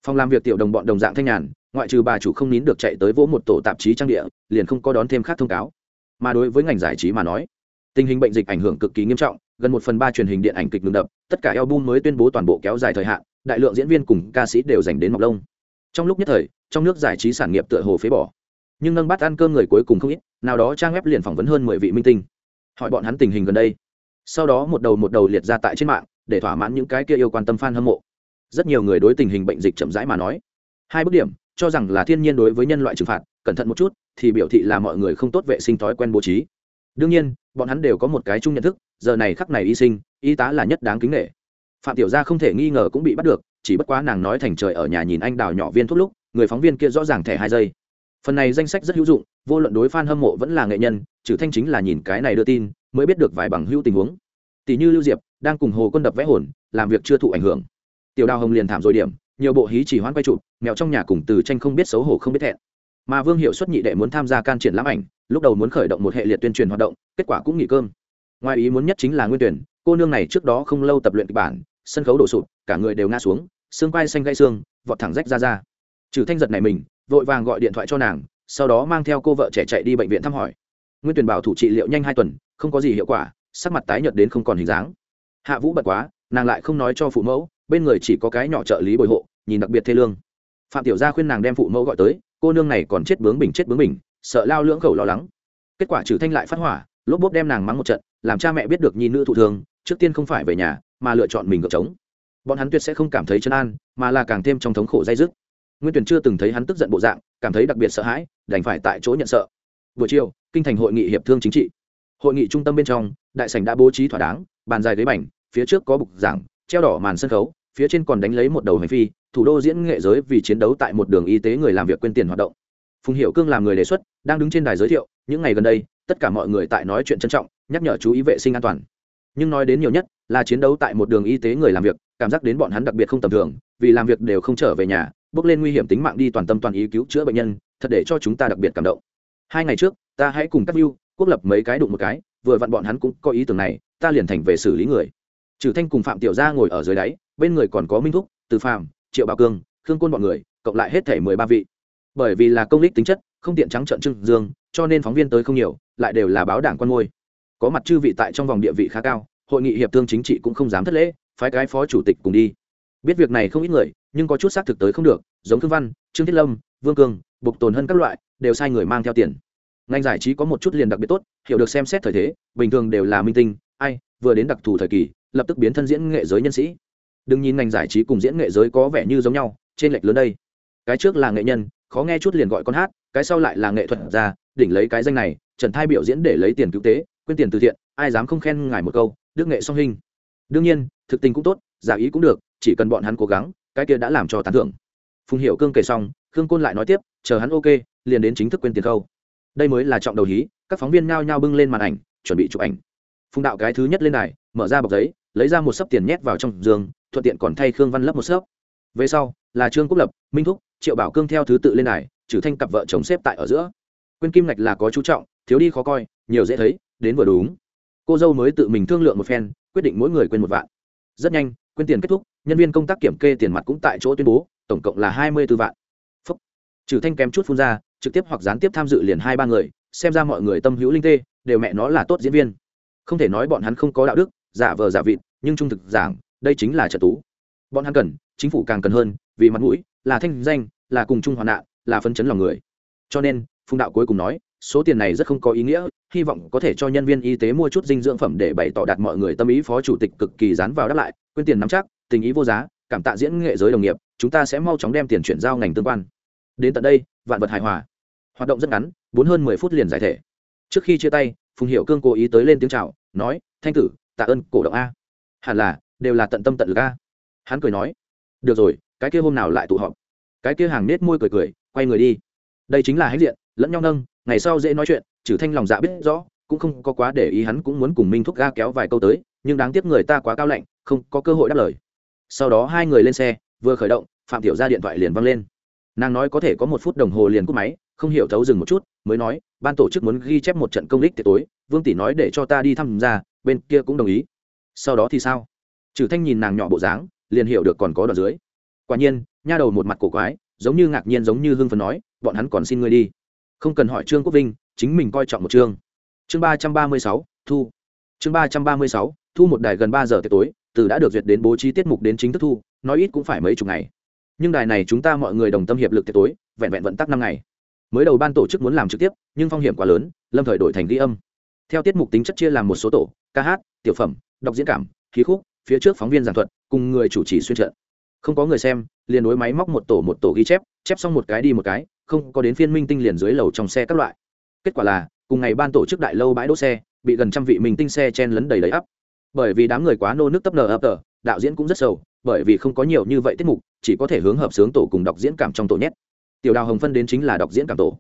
Phòng làm việc tiểu đồng bọn đồng dạng thanh nhàn, ngoại trừ bà chủ không nín được chạy tới vỗ một tổ tạp chí trang địa, liền không có đón thêm khác thông cáo. Mà đối với ngành giải trí mà nói, tình hình bệnh dịch ảnh hưởng cực kỳ nghiêm trọng gần một phần ba truyền hình điện ảnh kịch ngừng đập, tất cả album mới tuyên bố toàn bộ kéo dài thời hạn, đại lượng diễn viên cùng ca sĩ đều dành đến mọc lông. Trong lúc nhất thời, trong nước giải trí sản nghiệp tựa hồ phế bỏ. Nhưng nâng bát ăn cơm người cuối cùng không ít, nào đó trang web liền phỏng vấn hơn mười vị minh tinh. Hỏi bọn hắn tình hình gần đây. Sau đó một đầu một đầu liệt ra tại trên mạng, để thỏa mãn những cái kia yêu quan tâm f a n hâm mộ. Rất nhiều người đối tình hình bệnh dịch chậm rãi mà nói. Hai bức điểm, cho rằng là thiên nhiên đối với nhân loại trừng phạt, cẩn thận một chút, thì biểu thị là mọi người không tốt vệ sinh thói quen bố trí. Đương nhiên, bọn hắn đều có một cái chung nhận thức giờ này khắc này y sinh, y tá là nhất đáng kính nghệ phạm tiểu gia không thể nghi ngờ cũng bị bắt được, chỉ bất quá nàng nói thành trời ở nhà nhìn anh đào nhỏ viên thuốc lúc, người phóng viên kia rõ ràng thẻ hai giây. Phần này danh sách rất hữu dụng, vô luận đối fan hâm mộ vẫn là nghệ nhân, trừ thanh chính là nhìn cái này đưa tin, mới biết được vài bằng hữu tình huống. Tỷ như lưu diệp, đang cùng hồ quân đập vẽ hồn, làm việc chưa thụ ảnh hưởng. Tiểu đào hồng liền thảm rồi điểm, nhiều bộ hí chỉ hoãn quay chụp, mèo trong nhà cùng từ tranh không biết xấu hổ không biết thẹn. Mà vương hiệu xuất nhị đệ muốn tham gia can triển lãm ảnh, lúc đầu muốn khởi động một hệ liệt tuyên truyền hoạt động, kết quả cũng nghỉ cơm ngoài ý muốn nhất chính là nguyên tuyển, cô nương này trước đó không lâu tập luyện kịch bản, sân khấu đổ sụp, cả người đều ngã xuống, xương quai xanh gãy xương, vọt thẳng rách ra ra. Trừ thanh giật này mình, vội vàng gọi điện thoại cho nàng, sau đó mang theo cô vợ trẻ chạy đi bệnh viện thăm hỏi. Nguyên tuyển bảo thủ trị liệu nhanh hai tuần, không có gì hiệu quả, sắc mặt tái nhợt đến không còn hình dáng. Hạ vũ bật quá, nàng lại không nói cho phụ mẫu, bên người chỉ có cái nhỏ trợ lý bồi hộ, nhìn đặc biệt thê lương. Phạm tiểu gia khuyên nàng đem phụ mẫu gọi tới, cô nương này còn chết bướng bình chết bướng bình sợ lao lưỡng khẩu lo lắng. Kết quả trừ thanh lại phát hỏa, lốp bốp đem nàng mắng một trận làm cha mẹ biết được nhi nữ thụ thường trước tiên không phải về nhà, mà lựa chọn mình ngược trống. Bọn hắn tuyệt sẽ không cảm thấy chân an, mà là càng thêm trong thống khổ dây dứt. Nguyên tuyển chưa từng thấy hắn tức giận bộ dạng, cảm thấy đặc biệt sợ hãi, đành phải tại chỗ nhận sợ. Buổi chiều, kinh thành hội nghị hiệp thương chính trị. Hội nghị trung tâm bên trong, đại sảnh đã bố trí thỏa đáng, bàn dài ghế bành, phía trước có bục giảng, treo đỏ màn sân khấu, phía trên còn đánh lấy một đầu hành phi, thủ đô diễn nghệ giới vì chiến đấu tại một đường y tế người làm việc quên tiền hoạt động. Phùng hiệu cương làm người đề xuất, đang đứng trên đài giới thiệu, những ngày gần đây tất cả mọi người tại nói chuyện trân trọng, nhắc nhở chú ý vệ sinh an toàn. Nhưng nói đến nhiều nhất là chiến đấu tại một đường y tế người làm việc, cảm giác đến bọn hắn đặc biệt không tầm thường, vì làm việc đều không trở về nhà, bước lên nguy hiểm tính mạng đi toàn tâm toàn ý cứu chữa bệnh nhân, thật để cho chúng ta đặc biệt cảm động. Hai ngày trước, ta hãy cùng các view, quốc lập mấy cái đụng một cái, vừa vặn bọn hắn cũng có ý tưởng này, ta liền thành về xử lý người. Trừ thanh cùng phạm tiểu gia ngồi ở dưới đáy, bên người còn có minh thúc, từ phạm triệu bảo cương, khương côn bọn người, cộng lại hết thể mười ba vị. Bởi vì là công lý tính chất, không tiện trắng trợn trưng dương cho nên phóng viên tới không nhiều lại đều là báo đảng quan ngôi. Có mặt chư vị tại trong vòng địa vị khá cao hội nghị hiệp thương chính trị cũng không dám thất lễ phái cái phó chủ tịch cùng đi. Biết việc này không ít người nhưng có chút xác thực tới không được giống thương văn trương thiết lâm vương cường, bục tồn hơn các loại đều sai người mang theo tiền. Ngành giải trí có một chút liền đặc biệt tốt hiểu được xem xét thời thế bình thường đều là minh tinh ai vừa đến đặc thù thời kỳ lập tức biến thân diễn nghệ giới nhân sĩ. Đừng nhìn ngành giải trí cùng diễn nghệ giới có vẻ như giống nhau trên lệch lớn đây. Cái trước là nghệ nhân khó nghe chút liền gọi con hát cái sau lại là nghệ thuật ra đỉnh lấy cái danh này, trần thai biểu diễn để lấy tiền cứu tế quyên tiền từ thiện, ai dám không khen ngài một câu, đức nghệ song hình. Đương nhiên, thực tình cũng tốt, giả ý cũng được, chỉ cần bọn hắn cố gắng, cái kia đã làm cho tán thưởng. Phùng hiệu cương kể xong, khương côn lại nói tiếp, chờ hắn ok, liền đến chính thức quên tiền khâu. Đây mới là trọng đầu hí, các phóng viên nhao nhao bưng lên màn ảnh, chuẩn bị chụp ảnh. Phùng đạo cái thứ nhất lên này mở ra bọc giấy, lấy ra một sấp tiền nhét vào trong giường, thuận tiện còn thay khương văn lấp một sấp. Về sau, là trương quốc lập, minh thúc, triệu bảo cương theo thứ tự lên này trừ thanh cặp vợ chồng xếp tại ở giữa quên kim ngạch là có chú trọng, thiếu đi khó coi, nhiều dễ thấy, đến vừa đúng. Cô dâu mới tự mình thương lượng một phen, quyết định mỗi người quên một vạn. Rất nhanh, quên tiền kết thúc, nhân viên công tác kiểm kê tiền mặt cũng tại chỗ tuyên bố, tổng cộng là hai mươi b ố vạn. Phúc. Trừ thanh kém chút phun ra, trực tiếp hoặc gián tiếp tham dự liền hai ba người, xem ra mọi người tâm hữu linh tê, đều mẹ nó là tốt diễn viên. Không thể nói bọn hắn không có đạo đức, giả vờ giả vịt, nhưng trung thực giảng, đây chính là trợ tú. Bọn hắn cần, chính phủ càng cần hơn, vì mặt mũi, là thanh danh, là cùng chung hoạn nạn, là phấn chấn lòng người. Cho nên phùng đạo cuối cùng nói, số tiền này rất không có ý nghĩa, hy vọng có thể cho nhân viên y tế mua chút dinh dưỡng phẩm để bày tỏ đạt mọi người tâm ý phó chủ tịch cực kỳ dán vào đáp lại, quyên tiền nắm chắc, tình ý vô giá, cảm tạ diễn nghệ giới đồng nghiệp, chúng ta sẽ mau chóng đem tiền chuyển giao ngành tương quan. Đến tận đây, vạn vật hài hòa. Hoạt động rất ngắn, bốn hơn mười phút liền giải thể. Trước khi chia tay, phùng hiệu cương cố ý tới lên tiếng c h à o nói, thanh tử, tạ ơn cổ động a. Hẳn là, đều là tận tâm tận lực a. Hắn cười nói, được rồi, cái kia hôm nào lại tụ họp? Cái kia hàng nết môi cười cười, quay người đi. Đây chính là hãnh diện lẫn nhau nâng, ngày sau dễ nói chuyện, trừ thanh lòng dạ biết rõ, cũng không có quá để ý hắn cũng muốn cùng minh thúc ga kéo vài câu tới, nhưng đáng tiếc người ta quá cao lạnh, không có cơ hội đáp lời. Sau đó hai người lên xe, vừa khởi động, phạm tiểu ra điện thoại liền văng lên. Nàng nói có thể có một phút đồng hồ liền cúp máy, không hiểu thấu dừng một chút, mới nói, ban tổ chức muốn ghi chép một trận công đích tiệc tối, vương tỷ nói để cho ta đi thăm ra, bên kia cũng đồng ý. Sau đó thì sao? Trừ thanh nhìn nàng nhỏ bộ dáng, liền hiểu được còn có đoạn dưới. Quả nhiên, nha đầu một mặt cổ quái, giống như ngạc nhiên giống như hưng phấn nói, bọn hắn còn xin ngươi đi không cần hỏi trương quốc vinh, chính mình coi trọng một chương. Chương ba trăm ba mươi sáu, thu. Chương ba trăm ba mươi sáu, thu một đài gần ba giờ tối, từ đã được duyệt đến bố trí tiết mục đến chính thức thu, nói ít cũng phải mấy chục ngày. Nhưng đài này chúng ta mọi người đồng tâm hiệp lực tối, vẹn vẹn vận tắc năm ngày. Mới đầu ban tổ chức muốn làm trực tiếp, nhưng phong hiểm quá lớn, lâm thời đổi thành ghi âm. Theo tiết mục tính chất chia làm một số tổ, ca hát, tiểu phẩm, đọc diễn cảm, khí khúc, phía trước phóng viên giảng thuật, cùng người chủ trì xuyên trận. Không có người xem, liền đối máy móc một tổ một tổ ghi chép chép xong một cái đi một cái không có đến phiên minh tinh liền dưới lầu trong xe các loại. Kết quả là, cùng ngày ban tổ chức đại lâu bãi đỗ xe, bị gần trăm vị minh tinh xe chen lấn đầy đầy ắp. Bởi vì đám người quá nô nước tấp nờ ập tờ, đạo diễn cũng rất sâu bởi vì không có nhiều như vậy tiết mục, chỉ có thể hướng hợp sướng tổ cùng đọc diễn cảm trong tổ nhét. Tiểu đào hồng phân đến chính là đọc diễn cảm tổ.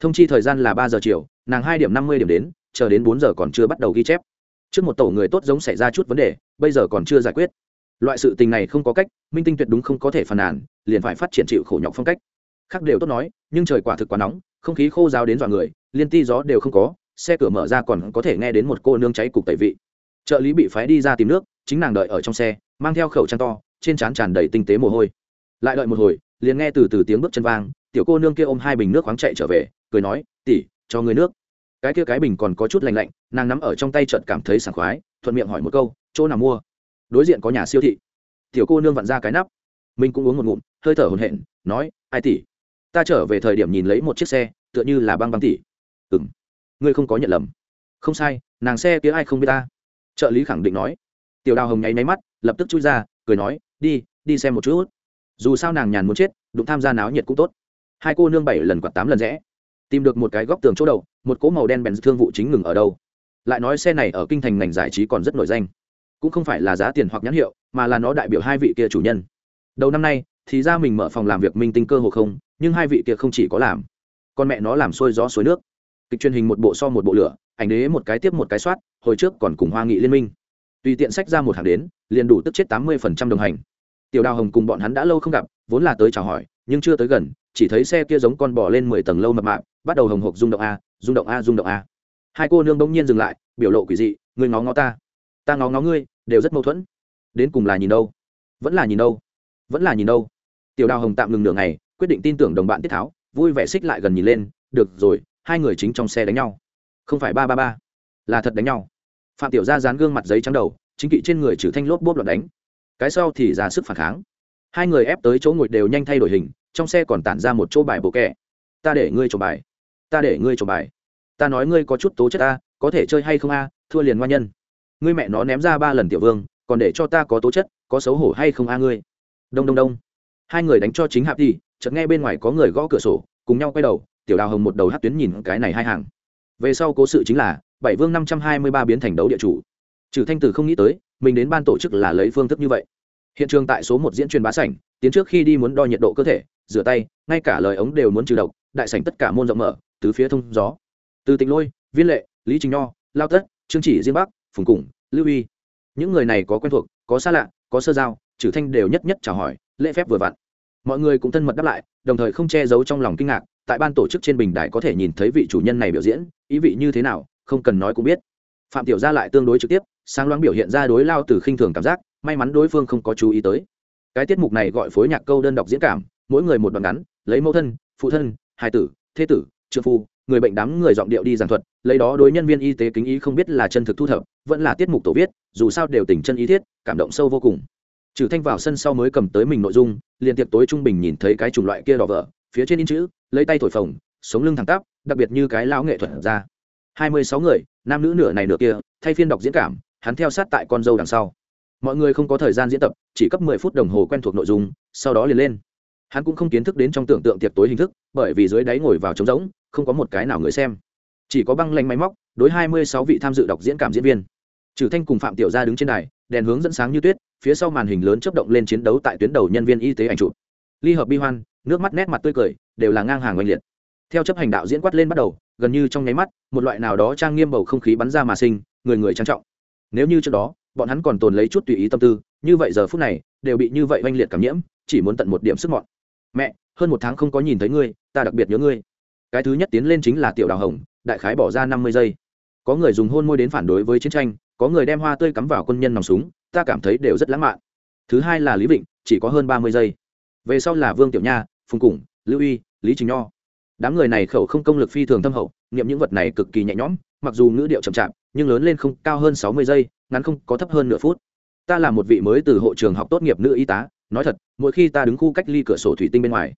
Thông chi thời gian là ba giờ chiều, nàng hai điểm năm mươi điểm đến, chờ đến bốn giờ còn chưa bắt đầu ghi chép. Trước một tổ người tốt giống xảy ra chút vấn đề, bây giờ còn chưa giải quyết. Loại sự tình này không có cách, minh tinh tuyệt đúng không có thể phàn nàn, liền phải phát triển chịu khổ nhọc phong cách khác đều tốt nói, nhưng trời quả thực quá nóng, không khí khô ráo đến dọa người, liên ti gió đều không có, xe cửa mở ra còn có thể nghe đến một cô nương cháy cục tẩy vị. Trợ lý bị phái đi ra tìm nước, chính nàng đợi ở trong xe, mang theo khẩu trang to, trên trán tràn đầy tinh tế mồ hôi. Lại đợi một hồi, liền nghe từ từ tiếng bước chân vang, tiểu cô nương kia ôm hai bình nước khoáng chạy trở về, cười nói tỉ cho người nước. Cái kia cái bình còn có chút lành lạnh, nàng nắm ở trong tay trận cảm thấy sảng khoái, thuận miệng hỏi một câu, chỗ nào mua? Đối diện có nhà siêu thị. Tiểu cô nương vặn ra cái nắp. Mình cũng uống một ngụm, hơi thở hồn hện nói, ai tỷ ta trở về thời điểm nhìn lấy một chiếc xe, tựa như là băng băng tỷ ừ m ngươi không có nhận lầm. Không sai, nàng xe kia ai không biết ta? Trợ lý khẳng định nói. Tiểu đào hồng nháy máy mắt, lập tức chui ra, cười nói, đi đi xem một chút. Dù sao nàng nhàn muốn chết, đụng tham gia náo nhiệt cũng tốt. Hai cô nương bảy lần quạt tám lần rẽ. Tìm được một cái góc tường chỗ đầu, một cỗ màu đen bèn thương vụ chính ngừng ở đâu. Lại nói xe này ở kinh thành ngành giải trí còn rất nổi danh. Cũng không phải là giá tiền hoặc nhãn hiệu, mà là nó đại biểu hai vị kia chủ nhân. Đầu năm nay, thì ra mình mở phòng làm việc minh tinh cơ hồ không nhưng hai vị kia không chỉ có làm, con mẹ nó làm sôi gió suối nước. Kịch truyền hình một bộ so một bộ lửa, ảnh đế một cái tiếp một cái soát, hồi trước còn cùng hoa nghị liên minh. Tùy tiện sách ra một hàng đến, liền đủ tức chết tám mươi đồng hành. Tiểu đào hồng cùng bọn hắn đã lâu không gặp, vốn là tới chào hỏi, nhưng chưa tới gần, chỉ thấy xe kia giống con bò lên mười tầng lâu mập mạp, bắt đầu hồng hộc rung động a, rung động a, rung động a. Hai cô nương bỗng nhiên dừng lại, biểu lộ quỷ dị người ngó ngó ta ta ngó ngó ngươi, đều rất mâu thuẫn. Đến cùng là nhìn đâu? Vẫn là nhìn đâu? Vẫn là nhìn đâu? Tiểu đào hồng tạm ngừng nửa ngày quyết định tin tưởng đồng bạn tiết tháo, vui vẻ xích lại gần nhìn lên, được rồi, hai người chính trong xe đánh nhau. Không phải ba ba ba, là thật đánh nhau. Phạm tiểu gia dán gương mặt giấy trắng đầu, chính kỵ trên người trừ thanh lốp bốp loạn đánh. Cái sau thì ra sức phản kháng. Hai người ép tới chỗ ngồi đều nhanh thay đổi hình, trong xe còn tản ra một chỗ bài bộ kẹ. Ta để ngươi trồng bài, ta để ngươi trồng bài. Ta nói ngươi có chút tố chất a có thể chơi hay không a, thua liền ngoan nhân. Ngươi mẹ nó ném ra ba lần tiểu vương, còn để cho ta có tố chất, có xấu hổ hay không a ngươi? Đông đông đông. Hai người đánh cho chính hạp đi chợt nghe bên ngoài có người gõ cửa sổ, cùng nhau quay đầu, tiểu đào hồng một đầu hát tuyến nhìn cái này hai hàng. Về sau cố sự chính là, bảy vương năm trăm hai mươi ba biến thành đấu địa chủ. Trừ thanh tử không nghĩ tới, mình đến ban tổ chức là lấy phương thức như vậy. Hiện trường tại số một diễn truyền bá sảnh, tiến trước khi đi muốn đo nhiệt độ cơ thể, rửa tay, ngay cả lời ống đều muốn trừ độc, đại sảnh tất cả môn rộng mở, tứ phía thông gió. Từ tịnh lôi, viên lệ, lý trình nho, lao tất, trương chỉ diêm bắc, phùng củng lưu y những người này có quen thuộc, có xa lạ, có sơ giao, trừ thanh đều nhất nhất chào hỏi, lễ phép vừa vặn mọi người cũng thân mật đáp lại, đồng thời không che giấu trong lòng kinh ngạc, tại ban tổ chức trên bình đài có thể nhìn thấy vị chủ nhân này biểu diễn, ý vị như thế nào, không cần nói cũng biết. Phạm tiểu gia lại tương đối trực tiếp, sáng loáng biểu hiện ra đối lao từ khinh thường cảm giác, may mắn đối phương không có chú ý tới. Cái tiết mục này gọi phối nhạc câu đơn đọc diễn cảm, mỗi người một đoạn ngắn, lấy mẫu thân, phụ thân, hài tử, thế tử trợ phu, người bệnh đám người giọng điệu đi giảng thuật, lấy đó đối nhân viên y tế kính ý không biết là chân thực thu thập, vẫn là tiết mục tổ viết, dù sao đều tình chân ý thiết, cảm động sâu vô cùng trừ thanh vào sân sau mới cầm tới mình nội dung, liền tiệc tối trung bình nhìn thấy cái chủng loại kia đỏ vợ phía trên in chữ, lấy tay thổi phồng, sống lưng thẳng tắp, đặc biệt như cái lão nghệ thuật ra. Hai mươi sáu người, nam nữ nửa này nửa kia, thay phiên đọc diễn cảm, hắn theo sát tại con dâu đằng sau. Mọi người không có thời gian diễn tập, chỉ cấp mười phút đồng hồ quen thuộc nội dung, sau đó liền lên. Hắn cũng không kiến thức đến trong tưởng tượng tiệc tối hình thức, bởi vì dưới đáy ngồi vào trống rỗng, không có một cái nào người xem. Chỉ có băng lanh máy móc, đối hai mươi sáu vị tham dự đọc diễn cảm diễn viên. Trừ thanh cùng phạm tiểu gia đứng trên đài, đèn hướng dẫn sáng như tuyết phía sau màn hình lớn chấp động lên chiến đấu tại tuyến đầu nhân viên y tế ảnh chụp. Ly hợp bi hoan, nước mắt nét mặt tươi cười, đều là ngang hàng oanh liệt. Theo chấp hành đạo diễn quát lên bắt đầu, gần như trong nháy mắt, một loại nào đó trang nghiêm bầu không khí bắn ra mà sinh, người người trang trọng. Nếu như trước đó, bọn hắn còn tồn lấy chút tùy ý tâm tư, như vậy giờ phút này, đều bị như vậy oanh liệt cảm nhiễm, chỉ muốn tận một điểm sức mọn. Mẹ, hơn một tháng không có nhìn thấy ngươi, ta đặc biệt nhớ ngươi. Cái thứ nhất tiến lên chính là tiểu đào hồng, đại khái bỏ ra năm mươi giây. Có người dùng hôn môi đến phản đối với chiến tranh, có người đem hoa tươi cắm vào quân nhân nòng súng ta cảm thấy đều rất lãng mạn. Thứ hai là lý vịnh chỉ có hơn ba mươi giây. Về sau là vương tiểu nha phùng củng lưu Y, lý trình nho. Đám người này khẩu không công lực phi thường thâm hậu nghiệm những vật này cực kỳ nhẹ nhõm mặc dù ngữ điệu chậm chạp nhưng lớn lên không cao hơn sáu mươi giây ngắn không có thấp hơn nửa phút. Ta là một vị mới từ hộ trường học tốt nghiệp nữ y tá nói thật mỗi khi ta đứng khu cách ly cửa sổ thủy tinh bên ngoài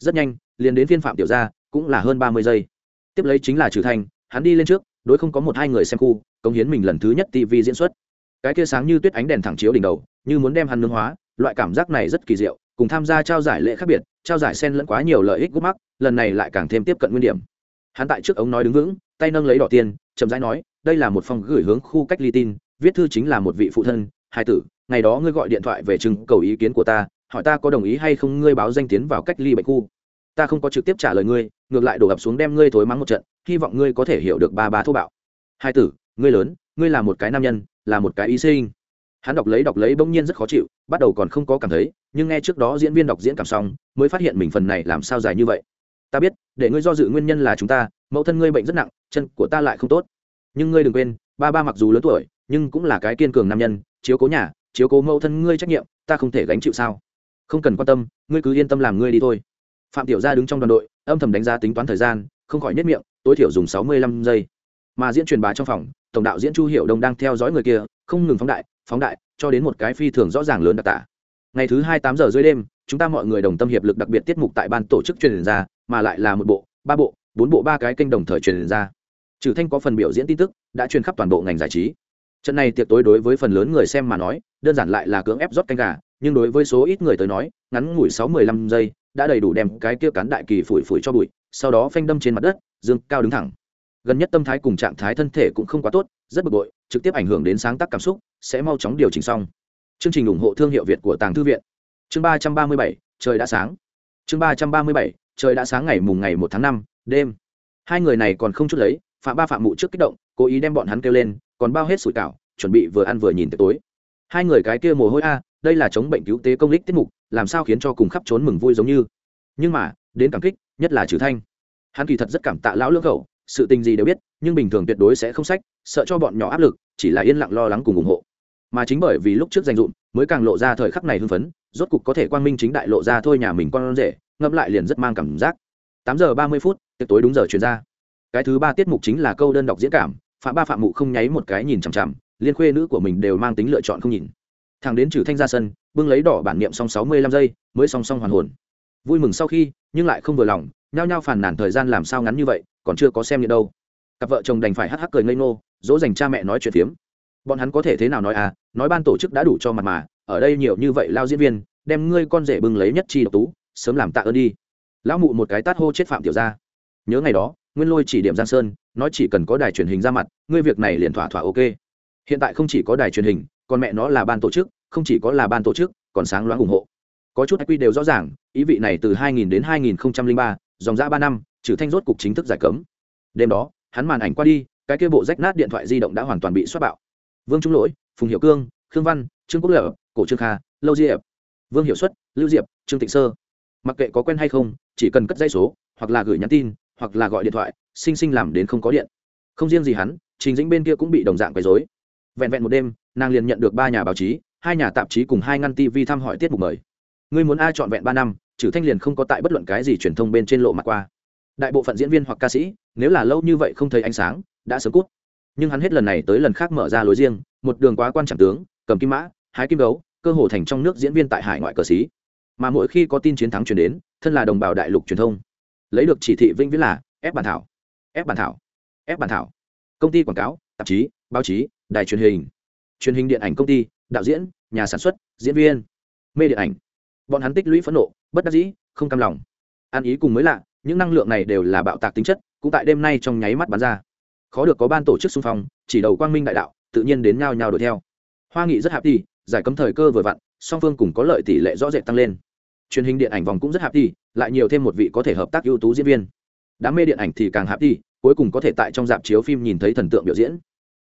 rất nhanh liền đến phiên phạm tiểu gia cũng là hơn ba mươi giây. Tiếp lấy chính là trừ thanh hắn đi lên trước đối không có một hai người xem khu cống hiến mình lần thứ nhất tv diễn xuất cái kia sáng như tuyết ánh đèn thẳng chiếu đỉnh đầu, như muốn đem hắn nương hóa, loại cảm giác này rất kỳ diệu, cùng tham gia trao giải lễ khác biệt, trao giải sen lẫn quá nhiều lợi ích gút mắc lần này lại càng thêm tiếp cận nguyên điểm. Hắn tại trước ống nói đứng vững, tay nâng lấy đỏ tiền, chậm rãi nói, đây là một phòng gửi hướng khu cách ly tin, viết thư chính là một vị phụ thân, hai tử, ngày đó ngươi gọi điện thoại về chừng cầu ý kiến của ta, hỏi ta có đồng ý hay không ngươi báo danh tiến vào cách ly bệnh khu. Ta không có trực tiếp trả lời ngươi, ngược lại đổ ập xuống đem ngươi thối mắng một trận, hy vọng ngươi có thể hiểu được ba ba thô bạo. Hai tử, ngươi lớn, ngươi là một cái nam nhân là một cái y sinh. Hắn đọc lấy đọc lấy bỗng nhiên rất khó chịu, bắt đầu còn không có cảm thấy, nhưng nghe trước đó diễn viên đọc diễn cảm xong, mới phát hiện mình phần này làm sao dài như vậy. Ta biết, để ngươi do dự nguyên nhân là chúng ta, mẫu thân ngươi bệnh rất nặng, chân của ta lại không tốt. Nhưng ngươi đừng quên, ba ba mặc dù lớn tuổi, nhưng cũng là cái kiên cường nam nhân, chiếu cố nhà, chiếu cố mẫu thân ngươi trách nhiệm, ta không thể gánh chịu sao? Không cần quan tâm, ngươi cứ yên tâm làm ngươi đi thôi. Phạm tiểu gia đứng trong đoàn đội, âm thầm đánh giá tính toán thời gian, không khỏi nhất miệng, tối thiểu dùng sáu mươi lăm giây. Mà diễn truyền bá trong phòng tổng đạo diễn chu hiệu đông đang theo dõi người kia, không ngừng phóng đại phóng đại, cho đến một cái phi thường rõ ràng lớn đặc tả. Ngày thứ hai tám giờ dưới đêm, chúng ta mọi người đồng tâm hiệp lực đặc biệt tiết mục tại ban tổ chức truyền ra, mà lại là một bộ, ba bộ, bốn bộ ba cái kênh đồng thời truyền ra. Trừ thanh có phần biểu diễn tin tức, đã truyền khắp toàn bộ ngành giải trí. Trận này tiệc tối đối với phần lớn người xem mà nói, đơn giản lại là cưỡng ép rót canh gà, nhưng đối với số ít người tới nói, ngắn ngủi sáu mười lăm giây, đã đầy đủ đem cái kia cán đại kỳ phủi phủi cho bụi, sau đó phanh đâm trên mặt đất, dương cao đứng thẳng gần nhất tâm thái cùng trạng thái thân thể cũng không quá tốt, rất bực bội, trực tiếp ảnh hưởng đến sáng tác cảm xúc, sẽ mau chóng điều chỉnh xong. Chương trình ủng hộ thương hiệu việt của tàng thư viện. Chương ba trăm ba mươi bảy, trời đã sáng. Chương ba trăm ba mươi bảy, trời đã sáng ngày mùng ngày một tháng năm, đêm. Hai người này còn không chút lấy, phạm ba phạm mụ trước kích động, cố ý đem bọn hắn kêu lên, còn bao hết sủi cảo, chuẩn bị vừa ăn vừa nhìn tới tối. Hai người cái kia mồ hôi a, đây là chống bệnh cứu tế công lích tiết mục, làm sao khiến cho cùng khắp trốn mừng vui giống như. Nhưng mà, đến cảm kích, nhất là trừ thanh. Hắn kỳ thật rất cảm tạ lão lương khẩu sự tình gì đều biết, nhưng bình thường tuyệt đối sẽ không sách, sợ cho bọn nhỏ áp lực, chỉ là yên lặng lo lắng cùng ủng hộ. Mà chính bởi vì lúc trước danh dụng mới càng lộ ra thời khắc này hưng phấn, rốt cục có thể quang minh chính đại lộ ra thôi nhà mình con rể, ngẫm lại liền rất mang cảm giác. Tám giờ ba mươi phút, tiệc tối đúng giờ chuyển ra. Cái thứ ba tiết mục chính là câu đơn đọc diễn cảm, phạm ba phạm mụ không nháy một cái nhìn chằm chằm, liên khuê nữ của mình đều mang tính lựa chọn không nhìn. Thằng đến trừ thanh ra sân, bưng lấy đỏ bản niệm xong sáu mươi lăm giây, mới song song hoàn hồn. Vui mừng sau khi, nhưng lại không vừa lòng, nhao nhao phàn nàn thời gian làm sao ngắn như vậy còn chưa có xem như đâu. Cặp vợ chồng đành phải hắc hắc cười ngây ngô dỗ dành cha mẹ nói chuyện phiếm. Bọn hắn có thể thế nào nói à? Nói ban tổ chức đã đủ cho mặt mà ở đây nhiều như vậy lao diễn viên đem ngươi con rể bưng lấy nhất chi độc tú sớm làm tạ ơn đi. Lão mụ một cái tát hô chết phạm tiểu ra nhớ ngày đó nguyên lôi chỉ điểm giang sơn nói chỉ cần có đài truyền hình ra mặt ngươi việc này liền thỏa thỏa ok. Hiện tại không chỉ có đài truyền hình còn mẹ nó là ban tổ chức không chỉ có là ban tổ chức còn sáng loáng ủng hộ. Có chút quy đều rõ ràng ý vị này từ 2000 đến 2003, dòng dã ba năm trừ thanh rốt cục chính thức giải cấm. Đêm đó, hắn màn ảnh qua đi, cái kia bộ rách nát điện thoại di động đã hoàn toàn bị xoát bạo. Vương trung lỗi, phùng hiệu cương, khương văn, trương quốc lợi cổ trương kha, lâu diệp vương hiệu xuất, lưu diệp, trương tịnh sơ. Mặc kệ có quen hay không, chỉ cần cất dây số, hoặc là gửi nhắn tin, hoặc là gọi điện thoại sinh sinh làm đến không có điện. Không riêng gì hắn, trình dĩnh bên kia cũng bị đồng dạng quấy dối vẹn vẹn một đêm, nàng liền nhận được ba nhà báo chí, hai nhà tạp chí cùng hai ngăn tv thăm hỏi tiết mục mời. Ngươi muốn ai chọn vẹn ba năm, trừ thanh liền không có tại bất luận cái gì truyền thông bên trên lộ mặt qua đại bộ phận diễn viên hoặc ca sĩ, nếu là lâu như vậy không thấy ánh sáng, đã sớm cút. Nhưng hắn hết lần này tới lần khác mở ra lối riêng, một đường quá quan trọng tướng, cầm kim mã, hái kim gấu, cơ hồ thành trong nước diễn viên tại hải ngoại cờ xí mà mỗi khi có tin chiến thắng chuyển đến, thân là đồng bào đại lục truyền thông, lấy được chỉ thị vĩnh viễn là ép bản thảo ép bản thảo ép bản thảo. Công ty quảng cáo, tạp chí, báo chí, đài truyền hình truyền hình điện ảnh công ty, đạo diễn, nhà sản xuất, diễn viên, mê điện ảnh. Bọn hắn tích lũy phẫn nộ, bất đắc dĩ, không cam lòng. Ăn ý cùng mới lạ những năng lượng này đều là bạo tạc tính chất, cũng tại đêm nay trong nháy mắt bắn ra. Khó được có ban tổ chức xung phong, chỉ đầu quang minh đại đạo, tự nhiên đến nhau nhau đuổi theo. Hoa nghị rất hạp đi, giải cấm thời cơ vừa vặn, song phương cùng có lợi tỷ lệ rõ rệt tăng lên. Truyền hình điện ảnh vòng cũng rất hạp đi, lại nhiều thêm một vị có thể hợp tác ưu tú diễn viên. Đám mê điện ảnh thì càng hạp đi, cuối cùng có thể tại trong dạp chiếu phim nhìn thấy thần tượng biểu diễn.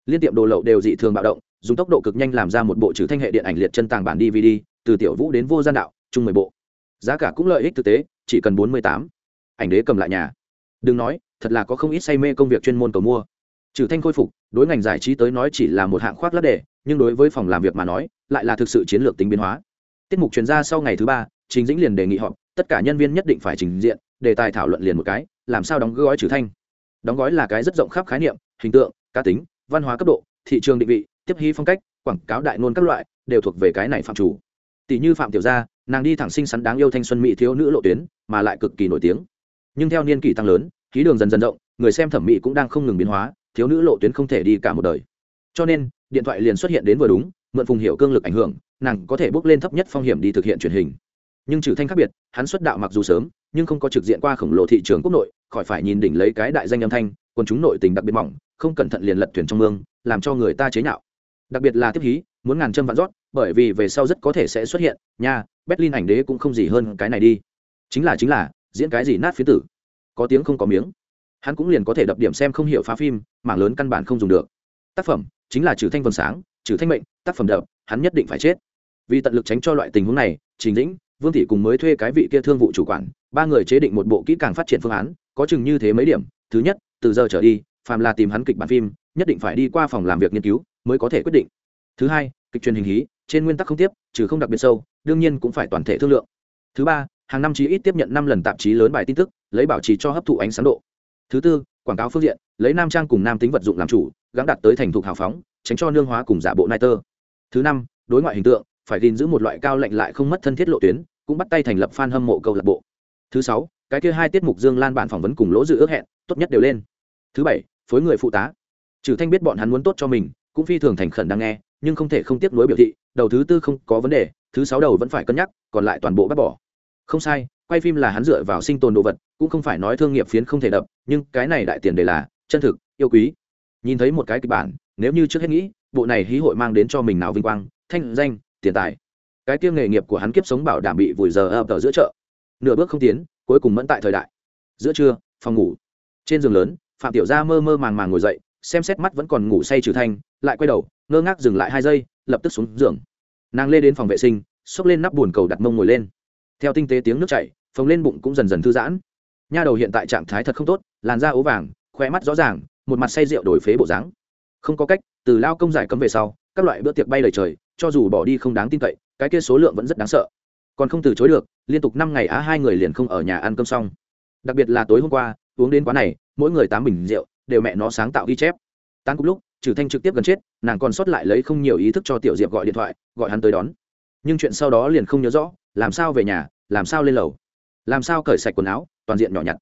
Liên tiệm đồ lậu đều dị thường bạo động, dùng tốc độ cực nhanh làm ra một bộ trừ thanh hệ điện ảnh liệt chân tàng bản dvd từ tiểu vũ đến vô gian đạo, chung mười bộ. Giá cả cũng lợi ích thực tế, chỉ cần bốn mươi tám ảnh đế cầm lại nhà. Đừng nói, thật là có không ít say mê công việc chuyên môn cầu mua. Trừ thanh khôi phục, đối ngành giải trí tới nói chỉ là một hạng khoác lát đề, nhưng đối với phòng làm việc mà nói, lại là thực sự chiến lược tính biến hóa. Tiết mục truyền ra sau ngày thứ ba chính dĩnh liền đề nghị họp, tất cả nhân viên nhất định phải trình diện, đề tài thảo luận liền một cái, làm sao đóng gói trừ thanh. Đóng gói là cái rất rộng khắp khái niệm, hình tượng, cá tính, văn hóa cấp độ, thị trường định vị, tiếp hy phong cách, quảng cáo đại ngôn các loại, đều thuộc về cái này phạm chủ. Tỷ như phạm tiểu gia, nàng đi thẳng sinh sắn đáng yêu thanh xuân mỹ thiếu nữ lộ tuyến, mà lại cực kỳ nổi tiếng nhưng theo niên kỷ tăng lớn, khí đường dần dần rộng, người xem thẩm mỹ cũng đang không ngừng biến hóa, thiếu nữ lộ tuyến không thể đi cả một đời. Cho nên, điện thoại liền xuất hiện đến vừa đúng, mượn phùng hiệu cương lực ảnh hưởng, nàng có thể bước lên thấp nhất phong hiểm đi thực hiện truyền hình. Nhưng trừ thanh khác biệt, hắn xuất đạo mặc dù sớm, nhưng không có trực diện qua khổng lồ thị trường quốc nội, khỏi phải nhìn đỉnh lấy cái đại danh âm thanh, quần chúng nội tình đặc biệt mỏng, không cẩn thận liền lật thuyền trong mương, làm cho người ta chế nhạo. Đặc biệt là tiếp hí, muốn ngàn châm vạn rót, bởi vì về sau rất có thể sẽ xuất hiện, nha, berlin ảnh đế cũng không gì hơn cái này đi. Chính là chính là diễn cái gì nát phía tử. Có tiếng không có miếng. Hắn cũng liền có thể đập điểm xem không hiểu phá phim, mảng lớn căn bản không dùng được. Tác phẩm chính là trừ thanh vầng sáng, trừ thanh mệnh, tác phẩm đập hắn nhất định phải chết. Vì tận lực tránh cho loại tình huống này, trình lĩnh vương thị cùng mới thuê cái vị kia thương vụ chủ quản, ba người chế định một bộ kỹ càng phát triển phương án, có chừng như thế mấy điểm. Thứ nhất, từ giờ trở đi, phàm là tìm hắn kịch bản phim, nhất định phải đi qua phòng làm việc nghiên cứu mới có thể quyết định. Thứ hai, kịch truyền hình hí, trên nguyên tắc không tiếp, trừ không đặc biệt sâu, đương nhiên cũng phải toàn thể thương lượng. Thứ ba hàng năm chí ít tiếp nhận năm lần tạp chí lớn bài tin tức, lấy bảo trì cho hấp thụ ánh sáng độ. Thứ tư, quảng cáo phương diện, lấy nam trang cùng nam tính vật dụng làm chủ gắn đặt tới thành thục hào phóng, tránh cho nương hóa cùng giả bộ nai tơ thứ năm, đối ngoại hình tượng, phải gìn giữ một loại cao lạnh lại không mất thân thiết lộ tuyến, cũng bắt tay thành lập fan hâm mộ câu lạc bộ. Thứ sáu, cái kia hai tiết mục dương lan bản phỏng vấn cùng lỗ dự ước hẹn, tốt nhất đều lên. Thứ bảy, phối người phụ tá. Trừ thanh biết bọn hắn muốn tốt cho mình, cũng phi thường thành khẩn đang nghe, nhưng không thể không tiếp nối biểu thị, đầu thứ tư không có vấn đề, thứ sáu đầu vẫn phải cân nhắc, còn lại toàn bộ bác bỏ không sai, quay phim là hắn dựa vào sinh tồn đồ vật, cũng không phải nói thương nghiệp phiến không thể đập, nhưng cái này đại tiền đề là chân thực, yêu quý. Nhìn thấy một cái kịch bản, nếu như trước hết nghĩ, bộ này hí hội mang đến cho mình nào vinh quang, thanh, danh, tiền tài. Cái tiêu nghề nghiệp của hắn kiếp sống bảo đảm bị vùi giờ ập ở giữa chợ. Nửa bước không tiến, cuối cùng mẫn tại thời đại. Giữa trưa, phòng ngủ. Trên giường lớn, phạm tiểu gia mơ mơ màng màng ngồi dậy, xem xét mắt vẫn còn ngủ say trừ thanh, lại quay đầu, ngơ ngác dừng lại hai giây, lập tức xuống giường. Nàng lê đến phòng vệ sinh, xốc lên nắp bồn cầu đặt mông ngồi lên theo tinh tế tiếng nước chảy, phồng lên bụng cũng dần dần thư giãn. Nha đầu hiện tại trạng thái thật không tốt, làn da ố vàng khoe mắt rõ ràng, một mặt say rượu đổi phế bộ dáng. Không có cách, từ lao công giải cấm về sau, các loại bữa tiệc bay lời trời, cho dù bỏ đi không đáng tin cậy, cái kia số lượng vẫn rất đáng sợ. Còn không từ chối được, liên tục năm ngày á hai người liền không ở nhà ăn cơm xong. Đặc biệt là tối hôm qua, uống đến quá này, mỗi người tám bình rượu, đều mẹ nó sáng tạo ghi chép. Tán cùng lúc, trừ thanh trực tiếp gần chết, nàng còn sót lại lấy không nhiều ý thức cho tiểu diệp gọi điện thoại, gọi hắn tới đón. Nhưng chuyện sau đó liền không nhớ rõ làm sao về nhà, làm sao lên lầu, làm sao cởi sạch quần áo, toàn diện nhỏ nhặt.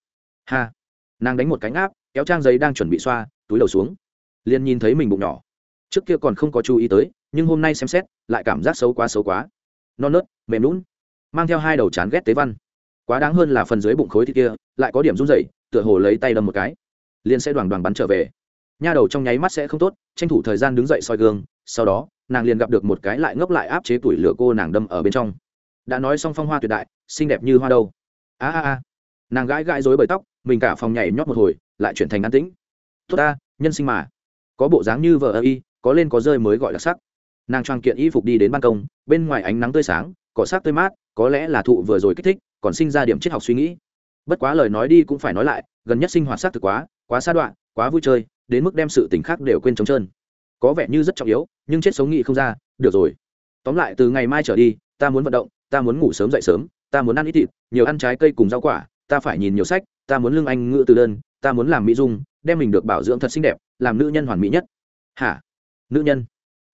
Ha, nàng đánh một cánh áp kéo trang giấy đang chuẩn bị xoa, túi đầu xuống, liền nhìn thấy mình bụng nhỏ. Trước kia còn không có chú ý tới, nhưng hôm nay xem xét, lại cảm giác xấu quá xấu quá. Non nớt, mềm lún mang theo hai đầu chán ghét tế văn. Quá đáng hơn là phần dưới bụng khối thịt kia, lại có điểm run rẩy, tựa hồ lấy tay đâm một cái, liền sẽ đoàn đoàn bắn trở về. Nha đầu trong nháy mắt sẽ không tốt, tranh thủ thời gian đứng dậy soi gương, sau đó, nàng liền gặp được một cái lại ngốc lại áp chế tuổi lửa cô nàng đâm ở bên trong đã nói xong phong hoa tuyệt đại, xinh đẹp như hoa đâu. A a a. Nàng gãi gãi rối bởi tóc, mình cả phòng nhảy nhót một hồi, lại chuyển thành an tĩnh. Tốt ta, nhân sinh mà. Có bộ dáng như vợ ơ y, có lên có rơi mới gọi là sắc. Nàng trang kiện y phục đi đến ban công, bên ngoài ánh nắng tươi sáng, cỏ sắc tươi mát, có lẽ là thụ vừa rồi kích thích, còn sinh ra điểm triết học suy nghĩ. Bất quá lời nói đi cũng phải nói lại, gần nhất sinh hoạt sắc thực quá quá xa đoạn, quá vui chơi, đến mức đem sự tình khác đều quên trống trơn. Có vẻ như rất trọng yếu, nhưng chết sống nghĩ không ra, được rồi. Tóm lại, từ ngày mai trở đi, ta muốn vận động ta muốn ngủ sớm dậy sớm, ta muốn ăn ít thịt, nhiều ăn trái cây cùng rau quả, ta phải nhìn nhiều sách, ta muốn lương anh ngữ từ đơn, ta muốn làm mỹ dung, đem mình được bảo dưỡng thật xinh đẹp, làm nữ nhân hoàn mỹ nhất. Hả? Nữ nhân?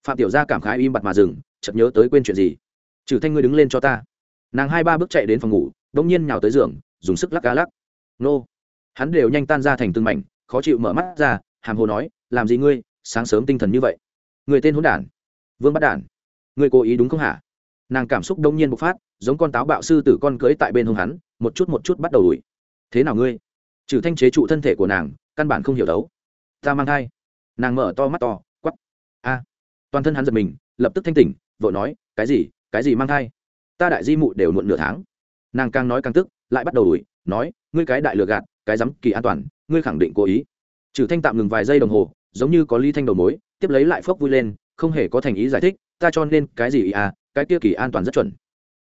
Phạm tiểu gia cảm khái im bặt mà dừng, chợt nhớ tới quên chuyện gì? Trừ thanh ngươi đứng lên cho ta. Nàng hai ba bước chạy đến phòng ngủ đông nhiên nhào tới giường, dùng sức lắc cá lắc. Nô. Hắn đều nhanh tan ra thành từng mảnh, khó chịu mở mắt ra, hàm hồ nói, làm gì ngươi? Sáng sớm tinh thần như vậy. Người tên hỗn đản. Vương bắt đản. Ngươi cố ý đúng không hả? Nàng cảm xúc đông nhiên bộc phát, giống con táo bạo sư tử con cưới tại bên hông hắn, một chút một chút bắt đầu đuổi thế nào ngươi? Trừ thanh chế trụ thân thể của nàng, căn bản không hiểu đấu. Ta mang thai. Nàng mở to mắt to quắp a. Toàn thân hắn giật mình, lập tức thanh tỉnh vợ nói, cái gì? Cái gì mang thai? Ta đại di mụ đều muộn nửa tháng. Nàng càng nói càng tức, lại bắt đầu đuổi nói, ngươi cái đại lừa gạt, cái dám kỳ an toàn, ngươi khẳng định cố ý. Trừ thanh tạm ngừng vài giây đồng hồ, giống như có ly thanh đầu mối, tiếp lấy lại phốc vui lên, không hề có thành ý giải thích, ta cho nên cái gì ý à cái kia kỳ an toàn rất chuẩn.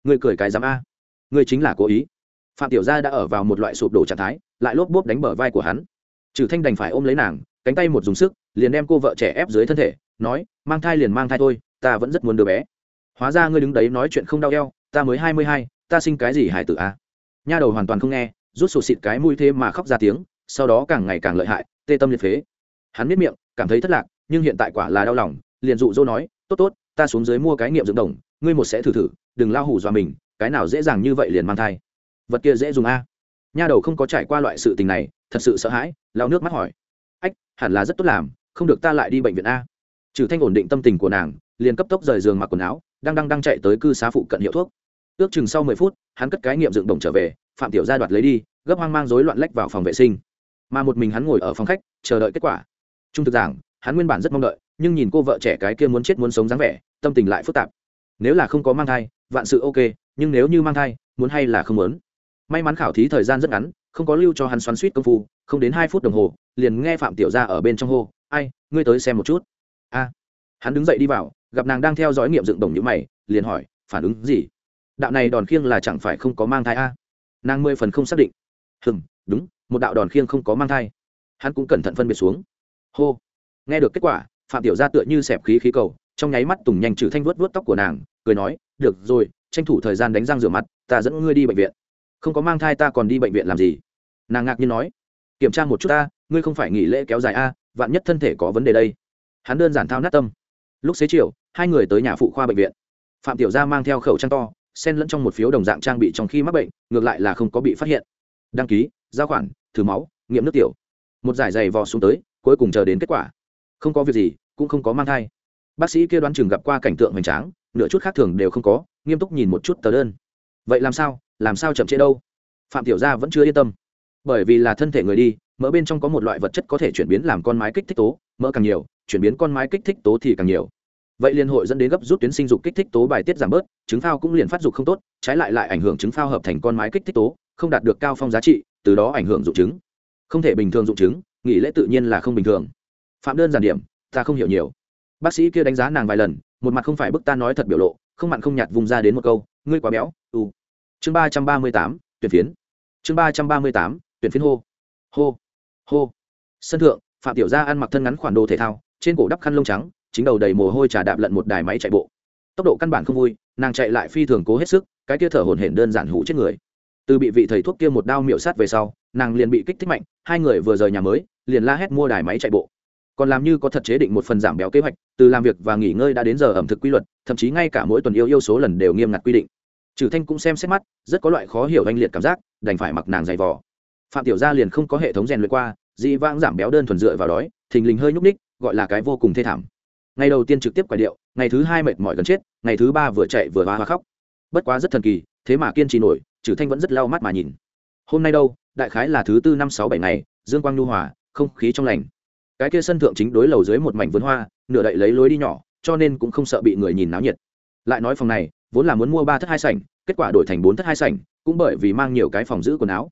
Người cười cái dám a. Người chính là cố ý. Phạm tiểu gia đã ở vào một loại sụp đổ trạng thái, lại lốp bốp đánh bờ vai của hắn. Trừ thanh đành phải ôm lấy nàng, cánh tay một dùng sức, liền đem cô vợ trẻ ép dưới thân thể, nói, mang thai liền mang thai thôi, ta vẫn rất muốn đứa bé. Hóa ra ngươi đứng đấy nói chuyện không đau eo, ta mới hai mươi hai, ta sinh cái gì hải tử a? Nha đầu hoàn toàn không nghe, rút sụt xịt cái mũi thế mà khóc ra tiếng, sau đó càng ngày càng lợi hại, tê tâm liệt phế. Hắn biết miệng, cảm thấy thất lạc, nhưng hiện tại quả là đau lòng, liền dụ dỗ nói, tốt tốt, ta xuống dưới mua cái nghiệm dưỡng đồng ngươi một sẽ thử thử, đừng lao hủ dọa mình, cái nào dễ dàng như vậy liền mang thai. Vật kia dễ dùng a. Nha đầu không có trải qua loại sự tình này, thật sự sợ hãi lao nước mắt hỏi. Ách, hẳn là rất tốt làm, không được ta lại đi bệnh viện a. Trừ thanh ổn định tâm tình của nàng, liền cấp tốc rời giường mặc quần áo, đang đang đang chạy tới cư xá phụ cận hiệu thuốc. Ước chừng sau mười phút, hắn cất cái nghiệm dựng đồng trở về, phạm tiểu gia đoạt lấy đi, gấp hoang mang rối loạn lách vào phòng vệ sinh. Mà một mình hắn ngồi ở phòng khách, chờ đợi kết quả. Trung thực giảng, hắn nguyên bản rất mong đợi, nhưng nhìn cô vợ trẻ cái kia muốn chết muốn sống dáng vẻ, tâm tình lại phức tạp nếu là không có mang thai, vạn sự ok, nhưng nếu như mang thai, muốn hay là không muốn? May mắn khảo thí thời gian rất ngắn, không có lưu cho hắn xoắn suýt công phu, không đến hai phút đồng hồ, liền nghe phạm tiểu gia ở bên trong hô, ai, ngươi tới xem một chút. A. Hắn đứng dậy đi vào, gặp nàng đang theo dõi nghiệm dựng đồng như mày, liền hỏi, phản ứng gì? Đạo này đòn khiêng là chẳng phải không có mang thai a? Nàng mười phần không xác định. Hừm, đúng, một đạo đòn khiêng không có mang thai. Hắn cũng cẩn thận phân biệt xuống. Hô. Nghe được kết quả, phạm tiểu gia tựa như xẹp khí khí cầu trong nháy mắt tùng nhanh trừ thanh vuốt vuốt tóc của nàng, cười nói, được rồi, tranh thủ thời gian đánh răng rửa mặt, ta dẫn ngươi đi bệnh viện. Không có mang thai ta còn đi bệnh viện làm gì? Nàng ngạc nhiên nói. Kiểm tra một chút ta, ngươi không phải nghỉ lễ kéo dài a, vạn nhất thân thể có vấn đề đây. Hắn đơn giản thao nát tâm. Lúc xế chiều, hai người tới nhà phụ khoa bệnh viện. Phạm tiểu gia mang theo khẩu trang to, xen lẫn trong một phiếu đồng dạng trang bị trong khi mắc bệnh, ngược lại là không có bị phát hiện. Đăng ký, giao khoản, thử máu, nghiệm nước tiểu. Một giải giày vò xuống tới, cuối cùng chờ đến kết quả. Không có việc gì, cũng không có mang thai bác sĩ kia đoán chừng gặp qua cảnh tượng hoành tráng, nửa chút khác thường đều không có, nghiêm túc nhìn một chút tờ đơn. Vậy làm sao? Làm sao chậm trễ đâu? Phạm tiểu gia vẫn chưa yên tâm. Bởi vì là thân thể người đi, mỡ bên trong có một loại vật chất có thể chuyển biến làm con mái kích thích tố, mỡ càng nhiều, chuyển biến con mái kích thích tố thì càng nhiều. Vậy liên hội dẫn đến gấp rút tuyến sinh dục kích thích tố bài tiết giảm bớt, trứng phao cũng liền phát dục không tốt, trái lại lại ảnh hưởng trứng phao hợp thành con mái kích thích tố, không đạt được cao phong giá trị, từ đó ảnh hưởng dụng trứng. Không thể bình thường dụng trứng, nghỉ lễ tự nhiên là không bình thường. Phạm đơn giản điểm, ta không hiểu nhiều bác sĩ kia đánh giá nàng vài lần, một mặt không phải bức ta nói thật biểu lộ, không mặn không nhạt vùng ra đến một câu, ngươi quá béo u chương ba trăm ba mươi tám, tuyển phiến. Chương ba trăm ba mươi tám, tuyển phiến hô. Hô hô. Sân thượng, phạm tiểu gia ăn mặc thân ngắn khoản đồ thể thao, trên cổ đắp khăn lông trắng, chính đầu đầy mồ hôi trà đạp lận một đài máy chạy bộ. Tốc độ căn bản không vui, nàng chạy lại phi thường cố hết sức, cái kia thở hổn hển đơn giản hủ chết người. Từ bị vị thầy thuốc kia một đao miệu sát về sau, nàng liền bị kích thích mạnh, hai người vừa rời nhà mới, liền la hét mua đài máy chạy bộ còn làm như có thật chế định một phần giảm béo kế hoạch, từ làm việc và nghỉ ngơi đã đến giờ ẩm thực quy luật, thậm chí ngay cả mỗi tuần yêu yêu số lần đều nghiêm ngặt quy định. Trừ thanh cũng xem xét mắt, rất có loại khó hiểu anh liệt cảm giác, đành phải mặc nàng dày vò. Phạm tiểu gia liền không có hệ thống rèn luyện qua, dị vãng giảm béo đơn thuần dựa vào đói, thình lình hơi nhúc ních gọi là cái vô cùng thê thảm. Ngày đầu tiên trực tiếp quả điệu, ngày thứ hai mệt mỏi gần chết, ngày thứ ba vừa chạy vừa hoa hoa khóc. Bất quá rất thần kỳ, thế mà kiên trì nổi, trừ thanh vẫn rất lau mắt mà nhìn. Hôm nay đâu, đại khái là thứ tư năm sáu bảy ngày, dương quang nhu hòa, không khí trong lành cái kia sân thượng chính đối lầu dưới một mảnh vườn hoa nửa đậy lấy lối đi nhỏ cho nên cũng không sợ bị người nhìn náo nhiệt. Lại nói phòng này vốn là muốn mua ba thất hai sảnh kết quả đổi thành bốn thất hai sảnh cũng bởi vì mang nhiều cái phòng giữ quần áo.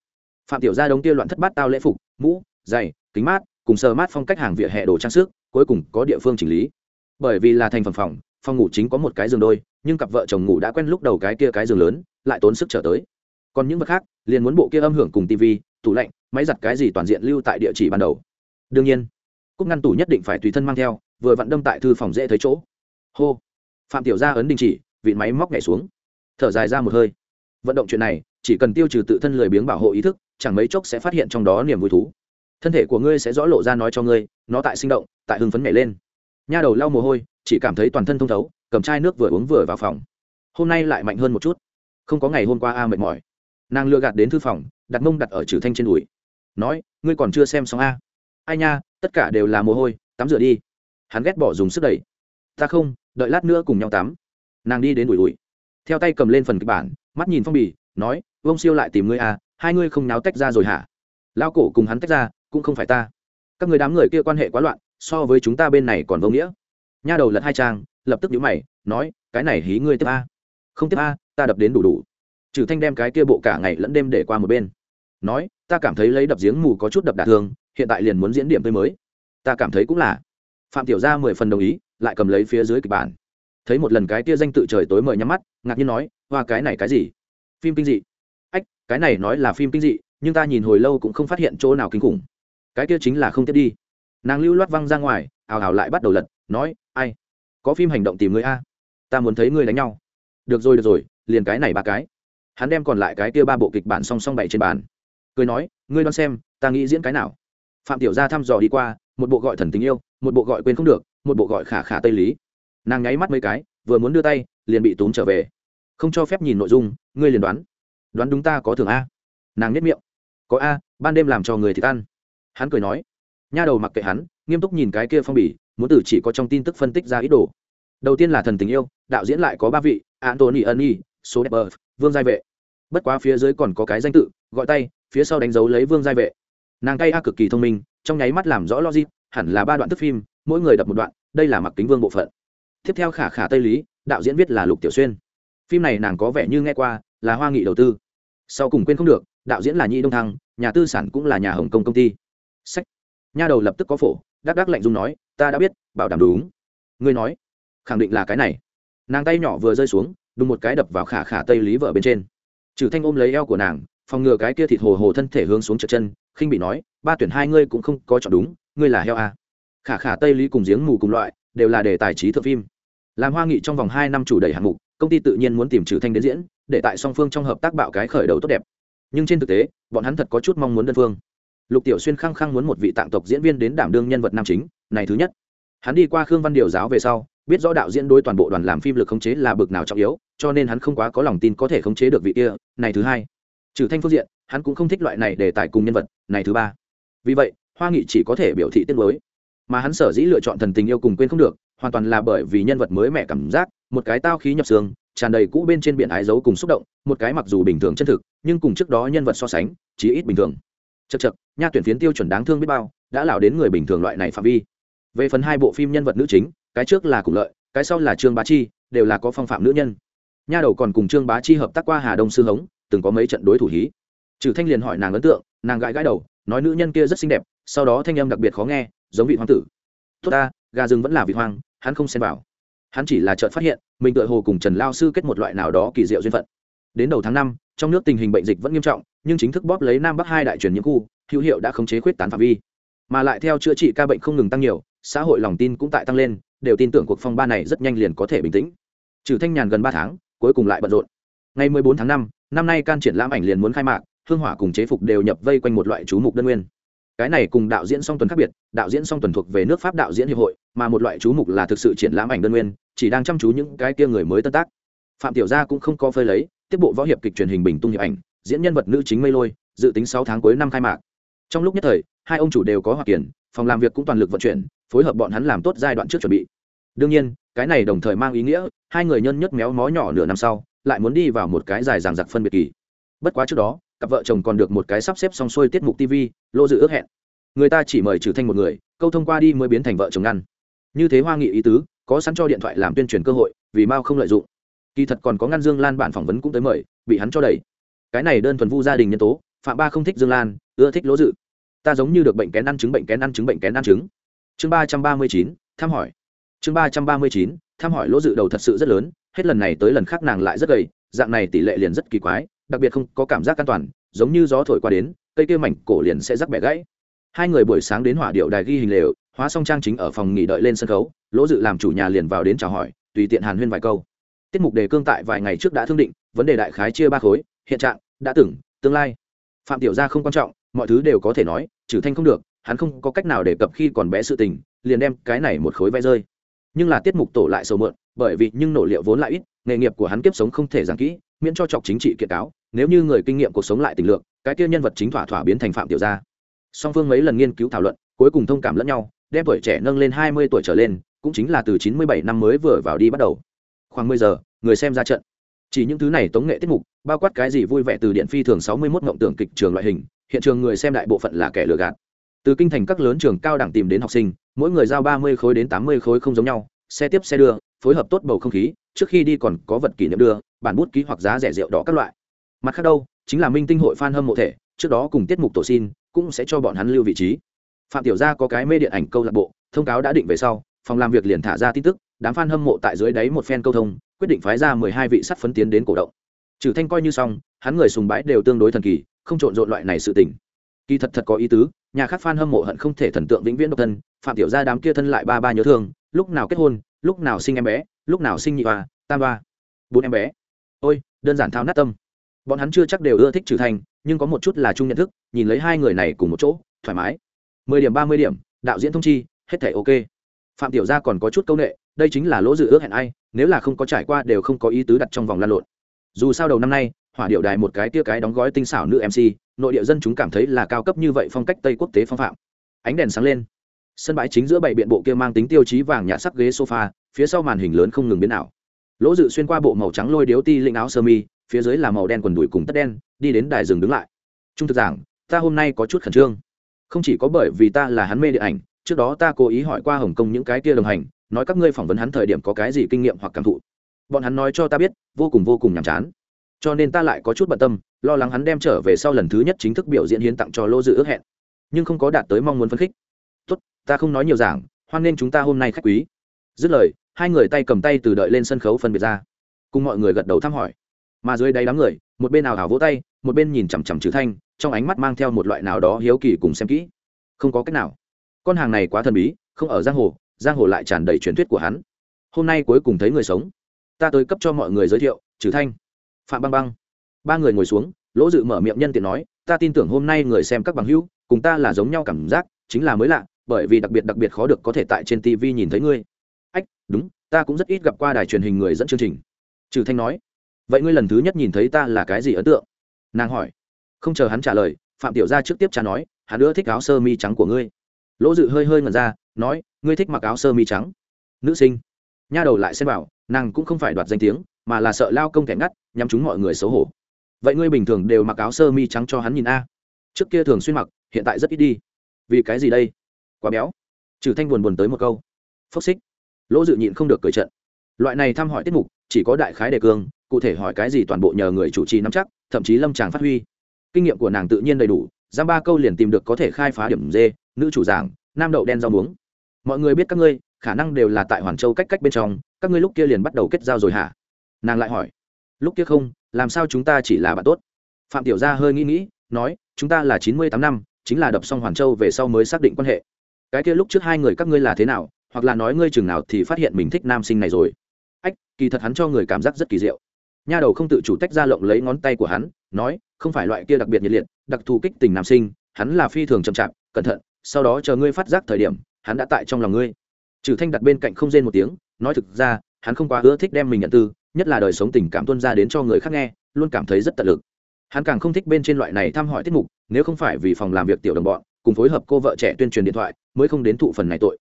Phạm tiểu gia đống kia loạn thất bát tao lễ phục mũ giày kính mát cùng sờ mát phong cách hàng vỉa hè đồ trang sức cuối cùng có địa phương chỉnh lý. Bởi vì là thành phần phòng phòng ngủ chính có một cái giường đôi nhưng cặp vợ chồng ngủ đã quen lúc đầu cái kia cái giường lớn lại tốn sức trở tới. Còn những vật khác liền muốn bộ kia âm hưởng cùng tivi, tủ lạnh máy giặt cái gì toàn diện lưu tại địa chỉ ban đầu. Đương nhiên cúc ngăn tủ nhất định phải tùy thân mang theo, vừa vặn đâm tại thư phòng dễ thấy chỗ. Hô. Phạm tiểu gia ấn đình chỉ, vị máy móc nhảy xuống. Thở dài ra một hơi. Vận động chuyện này, chỉ cần tiêu trừ tự thân lười biếng bảo hộ ý thức, chẳng mấy chốc sẽ phát hiện trong đó niềm vui thú. Thân thể của ngươi sẽ rõ lộ ra nói cho ngươi, nó tại sinh động, tại hưng phấn nhảy lên. Nha đầu lau mồ hôi, chỉ cảm thấy toàn thân thông thấu, cầm chai nước vừa uống vừa vào phòng. Hôm nay lại mạnh hơn một chút. Không có ngày hôm qua a à mệt mỏi. Nàng lừa gạt đến thư phòng, đặt mông đặt ở trừ thanh trên đùi. Nói, ngươi còn chưa xem xong a? Ai nha tất cả đều là mồ hôi, tắm rửa đi. Hắn ghét bỏ dùng sức đẩy. Ta không, đợi lát nữa cùng nhau tắm. Nàng đi đến ủi ủi. Theo tay cầm lên phần kịch bản, mắt nhìn phong bì, nói vông siêu lại tìm ngươi à hai ngươi không náo tách ra rồi hả? Lao cổ cùng hắn tách ra, cũng không phải ta. Các người đám người kia quan hệ quá loạn, so với chúng ta bên này còn vô nghĩa. Nha đầu lật hai trang, lập tức nhíu mày, nói, cái này hí ngươi tiếp a. Không tiếp a, ta đập đến đủ đủ. Trừ thanh đem cái kia bộ cả ngày lẫn đêm để qua một bên. Nói, ta cảm thấy lấy đập giếng mù có chút đập đả thương hiện tại liền muốn diễn điểm tươi mới. Ta cảm thấy cũng là. Phạm tiểu gia mười phần đồng ý, lại cầm lấy phía dưới kịch bản. Thấy một lần cái kia danh tự trời tối mời nhắm mắt, ngạc nhiên nói, hoa, cái này cái gì? Phim kinh dị. Ách, cái này nói là phim kinh dị, nhưng ta nhìn hồi lâu cũng không phát hiện chỗ nào kinh khủng. Cái kia chính là không tiếp đi. Nàng lưu loát văng ra ngoài ào ào lại bắt đầu lật, nói, ai? Có phim hành động tìm người a. Ta muốn thấy người đánh nhau. Được rồi được rồi, liền cái này ba cái. Hắn đem còn lại cái kia ba bộ kịch bản song song bày trên bàn. Cười nói, ngươi đoán xem, ta nghĩ diễn cái nào? Phạm tiểu gia thăm dò đi qua, một bộ gọi thần tình yêu, một bộ gọi quên không được, một bộ gọi khả khả tây lý. Nàng nháy mắt mấy cái, vừa muốn đưa tay, liền bị túm trở về. Không cho phép nhìn nội dung, ngươi liền đoán. Đoán đúng ta có thường a. Nàng nhất miệng. Có a, ban đêm làm cho người thì tan. hắn cười nói. Nha đầu mặc kệ hắn, nghiêm túc nhìn cái kia phong bì, muốn từ chỉ có trong tin tức phân tích ra ý đồ. Đầu tiên là thần tình yêu, đạo diễn lại có ba vị antony ân số đẹp bờ, vương giai vệ. Bất quá phía dưới còn có cái danh tự, gọi tay, phía sau đánh dấu lấy vương giai vệ nàng tay a cực kỳ thông minh, trong nháy mắt làm rõ logic, hẳn là ba đoạn thức phim, mỗi người đập một đoạn, đây là mặc kính vương bộ phận. Tiếp theo khả khả tây lý, đạo diễn viết là lục tiểu xuyên. Phim này nàng có vẻ như nghe qua, là hoa nghị đầu tư. Sau cùng quên không được, đạo diễn là nhi đông thăng, nhà tư sản cũng là nhà hồng kông công ty. Sách. Nha đầu lập tức có phổ, đắc đắc lạnh dung nói, ta đã biết, bảo đảm đúng. Ngươi nói, khẳng định là cái này. Nàng tay nhỏ vừa rơi xuống, đùng một cái đập vào khả khả tây lý vợ bên trên. Trừ thanh ôm lấy eo của nàng, phòng ngừa cái kia thịt hồ hồ thân thể hướng xuống trượt chân khinh bị nói, ba tuyển hai ngươi cũng không có chọn đúng, ngươi là heo à. khả khả tây lý cùng giếng mù cùng loại, đều là đề tài trí thượng phim. Làm hoa nghị trong vòng hai năm chủ đẩy hạng mục, công ty tự nhiên muốn tìm trừ thanh đến diễn, để tại song phương trong hợp tác bạo cái khởi đầu tốt đẹp. Nhưng trên thực tế, bọn hắn thật có chút mong muốn đơn phương. Lục tiểu xuyên khăng khăng muốn một vị tạng tộc diễn viên đến đảm đương nhân vật nam chính, này thứ nhất. Hắn đi qua khương văn điều giáo về sau, biết rõ đạo diễn đối toàn bộ đoàn làm phim lực khống chế là bực nào trọng yếu, cho nên hắn không quá có lòng tin có thể khống chế được vị kia, này thứ hai. Trừ thanh phương diện, hắn cũng không thích loại này để tài cùng nhân vật này thứ ba. Vì vậy, hoa nghị chỉ có thể biểu thị tiết mới mà hắn sở dĩ lựa chọn thần tình yêu cùng quên không được, hoàn toàn là bởi vì nhân vật mới mẻ cảm giác, một cái tao khí nhập xương, tràn đầy cũ bên trên biển ái dấu cùng xúc động, một cái mặc dù bình thường chân thực, nhưng cùng trước đó nhân vật so sánh, chí ít bình thường. Chật chật nha tuyển phiến tiêu chuẩn đáng thương biết bao, đã lào đến người bình thường loại này phạm vi. Về phần hai bộ phim nhân vật nữ chính, cái trước là cùng lợi, cái sau là trương bá chi, đều là có phong phạm nữ nhân. Nha đầu còn cùng trương bá chi hợp tác qua hà đông sư hống, từng có mấy trận đối thủ hí. Trừ thanh liền hỏi nàng ấn tượng nàng gãi gãi đầu nói nữ nhân kia rất xinh đẹp sau đó thanh âm đặc biệt khó nghe giống vị hoàng tử. Tốt ta gà rừng vẫn là vị hoang hắn không xem vào. Hắn chỉ là chợt phát hiện mình tựa hồ cùng trần lao sư kết một loại nào đó kỳ diệu duyên phận. Đến đầu tháng năm trong nước tình hình bệnh dịch vẫn nghiêm trọng nhưng chính thức bóp lấy nam bắc hai đại truyền nhiễm khu hữu hiệu đã khống chế khuyết tán phạm vi. Mà lại theo chữa trị ca bệnh không ngừng tăng nhiều xã hội lòng tin cũng tại tăng lên đều tin tưởng cuộc phong ba này rất nhanh liền có thể bình tĩnh. Trừ thanh nhàn gần ba tháng cuối cùng lại bận rộn. Ngày 14 tháng 5, năm nay can triển lãm ảnh liền muốn khai mạc hương hỏa cùng chế phục đều nhập vây quanh một loại chú mục đơn nguyên. Cái này cùng đạo diễn song tuần khác biệt, đạo diễn song tuần thuộc về nước pháp đạo diễn hiệp hội, mà một loại chú mục là thực sự triển lãm ảnh đơn nguyên, chỉ đang chăm chú những cái kia người mới tân tác. Phạm tiểu gia cũng không có phơi lấy, tiếp bộ võ hiệp kịch truyền hình bình tung hiệp ảnh, diễn nhân vật nữ chính mây lôi, dự tính sáu tháng cuối năm khai mạc. Trong lúc nhất thời, hai ông chủ đều có hoạt kiển phòng làm việc cũng toàn lực vận chuyển, phối hợp bọn hắn làm tốt giai đoạn trước chuẩn bị. Đương nhiên, cái này đồng thời mang ý nghĩa, hai người nhân nhất méo mó nhỏ nửa năm sau, lại muốn đi vào một cái dài dằng dặc phân biệt kỳ. Bất quá trước đó cặp vợ chồng còn được một cái sắp xếp xong xuôi tiết mục tv lô dự ước hẹn. Người ta chỉ mời trừ thanh một người, câu thông qua đi mới biến thành vợ chồng ngăn. Như thế hoa nghị ý tứ, có sẵn cho điện thoại làm tuyên truyền cơ hội, vì mao không lợi dụng. Kỳ thật còn có ngăn dương lan bản phỏng vấn cũng tới mời, bị hắn cho đẩy. Cái này đơn thuần vu gia đình nhân tố, phạm ba không thích dương lan, ưa thích lỗ dự. Ta giống như được bệnh kén ăn chứng bệnh kén ăn chứng bệnh kén ăn chứng chương ba trăm ba mươi chín, thăm hỏi. Chương ba trăm ba mươi chín, thăm hỏi lỗ dự đầu thật sự rất lớn, hết lần này tới lần khác nàng lại rất gầy, dạng này tỷ lệ liền rất kỳ quái đặc biệt không có cảm giác an toàn, giống như gió thổi qua đến, cây kia mảnh cổ liền sẽ rắc bẻ gãy. Hai người buổi sáng đến hỏa điệu đài ghi hình lều, hóa song trang chính ở phòng nghỉ đợi lên sân khấu, lỗ dự làm chủ nhà liền vào đến chào hỏi, tùy tiện hàn huyên vài câu. Tiết mục đề cương tại vài ngày trước đã thương định, vấn đề đại khái chia ba khối, hiện trạng, đã từng, tương lai. Phạm tiểu gia không quan trọng, mọi thứ đều có thể nói, trừ thanh không được, hắn không có cách nào đề cập khi còn bé sự tình, liền đem cái này một khối vẽ rơi. Nhưng là tiết mục tổ lại sầu mượn, bởi vì nhưng nổ liệu vốn lại ít, nghề nghiệp của hắn kiếp sống không thể giảng kỹ miễn cho chọc chính trị kiện cáo, nếu như người kinh nghiệm cuộc sống lại tình lượng cái kia nhân vật chính thỏa thỏa biến thành phạm tiểu gia. Song phương mấy lần nghiên cứu thảo luận, cuối cùng thông cảm lẫn nhau, đem tuổi trẻ nâng lên hai mươi tuổi trở lên, cũng chính là từ chín mươi bảy năm mới vừa vào đi bắt đầu. Khoảng mười giờ, người xem ra trận. Chỉ những thứ này tống nghệ tiết mục, bao quát cái gì vui vẻ từ điện phi thường sáu mươi 61 ngộng tưởng kịch trường loại hình, hiện trường người xem đại bộ phận là kẻ lừa gạt. Từ kinh thành các lớn trường cao đẳng tìm đến học sinh, mỗi người giao ba mươi khối đến tám mươi khối không giống nhau, xe tiếp xe đưa, phối hợp tốt bầu không khí, trước khi đi còn có vật kỷ niệm đưa bản bút ký hoặc giá rẻ rượu đỏ các loại. Mặt khác đâu, chính là minh tinh hội fan hâm mộ thể, trước đó cùng tiết mục tổ xin, cũng sẽ cho bọn hắn lưu vị trí. Phạm tiểu gia có cái mê điện ảnh câu lạc bộ, thông cáo đã định về sau, phòng làm việc liền thả ra tin tức, đám fan hâm mộ tại dưới đáy một phen câu thông, quyết định phái ra mười hai vị sắt phấn tiến đến cổ động. Trừ thanh coi như xong, hắn người sùng bái đều tương đối thần kỳ, không trộn rộn loại này sự tình. Kỳ thật thật có ý tứ, nhà khác fan hâm mộ hận không thể thần tượng vĩnh viễn độc thân, phạm tiểu gia đám kia thân lại ba ba nhớ thương, lúc nào kết hôn, lúc nào sinh em bé, lúc nào sinh nhị hoa, tam ba bốn em bé ôi, đơn giản thao nát tâm. Bọn hắn chưa chắc đều ưa thích trừ thành, nhưng có một chút là chung nhận thức, nhìn lấy hai người này cùng một chỗ, thoải mái. Mười điểm, ba mươi điểm, đạo diễn thông chi, hết thể ok. Phạm tiểu gia còn có chút câu nệ, đây chính là lỗ dự ước hẹn ai, nếu là không có trải qua đều không có ý tứ đặt trong vòng lan lộn. Dù sao đầu năm nay, hỏa điệu đài một cái tia cái đóng gói tinh xảo nữ mc nội địa dân chúng cảm thấy là cao cấp như vậy phong cách tây quốc tế phong phạm. Ánh đèn sáng lên. Sân bãi chính giữa bảy biện bộ kia mang tính tiêu chí vàng nhạt sắc ghế sofa, phía sau màn hình lớn không ngừng biến ảo lỗ dự xuyên qua bộ màu trắng lôi điếu ti lĩnh áo sơ mi, phía dưới là màu đen quần đùi cùng tất đen, đi đến đài rừng đứng lại. Trung thực giảng, ta hôm nay có chút khẩn trương. Không chỉ có bởi vì ta là hắn mê điện ảnh, trước đó ta cố ý hỏi qua hồng kông những cái kia đồng hành, nói các ngươi phỏng vấn hắn thời điểm có cái gì kinh nghiệm hoặc cảm thụ. Bọn hắn nói cho ta biết, vô cùng vô cùng nhàm chán. Cho nên ta lại có chút bận tâm, lo lắng hắn đem trở về sau lần thứ nhất chính thức biểu diễn hiến tặng cho lô dự ước hẹn. Nhưng không có đạt tới mong muốn phấn khích. Tốt, ta không nói nhiều giảng, hoan nên chúng ta hôm nay khách quý. Dứt lời hai người tay cầm tay từ đợi lên sân khấu phân biệt ra. Cùng mọi người gật đầu thăm hỏi. Mà dưới đáy đám người, một bên nào hào vỗ tay, một bên nhìn chằm chằm trừ thanh, trong ánh mắt mang theo một loại nào đó hiếu kỳ cùng xem kỹ. Không có cách nào. Con hàng này quá thần bí, không ở giang hồ giang hồ lại tràn đầy truyền thuyết của hắn. Hôm nay cuối cùng thấy người sống. Ta tới cấp cho mọi người giới thiệu, trừ thanh. Phạm băng băng. Ba người ngồi xuống, lỗ dự mở miệng nhân tiện nói, ta tin tưởng hôm nay người xem các bằng hữu, cùng ta là giống nhau cảm giác, chính là mới lạ, bởi vì đặc biệt đặc biệt khó được có thể tại trên tv nhìn thấy ngươi ách, đúng, ta cũng rất ít gặp qua đài truyền hình người dẫn chương trình. Trừ thanh nói, vậy ngươi lần thứ nhất nhìn thấy ta là cái gì ấn tượng? Nàng hỏi. Không chờ hắn trả lời, phạm tiểu gia trước tiếp trả nói, hắn nữa thích áo sơ mi trắng của ngươi. Lỗ dự hơi hơi ngẩn ra, nói, ngươi thích mặc áo sơ mi trắng? Nữ sinh. Nha đầu lại xem bảo nàng cũng không phải đoạt danh tiếng, mà là sợ lao công kẻ ngắt, nhắm chúng mọi người xấu hổ. Vậy ngươi bình thường đều mặc áo sơ mi trắng cho hắn nhìn a? Trước kia thường xuyên mặc, hiện tại rất ít đi. Vì cái gì đây? Quá béo. Trừ thanh buồn buồn tới một câu. Phốc xích lỗ dự nhịn không được cười trận. Loại này thăm hỏi tiết mục, chỉ có đại khái đề cương, cụ thể hỏi cái gì toàn bộ nhờ người chủ trì nắm chắc, thậm chí lâm tràng phát huy. Kinh nghiệm của nàng tự nhiên đầy đủ giam ba câu liền tìm được có thể khai phá điểm d nữ chủ giảng, nam đậu đen rau muống. Mọi người biết các ngươi, khả năng đều là tại hoàn châu cách cách bên trong, các ngươi lúc kia liền bắt đầu kết giao rồi hả? Nàng lại hỏi. Lúc kia không, làm sao chúng ta chỉ là bạn tốt? Phạm tiểu gia hơi nghĩ nghĩ, nói, chúng ta là chín mươi tám năm, chính là đập xong hoàn châu về sau mới xác định quan hệ. Cái kia lúc trước hai người các ngươi là thế nào hoặc là nói ngươi chừng nào thì phát hiện mình thích nam sinh này rồi. Ách, kỳ thật hắn cho người cảm giác rất kỳ diệu. Nha đầu không tự chủ tách ra lộng lấy ngón tay của hắn, nói, không phải loại kia đặc biệt nhiệt liệt, đặc thù kích tình nam sinh, hắn là phi thường chậm chạp, cẩn thận, sau đó chờ ngươi phát giác thời điểm, hắn đã tại trong lòng ngươi. Trừ thanh đặt bên cạnh không rên một tiếng, nói thực ra, hắn không quá ưa thích đem mình nhận tư, nhất là đời sống tình cảm tuân ra đến cho người khác nghe, luôn cảm thấy rất tận lực. Hắn càng không thích bên trên loại này thăm hỏi tiết mục, nếu không phải vì phòng làm việc tiểu đồng bọn, cùng phối hợp cô vợ trẻ tuyên truyền điện thoại, mới không đến thụ phần này tội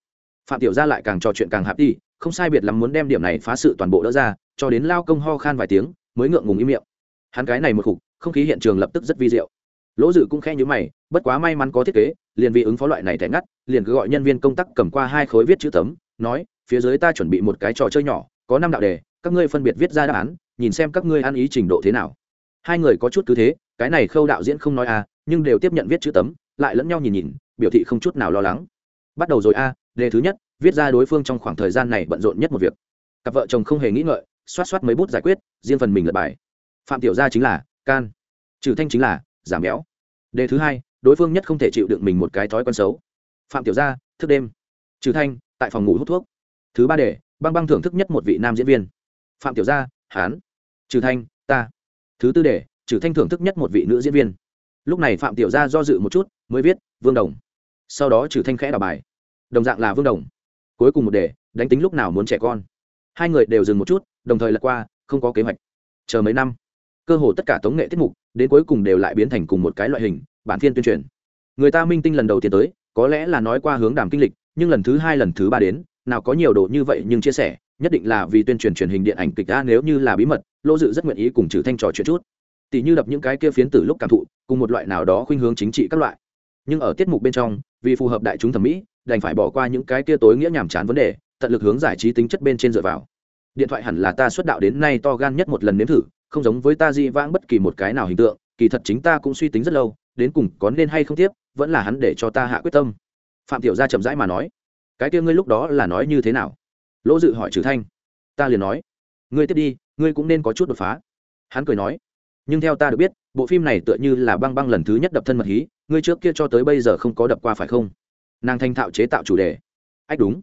phạm tiểu gia lại càng trò chuyện càng hạp đi, không sai biệt lắm muốn đem điểm này phá sự toàn bộ đỡ ra, cho đến lao công ho khan vài tiếng, mới ngượng ngùng im miệng. Hắn cái này một khục, không khí hiện trường lập tức rất vi diệu. Lỗ dự cũng khẽ nhữ mày, bất quá may mắn có thiết kế, liền vì ứng phó loại này thẻ ngắt, liền cứ gọi nhân viên công tác cầm qua hai khối viết chữ tấm, nói, phía dưới ta chuẩn bị một cái trò chơi nhỏ, có năm đạo đề, các ngươi phân biệt viết ra đáp án, nhìn xem các ngươi ăn ý trình độ thế nào. Hai người có chút cứ thế, cái này khâu đạo diễn không nói a nhưng đều tiếp nhận viết chữ tấm, lại lẫn nhau nhìn nhìn, biểu thị không chút nào lo lắng. Bắt đầu rồi a đề thứ nhất, viết ra đối phương trong khoảng thời gian này bận rộn nhất một việc. Cặp vợ chồng không hề nghĩ ngợi, xoát xoát mấy bút giải quyết, riêng phần mình lật bài. Phạm tiểu gia chính là can, trừ thanh chính là giảm béo. Đề thứ hai, đối phương nhất không thể chịu đựng mình một cái thói quen xấu. Phạm tiểu gia, thức đêm. Trừ thanh, tại phòng ngủ hút thuốc. Thứ ba đề, băng băng thưởng thức nhất một vị nam diễn viên. Phạm tiểu gia hán trừ thanh, ta. Thứ tư đề, trừ thanh thưởng thức nhất một vị nữ diễn viên. Lúc này phạm tiểu gia do dự một chút, mới viết, vương đồng. Sau đó trừ thanh khẽ đào bài đồng dạng là vương đồng. Cuối cùng một đề, đánh tính lúc nào muốn trẻ con. Hai người đều dừng một chút, đồng thời lật qua, không có kế hoạch. Chờ mấy năm, cơ hồ tất cả tống nghệ tiết mục, đến cuối cùng đều lại biến thành cùng một cái loại hình, bản phiên tuyên truyền. Người ta minh tinh lần đầu tiên tới, có lẽ là nói qua hướng đàm kinh lịch, nhưng lần thứ hai lần thứ ba đến, nào có nhiều đồ như vậy nhưng chia sẻ, nhất định là vì tuyên truyền truyền hình điện ảnh kịch đã nếu như là bí mật, lô dự rất nguyện ý cùng trừ thanh trò chuyện chút. Tỷ như đập những cái kia phiến từ lúc cảm thụ, cùng một loại nào đó khuynh hướng chính trị các loại nhưng ở tiết mục bên trong, vì phù hợp đại chúng thẩm mỹ, đành phải bỏ qua những cái kia tối nghĩa nhàm chán vấn đề, tận lực hướng giải trí tính chất bên trên dựa vào. Điện thoại hẳn là ta xuất đạo đến nay to gan nhất một lần nếm thử, không giống với ta di vãng bất kỳ một cái nào hình tượng, kỳ thật chính ta cũng suy tính rất lâu, đến cùng có nên hay không tiếp, vẫn là hắn để cho ta hạ quyết tâm. Phạm tiểu gia chậm rãi mà nói, cái kia ngươi lúc đó là nói như thế nào? Lỗ dự hỏi trừ thanh, ta liền nói, ngươi tiếp đi, ngươi cũng nên có chút đột phá. Hắn cười nói, nhưng theo ta được biết, bộ phim này tựa như là băng băng lần thứ nhất đập thân mật hí ngươi trước kia cho tới bây giờ không có đập qua phải không? Nàng thanh thạo chế tạo chủ đề. Ách đúng.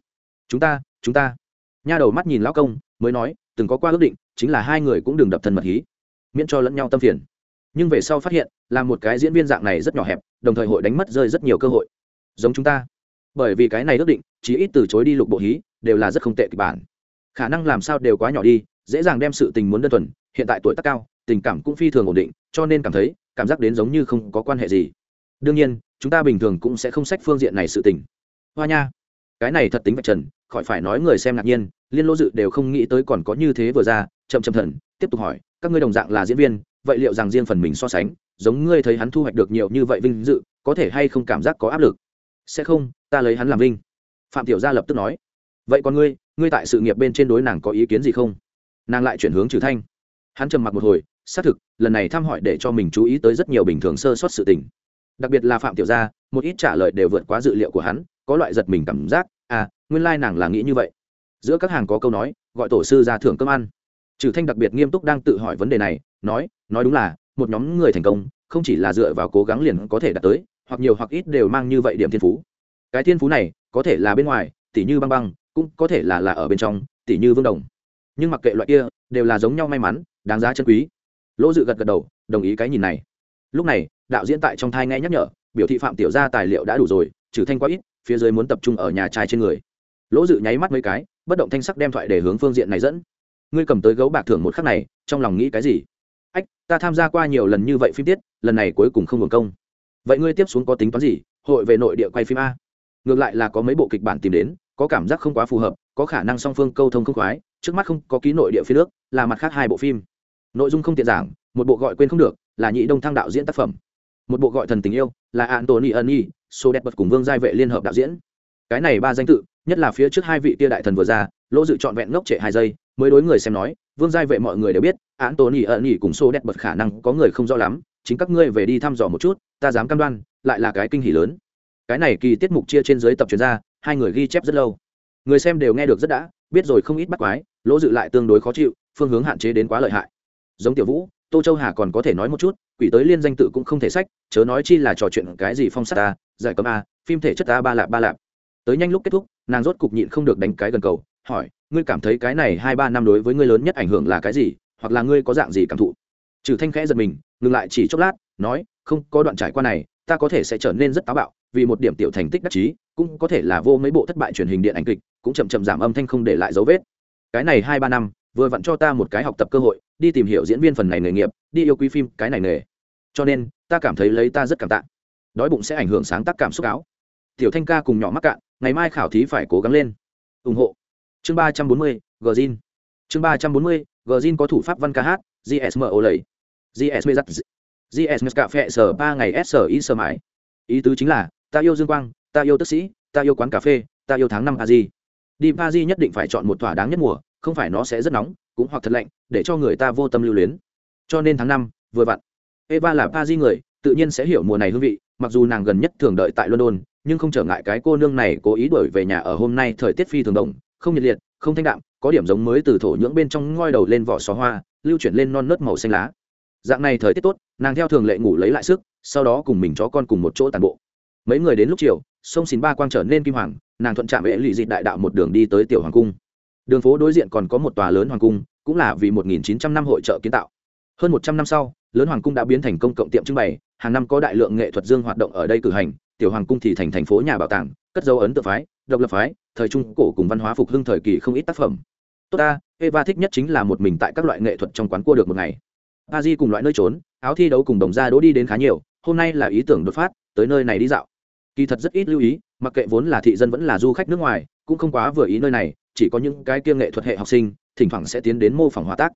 Chúng ta chúng ta. Nha đầu mắt nhìn lão công, mới nói, từng có qua ước định, chính là hai người cũng đừng đập thân mật hí. Miễn cho lẫn nhau tâm phiền. Nhưng về sau phát hiện, là một cái diễn viên dạng này rất nhỏ hẹp, đồng thời hội đánh mất rơi rất nhiều cơ hội. Giống chúng ta. Bởi vì cái này ước định, chí ít từ chối đi lục bộ hí, đều là rất không tệ kịch bản. Khả năng làm sao đều quá nhỏ đi, dễ dàng đem sự tình muốn đơn thuần, hiện tại tuổi tác cao, tình cảm cũng phi thường ổn định, cho nên cảm thấy, cảm giác đến giống như không có quan hệ gì đương nhiên, chúng ta bình thường cũng sẽ không sách phương diện này sự tình. Hoa nha, cái này thật tính vạch trần, khỏi phải nói người xem ngạc nhiên, liên lỗ dự đều không nghĩ tới còn có như thế vừa ra, chậm chậm thần, tiếp tục hỏi, các ngươi đồng dạng là diễn viên, vậy liệu rằng riêng phần mình so sánh, giống ngươi thấy hắn thu hoạch được nhiều như vậy vinh dự, có thể hay không cảm giác có áp lực? Sẽ không, ta lấy hắn làm vinh. Phạm tiểu gia lập tức nói. Vậy còn ngươi ngươi tại sự nghiệp bên trên đối nàng có ý kiến gì không? Nàng lại chuyển hướng trừ thanh. Hắn trầm mặc một hồi, xác thực, lần này thăm hỏi để cho mình chú ý tới rất nhiều bình thường sơ sót sự tình đặc biệt là phạm tiểu gia, một ít trả lời đều vượt quá dự liệu của hắn, có loại giật mình cảm giác à nguyên lai nàng là nghĩ như vậy. Giữa các hàng có câu nói, gọi tổ sư ra thưởng cơm ăn. Trừ thanh đặc biệt nghiêm túc đang tự hỏi vấn đề này, nói nói đúng là, một nhóm người thành công, không chỉ là dựa vào cố gắng liền có thể đạt tới, hoặc nhiều hoặc ít đều mang như vậy điểm thiên phú. Cái thiên phú này, có thể là bên ngoài tỷ như băng băng, cũng có thể là là ở bên trong tỷ như vương đồng. Nhưng mặc kệ loại kia, đều là giống nhau may mắn, đáng giá chân quý. Lỗ dự gật gật đầu, đồng ý cái nhìn này. Lúc này đạo diễn tại trong thai nghe nhắc nhở, biểu thị phạm tiểu gia tài liệu đã đủ rồi, trừ thanh quá ít, phía dưới muốn tập trung ở nhà trai trên người. Lỗ dự nháy mắt mấy cái, bất động thanh sắc đem thoại để hướng phương diện này dẫn. Ngươi cầm tới gấu bạc thưởng một khắc này, trong lòng nghĩ cái gì? Ách, ta tham gia qua nhiều lần như vậy phim tiết, lần này cuối cùng không hưởng công. Vậy ngươi tiếp xuống có tính toán gì? Hội về nội địa quay phim a. Ngược lại là có mấy bộ kịch bản tìm đến, có cảm giác không quá phù hợp, có khả năng song phương câu thông không khoái, trước mắt không có ký nội địa phía nước là mặt khác hai bộ phim. Nội dung không tiện giảng, một bộ gọi quên không được, là nhị đông thăng đạo diễn tác phẩm một bộ gọi thần tình yêu, là antony ân y số đẹp bật cùng vương giai vệ liên hợp đạo diễn. Cái này ba danh tự, nhất là phía trước hai vị tia đại thần vừa ra, lỗ dự trọn vẹn ngốc trệ hai giây, mới đối người xem nói, vương giai vệ mọi người đều biết antony ân y cùng số đẹp bật khả năng có người không rõ lắm, chính các ngươi về đi thăm dò một chút, ta dám cam đoan, lại là cái kinh hỉ lớn. Cái này kỳ tiết mục chia trên dưới tập truyền ra, hai người ghi chép rất lâu. Người xem đều nghe được rất đã, biết rồi không ít bắt quái, lỗ dự lại tương đối khó chịu, phương hướng hạn chế đến quá lợi hại. Giống tiểu vũ tô châu hà còn có thể nói một chút, quỷ tới liên danh tự cũng không thể sách, chớ nói chi là trò chuyện cái gì phong sát ta, giải cấm a, phim thể chất ta ba lạp ba lạp. Tới nhanh lúc kết thúc, nàng rốt cục nhịn không được đánh cái gần cầu, hỏi, ngươi cảm thấy cái này hai ba năm đối với ngươi lớn nhất ảnh hưởng là cái gì, hoặc là ngươi có dạng gì cảm thụ? Trừ thanh khẽ giật mình, ngừng lại chỉ chốc lát, nói, không, có đoạn trải qua này, ta có thể sẽ trở nên rất táo bạo, vì một điểm tiểu thành tích đắc chí, cũng có thể là vô mấy bộ thất bại truyền hình điện ảnh kịch, cũng chậm chậm giảm âm thanh không để lại dấu vết. Cái này hai ba năm vừa vặn cho ta một cái học tập cơ hội, đi tìm hiểu diễn viên phần này nghề nghiệp, đi yêu quý phim cái này nghề. Cho nên, ta cảm thấy lấy ta rất cảm tạ. Đói bụng sẽ ảnh hưởng sáng tác cảm xúc áo. Tiểu thanh ca cùng nhỏ mắc cạn, ngày mai khảo thí phải cố gắng lên. Ủng hộ. Chương ba trăm bốn mươi gờ zin chương ba trăm bốn mươi gờ zin có thủ pháp văn ca hát gsmo lầy. Gsm mê giắt gs cà phê sở ba ngày s sở y sơ mãi. Ý tứ chính là, ta yêu dương quang, ta yêu tức sĩ, ta yêu quán cà phê, ta yêu tháng năm a di. Đi pa di nhất định phải chọn một thỏa đáng nhất mùa không phải nó sẽ rất nóng, cũng hoặc thật lạnh, để cho người ta vô tâm lưu luyến. Cho nên tháng năm, vừa vặn, eva là pa di người, tự nhiên sẽ hiểu mùa này hương vị, mặc dù nàng gần nhất thường đợi tại london, nhưng không trở ngại cái cô nương này cố ý đuổi về nhà ở hôm nay thời tiết phi thường đồng, không nhiệt liệt, không thanh đạm, có điểm giống mới từ thổ nhưỡng bên trong ngoi đầu lên vỏ xó hoa, lưu chuyển lên non nớt màu xanh lá. Dạng này thời tiết tốt, nàng theo thường lệ ngủ lấy lại sức, sau đó cùng mình chó con cùng một chỗ tàn bộ. Mấy người đến lúc chiều, sông xín ba quang trở nên kim hoàng, nàng thuận chạm vệ lụy dịt đại đạo một đường đi tới tiểu hoàng cung đường phố đối diện còn có một tòa lớn hoàng cung, cũng là vì 1900 năm hội trợ kiến tạo. Hơn 100 năm sau, lớn hoàng cung đã biến thành công cộng tiệm trưng bày, hàng năm có đại lượng nghệ thuật dương hoạt động ở đây cử hành, tiểu hoàng cung thì thành thành phố nhà bảo tàng, cất dấu ấn tượng phái, độc lập phái, thời trung cổ cùng văn hóa phục hưng thời kỳ không ít tác phẩm. Tốt ta, eva thích nhất chính là một mình tại các loại nghệ thuật trong quán cua được một ngày. A di cùng loại nơi trốn, áo thi đấu cùng đồng gia đỗ đi đến khá nhiều, hôm nay là ý tưởng đột phát, tới nơi này đi dạo. Kỳ thật rất ít lưu ý, mặc kệ vốn là thị dân vẫn là du khách nước ngoài, cũng không quá vừa ý nơi này chỉ có những cái kia nghệ thuật hệ học sinh, thỉnh thoảng sẽ tiến đến mô phỏng hòa tác.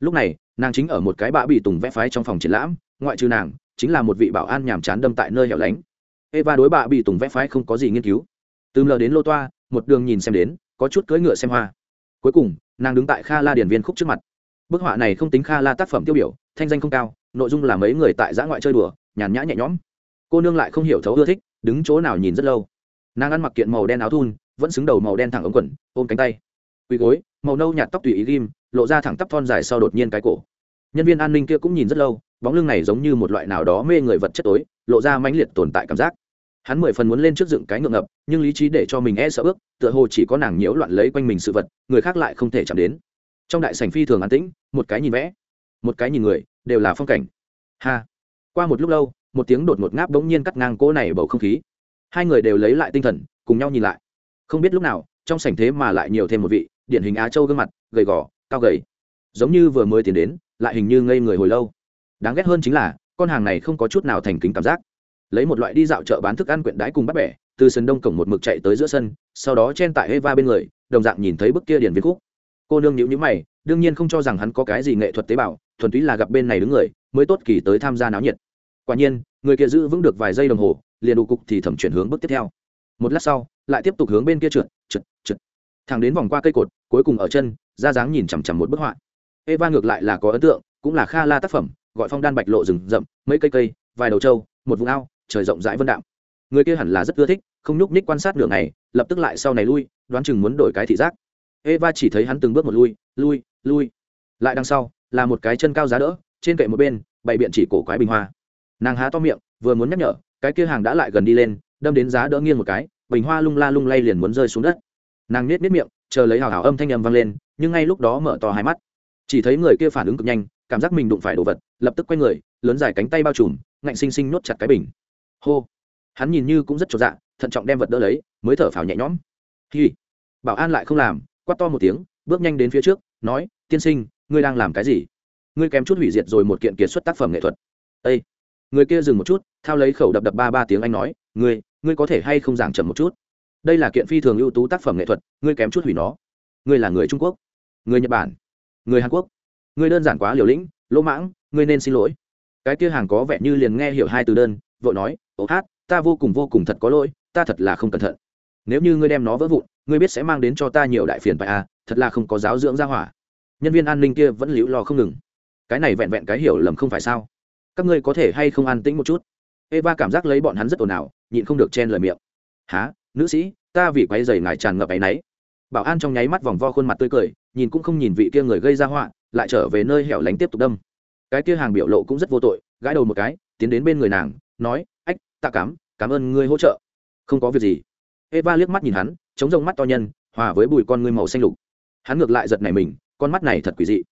Lúc này, nàng chính ở một cái bã bị tùng vẽ phái trong phòng triển lãm, ngoại trừ nàng, chính là một vị bảo an nhàm chán đâm tại nơi hẻo lánh. Eva đối bạ bị tùng vẽ phái không có gì nghiên cứu. Từ lờ đến lô toa, một đường nhìn xem đến, có chút cưỡi ngựa xem hoa. Cuối cùng, nàng đứng tại kha la điển viên khúc trước mặt. Bức họa này không tính kha la tác phẩm tiêu biểu, thanh danh không cao, nội dung là mấy người tại giã ngoại chơi đùa, nhàn nhã nhẹ nhõm. Cô nương lại không hiểu thấu ưa thích, đứng chỗ nào nhìn rất lâu. Nàng ăn mặc kiện màu đen áo thun vẫn xứng đầu màu đen thẳng ống quần, ôm cánh tay. Quỳ gối, màu nâu nhạt tóc tùy ý ghim, lộ ra thẳng tắp thon dài sau đột nhiên cái cổ. Nhân viên an ninh kia cũng nhìn rất lâu, bóng lưng này giống như một loại nào đó mê người vật chất tối, lộ ra mãnh liệt tồn tại cảm giác. Hắn mười phần muốn lên trước dựng cái ngượng ngập, nhưng lý trí để cho mình e sợ ước tựa hồ chỉ có nàng nhiễu loạn lấy quanh mình sự vật, người khác lại không thể chạm đến. Trong đại sảnh phi thường an tĩnh, một cái nhìn vẽ, một cái nhìn người, đều là phong cảnh. Ha! Qua một lúc lâu, một tiếng đột ngột ngáp bỗng nhiên cắt ngang cỗ này bầu không khí. Hai người đều lấy lại tinh thần, cùng nhau nhìn lại không biết lúc nào, trong sảnh thế mà lại nhiều thêm một vị, điển hình á châu gương mặt, gầy gò, cao gầy. Giống như vừa mới tiến đến, lại hình như ngây người hồi lâu. Đáng ghét hơn chính là, con hàng này không có chút nào thành kính cảm giác. Lấy một loại đi dạo chợ bán thức ăn quyện đái cùng bắt bẻ, từ sân đông cổng một mực chạy tới giữa sân, sau đó chen tại eva bên người, đồng dạng nhìn thấy bức kia điển viên khúc. Cô nương nhữ nhữ mày, đương nhiên không cho rằng hắn có cái gì nghệ thuật tế bào, thuần túy là gặp bên này đứng người, mới tốt kỳ tới tham gia náo nhiệt. Quả nhiên, người kia giữ vững được vài giây đồng hồ, liền đủ cục thì thẩm chuyển hướng bước tiếp theo. Một lát sau lại tiếp tục hướng bên kia trượt trượt trượt. Thẳng đến vòng qua cây cột, cuối cùng ở chân, ra dáng nhìn chằm chằm một bức họa. Eva ngược lại là có ấn tượng, cũng là kha la tác phẩm, gọi phong đan bạch lộ rừng rậm, mấy cây cây, vài đầu trâu, một vùng ao, trời rộng rãi vân đạm. Người kia hẳn là rất ưa thích, không nhúc ních quan sát đường này lập tức lại sau này lui, đoán chừng muốn đổi cái thị giác. Eva chỉ thấy hắn từng bước một lui lui lui. Lại đằng sau, là một cái chân cao giá đỡ, trên kệ một bên, bày biện chỉ cổ quái bình hoa. Nàng há to miệng, vừa muốn nhắc nhở, cái kia hàng đã lại gần đi lên, đâm đến giá đỡ nghiêng một cái bình hoa lung la lung lay liền muốn rơi xuống đất. Nàng nết nết miệng, chờ lấy hào hào âm thanh âm vang lên, nhưng ngay lúc đó mở to hai mắt. Chỉ thấy người kia phản ứng cực nhanh, cảm giác mình đụng phải đồ vật, lập tức quay người, lớn dài cánh tay bao trùm, ngạnh xinh xinh nuốt chặt cái bình. Hô! Hắn nhìn như cũng rất trọn dạ thận trọng đem vật đỡ lấy, mới thở phào nhẹ nhõm. Hi! Bảo an lại không làm, quát to một tiếng, bước nhanh đến phía trước, nói, tiên sinh, ngươi đang làm cái gì? Ngươi kém chút hủy diệt rồi một kiện kiệt xuất tác phẩm nghệ thuật. Ây người kia dừng một chút, thao lấy khẩu đập đập ba ba tiếng anh nói, ngươi ngươi có thể hay không giảng chậm một chút? Đây là kiện phi thường ưu tú tác phẩm nghệ thuật, ngươi kém chút hủy nó. Ngươi là người trung quốc, người nhật bản, người hàn quốc. Ngươi đơn giản quá liều lĩnh, lỗ mãng, ngươi nên xin lỗi. Cái kia hàng có vẻ như liền nghe hiểu hai từ đơn, vội nói ố hát, ta vô cùng vô cùng thật có lỗi, ta thật là không cẩn thận. Nếu như ngươi đem nó vỡ vụn, ngươi biết sẽ mang đến cho ta nhiều đại phiền phải à thật là không có giáo dưỡng ra hỏa. Nhân viên an ninh kia vẫn liễu lo không ngừng. Cái này vẹn vẹn cái hiểu lầm không phải sao? Các ngươi có thể hay không an tĩnh một chút? Eva cảm giác lấy bọn hắn rất ồn ào nhịn không được chen lời miệng. Há nữ sĩ, ta vì quay dày ngài tràn ngập áy náy. Bảo an trong nháy mắt vòng vo khuôn mặt tươi cười, nhìn cũng không nhìn vị kia người gây ra họa, lại trở về nơi hẻo lánh tiếp tục đâm. Cái kia hàng biểu lộ cũng rất vô tội, gãi đầu một cái, tiến đến bên người nàng, nói, ách ta cảm cảm ơn ngươi hỗ trợ. Không có việc gì. Eva liếc mắt nhìn hắn, chống rông mắt to nhân, hòa với bùi con ngươi màu xanh lục. Hắn ngược lại giật này mình, con mắt này thật quỷ dị.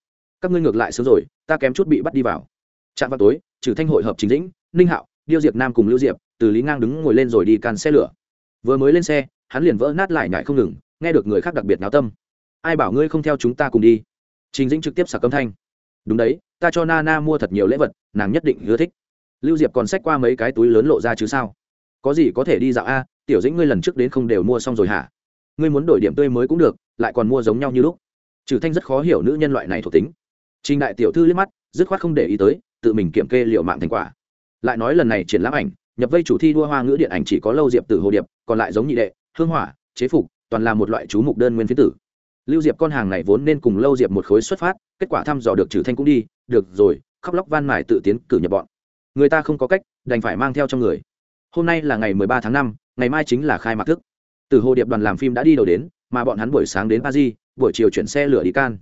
Các ngươi ngược lại sớm rồi, ta kém chút bị bắt đi vào. Trạm vào tối, trừ thanh hội hợp chính dĩnh, ninh hạo điêu diệp nam cùng lưu diệp, từ lý ngang đứng ngồi lên rồi đi can xe lửa. Vừa mới lên xe, hắn liền vỡ nát lại nhại không ngừng, nghe được người khác đặc biệt náo tâm. Ai bảo ngươi không theo chúng ta cùng đi? Trình dĩnh trực tiếp sạc âm thanh. Đúng đấy, ta cho na na mua thật nhiều lễ vật, nàng nhất định ưa thích. Lưu diệp còn xách qua mấy cái túi lớn lộ ra chứ sao? Có gì có thể đi dạo a, tiểu dĩnh ngươi lần trước đến không đều mua xong rồi hả? Ngươi muốn đổi điểm tươi mới cũng được, lại còn mua giống nhau như lúc. Trừ thanh rất khó hiểu nữ nhân loại này thuộc tính. Trình đại tiểu thư liếc mắt, dứt khoát không để ý tới, tự mình kiểm kê liệu mạng thành quả lại nói lần này triển lãm ảnh, nhập vây chủ thi đua hoa ngữ điện ảnh chỉ có lâu diệp Tử, hồ điệp, còn lại giống nhị đệ, hương hỏa, chế phục, toàn là một loại chú mục đơn nguyên phiến tử. Lưu diệp con hàng này vốn nên cùng lâu diệp một khối xuất phát, kết quả thăm dò được trừ thanh cũng đi, được rồi, khóc lóc van mải tự tiến cử nhập bọn. Người ta không có cách, đành phải mang theo trong người. Hôm nay là ngày mười ba tháng năm, ngày mai chính là khai mạc thức. Từ hồ điệp đoàn làm phim đã đi đầu đến, mà bọn hắn buổi sáng đến paris, buổi chiều chuyển xe lửa đi can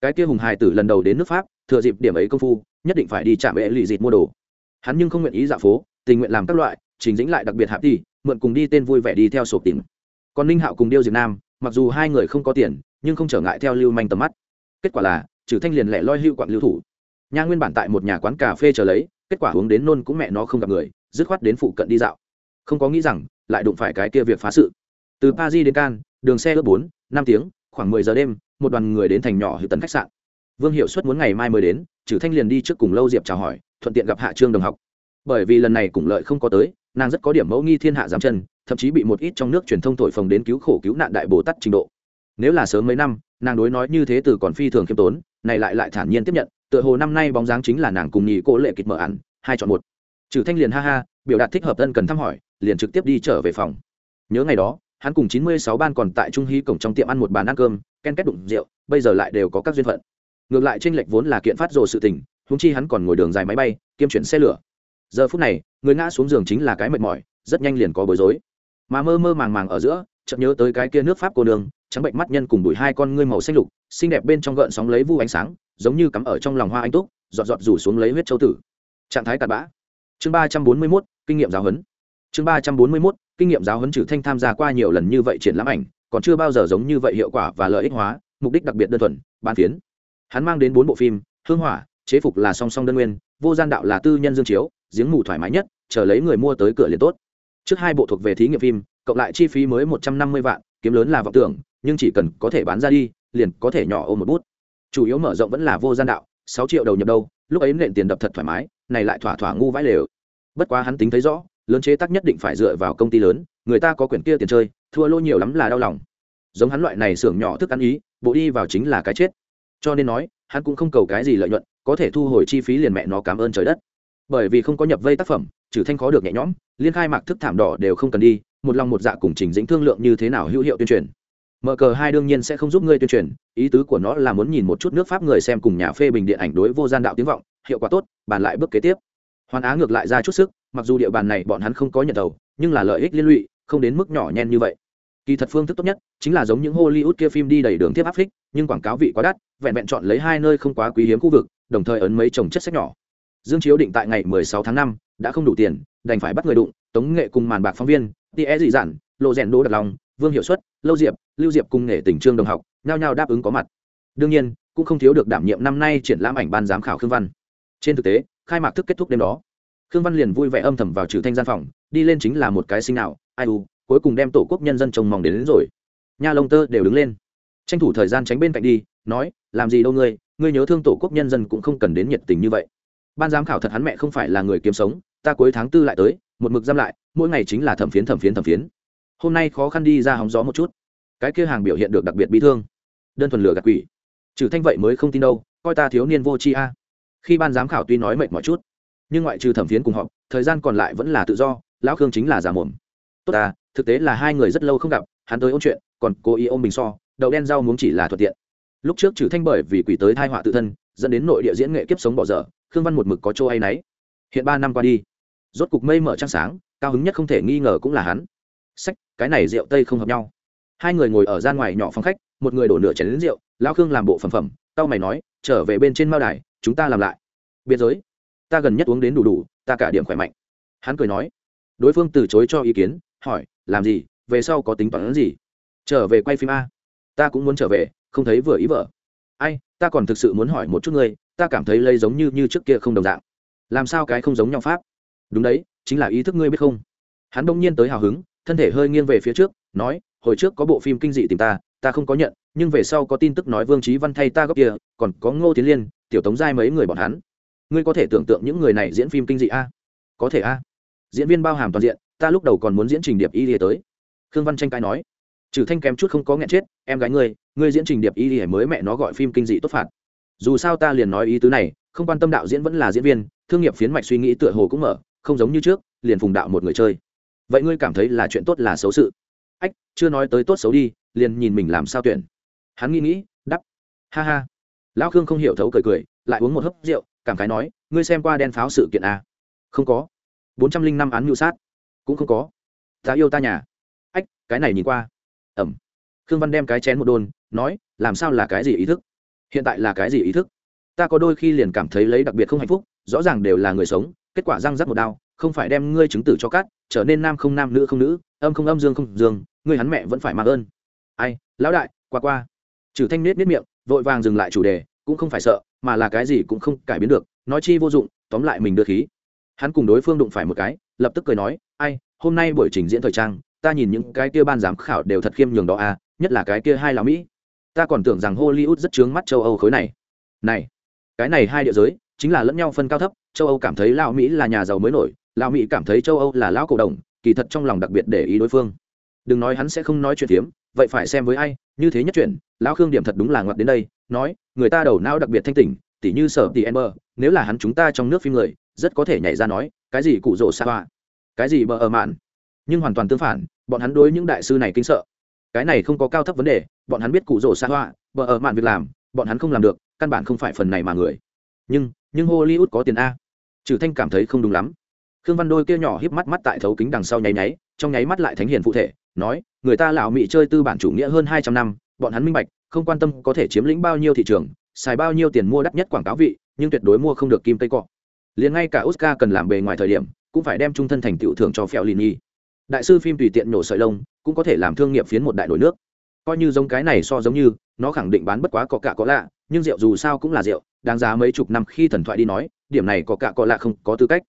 cái kia hùng hài tử lần đầu đến nước pháp, thừa dịp điểm ấy công phu, nhất định phải đi chạm bệ lì dịt mua đồ hắn nhưng không nguyện ý dạo phố, tình nguyện làm các loại, trình dĩnh lại đặc biệt hạp đi mượn cùng đi tên vui vẻ đi theo sổ tìm. Còn ninh hạo cùng điêu diệt nam, mặc dù hai người không có tiền, nhưng không trở ngại theo lưu manh tầm mắt. Kết quả là, trừ thanh liền lẻ loi hưu quặng lưu thủ. Nha nguyên bản tại một nhà quán cà phê chờ lấy, kết quả uống đến nôn cũng mẹ nó không gặp người, dứt khoát đến phụ cận đi dạo. Không có nghĩ rằng, lại đụng phải cái kia việc phá sự. Từ paris đến can, đường xe ước bốn, năm tiếng, khoảng mười giờ đêm, một đoàn người đến thành nhỏ hữu tấn khách sạn. Vương hiệu suất muốn ngày mai mới đến trừ thanh liền đi trước cùng lâu diệp chào hỏi, thuận tiện gặp hạ trương đồng học. Bởi vì lần này cùng lợi không có tới, nàng rất có điểm mẫu nghi thiên hạ giám chân, thậm chí bị một ít trong nước truyền thông thổi phồng đến cứu khổ cứu nạn đại bồ tát trình độ. Nếu là sớm mấy năm, nàng đối nói như thế từ còn phi thường khiêm tốn, này lại lại thản nhiên tiếp nhận, tựa hồ năm nay bóng dáng chính là nàng cùng nhị cô lệ kịch mở ăn hai chọn một. Trừ thanh liền ha ha, biểu đạt thích hợp tân cần thăm hỏi, liền trực tiếp đi trở về phòng. Nhớ ngày đó, hắn cùng chín mươi sáu ban còn tại trung hy cổng trong tiệm ăn một bàn ăn cơm, ken kết đụng rượu, bây giờ lại đều có các duyên phận ngược lại tranh lệch vốn là kiện phát rồ sự tình húng chi hắn còn ngồi đường dài máy bay, kiêm chuyển xe lửa. Giờ phút này, người ngã xuống giường chính là cái mệt mỏi, rất nhanh liền có bối rối. Mà mơ mơ màng màng ở giữa, chợt nhớ tới cái kia nước pháp cô đường trắng bệnh mắt nhân cùng đùi hai con ngươi màu xanh lục, xinh đẹp bên trong gợn sóng lấy vu ánh sáng, giống như cắm ở trong lòng hoa anh túc, giọt giọt rủ xuống lấy huyết châu tử. Trạng thái cặn bã. Chương ba trăm bốn mươi mốt, kinh nghiệm giáo huấn. Chương ba trăm bốn mươi mốt, kinh nghiệm giáo huấn trừ thanh tham gia qua nhiều lần như vậy triển lãm ảnh, còn chưa bao giờ giống như vậy hiệu quả và lợi ích hóa, mục đích đặc biệt đơn thuần ban phiến hắn mang đến bốn bộ phim, hương hỏa, chế phục là song song đơn nguyên, vô gian đạo là tư nhân dương chiếu, giếng mù thoải mái nhất, chờ lấy người mua tới cửa liền tốt. Trước hai bộ thuộc về thí nghiệm phim, cộng lại chi phí mới một trăm năm mươi vạn, kiếm lớn là vọng tưởng, nhưng chỉ cần có thể bán ra đi, liền có thể nhỏ ôm một bút. Chủ yếu mở rộng vẫn là vô gian đạo, sáu triệu đầu nhập đâu, lúc ấy nện tiền đập thật thoải mái, này lại thỏa thỏa ngu vãi lều. Bất quá hắn tính thấy rõ, lớn chế tác nhất định phải dựa vào công ty lớn, người ta có quyền kia tiền chơi, thua lô nhiều lắm là đau lòng. Giống hắn loại này xưởng nhỏ thức ăn ý, bộ đi vào chính là cái chết cho nên nói, hắn cũng không cầu cái gì lợi nhuận, có thể thu hồi chi phí liền mẹ nó cảm ơn trời đất. Bởi vì không có nhập vây tác phẩm, trừ thanh khó được nhẹ nhõm, liên khai mạc thức thảm đỏ đều không cần đi, một lòng một dạ cùng trình dĩnh thương lượng như thế nào hữu hiệu tuyên truyền. Mở cờ hai đương nhiên sẽ không giúp ngươi tuyên truyền, ý tứ của nó là muốn nhìn một chút nước pháp người xem cùng nhà phê bình điện ảnh đối vô gian đạo tiếng vọng, hiệu quả tốt, bàn lại bước kế tiếp. Hoàn á ngược lại ra chút sức, mặc dù địa bàn này bọn hắn không có nhận đầu, nhưng là lợi ích liên lụy, không đến mức nhỏ nhen như vậy kỳ thật phương thức tốt nhất chính là giống những hollywood kia phim đi đầy đường tiếp áp phích nhưng quảng cáo vị quá đắt vẹn vẹn chọn lấy hai nơi không quá quý hiếm khu vực đồng thời ấn mấy trồng chất sách nhỏ. Dương chiếu định tại ngày 16 tháng 5, đã không đủ tiền đành phải bắt người đụng tống nghệ cùng màn bạc phóng viên tia dị giản lộ rèn đỗ đặc lòng vương hiệu suất lâu diệp lưu diệp cùng nghệ tỉnh trương đồng học nhao nhao đáp ứng có mặt. Đương nhiên cũng không thiếu được đảm nhiệm năm nay triển lãm ảnh ban giám khảo khương văn. Trên thực tế khai mạc thức kết thúc đêm đó khương văn liền vui vẻ âm thầm vào trừ thanh gian phòng đi lên chính là một cái sinh nào ai u cuối cùng đem tổ quốc nhân dân trông mong đến, đến rồi. Nha lông tơ đều đứng lên. Tranh thủ thời gian tránh bên cạnh đi nói làm gì đâu ngươi ngươi nhớ thương tổ quốc nhân dân cũng không cần đến nhiệt tình như vậy. Ban giám khảo thật hắn mẹ không phải là người kiếm sống ta cuối tháng tư lại tới một mực giam lại mỗi ngày chính là thẩm phiến thẩm phiến thẩm phiến. Hôm nay khó khăn đi ra hóng gió một chút. Cái kia hàng biểu hiện được đặc biệt bi thương. Đơn thuần lửa gạt quỷ. Trừ thanh vậy mới không tin đâu coi ta thiếu niên vô tri a. Khi ban giám khảo tuy nói mệt mỏi chút nhưng ngoại trừ thẩm phiến cùng họ thời gian còn lại vẫn là tự do lão khương chính là giả mồm. Tốt ta thực tế là hai người rất lâu không gặp, hắn tới ôn chuyện, còn cố ý ôm bình so, đậu đen rau muốn chỉ là thuận tiện. Lúc trước trừ thanh bởi vì quỷ tới thai họa tự thân, dẫn đến nội địa diễn nghệ kiếp sống bỏ dở, khương văn một mực có chỗ hay náy. Hiện ba năm qua đi, rốt cục mây mở trăng sáng, cao hứng nhất không thể nghi ngờ cũng là hắn. Sách, cái này rượu tây không hợp nhau. Hai người ngồi ở gian ngoài nhỏ phòng khách, một người đổ nửa chén đến rượu, lão khương làm bộ phẩm phẩm tao mày nói, trở về bên trên mao đài, chúng ta làm lại. Biên giới, ta gần nhất uống đến đủ đủ, ta cả điểm khỏe mạnh. Hắn cười nói. Đối phương từ chối cho ý kiến, hỏi làm gì, về sau có tính toán gì? Trở về quay phim a. Ta cũng muốn trở về, không thấy vừa ý vợ. Ai, ta còn thực sự muốn hỏi một chút ngươi, ta cảm thấy lây giống như như trước kia không đồng dạng. Làm sao cái không giống nhau pháp? Đúng đấy, chính là ý thức ngươi biết không? Hắn đông nhiên tới hào hứng, thân thể hơi nghiêng về phía trước, nói, hồi trước có bộ phim kinh dị tìm ta ta không có nhận, nhưng về sau có tin tức nói vương trí văn thay ta góc kia, còn có ngô tiến liên, tiểu tống giai mấy người bọn hắn. Ngươi có thể tưởng tượng những người này diễn phim kinh dị a? Có thể a. Diễn viên bao hàm toàn diện ta lúc đầu còn muốn diễn trình điệp y lìa tới. Khương văn tranh cãi nói, trừ thanh kém chút không có nghẹn chết, em gái ngươi ngươi diễn trình điệp y lìa mới mẹ nó gọi phim kinh dị tốt phạt. Dù sao ta liền nói ý tứ này, không quan tâm đạo diễn vẫn là diễn viên, thương nghiệp phiến mạch suy nghĩ tựa hồ cũng mở, không giống như trước, liền phùng đạo một người chơi. Vậy ngươi cảm thấy là chuyện tốt là xấu sự? Ách, chưa nói tới tốt xấu đi, liền nhìn mình làm sao tuyển. Hắn nghĩ nghĩ đắp ha ha. Lão khương không hiểu thấu cười cười, lại uống một hớp rượu, cảm khái nói, ngươi xem qua đen pháo sự kiện à? không có. Bốn trăm linh năm án mưu sát cũng không có. Ta yêu ta nhà. Ách, cái này nhìn qua. Ẩm. Khương văn đem cái chén một đôn, nói, làm sao là cái gì ý thức? Hiện tại là cái gì ý thức? Ta có đôi khi liền cảm thấy lấy đặc biệt không hạnh phúc, rõ ràng đều là người sống, kết quả răng rắc một đau không phải đem ngươi chứng tử cho cát, trở nên nam không nam nữ không nữ, âm không âm dương không dương, ngươi hắn mẹ vẫn phải mặc ơn. Ai, lão đại, qua qua. Trừ thanh nết nết miệng, vội vàng dừng lại chủ đề, cũng không phải sợ, mà là cái gì cũng không cải biến được, nói chi vô dụng, tóm lại mình đưa khí. Hắn cùng đối phương đụng phải một cái, lập tức cười nói ai hôm nay buổi trình diễn thời trang ta nhìn những cái kia ban giám khảo đều thật khiêm nhường đó à nhất là cái kia hai là mỹ. Ta còn tưởng rằng hollywood rất chướng mắt châu âu khối này. Này cái này hai địa giới chính là lẫn nhau phân cao thấp châu âu cảm thấy lao mỹ là nhà giàu mới nổi lao mỹ cảm thấy châu âu là lão cổ đồng kỳ thật trong lòng đặc biệt để ý đối phương. Đừng nói hắn sẽ không nói chuyện hiếm, vậy phải xem với ai như thế nhất chuyện lão khương điểm thật đúng là ngoặt đến đây nói người ta đầu não đặc biệt thanh tỉnh tỉ như sở tỷ ember nếu là hắn chúng ta trong nước phim người rất có thể nhảy ra nói cái gì cụ rỗ xa hoa? Cái gì bờ ở mạn? Nhưng hoàn toàn tương phản, bọn hắn đối những đại sư này kinh sợ. Cái này không có cao thấp vấn đề, bọn hắn biết cụ rỗ xa hoa, bờ ở mạn việc làm, bọn hắn không làm được, căn bản không phải phần này mà người. Nhưng nhưng hollywood có tiền a. Trừ thanh cảm thấy không đúng lắm. Khương văn đôi kia nhỏ híp mắt mắt tại thấu kính đằng sau nháy nháy, trong nháy mắt lại thánh hiền phụ thể, nói, người ta lão mỹ chơi tư bản chủ nghĩa hơn hai trăm năm, bọn hắn minh bạch, không quan tâm có thể chiếm lĩnh bao nhiêu thị trường, xài bao nhiêu tiền mua đắt nhất quảng cáo vị, nhưng tuyệt đối mua không được kim tây cọ. Liền ngay cả oscar cần làm bề ngoài thời điểm cũng phải đem trung thân thành tựu thưởng cho phèo lì nhi. Đại sư phim tùy tiện nổ sợi lông, cũng có thể làm thương nghiệp phiến một đại nổi nước. Coi như giống cái này so giống như, nó khẳng định bán bất quá có cả có lạ, nhưng rượu dù sao cũng là rượu, đáng giá mấy chục năm khi thần thoại đi nói, điểm này có cả có lạ không, có tư cách.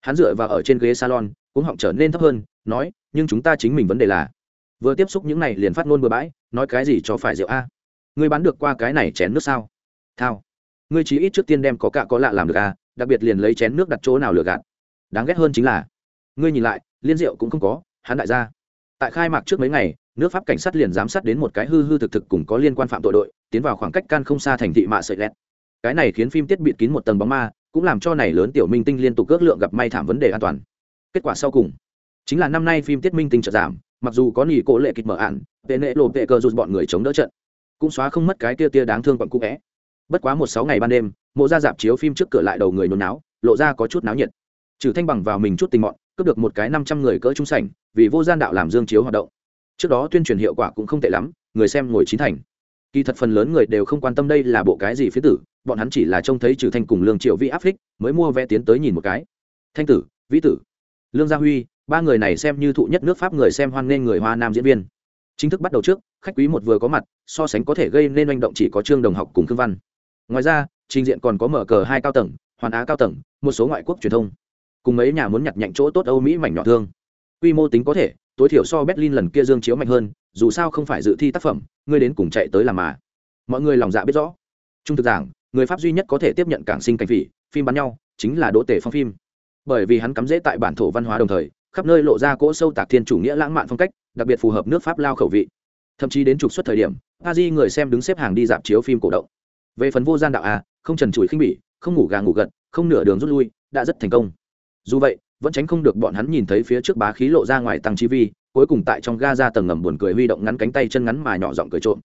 Hắn dựa vào ở trên ghế salon cũng họng trở nên thấp hơn, nói, nhưng chúng ta chính mình vấn đề là, vừa tiếp xúc những này liền phát ngôn bừa bãi, nói cái gì cho phải rượu a? Ngươi bán được qua cái này chén nước sao? Thao. Ngươi chí ít trước tiên đem có cả có lạ làm được a, đặc biệt liền lấy chén nước đặt chỗ nào lừa gạt đáng ghét hơn chính là, ngươi nhìn lại, liên rượu cũng không có, hắn đại gia. Tại khai mạc trước mấy ngày, nước pháp cảnh sát liền giám sát đến một cái hư hư thực thực cùng có liên quan phạm tội đội, tiến vào khoảng cách can không xa thành thị mạ sợi lẹt. Cái này khiến phim tiết bịt kín một tầng bóng ma, cũng làm cho này lớn tiểu minh tinh liên tục ước lượng gặp may thảm vấn đề an toàn. Kết quả sau cùng, chính là năm nay phim tiết minh tinh trợ giảm, mặc dù có nghỉ cố lệ kịch mở ạn, tệ nệ lộ tệ cờ rụt bọn người chống đỡ trận, cũng xóa không mất cái tia tia đáng thương bọn cũ vẽ. Bất quá một sáu ngày ban đêm, mộ ra dạp chiếu phim trước cửa lại đầu người nôn náo, lộ ra có chút náo nhiệt trừ thanh bằng vào mình chút tình mọn, cướp được một cái năm trăm người cỡ trung sảnh, vì vô gian đạo làm dương chiếu hoạt động. Trước đó tuyên truyền hiệu quả cũng không tệ lắm, người xem ngồi chín thành. Kỳ thật phần lớn người đều không quan tâm đây là bộ cái gì phía tử, bọn hắn chỉ là trông thấy trừ thanh cùng lương triệu vi áp phích, mới mua vé tiến tới nhìn một cái. Thanh tử vĩ tử, lương gia huy, ba người này xem như thụ nhất nước pháp người xem hoan nghênh người hoa nam diễn viên. Chính thức bắt đầu trước, khách quý một vừa có mặt, so sánh có thể gây nên manh động chỉ có trương đồng học cùng cương văn. Ngoài ra, trình diện còn có mở cờ hai cao tầng, hoàn á cao tầng, một số ngoại quốc truyền thông cùng mấy nhà muốn nhặt nhạnh chỗ tốt âu mỹ mảnh nhỏ thương. Quy mô tính có thể, tối thiểu so berlin lần kia dương chiếu mạnh hơn, dù sao không phải dự thi tác phẩm, ngươi đến cùng chạy tới làm mà. Mọi người lòng dạ biết rõ. Trung thực giảng, người pháp duy nhất có thể tiếp nhận cảng sinh cảnh phỉ, phim bắn nhau, chính là đỗ tể phong phim. Bởi vì hắn cắm rễ tại bản thổ văn hóa đồng thời, khắp nơi lộ ra cỗ sâu tạc thiên chủ nghĩa lãng mạn phong cách, đặc biệt phù hợp nước pháp lao khẩu vị. Thậm chí đến trục xuất thời điểm Aji người xem đứng xếp hàng đi dạp chiếu phim cổ động. Về phần vô gian đạo a, không trần trụi khinh bỉ, không ngủ gà ngủ gật, không nửa đường rút lui, đã rất thành công dù vậy, vẫn tránh không được bọn hắn nhìn thấy phía trước bá khí lộ ra ngoài tăng chi vi, cuối cùng tại trong ga ra tầng ngầm buồn cười huy động ngắn cánh tay chân ngắn mà nhỏ giọng cười trộm.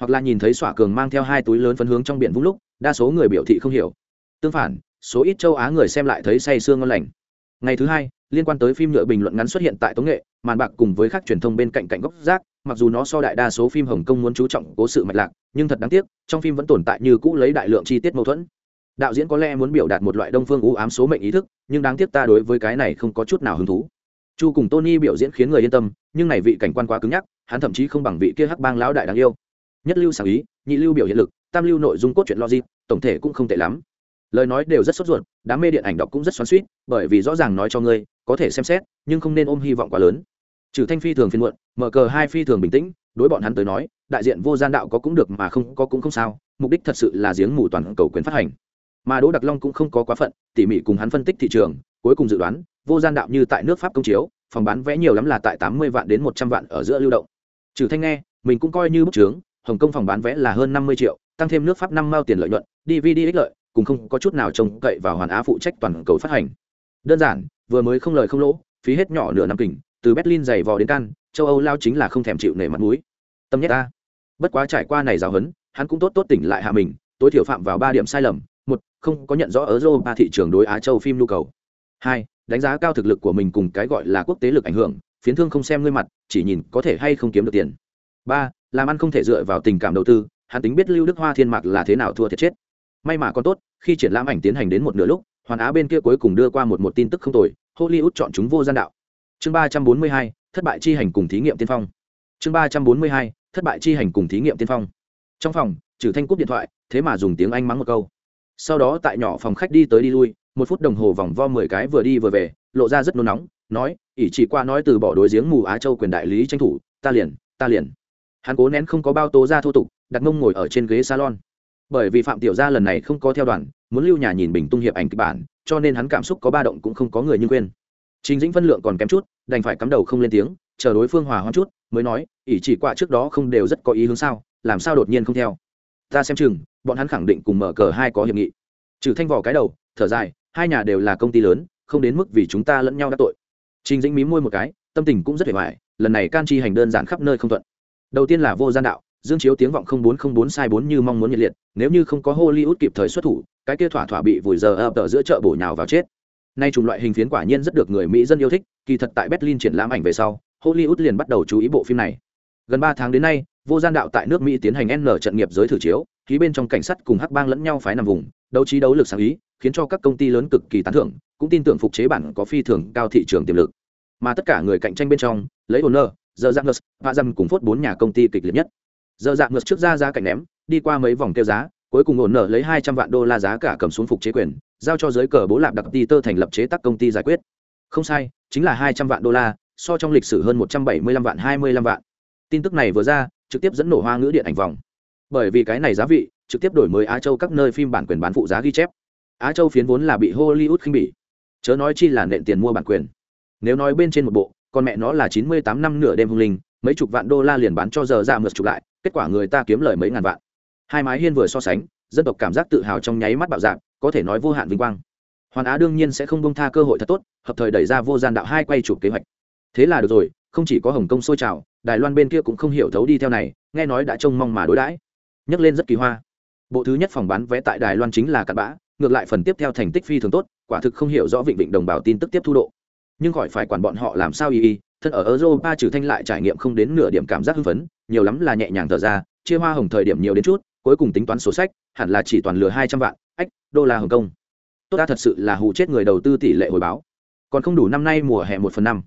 Hoặc là nhìn thấy xỏa cường mang theo hai túi lớn phân hướng trong biển vũng lúc, đa số người biểu thị không hiểu. Tương phản, số ít châu á người xem lại thấy say sương ngon lành. Ngày thứ hai, liên quan tới phim nhựa bình luận ngắn xuất hiện tại tống nghệ, màn bạc cùng với các truyền thông bên cạnh cạnh góc rác, mặc dù nó so đại đa số phim hồng kông muốn chú trọng cố sự mạch lạc, nhưng thật đáng tiếc, trong phim vẫn tồn tại như cũ lấy đại lượng chi tiết mâu thuẫn đạo diễn có lẽ muốn biểu đạt một loại đông phương u ám số mệnh ý thức, nhưng đáng tiếc ta đối với cái này không có chút nào hứng thú. Chu cùng tony biểu diễn khiến người yên tâm, nhưng này vị cảnh quan quá cứng nhắc, hắn thậm chí không bằng vị kia hắc bang lão đại đáng yêu. Nhất lưu sáng ý, nhị lưu biểu hiện lực, tam lưu nội dung cốt truyện logic, tổng thể cũng không tệ lắm. Lời nói đều rất sốt ruột, đám mê điện ảnh đọc cũng rất xoắn suýt bởi vì rõ ràng nói cho ngươi, có thể xem xét, nhưng không nên ôm hy vọng quá lớn. Trừ thanh phi thường phiên muộn, mở cờ hai phi thường bình tĩnh, đối bọn hắn tới nói, đại diện vô gian đạo có cũng được mà không có cũng không sao, mục đích thật sự là giếng mù toàn cầu quyền phát hành mà đỗ đặc long cũng không có quá phận tỉ mỉ cùng hắn phân tích thị trường cuối cùng dự đoán vô gian đạo như tại nước pháp công chiếu phòng bán vé nhiều lắm là tại tám mươi vạn đến một trăm vạn ở giữa lưu động trừ thanh nghe mình cũng coi như bức trướng hồng kông phòng bán vé là hơn năm mươi triệu tăng thêm nước pháp năm mao tiền lợi nhuận dvd ích lợi cùng không có chút nào trông cậy vào hoàn á phụ trách toàn cầu phát hành đơn giản vừa mới không lời không lỗ phí hết nhỏ nửa năm kình từ berlin dày vò đến can châu âu lao chính là không thèm chịu nể mặt mũi tâm nhất ta bất quá trải qua này giáo huấn hắn cũng tốt tốt tỉnh lại hạ mình tối thiểu phạm vào ba điểm sai lầm một, không có nhận rõ ở ba thị trường đối á châu phim nhu cầu. Hai, đánh giá cao thực lực của mình cùng cái gọi là quốc tế lực ảnh hưởng, phiến thương không xem ngươi mặt, chỉ nhìn có thể hay không kiếm được tiền. Ba, làm ăn không thể dựa vào tình cảm đầu tư, hắn tính biết lưu đức hoa thiên mạc là thế nào thua thiệt chết. May mà còn tốt, khi triển lãm ảnh tiến hành đến một nửa lúc, hoàn á bên kia cuối cùng đưa qua một một tin tức không tồi, hollywood chọn chúng vô gian đạo. Chương ba trăm bốn mươi hai, thất bại chi hành cùng thí nghiệm tiên phong. Chương ba trăm bốn mươi hai, thất bại chi hành cùng thí nghiệm tiên phong. Trong phòng, trừ thanh cúp điện thoại, thế mà dùng tiếng anh mắng một câu sau đó tại nhỏ phòng khách đi tới đi lui, một phút đồng hồ vòng vo mười cái vừa đi vừa về, lộ ra rất nôn nóng, nói, ỷ chỉ qua nói từ bỏ đối giếng mù á châu quyền đại lý tranh thủ, ta liền ta liền. Hắn cố nén không có bao tố ra thô tục, đặt mông ngồi ở trên ghế salon. Bởi vì phạm tiểu gia lần này không có theo đoàn, muốn lưu nhà nhìn bình tung hiệp ảnh kịch bản, cho nên hắn cảm xúc có ba động cũng không có người như quên. Chính dĩnh phân lượng còn kém chút, đành phải cắm đầu không lên tiếng, chờ đối phương hòa hoãn chút, mới nói, ỷ chỉ qua trước đó không đều rất có ý hướng sao, làm sao đột nhiên không theo? Ta xem chừng bọn hắn khẳng định cùng mở cờ hai có hiệp nghị. Trừ thanh vỏ cái đầu, thở dài, hai nhà đều là công ty lớn, không đến mức vì chúng ta lẫn nhau đã tội. Trình dĩnh mí môi một cái, tâm tình cũng rất hề hoài, lần này can chi hành đơn giản khắp nơi không thuận. Đầu tiên là vô gian đạo, dương chiếu tiếng vọng không bốn không bốn sai bốn như mong muốn nhiệt liệt, nếu như không có hollywood kịp thời xuất thủ, cái kia thỏa thỏa bị vùi giờ ập ở giữa chợ bổ nhào vào chết. Nay chủng loại hình phiến quả nhiên rất được người mỹ dân yêu thích, kỳ thật tại berlin triển lãm ảnh về sau, hollywood liền bắt đầu chú ý bộ phim này. Gần ba tháng đến nay, vô gian đạo tại nước mỹ tiến hành n trận nghiệp giới thử chiếu ký bên trong cảnh sát cùng hắc bang lẫn nhau phái nằm vùng, đấu trí đấu lực sáng ý, khiến cho các công ty lớn cực kỳ tán thưởng, cũng tin tưởng phục chế bản có phi thường cao thị trường tiềm lực. Mà tất cả người cạnh tranh bên trong, lấy honor giờ dạng ngược và dầm cùng phốt bốn nhà công ty kịch liệt nhất. Giờ dạng ngược trước ra giá cạnh ném, đi qua mấy vòng kêu giá, cuối cùng ổn nợ lấy hai trăm vạn đô la giá cả cầm xuống phục chế quyền, giao cho giới cờ bố lạp đặc ti tơ thành lập chế tác công ty giải quyết. Không sai, chính là hai trăm vạn đô la, so trong lịch sử hơn một trăm bảy mươi lăm vạn, hai mươi lăm vạn. Tin tức này vừa ra, trực tiếp dẫn nổ hoa ngữ điện ảnh vòng bởi vì cái này giá vị trực tiếp đổi mới á châu các nơi phim bản quyền bán phụ giá ghi chép. Á châu phiến vốn là bị hollywood khinh bỉ. Chớ nói chi là nện tiền mua bản quyền. Nếu nói bên trên một bộ, con mẹ nó là chín mươi tám năm nửa đêm hung linh, mấy chục vạn đô la liền bán cho giờ ra mượt chụp lại, kết quả người ta kiếm lời mấy ngàn vạn. Hai mái hiên vừa so sánh, dân tộc cảm giác tự hào trong nháy mắt bạo dạng, có thể nói vô hạn vinh quang. Hoàn á đương nhiên sẽ không bông tha cơ hội thật tốt, hợp thời đẩy ra vô gian đạo hai quay chụp kế hoạch. Thế là được rồi, không chỉ có hồng kông sôi trào, đài loan bên kia cũng không hiểu thấu đi theo này, nghe nói đã trông mong mà đối đãi nhấc lên rất kỳ hoa. Bộ thứ nhất phòng bán vé tại đài loan chính là cặn bã, ngược lại phần tiếp theo thành tích phi thường tốt, quả thực không hiểu rõ vịnh vịnh đồng bào tin tức tiếp thu độ. Nhưng khỏi phải quản bọn họ làm sao y y, thân ở europa trừ thanh lại trải nghiệm không đến nửa điểm cảm giác hưng phấn, nhiều lắm là nhẹ nhàng thở ra, chia hoa hồng thời điểm nhiều đến chút, cuối cùng tính toán sổ sách, hẳn là chỉ toàn lừa hai trăm vạn, ách, đô la hồng kông. Tốt ta thật sự là hù chết người đầu tư tỷ lệ hồi báo. Còn không đủ năm nay mùa hè một phần năm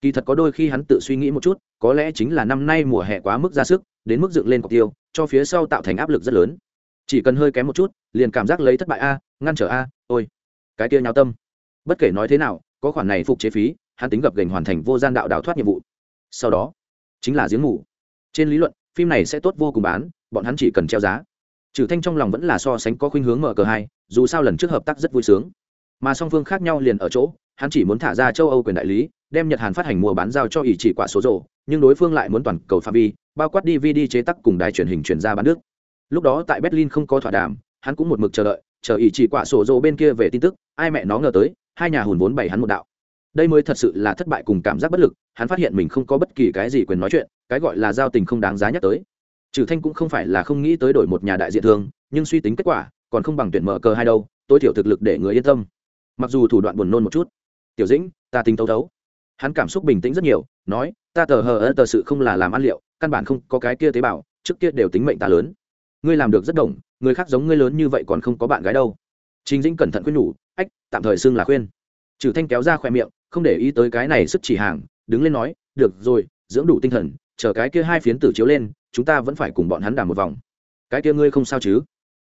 kỳ thật có đôi khi hắn tự suy nghĩ một chút, có lẽ chính là năm nay mùa hè quá mức ra sức, đến mức dựng lên cọc tiêu, cho phía sau tạo thành áp lực rất lớn. Chỉ cần hơi kém một chút, liền cảm giác lấy thất bại a, ngăn trở a, ôi. Cái kia nháo tâm. Bất kể nói thế nào, có khoản này phục chế phí, hắn tính gập gành hoàn thành vô gian đạo đào thoát nhiệm vụ. Sau đó, chính là giếng ngủ. Trên lý luận, phim này sẽ tốt vô cùng bán, bọn hắn chỉ cần treo giá. Trừ thanh trong lòng vẫn là so sánh có khuynh hướng mở cờ hai, dù sao lần trước hợp tác rất vui sướng. Mà song phương khác nhau liền ở chỗ, hắn chỉ muốn thả ra châu âu quyền đại lý đem nhật hàn phát hành mua bán giao cho ỷ chỉ quả số rộ nhưng đối phương lại muốn toàn cầu phạm vi, bao quát dvd chế tác cùng đài truyền hình chuyển ra bán nước. Lúc đó tại berlin không có thỏa đàm, hắn cũng một mực chờ đợi, chờ ỷ chỉ quả sổ rộ bên kia về tin tức, ai mẹ nó ngờ tới, hai nhà hùn vốn bày hắn một đạo. Đây mới thật sự là thất bại cùng cảm giác bất lực, hắn phát hiện mình không có bất kỳ cái gì quyền nói chuyện, cái gọi là giao tình không đáng giá nhắc tới. Trừ thanh cũng không phải là không nghĩ tới đổi một nhà đại diện thương, nhưng suy tính kết quả, còn không bằng tuyển mở cờ hai đâu, tối thiểu thực lực để người yên tâm. Mặc dù thủ đoạn buồn nôn một chút. Tiểu dĩnh, ta tính tấu tấu hắn cảm xúc bình tĩnh rất nhiều, nói, ta tờ hờ ơ tờ sự không là làm ăn liệu, căn bản không có cái kia tế bào, trước kia đều tính mệnh ta lớn. Ngươi làm được rất đồng, người khác giống ngươi lớn như vậy còn không có bạn gái đâu. Trình dĩnh cẩn thận khuyên nhủ, ách, tạm thời xưng là khuyên. Trừ thanh kéo ra khoe miệng, không để ý tới cái này sức chỉ hàng, đứng lên nói, được rồi, dưỡng đủ tinh thần, chờ cái kia hai phiến tử chiếu lên, chúng ta vẫn phải cùng bọn hắn đàm một vòng. Cái kia ngươi không sao chứ?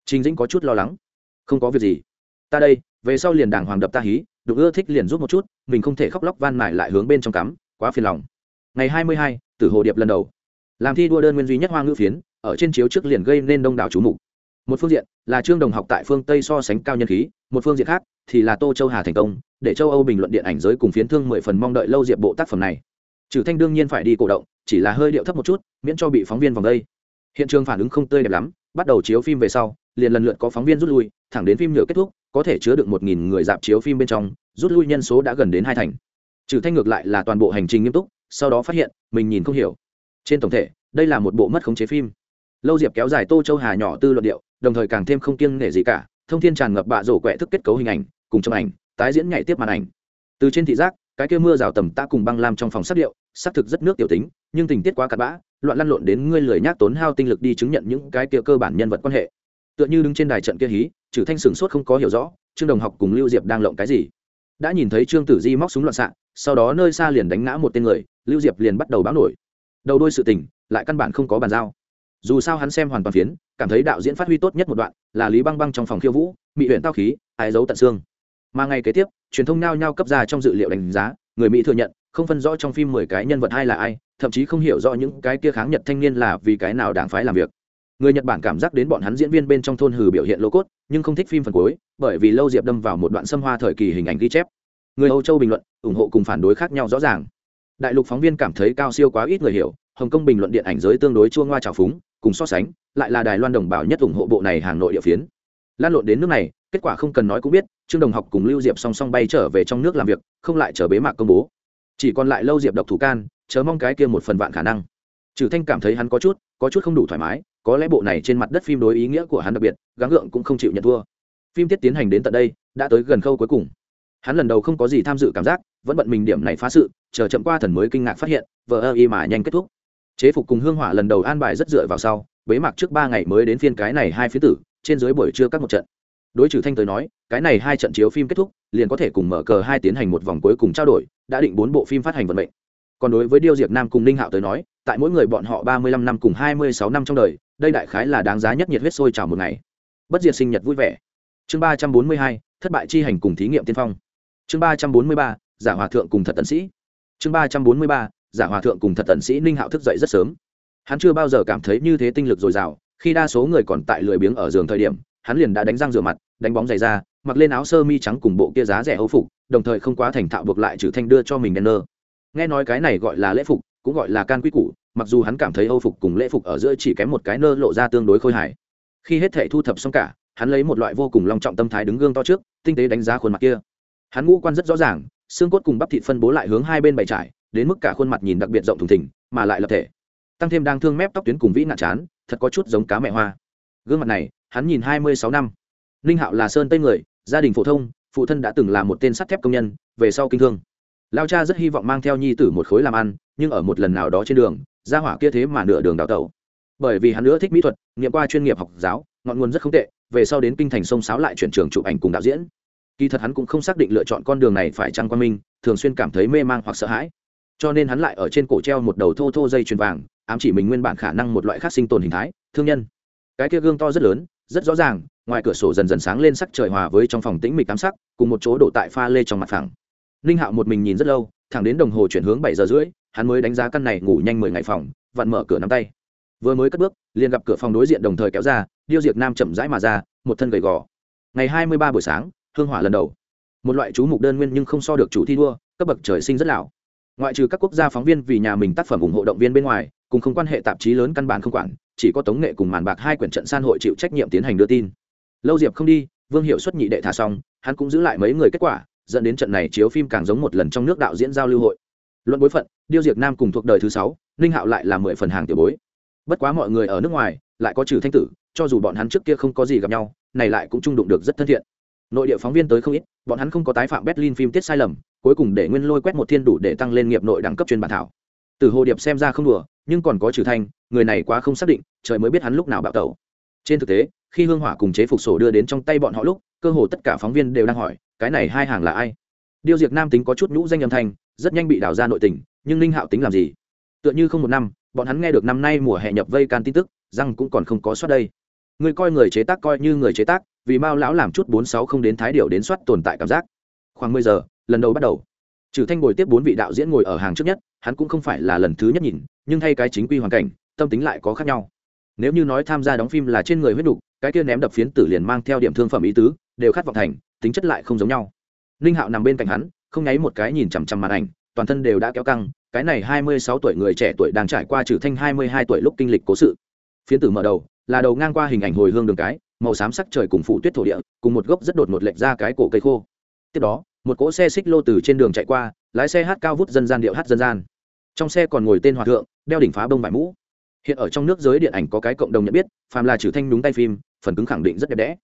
Trình dĩnh có chút lo lắng. Không có việc gì. Ta đây, về sau liền đàng hoàng đập ta hí được ưa thích liền rút một chút, mình không thể khóc lóc van mải lại hướng bên trong cắm, quá phiền lòng. Ngày hai mươi hai, tử hồ điệp lần đầu. Làm thi đua đơn nguyên duy nhất hoa ngữ phiến, ở trên chiếu trước liền gây nên đông đảo chú mục. Một phương diện là trương đồng học tại phương tây so sánh cao nhân khí, một phương diện khác thì là tô châu hà thành công, để châu âu bình luận điện ảnh giới cùng phiến thương mười phần mong đợi lâu diệp bộ tác phẩm này. Trừ thanh đương nhiên phải đi cổ động, chỉ là hơi điệu thấp một chút, miễn cho bị phóng viên vòng đây. Hiện trường phản ứng không tươi đẹp lắm, bắt đầu chiếu phim về sau, liền lần lượt có phóng viên rút lui, thẳng đến phim nhựa kết thúc có thể chứa được một nghìn người dạp chiếu phim bên trong, rút lui nhân số đã gần đến hai thành. Trừ thanh ngược lại là toàn bộ hành trình nghiêm túc, sau đó phát hiện, mình nhìn không hiểu. Trên tổng thể, đây là một bộ mất khống chế phim. Lâu diệp kéo dài tô châu hà nhỏ tư luận điệu, đồng thời càng thêm không kiêng nể gì cả, thông thiên tràn ngập bạ rổ quẹ thức kết cấu hình ảnh, cùng trong ảnh, tái diễn nhảy tiếp màn ảnh. Từ trên thị giác, cái kia mưa rào tầm ta cùng băng lam trong phòng sắc điệu, xác thực rất nước tiểu tính, nhưng tình tiết quá cặn bã, loạn lăn lộn đến ngươi lười nhác tốn hao tinh lực đi chứng nhận những cái kia cơ bản nhân vật quan hệ tựa như đứng trên đài trận kia hí trừ thanh sửng sốt không có hiểu rõ, trương đồng học cùng lưu diệp đang lộng cái gì. Đã nhìn thấy trương tử di móc súng loạn xạ, sau đó nơi xa liền đánh ngã một tên người, lưu diệp liền bắt đầu báo nổi. Đầu đôi sự tình, lại căn bản không có bàn giao. Dù sao hắn xem hoàn toàn phiến, cảm thấy đạo diễn phát huy tốt nhất một đoạn, là lý băng băng trong phòng khiêu vũ mỹ huyện tao khí, ái giấu tận xương. Mà ngày kế tiếp, truyền thông nao nhau cấp ra trong dự liệu đánh giá, người mỹ thừa nhận, không phân rõ trong phim mười cái nhân vật hay là ai, thậm chí không hiểu rõ những cái kia kháng nhật thanh niên là vì cái nào đảng phái làm việc người nhật bản cảm giác đến bọn hắn diễn viên bên trong thôn hừ biểu hiện lô cốt, nhưng không thích phim phần cuối, bởi vì lâu diệp đâm vào một đoạn xâm hoa thời kỳ hình ảnh ghi chép. Người âu châu bình luận, ủng hộ cùng phản đối khác nhau rõ ràng. Đại lục phóng viên cảm thấy cao siêu quá ít người hiểu, hồng kông bình luận điện ảnh giới tương đối chua ngoa trào phúng, cùng so sánh, lại là đài loan đồng bào nhất ủng hộ bộ này hàng nội địa phiến. Lan lộn đến nước này, kết quả không cần nói cũng biết, trương đồng học cùng lưu diệp song song bay trở về trong nước làm việc, không lại chờ bế mạc công bố. Chỉ còn lại lâu diệp độc thủ can, chờ mong cái kia một phần vạn khả năng. Trừ thanh cảm thấy hắn có chút có chút không đủ thoải mái có lẽ bộ này trên mặt đất phim đối ý nghĩa của hắn đặc biệt, gắng gượng cũng không chịu nhận thua. Phim tiết tiến hành đến tận đây, đã tới gần khâu cuối cùng. Hắn lần đầu không có gì tham dự cảm giác, vẫn bận mình điểm này phá sự, chờ chậm qua thần mới kinh ngạc phát hiện, vờ ơ y mà nhanh kết thúc. Chế phục cùng hương hỏa lần đầu an bài rất dựa vào sau, bế mạc trước ba ngày mới đến phiên cái này hai phía tử, trên dưới buổi trưa các một trận. Đối trừ thanh tới nói, cái này hai trận chiếu phim kết thúc, liền có thể cùng mở cờ hai tiến hành một vòng cuối cùng trao đổi, đã định bốn bộ phim phát hành vận mệnh còn đối với điêu diệp nam cùng ninh hạo tới nói, tại mỗi người bọn họ ba mươi lăm năm cùng hai mươi sáu năm trong đời, đây đại khái là đáng giá nhất nhiệt huyết sôi trào một ngày. Bất diệt sinh nhật vui vẻ. Chương ba trăm bốn mươi hai, thất bại chi hành cùng thí nghiệm tiên phong. Chương ba trăm bốn mươi ba, giả hòa thượng cùng thật tận sĩ. Chương ba trăm bốn mươi ba, giả hòa thượng cùng thật tận sĩ ninh hạo thức dậy rất sớm. Hắn chưa bao giờ cảm thấy như thế tinh lực dồi dào, khi đa số người còn tại lười biếng ở giường thời điểm, hắn liền đã đánh răng rửa mặt, đánh bóng giày ra mặc lên áo sơ mi trắng cùng bộ kia giá rẻ hấu phục, đồng thời không quá thành thạo buộc lại trừ thanh đưa cho mình đen nơ nghe nói cái này gọi là lễ phục, cũng gọi là can quy củ, mặc dù hắn cảm thấy âu phục cùng lễ phục ở giữa chỉ kém một cái nơ lộ ra tương đối khôi hài. Khi hết thể thu thập xong cả, hắn lấy một loại vô cùng long trọng tâm thái đứng gương to trước, tinh tế đánh giá khuôn mặt kia. Hắn ngũ quan rất rõ ràng, xương cốt cùng bắp thịt phân bố lại hướng hai bên bày trải, đến mức cả khuôn mặt nhìn đặc biệt rộng thùng thình, mà lại lập thể. Tăng thêm đang thương mép tóc tuyến cùng vĩ nạn chán, thật có chút giống cá mẹ hoa. Gương mặt này, hắn nhìn hai mươi sáu năm. Ninh hạo là sơn tây người, gia đình phổ thông, phụ thân đã từng là một tên sắt thép công nhân, về sau kinh thương lao cha rất hy vọng mang theo nhi tử một khối làm ăn, nhưng ở một lần nào đó trên đường ra hỏa kia thế mà nửa đường đào tẩu. Bởi vì hắn nữa thích mỹ thuật, nghiệm qua chuyên nghiệp học giáo, ngọn nguồn rất không tệ, về sau đến kinh thành sông sáo lại chuyển trường chụp ảnh cùng đạo diễn. Kỳ thật hắn cũng không xác định lựa chọn con đường này phải trăng quan minh thường xuyên cảm thấy mê man hoặc sợ hãi. Cho nên hắn lại ở trên cổ treo một đầu thô thô dây chuyền vàng, ám chỉ mình nguyên bản khả năng một loại khác sinh tồn hình thái, thương nhân. Cái kia gương to rất lớn, rất rõ ràng, ngoài cửa sổ dần dần sáng lên sắc trời hòa với trong phòng tĩnh mịch tám sắc, cùng một chỗ đổ tại pha lê trong mặt phẳng ninh hạo một mình nhìn rất lâu, thẳng đến đồng hồ chuyển hướng bảy giờ rưỡi, hắn mới đánh giá căn này ngủ nhanh mười ngày phòng, vặn mở cửa nắm tay. Vừa mới cất bước, liền gặp cửa phòng đối diện đồng thời kéo ra, điêu diệt nam chậm rãi mà ra, một thân gầy gò. Ngày hai mươi ba buổi sáng, hương hỏa lần đầu. Một loại chú mục đơn nguyên nhưng không so được chủ thi đua, cấp bậc trời sinh rất lão. Ngoại trừ các quốc gia phóng viên vì nhà mình tác phẩm ủng hộ động viên bên ngoài, cùng không quan hệ tạp chí lớn căn bản không quản, chỉ có tống nghệ cùng màn bạc hai quyển trận san hội chịu trách nhiệm tiến hành đưa tin. Lâu diệp không đi, vương hiệu xuất nhị đệ thả xong, hắn cũng giữ lại mấy người kết quả dẫn đến trận này chiếu phim càng giống một lần trong nước đạo diễn giao lưu hội. Luận bối phận, điêu Diệt nam cùng thuộc đời thứ sáu, ninh hạo lại là mười phần hàng tiểu bối. Bất quá mọi người ở nước ngoài, lại có trừ thanh tử, cho dù bọn hắn trước kia không có gì gặp nhau, này lại cũng trung đụng được rất thân thiện. Nội địa phóng viên tới không ít, bọn hắn không có tái phạm berlin phim tiết sai lầm, cuối cùng để nguyên lôi quét một thiên đủ để tăng lên nghiệp nội đẳng cấp chuyên bản thảo. Từ hồ điệp xem ra không đùa, nhưng còn có trừ thanh, người này quá không xác định, trời mới biết hắn lúc nào bạo tẩu trên thực tế, khi hương hỏa cùng chế phục sổ đưa đến trong tay bọn họ lúc, cơ hồ tất cả phóng viên đều đang hỏi, cái này hai hàng là ai? Điêu diệt nam tính có chút nhũ danh âm thanh, rất nhanh bị đào ra nội tình, nhưng ninh hạo tính làm gì? Tựa như không một năm, bọn hắn nghe được năm nay mùa hè nhập vây can tin tức, răng cũng còn không có soát đây. Người coi người chế tác coi như người chế tác, vì mao lão làm chút bốn sáu không đến thái điệu đến soát tồn tại cảm giác. Khoảng mười giờ, lần đầu bắt đầu. Trừ thanh ngồi tiếp bốn vị đạo diễn ngồi ở hàng trước nhất, hắn cũng không phải là lần thứ nhất nhìn, nhưng thay cái chính quy hoàn cảnh, tâm tính lại có khác nhau nếu như nói tham gia đóng phim là trên người huyết đục, cái kia ném đập phiến tử liền mang theo điểm thương phẩm ý tứ, đều khát vọng thành, tính chất lại không giống nhau. Ninh hạo nằm bên cạnh hắn, không nháy một cái nhìn chằm chằm màn ảnh, toàn thân đều đã kéo căng, cái này hai mươi sáu tuổi người trẻ tuổi đang trải qua trừ thanh hai mươi hai tuổi lúc kinh lịch cố sự. Phiến tử mở đầu, là đầu ngang qua hình ảnh hồi hương đường cái, màu xám sắc trời cùng phủ tuyết thổ địa, cùng một gốc rất đột một lệch ra cái cổ cây khô. Tiếp đó, một cỗ xe xích lô từ trên đường chạy qua, lái xe hát cao vút dân gian điệu hát dân gian. Trong xe còn ngồi tên hòa thượng, đeo đỉnh phá bông vải mũ hiện ở trong nước giới điện ảnh có cái cộng đồng nhận biết phàm là trừ thanh đúng tay phim, phần cứng khẳng định rất đẹp đẽ.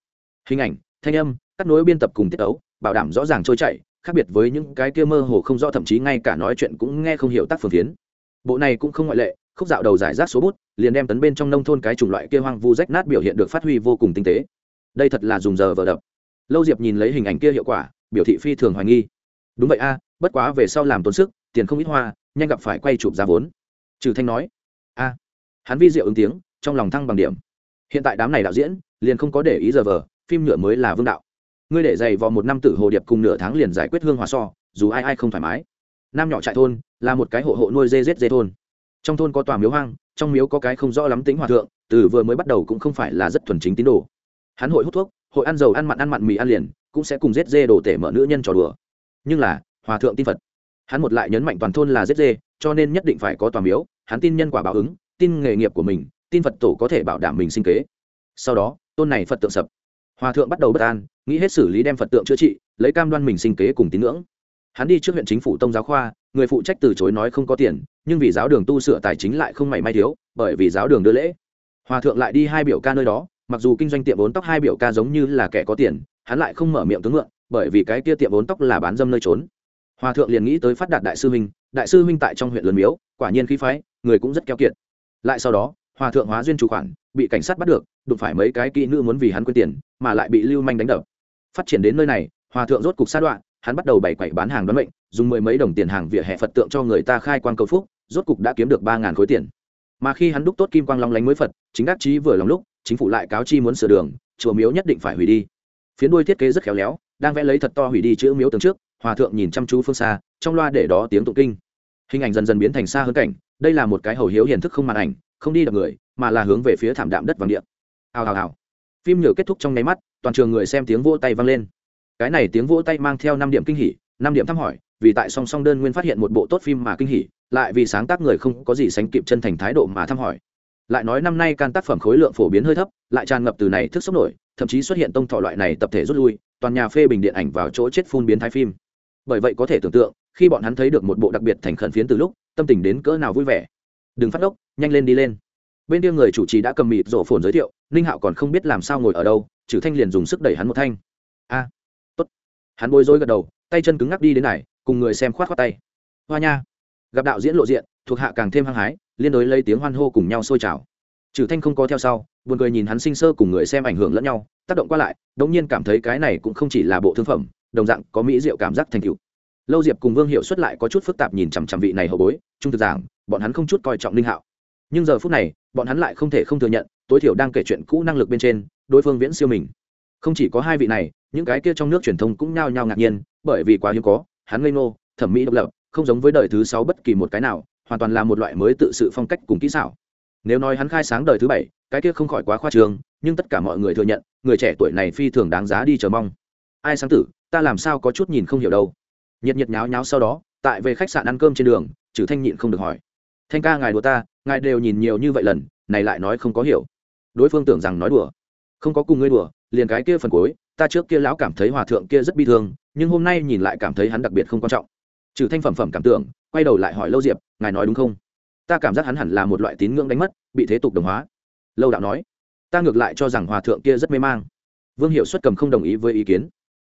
Hình ảnh, thanh âm, cắt nối biên tập cùng tiết ấu, bảo đảm rõ ràng trôi chảy, khác biệt với những cái kia mơ hồ không rõ thậm chí ngay cả nói chuyện cũng nghe không hiểu tác phương tiến bộ này cũng không ngoại lệ, khúc dạo đầu giải rác số bút, liền đem tấn bên trong nông thôn cái chủng loại kia hoang vu rách nát biểu hiện được phát huy vô cùng tinh tế. Đây thật là dùng giờ vờ đập. Lâu diệp nhìn lấy hình ảnh kia hiệu quả, biểu thị phi thường hoài nghi. Đúng vậy a, bất quá về sau làm tốn sức, tiền không ít hoa, nhanh gặp phải quay chụp ra vốn. Trừ thanh nói, a hắn vi diệu ứng tiếng, trong lòng thăng bằng điểm. Hiện tại đám này đạo diễn, liền không có để ý giờ vờ, phim nhựa mới là vương đạo. Ngươi để dày vào một năm tử hồ điệp cùng nửa tháng liền giải quyết hương hòa so, dù ai ai không thoải mái. Nam nhỏ trại thôn, là một cái hộ hộ nuôi dê rết dê thôn. Trong thôn có tòa miếu hoang, trong miếu có cái không rõ lắm tính hòa thượng, từ vừa mới bắt đầu cũng không phải là rất thuần chính tín đồ. Hắn hội hút thuốc, hội ăn dầu, ăn mặn ăn mặn mì, ăn liền, cũng sẽ cùng giết dê đổ tể mở nữ nhân trò đùa. Nhưng là, hòa thượng tin phật. Hắn một lại nhấn mạnh toàn thôn là giết dê, cho nên nhất định phải có tòa miếu, hắn tin nhân quả báo ứng tin nghề nghiệp của mình, tin phật tổ có thể bảo đảm mình sinh kế. Sau đó, tôn này phật tượng sập. Hòa thượng bắt đầu bất an, nghĩ hết xử lý đem phật tượng chữa trị, lấy cam đoan mình sinh kế cùng tín ngưỡng. Hắn đi trước huyện chính phủ tông giáo khoa, người phụ trách từ chối nói không có tiền, nhưng vì giáo đường tu sửa tài chính lại không mảy may thiếu, bởi vì giáo đường đưa lễ. Hòa thượng lại đi hai biểu ca nơi đó, mặc dù kinh doanh tiệm vốn tóc hai biểu ca giống như là kẻ có tiền, hắn lại không mở miệng tướng ngượng bởi vì cái kia tiệm vốn tóc là bán dâm nơi trốn. Hòa thượng liền nghĩ tới phát đạt đại sư huynh, đại sư huynh tại trong huyện lớn miếu, quả nhiên khí phái, người cũng rất keo kiệt lại sau đó, hòa thượng hóa duyên chủ khoản bị cảnh sát bắt được, đụng phải mấy cái kỹ nữ muốn vì hắn quên tiền, mà lại bị lưu manh đánh đập. Phát triển đến nơi này, hòa thượng rốt cục sát đoạn, hắn bắt đầu bày quậy bán hàng đoán mệnh, dùng mười mấy đồng tiền hàng vỉa hè phật tượng cho người ta khai quang cầu phúc, rốt cục đã kiếm được ba ngàn khối tiền. Mà khi hắn đúc tốt kim quang long lánh mới phật, chính đắc chí vừa lòng lúc, chính phủ lại cáo chi muốn sửa đường, chùa miếu nhất định phải hủy đi. Phiến đuôi thiết kế rất khéo léo, đang vẽ lấy thật to hủy đi chữ miếu tường trước, hòa thượng nhìn chăm chú phương xa, trong loa để đó tiếng tụng kinh. Hình ảnh dần dần biến thành xa hơn cảnh đây là một cái hầu hiếu hiền thức không màn ảnh, không đi đập người, mà là hướng về phía thảm đạm đất vàng điện hào hào hào. Phim nhựa kết thúc trong nháy mắt, toàn trường người xem tiếng vỗ tay vang lên. Cái này tiếng vỗ tay mang theo năm điểm kinh hỉ, năm điểm thăm hỏi, vì tại song song đơn nguyên phát hiện một bộ tốt phim mà kinh hỉ, lại vì sáng tác người không có gì sánh kịp chân thành thái độ mà thăm hỏi. Lại nói năm nay can tác phẩm khối lượng phổ biến hơi thấp, lại tràn ngập từ này thức sốc nổi, thậm chí xuất hiện tông thọ loại này tập thể rút lui, toàn nhà phê bình điện ảnh vào chỗ chết phun biến thái phim. Bởi vậy có thể tưởng tượng, khi bọn hắn thấy được một bộ đặc biệt thành khẩn phiến từ lúc tâm tình đến cỡ nào vui vẻ. Đừng phát ốc, nhanh lên đi lên. Bên kia người chủ trì đã cầm mịt rổ phồn giới thiệu, ninh hạo còn không biết làm sao ngồi ở đâu trừ thanh liền dùng sức đẩy hắn một thanh. A, tốt. Hắn bối rối gật đầu, tay chân cứng ngắc đi đến này, cùng người xem khoát khoát tay. Hoa nha. Gặp đạo diễn lộ diện, thuộc hạ càng thêm hăng hái, liên đối lấy tiếng hoan hô cùng nhau sôi trào. Trừ thanh không có theo sau, buồn cười nhìn hắn sinh sơ cùng người xem ảnh hưởng lẫn nhau, tác động qua lại, đống nhiên cảm thấy cái này cũng không chỉ là bộ thương phẩm, đồng dạng có mỹ diệu cảm giác thành tựu lâu diệp cùng vương hiệu xuất lại có chút phức tạp nhìn chằm chằm vị này hậu bối, trung thực giảng, bọn hắn không chút coi trọng linh hạo. Nhưng giờ phút này, bọn hắn lại không thể không thừa nhận, tối thiểu đang kể chuyện cũ năng lực bên trên, đối phương viễn siêu mình. Không chỉ có hai vị này, những cái kia trong nước truyền thông cũng nhao nhao ngạc nhiên, bởi vì quá hiếm có, hắn ngây ngô, thẩm mỹ độc lập, không giống với đời thứ sáu bất kỳ một cái nào, hoàn toàn là một loại mới tự sự phong cách cùng kỹ xảo. Nếu nói hắn khai sáng đời thứ bảy, cái kia không khỏi quá khoa trương, nhưng tất cả mọi người thừa nhận, người trẻ tuổi này phi thường đáng giá đi chờ mong. Ai sáng tử, ta làm sao có chút nhìn không hiểu đâu nhiệt nhiệt nháo nháo sau đó, tại về khách sạn ăn cơm trên đường Chử thanh nhịn không được hỏi. Thanh ca, ngài đùa ta, ngài đều nhìn nhiều như vậy lần, này lại nói không có hiểu. Đối phương tưởng rằng nói đùa. Không có cùng ngươi đùa, liền cái kia phần cuối, ta trước kia lão cảm thấy hòa thượng kia rất bi thương, nhưng hôm nay nhìn lại cảm thấy hắn đặc biệt không quan trọng. Trừ thanh phẩm phẩm cảm tưởng, quay đầu lại hỏi lâu diệp, ngài nói đúng không? Ta cảm giác hắn hẳn là một loại tín ngưỡng đánh mất, bị thế tục đồng hóa. Lâu đạo nói, ta ngược lại cho rằng hòa thượng kia rất mê mang. Vương hiệu xuất cầm không đồng ý với ý kiến.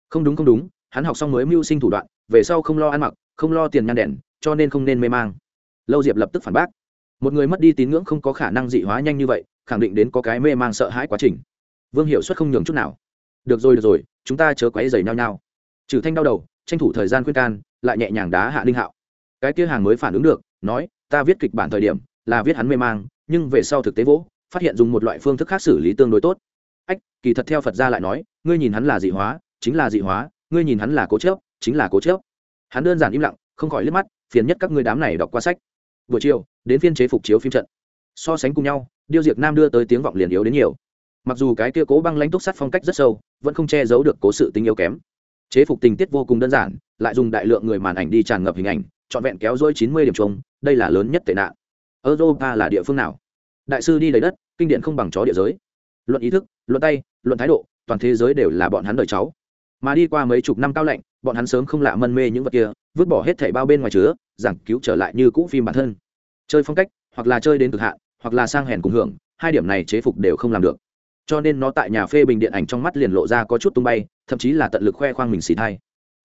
Không đúng không đúng hắn học xong mới mưu sinh thủ đoạn, về sau không lo ăn mặc, không lo tiền nhan đèn, cho nên không nên mê mang. Lâu diệp lập tức phản bác. Một người mất đi tín ngưỡng không có khả năng dị hóa nhanh như vậy, khẳng định đến có cái mê mang sợ hãi quá trình. Vương hiệu xuất không nhường chút nào. Được rồi được rồi, chúng ta chớ quấy dày nhau nhau. Trừ thanh đau đầu, tranh thủ thời gian khuyên can, lại nhẹ nhàng đá hạ Linh hạo. Cái kia hàng mới phản ứng được, nói, ta viết kịch bản thời điểm, là viết hắn mê mang, nhưng về sau thực tế vỗ, phát hiện dùng một loại phương thức khác xử lý tương đối tốt. Ách, kỳ thật theo phật gia lại nói, ngươi nhìn hắn là dị hóa, chính là dị hóa ngươi nhìn hắn là cố chớp, chính là cố chớp. Hắn đơn giản im lặng, không khỏi liếc mắt, phiền nhất các ngươi đám này đọc qua sách. Buổi chiều, đến phiên chế phục chiếu phim trận. So sánh cùng nhau, điêu diệt nam đưa tới tiếng vọng liền yếu đến nhiều. Mặc dù cái kia cố băng lãnh túc sắt phong cách rất sâu, vẫn không che giấu được cố sự tình yếu kém. Chế phục tình tiết vô cùng đơn giản, lại dùng đại lượng người màn ảnh đi tràn ngập hình ảnh, trọn vẹn kéo dôi chín mươi điểm chung, đây là lớn nhất tệ nạn. Europa là địa phương nào? Đại sư đi lấy đất, kinh điển không bằng chó địa giới. Luận ý thức, luận tay, luận thái độ, toàn thế giới đều là bọn hắn đời cháu mà đi qua mấy chục năm cao lạnh, bọn hắn sớm không lạ mân mê những vật kia, vứt bỏ hết thảy bao bên ngoài chứa, giảng cứu trở lại như cũ phim bản thân. Chơi phong cách, hoặc là chơi đến cực hạn, hoặc là sang hèn cùng hưởng, hai điểm này chế phục đều không làm được. Cho nên nó tại nhà phê bình điện ảnh trong mắt liền lộ ra có chút tung bay, thậm chí là tận lực khoe khoang mình xì thai.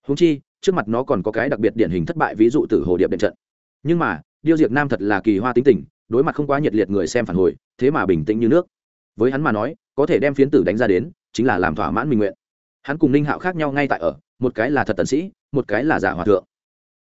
Húng chi, trước mặt nó còn có cái đặc biệt điển hình thất bại ví dụ từ hồ điệp điện trận. Nhưng mà, điêu diệt nam thật là kỳ hoa tính tình, đối mặt không quá nhiệt liệt người xem phản hồi, thế mà bình tĩnh như nước. Với hắn mà nói, có thể đem phiến tử đánh ra đến, chính là làm thỏa mãn mình nguyện hắn cùng ninh hạo khác nhau ngay tại ở, một cái là thật tần sĩ, một cái là giả hòa thượng.